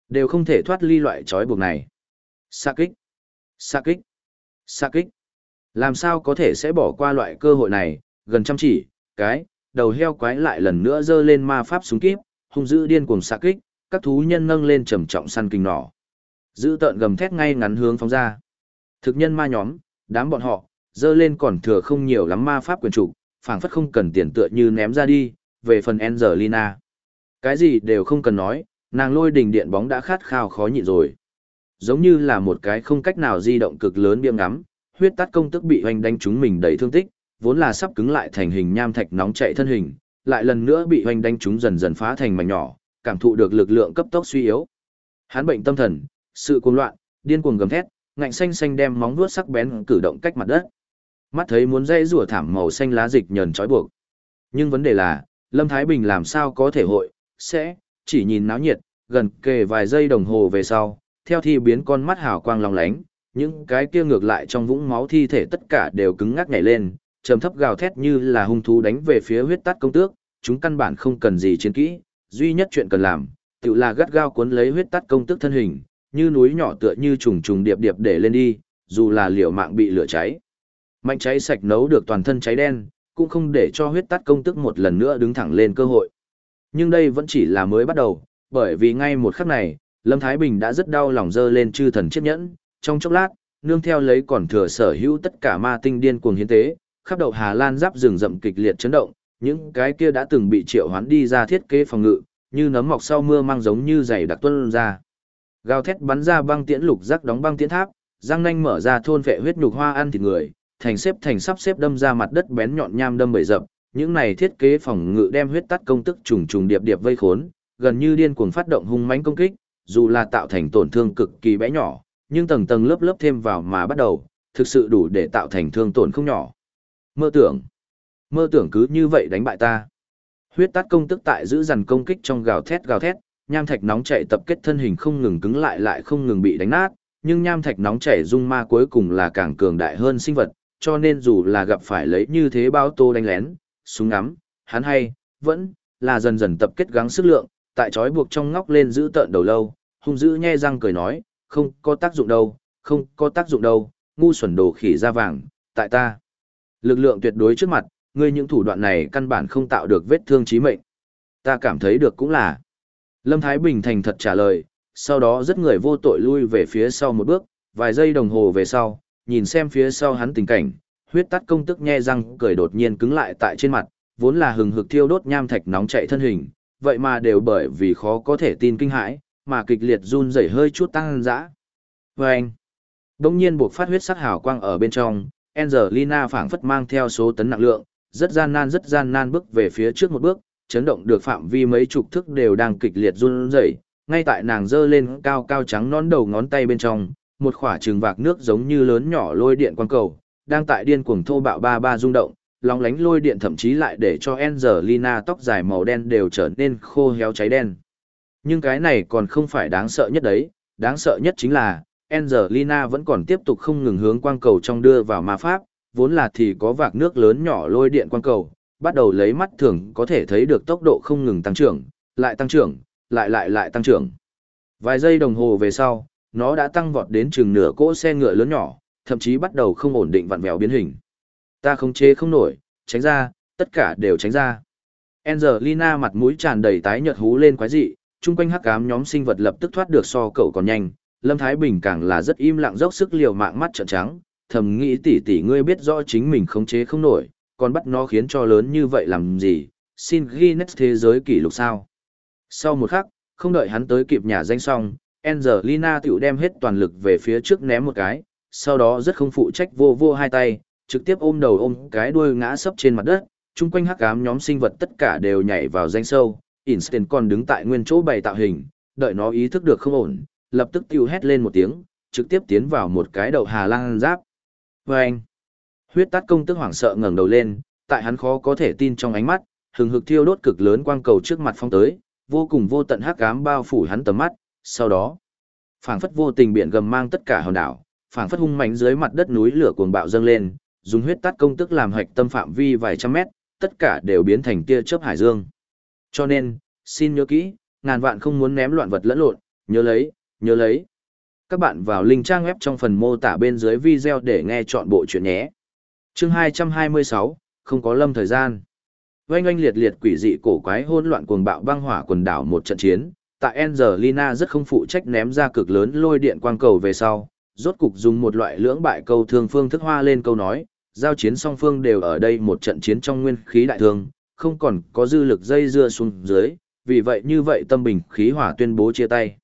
đều không thể thoát ly loại trói buộc này. Sa kích, sa kích, sa kích. Làm sao có thể sẽ bỏ qua loại cơ hội này, gần chăm chỉ, cái, đầu heo quái lại lần nữa giơ lên ma pháp súng kíp, hung dữ điên cuồng xạ kích, các thú nhân nâng lên trầm trọng săn kinh nỏ. Giữ tợn gầm thét ngay ngắn hướng phóng ra. Thực nhân ma nhóm, đám bọn họ, dơ lên còn thừa không nhiều lắm ma pháp quyền chủ, phảng phất không cần tiền tựa như ném ra đi, về phần Angelina. Cái gì đều không cần nói, nàng lôi đỉnh điện bóng đã khát khao khó nhịn rồi. Giống như là một cái không cách nào di động cực lớn biêm ngắm, huyết tắt công tức bị hoành đánh trúng mình đầy thương tích, vốn là sắp cứng lại thành hình nham thạch nóng chạy thân hình, lại lần nữa bị hoành đánh trúng dần dần phá thành mảnh nhỏ, cảm thụ được lực lượng cấp tốc suy yếu. Hắn bệnh tâm thần, sự cuồng loạn, điên cuồng gầm thét, ngạnh xanh xanh đem móng vuốt sắc bén cử động cách mặt đất. Mắt thấy muốn dây rùa thảm màu xanh lá dịch nhờn trói buộc. Nhưng vấn đề là, Lâm Thái Bình làm sao có thể hội, sẽ, chỉ nhìn náo nhiệt, gần kề vài giây đồng hồ về sau, theo thi biến con mắt hào quang long lánh, những cái kia ngược lại trong vũng máu thi thể tất cả đều cứng ngắc nhảy lên, trầm thấp gào thét như là hung thú đánh về phía huyết tắt công tước, chúng căn bản không cần gì chiến kỹ, duy nhất chuyện cần làm, tự là gắt gao cuốn lấy huyết tắt công tước thân hình, như núi nhỏ tựa như trùng trùng điệp điệp để lên đi, dù là liều mạng bị lửa cháy. Mạnh cháy sạch nấu được toàn thân cháy đen, cũng không để cho huyết tắt công tức một lần nữa đứng thẳng lên cơ hội. Nhưng đây vẫn chỉ là mới bắt đầu, bởi vì ngay một khắc này, Lâm Thái Bình đã rất đau lòng dơ lên chư thần chiếc nhẫn, trong chốc lát, nương theo lấy còn thừa sở hữu tất cả ma tinh điên cuồng hiến tế, khắp đầu Hà Lan giáp rừng rậm kịch liệt chấn động, những cái kia đã từng bị triệu hoán đi ra thiết kế phòng ngự, như nấm mọc sau mưa mang giống như dày đặc tuôn ra. Gào thét bắn ra băng tiễn lục rắc đóng băng tiễn tháp, răng nanh mở ra thôn vệ huyết nhục hoa ăn thịt người, thành xếp thành sắp xếp đâm ra mặt đất bén nhọn nham đâm bầy dập, những này thiết kế phòng ngự đem huyết tắt công tức trùng trùng điệp điệp vây khốn, gần như điên cuồng phát động hung mãnh công kích, dù là tạo thành tổn thương cực kỳ bé nhỏ, nhưng tầng tầng lớp lớp thêm vào mà bắt đầu, thực sự đủ để tạo thành thương tổn không nhỏ. Mơ tưởng, mơ tưởng cứ như vậy đánh bại ta. Huyết tát công tức tại giữ dằn công kích trong gào thét gào thét, nham thạch nóng chảy tập kết thân hình không ngừng cứng lại lại không ngừng bị đánh nát, nhưng nham thạch nóng chảy dung ma cuối cùng là càng cường đại hơn sinh vật, cho nên dù là gặp phải lấy như thế bao tô đánh lén, súng ngắm, hắn hay, vẫn là dần dần tập kết gắng sức lượng, tại trói buộc trong ngóc lên giữ tợn đầu lâu, hung dữ nhe răng cười nói, không có tác dụng đâu, không có tác dụng đâu, ngu xuẩn đồ khỉ da vàng, tại ta. Lực lượng tuyệt đối trước mặt, ngươi những thủ đoạn này căn bản không tạo được vết thương chí mệnh. Ta cảm thấy được cũng là. Lâm Thái Bình thành thật trả lời, sau đó rất người vô tội lui về phía sau một bước, vài giây đồng hồ về sau, nhìn xem phía sau hắn tình cảnh, huyết tắt công tức nhe răng cười đột nhiên cứng lại tại trên mặt, vốn là hừng hực thiêu đốt nham thạch nóng chạy thân hình, vậy mà đều bởi vì khó có thể tin kinh hãi, mà kịch liệt run rẩy hơi chút tăng dã. Và anh, đông nhiên buộc phát huyết sắc hào quang ở bên trong, Angelina phảng phất mang theo số tấn nặng lượng, rất gian nan rất gian nan bước về phía trước một bước, chấn động được phạm vi mấy chục thước đều đang kịch liệt run rẩy. Ngay tại nàng giơ lên cao cao trắng nón đầu ngón tay bên trong, một khỏa trường vạc nước giống như lớn nhỏ lôi điện quang cầu, đang tại điên cuồng thô bạo ba ba rung động, lóng lánh lôi điện thậm chí lại để cho Angelina tóc dài màu đen đều trở nên khô héo cháy đen. Nhưng cái này còn không phải đáng sợ nhất đấy, đáng sợ nhất chính là, Angelina vẫn còn tiếp tục không ngừng hướng quang cầu trong đưa vào ma pháp, vốn là thì có vạc nước lớn nhỏ lôi điện quang cầu, bắt đầu lấy mắt thường có thể thấy được tốc độ không ngừng tăng trưởng, lại tăng trưởng, lại lại lại tăng trưởng. Vài giây đồng hồ về sau, nó đã tăng vọt đến chừng nửa cỗ xe ngựa lớn nhỏ, thậm chí bắt đầu không ổn định vặn vẹo biến hình. Ta không chế không nổi, tránh ra, tất cả đều tránh ra. Angelina mặt mũi tràn đầy tái nhợt hú lên quái dị, chung quanh hắc ám nhóm sinh vật lập tức thoát được so cậu còn nhanh, Lâm Thái Bình càng là rất im lặng dốc sức liều mạng mắt trợn trắng, thầm nghĩ tỷ tỷ ngươi biết rõ chính mình khống chế không nổi, còn bắt nó khiến cho lớn như vậy làm gì, xin Guinness thế giới kỷ lục sao. Sau một khắc, không đợi hắn tới kịp nhà danh xong, Angelina tiểu đem hết toàn lực về phía trước ném một cái, sau đó rất không phụ trách vô vô hai tay, trực tiếp ôm đầu ôm cái đuôi ngã sấp trên mặt đất, chung quanh hắc ám nhóm sinh vật tất cả đều nhảy vào danh sâu, Einstein còn đứng tại nguyên chỗ bày tạo hình, đợi nó ý thức được không ổn, lập tức tiêu hét lên một tiếng, trực tiếp tiến vào một cái đầu hà lang giáp. Vâng! anh, huyết Tát công tức hoảng sợ ngẩng đầu lên, tại hắn khó có thể tin trong ánh mắt, hừng hực thiêu đốt cực lớn quang cầu trước mặt phong tới, vô cùng vô tận hắc ám bao phủ hắn tầm mắt, sau đó, phảng phất vô tình biển gầm mang tất cả hòn đảo, phảng phất hung mãnh dưới mặt đất núi lửa cuồng bạo dâng lên, dùng huyết tát công tức làm hạch tâm phạm vi vài trăm mét, tất cả đều biến thành tia chớp hải dương. Cho nên, xin nhớ kỹ, ngàn vạn không muốn ném loạn vật lẫn lộn, nhớ lấy, nhớ lấy. Các bạn vào link trang web trong phần mô tả bên dưới video để nghe chọn bộ chuyện nhé. Chương 226, không có lâm thời gian. Oanh oanh liệt liệt quỷ dị cổ quái hỗn loạn cuồng bạo băng hỏa quần đảo một trận chiến, tại Angelina rất không phụ trách ném ra cực lớn lôi điện quang cầu về sau, rốt cục dùng một loại lưỡng bại câu thương phương thức hoa lên câu nói, giao chiến song phương đều ở đây một trận chiến trong nguyên khí đại thương, không còn có dư lực dây dưa xuống dưới, vì vậy như vậy tâm bình khí hỏa tuyên bố chia tay.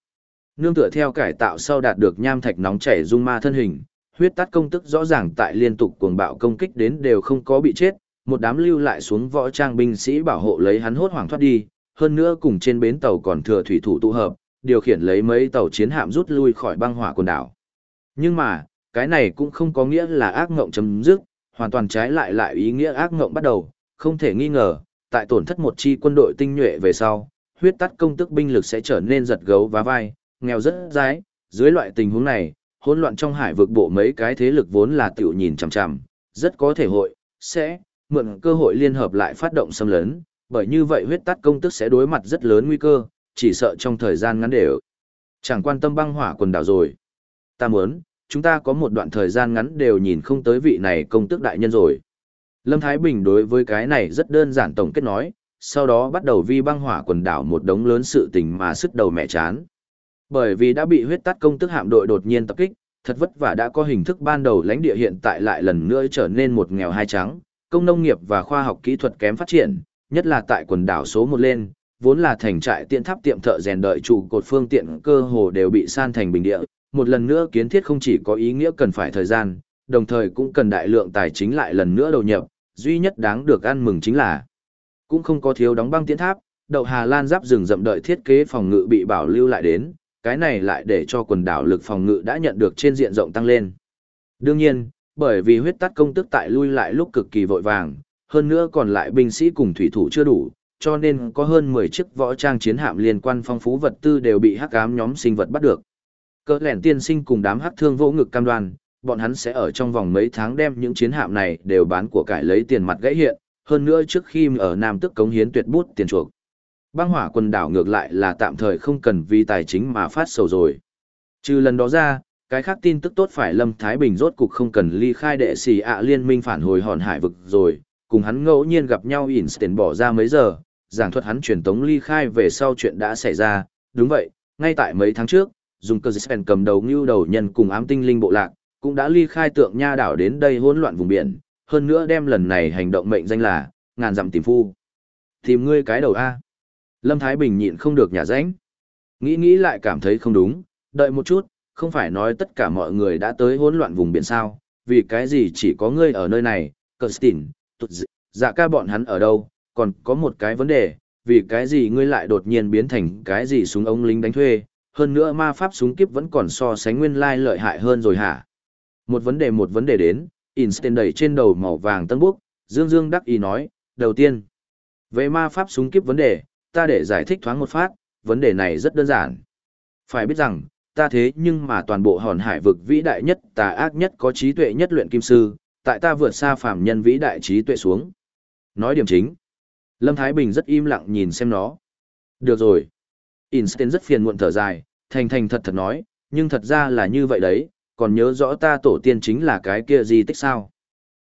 Nương tựa theo cải tạo sau đạt được nham thạch nóng chảy dung ma thân hình, huyết tát công tức rõ ràng tại liên tục cuồng bạo công kích đến đều không có bị chết, một đám lưu lại xuống võ trang binh sĩ bảo hộ lấy hắn hốt hoảng thoát đi, hơn nữa cùng trên bến tàu còn thừa thủy thủ tụ hợp, điều khiển lấy mấy tàu chiến hạm rút lui khỏi băng hỏa quần đảo. Nhưng mà, cái này cũng không có nghĩa là ác ngộng chấm dứt, hoàn toàn trái lại lại ý nghĩa ác ngộng bắt đầu, không thể nghi ngờ, tại tổn thất một chi quân đội tinh nhuệ về sau, huyết tắt công tức binh lực sẽ trở nên giật gấu và vai, nghèo rất dái, dưới loại tình huống này, hỗn loạn trong hải vực bộ mấy cái thế lực vốn là tiểu nhìn chằm chằm, rất có thể hội, sẽ, mượn cơ hội liên hợp lại phát động xâm lấn, bởi như vậy huyết tắt công tức sẽ đối mặt rất lớn nguy cơ, chỉ sợ trong thời gian ngắn đều chẳng quan tâm băng hỏa quần đảo rồi. Ta muốn, chúng ta có một đoạn thời gian ngắn đều nhìn không tới vị này công tước đại nhân rồi. Lâm Thái Bình đối với cái này rất đơn giản tổng kết nói, sau đó bắt đầu vi băng hỏa quần đảo một đống lớn sự tình mà sức đầu mẹ chán. Bởi vì đã bị huyết tắt công tức hạm đội đột nhiên tập kích, thật vất vả đã có hình thức ban đầu lãnh địa hiện tại lại lần nữa trở nên một nghèo hai trắng, công nông nghiệp và khoa học kỹ thuật kém phát triển, nhất là tại quần đảo số một lên, vốn là thành trại tiện tháp tiệm thợ rèn đợi trụ cột phương tiện cơ hồ đều bị san thành bình địa, một lần nữa kiến thiết không chỉ có ý nghĩa cần phải thời gian, đồng thời cũng cần đại lượng tài chính lại lần nữa đầu nhập, duy nhất đáng được ăn mừng chính là cũng không có thiếu đóng băng tiến tháp, đậu Hà Lan giáp rừng rậm đợi thiết kế phòng ngự bị bảo lưu lại đến, cái này lại để cho quần đảo lực phòng ngự đã nhận được trên diện rộng tăng lên. Đương nhiên, bởi vì huyết tắt công tức tại lui lại lúc cực kỳ vội vàng, hơn nữa còn lại binh sĩ cùng thủy thủ chưa đủ, cho nên có hơn 10 chiếc võ trang chiến hạm liên quan phong phú vật tư đều bị hắc ám nhóm sinh vật bắt được. Cỡ lẻn tiên sinh cùng đám hắc thương vô ngực cam đoan, bọn hắn sẽ ở trong vòng mấy tháng đem những chiến hạm này đều bán của cải lấy tiền mặt gãy hiện, hơn nữa trước khi ở Nam Tức cống hiến tuyệt bút tiền chuộc. Băng hỏa quần đảo ngược lại là tạm thời không cần vì tài chính mà phát sầu rồi. Trừ lần đó ra, cái khác tin tức tốt phải Lâm Thái Bình rốt cục không cần ly khai đệ sĩ ạ liên minh phản hồi hòn hải vực rồi, cùng hắn ngẫu nhiên gặp nhau Einstein bỏ ra mấy giờ, giảng thuật hắn truyền tống ly khai về sau chuyện đã xảy ra, đúng vậy, ngay tại mấy tháng trước, dùng cơ dịch cầm đầu như đầu nhân cùng ám tinh linh bộ lạc, cũng đã ly khai tượng nha đảo đến đây hỗn loạn vùng biển, hơn nữa đem lần này hành động mệnh danh là, ngàn dặm tìm phu. Tìm ngươi cái đầu A. Lâm Thái Bình nhịn không được nhả ránh. Nghĩ nghĩ lại cảm thấy không đúng, đợi một chút, không phải nói tất cả mọi người đã tới hỗn loạn vùng biển sao, vì cái gì chỉ có ngươi ở nơi này, Kirsten, tụt dạ ca bọn hắn ở đâu, còn có một cái vấn đề, vì cái gì ngươi lại đột nhiên biến thành cái gì súng ống lính đánh thuê, hơn nữa ma pháp súng kiếp vẫn còn so sánh nguyên lai lợi hại hơn rồi hả? Một vấn đề một vấn đề đến, Einstein đẩy trên đầu màu vàng tân búc, Dương Dương đắc ý nói, đầu tiên, về ma pháp súng kiếp vấn đề, ta để giải thích thoáng một phát, vấn đề này rất đơn giản. Phải biết rằng, ta thế nhưng mà toàn bộ hòn hải vực vĩ đại nhất tà ác nhất có trí tuệ nhất luyện kim sư, tại ta vượt xa phàm nhân vĩ đại trí tuệ xuống. Nói điểm chính. Lâm Thái Bình rất im lặng nhìn xem nó. Được rồi. Einstein rất phiền muộn thở dài, thành thành thật thật nói, nhưng thật ra là như vậy đấy, còn nhớ rõ ta tổ tiên chính là cái kia gì tích sao.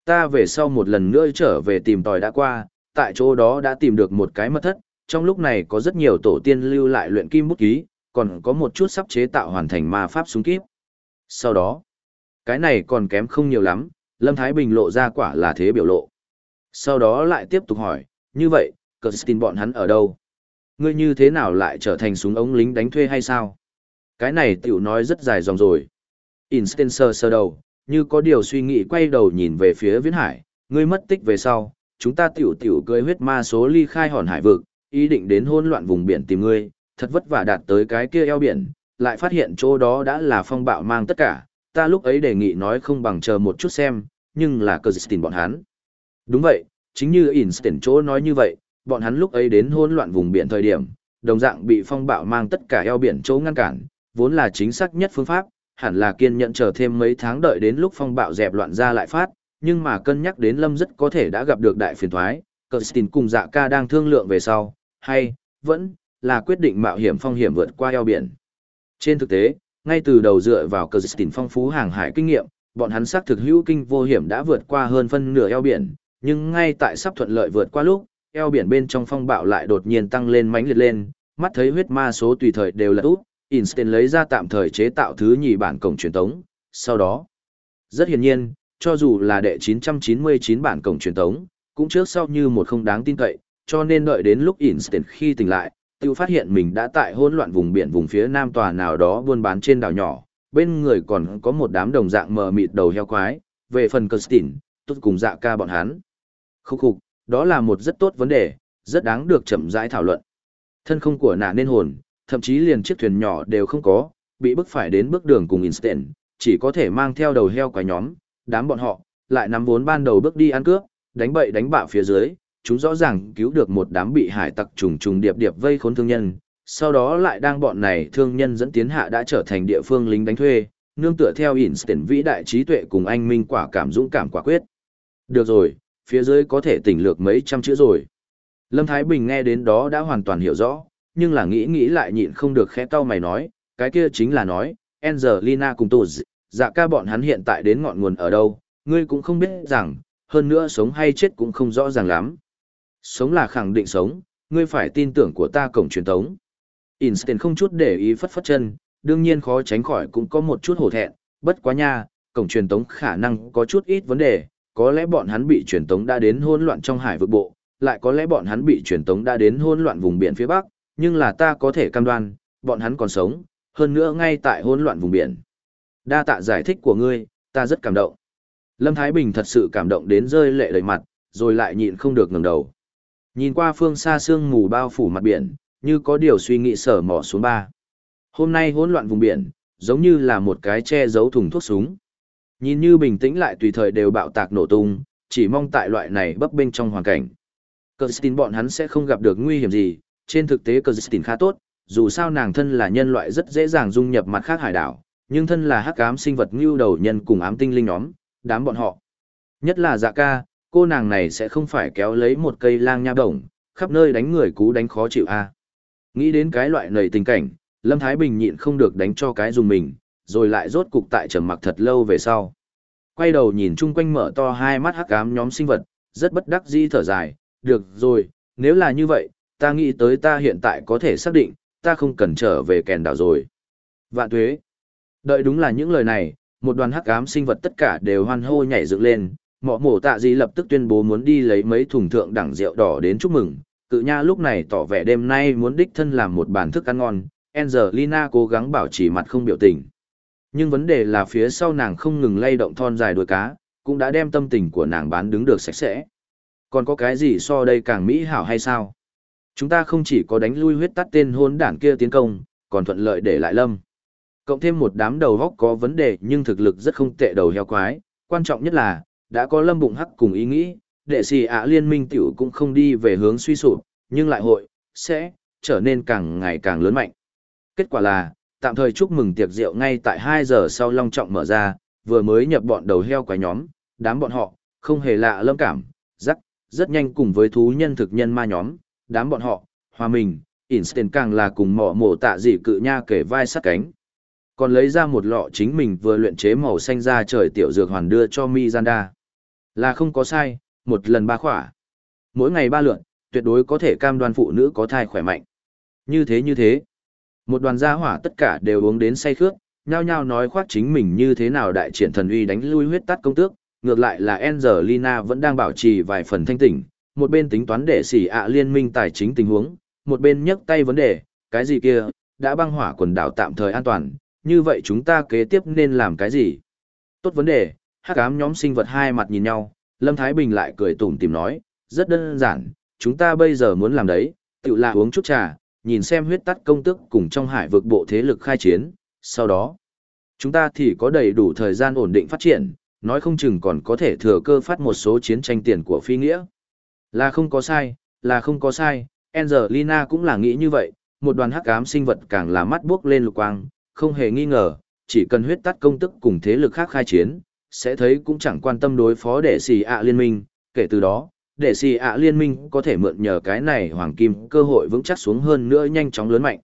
Ta về sau một lần nữa trở về tìm tòi đã qua, tại chỗ đó đã tìm được một cái mật thất, trong lúc này có rất nhiều tổ tiên lưu lại luyện kim bút ký, còn có một chút sắp chế tạo hoàn thành ma pháp súng kíp. Sau đó, cái này còn kém không nhiều lắm, Lâm Thái Bình lộ ra quả là thế biểu lộ. Sau đó lại tiếp tục hỏi, như vậy, Kirsten bọn hắn ở đâu? Ngươi như thế nào lại trở thành súng ống lính đánh thuê hay sao? Cái này tiểu nói rất dài dòng rồi. Einstein sơ sơ đầu, như có điều suy nghĩ quay đầu nhìn về phía viễn hải, ngươi mất tích về sau, chúng ta tiểu tiểu cưới huyết ma số ly khai hòn hải vực, ý định đến hỗn loạn vùng biển tìm ngươi, thật vất vả đạt tới cái kia eo biển, lại phát hiện chỗ đó đã là phong bạo mang tất cả, ta lúc ấy đề nghị nói không bằng chờ một chút xem, nhưng là cơ dịch bọn hắn. Đúng vậy, chính như Einstein chỗ nói như vậy, bọn hắn lúc ấy đến hỗn loạn vùng biển thời điểm, đồng dạng bị phong bạo mang tất cả eo biển chỗ ngăn cản, vốn là chính xác nhất phương pháp, hẳn là kiên nhẫn chờ thêm mấy tháng đợi đến lúc phong bạo dẹp loạn ra lại phát, nhưng mà cân nhắc đến Lâm rất có thể đã gặp được đại phiền thoái, Kirsten cùng dạ ca đang thương lượng về sau, hay, vẫn, là quyết định mạo hiểm phong hiểm vượt qua eo biển. Trên thực tế, ngay từ đầu dựa vào Kirsten phong phú hàng hải kinh nghiệm, bọn hắn xác thực hữu kinh vô hiểm đã vượt qua hơn phân nửa eo biển, nhưng ngay tại sắp thuận lợi vượt qua lúc, eo biển bên trong phong bạo lại đột nhiên tăng lên mãnh liệt lên, mắt thấy huyết ma số tùy thời đều là út, Einstein lấy ra tạm thời chế tạo thứ nhì bản cổng truyền tống, sau đó. Rất hiển nhiên, cho dù là đệ 999 bản cổng truyền tống, cũng trước sau như một không đáng tin cậy, cho nên đợi đến lúc Einstein khi tỉnh lại, tiêu phát hiện mình đã tại hỗn loạn vùng biển vùng phía nam tòa nào đó buôn bán trên đảo nhỏ, bên người còn có một đám đồng dạng mờ mịt đầu heo quái, về phần Constantine, tốt cùng dạ ca bọn hắn. Khúc khục, đó là một rất tốt vấn đề, rất đáng được chậm rãi thảo luận. Thân không của nạ nên hồn, thậm chí liền chiếc thuyền nhỏ đều không có, bị bức phải đến bước đường cùng Einstein, chỉ có thể mang theo đầu heo quái nhóm, đám bọn họ, lại nắm vốn ban đầu bước đi ăn cướp, đánh bậy đánh bạ phía dưới, chúng rõ ràng cứu được một đám bị hải tặc trùng trùng điệp điệp vây khốn thương nhân, sau đó lại đang bọn này thương nhân dẫn tiến hạ đã trở thành địa phương lính đánh thuê, nương tựa theo Einstein vĩ đại trí tuệ cùng anh minh quả cảm dũng cảm quả quyết. Được rồi, phía dưới có thể tỉnh lược mấy trăm chữ rồi. Lâm Thái Bình nghe đến đó đã hoàn toàn hiểu rõ, nhưng là nghĩ nghĩ lại nhịn không được khẽ cau mày nói, cái kia chính là nói, Angelina cùng Tù dạ ca bọn hắn hiện tại đến ngọn nguồn ở đâu, ngươi cũng không biết rằng, hơn nữa sống hay chết cũng không rõ ràng lắm. Sống là khẳng định sống, ngươi phải tin tưởng của ta cổng truyền thống. Einstein không chút để ý phất phất chân, đương nhiên khó tránh khỏi cũng có một chút hổ thẹn, bất quá nha, cổng truyền tống khả năng có chút ít vấn đề, có lẽ bọn hắn bị truyền tống đã đến hỗn loạn trong hải vực bộ, lại có lẽ bọn hắn bị truyền tống đã đến hỗn loạn vùng biển phía bắc, nhưng là ta có thể cam đoan, bọn hắn còn sống, hơn nữa ngay tại hỗn loạn vùng biển. Đa tạ giải thích của ngươi, ta rất cảm động. Lâm Thái Bình thật sự cảm động đến rơi lệ đầy mặt, rồi lại nhịn không được ngẩng đầu. Nhìn qua phương xa sương mù bao phủ mặt biển, như có điều suy nghĩ sở mỏ xuống ba. Hôm nay hỗn loạn vùng biển, giống như là một cái che giấu thùng thuốc súng. Nhìn như bình tĩnh lại tùy thời đều bạo tạc nổ tung, chỉ mong tại loại này bấp bênh trong hoàn cảnh. Kirsten bọn hắn sẽ không gặp được nguy hiểm gì, trên thực tế Kirsten khá tốt, dù sao nàng thân là nhân loại rất dễ dàng dung nhập mặt khác hải đảo, nhưng thân là hắc ám sinh vật ngưu đầu nhân cùng ám tinh linh nhóm, đám bọn họ. Nhất là dạ ca, cô nàng này sẽ không phải kéo lấy một cây lang nha đồng, khắp nơi đánh người cú đánh khó chịu a. Nghĩ đến cái loại nầy tình cảnh, Lâm Thái Bình nhịn không được đánh cho cái dùng mình, rồi lại rốt cục tại trầm mặc thật lâu về sau. Quay đầu nhìn chung quanh mở to hai mắt hắc ám nhóm sinh vật, rất bất đắc dĩ thở dài, được rồi, nếu là như vậy, ta nghĩ tới ta hiện tại có thể xác định, ta không cần trở về kèn đảo rồi. Vạn tuế. Đợi đúng là những lời này, một đoàn hắc ám sinh vật tất cả đều hoan hô nhảy dựng lên, mọ mổ tạ gì lập tức tuyên bố muốn đi lấy mấy thùng thượng đẳng rượu đỏ đến chúc mừng. Cự nha lúc này tỏ vẻ đêm nay muốn đích thân làm một bàn thức ăn ngon, Angelina cố gắng bảo trì mặt không biểu tình. Nhưng vấn đề là phía sau nàng không ngừng lay động thon dài đuôi cá, cũng đã đem tâm tình của nàng bán đứng được sạch sẽ. Còn có cái gì so đây càng mỹ hảo hay sao? Chúng ta không chỉ có đánh lui huyết tắt tên hôn đảng kia tiến công, còn thuận lợi để lại lâm. Cộng thêm một đám đầu góc có vấn đề nhưng thực lực rất không tệ đầu heo quái, quan trọng nhất là, đã có lâm bụng hắc cùng ý nghĩ, đệ sĩ ạ liên minh tiểu cũng không đi về hướng suy sụp, nhưng lại hội, sẽ, trở nên càng ngày càng lớn mạnh. Kết quả là, tạm thời chúc mừng tiệc rượu ngay tại 2 giờ sau long trọng mở ra, vừa mới nhập bọn đầu heo quái nhóm, đám bọn họ, không hề lạ lâm cảm, rắc, rất nhanh cùng với thú nhân thực nhân ma nhóm, đám bọn họ, hòa mình, Einstein càng là cùng mỏ mổ tạ dị cự nha kể vai sát cánh. Còn lấy ra một lọ chính mình vừa luyện chế màu xanh ra trời tiểu dược hoàn đưa cho Mizanda. Là không có sai, một lần ba khỏa. Mỗi ngày ba lượn, tuyệt đối có thể cam đoan phụ nữ có thai khỏe mạnh. Như thế như thế. Một đoàn gia hỏa tất cả đều uống đến say khước, nhao nhao nói khoác chính mình như thế nào đại triển thần uy đánh lui huyết tắt công tước, ngược lại là Angelina vẫn đang bảo trì vài phần thanh tỉnh, một bên tính toán để xỉ ạ liên minh tài chính tình huống, một bên nhấc tay vấn đề, cái gì kia, đã băng hỏa quần đảo tạm thời an toàn, như vậy chúng ta kế tiếp nên làm cái gì? Tốt vấn đề, hắc ám nhóm sinh vật hai mặt nhìn nhau, Lâm Thái Bình lại cười tủm tìm nói, rất đơn giản, chúng ta bây giờ muốn làm đấy, tự là uống chút trà, nhìn xem huyết tắt công tức cùng trong hải vực bộ thế lực khai chiến, sau đó, chúng ta thì có đầy đủ thời gian ổn định phát triển, nói không chừng còn có thể thừa cơ phát một số chiến tranh tiền của phi nghĩa. Là không có sai, là không có sai, Angelina cũng là nghĩ như vậy, một đoàn hắc ám sinh vật càng là mắt buốc lên lục quang, không hề nghi ngờ, chỉ cần huyết tắt công tức cùng thế lực khác khai chiến, sẽ thấy cũng chẳng quan tâm đối phó đệ xì ạ liên minh, kể từ đó, đệ xì ạ liên minh có thể mượn nhờ cái này hoàng kim cơ hội vững chắc xuống hơn nữa nhanh chóng lớn mạnh.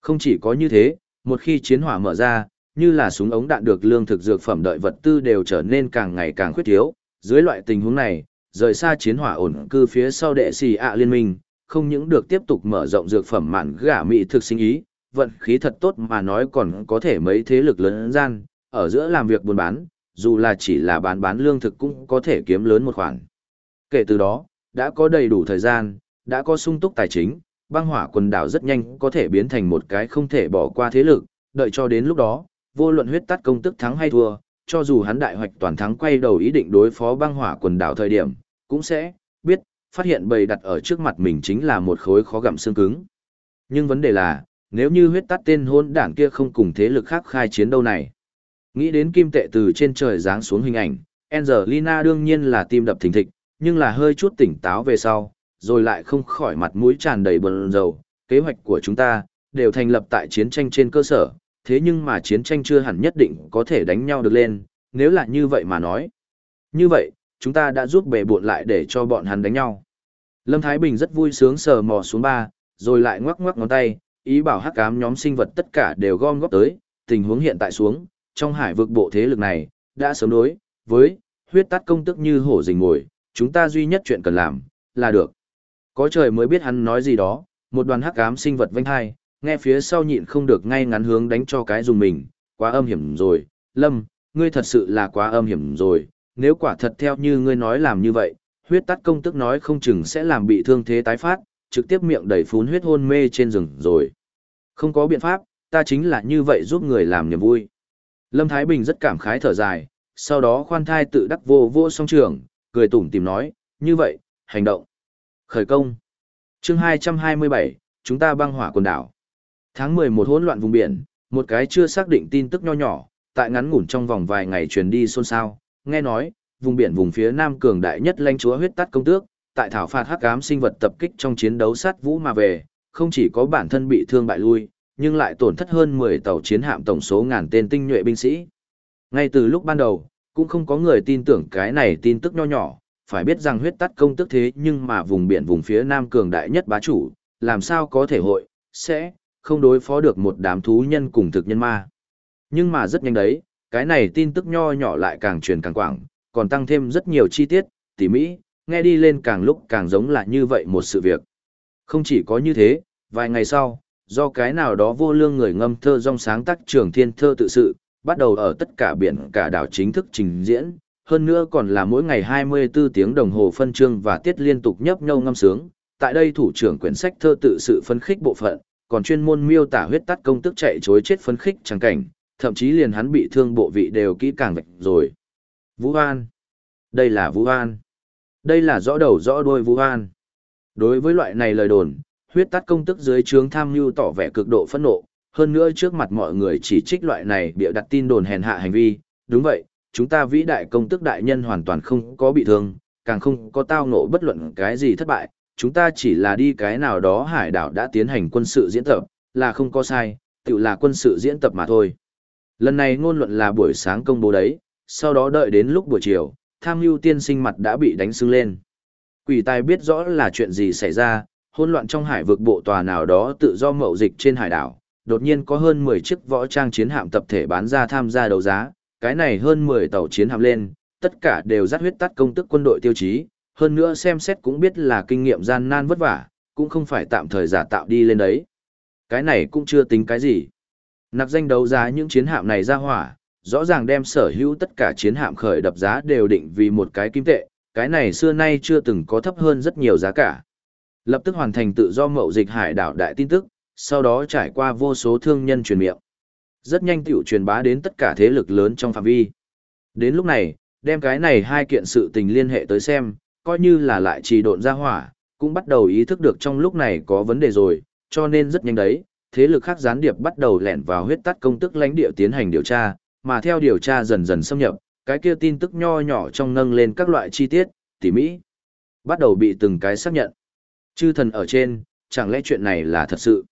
Không chỉ có như thế, một khi chiến hỏa mở ra, như là súng ống đạn được lương thực dược phẩm đợi vật tư đều trở nên càng ngày càng khuyết thiếu, dưới loại tình huống này, rời xa chiến hỏa ổn cư phía sau đệ xì ạ liên minh, không những được tiếp tục mở rộng dược phẩm mạn gả mỹ thực sinh ý, vận khí thật tốt mà nói còn có thể mấy thế lực lớn gian, ở giữa làm việc buôn bán, dù là chỉ là bán bán lương thực cũng có thể kiếm lớn một khoản. Kể từ đó, đã có đầy đủ thời gian, đã có sung túc tài chính, băng hỏa quần đảo rất nhanh có thể biến thành một cái không thể bỏ qua thế lực, đợi cho đến lúc đó, vô luận huyết tắt công tức thắng hay thua, cho dù hắn đại hoạch toàn thắng quay đầu ý định đối phó băng hỏa quần đảo thời điểm, cũng sẽ biết, phát hiện bầy đặt ở trước mặt mình chính là một khối khó gặm xương cứng. Nhưng vấn đề là, nếu như huyết tắt tên hôn đảng kia không cùng thế lực khác khai chiến đâu này. Nghĩ đến kim tệ từ trên trời giáng xuống hình ảnh, Angelina đương nhiên là tim đập thình thịch, nhưng là hơi chút tỉnh táo về sau, rồi lại không khỏi mặt mũi tràn đầy buồn rầu. Kế hoạch của chúng ta, đều thành lập tại chiến tranh trên cơ sở, thế nhưng mà chiến tranh chưa hẳn nhất định có thể đánh nhau được lên, nếu là như vậy mà nói. Như vậy, chúng ta đã giúp bề buộn lại để cho bọn hắn đánh nhau. Lâm Thái Bình rất vui sướng sờ mò xuống ba, rồi lại ngoắc ngoắc ngón tay, ý bảo hắc ám nhóm sinh vật tất cả đều gom góp tới, tình huống hiện tại xuống, trong hải vực bộ thế lực này, đã sớm đối, với, huyết tắt công tức như hổ rình ngồi, chúng ta duy nhất chuyện cần làm, là được. Có trời mới biết hắn nói gì đó, một đoàn hắc ám sinh vật vinh hai, nghe phía sau nhịn không được ngay ngắn hướng đánh cho cái dùng mình, quá âm hiểm rồi, Lâm, ngươi thật sự là quá âm hiểm rồi, nếu quả thật theo như ngươi nói làm như vậy, huyết tắt công tức nói không chừng sẽ làm bị thương thế tái phát, trực tiếp miệng đầy phún huyết hôn mê trên rừng rồi. Không có biện pháp, ta chính là như vậy giúp người làm niềm vui. Lâm Thái Bình rất cảm khái thở dài, sau đó khoan thai tự đắc vô vô song trường, cười tủm tìm nói, như vậy, hành động. Khởi công. chương 227, chúng ta băng hỏa quần đảo. Tháng 11 hỗn loạn vùng biển, một cái chưa xác định tin tức nho nhỏ, tại ngắn ngủn trong vòng vài ngày truyền đi xôn xao, nghe nói, vùng biển vùng phía nam cường đại nhất lãnh chúa huyết tắt công tước, tại thảo phạt hắc ám sinh vật tập kích trong chiến đấu sát vũ mà về, không chỉ có bản thân bị thương bại lui, nhưng lại tổn thất hơn 10 tàu chiến hạm tổng số ngàn tên tinh nhuệ binh sĩ. Ngay từ lúc ban đầu, cũng không có người tin tưởng cái này tin tức nho nhỏ, phải biết rằng huyết tắt công tức thế nhưng mà vùng biển vùng phía nam cường đại nhất bá chủ, làm sao có thể hội, sẽ, không đối phó được một đám thú nhân cùng thực nhân ma. Nhưng mà rất nhanh đấy, cái này tin tức nho nhỏ lại càng truyền càng quảng, còn tăng thêm rất nhiều chi tiết, tỉ mỹ, nghe đi lên càng lúc càng giống là như vậy một sự việc. Không chỉ có như thế, vài ngày sau, do cái nào đó vô lương người ngâm thơ rong sáng tác trường thiên thơ tự sự, bắt đầu ở tất cả biển cả đảo chính thức trình diễn, hơn nữa còn là mỗi ngày 24 tiếng đồng hồ phân chương và tiết liên tục nhấp nhâu ngâm sướng. Tại đây thủ trưởng quyển sách thơ tự sự phân khích bộ phận, còn chuyên môn miêu tả huyết tắt công tức chạy chối chết phân khích chẳng cảnh, thậm chí liền hắn bị thương bộ vị đều kỹ càng vạch rồi. Vũ An. Đây là Vũ An. Đây là rõ đầu rõ đuôi Vũ An. Đối với loại này lời đồn, huyết tắt công tức dưới trướng tham mưu tỏ vẻ cực độ phẫn nộ, hơn nữa trước mặt mọi người chỉ trích loại này bịa đặt tin đồn hèn hạ hành vi, đúng vậy, chúng ta vĩ đại công tức đại nhân hoàn toàn không có bị thương, càng không có tao ngộ bất luận cái gì thất bại, chúng ta chỉ là đi cái nào đó hải đảo đã tiến hành quân sự diễn tập, là không có sai, tự là quân sự diễn tập mà thôi. Lần này ngôn luận là buổi sáng công bố đấy, sau đó đợi đến lúc buổi chiều, tham mưu tiên sinh mặt đã bị đánh sưng lên. Quỷ tài biết rõ là chuyện gì xảy ra, hỗn loạn trong hải vực bộ tòa nào đó tự do mậu dịch trên hải đảo, đột nhiên có hơn 10 chiếc võ trang chiến hạm tập thể bán ra tham gia đấu giá, cái này hơn 10 tàu chiến hạm lên, tất cả đều dắt huyết tắt công tức quân đội tiêu chí, hơn nữa xem xét cũng biết là kinh nghiệm gian nan vất vả, cũng không phải tạm thời giả tạo đi lên đấy. Cái này cũng chưa tính cái gì. Nạp danh đấu giá những chiến hạm này ra hỏa, rõ ràng đem sở hữu tất cả chiến hạm khởi đập giá đều định vì một cái kim tệ, cái này xưa nay chưa từng có thấp hơn rất nhiều giá cả. Lập tức hoàn thành tự do mậu dịch hải đảo đại tin tức, sau đó trải qua vô số thương nhân truyền miệng. Rất nhanh tiểu truyền bá đến tất cả thế lực lớn trong phạm vi. Đến lúc này, đem cái này hai kiện sự tình liên hệ tới xem, coi như là lại trì độn ra hỏa, cũng bắt đầu ý thức được trong lúc này có vấn đề rồi, cho nên rất nhanh đấy, thế lực khác gián điệp bắt đầu lẻn vào huyết tắt công tức lãnh địa tiến hành điều tra, mà theo điều tra dần dần xâm nhập, cái kia tin tức nho nhỏ trong nâng lên các loại chi tiết, tỉ mỹ, bắt đầu bị từng cái xác nhận. Chư thần ở trên, chẳng lẽ chuyện này là thật sự?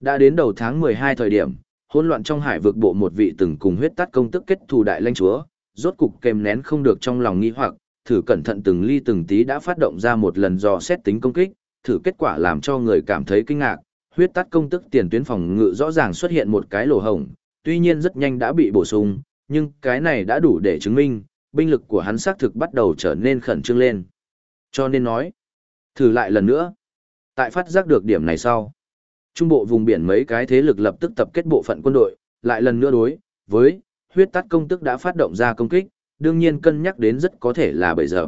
Đã đến đầu tháng 12 thời điểm, hỗn loạn trong hải vực bộ một vị từng cùng huyết tắt công tức kết thù đại lãnh chúa, rốt cục kèm nén không được trong lòng nghi hoặc, thử cẩn thận từng ly từng tí đã phát động ra một lần dò xét tính công kích, thử kết quả làm cho người cảm thấy kinh ngạc, huyết tắt công tức tiền tuyến phòng ngự rõ ràng xuất hiện một cái lỗ hổng, tuy nhiên rất nhanh đã bị bổ sung, nhưng cái này đã đủ để chứng minh, binh lực của hắn xác thực bắt đầu trở nên khẩn trương lên. Cho nên nói, thử lại lần nữa. Tại phát giác được điểm này sau, trung bộ vùng biển mấy cái thế lực lập tức tập kết bộ phận quân đội, lại lần nữa đối với huyết tắt công tức đã phát động ra công kích, đương nhiên cân nhắc đến rất có thể là bây giờ.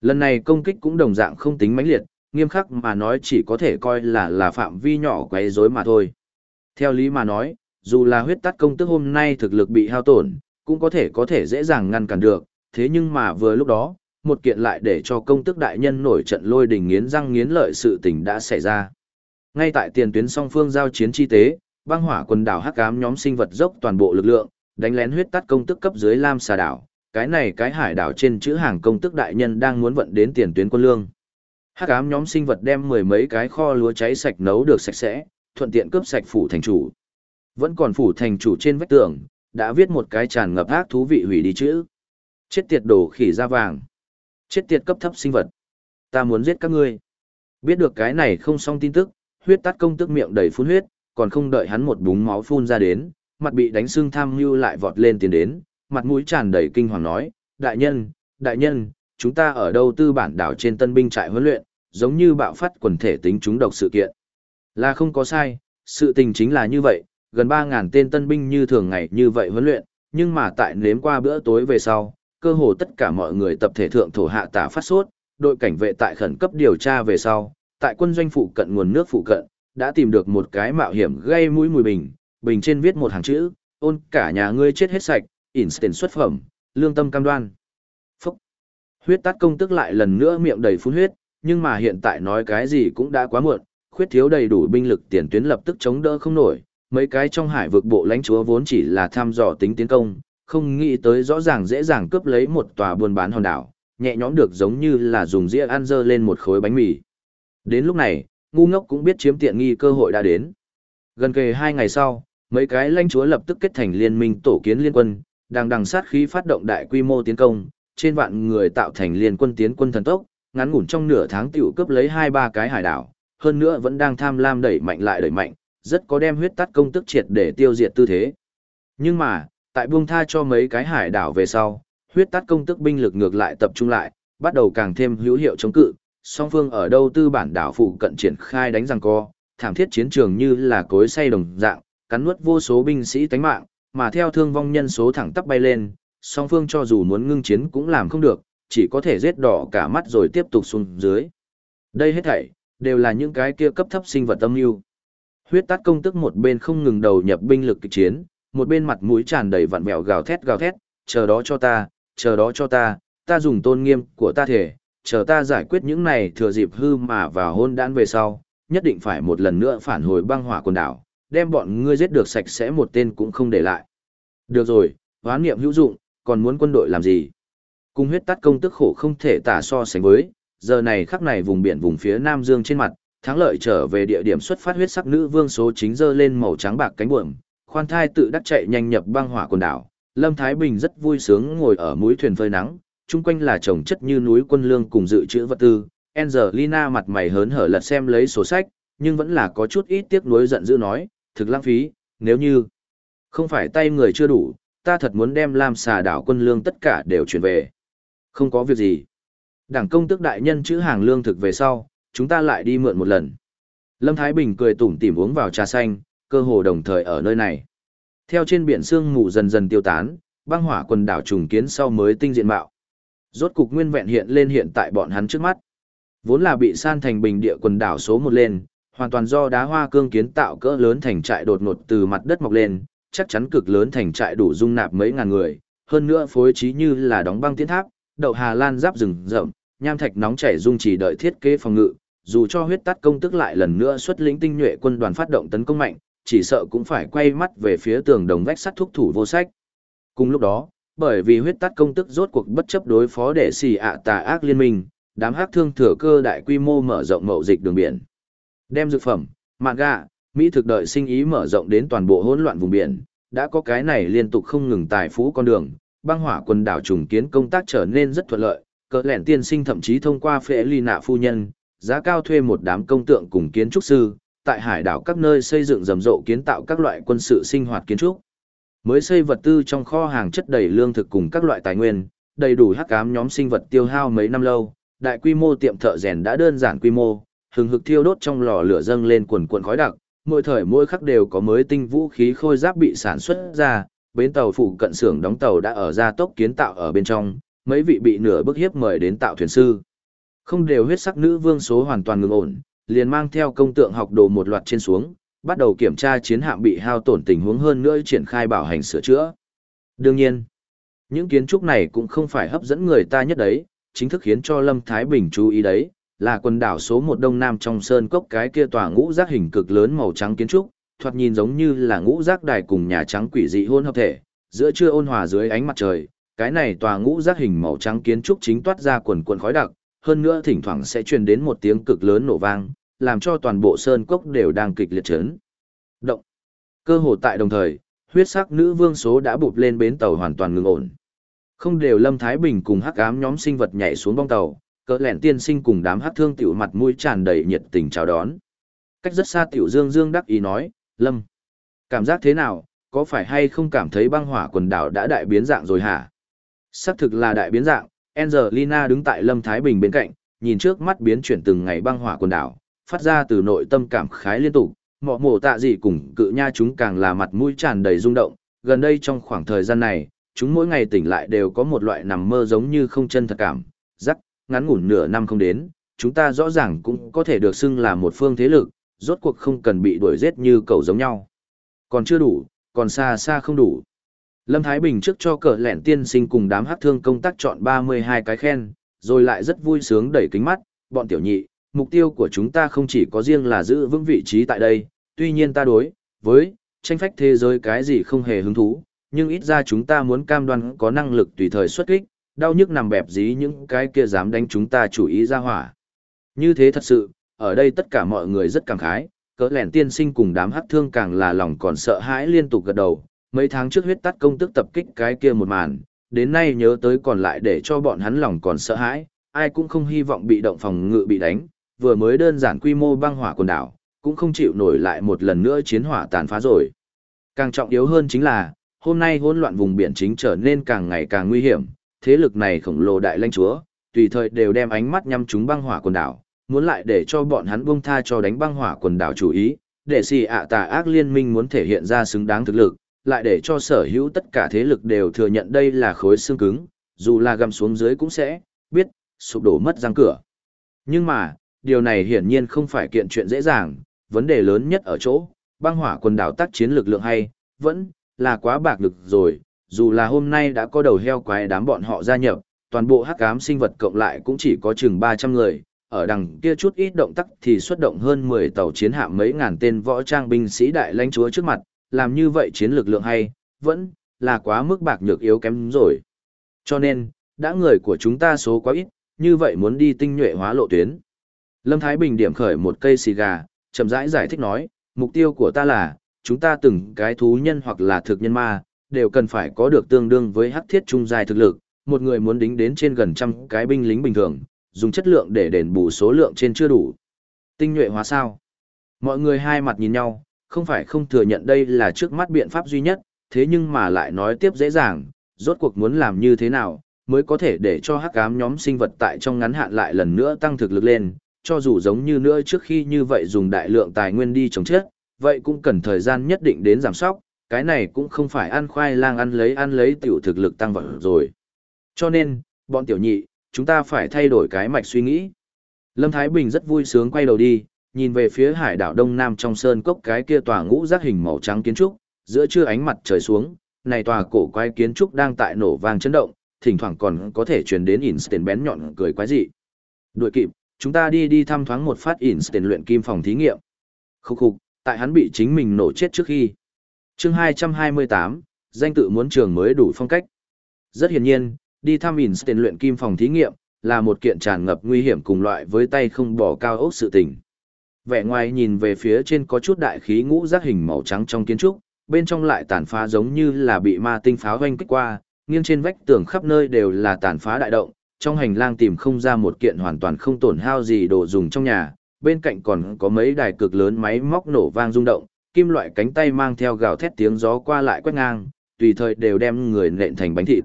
Lần này công kích cũng đồng dạng không tính mãnh liệt, nghiêm khắc mà nói chỉ có thể coi là là phạm vi nhỏ quấy rối mà thôi. Theo lý mà nói, dù là huyết tắt công tức hôm nay thực lực bị hao tổn, cũng có thể có thể dễ dàng ngăn cản được, thế nhưng mà vừa lúc đó, một kiện lại để cho công tức đại nhân nổi trận lôi đình nghiến răng nghiến lợi sự tình đã xảy ra. Ngay tại tiền tuyến song phương giao chiến chi tế, băng hỏa quần đảo hắc ám nhóm sinh vật dốc toàn bộ lực lượng, đánh lén huyết tắt công tức cấp dưới Lam Xà đảo, cái này cái hải đảo trên chữ hàng công tức đại nhân đang muốn vận đến tiền tuyến quân lương. Hắc ám nhóm sinh vật đem mười mấy cái kho lúa cháy sạch nấu được sạch sẽ, thuận tiện cướp sạch phủ thành chủ. Vẫn còn phủ thành chủ trên vách tường, đã viết một cái tràn ngập ác thú vị hủy đi chữ. Chết tiệt đồ khỉ da vàng. Chết tiệt cấp thấp sinh vật. Ta muốn giết các ngươi. Biết được cái này không xong tin tức, huyết tắt công tức miệng đầy phun huyết, còn không đợi hắn một búng máu phun ra đến, mặt bị đánh sưng tham mưu lại vọt lên tiến đến, mặt mũi tràn đầy kinh hoàng nói, đại nhân, đại nhân, chúng ta ở đâu tư bản đảo trên tân binh trại huấn luyện, giống như bạo phát quần thể tính chúng độc sự kiện. Là không có sai, sự tình chính là như vậy, gần 3.000 tên tân binh như thường ngày như vậy huấn luyện, nhưng mà tại nếm qua bữa tối về sau, cơ hồ tất cả mọi người tập thể thượng thổ hạ tả phát sốt, đội cảnh vệ tại khẩn cấp điều tra về sau, tại quân doanh phụ cận nguồn nước phụ cận, đã tìm được một cái mạo hiểm gây mũi mùi bình, bình trên viết một hàng chữ, ôn cả nhà ngươi chết hết sạch, instant xuất phẩm, lương tâm cam đoan. Phúc! Huyết tắt công tức lại lần nữa miệng đầy phun huyết, nhưng mà hiện tại nói cái gì cũng đã quá muộn, khuyết thiếu đầy đủ binh lực tiền tuyến lập tức chống đỡ không nổi, mấy cái trong hải vực bộ lãnh chúa vốn chỉ là tham dò tính tiến công, không nghĩ tới rõ ràng dễ dàng cướp lấy một tòa buôn bán hòn đảo, nhẹ nhõm được giống như là dùng dĩa ăn dơ lên một khối bánh mì. Đến lúc này, ngu ngốc cũng biết chiếm tiện nghi cơ hội đã đến. Gần kề hai ngày sau, mấy cái lãnh chúa lập tức kết thành liên minh tổ kiến liên quân, đang đằng sát khí phát động đại quy mô tiến công, trên vạn người tạo thành liên quân tiến quân thần tốc, ngắn ngủn trong nửa tháng tiểu cướp lấy hai ba cái hải đảo, hơn nữa vẫn đang tham lam đẩy mạnh lại đẩy mạnh, rất có đem huyết tắt công tức triệt để tiêu diệt tư thế. Nhưng mà, tại buông tha cho mấy cái hải đảo về sau, huyết tát công tức binh lực ngược lại tập trung lại, bắt đầu càng thêm hữu hiệu chống cự, song phương ở đâu tư bản đảo phụ cận triển khai đánh răng co, thảm thiết chiến trường như là cối say đồng dạng, cắn nuốt vô số binh sĩ tánh mạng, mà theo thương vong nhân số thẳng tắp bay lên, song phương cho dù muốn ngưng chiến cũng làm không được, chỉ có thể giết đỏ cả mắt rồi tiếp tục xuống dưới. Đây hết thảy, đều là những cái kia cấp thấp sinh vật âm mưu. Huyết tát công tức một bên không ngừng đầu nhập binh lực kịch chiến, một bên mặt mũi tràn đầy vặn vẹo gào thét gào thét, chờ đó cho ta, chờ đó cho ta, ta dùng tôn nghiêm của ta thể, chờ ta giải quyết những này thừa dịp hư mà vào hôn đan về sau, nhất định phải một lần nữa phản hồi băng hỏa quần đảo, đem bọn ngươi giết được sạch sẽ một tên cũng không để lại. Được rồi, hoán niệm hữu dụng, còn muốn quân đội làm gì? Cung huyết tắt công tức khổ không thể tả so sánh với, giờ này khắc này vùng biển vùng phía Nam Dương trên mặt, thắng lợi trở về địa điểm xuất phát huyết sắc nữ vương số chính dơ lên màu trắng bạc cánh buồm, khoan thai tự đắc chạy nhanh nhập băng hỏa quần đảo. Lâm Thái Bình rất vui sướng ngồi ở mũi thuyền phơi nắng, chung quanh là trồng chất như núi quân lương cùng dự trữ vật tư. Angelina mặt mày hớn hở lật xem lấy sổ sách, nhưng vẫn là có chút ít tiếc nuối giận dữ nói, thực lãng phí, nếu như không phải tay người chưa đủ, ta thật muốn đem Lam xà đảo quân lương tất cả đều chuyển về. Không có việc gì. Đảng công tức đại nhân chữ hàng lương thực về sau, chúng ta lại đi mượn một lần. Lâm Thái Bình cười tủm tỉm uống vào trà xanh, cơ hồ đồng thời ở nơi này. Theo trên biển sương mù dần dần tiêu tán, băng hỏa quần đảo trùng kiến sau mới tinh diện mạo. Rốt cục nguyên vẹn hiện lên hiện tại bọn hắn trước mắt. Vốn là bị san thành bình địa quần đảo số một lên, hoàn toàn do đá hoa cương kiến tạo cỡ lớn thành trại đột ngột từ mặt đất mọc lên, chắc chắn cực lớn thành trại đủ dung nạp mấy ngàn người, hơn nữa phối trí như là đóng băng tiến tháp, đậu Hà Lan giáp rừng rậm, nham thạch nóng chảy dung chỉ đợi thiết kế phòng ngự, dù cho huyết tắt công tức lại lần nữa xuất lĩnh tinh nhuệ quân đoàn phát động tấn công mạnh, chỉ sợ cũng phải quay mắt về phía tường đồng vách sắt thúc thủ vô sách. Cùng lúc đó, bởi vì huyết tắt công tức rốt cuộc bất chấp đối phó để xì ạ tà ác liên minh, đám hắc thương thừa cơ đại quy mô mở rộng mậu dịch đường biển. Đem dược phẩm, mạng gạ, Mỹ thực đợi sinh ý mở rộng đến toàn bộ hỗn loạn vùng biển, đã có cái này liên tục không ngừng tài phú con đường, băng hỏa quần đảo trùng kiến công tác trở nên rất thuận lợi, cỡ lẻn tiên sinh thậm chí thông qua phệ ly nạ phu nhân, giá cao thuê một đám công tượng cùng kiến trúc sư, tại hải đảo các nơi xây dựng rầm rộ kiến tạo các loại quân sự sinh hoạt kiến trúc. Mới xây vật tư trong kho hàng chất đầy lương thực cùng các loại tài nguyên, đầy đủ hắc ám nhóm sinh vật tiêu hao mấy năm lâu, đại quy mô tiệm thợ rèn đã đơn giản quy mô, hừng hực thiêu đốt trong lò lửa dâng lên quần quần khói đặc, mỗi thời mỗi khắc đều có mới tinh vũ khí khôi giáp bị sản xuất ra, bến tàu phụ cận xưởng đóng tàu đã ở ra tốc kiến tạo ở bên trong, mấy vị bị nửa bức hiếp mời đến tạo thuyền sư. Không đều huyết sắc nữ vương số hoàn toàn ngừng ổn, liền mang theo công tượng học đồ một loạt trên xuống, bắt đầu kiểm tra chiến hạm bị hao tổn tình huống hơn nữa triển khai bảo hành sửa chữa. Đương nhiên, những kiến trúc này cũng không phải hấp dẫn người ta nhất đấy, chính thức khiến cho Lâm Thái Bình chú ý đấy, là quần đảo số một đông nam trong sơn cốc cái kia tòa ngũ giác hình cực lớn màu trắng kiến trúc, thoạt nhìn giống như là ngũ giác đài cùng nhà trắng quỷ dị hôn hợp thể, giữa trưa ôn hòa dưới ánh mặt trời, cái này tòa ngũ giác hình màu trắng kiến trúc chính toát ra quần quần khói đặc, hơn nữa thỉnh thoảng sẽ truyền đến một tiếng cực lớn nổ vang, làm cho toàn bộ sơn cốc đều đang kịch liệt chấn. Động. Cơ hồ tại đồng thời, huyết sắc nữ vương số đã bụp lên bến tàu hoàn toàn ngừng ổn. Không đều Lâm Thái Bình cùng hắc ám nhóm sinh vật nhảy xuống bong tàu, cỡ lẹn tiên sinh cùng đám hắc thương tiểu mặt mũi tràn đầy nhiệt tình chào đón. Cách rất xa tiểu Dương Dương đắc ý nói, Lâm, cảm giác thế nào, có phải hay không cảm thấy băng hỏa quần đảo đã đại biến dạng rồi hả? Sắc thực là đại biến dạng, Angelina đứng tại Lâm Thái Bình bên cạnh, nhìn trước mắt biến chuyển từng ngày băng hỏa quần đảo, phát ra từ nội tâm cảm khái liên tục, mọ mổ tạ gì cùng cự nha chúng càng là mặt mũi tràn đầy rung động, gần đây trong khoảng thời gian này, chúng mỗi ngày tỉnh lại đều có một loại nằm mơ giống như không chân thật cảm, rắc, ngắn ngủn nửa năm không đến, chúng ta rõ ràng cũng có thể được xưng là một phương thế lực, rốt cuộc không cần bị đuổi giết như cầu giống nhau. Còn chưa đủ, còn xa xa không đủ. Lâm Thái Bình trước cho cờ lẹn tiên sinh cùng đám hát thương công tác chọn 32 cái khen, rồi lại rất vui sướng đẩy kính mắt, bọn tiểu nhị, mục tiêu của chúng ta không chỉ có riêng là giữ vững vị trí tại đây, tuy nhiên ta đối với tranh phách thế giới cái gì không hề hứng thú, nhưng ít ra chúng ta muốn cam đoan có năng lực tùy thời xuất kích, đau nhức nằm bẹp dí những cái kia dám đánh chúng ta chủ ý ra hỏa. Như thế thật sự, ở đây tất cả mọi người rất cảm khái, cỡ lẻn tiên sinh cùng đám hắc thương càng là lòng còn sợ hãi liên tục gật đầu, mấy tháng trước huyết tắt công tức tập kích cái kia một màn, đến nay nhớ tới còn lại để cho bọn hắn lòng còn sợ hãi, ai cũng không hy vọng bị động phòng ngự bị đánh, vừa mới đơn giản quy mô băng hỏa quần đảo, cũng không chịu nổi lại một lần nữa chiến hỏa tàn phá rồi. Càng trọng yếu hơn chính là, hôm nay hỗn loạn vùng biển chính trở nên càng ngày càng nguy hiểm, thế lực này khổng lồ đại lãnh chúa, tùy thời đều đem ánh mắt nhắm chúng băng hỏa quần đảo, muốn lại để cho bọn hắn buông tha cho đánh băng hỏa quần đảo chủ ý, để xì ạ tà ác liên minh muốn thể hiện ra xứng đáng thực lực, lại để cho sở hữu tất cả thế lực đều thừa nhận đây là khối xương cứng, dù là găm xuống dưới cũng sẽ, biết, sụp đổ mất răng cửa. Nhưng mà, điều này hiển nhiên không phải kiện chuyện dễ dàng, vấn đề lớn nhất ở chỗ, băng hỏa quần đảo tác chiến lực lượng hay, vẫn là quá bạc lực rồi, dù là hôm nay đã có đầu heo quái đám bọn họ gia nhập, toàn bộ hắc ám sinh vật cộng lại cũng chỉ có chừng 300 người, ở đằng kia chút ít động tác thì xuất động hơn 10 tàu chiến hạm mấy ngàn tên võ trang binh sĩ đại lãnh chúa trước mặt, làm như vậy chiến lực lượng hay, vẫn là quá mức bạc nhược yếu kém rồi. Cho nên, đã người của chúng ta số quá ít, như vậy muốn đi tinh nhuệ hóa lộ tuyến. Lâm Thái Bình điểm khởi một cây xì gà, chậm rãi giải thích nói, mục tiêu của ta là, chúng ta từng cái thú nhân hoặc là thực nhân ma, đều cần phải có được tương đương với hắc thiết trung dài thực lực, một người muốn đính đến trên gần trăm cái binh lính bình thường, dùng chất lượng để đền bù số lượng trên chưa đủ. Tinh nhuệ hóa sao? Mọi người hai mặt nhìn nhau, không phải không thừa nhận đây là trước mắt biện pháp duy nhất, thế nhưng mà lại nói tiếp dễ dàng, rốt cuộc muốn làm như thế nào, mới có thể để cho hắc ám nhóm sinh vật tại trong ngắn hạn lại lần nữa tăng thực lực lên, cho dù giống như nữa trước khi như vậy dùng đại lượng tài nguyên đi chống chết, vậy cũng cần thời gian nhất định đến giảm sóc, cái này cũng không phải ăn khoai lang ăn lấy ăn lấy tiểu thực lực tăng vật rồi. Cho nên, bọn tiểu nhị, chúng ta phải thay đổi cái mạch suy nghĩ. Lâm Thái Bình rất vui sướng quay đầu đi, nhìn về phía hải đảo Đông Nam trong sơn cốc cái kia tòa ngũ giác hình màu trắng kiến trúc, giữa trưa ánh mặt trời xuống, này tòa cổ quái kiến trúc đang tại nổ vang chấn động, thỉnh thoảng còn có thể truyền đến Einstein bén nhọn cười quái dị. Đuổi kịp, Chúng ta đi đi thăm thoáng một phát Einstein luyện kim phòng thí nghiệm. Khúc khục, tại hắn bị chính mình nổ chết trước khi. chương 228, danh tự muốn trường mới đủ phong cách. Rất hiển nhiên, đi thăm Einstein luyện kim phòng thí nghiệm, là một kiện tràn ngập nguy hiểm cùng loại với tay không bỏ cao ốc sự tình. Vẻ ngoài nhìn về phía trên có chút đại khí ngũ giác hình màu trắng trong kiến trúc, bên trong lại tàn phá giống như là bị ma tinh pháo hoanh kích qua, nghiêng trên vách tường khắp nơi đều là tàn phá đại động, trong hành lang tìm không ra một kiện hoàn toàn không tổn hao gì đồ dùng trong nhà, bên cạnh còn có mấy đài cực lớn máy móc nổ vang rung động, kim loại cánh tay mang theo gào thét tiếng gió qua lại quét ngang, tùy thời đều đem người nện thành bánh thịt.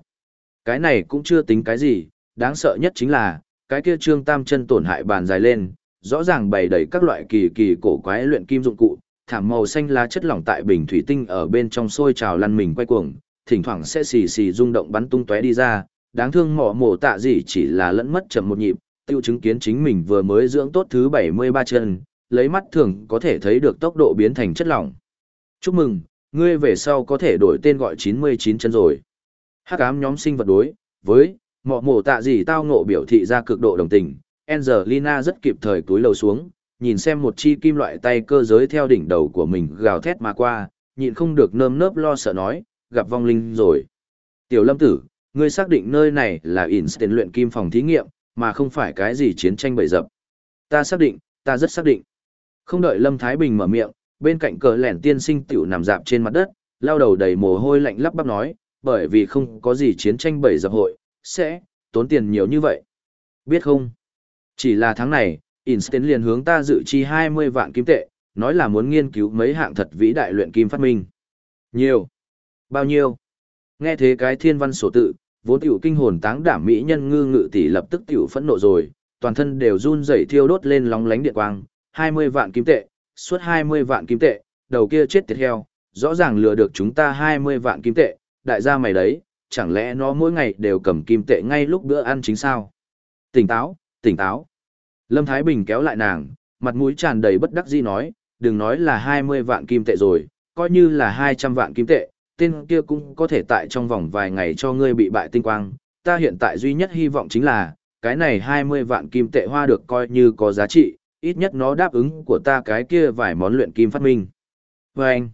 Cái này cũng chưa tính cái gì, đáng sợ nhất chính là, cái kia trương tam chân tổn hại bàn dài lên, rõ ràng bày đầy các loại kỳ kỳ cổ quái luyện kim dụng cụ, thảm màu xanh lá chất lỏng tại bình thủy tinh ở bên trong sôi trào lăn mình quay cuồng, thỉnh thoảng sẽ xì xì rung động bắn tung tóe đi ra, đáng thương mỏ mổ tạ gì chỉ là lẫn mất chậm một nhịp, tiêu chứng kiến chính mình vừa mới dưỡng tốt thứ 73 chân, lấy mắt thường có thể thấy được tốc độ biến thành chất lỏng. Chúc mừng, ngươi về sau có thể đổi tên gọi 99 chân rồi. Hắc ám nhóm sinh vật đối, với, mỏ mổ tạ gì tao ngộ biểu thị ra cực độ đồng tình, Angelina rất kịp thời túi lầu xuống, nhìn xem một chi kim loại tay cơ giới theo đỉnh đầu của mình gào thét mà qua, nhịn không được nơm nớp lo sợ nói, gặp vong linh rồi. Tiểu lâm tử, ngươi xác định nơi này là Einstein luyện kim phòng thí nghiệm, mà không phải cái gì chiến tranh bầy dập. Ta xác định, ta rất xác định. Không đợi Lâm Thái Bình mở miệng, bên cạnh cờ lẻn tiên sinh tiểu nằm dạp trên mặt đất, lao đầu đầy mồ hôi lạnh lắp bắp nói, bởi vì không có gì chiến tranh bầy dập hội, sẽ, tốn tiền nhiều như vậy. Biết không? Chỉ là tháng này, Einstein liền hướng ta dự chi 20 vạn kim tệ, nói là muốn nghiên cứu mấy hạng thật vĩ đại luyện kim phát minh. Nhiều. Bao nhiêu? Nghe thế cái thiên văn sổ tự, vốn tiểu kinh hồn táng đảm mỹ nhân ngư ngự tỷ lập tức tiểu phẫn nộ rồi, toàn thân đều run rẩy thiêu đốt lên lóng lánh điện quang, 20 vạn kim tệ, suốt 20 vạn kim tệ, đầu kia chết tiệt heo, rõ ràng lừa được chúng ta 20 vạn kim tệ, đại gia mày đấy, chẳng lẽ nó mỗi ngày đều cầm kim tệ ngay lúc bữa ăn chính sao? Tỉnh táo, tỉnh táo. Lâm Thái Bình kéo lại nàng, mặt mũi tràn đầy bất đắc dĩ nói, đừng nói là 20 vạn kim tệ rồi, coi như là 200 vạn kim tệ, tên kia cũng có thể tại trong vòng vài ngày cho ngươi bị bại tinh quang. Ta hiện tại duy nhất hy vọng chính là, cái này 20 vạn kim tệ hoa được coi như có giá trị, ít nhất nó đáp ứng của ta cái kia vài món luyện kim phát minh. Và anh,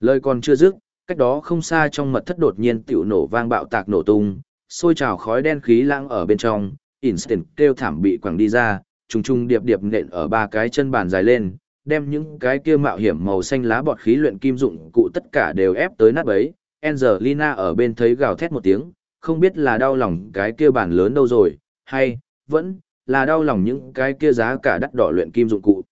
lời còn chưa dứt, cách đó không xa trong mật thất đột nhiên tiểu nổ vang bạo tạc nổ tung, sôi trào khói đen khí lãng ở bên trong, instant kêu thảm bị quẳng đi ra, trùng trùng điệp điệp nện ở ba cái chân bàn dài lên, đem những cái kia mạo hiểm màu xanh lá bọt khí luyện kim dụng cụ tất cả đều ép tới nát bấy. Angelina ở bên thấy gào thét một tiếng, không biết là đau lòng cái kia bàn lớn đâu rồi, hay, vẫn, là đau lòng những cái kia giá cả đắt đỏ luyện kim dụng cụ.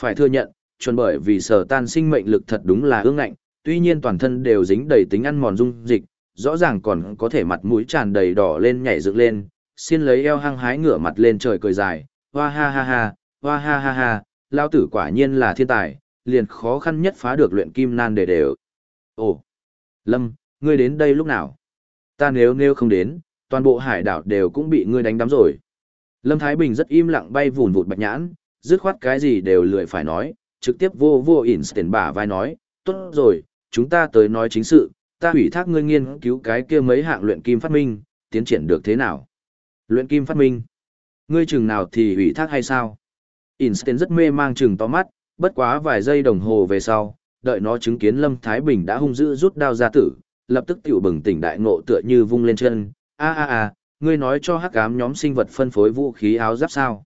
Phải thừa nhận, chuẩn bởi vì sở tan sinh mệnh lực thật đúng là ương ngạnh, tuy nhiên toàn thân đều dính đầy tính ăn mòn dung dịch, rõ ràng còn có thể mặt mũi tràn đầy đỏ lên nhảy dựng lên, xin lấy eo hăng hái ngửa mặt lên trời cười dài, hoa ha ha ha, hoa ha ha ha, lao tử quả nhiên là thiên tài, liền khó khăn nhất phá được luyện kim nan đề đều. Ồ, Lâm, ngươi đến đây lúc nào? Ta nếu nếu không đến, toàn bộ hải đảo đều cũng bị ngươi đánh đắm rồi. Lâm Thái Bình rất im lặng bay vùn vụt bạch nhãn, dứt khoát cái gì đều lười phải nói, trực tiếp vô vô Einstein bả vai nói, tốt rồi, chúng ta tới nói chính sự, ta hủy thác ngươi nghiên cứu cái kia mấy hạng luyện kim phát minh, tiến triển được thế nào? Luyện kim phát minh? Ngươi chừng nào thì hủy thác hay sao? Einstein rất mê mang chừng to mắt, bất quá vài giây đồng hồ về sau, đợi nó chứng kiến Lâm Thái Bình đã hung dữ rút đao ra tử, lập tức tiểu bừng tỉnh đại ngộ tựa như vung lên chân, a a a, ngươi nói cho hắc ám nhóm sinh vật phân phối vũ khí áo giáp sao?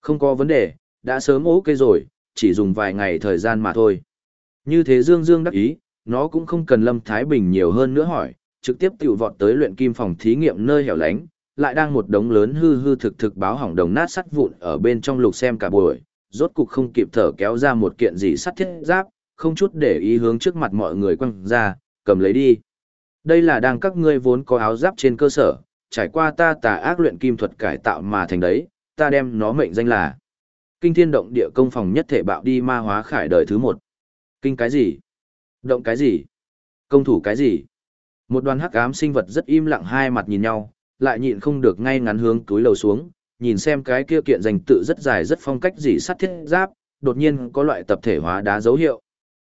Không có vấn đề, đã sớm ố rồi, chỉ dùng vài ngày thời gian mà thôi. Như thế Dương Dương đắc ý, nó cũng không cần Lâm Thái Bình nhiều hơn nữa hỏi, trực tiếp tiểu vọt tới luyện kim phòng thí nghiệm nơi hẻo lánh, lại đang một đống lớn hư hư thực thực báo hỏng đồng nát sắt vụn ở bên trong lục xem cả buổi, rốt cục không kịp thở kéo ra một kiện gì sắt thiết giáp, không chút để ý hướng trước mặt mọi người quăng ra, cầm lấy đi. Đây là đang các ngươi vốn có áo giáp trên cơ sở, trải qua ta tà ác luyện kim thuật cải tạo mà thành đấy, ta đem nó mệnh danh là Kinh Thiên Động Địa Công Phòng Nhất Thể Bạo Đi Ma Hóa Khải đời thứ một. Kinh cái gì? Động cái gì? Công thủ cái gì? Một đoàn hắc ám sinh vật rất im lặng hai mặt nhìn nhau, lại nhịn không được ngay ngắn hướng túi lầu xuống, nhìn xem cái kia kiện danh tự rất dài rất phong cách gì sắt thiết giáp, đột nhiên có loại tập thể hóa đá dấu hiệu.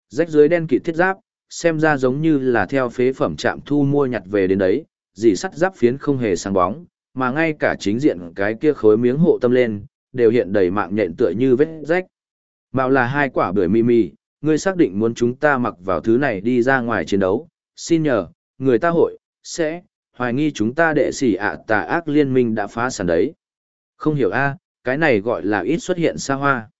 Rách dưới đen kịt thiết giáp, xem ra giống như là theo phế phẩm trạm thu mua nhặt về đến đấy, dì sắt giáp phiến không hề sáng bóng, mà ngay cả chính diện cái kia khối miếng hộ tâm lên, đều hiện đầy mạng nhện tựa như vết rách. Mạo là hai quả bưởi mi mi, ngươi xác định muốn chúng ta mặc vào thứ này đi ra ngoài chiến đấu, xin nhờ, người ta hội, sẽ, hoài nghi chúng ta đệ sĩ ạ tà ác liên minh đã phá sản đấy. Không hiểu a cái này gọi là ít xuất hiện xa hoa.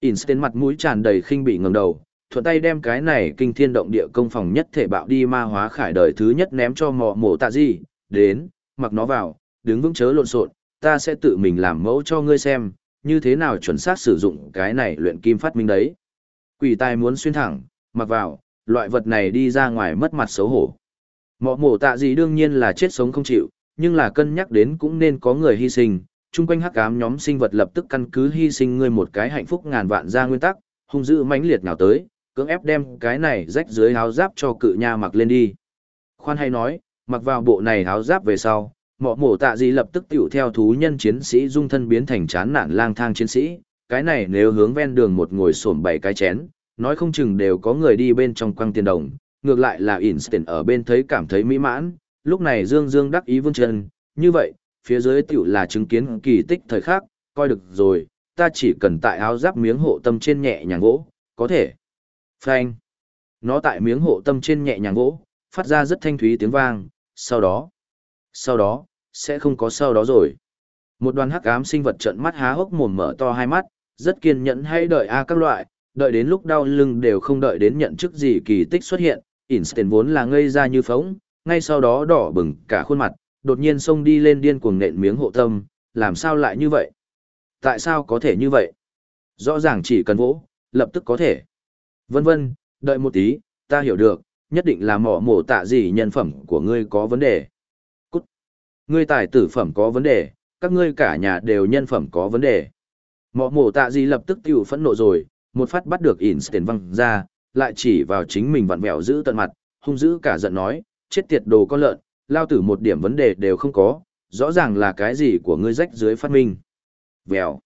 Einstein mặt mũi tràn đầy khinh bị ngẩng đầu, thuận tay đem cái này kinh thiên động địa công phòng nhất thể bạo đi ma hóa khải đời thứ nhất ném cho mọ mổ tạ gì, đến, mặc nó vào, đứng vững chớ lộn xộn, ta sẽ tự mình làm mẫu cho ngươi xem, như thế nào chuẩn xác sử dụng cái này luyện kim phát minh đấy. Quỷ tài muốn xuyên thẳng, mặc vào, loại vật này đi ra ngoài mất mặt xấu hổ. Mọ mổ tạ gì đương nhiên là chết sống không chịu, nhưng là cân nhắc đến cũng nên có người hy sinh, chung quanh hắc ám nhóm sinh vật lập tức căn cứ hy sinh ngươi một cái hạnh phúc ngàn vạn ra nguyên tắc, hung dữ mãnh liệt nào tới, cưỡng ép đem cái này rách dưới áo giáp cho cự nha mặc lên đi. Khoan hay nói, mặc vào bộ này áo giáp về sau, mọ mổ tạ gì lập tức tiểu theo thú nhân chiến sĩ dung thân biến thành chán nản lang thang chiến sĩ, cái này nếu hướng ven đường một ngồi xổm bảy cái chén, nói không chừng đều có người đi bên trong quăng tiền đồng, ngược lại là Instant ở bên thấy cảm thấy mỹ mãn, lúc này Dương Dương đắc ý vương chân, như vậy, phía dưới tiểu là chứng kiến kỳ tích thời khắc, coi được rồi, ta chỉ cần tại áo giáp miếng hộ tâm trên nhẹ nhàng gỗ, có thể. Phanh. Nó tại miếng hộ tâm trên nhẹ nhàng gỗ, phát ra rất thanh thúy tiếng vang, sau đó, sau đó, sẽ không có sau đó rồi. Một đoàn hắc ám sinh vật trợn mắt há hốc mồm mở to hai mắt, rất kiên nhẫn hay đợi a à các loại, đợi đến lúc đau lưng đều không đợi đến nhận chức gì kỳ tích xuất hiện, Einstein vốn là ngây ra như phóng, ngay sau đó đỏ bừng cả khuôn mặt, đột nhiên xông đi lên điên cuồng nện miếng hộ tâm, làm sao lại như vậy? Tại sao có thể như vậy? Rõ ràng chỉ cần vỗ, lập tức có thể. Vân vân, đợi một tí, ta hiểu được, nhất định là mỏ mổ tạ gì nhân phẩm của ngươi có vấn đề. Cút. Ngươi tài tử phẩm có vấn đề, các ngươi cả nhà đều nhân phẩm có vấn đề. Mỏ mổ tạ gì lập tức tiêu phẫn nộ rồi, một phát bắt được Einstein văng ra, lại chỉ vào chính mình vặn vẹo giữ tận mặt, hung dữ cả giận nói, chết tiệt đồ con lợn, lao tử một điểm vấn đề đều không có, rõ ràng là cái gì của ngươi rách dưới phát minh. Vèo.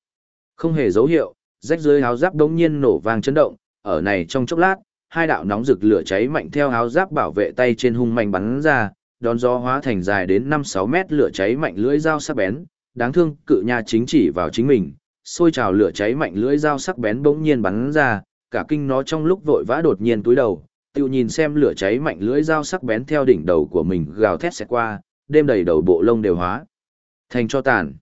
Không hề dấu hiệu, rách dưới áo giáp đống nhiên nổ vang chấn động, ở này trong chốc lát, hai đạo nóng rực lửa cháy mạnh theo áo giáp bảo vệ tay trên hung mạnh bắn ra, đón gió hóa thành dài đến 5-6 mét lửa cháy mạnh lưỡi dao sắc bén, đáng thương cự nha chính chỉ vào chính mình, xôi trào lửa cháy mạnh lưỡi dao sắc bén bỗng nhiên bắn ra, cả kinh nó trong lúc vội vã đột nhiên túi đầu, tiêu nhìn xem lửa cháy mạnh lưỡi dao sắc bén theo đỉnh đầu của mình gào thét xẹt qua, đêm đầy đầu bộ lông đều hóa thành cho tàn.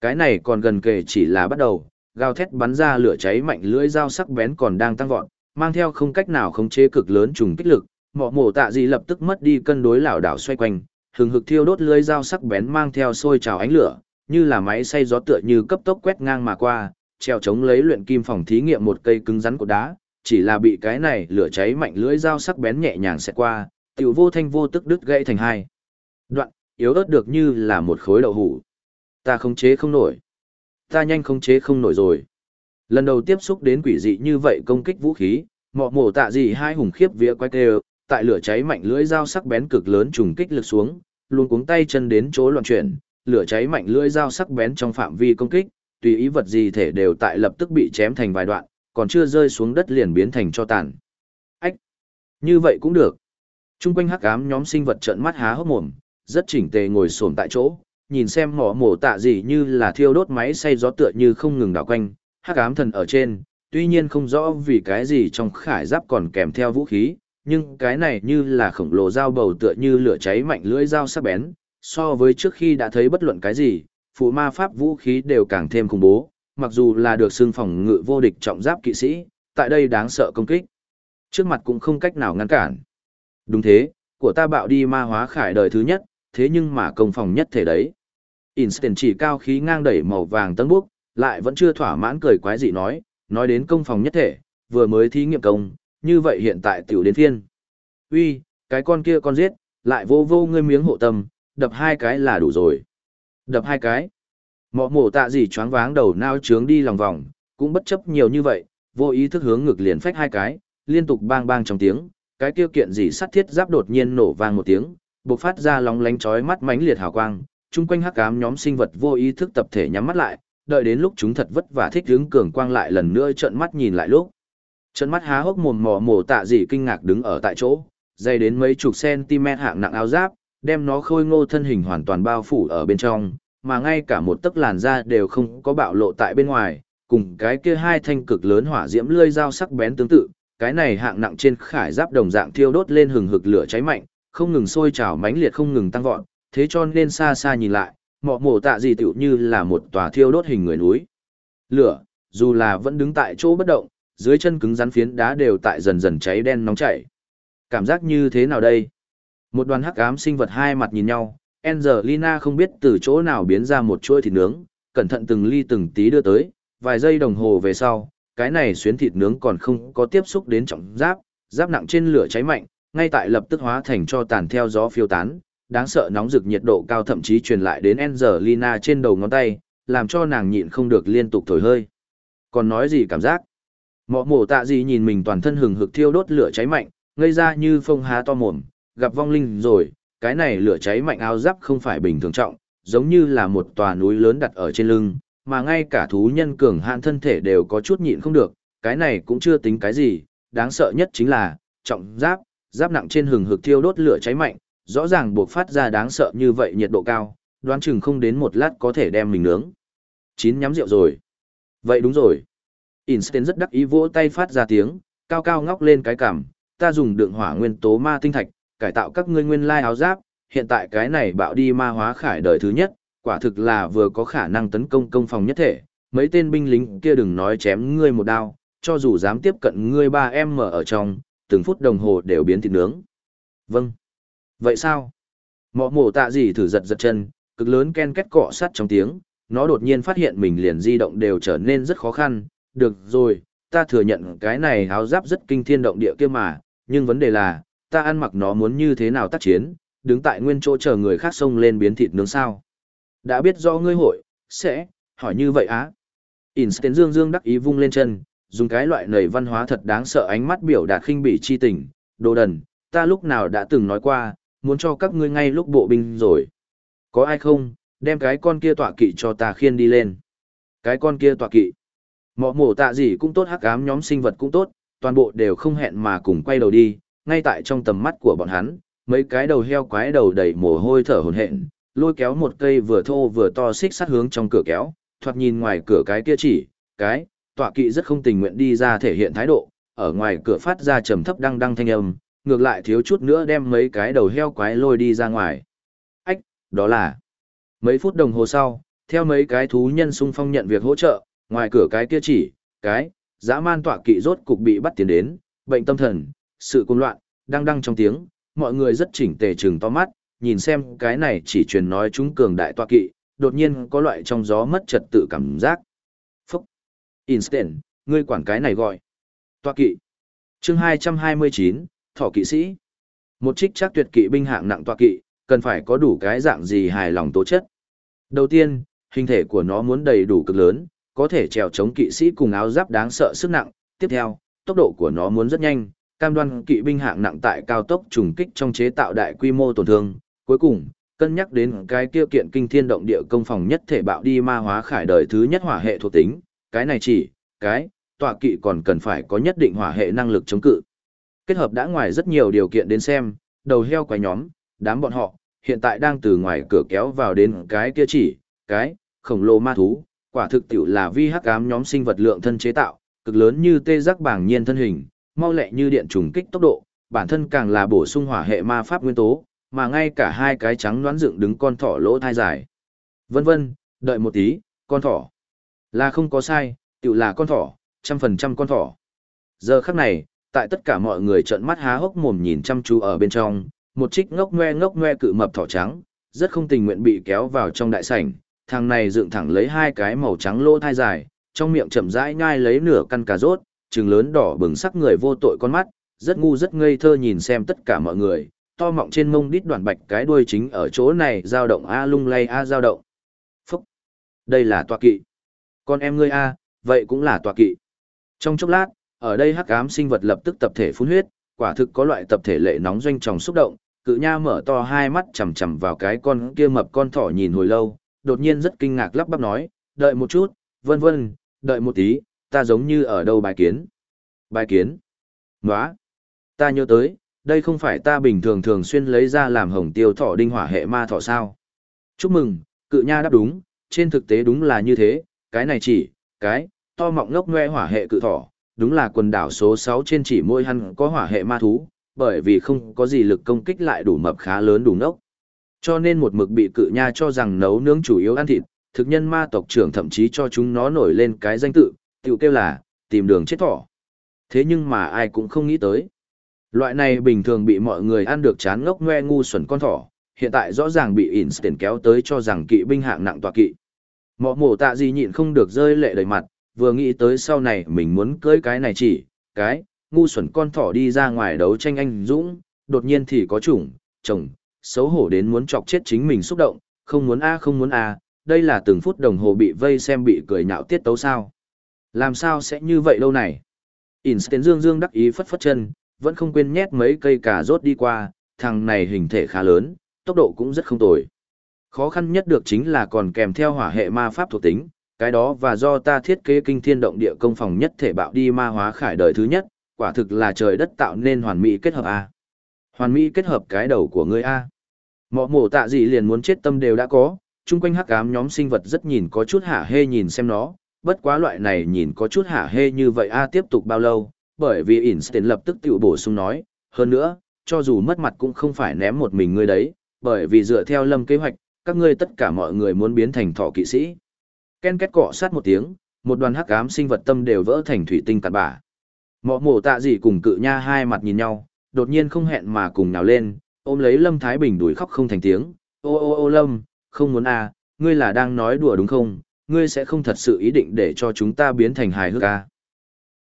Cái này còn gần kề chỉ là bắt đầu, gào thét bắn ra lửa cháy mạnh lưỡi dao sắc bén còn đang tăng vọt, mang theo không cách nào khống chế cực lớn trùng kích lực, mọ mổ tạ gì lập tức mất đi cân đối lảo đảo xoay quanh, hừng hực thiêu đốt lưỡi dao sắc bén mang theo sôi trào ánh lửa, như là máy xay gió tựa như cấp tốc quét ngang mà qua, treo chống lấy luyện kim phòng thí nghiệm một cây cứng rắn của đá, chỉ là bị cái này lửa cháy mạnh lưỡi dao sắc bén nhẹ nhàng xẹt qua, tiểu vô thanh vô tức đứt gãy thành hai. Đoạn, yếu ớt được như là một khối đậu hủ. Ta khống chế không nổi. Ta nhanh khống chế không nổi rồi. Lần đầu tiếp xúc đến quỷ dị như vậy công kích vũ khí, mọ mổ tạ gì hai hùng khiếp vía quay tê tại lửa cháy mạnh lưỡi dao sắc bén cực lớn trùng kích lực xuống, luôn cuống tay chân đến chỗ loạn chuyển, lửa cháy mạnh lưỡi dao sắc bén trong phạm vi công kích, tùy ý vật gì thể đều tại lập tức bị chém thành vài đoạn, còn chưa rơi xuống đất liền biến thành cho tàn. Ách! Như vậy cũng được. Trung quanh hắc ám nhóm sinh vật trợn mắt há hốc mồm, rất chỉnh tề ngồi xổm tại chỗ, nhìn xem mỏ mổ tạ gì như là thiêu đốt máy xay gió tựa như không ngừng đảo quanh, hắc ám thần ở trên, tuy nhiên không rõ vì cái gì trong khải giáp còn kèm theo vũ khí, nhưng cái này như là khổng lồ dao bầu tựa như lửa cháy mạnh lưỡi dao sắc bén, so với trước khi đã thấy bất luận cái gì, phụ ma pháp vũ khí đều càng thêm khủng bố, mặc dù là được xưng phòng ngự vô địch trọng giáp kỵ sĩ, tại đây đáng sợ công kích. Trước mặt cũng không cách nào ngăn cản. Đúng thế, của ta bạo đi ma hóa khải đời thứ nhất, thế nhưng mà công phòng nhất thể đấy. Instant chỉ cao khí ngang đẩy màu vàng tấn bước, lại vẫn chưa thỏa mãn cười quái dị nói, nói đến công phòng nhất thể, vừa mới thí nghiệm công, như vậy hiện tại tiểu đến phiên. Uy, cái con kia con giết, lại vô vô ngươi miếng hộ tâm, đập hai cái là đủ rồi. Đập hai cái. Mọ mổ tạ gì choáng váng đầu nao trướng đi lòng vòng, cũng bất chấp nhiều như vậy, vô ý thức hướng ngực liền phách hai cái, liên tục bang bang trong tiếng, cái kia kiện gì sắt thiết giáp đột nhiên nổ vang một tiếng, bộc phát ra lóng lánh chói mắt mánh liệt hào quang, chung quanh hắc ám nhóm sinh vật vô ý thức tập thể nhắm mắt lại, đợi đến lúc chúng thật vất vả thích hướng cường quang lại lần nữa trợn mắt nhìn lại lúc. Trợn mắt há hốc mồm mò mổ tạ gì kinh ngạc đứng ở tại chỗ, dày đến mấy chục cm hạng nặng áo giáp, đem nó khôi ngô thân hình hoàn toàn bao phủ ở bên trong, mà ngay cả một tấc làn da đều không có bạo lộ tại bên ngoài, cùng cái kia hai thanh cực lớn hỏa diễm lươi dao sắc bén tương tự, cái này hạng nặng trên khải giáp đồng dạng thiêu đốt lên hừng hực lửa cháy mạnh, không ngừng sôi trào mãnh liệt không ngừng tăng vọt, thế cho nên xa xa nhìn lại, mọ mổ tạ gì tựu như là một tòa thiêu đốt hình người núi. Lửa, dù là vẫn đứng tại chỗ bất động, dưới chân cứng rắn phiến đá đều tại dần dần cháy đen nóng chảy. Cảm giác như thế nào đây? Một đoàn hắc ám sinh vật hai mặt nhìn nhau, Angelina không biết từ chỗ nào biến ra một chuỗi thịt nướng, cẩn thận từng ly từng tí đưa tới, vài giây đồng hồ về sau, cái này xuyến thịt nướng còn không có tiếp xúc đến trọng giáp, giáp nặng trên lửa cháy mạnh, ngay tại lập tức hóa thành cho tàn theo gió phiêu tán, đáng sợ nóng rực nhiệt độ cao thậm chí truyền lại đến Angelina trên đầu ngón tay, làm cho nàng nhịn không được liên tục thổi hơi. Còn nói gì cảm giác? Mọ mổ tạ gì nhìn mình toàn thân hừng hực thiêu đốt lửa cháy mạnh, ngây ra như phông há to mồm, gặp vong linh rồi, cái này lửa cháy mạnh áo giáp không phải bình thường trọng, giống như là một tòa núi lớn đặt ở trên lưng, mà ngay cả thú nhân cường hạn thân thể đều có chút nhịn không được, cái này cũng chưa tính cái gì, đáng sợ nhất chính là, trọng giáp, giáp nặng trên hừng hực thiêu đốt lửa cháy mạnh, rõ ràng buộc phát ra đáng sợ như vậy nhiệt độ cao, đoán chừng không đến một lát có thể đem mình nướng. Chín nhắm rượu rồi. Vậy đúng rồi. Einstein rất đắc ý vỗ tay phát ra tiếng, cao cao ngóc lên cái cằm, ta dùng đượng hỏa nguyên tố ma tinh thạch, cải tạo các ngươi nguyên lai áo giáp, hiện tại cái này bạo đi ma hóa khải đời thứ nhất, quả thực là vừa có khả năng tấn công công phòng nhất thể, mấy tên binh lính kia đừng nói chém ngươi một đao, cho dù dám tiếp cận ngươi ba em mở ở trong, từng phút đồng hồ đều biến thịt nướng. Vâng. Vậy sao? Mọ mổ tạ gì thử giật giật chân, cực lớn ken két cọ sắt trong tiếng, nó đột nhiên phát hiện mình liền di động đều trở nên rất khó khăn, được rồi, ta thừa nhận cái này háo giáp rất kinh thiên động địa kia mà, nhưng vấn đề là, ta ăn mặc nó muốn như thế nào tác chiến, đứng tại nguyên chỗ chờ người khác xông lên biến thịt nướng sao. Đã biết do ngươi hội, sẽ, hỏi như vậy á. Einstein dương dương đắc ý vung lên chân, dùng cái loại nầy văn hóa thật đáng sợ ánh mắt biểu đạt khinh bỉ chi tình, đồ đần, ta lúc nào đã từng nói qua, muốn cho các ngươi ngay lúc bộ binh rồi. Có ai không, đem cái con kia tọa kỵ cho ta khiên đi lên. Cái con kia tọa kỵ. Mọ mổ tạ gì cũng tốt hắc ám nhóm sinh vật cũng tốt, toàn bộ đều không hẹn mà cùng quay đầu đi, ngay tại trong tầm mắt của bọn hắn, mấy cái đầu heo quái đầu đầy mồ hôi thở hổn hển, lôi kéo một cây vừa thô vừa to xích sắt hướng trong cửa kéo, thoạt nhìn ngoài cửa cái kia chỉ, cái, tọa kỵ rất không tình nguyện đi ra thể hiện thái độ, ở ngoài cửa phát ra trầm thấp đăng đăng thanh âm, ngược lại thiếu chút nữa đem mấy cái đầu heo quái lôi đi ra ngoài. Ách, đó là mấy phút đồng hồ sau, theo mấy cái thú nhân xung phong nhận việc hỗ trợ, ngoài cửa cái kia chỉ, cái, dã man tọa kỵ rốt cục bị bắt tiến đến, bệnh tâm thần, sự cuồng loạn, đang đăng trong tiếng, mọi người rất chỉnh tề trừng to mắt, nhìn xem cái này chỉ truyền nói chúng cường đại tọa kỵ, đột nhiên có loại trong gió mất trật tự cảm giác. Phúc! Instant, ngươi quản cái này gọi. Tọa kỵ. chương 229, thỏ kỵ sĩ. Một trích chắc tuyệt kỵ binh hạng nặng tọa kỵ, cần phải có đủ cái dạng gì hài lòng tố chất. Đầu tiên, hình thể của nó muốn đầy đủ cực lớn, có thể trèo chống kỵ sĩ cùng áo giáp đáng sợ sức nặng. Tiếp theo, tốc độ của nó muốn rất nhanh, cam đoan kỵ binh hạng nặng tại cao tốc trùng kích trong chế tạo đại quy mô tổn thương. Cuối cùng, cân nhắc đến cái tiêu kiện kinh thiên động địa công phòng nhất thể bạo đi ma hóa khải đời thứ nhất hỏa hệ thuộc tính, cái này chỉ, cái, tọa kỵ còn cần phải có nhất định hỏa hệ năng lực chống cự. Kết hợp đã ngoài rất nhiều điều kiện đến xem, đầu heo quái nhóm, đám bọn họ, hiện tại đang từ ngoài cửa kéo vào đến cái kia chỉ, cái, khổng lồ ma thú, quả thực tiểu là vi hắc ám nhóm sinh vật lượng thân chế tạo, cực lớn như tê giác bảng nhiên thân hình, mau lẹ như điện trùng kích tốc độ, bản thân càng là bổ sung hỏa hệ ma pháp nguyên tố, mà ngay cả hai cái trắng đoán dựng đứng con thỏ lỗ thai dài. Vân vân, đợi một tí, con thỏ. Là không có sai, tự là con thỏ, trăm phần trăm con thỏ. Giờ khắc này, tại tất cả mọi người trợn mắt há hốc mồm nhìn chăm chú ở bên trong, một trích ngốc ngoe ngốc ngoe cự mập thỏ trắng, rất không tình nguyện bị kéo vào trong đại sảnh, thằng này dựng thẳng lấy hai cái màu trắng lỗ thai dài, trong miệng chậm rãi nhai lấy nửa căn cà rốt, trừng lớn đỏ bừng sắc người vô tội con mắt, rất ngu rất ngây thơ nhìn xem tất cả mọi người, to mọng trên mông đít đoạn bạch cái đuôi chính ở chỗ này dao động a lung lay a dao động. Phúc! Đây là tọa kỵ. Con em ngươi a, vậy cũng là tọa kỵ. Trong chốc lát, ở đây hắc ám sinh vật lập tức tập thể phun huyết, quả thực có loại tập thể lệ nóng doanh tròng xúc động, cự nha mở to hai mắt chằm chằm vào cái con kia mập con thỏ nhìn hồi lâu, đột nhiên rất kinh ngạc lắp bắp nói, đợi một chút, vân vân, đợi một tí, ta giống như ở đâu bài kiến. Bài kiến. Nóa. Ta nhớ tới, đây không phải ta bình thường thường xuyên lấy ra làm hồng tiêu thỏ đinh hỏa hệ ma thỏ sao. Chúc mừng, Cự nha đáp đúng, trên thực tế đúng là như thế, cái này chỉ, cái, to mọng ngốc ngoe hỏa hệ cự thỏ, đúng là quần đảo số 6 trên chỉ môi hắn có hỏa hệ ma thú, bởi vì không có gì lực công kích lại đủ mập khá lớn đủ nốc. Cho nên một mực bị cự nha cho rằng nấu nướng chủ yếu ăn thịt, thực nhân ma tộc trưởng thậm chí cho chúng nó nổi lên cái danh tự, tiểu kêu là, tìm đường chết thỏ. Thế nhưng mà ai cũng không nghĩ tới. Loại này bình thường bị mọi người ăn được chán ngốc ngoe ngu xuẩn con thỏ, hiện tại rõ ràng bị Einstein kéo tới cho rằng kỵ binh hạng nặng tọa kỵ. Mọ mổ tạ gì nhịn không được rơi lệ đầy mặt, vừa nghĩ tới sau này mình muốn cưới cái này chỉ, cái, ngu xuẩn con thỏ đi ra ngoài đấu tranh anh dũng, đột nhiên thì có chủng, chồng, xấu hổ đến muốn chọc chết chính mình xúc động, không muốn a không muốn a, đây là từng phút đồng hồ bị vây xem bị cười nhạo tiết tấu sao. Làm sao sẽ như vậy lâu này? Einstein dương dương đắc ý phất phất chân, vẫn không quên nhét mấy cây cà rốt đi qua, thằng này hình thể khá lớn, tốc độ cũng rất không tồi. Khó khăn nhất được chính là còn kèm theo hỏa hệ ma pháp thuộc tính, cái đó và do ta thiết kế kinh thiên động địa công phòng nhất thể bạo đi ma hóa khải đời thứ nhất, quả thực là trời đất tạo nên hoàn mỹ kết hợp A. Hoàn mỹ kết hợp cái đầu của ngươi A. Mọ mổ tạ gì liền muốn chết tâm đều đã có, chung quanh hắc ám nhóm sinh vật rất nhìn có chút hả hê nhìn xem nó, bất quá loại này nhìn có chút hả hê như vậy A tiếp tục bao lâu, bởi vì Einstein lập tức tự bổ sung nói, hơn nữa, cho dù mất mặt cũng không phải ném một mình ngươi đấy, bởi vì dựa theo lâm kế hoạch, các ngươi tất cả mọi người muốn biến thành thọ kỵ sĩ. Ken két cọ sát một tiếng, một đoàn hắc ám sinh vật tâm đều vỡ thành thủy tinh tạt bã. Mọ mổ tạ gì cùng cự nha hai mặt nhìn nhau, đột nhiên không hẹn mà cùng nhào lên, ôm lấy Lâm Thái Bình đuổi khóc không thành tiếng. Ô ô ô Lâm, không muốn à, ngươi là đang nói đùa đúng không? Ngươi sẽ không thật sự ý định để cho chúng ta biến thành hài hước à?